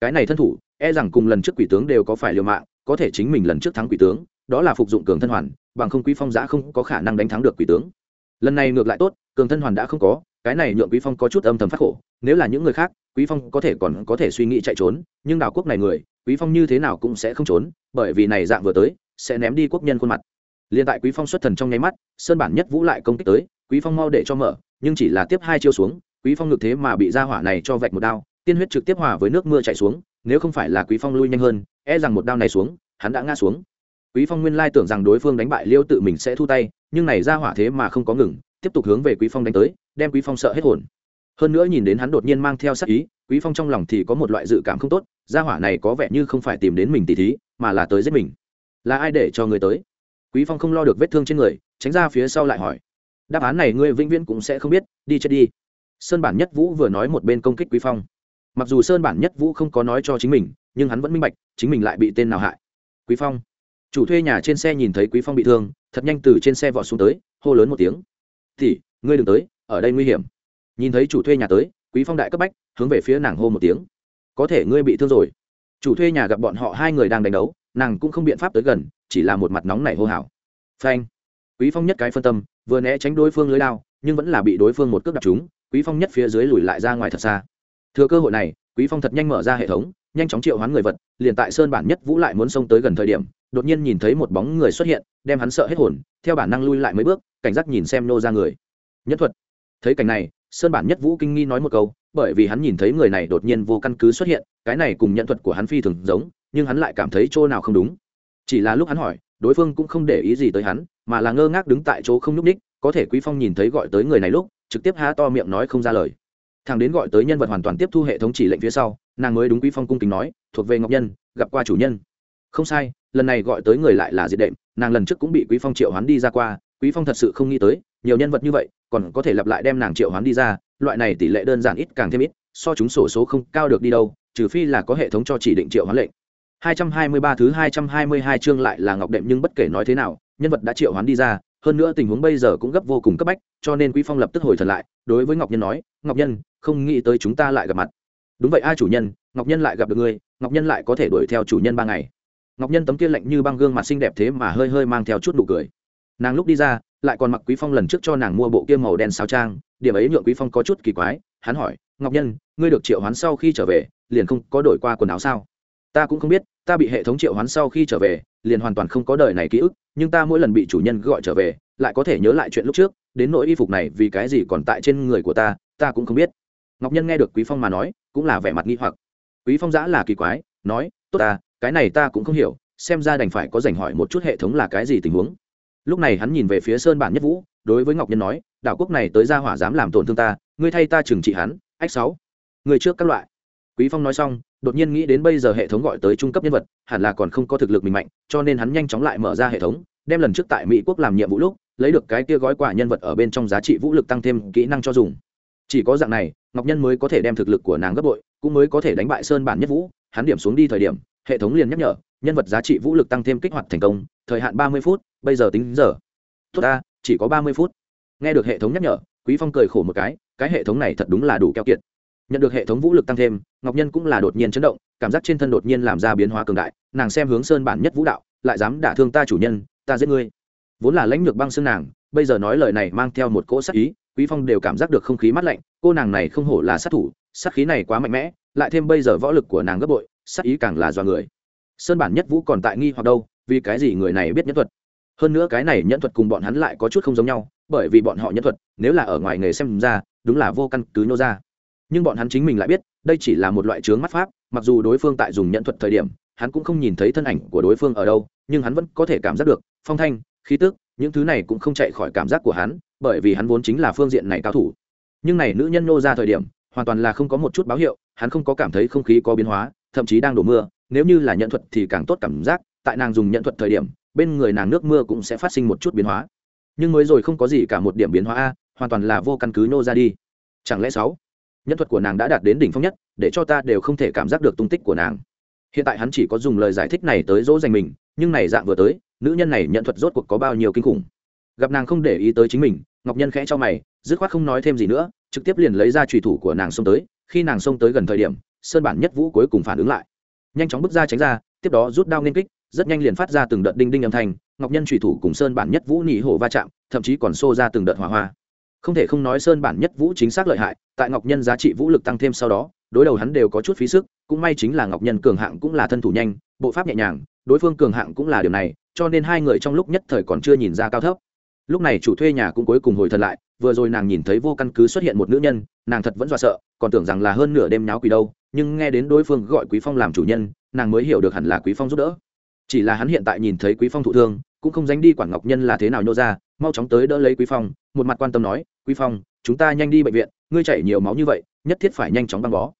[SPEAKER 1] Cái này thân thủ e rằng cùng lần trước quỷ tướng đều có phải liều mạng, có thể chính mình lần trước thắng quỷ tướng, đó là phục dụng cường thân hoàn, bằng không quý phong giã không có khả năng đánh thắng được quỷ tướng. Lần này ngược lại tốt, cường thân hoàn đã không có, cái này nhượng quý phong có chút âm thầm phát khổ, nếu là những người khác, quý phong có thể còn có thể suy nghĩ chạy trốn, nhưng đảo quốc này người, quý phong như thế nào cũng sẽ không trốn, bởi vì này dạng vừa tới, sẽ ném đi quốc nhân khuôn mặt. Liền tại quý phong xuất thần trong nháy mắt, sơn bản nhất vũ lại công kích tới, quý phong mau để cho mở, nhưng chỉ là tiếp hai chiêu xuống, quý phong ngược thế mà bị ra hỏa này cho vạch một đao tiên huyết trực tiếp hòa với nước mưa chảy xuống, nếu không phải là quý phong lui nhanh hơn e rằng một đao này xuống, hắn đã ngã xuống. Quý phong nguyên lai tưởng rằng đối phương đánh bại liêu tự mình sẽ thu tay, nhưng này ra hỏa thế mà không có ngừng, tiếp tục hướng về quý phong đánh tới, đem quý phong sợ hết hồn. Hơn nữa nhìn đến hắn đột nhiên mang theo sát ý, quý phong trong lòng thì có một loại dự cảm không tốt gia hỏa này có vẻ như không phải tìm đến mình tỉ thí, mà là tới giết mình. Là ai để cho người tới? Quý phong không lo được vết thương trên người, tránh ra phía sau lại hỏi. Đáp án này ngươi vĩnh viễn cũng sẽ không biết, đi chết đi. Sơn bản nhất vũ vừa nói một bên công kích quý phong mặc dù sơn bản nhất vũ không có nói cho chính mình, nhưng hắn vẫn minh bạch, chính mình lại bị tên nào hại. Quý phong. Chủ thuê nhà trên xe nhìn thấy quý phong bị thương, thật nhanh từ trên xe vọt xuống tới, hô lớn một tiếng. Thì ngươi đừng tới, ở đây nguy hiểm. Nhìn thấy chủ thuê nhà tới, quý phong đại cấp bách, hướng về phía nàng hô một tiếng. Có thể ngươi bị thương rồi. Chủ thuê nhà gặp bọn họ hai người đang đánh đấu, nàng cũng không biện pháp tới gần, chỉ là một mặt nóng nảy hô hào. Phanh. Quý phong nhất cái phân tâm, vừa né tránh đối phương lưới lao nhưng vẫn là bị đối phương một cước đập trúng, quý phong nhất phía dưới lùi lại ra ngoài thật xa thừa cơ hội này, quý phong thật nhanh mở ra hệ thống, nhanh chóng triệu hoán người vật, liền tại sơn bản nhất vũ lại muốn xông tới gần thời điểm, đột nhiên nhìn thấy một bóng người xuất hiện, đem hắn sợ hết hồn, theo bản năng lui lại mấy bước, cảnh giác nhìn xem nô ra người. Nhất thuật. Thấy cảnh này, sơn bản nhất vũ kinh nghi nói một câu, bởi vì hắn nhìn thấy người này đột nhiên vô căn cứ xuất hiện, cái này cùng nhận thuật của hắn phi thường giống, nhưng hắn lại cảm thấy chỗ nào không đúng. Chỉ là lúc hắn hỏi, đối phương cũng không để ý gì tới hắn, mà là ngơ ngác đứng tại chỗ không nhúc ních có thể quý phong nhìn thấy gọi tới người này lúc, trực tiếp há to miệng nói không ra lời thằng đến gọi tới nhân vật hoàn toàn tiếp thu hệ thống chỉ lệnh phía sau, nàng mới đúng quý phong cung kính nói, thuộc về ngọc nhân, gặp qua chủ nhân. Không sai, lần này gọi tới người lại là diệt đệm, nàng lần trước cũng bị quý phong triệu hoán đi ra qua, quý phong thật sự không nghĩ tới, nhiều nhân vật như vậy, còn có thể lặp lại đem nàng triệu hoán đi ra, loại này tỷ lệ đơn giản ít càng thêm ít, so chúng sổ số không cao được đi đâu, trừ phi là có hệ thống cho chỉ định triệu hoán lệnh. 223 thứ 222 chương lại là ngọc đệm nhưng bất kể nói thế nào, nhân vật đã triệu hoán đi ra, hơn nữa tình huống bây giờ cũng gấp vô cùng cấp bách, cho nên quý phong lập tức hồi thần lại, đối với ngọc nhân nói, ngọc nhân không nghĩ tới chúng ta lại gặp mặt. Đúng vậy ai chủ nhân, ngọc nhân lại gặp được ngươi, ngọc nhân lại có thể đuổi theo chủ nhân ba ngày. Ngọc nhân tấm kia lạnh như băng gương mặt xinh đẹp thế mà hơi hơi mang theo chút nụ cười. Nàng lúc đi ra, lại còn mặc quý phong lần trước cho nàng mua bộ kia màu đen sao trang, điểm ấy nhượng quý phong có chút kỳ quái, hắn hỏi, ngọc nhân, ngươi được triệu hoán sau khi trở về, liền không có đổi qua quần áo sao? Ta cũng không biết, ta bị hệ thống triệu hoán sau khi trở về, liền hoàn toàn không có đời này ký ức, nhưng ta mỗi lần bị chủ nhân gọi trở về, lại có thể nhớ lại chuyện lúc trước, đến nỗi y phục này vì cái gì còn tại trên người của ta ta cũng không biết ngọc nhân nghe được quý phong mà nói, cũng là vẻ mặt nghi hoặc. Quý phong giã là kỳ quái, nói, tốt ta, cái này ta cũng không hiểu, xem ra đành phải có dành hỏi một chút hệ thống là cái gì tình huống. Lúc này hắn nhìn về phía sơn bản nhất vũ, đối với ngọc nhân nói, đảo quốc này tới ra hỏa dám làm tổn thương ta, ngươi thay ta trừng trị hắn, ách sáu. Người trước các loại. Quý phong nói xong, đột nhiên nghĩ đến bây giờ hệ thống gọi tới trung cấp nhân vật, hẳn là còn không có thực lực mình mạnh, cho nên hắn nhanh chóng lại mở ra hệ thống, đem lần trước tại mỹ quốc làm nhiệm vụ lúc, lấy được cái kia gói quả nhân vật ở bên trong giá trị vũ lực tăng thêm kỹ năng cho dùng. Chỉ có dạng này ngọc nhân mới có thể đem thực lực của nàng gấp bội, cũng mới có thể đánh bại sơn bản nhất vũ. Hắn điểm xuống đi thời điểm, hệ thống liền nhắc nhở, nhân vật giá trị vũ lực tăng thêm kích hoạt thành công, thời hạn ba mươi phút, bây giờ tính giờ. Tốt ta, chỉ có ba mươi phút. Nghe được hệ thống nhắc nhở, quý phong cười khổ một cái cái hệ thống này thật đúng là đủ keo kiệt. Nhận được hệ thống vũ lực tăng thêm, ngọc nhân cũng là đột nhiên chấn động, cảm giác trên thân đột nhiên làm ra biến hóa cường đại, nàng xem hướng sơn bản nhất vũ đạo, lại dám đả thương ta chủ nhân, ta giết ngươi. Vốn là lãnh lược băng xương nàng, bây giờ nói lời này mang theo một cỗ sắc ý, quý phong đều cảm giác được không khí mát lạnh cô nàng này không hổ là sát thủ, sát khí này quá mạnh mẽ, lại thêm bây giờ võ lực của nàng gấp bội, sát ý càng là do người. Sơn bản nhất vũ còn tại nghi hoặc đâu, vì cái gì người này biết nhẫn thuật? Hơn nữa cái này nhẫn thuật cùng bọn hắn lại có chút không giống nhau, bởi vì bọn họ nhẫn thuật, nếu là ở ngoài nghề xem ra, đúng là vô căn cứ nhô ra. Nhưng bọn hắn chính mình lại biết, đây chỉ là một loại chướng mắt pháp, mặc dù đối phương tại dùng nhẫn thuật thời điểm, hắn cũng không nhìn thấy thân ảnh của đối phương ở đâu, nhưng hắn vẫn có thể cảm giác được, phong thanh, khí tức, những thứ này cũng không chạy khỏi cảm giác của hắn, bởi vì hắn vốn chính là phương diện này cao thủ nhưng này nữ nhân nô ra thời điểm, hoàn toàn là không có một chút báo hiệu, hắn không có cảm thấy không khí có biến hóa, thậm chí đang đổ mưa, nếu như là nhận thuật thì càng tốt cảm giác, tại nàng dùng nhận thuật thời điểm, bên người nàng nước mưa cũng sẽ phát sinh một chút biến hóa. Nhưng mới rồi không có gì cả một điểm biến hóa a, hoàn toàn là vô căn cứ nô ra đi. Chẳng lẽ sáu? Nhân thuật của nàng đã đạt đến đỉnh phong nhất, để cho ta đều không thể cảm giác được tung tích của nàng. Hiện tại hắn chỉ có dùng lời giải thích này tới dỗ dành mình, nhưng này dạng vừa tới, nữ nhân này nhận thuật rốt cuộc có bao nhiêu kinh khủng. Gặp nàng không để ý tới chính mình ngọc nhân khẽ cho mày, dứt khoát không nói thêm gì nữa, trực tiếp liền lấy ra trùy thủ của nàng xông tới, khi nàng xông tới gần thời điểm, sơn bản nhất vũ cuối cùng phản ứng lại. Nhanh chóng bước ra tránh ra, tiếp đó rút đao nên kích, rất nhanh liền phát ra từng đợt đinh đinh âm thanh, ngọc nhân trùy thủ cùng sơn bản nhất vũ nỉ hổ va chạm, thậm chí còn xô ra từng đợt hỏa hoa. Không thể không nói sơn bản nhất vũ chính xác lợi hại, tại ngọc nhân giá trị vũ lực tăng thêm sau đó, đối đầu hắn đều có chút phí sức, cũng may chính là ngọc nhân cường hạng cũng là thân thủ nhanh, bộ pháp nhẹ nhàng, đối phương cường hạng cũng là điều này, cho nên hai người trong lúc nhất thời còn chưa nhìn ra cao thấp lúc này chủ thuê nhà cũng cuối cùng hồi thần lại, vừa rồi nàng nhìn thấy vô căn cứ xuất hiện một nữ nhân, nàng thật vẫn dọa sợ, còn tưởng rằng là hơn nửa đêm nháo quỷ đâu, nhưng nghe đến đối phương gọi quý phong làm chủ nhân, nàng mới hiểu được hẳn là quý phong giúp đỡ. Chỉ là hắn hiện tại nhìn thấy quý phong thụ thương, cũng không dánh đi quản ngọc nhân là thế nào nhô ra, mau chóng tới đỡ lấy quý phong, một mặt quan tâm nói, quý phong, chúng ta nhanh đi bệnh viện, ngươi chảy nhiều máu như vậy, nhất thiết phải nhanh chóng băng bó.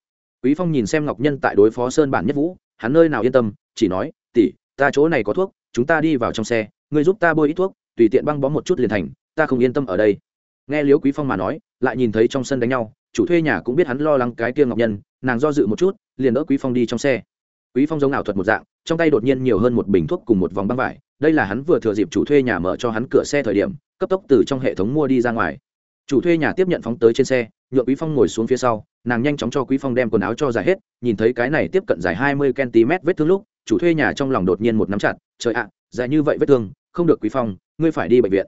[SPEAKER 1] Quý phong nhìn xem ngọc nhân tại đối phó sơn bản nhất vũ, hắn nơi nào yên tâm, chỉ nói, tỷ, ta chỗ này có thuốc, chúng ta đi vào trong xe, ngươi giúp ta bôi ít thuốc tùy tiện băng bó một chút liền thành, ta không yên tâm ở đây. Nghe liễu quý phong mà nói, lại nhìn thấy trong sân đánh nhau, chủ thuê nhà cũng biết hắn lo lắng cái kia ngọc nhân, nàng do dự một chút, liền đỡ quý phong đi trong xe. Quý phong giống ảo thuật một dạng, trong tay đột nhiên nhiều hơn một bình thuốc cùng một vòng băng vải, đây là hắn vừa thừa dịp chủ thuê nhà mở cho hắn cửa xe thời điểm, cấp tốc từ trong hệ thống mua đi ra ngoài. Chủ thuê nhà tiếp nhận phóng tới trên xe nhựa quý phong ngồi xuống phía sau, nàng nhanh chóng cho quý phong đem quần áo cho dài hết, nhìn thấy cái này tiếp cận dài 20 cm vết thương lúc, chủ thuê nhà trong lòng đột nhiên một nắm chặt, trời ạ, dài như vậy vết thương, không được quý phong ngươi phải đi bệnh viện.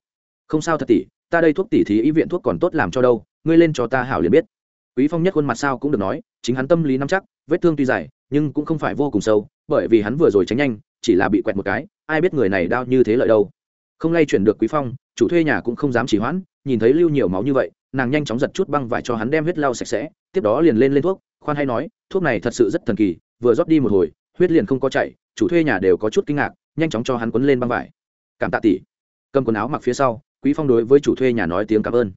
[SPEAKER 1] Không sao thật tỷ, ta đây thuốc tỷ thí ý viện thuốc còn tốt làm cho đâu, ngươi lên cho ta hảo liền biết. Quý phong nhất khuôn mặt sao cũng được nói, chính hắn tâm lý nắm chắc, vết thương tuy dài, nhưng cũng không phải vô cùng sâu, bởi vì hắn vừa rồi tránh nhanh, chỉ là bị quẹt một cái, ai biết người này đau như thế lợi đâu. Không lay chuyển được quý phong, chủ thuê nhà cũng không dám chỉ hoãn, nhìn thấy lưu nhiều máu như vậy, nàng nhanh chóng giật chút băng vải cho hắn đem huyết lau sạch sẽ, tiếp đó liền lên lên thuốc, khoan hay nói, thuốc này thật sự rất thần kỳ, vừa rót đi một hồi, huyết liền không có chảy, chủ thuê nhà đều có chút kinh ngạc, nhanh chóng cho hắn quấn lên băng vải. Cảm tạ tỷ cầm quần áo mặc phía sau, quý phong đối với chủ thuê nhà nói tiếng cảm ơn.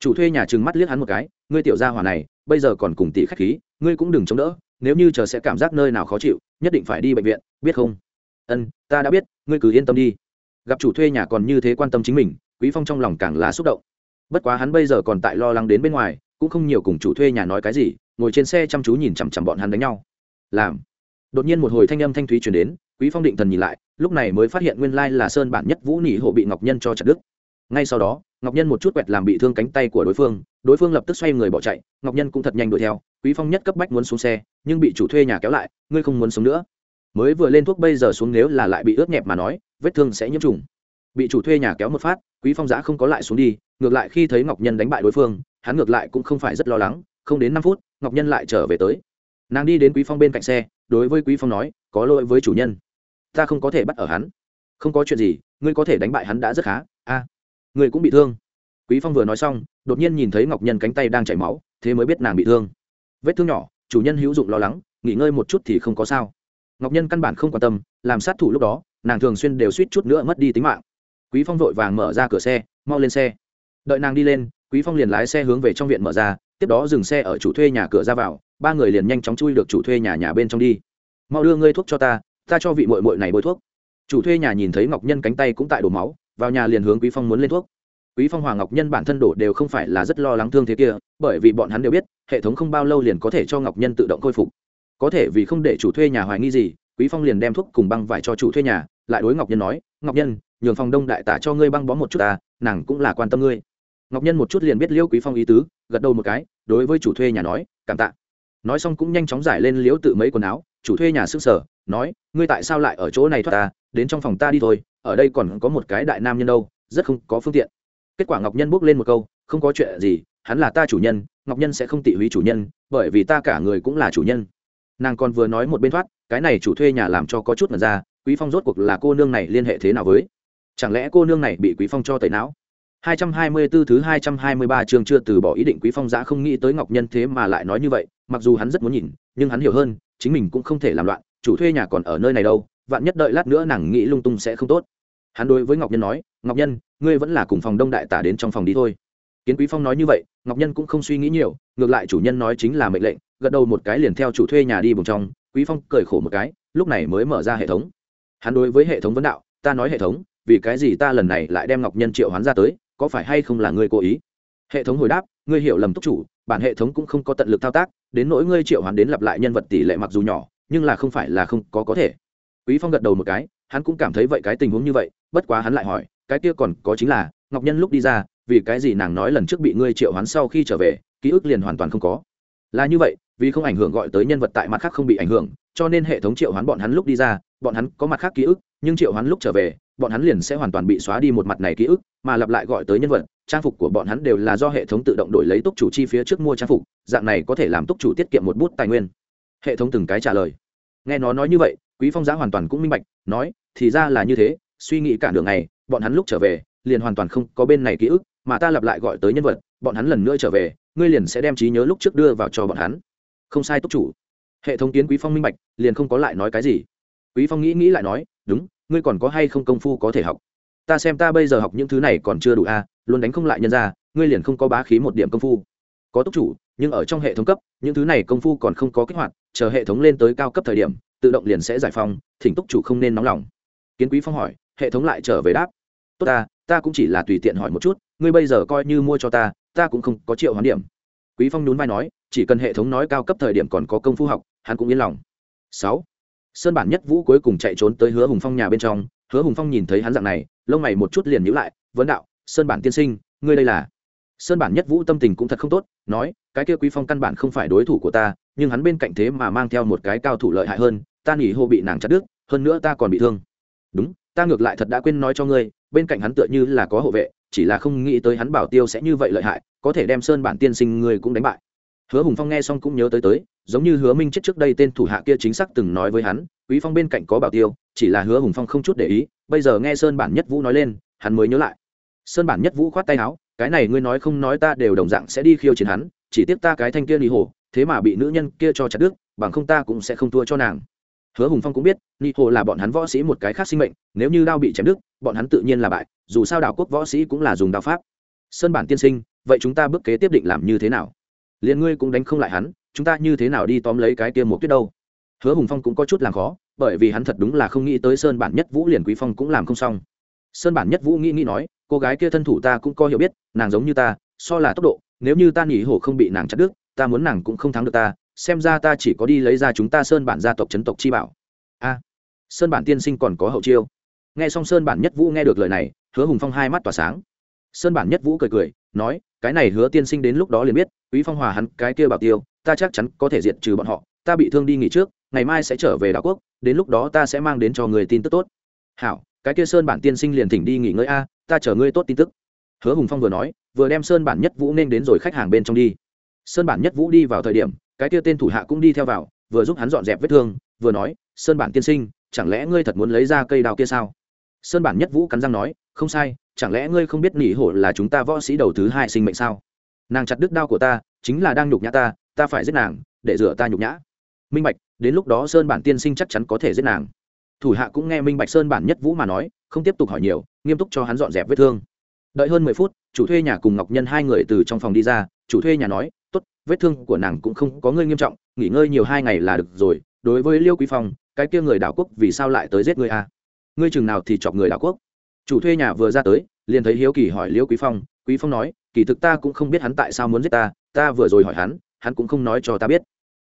[SPEAKER 1] Chủ thuê nhà trừng mắt liếc hắn một cái, ngươi tiểu gia hỏa này, bây giờ còn cùng tỷ khách khí, ngươi cũng đừng chống đỡ, nếu như chờ sẽ cảm giác nơi nào khó chịu, nhất định phải đi bệnh viện, biết không? Ân, ta đã biết, ngươi cứ yên tâm đi. Gặp chủ thuê nhà còn như thế quan tâm chính mình, quý phong trong lòng càng là xúc động. Bất quá hắn bây giờ còn tại lo lắng đến bên ngoài, cũng không nhiều cùng chủ thuê nhà nói cái gì, ngồi trên xe chăm chú nhìn chằm chằm bọn hắn đánh nhau. Làm. Đột nhiên một hồi thanh âm thanh thúy truyền đến quý phong định thần nhìn lại, lúc này mới phát hiện nguyên lai là sơn bản nhất vũ nỉ hộ bị ngọc nhân cho chặt đứt. Ngay sau đó, ngọc nhân một chút quẹt làm bị thương cánh tay của đối phương đối phương lập tức xoay người bỏ chạy, ngọc nhân cũng thật nhanh đuổi theo, quý phong nhất cấp bách muốn xuống xe, nhưng bị chủ thuê nhà kéo lại, ngươi không muốn sống nữa. Mới vừa lên thuốc bây giờ xuống nếu là lại bị ướt nhẹp mà nói, vết thương sẽ nhiễm trùng. Bị chủ thuê nhà kéo một phát, quý phong giã không có lại xuống đi, ngược lại khi thấy ngọc nhân đánh bại đối phương, hắn ngược lại cũng không phải rất lo lắng, không đến năm phút, ngọc nhân lại trở về tới. Nàng đi đến quý phong bên cạnh xe, đối với quý phong nói, có lỗi với chủ nhân ta không có thể bắt ở hắn. Không có chuyện gì, ngươi có thể đánh bại hắn đã rất khá. A, ngươi cũng bị thương. Quý phong vừa nói xong, đột nhiên nhìn thấy ngọc nhân cánh tay đang chảy máu, thế mới biết nàng bị thương. Vết thương nhỏ, chủ nhân hữu dụng lo lắng, nghỉ ngơi một chút thì không có sao. Ngọc nhân căn bản không quan tâm, làm sát thủ lúc đó, nàng thường xuyên đều suýt chút nữa mất đi tính mạng. Quý phong vội vàng mở ra cửa xe, mau lên xe. Đợi nàng đi lên, quý phong liền lái xe hướng về trong viện mở ra, tiếp đó dừng xe ở chủ thuê nhà cửa ra vào, ba người liền nhanh chóng chui được chủ thuê nhà nhà bên trong đi. Mau đưa ngươi thuốc cho ta ta cho vị mội mội này bôi thuốc. Chủ thuê nhà nhìn thấy ngọc nhân cánh tay cũng tại đổ máu, vào nhà liền hướng quý phong muốn lên thuốc. Quý phong hoàng ngọc nhân bản thân đổ đều không phải là rất lo lắng thương thế kia, bởi vì bọn hắn đều biết, hệ thống không bao lâu liền có thể cho ngọc nhân tự động khôi phục. Có thể vì không để chủ thuê nhà hoài nghi gì, quý phong liền đem thuốc cùng băng vải cho chủ thuê nhà, lại đối ngọc nhân nói, ngọc nhân, nhường phòng đông đại tả cho ngươi băng bó một chút ta, nàng cũng là quan tâm ngươi. Ngọc nhân một chút liền biết liễu quý phong ý tứ, gật đầu một cái, đối với chủ thuê nhà nói, cảm tạ. Nói xong cũng nhanh chóng giải lên liễu tự mấy quần áo chủ thuê nhà sức sở nói ngươi tại sao lại ở chỗ này thoát ta? Đến trong phòng ta đi thôi ở đây còn có một cái đại nam nhân đâu rất không có phương tiện. Kết quả ngọc nhân bước lên một câu không có chuyện gì hắn là ta chủ nhân ngọc nhân sẽ không tị húy chủ nhân bởi vì ta cả người cũng là chủ nhân. Nàng còn vừa nói một bên thoát cái này chủ thuê nhà làm cho có chút mật ra quý phong rốt cuộc là cô nương này liên hệ thế nào với? Chẳng lẽ cô nương này bị quý phong cho tẩy não? 224 thứ 223 chương chưa từ bỏ ý định Quý Phong Giã không nghĩ tới Ngọc Nhân thế mà lại nói như vậy, mặc dù hắn rất muốn nhìn, nhưng hắn hiểu hơn, chính mình cũng không thể làm loạn, chủ thuê nhà còn ở nơi này đâu, vạn nhất đợi lát nữa nàng nghĩ lung tung sẽ không tốt. Hắn đối với Ngọc Nhân nói, "Ngọc Nhân, ngươi vẫn là cùng phòng Đông đại tả đến trong phòng đi thôi." Kiến Quý Phong nói như vậy, Ngọc Nhân cũng không suy nghĩ nhiều, ngược lại chủ nhân nói chính là mệnh lệnh, gật đầu một cái liền theo chủ thuê nhà đi bùng trong, Quý Phong cười khổ một cái, lúc này mới mở ra hệ thống. Hắn đối với hệ thống vấn đạo, "Ta nói hệ thống, vì cái gì ta lần này lại đem ngọc nhân triệu hoán ra tới có phải hay không là ngươi cố ý hệ thống hồi đáp ngươi hiểu lầm túc chủ bản hệ thống cũng không có tận lực thao tác, đến nỗi ngươi triệu hoán đến lặp lại nhân vật tỷ lệ mặc dù nhỏ, nhưng là không phải là không có có thể. Quý phong gật đầu một cái, hắn cũng cảm thấy vậy cái tình huống như vậy, bất quá hắn lại hỏi, cái kia còn có chính là, ngọc nhân lúc đi ra, vì cái gì nàng nói lần trước bị ngươi triệu hoán sau khi trở về, ký ức liền hoàn toàn không có? Là như vậy, vì không ảnh hưởng gọi tới nhân vật tại mặt khác không bị ảnh hưởng, cho nên hệ thống triệu hoán bọn hắn lúc đi ra, bọn hắn có mặt khác ký ức, nhưng triệu hoán lúc trở về, bọn hắn liền sẽ hoàn toàn bị xóa đi một mặt này ký ức, mà lặp lại gọi tới nhân vật trang phục của bọn hắn đều là do hệ thống tự động đổi lấy túc chủ chi phía trước mua trang phục, dạng này có thể làm túc chủ tiết kiệm một bút tài nguyên. Hệ thống từng cái trả lời. Nghe nó nói như vậy, quý phong giá hoàn toàn cũng minh bạch, nói, thì ra là như thế, suy nghĩ cả đường này bọn hắn lúc trở về, liền hoàn toàn không có bên này ký ức, mà ta lặp lại gọi tới nhân vật, bọn hắn lần nữa trở về, ngươi liền sẽ đem trí nhớ lúc trước đưa vào cho bọn hắn. Không sai túc chủ. Hệ thống kiến quý phong minh bạch, liền không có lại nói cái gì. Quý phong nghĩ nghĩ lại nói, đúng, ngươi còn có hay không công phu có thể học? Ta xem ta bây giờ học những thứ này còn chưa đủ a luôn đánh không lại nhân ra ngươi liền không có bá khí một điểm công phu. Có túc chủ nhưng ở trong hệ thống cấp những thứ này công phu còn không có kích hoạt chờ hệ thống lên tới cao cấp thời điểm tự động liền sẽ giải phóng, thỉnh túc chủ không nên nóng lòng. Kiến quý phong hỏi hệ thống lại trở về đáp. Tốt ta ta cũng chỉ là tùy tiện hỏi một chút ngươi bây giờ coi như mua cho ta ta cũng không có triệu hoán điểm. Quý phong nhún vai nói chỉ cần hệ thống nói cao cấp thời điểm còn có công phu học hắn cũng yên lòng. Sáu sơn bản nhất vũ cuối cùng chạy trốn tới hứa hùng phong nhà bên trong hứa hùng phong nhìn thấy hắn dạng này lông mày một chút liền nhữ lại, vấn đạo, sơn bản tiên sinh, ngươi đây là? Sơn bản nhất vũ tâm tình cũng thật không tốt, nói, cái kia quý phong căn bản không phải đối thủ của ta, nhưng hắn bên cạnh thế mà mang theo một cái cao thủ lợi hại hơn, ta nghỉ hô bị nàng chặt đứt, hơn nữa ta còn bị thương. Đúng, ta ngược lại thật đã quên nói cho ngươi, bên cạnh hắn tựa như là có hộ vệ, chỉ là không nghĩ tới hắn bảo tiêu sẽ như vậy lợi hại, có thể đem sơn bản tiên sinh ngươi cũng đánh bại. Hứa hùng phong nghe xong cũng nhớ tới tới, giống như hứa minh chết trước đây tên thủ hạ kia chính xác từng nói với hắn, quý phong bên cạnh có bảo tiêu chỉ là hứa hùng phong không chút để ý, bây giờ nghe sơn bản nhất vũ nói lên, hắn mới nhớ lại. Sơn bản nhất vũ khoát tay áo, cái này ngươi nói không nói ta đều đồng dạng sẽ đi khiêu chiến hắn, chỉ tiếc ta cái thanh kia ni hồ thế mà bị nữ nhân kia cho chặt đứt, bằng không ta cũng sẽ không thua cho nàng. Hứa hùng phong cũng biết ni hồ là bọn hắn võ sĩ một cái khác sinh mệnh, nếu như đao bị chém đứt, bọn hắn tự nhiên là bại, dù sao đảo quốc võ sĩ cũng là dùng đao pháp. Sơn bản tiên sinh, vậy chúng ta bước kế tiếp định làm như thế nào? Liền ngươi cũng đánh không lại hắn, chúng ta như thế nào đi tóm lấy cái kia một tuyết đâu? Hứa hùng phong cũng có chút làm khó bởi vì hắn thật đúng là không nghĩ tới sơn bản nhất vũ liền quý phong cũng làm không xong. Sơn bản nhất vũ nghĩ nghĩ nói, cô gái kia thân thủ ta cũng có hiểu biết, nàng giống như ta, so là tốc độ, nếu như ta nghỉ hổ không bị nàng chặt đứt, ta muốn nàng cũng không thắng được ta, xem ra ta chỉ có đi lấy ra chúng ta sơn bản gia tộc chấn tộc chi bảo. A, sơn bản tiên sinh còn có hậu chiêu. Nghe xong sơn bản nhất vũ nghe được lời này, hứa hùng phong hai mắt tỏa sáng. Sơn bản nhất vũ cười cười, nói, cái này hứa tiên sinh đến lúc đó liền biết, quý phong hòa hắn cái kia bảo tiêu, ta chắc chắn có thể diệt trừ bọn họ, ta bị thương đi nghỉ trước ngày mai sẽ trở về đảo quốc, đến lúc đó ta sẽ mang đến cho người tin tức tốt. Hảo, cái kia sơn bản tiên sinh liền thỉnh đi nghỉ ngơi a, ta chờ ngươi tốt tin tức. Hứa hùng phong vừa nói, vừa đem sơn bản nhất vũ nên đến rồi khách hàng bên trong đi. Sơn bản nhất vũ đi vào thời điểm, cái kia tên thủ hạ cũng đi theo vào, vừa giúp hắn dọn dẹp vết thương, vừa nói, sơn bản tiên sinh, chẳng lẽ ngươi thật muốn lấy ra cây đào kia sao? Sơn bản nhất vũ cắn răng nói, không sai, chẳng lẽ ngươi không biết nỉ hổ là chúng ta võ sĩ đầu thứ hai sinh mệnh sao? Nàng chặt đứt đao của ta, chính là đang nhục nhã ta ta phải giết nàng, để rửa ta nhục nhã. Minh bạch đến lúc đó sơn bản tiên sinh chắc chắn có thể giết nàng. Thủ hạ cũng nghe minh bạch sơn bản nhất vũ mà nói, không tiếp tục hỏi nhiều, nghiêm túc cho hắn dọn dẹp vết thương. Đợi hơn mười phút, chủ thuê nhà cùng ngọc nhân hai người từ trong phòng đi ra, chủ thuê nhà nói, tốt, vết thương của nàng cũng không có ngươi nghiêm trọng, nghỉ ngơi nhiều hai ngày là được rồi, đối với liêu quý phong, cái kia người đảo quốc vì sao lại tới giết ngươi a? À? ngươi chừng nào thì chọc người đảo quốc? Chủ thuê nhà vừa ra tới, liền thấy hiếu kỳ hỏi liêu quý phong quý phong nói, kỳ thực ta cũng không biết hắn tại sao muốn giết ta ta vừa rồi hỏi hắn hắn cũng không nói cho ta biết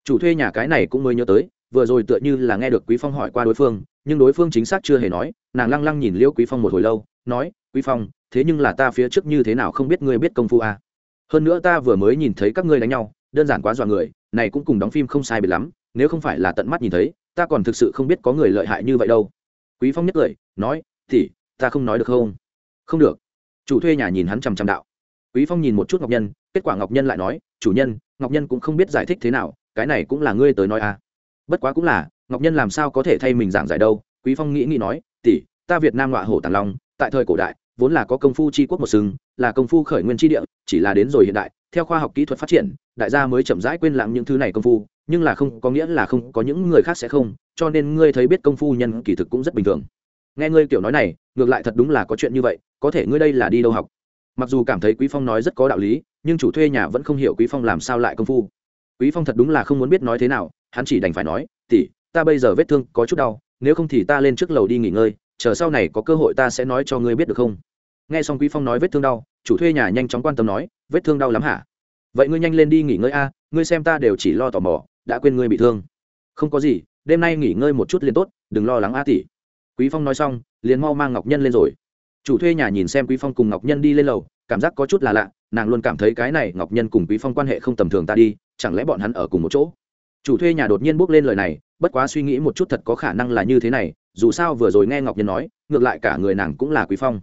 [SPEAKER 1] chủ thuê nhà cái này cũng mới nhớ tới, vừa rồi tựa như là nghe được quý phong hỏi qua đối phương, nhưng đối phương chính xác chưa hề nói, nàng lăng lăng nhìn liêu quý phong một hồi lâu, nói, quý phong, thế nhưng là ta phía trước như thế nào không biết ngươi biết công phu à. hơn nữa ta vừa mới nhìn thấy các ngươi đánh nhau, đơn giản quá dọa người, này cũng cùng đóng phim không sai biệt lắm, nếu không phải là tận mắt nhìn thấy, ta còn thực sự không biết có người lợi hại như vậy đâu. Quý phong nhất cười, nói thì ta không nói được không? Không được. Chủ thuê nhà nhìn hắn chằm chằm đạo. Quý phong nhìn một chút ngọc nhân, kết quả ngọc nhân lại nói, chủ nhân, ngọc nhân cũng không biết giải thích thế nào cái này cũng là ngươi tới nói à. Bất quá cũng là, ngọc nhân làm sao có thể thay mình giảng giải đâu? Quý phong nghĩ nghĩ nói, tỷ, ta việt nam ngọa hổ tàng long, tại thời cổ đại, vốn là có công phu tri quốc một sừng, là công phu khởi nguyên tri địa, chỉ là đến rồi hiện đại, theo khoa học kỹ thuật phát triển, đại gia mới chậm rãi quên lãng những thứ này công phu, nhưng là không có nghĩa là không có những người khác sẽ không, cho nên ngươi thấy biết công phu nhân kỳ thực cũng rất bình thường. Nghe ngươi kiểu nói này, ngược lại thật đúng là có chuyện như vậy, có thể ngươi đây là đi đâu học? Mặc dù cảm thấy quý phong nói rất có đạo lý, nhưng chủ thuê nhà vẫn không hiểu quý phong làm sao lại công phu quý phong thật đúng là không muốn biết nói thế nào, hắn chỉ đành phải nói, tỷ, ta bây giờ vết thương có chút đau, nếu không thì ta lên trước lầu đi nghỉ ngơi, chờ sau này có cơ hội ta sẽ nói cho ngươi biết được không? Nghe xong quý phong nói vết thương đau, chủ thuê nhà nhanh chóng quan tâm nói, vết thương đau lắm hả? Vậy ngươi nhanh lên đi nghỉ ngơi a, ngươi xem ta đều chỉ lo tò mò, đã quên ngươi bị thương. Không có gì, đêm nay nghỉ ngơi một chút liền tốt, đừng lo lắng a tỷ. Quý phong nói xong, liền mau mang ngọc nhân lên rồi. Chủ thuê nhà nhìn xem quý phong cùng ngọc nhân đi lên lầu, cảm giác có chút là lạ, nàng luôn cảm thấy cái này ngọc nhân cùng quý phong quan hệ không tầm thường ta đi chẳng lẽ bọn hắn ở cùng một chỗ? Chủ thuê nhà đột nhiên bước lên lời này, bất quá suy nghĩ một chút thật có khả năng là như thế này, dù sao vừa rồi nghe ngọc nhân nói, ngược lại cả người nàng cũng là quý phong.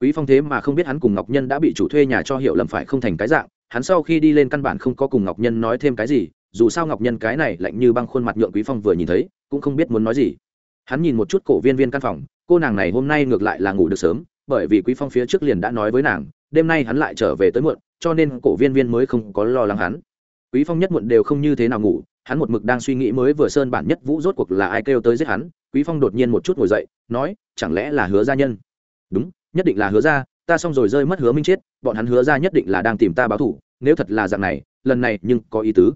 [SPEAKER 1] Quý phong thế mà không biết hắn cùng ngọc nhân đã bị chủ thuê nhà cho hiểu lầm phải không thành cái dạng, hắn sau khi đi lên căn bản không có cùng ngọc nhân nói thêm cái gì, dù sao ngọc nhân cái này lạnh như băng khuôn mặt nhượng quý phong vừa nhìn thấy, cũng không biết muốn nói gì. Hắn nhìn một chút cổ viên viên căn phòng, cô nàng này hôm nay ngược lại là ngủ được sớm, bởi vì quý phong phía trước liền đã nói với nàng, đêm nay hắn lại trở về tới muộn, cho nên cổ viên viên mới không có lo lắng hắn quý phong nhất muộn đều không như thế nào ngủ, hắn một mực đang suy nghĩ mới vừa sơn bản nhất vũ rốt cuộc là ai kêu tới giết hắn, quý phong đột nhiên một chút ngồi dậy, nói, chẳng lẽ là hứa gia nhân? Đúng, nhất định là hứa gia, ta xong rồi rơi mất hứa minh chết, bọn hắn hứa gia nhất định là đang tìm ta báo thủ nếu thật là dạng này, lần này nhưng có ý tứ.